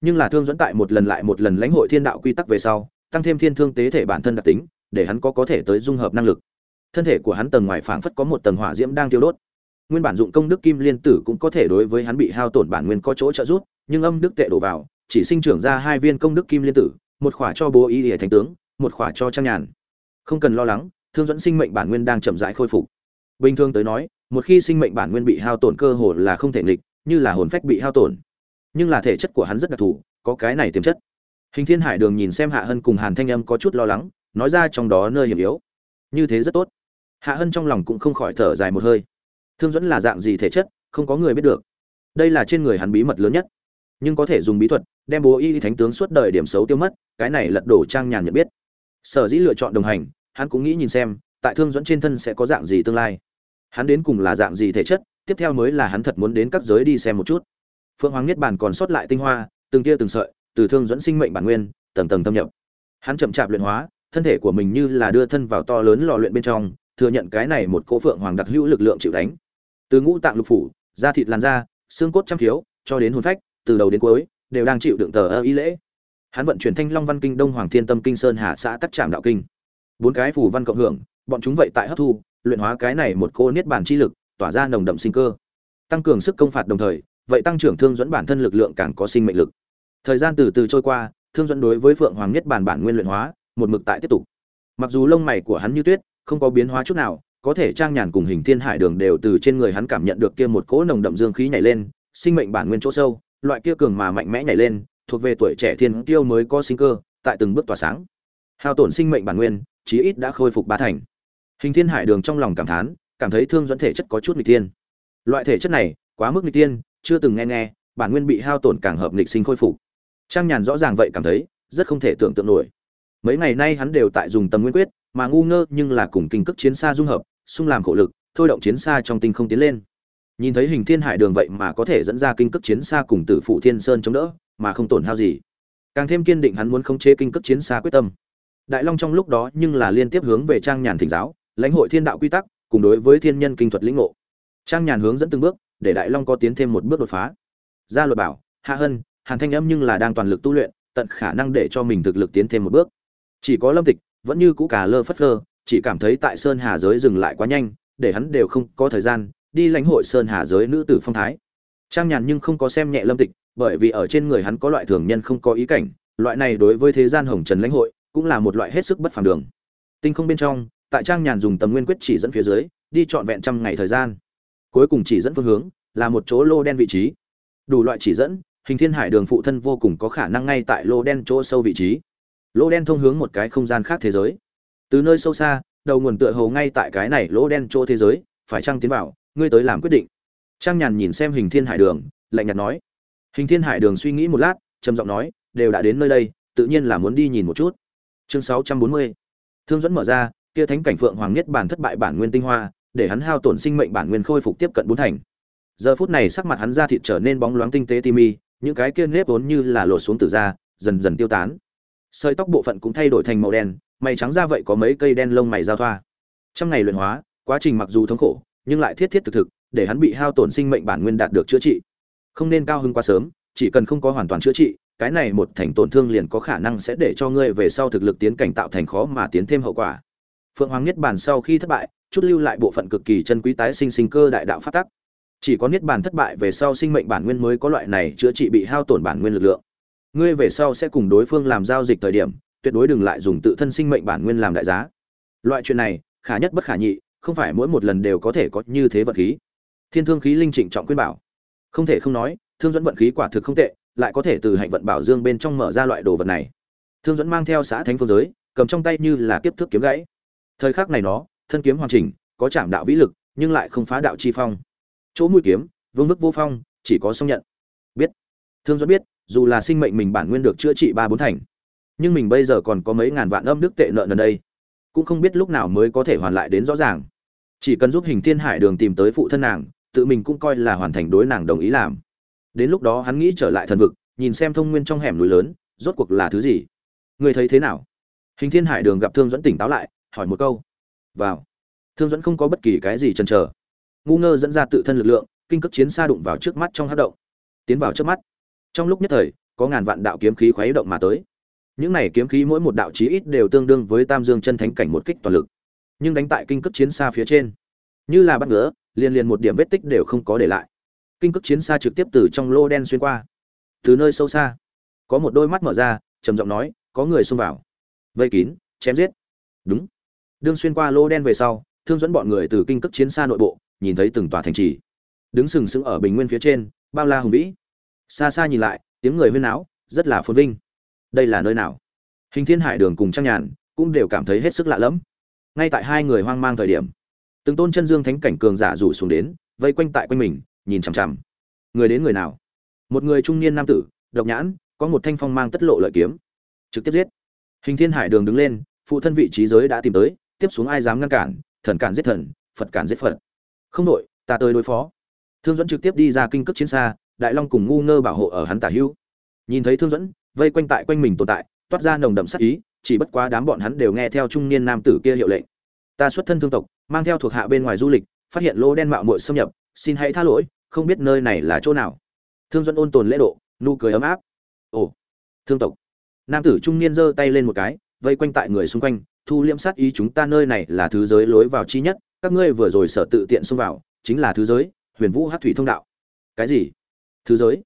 A: Nhưng là thương dẫn tại một lần lại một lần lãnh hội thiên đạo quy tắc về sau, tăng thêm thiên thương tế thể bản thân đặc tính, để hắn có có thể tới dung hợp năng lực. Thân thể của hắn tầng ngoài phảng phất có một tầng hỏa diễm đang tiêu đốt. Nguyên bản dụng công đức kim liên tử cũng có thể đối với hắn bị hao tổn bản nguyên có chỗ trợ giúp, nhưng âm đức tệ đổ vào, chỉ sinh trưởng ra hai viên công đức kim liên tử, một khỏa cho bố y hệ thánh tướng, một khỏa cho trang nhàn không cần lo lắng, thương dẫn sinh mệnh bản nguyên đang chậm rãi khôi phục. Bình thường tới nói, một khi sinh mệnh bản nguyên bị hao tổn cơ hồ là không thể nghịch, như là hồn phách bị hao tổn. Nhưng là thể chất của hắn rất đặc thù, có cái này tiềm chất. Hình thiên hải đường nhìn xem hạ hân cùng hàn thanh âm có chút lo lắng, nói ra trong đó nơi hiểm yếu. Như thế rất tốt. Hạ hân trong lòng cũng không khỏi thở dài một hơi. Thương dẫn là dạng gì thể chất, không có người biết được. Đây là trên người hắn bí mật lớn nhất. Nhưng có thể dùng bí thuật, đem bố y thánh tướng suốt đời điểm xấu tiêu mất, cái này lật đổ trang nhàn nhận biết sở dĩ lựa chọn đồng hành, hắn cũng nghĩ nhìn xem, tại thương dẫn trên thân sẽ có dạng gì tương lai. Hắn đến cùng là dạng gì thể chất, tiếp theo mới là hắn thật muốn đến các giới đi xem một chút. Phượng hoàng niết bàn còn sót lại tinh hoa, từng tia từng sợi, từ thương dẫn sinh mệnh bản nguyên, tầng tầng thâm nhập. Hắn chậm chạp luyện hóa, thân thể của mình như là đưa thân vào to lớn lò luyện bên trong, thừa nhận cái này một cỗ phượng hoàng đặc hữu lực lượng chịu đánh. Từ ngũ tạng lục phủ, da thịt làn da, xương cốt trăm khiếu cho đến hồn phách, từ đầu đến cuối, đều đang chịu đựng tờ ơ ý lễ hắn vận chuyển thanh long văn kinh, đông hoàng thiên tâm kinh, sơn hà xã tắc trạm đạo kinh. Bốn cái phù văn cộng hưởng, bọn chúng vậy tại hấp thu, luyện hóa cái này một cô niết bàn chi lực, tỏa ra nồng đậm sinh cơ. Tăng cường sức công phạt đồng thời, vậy tăng trưởng thương dẫn bản thân lực lượng càng có sinh mệnh lực. Thời gian từ từ trôi qua, thương dẫn đối với phượng hoàng niết bàn bản nguyên luyện hóa, một mực tại tiếp tục. Mặc dù lông mày của hắn như tuyết, không có biến hóa chút nào, có thể trang nhàn cùng hình thiên hải đường đều từ trên người hắn cảm nhận được kia một cỗ nồng đậm dương khí nhảy lên, sinh mệnh bản nguyên chỗ sâu, loại kia cường mà mạnh mẽ nhảy lên thuộc về tuổi trẻ thiên tiêu mới có sinh cơ, tại từng bước tỏa sáng. Hao tổn sinh mệnh bản nguyên, chí ít đã khôi phục ba thành. Hình thiên hải đường trong lòng cảm thán, cảm thấy thương dẫn thể chất có chút nghịch thiên. Loại thể chất này, quá mức nghịch tiên chưa từng nghe nghe, bản nguyên bị hao tổn càng hợp nghịch sinh khôi phục. Trang nhàn rõ ràng vậy cảm thấy, rất không thể tưởng tượng nổi. Mấy ngày nay hắn đều tại dùng tầm nguyên quyết, mà ngu ngơ nhưng là cùng kinh cước chiến xa dung hợp, xung làm khổ lực, thôi động chiến xa trong tinh không tiến lên. Nhìn thấy hình thiên hải đường vậy mà có thể dẫn ra kinh cước chiến xa cùng tử phụ thiên sơn chống đỡ mà không tổn hao gì. Càng thêm kiên định hắn muốn khống chế kinh cước chiến xa quyết tâm. Đại long trong lúc đó nhưng là liên tiếp hướng về trang nhàn thỉnh giáo, lãnh hội thiên đạo quy tắc, cùng đối với thiên nhân kinh thuật lĩnh ngộ. Trang nhàn hướng dẫn từng bước, để đại long có tiến thêm một bước đột phá. Gia luật bảo, hạ hân, hàn thanh âm nhưng là đang toàn lực tu luyện, tận khả năng để cho mình thực lực tiến thêm một bước. Chỉ có lâm tịch, vẫn như cũ cả lơ phất lơ, chỉ cảm thấy tại sơn hà giới dừng lại quá nhanh, để hắn đều không có thời gian, đi lãnh hội sơn hà giới nữ tử phong thái. Trang nhàn nhưng không có xem nhẹ lâm tịch bởi vì ở trên người hắn có loại thường nhân không có ý cảnh, loại này đối với thế gian hồng trần lãnh hội cũng là một loại hết sức bất phàm đường. Tinh không bên trong, tại trang nhàn dùng tầm nguyên quyết chỉ dẫn phía dưới, đi trọn vẹn trăm ngày thời gian. Cuối cùng chỉ dẫn phương hướng là một chỗ lô đen vị trí. Đủ loại chỉ dẫn, hình thiên hải đường phụ thân vô cùng có khả năng ngay tại lô đen chỗ sâu vị trí. Lô đen thông hướng một cái không gian khác thế giới. Từ nơi sâu xa, đầu nguồn tựa hồ ngay tại cái này lỗ đen chỗ thế giới, phải chăng tiến vào, ngươi tới làm quyết định. Trang nhàn nhìn xem hình thiên hải đường, lạnh nhạt nói hình thiên hải đường suy nghĩ một lát, trầm giọng nói, đều đã đến nơi đây, tự nhiên là muốn đi nhìn một chút. Chương sáu trăm bốn mươi. Thương dẫn mở ra, kia thánh cảnh phượng hoàng nhất bản thất bại bản nguyên tinh hoa, để hắn hao tổn sinh mệnh bản nguyên khôi phục tiếp cận bốn thành. Giờ phút này sắc mặt hắn ra thịt trở nên bóng loáng tinh tế ti mi những cái kia nếp vốn như là lột xuống từ da, dần dần tiêu tán. Sợi tóc bộ phận cũng thay đổi thành màu đen, mày trắng ra vậy có mấy cây đen lông mày giao thoa. Trong ngày luyện hóa, quá trình mặc dù thống khổ, nhưng lại thiết thiết thực thực, để hắn bị hao tổn sinh mệnh bản nguyên đạt được chữa trị không nên cao hứng quá sớm, chỉ cần không có hoàn toàn chữa trị, cái này một thành tổn thương liền có khả năng sẽ để cho ngươi về sau thực lực tiến cảnh tạo thành khó mà tiến thêm hậu quả. Phượng hoàng niết bàn sau khi thất bại, chút lưu lại bộ phận cực kỳ chân quý tái sinh sinh cơ đại đạo phát tắc. Chỉ có niết bàn thất bại về sau sinh mệnh bản nguyên mới có loại này chữa trị bị hao tổn bản nguyên lực lượng. Ngươi về sau sẽ cùng đối phương làm giao dịch thời điểm, tuyệt đối đừng lại dùng tự thân sinh mệnh bản nguyên làm đại giá. Loại chuyện này, khả nhất bất khả nhị, không phải mỗi một lần đều có thể có như thế vật khí. Thiên thương khí linh trịnh trọng khuyên bảo không thể không nói, thương dẫn vận khí quả thực không tệ, lại có thể từ hạnh vận bảo dương bên trong mở ra loại đồ vật này. Thương dẫn mang theo xã thánh phương giới, cầm trong tay như là kiếp thước kiếm gãy. Thời khắc này nó, thân kiếm hoàn chỉnh, có chạm đạo vĩ lực, nhưng lại không phá đạo chi phong. Chỗ mũi kiếm, vương vức vô phong, chỉ có song nhận. Biết. Thương dẫn biết, dù là sinh mệnh mình bản nguyên được chữa trị ba bốn thành, nhưng mình bây giờ còn có mấy ngàn vạn âm đức tệ nợ nần đây, cũng không biết lúc nào mới có thể hoàn lại đến rõ ràng. Chỉ cần giúp hình thiên hải đường tìm tới phụ thân nàng tự mình cũng coi là hoàn thành đối nàng đồng ý làm. Đến lúc đó hắn nghĩ trở lại thần vực, nhìn xem thông nguyên trong hẻm núi lớn, rốt cuộc là thứ gì? Người thấy thế nào? Hình thiên hải đường gặp thương dẫn tỉnh táo lại, hỏi một câu. Vào. Thương dẫn không có bất kỳ cái gì chần chờ. Ngu ngơ dẫn ra tự thân lực lượng, kinh cước chiến xa đụng vào trước mắt trong hát động. Tiến vào trước mắt. Trong lúc nhất thời, có ngàn vạn đạo kiếm khí khuấy động mà tới. Những này kiếm khí mỗi một đạo chí ít đều tương đương với tam dương chân thánh cảnh một kích toàn lực. Nhưng đánh tại kinh cước chiến xa phía trên, như là bắt ngứa liền liền một điểm vết tích đều không có để lại. Kinh cước chiến xa trực tiếp từ trong lô đen xuyên qua. Từ nơi sâu xa, có một đôi mắt mở ra, trầm giọng nói, có người xông vào. Vây kín, chém giết. Đúng. Đương xuyên qua lô đen về sau, thương dẫn bọn người từ kinh cước chiến xa nội bộ, nhìn thấy từng tòa thành trì. Đứng sừng sững ở bình nguyên phía trên, bao la hùng vĩ. Xa xa nhìn lại, tiếng người huyên náo, rất là phồn vinh. Đây là nơi nào? Hình thiên hải đường cùng trang nhàn cũng đều cảm thấy hết sức lạ lẫm. Ngay tại hai người hoang mang thời điểm từng tôn chân dương thánh cảnh cường giả rủ xuống đến, vây quanh tại quanh mình, nhìn chằm chằm. Người đến người nào? Một người trung niên nam tử, độc nhãn, có một thanh phong mang tất lộ lợi kiếm. Trực tiếp giết. Hình thiên hải đường đứng lên, phụ thân vị trí giới đã tìm tới, tiếp xuống ai dám ngăn cản, thần cản giết thần, phật cản giết phật. Không đội ta tới đối phó. Thương dẫn trực tiếp đi ra kinh cước chiến xa, đại long cùng ngu ngơ bảo hộ ở hắn tả hữu. Nhìn thấy thương dẫn vây quanh tại quanh mình tồn tại, toát ra nồng đậm sắc ý, chỉ bất quá đám bọn hắn đều nghe theo trung niên nam tử kia hiệu lệnh ta xuất thân thương tộc, mang theo thuộc hạ bên ngoài du lịch, phát hiện lô đen mạo muội xâm nhập, xin hãy tha lỗi, không biết nơi này là chỗ nào. Thương dẫn ôn tồn lễ độ, nụ cười ấm áp. Ồ, thương tộc. Nam tử trung niên giơ tay lên một cái, vây quanh tại người xung quanh, thu liễm sát ý chúng ta nơi này là thứ giới lối vào chi nhất, các ngươi vừa rồi sở tự tiện xông vào, chính là thứ giới, huyền vũ hát thủy thông đạo. Cái gì? Thứ giới?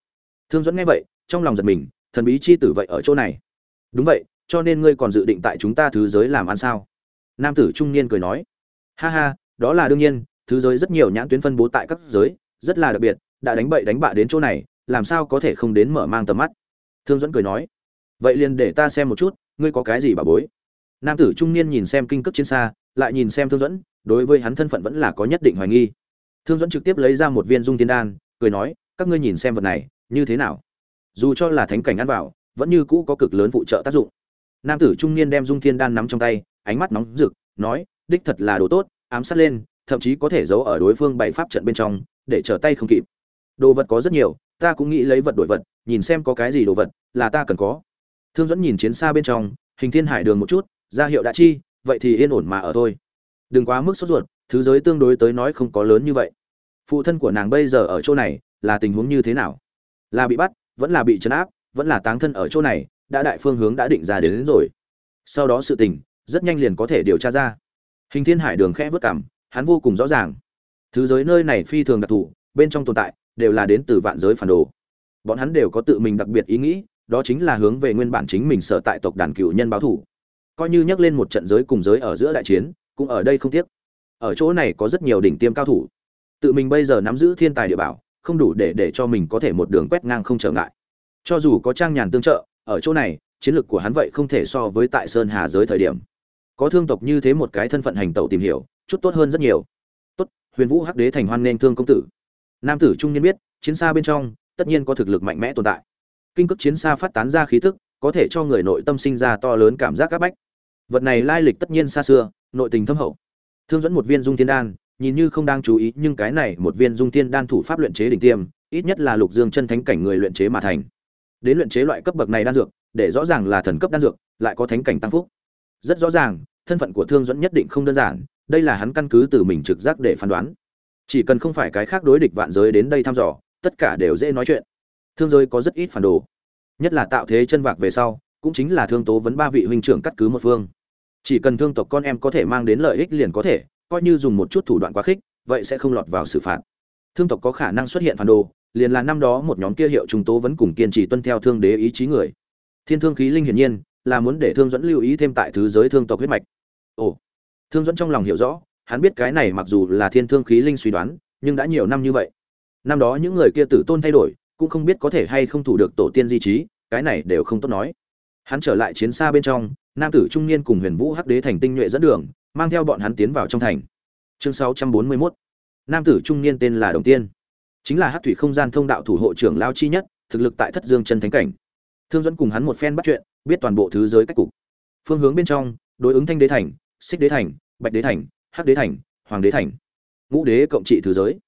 A: Thương dẫn nghe vậy, trong lòng giật mình, thần bí chi tử vậy ở chỗ này. Đúng vậy, cho nên ngươi còn dự định tại chúng ta thứ giới làm ăn sao? Nam tử trung niên cười nói, ha ha, đó là đương nhiên, thứ giới rất nhiều nhãn tuyến phân bố tại các giới, rất là đặc biệt, đã đánh bậy đánh bạ đến chỗ này, làm sao có thể không đến mở mang tầm mắt? Thương dẫn cười nói, vậy liền để ta xem một chút, ngươi có cái gì bà bối? Nam tử trung niên nhìn xem kinh cước trên xa, lại nhìn xem thương dẫn đối với hắn thân phận vẫn là có nhất định hoài nghi. Thương dẫn trực tiếp lấy ra một viên dung tiên đan, cười nói, các ngươi nhìn xem vật này, như thế nào? Dù cho là thánh cảnh ăn vào, vẫn như cũ có cực lớn phụ trợ tác dụng. Nam tử trung niên đem dung thiên đan nắm trong tay ánh mắt nóng rực nói đích thật là đồ tốt ám sát lên thậm chí có thể giấu ở đối phương bày pháp trận bên trong để trở tay không kịp. Đồ vật có rất nhiều ta cũng nghĩ lấy vật đổi vật nhìn xem có cái gì đồ vật là ta cần có. Thương dẫn nhìn chiến xa bên trong hình thiên hải đường một chút ra hiệu đã chi vậy thì yên ổn mà ở thôi. Đừng quá mức sốt ruột thứ giới tương đối tới nói không có lớn như vậy. Phụ thân của nàng bây giờ ở chỗ này là tình huống như thế nào? Là bị bắt vẫn là bị trấn áp vẫn là táng thân ở chỗ này đã đại phương hướng đã định ra đến, đến rồi. Sau đó sự tình rất nhanh liền có thể điều tra ra. Hình thiên hải đường khẽ vất cảm, hắn vô cùng rõ ràng. Thứ giới nơi này phi thường đặc thù, bên trong tồn tại, đều là đến từ vạn giới phản đồ. Bọn hắn đều có tự mình đặc biệt ý nghĩ, đó chính là hướng về nguyên bản chính mình sở tại tộc đàn cựu nhân báo thủ coi như nhắc lên một trận giới cùng giới ở giữa đại chiến, cũng ở đây không tiếc. Ở chỗ này có rất nhiều đỉnh tiêm cao thủ. Tự mình bây giờ nắm giữ thiên tài địa bảo, không đủ để để cho mình có thể một đường quét ngang không trở ngại. Cho dù có trang nhàn tương trợ, ở chỗ này, chiến lược của hắn vậy không thể so với tại sơn hà giới thời điểm có thương tộc như thế một cái thân phận hành tẩu tìm hiểu, chút tốt hơn rất nhiều. Tốt, huyền vũ hắc đế thành hoan nên thương công tử. Nam tử trung niên biết, chiến xa bên trong, tất nhiên có thực lực mạnh mẽ tồn tại. Kinh cước chiến xa phát tán ra khí tức, có thể cho người nội tâm sinh ra to lớn cảm giác áp bách. Vật này lai lịch tất nhiên xa xưa, nội tình thâm hậu. Thương dẫn một viên dung thiên đan, nhìn như không đang chú ý, nhưng cái này một viên dung thiên đan thủ pháp luyện chế đỉnh tiêm, ít nhất là lục dương chân thánh cảnh người luyện chế mà thành. Đến luyện chế loại cấp bậc này đan dược, để rõ ràng là thần cấp đan dược, lại có thánh cảnh tăng phúc rất rõ ràng, thân phận của thương dẫn nhất định không đơn giản, đây là hắn căn cứ từ mình trực giác để phán đoán. Chỉ cần không phải cái khác đối địch vạn giới đến đây thăm dò, tất cả đều dễ nói chuyện. Thương giới có rất ít phản đồ. Nhất là tạo thế chân vạc về sau, cũng chính là thương tố vấn ba vị huynh trưởng cắt cứ một phương. Chỉ cần thương tộc con em có thể mang đến lợi ích liền có thể, coi như dùng một chút thủ đoạn quá khích, vậy sẽ không lọt vào xử phạt. Thương tộc có khả năng xuất hiện phản đồ, liền là năm đó một nhóm kia hiệu trung tố vẫn cùng kiên trì tuân theo thương đế ý chí người. Thiên thương khí linh hiển nhiên là muốn để thương dẫn lưu ý thêm tại thứ giới thương tộc huyết mạch. Ồ, thương dẫn trong lòng hiểu rõ, hắn biết cái này mặc dù là thiên thương khí linh suy đoán, nhưng đã nhiều năm như vậy. Năm đó những người kia tử tôn thay đổi, cũng không biết có thể hay không thủ được tổ tiên di trí, cái này đều không tốt nói. Hắn trở lại chiến xa bên trong, nam tử trung niên cùng huyền vũ hắc đế thành tinh nhuệ dẫn đường, mang theo bọn hắn tiến vào trong thành. Chương 641 nam tử trung niên tên là đồng tiên. Chính là hắc thủy không gian thông đạo thủ hộ trưởng lao chi nhất, thực lực tại thất dương chân thánh cảnh thương dẫn cùng hắn một phen bắt chuyện, biết toàn bộ thứ giới cách cục. Phương hướng bên trong, đối ứng thanh đế thành, xích đế thành, bạch đế thành, hắc đế thành, hoàng đế thành. Ngũ đế cộng trị thứ giới.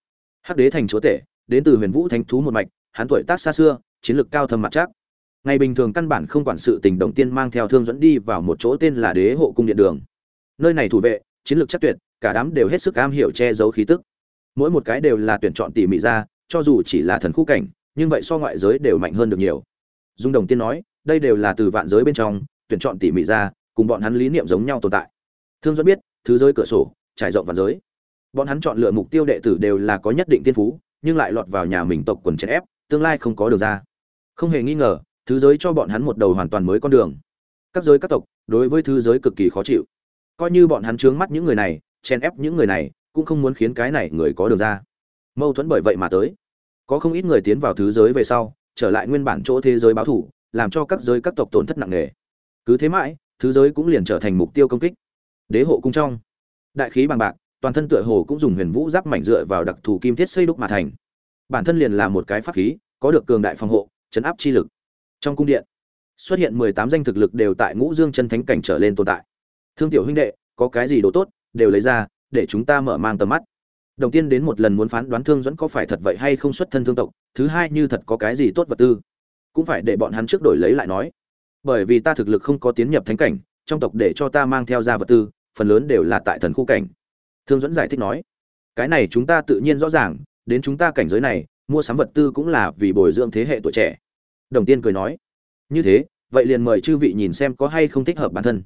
A: Hắc đế thành chúa tể, đến từ huyền vũ thánh thú một mạch, hắn tuổi tác xa xưa, chiến lược cao thâm mặt chắc ngày bình thường căn bản không quản sự tình động tiên mang theo thương dẫn đi vào một chỗ tên là đế hộ cung điện đường. Nơi này thủ vệ, chiến lược chắc tuyệt, cả đám đều hết sức am hiểu che giấu khí tức. Mỗi một cái đều là tuyển chọn tỉ mỉ ra, cho dù chỉ là thần khu cảnh, nhưng vậy so ngoại giới đều mạnh hơn được nhiều dung đồng tiên nói, đây đều là từ vạn giới bên trong, tuyển chọn tỉ mỉ ra, cùng bọn hắn lý niệm giống nhau tồn tại. Thương dẫn biết, thứ giới cửa sổ, trải rộng vạn giới. Bọn hắn chọn lựa mục tiêu đệ tử đều là có nhất định tiên phú, nhưng lại lọt vào nhà mình tộc quần chèn ép, tương lai không có đường ra. Không hề nghi ngờ, thứ giới cho bọn hắn một đầu hoàn toàn mới con đường. Các giới các tộc, đối với thứ giới cực kỳ khó chịu. Coi như bọn hắn trướng mắt những người này, chèn ép những người này, cũng không muốn khiến cái này người có đường ra. Mâu thuẫn bởi vậy mà tới. Có không ít người tiến vào thứ giới về sau trở lại nguyên bản chỗ thế giới báo thủ, làm cho các giới các tộc tổn thất nặng nề. Cứ thế mãi, thứ giới cũng liền trở thành mục tiêu công kích. Đế hộ cung trong. Đại khí bằng bạc, toàn thân tựa hồ cũng dùng huyền vũ giáp mảnh dựa vào đặc thù kim thiết xây đúc mà thành. Bản thân liền là một cái pháp khí, có được cường đại phòng hộ, chấn áp chi lực. Trong cung điện, xuất hiện mười tám danh thực lực đều tại ngũ dương chân thánh cảnh trở lên tồn tại. Thương tiểu huynh đệ, có cái gì đồ tốt, đều lấy ra, để chúng ta mở mang tầm mắt đầu tiên đến một lần muốn phán đoán thương dẫn có phải thật vậy hay không xuất thân thương tộc, thứ hai như thật có cái gì tốt vật tư, cũng phải để bọn hắn trước đổi lấy lại nói. Bởi vì ta thực lực không có tiến nhập thánh cảnh, trong tộc để cho ta mang theo ra vật tư, phần lớn đều là tại thần khu cảnh. Thương dẫn giải thích nói, cái này chúng ta tự nhiên rõ ràng, đến chúng ta cảnh giới này, mua sắm vật tư cũng là vì bồi dưỡng thế hệ tuổi trẻ. Đồng tiên cười nói, như thế, vậy liền mời chư vị nhìn xem có hay không thích hợp bản thân.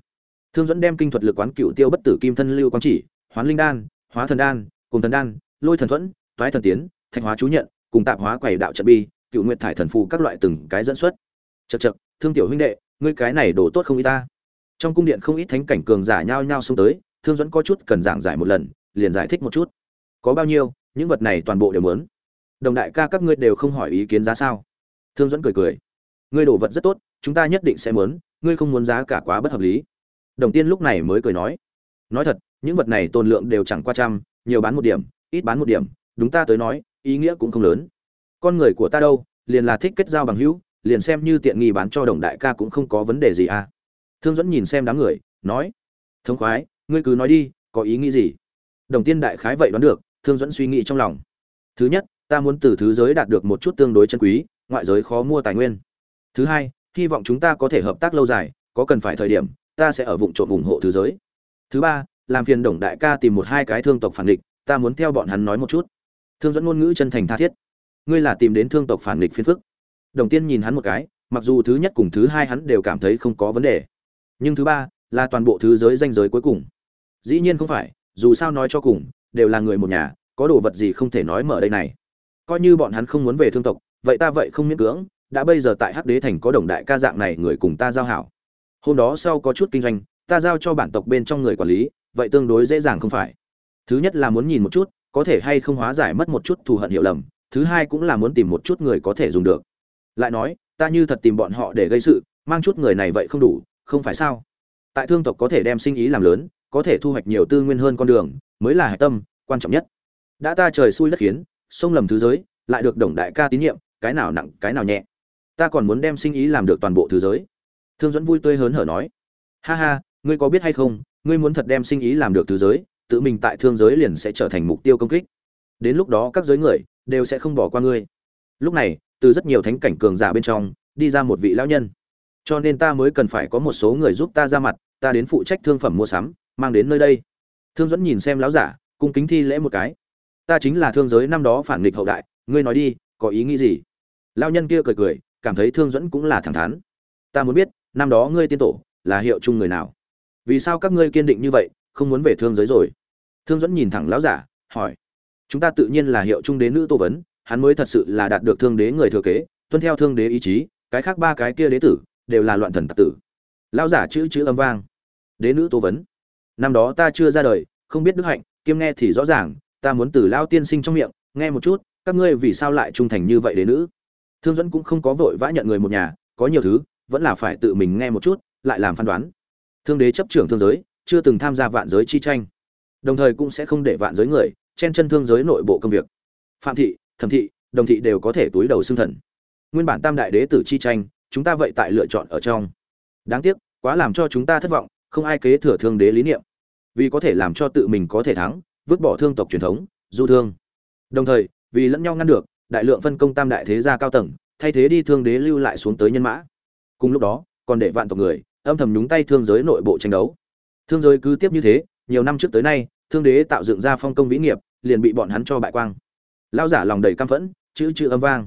A: Thương dẫn đem kinh thuật lực quán cựu tiêu bất tử kim thân lưu quang chỉ, hoán linh đan, hóa thần đan cùng thần đan, lôi thần thuẫn, toái thần tiến thanh hóa chú nhận, cùng tạp hóa quầy đạo trận bi, cựu nguyện thải thần phù các loại từng cái dẫn xuất. Chật chật thương tiểu huynh đệ, ngươi cái này đổ tốt không y ta. Trong cung điện không ít thánh cảnh cường giả nhao nhao xông tới, thương dẫn có chút cần giảng giải một lần, liền giải thích một chút. Có bao nhiêu, những vật này toàn bộ đều muốn. Đồng đại ca các ngươi đều không hỏi ý kiến giá sao. Thương dẫn cười cười. Ngươi đổ vật rất tốt, chúng ta nhất định sẽ muốn, ngươi không muốn giá cả quá bất hợp lý. Đồng tiên lúc này mới cười nói. Nói thật, những vật này tồn lượng đều chẳng qua trăm nhiều bán một điểm, ít bán một điểm, đúng ta tới nói, ý nghĩa cũng không lớn. Con người của ta đâu, liền là thích kết giao bằng hữu, liền xem như tiện nghi bán cho đồng đại ca cũng không có vấn đề gì à. Thương dẫn nhìn xem đám người, nói, thống khoái, ngươi cứ nói đi, có ý nghĩ gì? Đồng tiên đại khái vậy đoán được, thương dẫn suy nghĩ trong lòng. Thứ nhất, ta muốn từ thứ giới đạt được một chút tương đối chân quý, ngoại giới khó mua tài nguyên. Thứ hai, hy vọng chúng ta có thể hợp tác lâu dài, có cần phải thời điểm, ta sẽ ở vùng trộm ủng hộ thứ giới. Thứ ba làm phiền đồng đại ca tìm một hai cái thương tộc phản địch, ta muốn theo bọn hắn nói một chút. Thương dẫn ngôn ngữ chân thành tha thiết. Ngươi là tìm đến thương tộc phản địch phiền phức. Đồng tiên nhìn hắn một cái, mặc dù thứ nhất cùng thứ hai hắn đều cảm thấy không có vấn đề, nhưng thứ ba là toàn bộ thứ giới danh giới cuối cùng. Dĩ nhiên không phải, dù sao nói cho cùng, đều là người một nhà, có đồ vật gì không thể nói mở đây này. Coi như bọn hắn không muốn về thương tộc, vậy ta vậy không miễn cưỡng, đã bây giờ tại hắc đế thành có đồng đại ca dạng này người cùng ta giao hảo. Hôm đó sau có chút kinh doanh, ta giao cho bản tộc bên trong người quản lý vậy tương đối dễ dàng không phải. Thứ nhất là muốn nhìn một chút, có thể hay không hóa giải mất một chút thù hận hiểu lầm, thứ hai cũng là muốn tìm một chút người có thể dùng được. Lại nói, ta như thật tìm bọn họ để gây sự, mang chút người này vậy không đủ, không phải sao? Tại thương tộc có thể đem sinh ý làm lớn, có thể thu hoạch nhiều tư nguyên hơn con đường, mới là hạch tâm, quan trọng nhất. Đã ta trời xui đất khiến, sông lầm thứ giới, lại được đồng đại ca tín nhiệm, cái nào nặng, cái nào nhẹ. Ta còn muốn đem sinh ý làm được toàn bộ thứ giới. Thương dẫn vui tươi hớn hở nói. Ha ha, ngươi có biết hay không ngươi muốn thật đem sinh ý làm được thứ giới, tự mình tại thương giới liền sẽ trở thành mục tiêu công kích. Đến lúc đó các giới người đều sẽ không bỏ qua ngươi. Lúc này, từ rất nhiều thánh cảnh cường giả bên trong, đi ra một vị lão nhân. Cho nên ta mới cần phải có một số người giúp ta ra mặt, ta đến phụ trách thương phẩm mua sắm, mang đến nơi đây. Thương dẫn nhìn xem lão giả, cung kính thi lễ một cái. Ta chính là thương giới năm đó phản nghịch hậu đại, ngươi nói đi, có ý nghĩ gì? Lão nhân kia cười cười, cảm thấy thương dẫn cũng là thẳng thắn. Ta muốn biết, năm đó ngươi tiên tổ là hiệu chung người nào? Vì sao các ngươi kiên định như vậy, không muốn về thương giới rồi? Thương dẫn nhìn thẳng lão giả, hỏi. Chúng ta tự nhiên là hiệu trung đế nữ tô vấn, hắn mới thật sự là đạt được thương đế người thừa kế, tuân theo thương đế ý chí, cái khác ba cái kia đế tử, đều là loạn thần tặc tử. Lão giả chữ chữ âm vang. Đế nữ tô vấn. Năm đó ta chưa ra đời, không biết đức hạnh, kiêm nghe thì rõ ràng, ta muốn từ lao tiên sinh trong miệng, nghe một chút, các ngươi vì sao lại trung thành như vậy đế nữ? Thương dẫn cũng không có vội vã nhận người một nhà, có nhiều thứ, vẫn là phải tự mình nghe một chút, lại làm phán đoán thương đế chấp trưởng thương giới, chưa từng tham gia vạn giới chi tranh. Đồng thời cũng sẽ không để vạn giới người chen chân thương giới nội bộ công việc. Phạm thị, thẩm thị, đồng thị đều có thể túi đầu xương thần. Nguyên bản tam đại đế tử chi tranh, chúng ta vậy tại lựa chọn ở trong. Đáng tiếc, quá làm cho chúng ta thất vọng, không ai kế thừa thương đế lý niệm. Vì có thể làm cho tự mình có thể thắng, vứt bỏ thương tộc truyền thống, du thương. Đồng thời, vì lẫn nhau ngăn được, đại lượng phân công tam đại thế gia cao tầng, thay thế đi thương đế lưu lại xuống tới nhân mã. Cùng lúc đó, còn để vạn tộc người âm thầm nhúng tay thương giới nội bộ tranh đấu. Thương giới cứ tiếp như thế, nhiều năm trước tới nay, thương đế tạo dựng ra phong công vĩ nghiệp, liền bị bọn hắn cho bại quang. Lao giả lòng đầy căm phẫn, chữ chữ âm vang.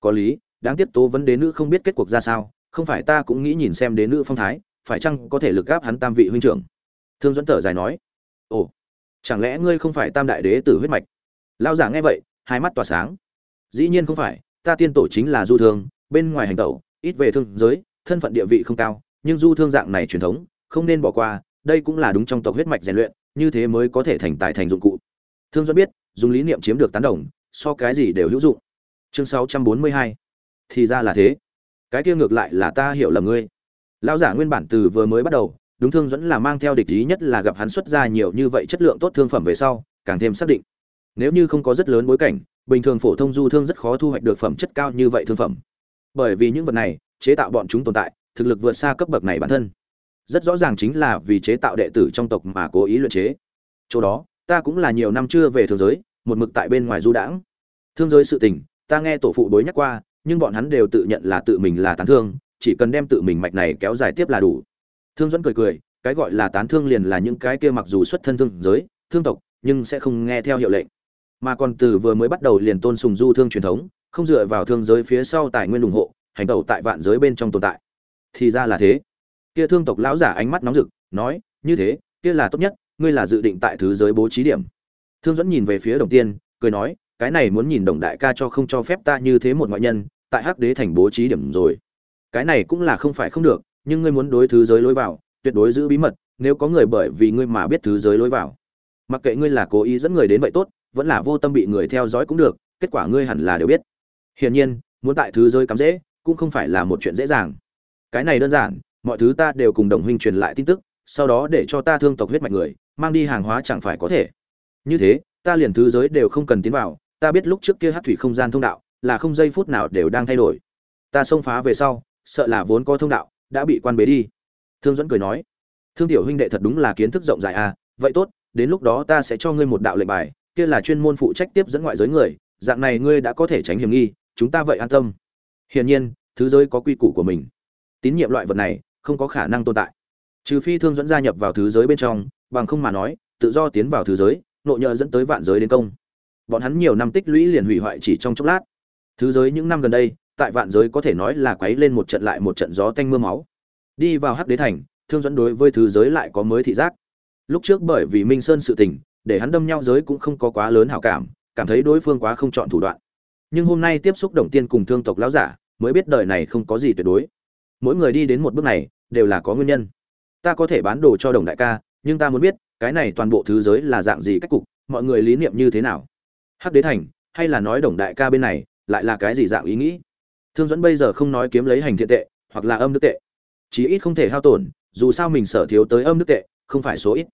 A: Có lý, đáng tiếc tố vấn đế nữ không biết kết cuộc ra sao, không phải ta cũng nghĩ nhìn xem đế nữ phong thái, phải chăng có thể lực gáp hắn tam vị huynh trưởng? Thương dẫn thở dài nói. Ồ, chẳng lẽ ngươi không phải tam đại đế tử huyết mạch? Lao giả nghe vậy, hai mắt tỏa sáng. Dĩ nhiên không phải, ta tiên tổ chính là du thương, bên ngoài hành tẩu, ít về thương giới, thân phận địa vị không cao nhưng du thương dạng này truyền thống, không nên bỏ qua, đây cũng là đúng trong tộc huyết mạch rèn luyện, như thế mới có thể thành tài thành dụng cụ. Thương do biết, dùng lý niệm chiếm được tán đồng, so cái gì đều hữu dụng. Chương 642 thì ra là thế. Cái kia ngược lại là ta hiểu lầm ngươi. Lão giả nguyên bản từ vừa mới bắt đầu, đúng thương dẫn là mang theo địch ý nhất là gặp hắn xuất ra nhiều như vậy chất lượng tốt thương phẩm về sau, càng thêm xác định. Nếu như không có rất lớn bối cảnh, bình thường phổ thông du thương rất khó thu hoạch được phẩm chất cao như vậy thương phẩm. Bởi vì những vật này, chế tạo bọn chúng tồn tại thực lực vượt xa cấp bậc này bản thân. Rất rõ ràng chính là vì chế tạo đệ tử trong tộc mà cố ý luyện chế. Chỗ đó, ta cũng là nhiều năm chưa về thương giới, một mực tại bên ngoài du đãng. Thương giới sự tình, ta nghe tổ phụ đối nhắc qua, nhưng bọn hắn đều tự nhận là tự mình là tán thương, chỉ cần đem tự mình mạch này kéo dài tiếp là đủ. Thương dẫn cười cười, cái gọi là tán thương liền là những cái kia mặc dù xuất thân thương giới, thương tộc, nhưng sẽ không nghe theo hiệu lệnh. Mà còn từ vừa mới bắt đầu liền tôn sùng du thương truyền thống, không dựa vào thương giới phía sau tài nguyên ủng hộ, hành tẩu tại vạn giới bên trong tồn tại thì ra là thế. Kia thương tộc lão giả ánh mắt nóng rực, nói, như thế, kia là tốt nhất, ngươi là dự định tại thứ giới bố trí điểm. Thương dẫn nhìn về phía đồng tiên, cười nói, cái này muốn nhìn đồng đại ca cho không cho phép ta như thế một ngoại nhân, tại hắc đế thành bố trí điểm rồi. Cái này cũng là không phải không được, nhưng ngươi muốn đối thứ giới lối vào, tuyệt đối giữ bí mật, nếu có người bởi vì ngươi mà biết thứ giới lối vào. Mặc kệ ngươi là cố ý dẫn người đến vậy tốt, vẫn là vô tâm bị người theo dõi cũng được, kết quả ngươi hẳn là đều biết. Hiển nhiên, muốn tại thứ giới cắm dễ, cũng không phải là một chuyện dễ dàng cái này đơn giản, mọi thứ ta đều cùng đồng huynh truyền lại tin tức, sau đó để cho ta thương tộc huyết mạch người, mang đi hàng hóa chẳng phải có thể. Như thế, ta liền thứ giới đều không cần tiến vào, ta biết lúc trước kia hát thủy không gian thông đạo, là không giây phút nào đều đang thay đổi. Ta xông phá về sau, sợ là vốn có thông đạo, đã bị quan bế đi. Thương dẫn cười nói, thương tiểu huynh đệ thật đúng là kiến thức rộng rãi à vậy tốt, đến lúc đó ta sẽ cho ngươi một đạo lệnh bài, kia là chuyên môn phụ trách tiếp dẫn ngoại giới người, dạng này ngươi đã có thể tránh hiểm nghi, chúng ta vậy an tâm. Hiển nhiên, thứ giới có quy củ của mình tín nhiệm loại vật này không có khả năng tồn tại. Trừ phi thương dẫn gia nhập vào thứ giới bên trong, bằng không mà nói, tự do tiến vào thứ giới, nội nhờ dẫn tới vạn giới đến công. Bọn hắn nhiều năm tích lũy liền hủy hoại chỉ trong chốc lát. Thứ giới những năm gần đây, tại vạn giới có thể nói là quấy lên một trận lại một trận gió tanh mưa máu. Đi vào hắc đế thành, thương dẫn đối với thứ giới lại có mới thị giác. Lúc trước bởi vì minh sơn sự tình, để hắn đâm nhau giới cũng không có quá lớn hảo cảm cảm thấy đối phương quá không chọn thủ đoạn. Nhưng hôm nay tiếp xúc đồng tiên cùng thương tộc lão giả, mới biết đời này không có gì tuyệt đối mỗi người đi đến một bước này, đều là có nguyên nhân. Ta có thể bán đồ cho đồng đại ca, nhưng ta muốn biết, cái này toàn bộ thứ giới là dạng gì cách cục, mọi người lý niệm như thế nào? Hắc đế thành, hay là nói đồng đại ca bên này, lại là cái gì dạng ý nghĩ? Thương dẫn bây giờ không nói kiếm lấy hành thiện tệ, hoặc là âm đức tệ. Chí ít không thể hao tổn, dù sao mình sở thiếu tới âm đức tệ, không phải số ít.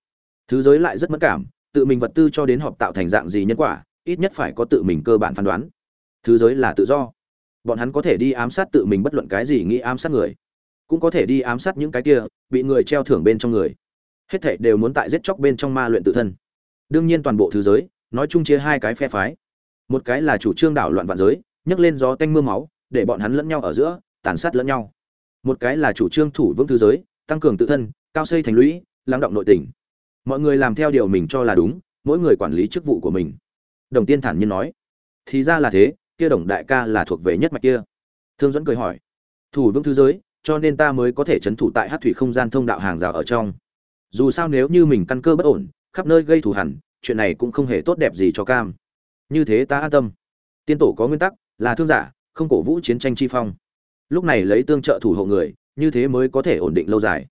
A: Thứ giới lại rất mất cảm, tự mình vật tư cho đến họp tạo thành dạng gì nhân quả, ít nhất phải có tự mình cơ bản phán đoán. Thứ giới là tự do bọn hắn có thể đi ám sát tự mình bất luận cái gì nghĩ ám sát người, cũng có thể đi ám sát những cái kia bị người treo thưởng bên trong người. Hết thảy đều muốn tại giết chóc bên trong ma luyện tự thân. Đương nhiên toàn bộ thứ giới, nói chung chia hai cái phe phái. Một cái là chủ trương đảo loạn vạn giới, nhấc lên gió tanh mưa máu, để bọn hắn lẫn nhau ở giữa, tàn sát lẫn nhau. Một cái là chủ trương thủ vững thứ giới, tăng cường tự thân, cao xây thành lũy, lắng động nội tình. Mọi người làm theo điều mình cho là đúng, mỗi người quản lý chức vụ của mình. Đồng tiên thản nhiên nói. Thì ra là thế kia đồng đại ca là thuộc về nhất mạch kia. Thương dẫn cười hỏi, thủ vững thứ giới, cho nên ta mới có thể chấn thủ tại hát thủy không gian thông đạo hàng rào ở trong. Dù sao nếu như mình căn cơ bất ổn, khắp nơi gây thù hẳn chuyện này cũng không hề tốt đẹp gì cho cam. Như thế ta an tâm. Tiên tổ có nguyên tắc, là thương giả, không cổ vũ chiến tranh chi phong. Lúc này lấy tương trợ thủ hộ người, như thế mới có thể ổn định lâu dài.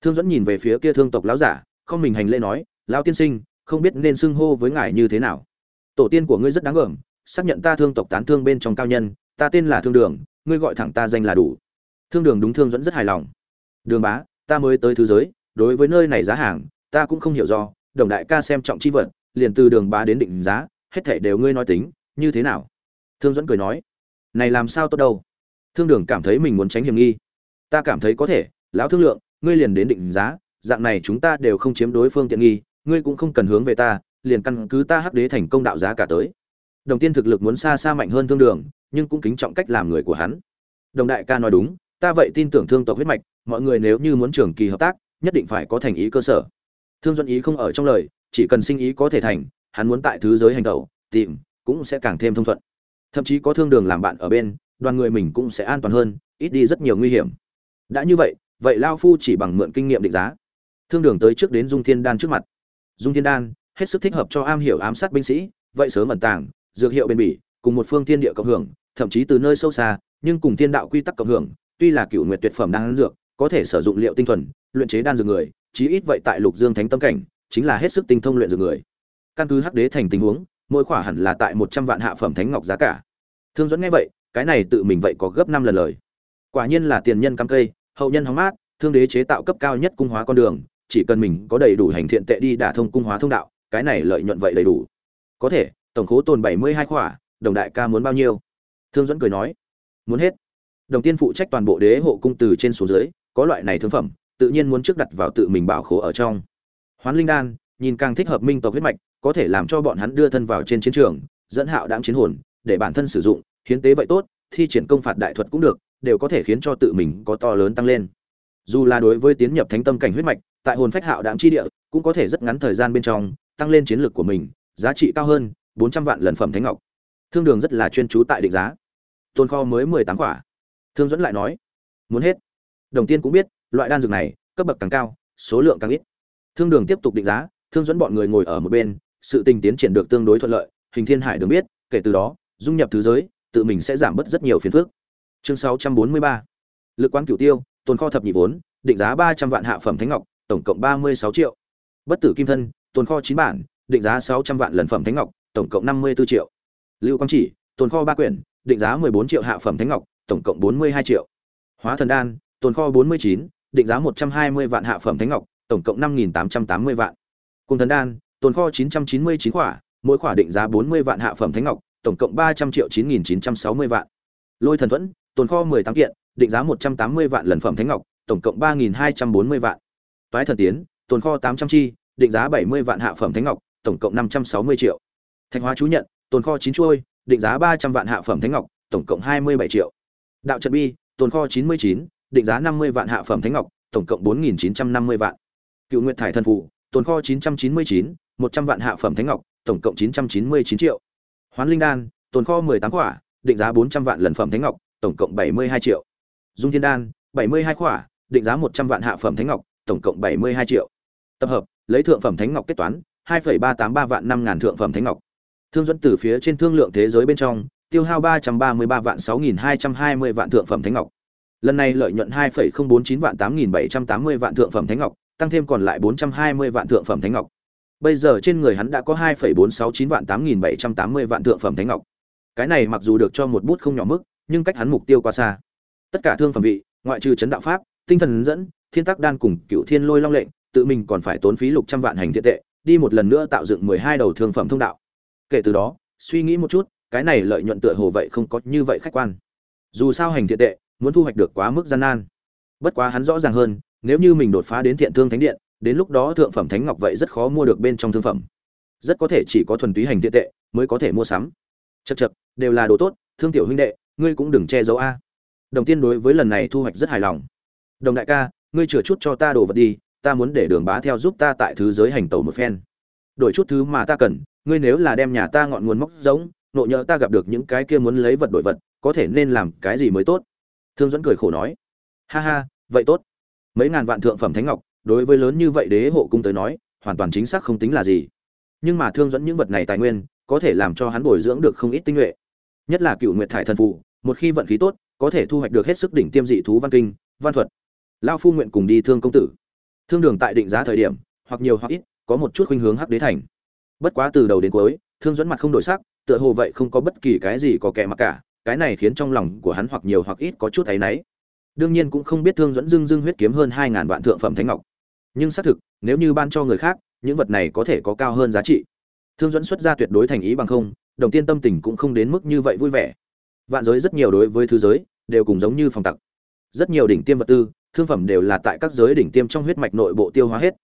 A: Thương dẫn nhìn về phía kia thương tộc lão giả, không mình hành lễ nói, lão tiên sinh, không biết nên xưng hô với ngài như thế nào. Tổ tiên của ngươi rất đáng gờm xác nhận ta thương tộc tán thương bên trong cao nhân, ta tên là thương đường, ngươi gọi thẳng ta danh là đủ. Thương đường đúng thương dẫn rất hài lòng. Đường bá, ta mới tới thứ giới, đối với nơi này giá hàng, ta cũng không hiểu do, đồng đại ca xem trọng chi vật, liền từ đường bá đến định giá, hết thảy đều ngươi nói tính, như thế nào? Thương dẫn cười nói, này làm sao tốt đâu? Thương đường cảm thấy mình muốn tránh hiểm nghi. Ta cảm thấy có thể, lão thương lượng, ngươi liền đến định giá, dạng này chúng ta đều không chiếm đối phương tiện nghi, ngươi cũng không cần hướng về ta, liền căn cứ ta hắc đế thành công đạo giá cả tới đồng tiên thực lực muốn xa xa mạnh hơn thương đường, nhưng cũng kính trọng cách làm người của hắn. Đồng đại ca nói đúng, ta vậy tin tưởng thương tộc huyết mạch, mọi người nếu như muốn trường kỳ hợp tác, nhất định phải có thành ý cơ sở. Thương duẫn ý không ở trong lời, chỉ cần sinh ý có thể thành, hắn muốn tại thứ giới hành tẩu, tìm, cũng sẽ càng thêm thông thuận. Thậm chí có thương đường làm bạn ở bên, đoàn người mình cũng sẽ an toàn hơn, ít đi rất nhiều nguy hiểm. Đã như vậy vậy lao phu chỉ bằng mượn kinh nghiệm định giá. Thương đường tới trước đến dung thiên đan trước mặt. Dung thiên đan, hết sức thích hợp cho am hiểu ám sát binh sĩ, vậy sớm ẩn tàng dược hiệu bền bỉ, cùng một phương thiên địa cộng hưởng, thậm chí từ nơi sâu xa, nhưng cùng thiên đạo quy tắc cộng hưởng, tuy là cựu nguyệt tuyệt phẩm đan dược, có thể sử dụng liệu tinh thuần, luyện chế đan dược người, chí ít vậy tại lục dương thánh tâm cảnh, chính là hết sức tinh thông luyện dược người. Căn cứ hắc đế thành tình huống, mỗi khỏa hẳn là tại một trăm vạn hạ phẩm thánh ngọc giá cả. Thương dẫn nghe vậy, cái này tự mình vậy có gấp năm lần lời. Quả nhiên là tiền nhân cam cây, hậu nhân hóng mát, thương đế chế tạo cấp cao nhất cung hóa con đường, chỉ cần mình có đầy đủ hành thiện tệ đi đả thông cung hóa thông đạo, cái này lợi nhuận vậy đầy đủ. Có thể tổng khố tồn bảy mươi hai khỏa, đồng đại ca muốn bao nhiêu? Thương dẫn cười nói, muốn hết. Đồng tiên phụ trách toàn bộ đế hộ cung từ trên xuống dưới, có loại này thương phẩm, tự nhiên muốn trước đặt vào tự mình bảo khố ở trong. Hoán linh đan, nhìn càng thích hợp minh tộc huyết mạch, có thể làm cho bọn hắn đưa thân vào trên chiến trường, dẫn hạo đáng chiến hồn, để bản thân sử dụng, hiến tế vậy tốt, thi triển công phạt đại thuật cũng được, đều có thể khiến cho tự mình có to lớn tăng lên. Dù là đối với tiến nhập thánh tâm cảnh huyết mạch, tại hồn phách hạo đáng chi địa, cũng có thể rất ngắn thời gian bên trong, tăng lên chiến lược của mình, giá trị cao hơn bốn trăm vạn lần phẩm thánh ngọc. Thương đường rất là chuyên chú tại định giá. Tôn kho mới mười tám quả. Thương dẫn lại nói, muốn hết. Đồng tiên cũng biết, loại đan dược này, cấp bậc càng cao, số lượng càng ít. Thương đường tiếp tục định giá, thương dẫn bọn người ngồi ở một bên, sự tình tiến triển được tương đối thuận lợi, hình thiên hải đường biết, kể từ đó, dung nhập thứ giới, tự mình sẽ giảm bớt rất nhiều phiền phức. Chương 643 lực quán cửu tiêu, tồn kho thập nhị vốn, định giá 300 vạn hạ phẩm thánh ngọc, tổng cộng 36 triệu. Bất tử kim thân, tồn kho chín bản, định giá 600 vạn lần phẩm thánh ngọc tổng cộng 54 triệu lưu quang chỉ tồn kho 3 quyển định giá 14 triệu hạ phẩm thánh ngọc tổng cộng 42 triệu hóa thần đan tồn kho 49 định giá 120 vạn hạ phẩm thánh ngọc tổng cộng 5880 vạn cung thần đan tồn kho 999 khỏa mỗi khỏa định giá 40 vạn hạ phẩm thánh ngọc tổng cộng 300 triệu 9960 vạn lôi thần thuẫn tồn kho 18 kiện, định giá 180 vạn lần phẩm thánh ngọc, tổng cộng 3240 vạn. Toái thần tiến, tồn kho 800 chi, định giá 70 vạn hạ phẩm thánh ngọc, tổng cộng 560 triệu. Thạch hóa chú nhận, tồn kho 9 chuôi, định giá 300 vạn hạ phẩm thánh ngọc, tổng cộng 27 triệu. Đạo trận bi, tồn kho 99, định giá 50 vạn hạ phẩm thánh ngọc, tổng cộng 4950 vạn. Cựu Nguyệt thải thần phù, tồn kho 999, 100 vạn hạ phẩm thánh ngọc, tổng cộng 999 triệu. Hoán linh đan, tồn kho 18 quả, định giá 400 vạn lần phẩm thánh ngọc, tổng cộng 72 triệu. Dung Thiên Đan, 72 quả, định giá 100 vạn hạ phẩm thánh ngọc, tổng cộng 72 triệu. Tập hợp, lấy thượng phẩm thánh ngọc kết toán, 2.383 vạn 5000 thượng phẩm thánh ngọc. Thương dẫn từ phía trên thương lượng thế giới bên trong, tiêu hao 333 vạn 6220 vạn thượng phẩm thánh ngọc. Lần này lợi nhuận 2,049 vạn 8780 vạn thượng phẩm thánh ngọc, tăng thêm còn lại 420 vạn thượng phẩm thánh ngọc. Bây giờ trên người hắn đã có 2,469 vạn 8780 vạn thượng phẩm thánh ngọc. Cái này mặc dù được cho một bút không nhỏ mức, nhưng cách hắn mục tiêu quá xa tất cả thương phẩm vị ngoại trừ chấn đạo pháp tinh thần dẫn thiên tắc đan cùng cựu thiên lôi long lệnh tự mình còn phải tốn phí lục trăm vạn hành thiện tệ đi một lần nữa tạo dựng mười hai đầu thương phẩm thông đạo kể từ đó, suy nghĩ một chút, cái này lợi nhuận tựa hồ vậy không có như vậy khách quan. Dù sao hành thiện tệ, muốn thu hoạch được quá mức gian nan. Bất quá hắn rõ ràng hơn, nếu như mình đột phá đến thiện thương thánh điện, đến lúc đó thượng phẩm thánh ngọc vậy rất khó mua được bên trong thương phẩm. Rất có thể chỉ có thuần túy hành thiện tệ mới có thể mua sắm. Chật chật đều là đồ tốt, thương tiểu huynh đệ, ngươi cũng đừng che giấu a. Đồng tiên đối với lần này thu hoạch rất hài lòng. Đồng đại ca, ngươi chừa chút cho ta đồ vật đi, ta muốn để đường bá theo giúp ta tại thứ giới hành tẩu một phen. Đổi chút thứ mà ta cần ngươi nếu là đem nhà ta ngọn nguồn móc giống, nộ nhỡ ta gặp được những cái kia muốn lấy vật đổi vật, có thể nên làm cái gì mới tốt? Thương dẫn cười khổ nói. Ha ha, vậy tốt. Mấy ngàn vạn thượng phẩm thánh ngọc, đối với lớn như vậy đế hộ cung tới nói, hoàn toàn chính xác không tính là gì. Nhưng mà thương dẫn những vật này tài nguyên, có thể làm cho hắn bồi dưỡng được không ít tinh nhuệ. Nhất là cựu nguyệt thải thần phụ một khi vận khí tốt, có thể thu hoạch được hết sức đỉnh tiêm dị thú văn kinh, văn thuật. Lao phu nguyện cùng đi thương công tử. Thương đường tại định giá thời điểm, hoặc nhiều hoặc ít, có một chút khuynh hướng hắc đế thành bất quá từ đầu đến cuối, thương dẫn mặt không đổi sắc, tựa hồ vậy không có bất kỳ cái gì có kẻ mặc cả, cái này khiến trong lòng của hắn hoặc nhiều hoặc ít có chút áy náy. Đương nhiên cũng không biết thương dẫn dưng dưng huyết kiếm hơn hai ngàn vạn thượng phẩm thánh ngọc. Nhưng xác thực, nếu như ban cho người khác, những vật này có thể có cao hơn giá trị. Thương dẫn xuất ra tuyệt đối thành ý bằng không, đồng tiên tâm tình cũng không đến mức như vậy vui vẻ. Vạn giới rất nhiều đối với thứ giới, đều cùng giống như phòng tặc. Rất nhiều đỉnh tiêm vật tư, thương phẩm đều là tại các giới đỉnh tiêm trong huyết mạch nội bộ tiêu hóa hết.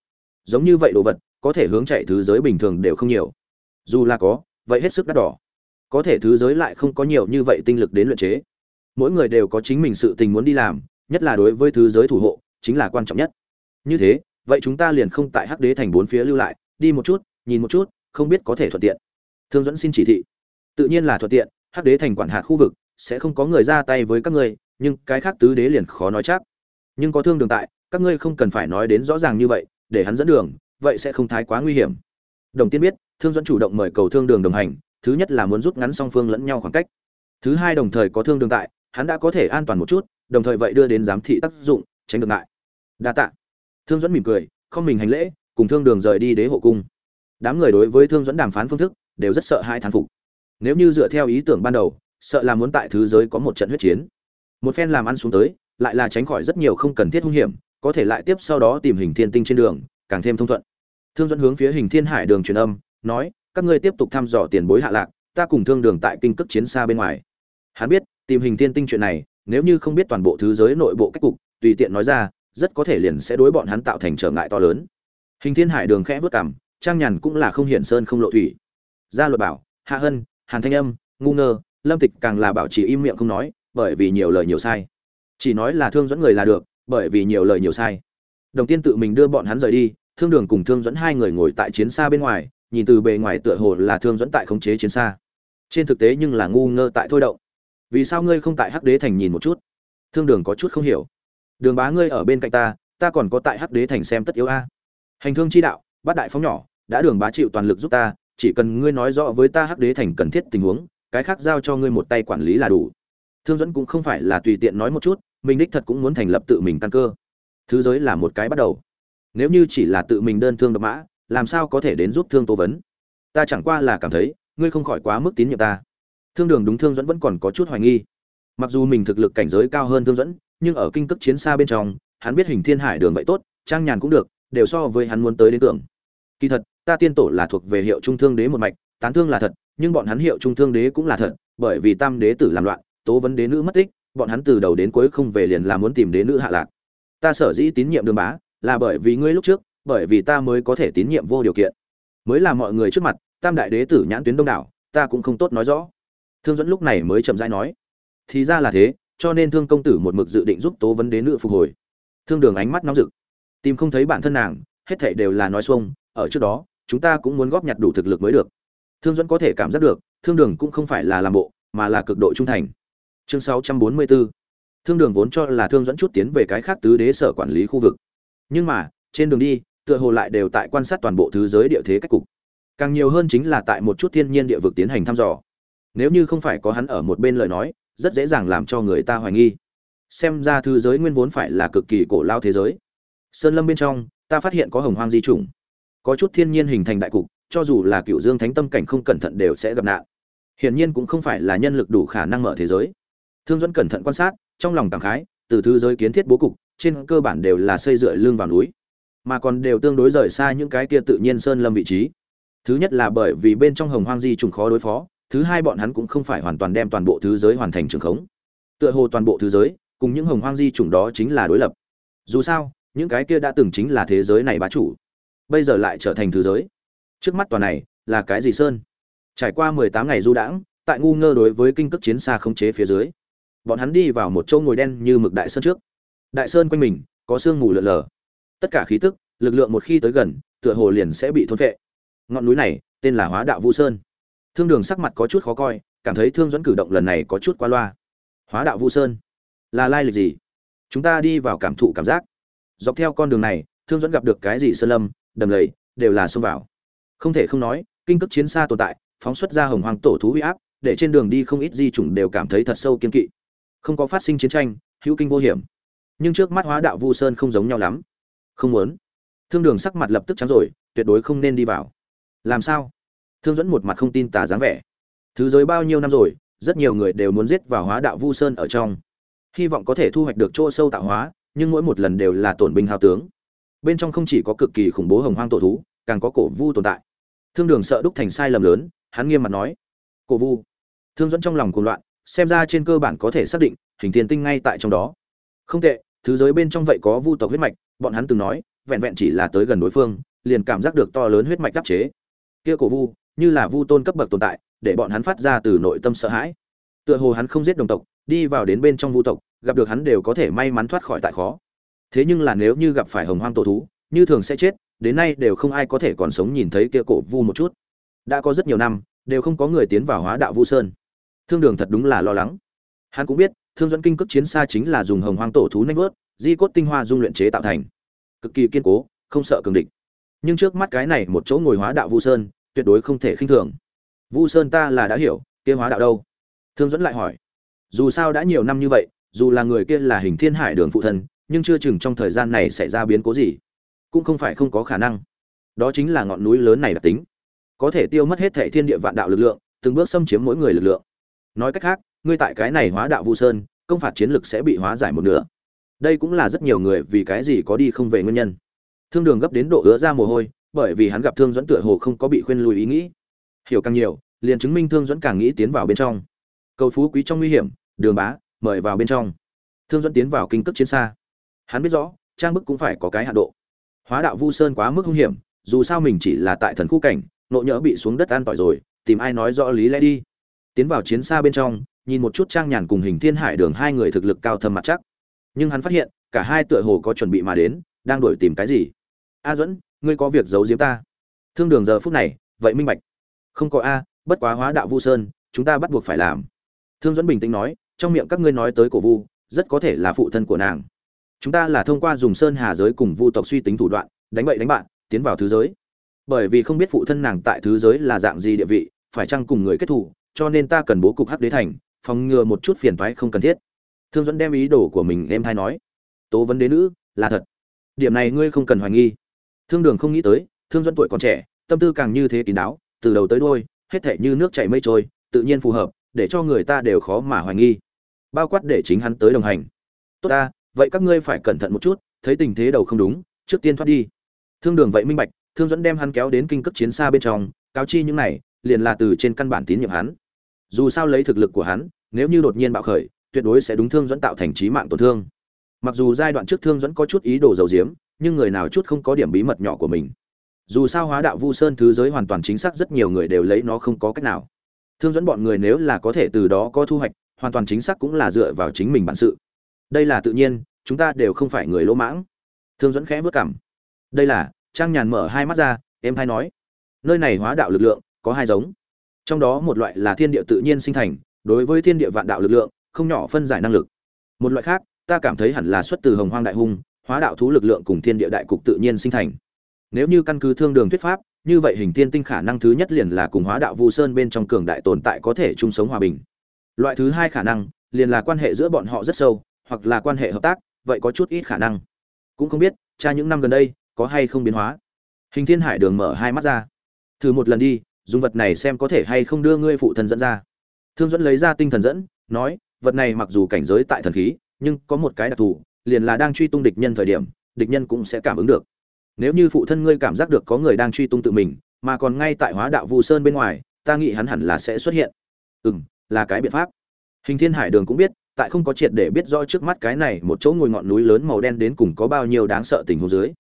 A: Giống như vậy đồ vật có thể hướng chạy thứ giới bình thường đều không nhiều. Dù là có, vậy hết sức đắt đỏ. Có thể thứ giới lại không có nhiều như vậy tinh lực đến luyện chế. Mỗi người đều có chính mình sự tình muốn đi làm, nhất là đối với thứ giới thủ hộ, chính là quan trọng nhất. Như thế, vậy chúng ta liền không tại hắc đế thành bốn phía lưu lại, đi một chút, nhìn một chút, không biết có thể thuận tiện. Thương dẫn xin chỉ thị. Tự nhiên là thuận tiện, hắc đế thành quản hạt khu vực, sẽ không có người ra tay với các ngươi, nhưng cái khác tứ đế liền khó nói chắc. Nhưng có thương đường tại, các ngươi không cần phải nói đến rõ ràng như vậy, để hắn dẫn đường vậy sẽ không thái quá nguy hiểm. Đồng tiên biết, thương dẫn chủ động mời cầu thương đường đồng hành, thứ nhất là muốn rút ngắn song phương lẫn nhau khoảng cách. Thứ hai đồng thời có thương đường tại, hắn đã có thể an toàn một chút, đồng thời vậy đưa đến giám thị tác dụng, tránh được ngại. Đa tạ. Thương dẫn mỉm cười, không mình hành lễ, cùng thương đường rời đi đế hộ cung. Đám người đối với thương dẫn đàm phán phương thức, đều rất sợ hai thán phục. Nếu như dựa theo ý tưởng ban đầu, sợ là muốn tại thứ giới có một trận huyết chiến. Một phen làm ăn xuống tới, lại là tránh khỏi rất nhiều không cần thiết hung hiểm, có thể lại tiếp sau đó tìm hình thiên tinh trên đường càng thêm thông thuận. Thương dẫn hướng phía hình thiên hải đường truyền âm, nói, các ngươi tiếp tục thăm dò tiền bối hạ lạc, ta cùng thương đường tại kinh cước chiến xa bên ngoài. Hắn biết, tìm hình thiên tinh chuyện này, nếu như không biết toàn bộ thứ giới nội bộ cách cục, tùy tiện nói ra, rất có thể liền sẽ đối bọn hắn tạo thành trở ngại to lớn. Hình thiên hải đường khẽ vớt cảm trang nhàn cũng là không hiển sơn không lộ thủy. Gia luật bảo, hạ hân, hàn thanh âm, ngu ngơ, lâm tịch càng là bảo trì im miệng không nói, bởi vì nhiều lời nhiều sai. Chỉ nói là thương dẫn người là được, bởi vì nhiều lời nhiều sai. Đồng tiên tự mình đưa bọn hắn rời đi thương đường cùng thương dẫn hai người ngồi tại chiến xa bên ngoài, nhìn từ bề ngoài tựa hồ là thương dẫn tại khống chế chiến xa. Trên thực tế nhưng là ngu ngơ tại thôi động. Vì sao ngươi không tại hắc đế thành nhìn một chút? Thương đường có chút không hiểu. Đường bá ngươi ở bên cạnh ta ta còn có tại hắc đế thành xem tất yếu a. Hành thương chi đạo, bát đại phóng nhỏ, đã đường bá chịu toàn lực giúp ta, chỉ cần ngươi nói rõ với ta hắc đế thành cần thiết tình huống, cái khác giao cho ngươi một tay quản lý là đủ. Thương dẫn cũng không phải là tùy tiện nói một chút, mình đích thật cũng muốn thành lập tự mình căn cơ. Thứ giới là một cái bắt đầu nếu như chỉ là tự mình đơn thương độc mã, làm sao có thể đến giúp thương tô vấn? Ta chẳng qua là cảm thấy, ngươi không khỏi quá mức tín nhiệm ta. Thương đường đúng thương dẫn vẫn còn có chút hoài nghi. Mặc dù mình thực lực cảnh giới cao hơn thương dẫn, nhưng ở kinh cước chiến xa bên trong, hắn biết hình thiên hải đường vậy tốt, trang nhàn cũng được, đều so với hắn muốn tới đến tưởng. Kỳ thật, ta tiên tổ là thuộc về hiệu trung thương đế một mạch, tán thương là thật, nhưng bọn hắn hiệu trung thương đế cũng là thật, bởi vì tam đế tử làm loạn, tố vấn đế nữ mất tích, bọn hắn từ đầu đến cuối không về liền là muốn tìm đế nữ hạ lạc. Ta sở dĩ tín nhiệm đường bá là bởi vì ngươi lúc trước, bởi vì ta mới có thể tín nhiệm vô điều kiện. Mới là mọi người trước mặt, tam đại đế tử nhãn tuyến đông đảo, ta cũng không tốt nói rõ. Thương dẫn lúc này mới chậm rãi nói, thì ra là thế, cho nên thương công tử một mực dự định giúp tố vấn đế nữ phục hồi. Thương đường ánh mắt nóng rực. Tìm không thấy bản thân nàng, hết thảy đều là nói xuông, ở trước đó, chúng ta cũng muốn góp nhặt đủ thực lực mới được. Thương dẫn có thể cảm giác được, thương đường cũng không phải là làm bộ, mà là cực độ trung thành. Chương 644 thương đường vốn cho là thương dẫn chút tiến về cái khác tứ đế sở quản lý khu vực nhưng mà, trên đường đi, tựa hồ lại đều tại quan sát toàn bộ thứ giới địa thế cách cục. Càng nhiều hơn chính là tại một chút thiên nhiên địa vực tiến hành thăm dò. Nếu như không phải có hắn ở một bên lời nói, rất dễ dàng làm cho người ta hoài nghi. Xem ra thứ giới nguyên vốn phải là cực kỳ cổ lao thế giới. Sơn lâm bên trong, ta phát hiện có hồng hoang di chủng. Có chút thiên nhiên hình thành đại cục, cho dù là cựu dương thánh tâm cảnh không cẩn thận đều sẽ gặp nạn. Hiển nhiên cũng không phải là nhân lực đủ khả năng mở thế giới. Thương dẫn cẩn thận quan sát, trong lòng cảm khái, từ thứ giới kiến thiết bố cục trên cơ bản đều là xây dựa lưng vào núi, mà còn đều tương đối rời xa những cái kia tự nhiên sơn lâm vị trí. Thứ nhất là bởi vì bên trong hồng hoang di trùng khó đối phó, thứ hai bọn hắn cũng không phải hoàn toàn đem toàn bộ thứ giới hoàn thành trường khống. Tựa hồ toàn bộ thứ giới, cùng những hồng hoang di trùng đó chính là đối lập. Dù sao, những cái kia đã từng chính là thế giới này bá chủ, bây giờ lại trở thành thứ giới. Trước mắt toàn này là cái gì sơn? Trải qua mười tám ngày du đãng, tại ngu ngơ đối với kinh cước chiến xa khống chế phía dưới, bọn hắn đi vào một châu ngồi đen như mực đại sơn trước đại sơn quanh mình, có sương mù lượn lờ. Tất cả khí tức, lực lượng một khi tới gần, tựa hồ liền sẽ bị thôn phệ. Ngọn núi này, tên là hóa đạo vũ sơn. Thương đường sắc mặt có chút khó coi, cảm thấy thương dẫn cử động lần này có chút qua loa. Hóa đạo vũ sơn, là lai lịch gì? Chúng ta đi vào cảm thụ cảm giác. Dọc theo con đường này, thương dẫn gặp được cái gì sơn lâm, đầm lầy, đều là xông vào. Không thể không nói, kinh cước chiến xa tồn tại, phóng xuất ra hồng hoàng tổ thú huy áp, để trên đường đi không ít di chủng đều cảm thấy thật sâu kiên kỵ. Không có phát sinh chiến tranh, hữu kinh vô hiểm nhưng trước mắt hóa đạo vu sơn không giống nhau lắm. Không muốn. Thương đường sắc mặt lập tức trắng rồi, tuyệt đối không nên đi vào. Làm sao? Thương dẫn một mặt không tin tà dáng vẻ. Thứ giới bao nhiêu năm rồi, rất nhiều người đều muốn giết vào hóa đạo vu sơn ở trong. Hy vọng có thể thu hoạch được chỗ sâu tạo hóa, nhưng mỗi một lần đều là tổn binh hào tướng. Bên trong không chỉ có cực kỳ khủng bố hồng hoang tổ thú, càng có cổ vu tồn tại. Thương đường sợ đúc thành sai lầm lớn, hắn nghiêm mặt nói. Cổ vu. Thương dẫn trong lòng cuồng loạn, xem ra trên cơ bản có thể xác định, hình thiên tinh ngay tại trong đó không tệ, thứ giới bên trong vậy có vu tộc huyết mạch, bọn hắn từng nói, vẹn vẹn chỉ là tới gần đối phương, liền cảm giác được to lớn huyết mạch đắp chế. Kia cổ vu, như là vu tôn cấp bậc tồn tại, để bọn hắn phát ra từ nội tâm sợ hãi. Tựa hồ hắn không giết đồng tộc, đi vào đến bên trong vu tộc, gặp được hắn đều có thể may mắn thoát khỏi tại khó. Thế nhưng là nếu như gặp phải hồng hoang tổ thú, như thường sẽ chết, đến nay đều không ai có thể còn sống nhìn thấy kia cổ vu một chút. Đã có rất nhiều năm, đều không có người tiến vào hóa đạo vu sơn. Thương đường thật đúng là lo lắng. Hắn cũng biết thương dẫn kinh cước chiến xa chính là dùng hồng hoang tổ thú nanh vớt, di cốt tinh hoa dung luyện chế tạo thành. Cực kỳ kiên cố, không sợ cường địch. Nhưng trước mắt cái này một chỗ ngồi hóa đạo vu sơn, tuyệt đối không thể khinh thường. Vu sơn ta là đã hiểu, kia hóa đạo đâu? Thương dẫn lại hỏi. Dù sao đã nhiều năm như vậy, dù là người kia là hình thiên hải đường phụ thân, nhưng chưa chừng trong thời gian này xảy ra biến cố gì, cũng không phải không có khả năng. Đó chính là ngọn núi lớn này đặc tính. Có thể tiêu mất hết thệ thiên địa vạn đạo lực lượng, từng bước xâm chiếm mỗi người lực lượng. Nói cách khác ngươi tại cái này hóa đạo vu sơn, công phạt chiến lực sẽ bị hóa giải một nửa. Đây cũng là rất nhiều người vì cái gì có đi không về nguyên nhân. Thương đường gấp đến độ ứa ra mồ hôi, bởi vì hắn gặp thương dẫn tựa hồ không có bị khuyên lùi ý nghĩ. Hiểu càng nhiều, liền chứng minh thương dẫn càng nghĩ tiến vào bên trong. Cầu phú quý trong nguy hiểm, đường bá, mời vào bên trong. Thương dẫn tiến vào kinh cước chiến xa. Hắn biết rõ, trang bức cũng phải có cái hạ độ. Hóa đạo vu sơn quá mức hung hiểm, dù sao mình chỉ là tại thần khu cảnh, nộ nhỡ bị xuống đất an tỏi rồi, tìm ai nói rõ lý lẽ đi. Tiến vào chiến xa bên trong nhìn một chút trang nhàn cùng hình thiên hải đường hai người thực lực cao thâm mặt chắc. Nhưng hắn phát hiện, cả hai tựa hồ có chuẩn bị mà đến, đang đổi tìm cái gì. A duẫn, ngươi có việc giấu giếm ta. Thương đường giờ phút này, vậy minh bạch. Không có a, bất quá hóa đạo vu sơn, chúng ta bắt buộc phải làm. Thương duẫn bình tĩnh nói, trong miệng các ngươi nói tới cổ vu, rất có thể là phụ thân của nàng. Chúng ta là thông qua dùng sơn hà giới cùng vu tộc suy tính thủ đoạn, đánh bậy đánh bạn, tiến vào thứ giới. Bởi vì không biết phụ thân nàng tại thứ giới là dạng gì địa vị, phải chăng cùng người kết thù, cho nên ta cần bố cục hắc đế thành phòng ngừa một chút phiền toái không cần thiết. Thương dẫn đem ý đồ của mình em thay nói, tố vấn đế nữ, là thật. Điểm này ngươi không cần hoài nghi. Thương đường không nghĩ tới, thương dẫn tuổi còn trẻ, tâm tư càng như thế kín đáo, từ đầu tới đôi hết thể như nước chảy mây trôi, tự nhiên phù hợp, để cho người ta đều khó mà hoài nghi. Bao quát để chính hắn tới đồng hành. Tốt ta, vậy các ngươi phải cẩn thận một chút, thấy tình thế đầu không đúng, trước tiên thoát đi. Thương đường vậy minh bạch, thương dẫn đem hắn kéo đến kinh cấp chiến xa bên trong, cáo chi những này, liền là từ trên căn bản tín nhiệm hắn dù sao lấy thực lực của hắn, nếu như đột nhiên bạo khởi, tuyệt đối sẽ đúng thương dẫn tạo thành trí mạng tổn thương. Mặc dù giai đoạn trước thương dẫn có chút ý đồ dầu diếm nhưng người nào chút không có điểm bí mật nhỏ của mình. Dù sao hóa đạo vu sơn thứ giới hoàn toàn chính xác rất nhiều người đều lấy nó không có cách nào. Thương dẫn bọn người nếu là có thể từ đó có thu hoạch, hoàn toàn chính xác cũng là dựa vào chính mình bản sự. Đây là tự nhiên, chúng ta đều không phải người lỗ mãng. Thương dẫn khẽ vớt cảm đây là, trang nhàn mở hai mắt ra em hay nói. Nơi này hóa đạo lực lượng, có hai giống trong đó một loại là thiên địa tự nhiên sinh thành, đối với thiên địa vạn đạo lực lượng, không nhỏ phân giải năng lực. Một loại khác, ta cảm thấy hẳn là xuất từ hồng hoang đại hung, hóa đạo thú lực lượng cùng thiên địa đại cục tự nhiên sinh thành. Nếu như căn cứ thương đường thuyết pháp, như vậy hình thiên tinh khả năng thứ nhất liền là cùng hóa đạo vu sơn bên trong cường đại tồn tại có thể chung sống hòa bình. Loại thứ hai khả năng, liền là quan hệ giữa bọn họ rất sâu, hoặc là quan hệ hợp tác, vậy có chút ít khả năng. Cũng không biết, cha những năm gần đây, có hay không biến hóa? Hình thiên hải đường mở hai mắt ra. Thử một lần đi dùng vật này xem có thể hay không đưa ngươi phụ thân dẫn ra. Thương dẫn lấy ra tinh thần dẫn, nói, vật này mặc dù cảnh giới tại thần khí, nhưng có một cái đặc thù, liền là đang truy tung địch nhân thời điểm, địch nhân cũng sẽ cảm ứng được. Nếu như phụ thân ngươi cảm giác được có người đang truy tung tự mình, mà còn ngay tại hóa đạo vu sơn bên ngoài, ta nghĩ hắn hẳn là sẽ xuất hiện. Ừ m là cái biện pháp. Hình thiên hải đường cũng biết, tại không có triệt để biết rõ trước mắt cái này một chỗ ngồi ngọn núi lớn màu đen đến cùng có bao nhiêu đáng sợ tình huống dưới.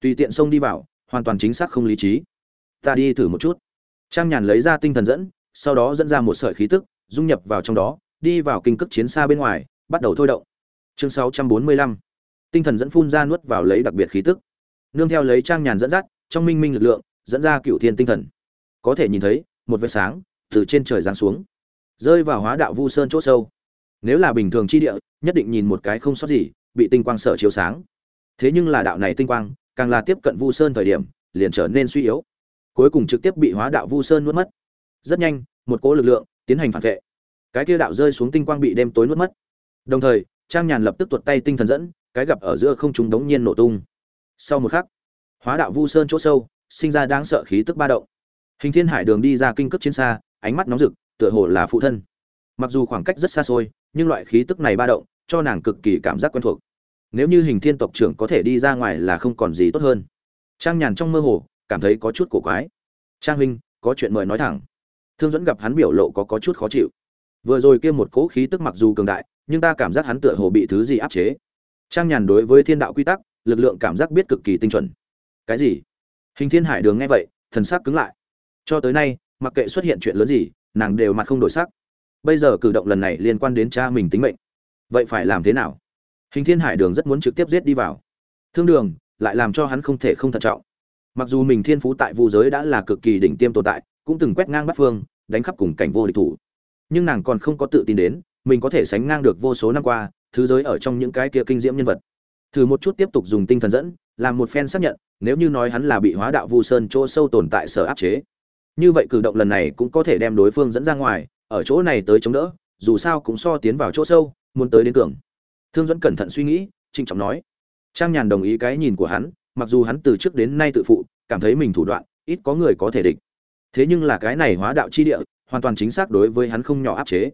A: Tùy tiện xông đi vào, hoàn toàn chính xác không lý trí. Ta đi thử một chút trang nhàn lấy ra tinh thần dẫn, sau đó dẫn ra một sợi khí tức, dung nhập vào trong đó, đi vào kinh cước chiến xa bên ngoài, bắt đầu thôi động. Chương 645 tinh thần dẫn phun ra nuốt vào lấy đặc biệt khí tức. Nương theo lấy trang nhàn dẫn dắt, trong minh minh lực lượng, dẫn ra cựu thiên tinh thần. Có thể nhìn thấy, một vệt sáng, từ trên trời giáng xuống. Rơi vào hóa đạo vu sơn chỗ sâu. Nếu là bình thường chi địa, nhất định nhìn một cái không sót gì, bị tinh quang sở chiếu sáng. Thế nhưng là đạo này tinh quang, càng là tiếp cận vu sơn thời điểm, liền trở nên suy yếu cuối cùng trực tiếp bị hóa đạo vu sơn nuốt mất. Rất nhanh, một cỗ lực lượng tiến hành phản vệ. Cái kia đạo rơi xuống tinh quang bị đêm tối nuốt mất. Đồng thời, trang nhàn lập tức tuột tay tinh thần dẫn, cái gặp ở giữa không chúng đống nhiên nổ tung. Sau một khắc, hóa đạo vu sơn chỗ sâu, sinh ra đáng sợ khí tức ba động. Hình thiên hải đường đi ra kinh cấp chiến xa, ánh mắt nóng rực, tựa hồ là phụ thân. Mặc dù khoảng cách rất xa xôi, nhưng loại khí tức này ba động, cho nàng cực kỳ cảm giác quen thuộc. Nếu như hình thiên tộc trưởng có thể đi ra ngoài là không còn gì tốt hơn. Trang nhàn trong mơ hồ cảm thấy có chút cổ quái. Trang huynh có chuyện mời nói thẳng. Thương dẫn gặp hắn biểu lộ có, có chút khó chịu. Vừa rồi kia một cỗ khí tức mặc dù cường đại nhưng ta cảm giác hắn tựa hồ bị thứ gì áp chế. Trang nhàn đối với thiên đạo quy tắc lực lượng cảm giác biết cực kỳ tinh chuẩn. Cái gì? Hình thiên hải đường nghe vậy thần sắc cứng lại. Cho tới nay mặc kệ xuất hiện chuyện lớn gì nàng đều mặt không đổi sắc. Bây giờ cử động lần này liên quan đến cha mình tính mệnh. Vậy phải làm thế nào? Hình thiên hải đường rất muốn trực tiếp giết đi vào. Thương đường lại làm cho hắn không thể không thận trọng mặc dù mình thiên phú tại vu giới đã là cực kỳ đỉnh tiêm tồn tại, cũng từng quét ngang bắt phương, đánh khắp cùng cảnh vô địch thủ. Nhưng nàng còn không có tự tin đến, mình có thể sánh ngang được vô số năm qua, thứ giới ở trong những cái kia kinh diễm nhân vật. Thử một chút tiếp tục dùng tinh thần dẫn, làm một phen xác nhận, nếu như nói hắn là bị hóa đạo vu sơn chỗ sâu tồn tại sở áp chế. Như vậy cử động lần này cũng có thể đem đối phương dẫn ra ngoài, ở chỗ này tới chống đỡ, dù sao cũng so tiến vào chỗ sâu, muốn tới đến cường. Thương dẫn cẩn thận suy nghĩ trinh trọng nói. Trang nhàn đồng ý cái nhìn của hắn mặc dù hắn từ trước đến nay tự phụ, cảm thấy mình thủ đoạn, ít có người có thể địch. Thế nhưng là cái này hóa đạo chi địa, hoàn toàn chính xác đối với hắn không nhỏ áp chế.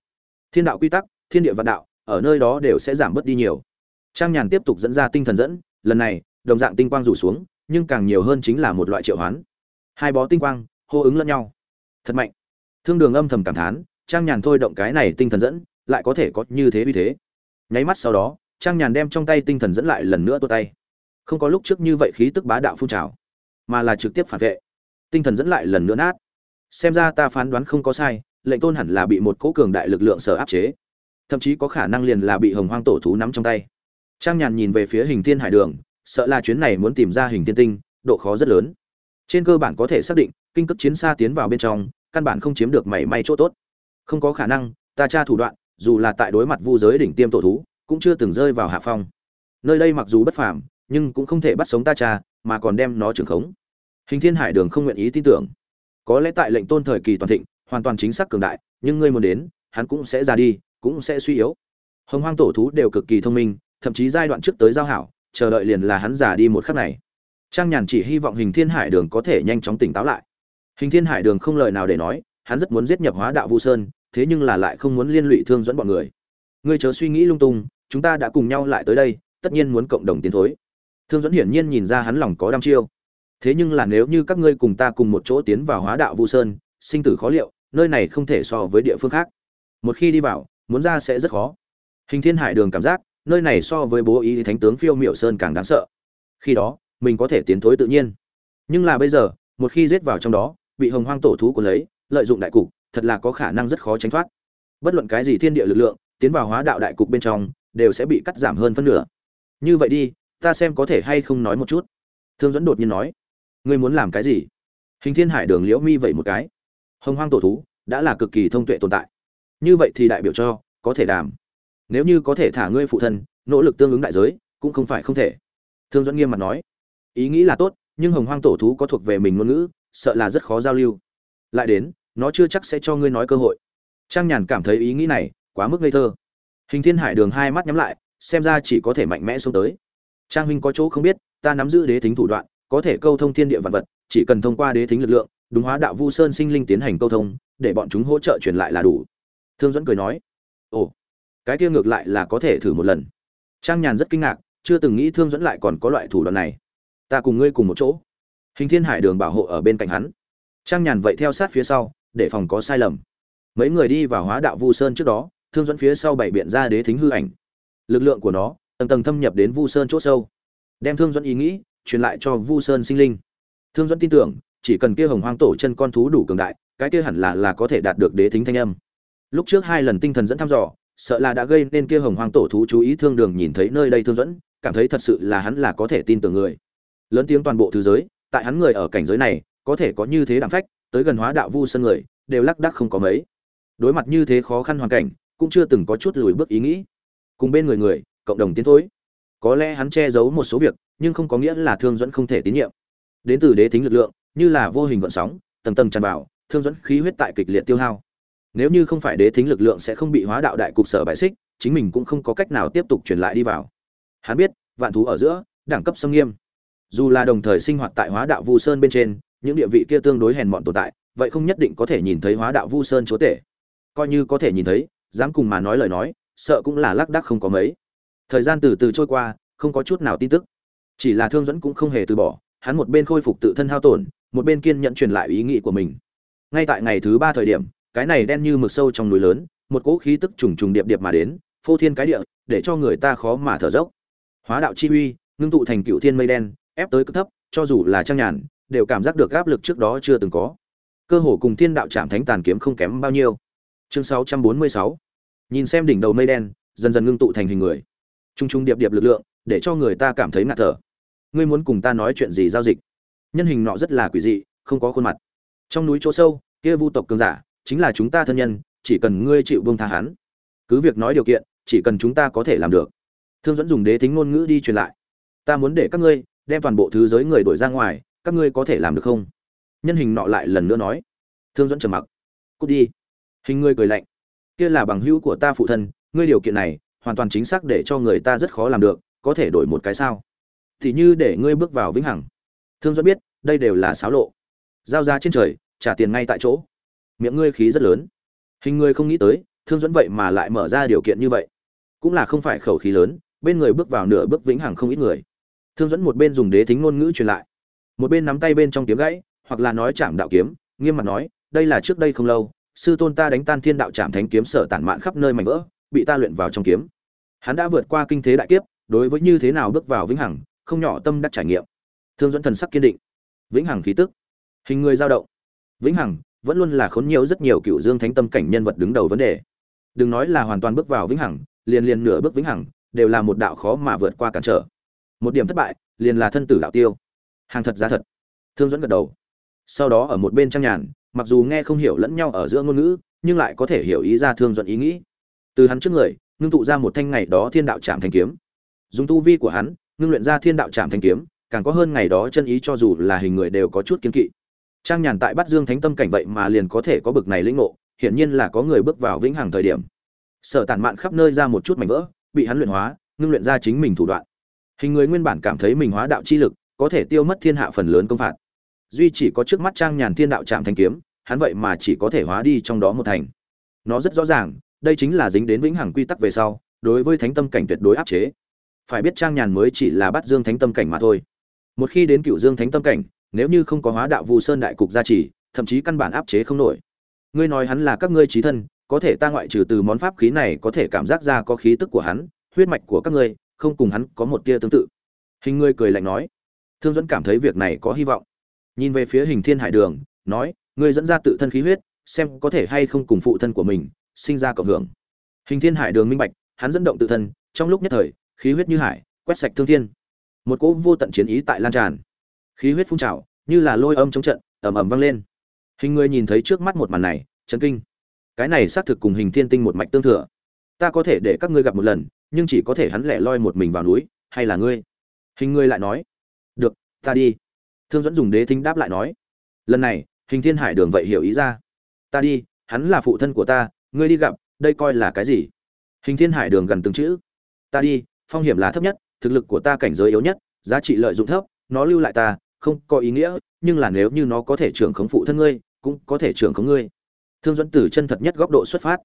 A: Thiên đạo quy tắc, thiên địa vạn đạo, ở nơi đó đều sẽ giảm bớt đi nhiều. Trang nhàn tiếp tục dẫn ra tinh thần dẫn, lần này, đồng dạng tinh quang rủ xuống, nhưng càng nhiều hơn chính là một loại triệu hoán. Hai bó tinh quang, hô ứng lẫn nhau. Thật mạnh. Thương đường âm thầm cảm thán, trang nhàn thôi động cái này tinh thần dẫn, lại có thể có như thế vì thế. Nháy mắt sau đó, trang nhàn đem trong tay tinh thần dẫn lại lần nữa tua tay không có lúc trước như vậy khí tức bá đạo phun trào, mà là trực tiếp phản vệ. Tinh thần dẫn lại lần nữa nát. Xem ra ta phán đoán không có sai, lệnh tôn hẳn là bị một cỗ cường đại lực lượng sở áp chế. Thậm chí có khả năng liền là bị hồng hoang tổ thú nắm trong tay. Trang nhàn nhìn về phía hình thiên hải đường, sợ là chuyến này muốn tìm ra hình thiên tinh, độ khó rất lớn. Trên cơ bản có thể xác định, kinh cấp chiến xa tiến vào bên trong, căn bản không chiếm được mảy may chỗ tốt. Không có khả năng, ta tra thủ đoạn, dù là tại đối mặt vu giới đỉnh tiêm tổ thú, cũng chưa từng rơi vào hạ phong. Nơi đây mặc dù bất phàm nhưng cũng không thể bắt sống ta cha, mà còn đem nó trưởng khống. Hình thiên hải đường không nguyện ý tin tưởng. Có lẽ tại lệnh tôn thời kỳ toàn thịnh, hoàn toàn chính xác cường đại, nhưng ngươi muốn đến, hắn cũng sẽ ra đi, cũng sẽ suy yếu. Hồng hoang tổ thú đều cực kỳ thông minh, thậm chí giai đoạn trước tới giao hảo, chờ đợi liền là hắn già đi một khắc này. Trang nhàn chỉ hy vọng hình thiên hải đường có thể nhanh chóng tỉnh táo lại. Hình thiên hải đường không lời nào để nói, hắn rất muốn giết nhập hóa đạo vu sơn, thế nhưng là lại không muốn liên lụy thương dẫn bọn người. Ngươi chớ suy nghĩ lung tung, chúng ta đã cùng nhau lại tới đây, tất nhiên muốn cộng đồng tiến thối thương dẫn hiển nhiên nhìn ra hắn lòng có đăm chiêu. Thế nhưng là nếu như các ngươi cùng ta cùng một chỗ tiến vào hóa đạo vu sơn, sinh tử khó liệu, nơi này không thể so với địa phương khác. Một khi đi vào, muốn ra sẽ rất khó. Hình thiên hải đường cảm giác, nơi này so với bố ý thánh tướng phiêu miểu sơn càng đáng sợ. Khi đó, mình có thể tiến thối tự nhiên. Nhưng là bây giờ, một khi giết vào trong đó, bị hồng hoang tổ thú của lấy, lợi dụng đại cục, thật là có khả năng rất khó tránh thoát. Bất luận cái gì thiên địa lực lượng, tiến vào hóa đạo đại cục bên trong, đều sẽ bị cắt giảm hơn phân nửa. Như vậy đi ta xem có thể hay không nói một chút. Thương dẫn đột nhiên nói, ngươi muốn làm cái gì? Hình thiên hải đường liễu mi vậy một cái. Hồng hoang tổ thú đã là cực kỳ thông tuệ tồn tại. Như vậy thì đại biểu cho có thể đàm. Nếu như có thể thả ngươi phụ thân, nỗ lực tương ứng đại giới cũng không phải không thể. Thương dẫn nghiêm mặt nói, ý nghĩ là tốt, nhưng hồng hoang tổ thú có thuộc về mình ngôn ngữ, sợ là rất khó giao lưu. Lại đến, nó chưa chắc sẽ cho ngươi nói cơ hội. Trang nhàn cảm thấy ý nghĩ này quá mức ngây thơ. Hình thiên hải đường hai mắt nhắm lại, xem ra chỉ có thể mạnh mẽ xuống tới trang huynh có chỗ không biết, ta nắm giữ đế thính thủ đoạn, có thể câu thông thiên địa vạn vật, chỉ cần thông qua đế thính lực lượng, đúng hóa đạo vu sơn sinh linh tiến hành câu thông, để bọn chúng hỗ trợ truyền lại là đủ. Thương dẫn cười nói. Ồ, cái kia ngược lại là có thể thử một lần. Trang nhàn rất kinh ngạc, chưa từng nghĩ thương dẫn lại còn có loại thủ đoạn này. Ta cùng ngươi cùng một chỗ. Hình thiên hải đường bảo hộ ở bên cạnh hắn. Trang nhàn vậy theo sát phía sau, để phòng có sai lầm. Mấy người đi vào hóa đạo vu sơn trước đó, thương dẫn phía sau bảy biện ra đế thính hư ảnh. Lực lượng của nó tầng tầng thâm nhập đến vu sơn chỗ sâu, đem thương dẫn ý nghĩ truyền lại cho vu sơn sinh linh. Thương dẫn tin tưởng, chỉ cần kia hồng hoang tổ chân con thú đủ cường đại, cái kia hẳn là là có thể đạt được đế thính thanh âm. Lúc trước hai lần tinh thần dẫn thăm dò, sợ là đã gây nên kia hồng hoang tổ thú chú ý thương đường nhìn thấy nơi đây thương dẫn cảm thấy thật sự là hắn là có thể tin tưởng người. Lớn tiếng toàn bộ thế giới, tại hắn người ở cảnh giới này, có thể có như thế đạm phách, tới gần hóa đạo vu sơn người, đều lắc đắc không có mấy. Đối mặt như thế khó khăn hoàn cảnh, cũng chưa từng có chút lùi bước ý nghĩ. Cùng bên người người cộng đồng tiến thối. Có lẽ hắn che giấu một số việc, nhưng không có nghĩa là thương dẫn không thể tín nhiệm. Đến từ đế tính lực lượng, như là vô hình Vận sóng, tầng tầng tràn vào, thương dẫn khí huyết tại kịch liệt tiêu hao. Nếu như không phải đế tính lực lượng sẽ không bị hóa đạo đại cục sở bại xích, chính mình cũng không có cách nào tiếp tục truyền lại đi vào. Hắn biết, vạn thú ở giữa, đẳng cấp xâm nghiêm. Dù là đồng thời sinh hoạt tại hóa đạo vu sơn bên trên, những địa vị kia tương đối hèn mọn tồn tại, vậy không nhất định có thể nhìn thấy hóa đạo vu sơn chúa tể. Coi như có thể nhìn thấy, dám cùng mà nói lời nói, sợ cũng là lác đác không có mấy thời gian từ từ trôi qua, không có chút nào tin tức. Chỉ là thương dẫn cũng không hề từ bỏ, hắn một bên khôi phục tự thân hao tổn, một bên kiên nhận truyền lại ý nghĩ của mình. Ngay tại ngày thứ ba thời điểm, cái này đen như mực sâu trong núi lớn, một cỗ khí tức trùng trùng điệp điệp mà đến, phô thiên cái địa, để cho người ta khó mà thở dốc. Hóa đạo chi uy, ngưng tụ thành cựu thiên mây đen, ép tới cực thấp, cho dù là trang nhàn, đều cảm giác được áp lực trước đó chưa từng có. Cơ hồ cùng thiên đạo trạm thánh tàn kiếm không kém bao nhiêu. Chương 646 nhìn xem đỉnh đầu mây đen, dần dần ngưng tụ thành hình người trung trung điệp điệp lực lượng, để cho người ta cảm thấy ngạt thở. Ngươi muốn cùng ta nói chuyện gì giao dịch? Nhân hình nọ rất là quỷ dị, không có khuôn mặt. Trong núi chỗ sâu, kia vu tộc cường giả, chính là chúng ta thân nhân, chỉ cần ngươi chịu buông tha hắn. Cứ việc nói điều kiện, chỉ cần chúng ta có thể làm được. Thương dẫn dùng đế thính ngôn ngữ đi truyền lại. Ta muốn để các ngươi, đem toàn bộ thứ giới người đổi ra ngoài, các ngươi có thể làm được không? Nhân hình nọ lại lần nữa nói. Thương dẫn trầm mặc. Cút đi. Hình ngươi cười lạnh. Kia là bằng hữu của ta phụ thân, ngươi điều kiện này hoàn toàn chính xác để cho người ta rất khó làm được, có thể đổi một cái sao? Thì như để ngươi bước vào vĩnh hằng. Thương dẫn biết, đây đều là xáo lộ. Giao ra trên trời, trả tiền ngay tại chỗ. Miệng ngươi khí rất lớn. Hình ngươi không nghĩ tới, thương dẫn vậy mà lại mở ra điều kiện như vậy. Cũng là không phải khẩu khí lớn, bên người bước vào nửa bước vĩnh hằng không ít người. Thương dẫn một bên dùng đế thính ngôn ngữ truyền lại. Một bên nắm tay bên trong kiếm gãy, hoặc là nói chạm đạo kiếm, nghiêm mặt nói, đây là trước đây không lâu, sư tôn ta đánh tan thiên đạo trạm thánh kiếm sở tản mạn khắp nơi mảnh vỡ, bị ta luyện vào trong kiếm hắn đã vượt qua kinh thế đại kiếp, đối với như thế nào bước vào vĩnh hằng, không nhỏ tâm đắc trải nghiệm. Thương dẫn thần sắc kiên định. Vĩnh hằng khí tức, hình người dao động. Vĩnh hằng vẫn luôn là khốn nhiều rất nhiều cựu dương thánh tâm cảnh nhân vật đứng đầu vấn đề. Đừng nói là hoàn toàn bước vào vĩnh hằng, liền liền nửa bước vĩnh hằng, đều là một đạo khó mà vượt qua cản trở. Một điểm thất bại, liền là thân tử đạo tiêu. Hàng thật giá thật. Thương dẫn gật đầu. Sau đó ở một bên trang nhàn, mặc dù nghe không hiểu lẫn nhau ở giữa ngôn ngữ, nhưng lại có thể hiểu ý ra thương dẫn ý nghĩ. Từ hắn trước người ngưng tụ ra một thanh ngày đó thiên đạo trạm thanh kiếm. Dùng tu vi của hắn, ngưng luyện ra thiên đạo trạm thanh kiếm, càng có hơn ngày đó chân ý cho dù là hình người đều có chút kiên kỵ. Trang nhàn tại bắt dương thánh tâm cảnh vậy mà liền có thể có bực này lĩnh ngộ, hiển nhiên là có người bước vào vĩnh hằng thời điểm. Sở tản mạn khắp nơi ra một chút mảnh vỡ, bị hắn luyện hóa, ngưng luyện ra chính mình thủ đoạn. Hình người nguyên bản cảm thấy mình hóa đạo chi lực, có thể tiêu mất thiên hạ phần lớn công phạt. Duy chỉ có trước mắt trang nhàn thiên đạo trạm thanh kiếm, hắn vậy mà chỉ có thể hóa đi trong đó một thành. Nó rất rõ ràng đây chính là dính đến vĩnh hằng quy tắc về sau, đối với thánh tâm cảnh tuyệt đối áp chế. Phải biết trang nhàn mới chỉ là bắt dương thánh tâm cảnh mà thôi. Một khi đến cựu dương thánh tâm cảnh, nếu như không có hóa đạo vu sơn đại cục gia trì, thậm chí căn bản áp chế không nổi. Ngươi nói hắn là các ngươi trí thân, có thể ta ngoại trừ từ món pháp khí này có thể cảm giác ra có khí tức của hắn, huyết mạch của các ngươi, không cùng hắn có một tia tương tự. Hình ngươi cười lạnh nói. Thương dẫn cảm thấy việc này có hy vọng. Nhìn về phía hình thiên hải đường, nói, ngươi dẫn ra tự thân khí huyết, xem có thể hay không cùng phụ thân của mình sinh ra cộng hưởng. Hình thiên hải đường minh bạch, hắn dẫn động tự thân, trong lúc nhất thời, khí huyết như hải, quét sạch thương thiên. Một cỗ vô tận chiến ý tại lan tràn. Khí huyết phun trào, như là lôi âm chống trận, ầm ầm vang lên. Hình người nhìn thấy trước mắt một màn này, chấn kinh. Cái này xác thực cùng hình thiên tinh một mạch tương thừa. Ta có thể để các ngươi gặp một lần, nhưng chỉ có thể hắn lẻ loi một mình vào núi, hay là ngươi? Hình ngươi lại nói. Được, ta đi. Thương dẫn dùng đế thính đáp lại nói. Lần này, hình thiên hải đường vậy hiểu ý ra. Ta đi, hắn là phụ thân của ta ngươi đi gặp, đây coi là cái gì? Hình thiên hải đường gần từng chữ. Ta đi, phong hiểm là thấp nhất, thực lực của ta cảnh giới yếu nhất, giá trị lợi dụng thấp, nó lưu lại ta, không có ý nghĩa, nhưng là nếu như nó có thể trưởng khống phụ thân ngươi, cũng có thể trưởng khống ngươi. Thương dẫn từ chân thật nhất góc độ xuất phát.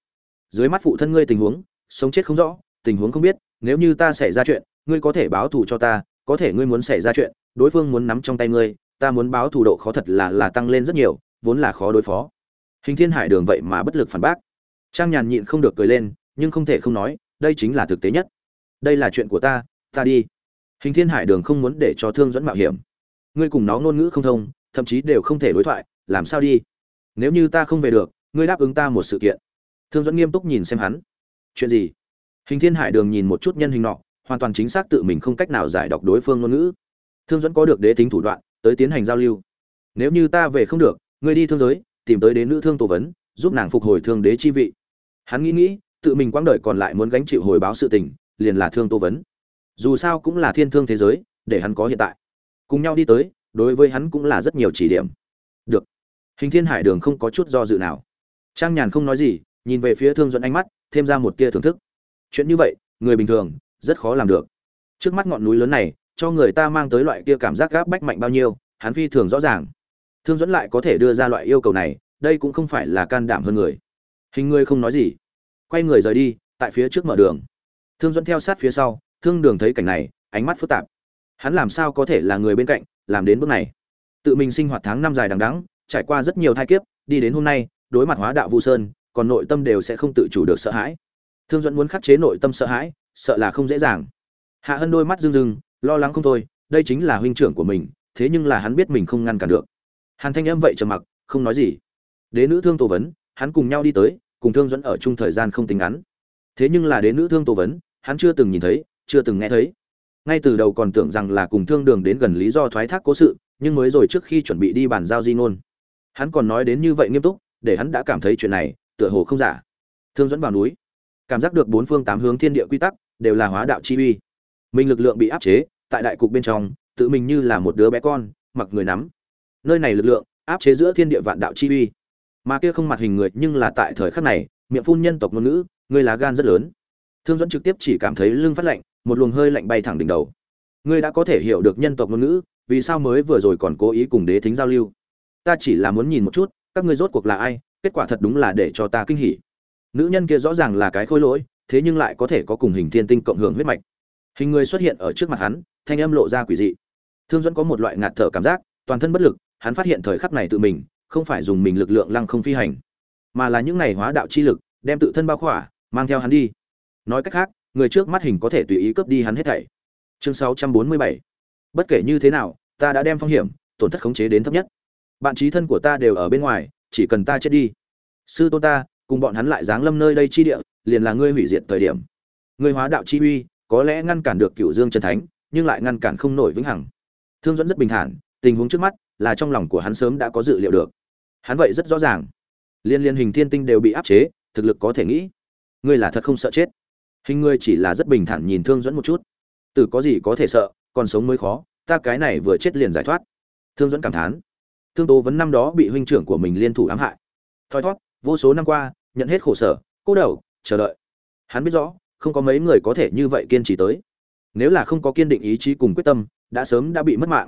A: Dưới mắt phụ thân ngươi tình huống, sống chết không rõ, tình huống không biết, nếu như ta xảy ra chuyện, ngươi có thể báo thù cho ta, có thể ngươi muốn xảy ra chuyện, đối phương muốn nắm trong tay ngươi, ta muốn báo thù độ khó thật là là tăng lên rất nhiều, vốn là khó đối phó. Hình thiên hải đường vậy mà bất lực phản bác trang nhàn nhịn không được cười lên, nhưng không thể không nói, đây chính là thực tế nhất. Đây là chuyện của ta ta đi. Hình thiên hải đường không muốn để cho thương dẫn mạo hiểm. Ngươi cùng nó ngôn ngữ không thông, thậm chí đều không thể đối thoại, làm sao đi? Nếu như ta không về được, ngươi đáp ứng ta một sự kiện. Thương dẫn nghiêm túc nhìn xem hắn. Chuyện gì? Hình thiên hải đường nhìn một chút nhân hình nọ, hoàn toàn chính xác tự mình không cách nào giải đọc đối phương ngôn ngữ. Thương dẫn có được đế tính thủ đoạn, tới tiến hành giao lưu. Nếu như ta về không được, ngươi đi thương giới, tìm tới đến nữ thương tổ vấn, giúp nàng phục hồi thương đế chi vị hắn nghĩ nghĩ, tự mình quãng đời còn lại muốn gánh chịu hồi báo sự tình, liền là thương tô vấn. Dù sao cũng là thiên thương thế giới, để hắn có hiện tại. Cùng nhau đi tới, đối với hắn cũng là rất nhiều chỉ điểm. Được. Hình thiên hải đường không có chút do dự nào. Trang nhàn không nói gì, nhìn về phía thương dẫn ánh mắt, thêm ra một tia thưởng thức. Chuyện như vậy, người bình thường, rất khó làm được. Trước mắt ngọn núi lớn này, cho người ta mang tới loại kia cảm giác gáp bách mạnh bao nhiêu, hắn phi thường rõ ràng. Thương dẫn lại có thể đưa ra loại yêu cầu này, đây cũng không phải là can đảm hơn người hình ngươi không nói gì. Quay người rời đi, tại phía trước mở đường. Thương dẫn theo sát phía sau, thương đường thấy cảnh này, ánh mắt phức tạp. Hắn làm sao có thể là người bên cạnh, làm đến bước này? Tự mình sinh hoạt tháng năm dài đằng đẵng, trải qua rất nhiều thai kiếp, đi đến hôm nay, đối mặt hóa đạo vu sơn, còn nội tâm đều sẽ không tự chủ được sợ hãi. Thương dẫn muốn khắc chế nội tâm sợ hãi, sợ là không dễ dàng. Hạ hân đôi mắt rưng rưng, lo lắng không thôi, đây chính là huynh trưởng của mình, thế nhưng là hắn biết mình không ngăn cản được. Hàn thanh âm vậy trầm mặc, không nói gì. Đế nữ thương tô vấn hắn cùng nhau đi tới, cùng thương dẫn ở chung thời gian không tính ngắn. Thế nhưng là đến nữ thương tô vấn, hắn chưa từng nhìn thấy, chưa từng nghe thấy. Ngay từ đầu còn tưởng rằng là cùng thương đường đến gần lý do thoái thác cố sự, nhưng mới rồi trước khi chuẩn bị đi bàn giao di ngôn. Hắn còn nói đến như vậy nghiêm túc, để hắn đã cảm thấy chuyện này, tựa hồ không giả. Thương dẫn vào núi. Cảm giác được bốn phương tám hướng thiên địa quy tắc, đều là hóa đạo chi uy. Mình lực lượng bị áp chế, tại đại cục bên trong, tự mình như là một đứa bé con, mặc người nắm. Nơi này lực lượng, áp chế giữa thiên địa vạn đạo chi uy mà kia không mặt hình người nhưng là tại thời khắc này, miệng phun nhân tộc ngôn ngữ, ngươi lá gan rất lớn. Thương dẫn trực tiếp chỉ cảm thấy lưng phát lạnh, một luồng hơi lạnh bay thẳng đỉnh đầu. Ngươi đã có thể hiểu được nhân tộc ngôn ngữ, vì sao mới vừa rồi còn cố ý cùng đế thính giao lưu? Ta chỉ là muốn nhìn một chút, các ngươi rốt cuộc là ai, kết quả thật đúng là để cho ta kinh hỉ. Nữ nhân kia rõ ràng là cái khôi lỗi, thế nhưng lại có thể có cùng hình thiên tinh cộng hưởng huyết mạch. Hình người xuất hiện ở trước mặt hắn, thanh âm lộ ra quỷ dị. Thương dẫn có một loại ngạt thở cảm giác, toàn thân bất lực, hắn phát hiện thời khắc này tự mình không phải dùng mình lực lượng lăng không phi hành, mà là những này hóa đạo chi lực, đem tự thân bao khỏa, mang theo hắn đi. Nói cách khác, người trước mắt hình có thể tùy ý cướp đi hắn hết thảy. Chương 647 bất kể như thế nào, ta đã đem phong hiểm, tổn thất khống chế đến thấp nhất. Bạn trí thân của ta đều ở bên ngoài, chỉ cần ta chết đi. Sư tôn ta, cùng bọn hắn lại giáng lâm nơi đây chi địa, liền là ngươi hủy diệt thời điểm. Ngươi hóa đạo chi uy, có lẽ ngăn cản được cửu dương chân thánh, nhưng lại ngăn cản không nổi vĩnh hằng. Thương dẫn rất bình thản, tình huống trước mắt là trong lòng của hắn sớm đã có dự liệu được. Hắn vậy rất rõ ràng. Liên liên hình thiên tinh đều bị áp chế, thực lực có thể nghĩ. Ngươi là thật không sợ chết. Hình ngươi chỉ là rất bình thản nhìn thương dẫn một chút. Từ có gì có thể sợ, còn sống mới khó, ta cái này vừa chết liền giải thoát. Thương dẫn cảm thán. Thương tố vấn năm đó bị huynh trưởng của mình liên thủ ám hại. Thoi thót, vô số năm qua, nhận hết khổ sở, cô đầu, chờ đợi. Hắn biết rõ, không có mấy người có thể như vậy kiên trì tới. Nếu là không có kiên định ý chí cùng quyết tâm, đã sớm đã bị mất mạng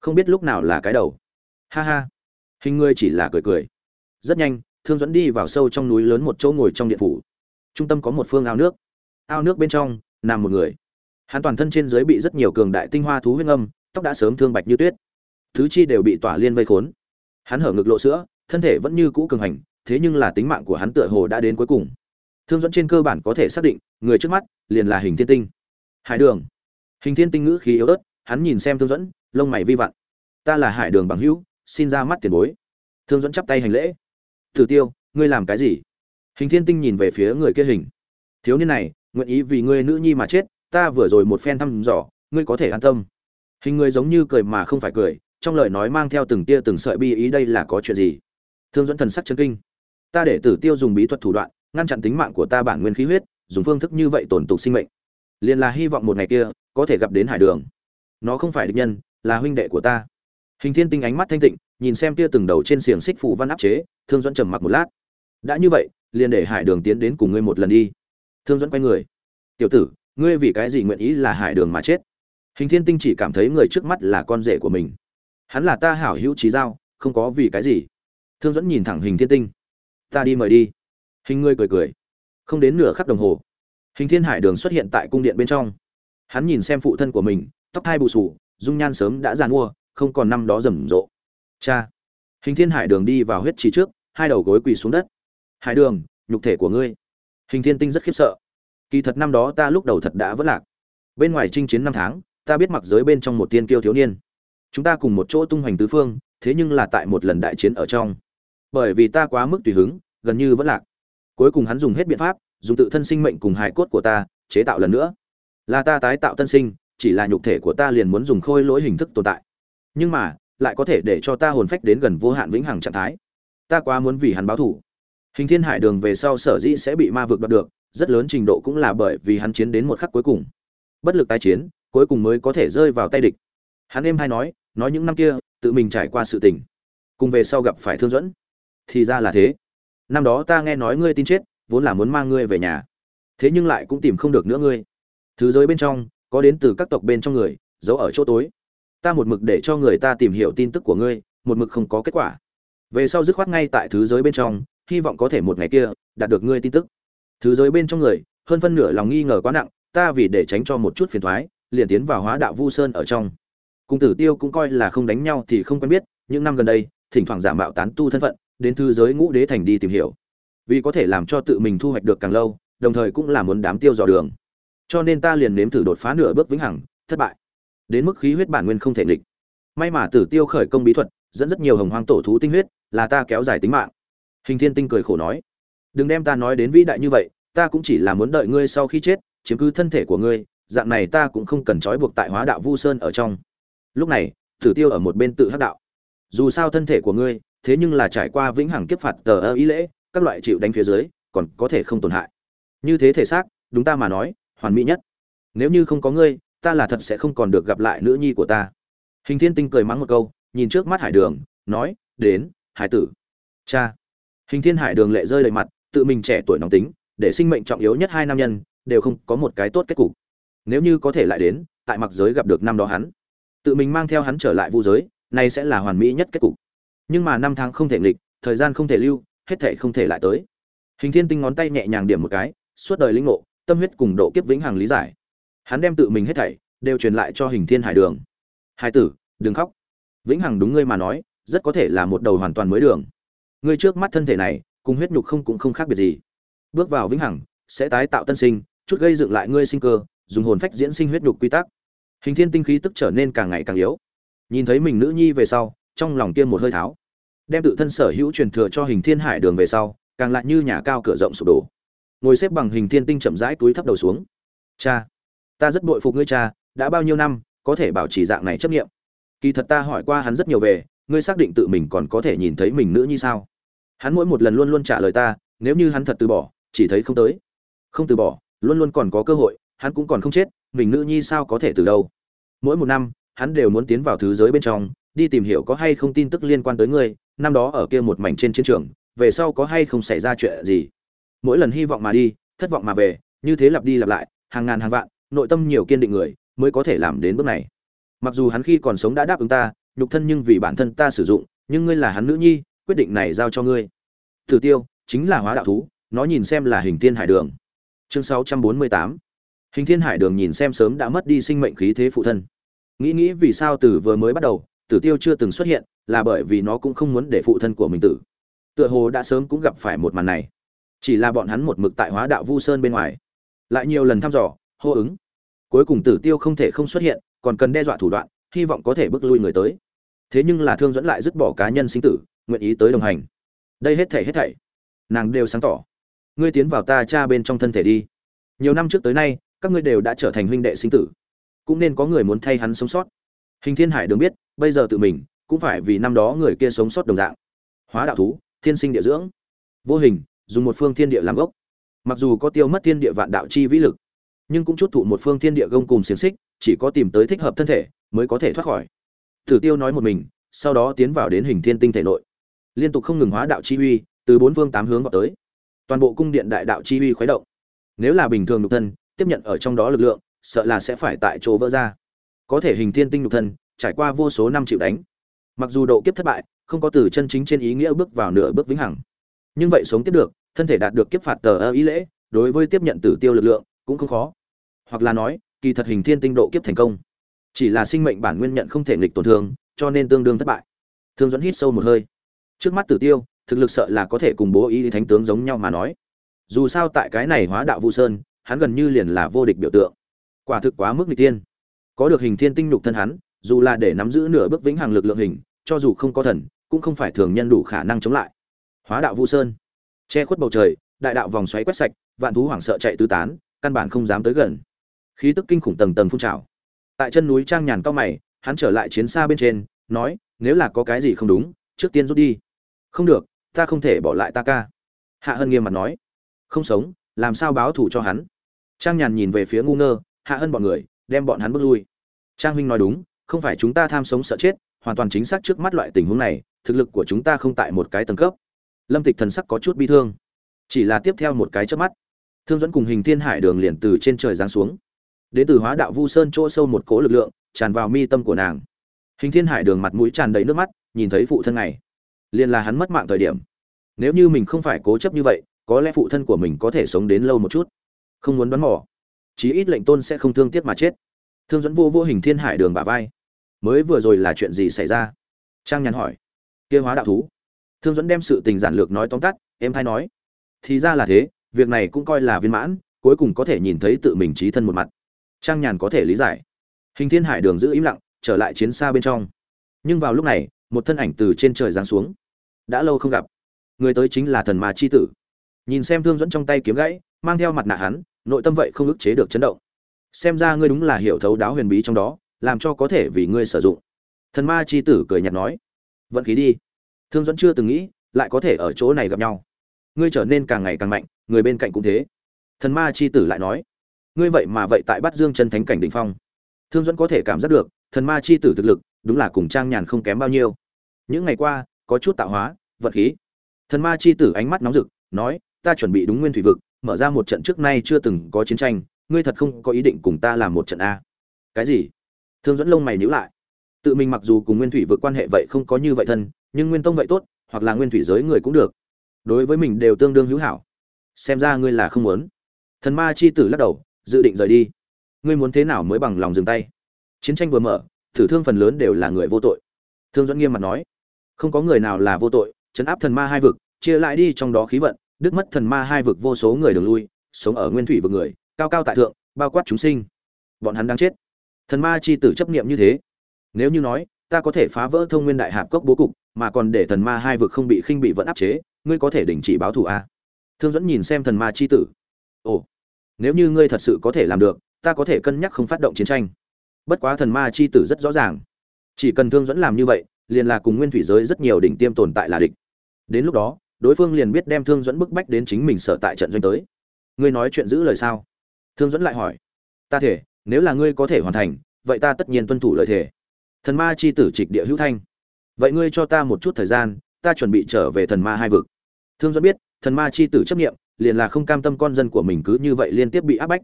A: không biết lúc nào là cái đầu. Ha ha. Hình ngươi chỉ là cười cười. Rất nhanh, thương dẫn đi vào sâu trong núi lớn một chỗ ngồi trong điện phủ. Trung tâm có một phương ao nước. Ao nước bên trong, nằm một người. Hắn toàn thân trên dưới bị rất nhiều cường đại tinh hoa thú huyết âm, tóc đã sớm thương bạch như tuyết. Thứ chi đều bị tỏa liên vây khốn. Hắn hở ngực lộ sữa, thân thể vẫn như cũ cường hành, thế nhưng là tính mạng của hắn tựa hồ đã đến cuối cùng. Thương dẫn trên cơ bản có thể xác định, người trước mắt liền là hình thiên tinh. Hải đường. Hình thiên tinh ngữ khí yếu ớt, hắn nhìn xem thương dẫn lông mày vi vặn. Ta là hải đường bằng hữu, xin ra mắt tiền bối. Thương dẫn chắp tay hành lễ. Tử tiêu, ngươi làm cái gì? Hình thiên tinh nhìn về phía người kia hình. Thiếu niên này, nguyện ý vì ngươi nữ nhi mà chết, ta vừa rồi một phen thăm dò, ngươi có thể an tâm. Hình người giống như cười mà không phải cười, trong lời nói mang theo từng tia từng sợi bi ý đây là có chuyện gì? Thương dẫn thần sắc chân kinh. Ta để tử tiêu dùng bí thuật thủ đoạn, ngăn chặn tính mạng của ta bản nguyên khí huyết, dùng phương thức như vậy tổn tục sinh mệnh. Liền là hy vọng một ngày kia, có thể gặp đến hải đường. Nó không phải địch nhân là huynh đệ của ta. Hình thiên tinh ánh mắt thanh tịnh, nhìn xem tia từng đầu trên xiềng xích phủ văn áp chế, thương dẫn trầm mặc một lát. Đã như vậy, liền để hải đường tiến đến cùng ngươi một lần đi. Thương dẫn quay người. Tiểu tử, ngươi vì cái gì nguyện ý là hải đường mà chết? Hình thiên tinh chỉ cảm thấy người trước mắt là con rể của mình. Hắn là ta hảo hữu trí giao, không có vì cái gì. Thương dẫn nhìn thẳng hình thiên tinh. Ta đi mời đi. Hình ngươi cười cười. Không đến nửa khắc đồng hồ, hình thiên hải đường xuất hiện tại cung điện bên trong. Hắn nhìn xem phụ thân của mình, tóc thai bù sù dung nhan sớm đã giàn mua, không còn năm đó rầm rộ. Cha, hình thiên hải đường đi vào huyết trì trước, hai đầu gối quỳ xuống đất. Hải đường, nhục thể của ngươi. Hình thiên tinh rất khiếp sợ. Kỳ thật năm đó ta lúc đầu thật đã vất lạc. Bên ngoài chinh chiến năm tháng, ta biết mặc giới bên trong một tiên kiêu thiếu niên. Chúng ta cùng một chỗ tung hoành tứ phương, thế nhưng là tại một lần đại chiến ở trong. Bởi vì ta quá mức tùy hứng, gần như vẫn lạc. Cuối cùng hắn dùng hết biện pháp, dùng tự thân sinh mệnh cùng hài cốt của ta, chế tạo lần nữa. Là ta tái tạo tân sinh chỉ là nhục thể của ta liền muốn dùng khôi lỗi hình thức tồn tại. Nhưng mà, lại có thể để cho ta hồn phách đến gần vô hạn vĩnh hằng trạng thái. Ta quá muốn vì hắn báo thủ hình thiên hải đường về sau sở dĩ sẽ bị ma vực đoạt được, rất lớn trình độ cũng là bởi vì hắn chiến đến một khắc cuối cùng. Bất lực tái chiến, cuối cùng mới có thể rơi vào tay địch. Hắn êm hay nói nói những năm kia, tự mình trải qua sự tình. Cùng về sau gặp phải thương dẫn thì ra là thế. Năm đó ta nghe nói ngươi tin chết, vốn là muốn mang ngươi về nhà. Thế nhưng lại cũng tìm không được nữa ngươi. Thứ giới bên trong có đến từ các tộc bên trong người, giấu ở chỗ tối. Ta một mực để cho người ta tìm hiểu tin tức của ngươi, một mực không có kết quả. Về sau dứt khoát ngay tại thứ giới bên trong, hy vọng có thể một ngày kia, đạt được ngươi tin tức. Thứ giới bên trong người, hơn phân nửa lòng nghi ngờ quá nặng, ta vì để tránh cho một chút phiền thoái, liền tiến vào hóa đạo vu sơn ở trong. Cung tử tiêu cũng coi là không đánh nhau thì không quen biết, những năm gần đây, thỉnh thoảng giả mạo tán tu thân phận, đến thư giới ngũ đế thành đi tìm hiểu. Vì có thể làm cho tự mình thu hoạch được càng lâu, đồng thời cũng là muốn đám tiêu dò đường cho nên ta liền nếm thử đột phá nửa bước vĩnh hằng, thất bại. Đến mức khí huyết bản nguyên không thể nghịch. May mà tử tiêu khởi công bí thuật, dẫn rất nhiều hồng hoang tổ thú tinh huyết, là ta kéo dài tính mạng. Hình thiên tinh cười khổ nói, đừng đem ta nói đến vĩ đại như vậy, ta cũng chỉ là muốn đợi ngươi sau khi chết, chiếm cứ thân thể của ngươi, dạng này ta cũng không cần trói buộc tại hóa đạo vu sơn ở trong. Lúc này, tử tiêu ở một bên tự hắc đạo, dù sao thân thể của ngươi, thế nhưng là trải qua vĩnh hằng kiếp phạt tờ ơ ý lễ, các loại chịu đánh phía dưới, còn có thể không tổn hại. Như thế thể xác, đúng ta mà nói hoàn mỹ nhất. Nếu như không có ngươi, ta là thật sẽ không còn được gặp lại nữ nhi của ta. Hình thiên tinh cười mắng một câu, nhìn trước mắt hải đường, nói, đến, hải tử. Cha. Hình thiên hải đường lệ rơi đầy mặt, tự mình trẻ tuổi nóng tính, để sinh mệnh trọng yếu nhất hai nam nhân, đều không có một cái tốt kết cục. Nếu như có thể lại đến, tại mặc giới gặp được năm đó hắn, tự mình mang theo hắn trở lại vu giới này sẽ là hoàn mỹ nhất kết cục. Nhưng mà năm tháng không thể nghịch, thời gian không thể lưu, hết thể không thể lại tới. Hình thiên tinh ngón tay nhẹ nhàng điểm một cái, suốt đời linh ngộ tâm huyết cùng độ kiếp vĩnh hằng lý giải. Hắn đem tự mình hết thảy đều truyền lại cho hình thiên hải đường. Hải tử, đừng khóc. Vĩnh hằng đúng ngươi mà nói, rất có thể là một đầu hoàn toàn mới đường. Ngươi trước mắt thân thể này, cùng huyết nhục không cũng không khác biệt gì. Bước vào vĩnh hằng, sẽ tái tạo tân sinh, chút gây dựng lại ngươi sinh cơ, dùng hồn phách diễn sinh huyết nhục quy tắc. Hình thiên tinh khí tức trở nên càng ngày càng yếu. Nhìn thấy mình nữ nhi về sau, trong lòng kia một hơi tháo. Đem tự thân sở hữu truyền thừa cho hình thiên hải đường về sau, càng lại như nhà cao cửa rộng sụp đổ ngồi xếp bằng hình thiên tinh chậm rãi túi thấp đầu xuống. Cha, ta rất bội phục ngươi cha, đã bao nhiêu năm, có thể bảo trì dạng này chấp nghiệm? Kỳ thật ta hỏi qua hắn rất nhiều về, ngươi xác định tự mình còn có thể nhìn thấy mình nữ như sao? Hắn mỗi một lần luôn luôn trả lời ta, nếu như hắn thật từ bỏ, chỉ thấy không tới. Không từ bỏ, luôn luôn còn có cơ hội, hắn cũng còn không chết, mình nữ nhi sao có thể từ đâu? Mỗi một năm, hắn đều muốn tiến vào thứ giới bên trong, đi tìm hiểu có hay không tin tức liên quan tới ngươi, năm đó ở kia một mảnh trên chiến trường, về sau có hay không xảy ra chuyện gì? Mỗi lần hy vọng mà đi, thất vọng mà về, như thế lặp đi lặp lại, hàng ngàn hàng vạn, nội tâm nhiều kiên định người mới có thể làm đến bước này. Mặc dù hắn khi còn sống đã đáp ứng ta, nhục thân nhưng vì bản thân ta sử dụng, nhưng ngươi là hắn nữ nhi, quyết định này giao cho ngươi. Tử tiêu, chính là hóa đạo thú, nó nhìn xem là hình thiên hải đường. Chương 648 hình thiên hải đường nhìn xem sớm đã mất đi sinh mệnh khí thế phụ thân. Nghĩ nghĩ vì sao từ vừa mới bắt đầu, tử tiêu chưa từng xuất hiện, là bởi vì nó cũng không muốn để phụ thân của mình tử. Tựa hồ đã sớm cũng gặp phải một màn này chỉ là bọn hắn một mực tại hóa đạo vu sơn bên ngoài. Lại nhiều lần thăm dò, hô ứng. Cuối cùng tử tiêu không thể không xuất hiện, còn cần đe dọa thủ đoạn, hy vọng có thể bước lui người tới. Thế nhưng là thương dẫn lại dứt bỏ cá nhân sinh tử, nguyện ý tới đồng hành. Đây hết thảy hết thảy. Nàng đều sáng tỏ. Ngươi tiến vào ta cha bên trong thân thể đi. Nhiều năm trước tới nay, các ngươi đều đã trở thành huynh đệ sinh tử. Cũng nên có người muốn thay hắn sống sót. Hình thiên hải đừng biết, bây giờ tự mình, cũng phải vì năm đó người kia sống sót đồng dạng. Hóa đạo thú, thiên sinh địa dưỡng. Vô hình dùng một phương thiên địa làm gốc. Mặc dù có tiêu mất thiên địa vạn đạo chi vĩ lực, nhưng cũng chút thụ một phương thiên địa gông cùng xiềng xích, chỉ có tìm tới thích hợp thân thể mới có thể thoát khỏi. Tử tiêu nói một mình, sau đó tiến vào đến hình thiên tinh thể nội. Liên tục không ngừng hóa đạo chi uy, từ bốn phương tám hướng vào tới. Toàn bộ cung điện đại đạo chi uy khuấy động. Nếu là bình thường nhục thân, tiếp nhận ở trong đó lực lượng, sợ là sẽ phải tại chỗ vỡ ra. Có thể hình thiên tinh nhục thân, trải qua vô số năm chịu đánh. Mặc dù độ kiếp thất bại, không có từ chân chính trên ý nghĩa bước vào nửa bước vĩnh hằng. Nhưng vậy sống tiếp được thân thể đạt được kiếp phạt tờ ơ ý lễ, đối với tiếp nhận tử tiêu lực lượng cũng không khó. Hoặc là nói, kỳ thật hình thiên tinh độ kiếp thành công. Chỉ là sinh mệnh bản nguyên nhận không thể nghịch tổn thương, cho nên tương đương thất bại. Thương dẫn hít sâu một hơi. Trước mắt tử tiêu, thực lực sợ là có thể cùng bố ý thánh tướng giống nhau mà nói. Dù sao tại cái này hóa đạo vu sơn, hắn gần như liền là vô địch biểu tượng. Quả thực quá mức nghịch tiên có được hình thiên tinh nhục thân hắn, dù là để nắm giữ nửa bước vĩnh hằng lực lượng hình, cho dù không có thần, cũng không phải thường nhân đủ khả năng chống lại. Hóa đạo vu sơn che khuất bầu trời, đại đạo vòng xoáy quét sạch, vạn thú hoảng sợ chạy tứ tán, căn bản không dám tới gần. Khí tức kinh khủng tầng tầng phun trào. Tại chân núi trang nhàn cao mày, hắn trở lại chiến xa bên trên, nói, nếu là có cái gì không đúng, trước tiên rút đi. Không được, ta không thể bỏ lại ta ca. Hạ hân nghiêm mặt nói. Không sống, làm sao báo thù cho hắn? Trang nhàn nhìn về phía ngu ngơ, hạ hân bọn người, đem bọn hắn bước lui. Trang huynh nói đúng, không phải chúng ta tham sống sợ chết, hoàn toàn chính xác trước mắt loại tình huống này, thực lực của chúng ta không tại một cái tầng cấp lâm tịch thần sắc có chút bi thương. Chỉ là tiếp theo một cái trước mắt, thương dẫn cùng hình thiên hải đường liền từ trên trời giáng xuống. Đến từ hóa đạo vu sơn chỗ sâu một cỗ lực lượng, tràn vào mi tâm của nàng. Hình thiên hải đường mặt mũi tràn đầy nước mắt, nhìn thấy phụ thân này, liền là hắn mất mạng thời điểm. Nếu như mình không phải cố chấp như vậy, có lẽ phụ thân của mình có thể sống đến lâu một chút. Không muốn đoán mò, chí ít lệnh tôn sẽ không thương tiếc mà chết. Thương dẫn vô vô hình thiên hải đường bả vai. Mới vừa rồi là chuyện gì xảy ra? Trang nhàn hỏi. Kia hóa đạo thú thương dẫn đem sự tình giản lược nói tóm tắt em thay nói, thì ra là thế, việc này cũng coi là viên mãn, cuối cùng có thể nhìn thấy tự mình trí thân một mặt. Trang nhàn có thể lý giải. Hình thiên hải đường giữ im lặng, trở lại chiến xa bên trong. Nhưng vào lúc này, một thân ảnh từ trên trời giáng xuống. Đã lâu không gặp. Người tới chính là thần ma chi tử. Nhìn xem thương dẫn trong tay kiếm gãy, mang theo mặt nạ hắn, nội tâm vậy không ức chế được chấn động. Xem ra ngươi đúng là hiểu thấu đáo huyền bí trong đó, làm cho có thể vì ngươi sử dụng. Thần ma chi tử cười nhạt nói, vận khí đi thương dẫn chưa từng nghĩ, lại có thể ở chỗ này gặp nhau. Ngươi trở nên càng ngày càng mạnh, người bên cạnh cũng thế. Thần ma chi tử lại nói, ngươi vậy mà vậy tại bắt dương chân thánh cảnh đỉnh phong. Thương dẫn có thể cảm giác được, thần ma chi tử thực lực, đúng là cùng trang nhàn không kém bao nhiêu. Những ngày qua, có chút tạo hóa, vật khí. Thần ma chi tử ánh mắt nóng rực, nói, ta chuẩn bị đúng nguyên thủy vực, mở ra một trận trước nay chưa từng có chiến tranh, ngươi thật không có ý định cùng ta làm một trận a. Cái gì? Thương dẫn lông mày nhíu lại. Tự mình mặc dù cùng nguyên thủy vực quan hệ vậy không có như vậy thân nhưng nguyên tông vậy tốt, hoặc là nguyên thủy giới người cũng được. Đối với mình đều tương đương hữu hảo. Xem ra ngươi là không muốn. Thần ma chi tử lắc đầu, dự định rời đi. Ngươi muốn thế nào mới bằng lòng dừng tay? Chiến tranh vừa mở, thử thương phần lớn đều là người vô tội. Thương dẫn nghiêm mặt nói, không có người nào là vô tội, chấn áp thần ma hai vực, chia lại đi trong đó khí vận, đứt mất thần ma hai vực vô số người đường lui, sống ở nguyên thủy vực người, cao cao tại thượng, bao quát chúng sinh. Bọn hắn đang chết. Thần ma chi tử chấp niệm như thế. Nếu như nói, ta có thể phá vỡ thông nguyên đại hạp cốc bố cục mà còn để thần ma hai vực không bị khinh bị vẫn áp chế, ngươi có thể đình chỉ báo thù a. Thương dẫn nhìn xem thần ma chi tử. Ồ, nếu như ngươi thật sự có thể làm được, ta có thể cân nhắc không phát động chiến tranh. Bất quá thần ma chi tử rất rõ ràng. Chỉ cần thương dẫn làm như vậy, liền là cùng nguyên thủy giới rất nhiều đỉnh tiêm tồn tại là địch. Đến lúc đó, đối phương liền biết đem thương dẫn bức bách đến chính mình sở tại trận doanh tới. Ngươi nói chuyện giữ lời sao? Thương dẫn lại hỏi. Ta thể, nếu là ngươi có thể hoàn thành, vậy ta tất nhiên tuân thủ lời thể. Thần ma chi tử trịch địa hữu thanh vậy ngươi cho ta một chút thời gian, ta chuẩn bị trở về thần ma hai vực. Thương dẫn biết, thần ma chi tử chấp nghiệm liền là không cam tâm con dân của mình cứ như vậy liên tiếp bị áp bách.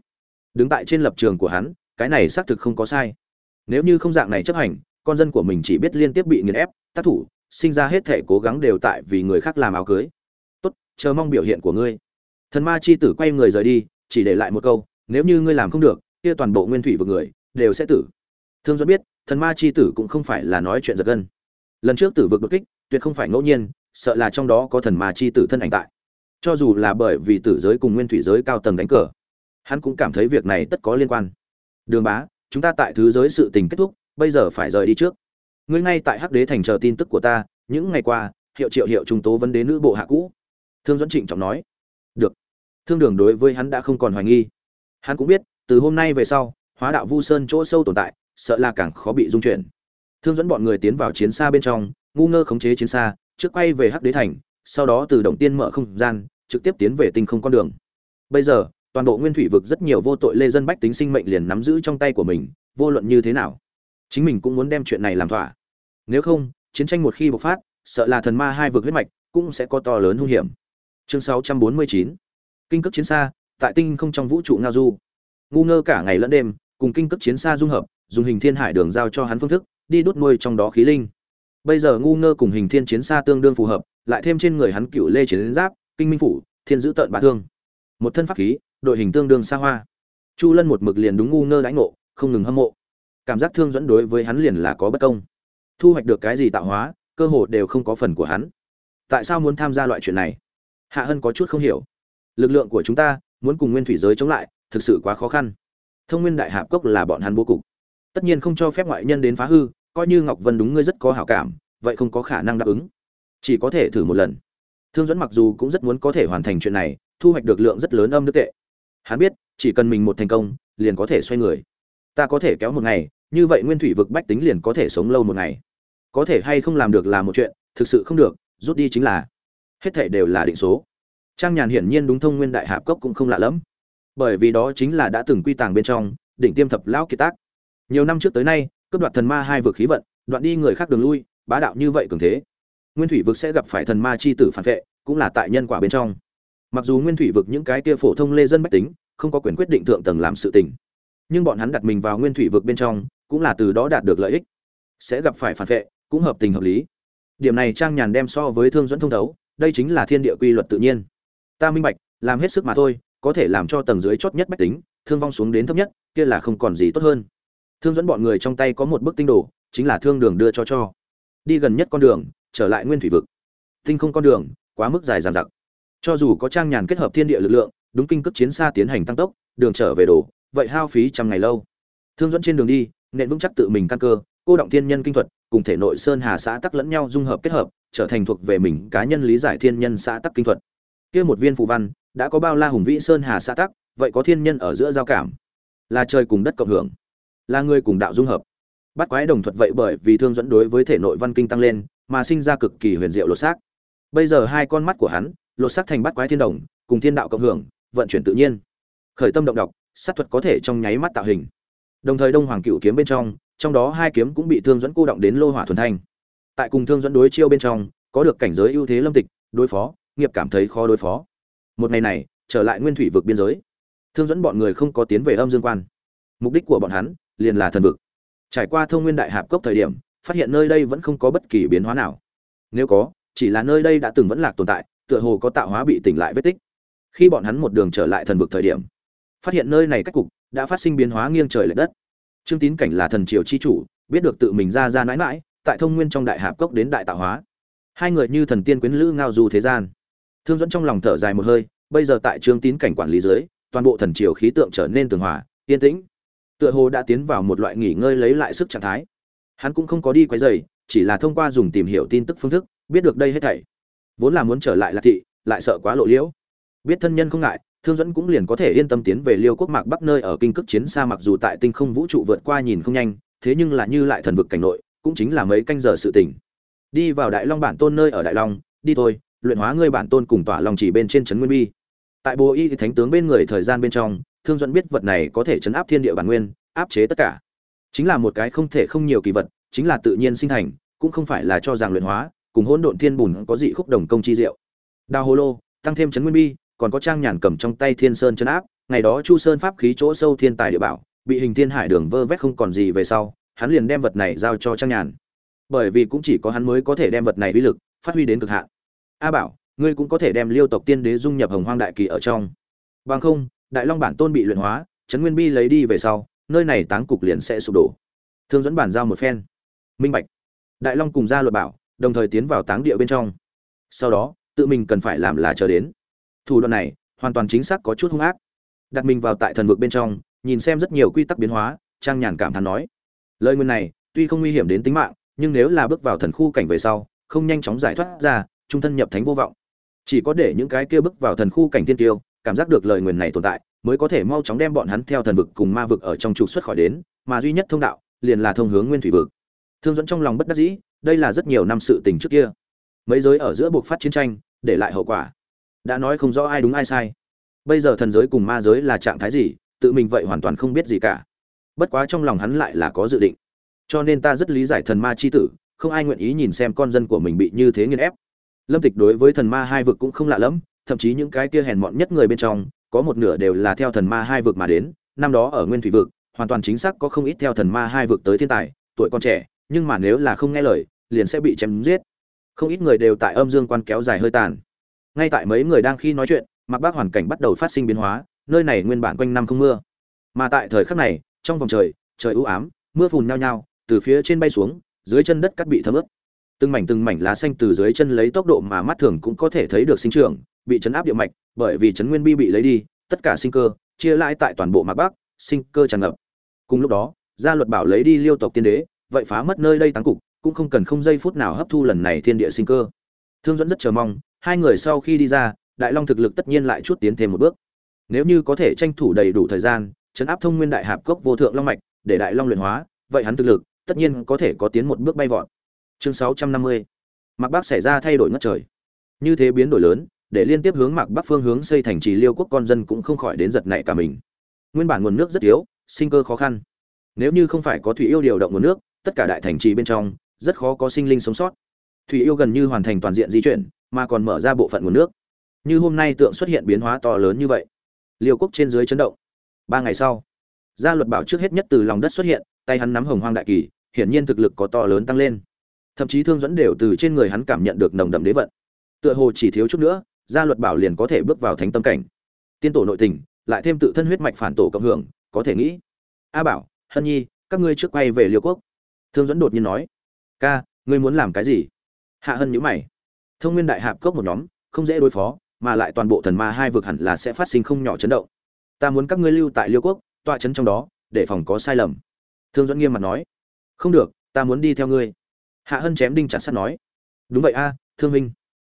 A: Đứng tại trên lập trường của hắn, cái này xác thực không có sai. Nếu như không dạng này chấp hành, con dân của mình chỉ biết liên tiếp bị nghiền ép, tác thủ, sinh ra hết thể cố gắng đều tại vì người khác làm áo cưới. Tốt, chờ mong biểu hiện của ngươi. Thần ma chi tử quay người rời đi, chỉ để lại một câu, nếu như ngươi làm không được, kia toàn bộ nguyên thủy vực người, đều sẽ tử. Thương dẫn biết, thần ma chi tử cũng không phải là nói chuyện giật gân lần trước tử vực đột kích, tuyệt không phải ngẫu nhiên, sợ là trong đó có thần mà chi tử thân ảnh tại. Cho dù là bởi vì tử giới cùng nguyên thủy giới cao tầng đánh cờ, hắn cũng cảm thấy việc này tất có liên quan. Đường bá, chúng ta tại thứ giới sự tình kết thúc, bây giờ phải rời đi trước. Ngươi ngay tại hắc đế thành chờ tin tức của ta, những ngày qua, hiệu triệu hiệu trung tố vấn đế nữ bộ hạ cũ. Thương dẫn trịnh trọng nói. Được. Thương đường đối với hắn đã không còn hoài nghi. Hắn cũng biết, từ hôm nay về sau, hóa đạo vu sơn chỗ sâu tồn tại, sợ là càng khó bị dung chuyển thương dẫn bọn người tiến vào chiến xa bên trong, ngu ngơ khống chế chiến xa, trước quay về hắc đế thành, sau đó từ động tiên mở không gian, trực tiếp tiến về tinh không con đường. Bây giờ, toàn bộ nguyên thủy vực rất nhiều vô tội lê dân bách tính sinh mệnh liền nắm giữ trong tay của mình, vô luận như thế nào, chính mình cũng muốn đem chuyện này làm thỏa. Nếu không, chiến tranh một khi bộc phát, sợ là thần ma hai vực huyết mạch cũng sẽ có to lớn hung hiểm. Chương 649 kinh cước chiến xa, tại tinh không trong vũ trụ ngao du. Ngu ngơ cả ngày lẫn đêm, cùng kinh cước chiến xa dung hợp, dùng hình thiên hải đường giao cho hắn phương thức đi đốt nuôi trong đó khí linh. Bây giờ ngu ngơ cùng hình thiên chiến xa tương đương phù hợp, lại thêm trên người hắn cựu lê chiến giáp, kinh minh phủ, thiên giữ tận bá thương. Một thân pháp khí, đội hình tương đương xa hoa. Chu lân một mực liền đúng ngu ngơ đánh ngộ, không ngừng hâm mộ. Cảm giác thương dẫn đối với hắn liền là có bất công. Thu hoạch được cái gì tạo hóa, cơ hội đều không có phần của hắn. Tại sao muốn tham gia loại chuyện này? Hạ hân có chút không hiểu. Lực lượng của chúng ta, muốn cùng nguyên thủy giới chống lại, thực sự quá khó khăn. Thông nguyên đại hạp cốc là bọn hắn bố cục tất nhiên không cho phép ngoại nhân đến phá hư, coi như ngọc vân đúng ngươi rất có hảo cảm, vậy không có khả năng đáp ứng. Chỉ có thể thử một lần. Thương dẫn mặc dù cũng rất muốn có thể hoàn thành chuyện này, thu hoạch được lượng rất lớn âm nước tệ. Hắn biết, chỉ cần mình một thành công, liền có thể xoay người. Ta có thể kéo một ngày, như vậy nguyên thủy vực bách tính liền có thể sống lâu một ngày. Có thể hay không làm được là một chuyện, thực sự không được, rút đi chính là, hết thể đều là định số. Trang nhàn hiển nhiên đúng thông nguyên đại hạp cốc cũng không lạ lẫm. Bởi vì đó chính là đã từng quy tàng bên trong, đỉnh tiêm thập lão kiệt tác nhiều năm trước tới nay, cướp đoạt thần ma hai vực khí vận, đoạn đi người khác đường lui, bá đạo như vậy cường thế. Nguyên thủy vực sẽ gặp phải thần ma chi tử phản vệ, cũng là tại nhân quả bên trong. Mặc dù nguyên thủy vực những cái kia phổ thông lê dân bách tính, không có quyền quyết định thượng tầng làm sự tình, nhưng bọn hắn đặt mình vào nguyên thủy vực bên trong, cũng là từ đó đạt được lợi ích. Sẽ gặp phải phản vệ, cũng hợp tình hợp lý. Điểm này trang nhàn đem so với thương dẫn thông thấu, đây chính là thiên địa quy luật tự nhiên. Ta minh bạch, làm hết sức mà thôi, có thể làm cho tầng dưới chót nhất bách tính, thương vong xuống đến thấp nhất, kia là không còn gì tốt hơn thương dẫn bọn người trong tay có một bức tinh đồ, chính là thương đường đưa cho cho. Đi gần nhất con đường, trở lại nguyên thủy vực. Tinh không con đường, quá mức dài dằng dặc. Cho dù có trang nhàn kết hợp thiên địa lực lượng, đúng kinh cước chiến xa tiến hành tăng tốc, đường trở về đổ vậy hao phí trăm ngày lâu. Thương dẫn trên đường đi, nện vững chắc tự mình căn cơ, cô động thiên nhân kinh thuật, cùng thể nội sơn hà xã tắc lẫn nhau dung hợp kết hợp, trở thành thuộc về mình cá nhân lý giải thiên nhân xã tắc kinh thuật. Kia một viên phù văn, đã có bao la hùng vĩ sơn hà xã tắc, vậy có thiên nhân ở giữa giao cảm. Là trời cùng đất cộng hưởng là người cùng đạo dung hợp. Bắt quái đồng thuật vậy bởi vì thương dẫn đối với thể nội văn kinh tăng lên, mà sinh ra cực kỳ huyền diệu lột xác. Bây giờ hai con mắt của hắn, lột xác thành bắt quái thiên đồng, cùng thiên đạo cộng hưởng, vận chuyển tự nhiên. Khởi tâm động đọc, sát thuật có thể trong nháy mắt tạo hình. Đồng thời đông hoàng cựu kiếm bên trong trong đó hai kiếm cũng bị thương dẫn cô động đến lô hỏa thuần thanh. Tại cùng thương dẫn đối chiêu bên trong, có được cảnh giới ưu thế lâm tịch, đối phó, nghiệp cảm thấy khó đối phó. Một ngày này, trở lại nguyên thủy vực biên giới. Thương dẫn bọn người không có tiến về âm dương quan. Mục đích của bọn hắn liền là thần vực. Trải qua thông nguyên đại hạp cốc thời điểm phát hiện nơi đây vẫn không có bất kỳ biến hóa nào. Nếu có chỉ là nơi đây đã từng vẫn lạc tồn tại tựa hồ có tạo hóa bị tỉnh lại vết tích. Khi bọn hắn một đường trở lại thần vực thời điểm phát hiện nơi này cách cục đã phát sinh biến hóa nghiêng trời lệch đất. Trương tín cảnh là thần triều chi chủ biết được tự mình ra ra nãi nãi, tại thông nguyên trong đại hạp cốc đến đại tạo hóa. Hai người như thần tiên quyến lữ ngao du thế gian. Thương dẫn trong lòng thở dài một hơi bây giờ tại trương tín cảnh quản lý dưới toàn bộ thần triều khí tượng trở nên tường hòa yên tĩnh tựa hồ đã tiến vào một loại nghỉ ngơi lấy lại sức trạng thái. Hắn cũng không có đi quấy dày chỉ là thông qua dùng tìm hiểu tin tức phương thức, biết được đây hết thảy. Vốn là muốn trở lại lạc thị, lại sợ quá lộ liễu. Biết thân nhân không ngại, thương dẫn cũng liền có thể yên tâm tiến về liêu quốc mạc bắc nơi ở kinh cước chiến xa mặc dù tại tinh không vũ trụ vượt qua nhìn không nhanh, thế nhưng là như lại thần vực cảnh nội, cũng chính là mấy canh giờ sự tỉnh đi vào đại long bản tôn nơi ở đại long, đi thôi, luyện hóa ngươi bản tôn cùng tỏa lòng chỉ bên trên trấn nguyên bi. Tại bồ y thánh tướng bên người thời gian bên trong thương dẫn biết vật này có thể chấn áp thiên địa bản nguyên, áp chế tất cả. Chính là một cái không thể không nhiều kỳ vật, chính là tự nhiên sinh thành, cũng không phải là cho rằng luyện hóa, cùng hỗn độn thiên bùn có dị khúc đồng công chi diệu. Đào hồ lô, tăng thêm chấn nguyên bi, còn có trang nhàn cầm trong tay thiên sơn chấn áp, ngày đó chu sơn pháp khí chỗ sâu thiên tài địa bảo, bị hình thiên hải đường vơ vét không còn gì về sau, hắn liền đem vật này giao cho trang nhàn. Bởi vì cũng chỉ có hắn mới có thể đem vật này uy lực, phát huy đến cực hạn. A bảo, ngươi cũng có thể đem liêu tộc tiên đế dung nhập hồng hoang đại kỳ ở trong. Bằng không đại long bản tôn bị luyện hóa, trấn nguyên bi lấy đi về sau, nơi này táng cục liền sẽ sụp đổ. Thương dẫn bản giao một phen. Minh bạch. Đại long cùng ra luật bảo, đồng thời tiến vào táng địa bên trong. Sau đó, tự mình cần phải làm là chờ đến. Thủ đoạn này, hoàn toàn chính xác có chút hung ác. Đặt mình vào tại thần vực bên trong, nhìn xem rất nhiều quy tắc biến hóa, trang nhàn cảm thán nói. Lời nguyên này, tuy không nguy hiểm đến tính mạng, nhưng nếu là bước vào thần khu cảnh về sau, không nhanh chóng giải thoát ra, trung thân nhập thánh vô vọng. Chỉ có để những cái kia bước vào thần khu cảnh tiên tiêu cảm giác được lời nguyền này tồn tại, mới có thể mau chóng đem bọn hắn theo thần vực cùng ma vực ở trong trục xuất khỏi đến, mà duy nhất thông đạo, liền là thông hướng nguyên thủy vực. Thương dẫn trong lòng bất đắc dĩ, đây là rất nhiều năm sự tình trước kia. Mấy giới ở giữa buộc phát chiến tranh, để lại hậu quả. Đã nói không rõ ai đúng ai sai. Bây giờ thần giới cùng ma giới là trạng thái gì, tự mình vậy hoàn toàn không biết gì cả. Bất quá trong lòng hắn lại là có dự định. Cho nên ta rất lý giải thần ma c h i tử, không ai nguyện ý nhìn xem con dân của mình bị như thế nghiên ép. Lâm tịch đối với thần ma hai vực cũng không lạ lẫm thậm chí những cái kia hèn mọn nhất người bên trong, có một nửa đều là theo thần ma hai vực mà đến, năm đó ở nguyên thủy vực, hoàn toàn chính xác có không ít theo thần ma hai vực tới thiên tài, tuổi còn trẻ, nhưng mà nếu là không nghe lời, liền sẽ bị chém giết. Không ít người đều tại âm dương quan kéo dài hơi tàn. Ngay tại mấy người đang khi nói chuyện mặc bác hoàn cảnh bắt đầu phát sinh biến hóa, nơi này nguyên bản quanh năm không mưa. Mà tại thời khắc này, trong vòng trời trời u ám, mưa phùn nhao nhao, từ phía trên bay xuống, dưới chân đất cắt bị thấm ướt. Từng mảnh từng mảnh lá xanh từ dưới chân lấy tốc độ mà mắt thường cũng có thể thấy được sinh trưởng bị chấn áp địa mạch, bởi vì chấn nguyên bi bị lấy đi, tất cả sinh cơ, chia lại tại toàn bộ mạc bắc, sinh cơ tràn ngập. Cùng lúc đó, gia luật bảo lấy đi liêu tộc tiên đế, vậy phá mất nơi đây táng cục, cũng không cần không giây phút nào hấp thu lần này thiên địa sinh cơ. Thương dẫn rất chờ mong, hai người sau khi đi ra, đại long thực lực tất nhiên lại chút tiến thêm một bước. Nếu như có thể tranh thủ đầy đủ thời gian, chấn áp thông nguyên đại hạp cốc vô thượng long mạch, để đại long luyện hóa, vậy hắn thực lực tất nhiên có thể có tiến một bước bay vọt. Chương sáu trăm năm mươi. Mặc bắc xảy ra thay đổi ngất trời. Như thế biến đổi lớn để liên tiếp hướng mạc bắc phương hướng xây thành trì liêu quốc con dân cũng không khỏi đến giật nảy cả mình. Nguyên bản nguồn nước rất yếu, sinh cơ khó khăn. Nếu như không phải có thủy yêu điều động nguồn nước, tất cả đại thành trì bên trong, rất khó có sinh linh sống sót. Thủy yêu gần như hoàn thành toàn diện di chuyển, mà còn mở ra bộ phận nguồn nước. Như hôm nay tượng xuất hiện biến hóa to lớn như vậy, liêu quốc trên dưới chấn động. Ba ngày sau, gia luật bảo trước hết nhất từ lòng đất xuất hiện, tay hắn nắm hồng hoang đại kỳ, hiển nhiên thực lực có to lớn tăng lên. Thậm chí thương dẫn đều từ trên người hắn cảm nhận được nồng đậm đế vận. Tựa hồ chỉ thiếu chút nữa gia luật bảo liền có thể bước vào thánh tâm cảnh. Tiên tổ nội tình, lại thêm tự thân huyết mạch phản tổ cộng hưởng, có thể nghĩ. A bảo, hân nhi, các ngươi trước quay về liêu quốc. Thương dẫn đột nhiên nói. Ca, ngươi muốn làm cái gì? Hạ hân nhữ mày. Thông nguyên đại hạp cốc một nhóm, không dễ đối phó, mà lại toàn bộ thần ma hai vực hẳn là sẽ phát sinh không nhỏ chấn động. Ta muốn các ngươi lưu tại liêu quốc, tọa chấn trong đó, để phòng có sai lầm. Thương dẫn nghiêm mặt nói. Không được, ta muốn đi theo ngươi. Hạ hân chém đinh chặt sắt nói. Đúng vậy a, thương minh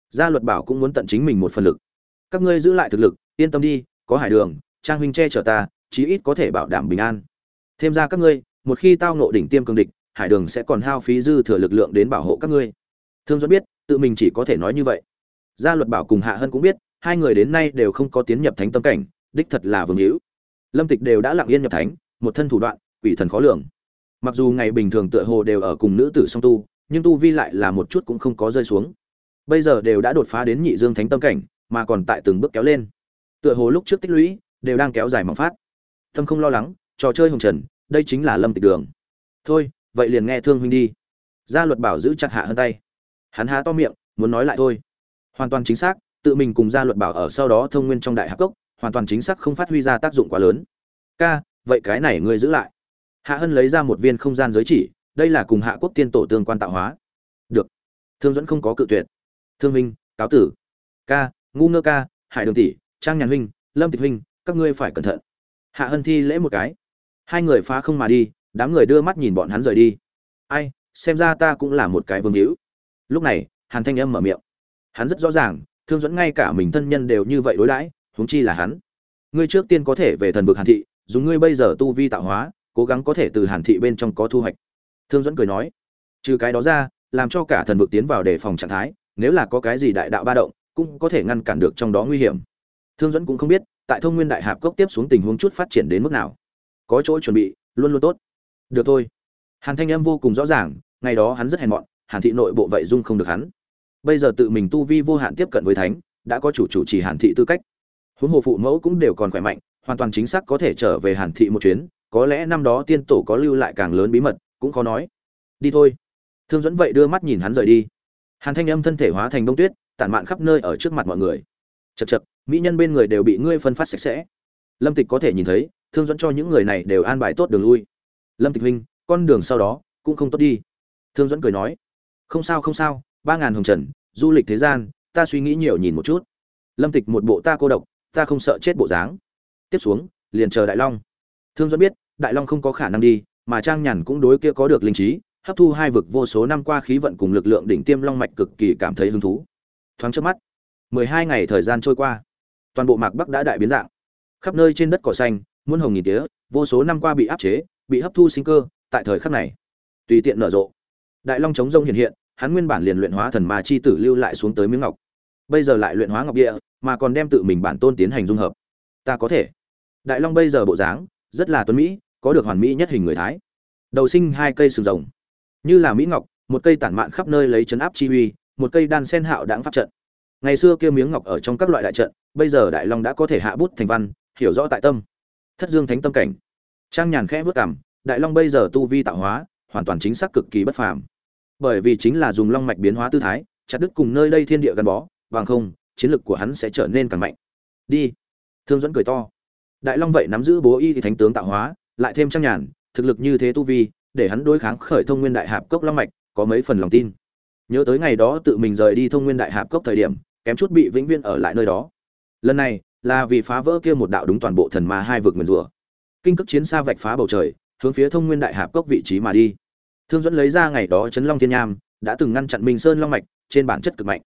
A: gia luật bảo cũng muốn tận chính mình một phần lực. Các ngươi giữ lại thực lực, yên tâm đi, có hải đường, trang huynh che chở ta, chí ít có thể bảo đảm bình an. Thêm ra các ngươi, một khi tao nộ đỉnh tiêm cường địch, hải đường sẽ còn hao phí dư thừa lực lượng đến bảo hộ các ngươi. Thương duẫn biết, tự mình chỉ có thể nói như vậy. Gia luật bảo cùng hạ hân cũng biết, hai người đến nay đều không có tiến nhập thánh tâm cảnh, đích thật là vương hữu. Lâm tịch đều đã lặng yên nhập thánh, một thân thủ đoạn, quỷ thần khó lường. Mặc dù ngày bình thường tựa hồ đều ở cùng nữ tử song tu, nhưng tu vi lại là một chút cũng không có rơi xuống bây giờ đều đã đột phá đến nhị dương thánh tâm cảnh, mà còn tại từng bước kéo lên. Tựa hồ lúc trước tích lũy, đều đang kéo dài mỏng phát. Tâm không lo lắng, trò chơi hồng trần, đây chính là lâm tịch đường. Thôi, vậy liền nghe thương huynh đi. Gia luật bảo giữ chặt hạ hơn tay. Hắn há to miệng, muốn nói lại thôi. Hoàn toàn chính xác, tự mình cùng gia luật bảo ở sau đó thông nguyên trong đại hạc cốc, hoàn toàn chính xác không phát huy ra tác dụng quá lớn. Ca, vậy cái này ngươi giữ lại. Hạ hân lấy ra một viên không gian giới chỉ, đây là cùng hạ quốc tiên tổ tương quan tạo hóa. Được. Thương dẫn không có cự tuyệt thương huynh, cáo tử. Ca, ngu ngơ ca, hải đường tỷ, trang nhàn huynh, lâm tịch huynh, các ngươi phải cẩn thận. Hạ hân thi lễ một cái. Hai người phá không mà đi, đám người đưa mắt nhìn bọn hắn rời đi. Ai, xem ra ta cũng là một cái vương hữu. Lúc này, hàn thanh âm mở miệng. Hắn rất rõ ràng, thương dẫn ngay cả mình thân nhân đều như vậy đối đãi, huống chi là hắn. Ngươi trước tiên có thể về thần vực hàn thị, dùng ngươi bây giờ tu vi tạo hóa, cố gắng có thể từ hàn thị bên trong có thu hoạch. Thương dẫn cười nói. Trừ cái đó ra, làm cho cả thần vực tiến vào đề phòng trạng thái nếu là có cái gì đại đạo ba động, cũng có thể ngăn cản được trong đó nguy hiểm. Thương dẫn cũng không biết, tại thông nguyên đại hạp cốc tiếp xuống tình huống chút phát triển đến mức nào. Có chỗ chuẩn bị, luôn luôn tốt. Được thôi. Hàn thanh em vô cùng rõ ràng, ngày đó hắn rất hèn mọn, hàn thị nội bộ vậy dung không được hắn. Bây giờ tự mình tu vi vô hạn tiếp cận với thánh, đã có chủ chủ trì hàn thị tư cách. Huống hồ phụ mẫu cũng đều còn khỏe mạnh, hoàn toàn chính xác có thể trở về hàn thị một chuyến, có lẽ năm đó tiên tổ có lưu lại càng lớn bí mật, cũng khó nói. Đi thôi. Thương dẫn vậy đưa mắt nhìn hắn rời đi hàn thanh âm thân thể hóa thành đông tuyết, tản mạn khắp nơi ở trước mặt mọi người. Chật chật mỹ nhân bên người đều bị ngươi phân phát sạch sẽ. Lâm tịch có thể nhìn thấy, thương dẫn cho những người này đều an bài tốt đường lui. Lâm tịch huynh, con đường sau đó cũng không tốt đi. Thương dẫn cười nói, không sao không sao, ba ngàn hồng trần, du lịch thế gian, ta suy nghĩ nhiều nhìn một chút. Lâm tịch một bộ ta cô độc, ta không sợ chết bộ dáng. Tiếp xuống, liền chờ đại long. Thương dẫn biết, đại long không có khả năng đi, mà trang nhàn cũng đối kia có được linh trí hấp thu hai vực vô số năm qua khí vận cùng lực lượng đỉnh tiêm long mạch cực kỳ cảm thấy hứng thú. Thoáng trước mắt, mười hai ngày thời gian trôi qua. Toàn bộ mạc bắc đã đại biến dạng. Khắp nơi trên đất cỏ xanh, muôn hồng nghìn tía, vô số năm qua bị áp chế, bị hấp thu sinh cơ, tại thời khắc này, tùy tiện nở rộ. Đại long chống rông hiện hiện, hắn nguyên bản liền luyện hóa thần ma chi tử lưu lại xuống tới miếng ngọc. Bây giờ lại luyện hóa ngọc địa, mà còn đem tự mình bản tôn tiến hành dung hợp. Ta có thể. Đại long bây giờ bộ dáng, rất là tuấn mỹ, có được hoàn mỹ nhất hình người thái. Đầu sinh hai cây sừng rồng như là mỹ ngọc, một cây tản mạn khắp nơi lấy chấn áp chi uy, một cây đan sen hạo đáng pháp trận. Ngày xưa kia miếng ngọc ở trong các loại đại trận, bây giờ đại long đã có thể hạ bút thành văn, hiểu rõ tại tâm. Thất dương thánh tâm cảnh. Trang nhàn khẽ vớt cảm đại long bây giờ tu vi tạo hóa, hoàn toàn chính xác cực kỳ bất phàm. Bởi vì chính là dùng long mạch biến hóa tư thái, chặt đứt cùng nơi đây thiên địa gắn bó, bằng không, chiến lực của hắn sẽ trở nên càng mạnh. Đi. Thương dẫn cười to. Đại long vậy nắm giữ bố y thì thánh tướng tạo hóa, lại thêm trang nhàn, thực lực như thế tu vi để hắn đối kháng khởi thông nguyên đại hạp cốc long mạch, có mấy phần lòng tin. Nhớ tới ngày đó tự mình rời đi thông nguyên đại hạp cốc thời điểm, kém chút bị vĩnh viễn ở lại nơi đó. Lần này, là vì phá vỡ kia một đạo đúng toàn bộ thần ma hai vực nguyền rủa. Kinh cước chiến xa vạch phá bầu trời, hướng phía thông nguyên đại hạp cốc vị trí mà đi. Thương dẫn lấy ra ngày đó chấn long thiên nham, đã từng ngăn chặn minh sơn long mạch, trên bản chất cực mạnh.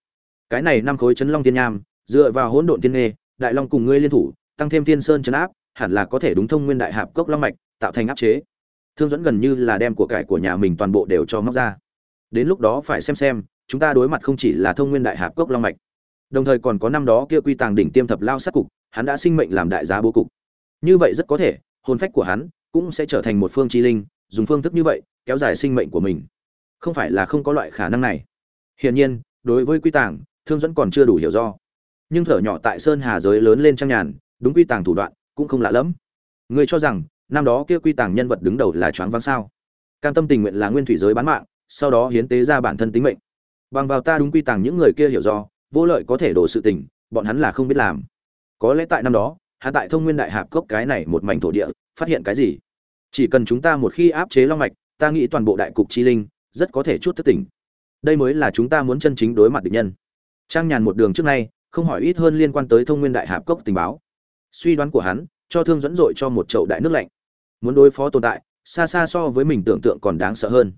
A: Cái này năm khối chấn long thiên nham, dựa vào hỗn độn thiên nghê, đại long cùng ngươi liên thủ, tăng thêm thiên sơn chấn áp, hẳn là có thể đúng thông nguyên đại hạp cốc long mạch, tạo thành áp chế thương dẫn gần như là đem của cải của nhà mình toàn bộ đều cho móc ra. Đến lúc đó phải xem xem, chúng ta đối mặt không chỉ là thông nguyên đại hạp cốc long mạch, đồng thời còn có năm đó kia quy tàng đỉnh tiêm thập lao sát cục, hắn đã sinh mệnh làm đại giá bố cục. Như vậy rất có thể, hồn phách của hắn cũng sẽ trở thành một phương chi linh, dùng phương thức như vậy, kéo dài sinh mệnh của mình. Không phải là không có loại khả năng này. Hiển nhiên, đối với quy tàng, thương dẫn còn chưa đủ hiểu do. Nhưng thở nhỏ tại sơn hà giới lớn lên trang nhàn, đúng quy tàng thủ đoạn cũng không lạ lẫm. Người cho rằng năm đó kia quy tàng nhân vật đứng đầu là choáng váng sao? Cam tâm tình nguyện là nguyên thủy giới bán mạng, sau đó hiến tế ra bản thân tính mệnh. Bằng vào ta đúng quy tàng những người kia hiểu do, vô lợi có thể đổ sự tình, bọn hắn là không biết làm. Có lẽ tại năm đó, hạ tại thông nguyên đại hạp cốc cái này một mảnh thổ địa, phát hiện cái gì? Chỉ cần chúng ta một khi áp chế long mạch, ta nghĩ toàn bộ đại cục chi linh rất có thể chút thất tỉnh. Đây mới là chúng ta muốn chân chính đối mặt địch nhân. Trang nhàn một đường trước nay, không hỏi ít hơn liên quan tới thông nguyên đại hạp cốc tình báo. Suy đoán của hắn, cho thương dẫn dội cho một chậu đại nước lạnh muốn đối phó tồn tại, xa xa so với mình tưởng tượng còn đáng sợ hơn.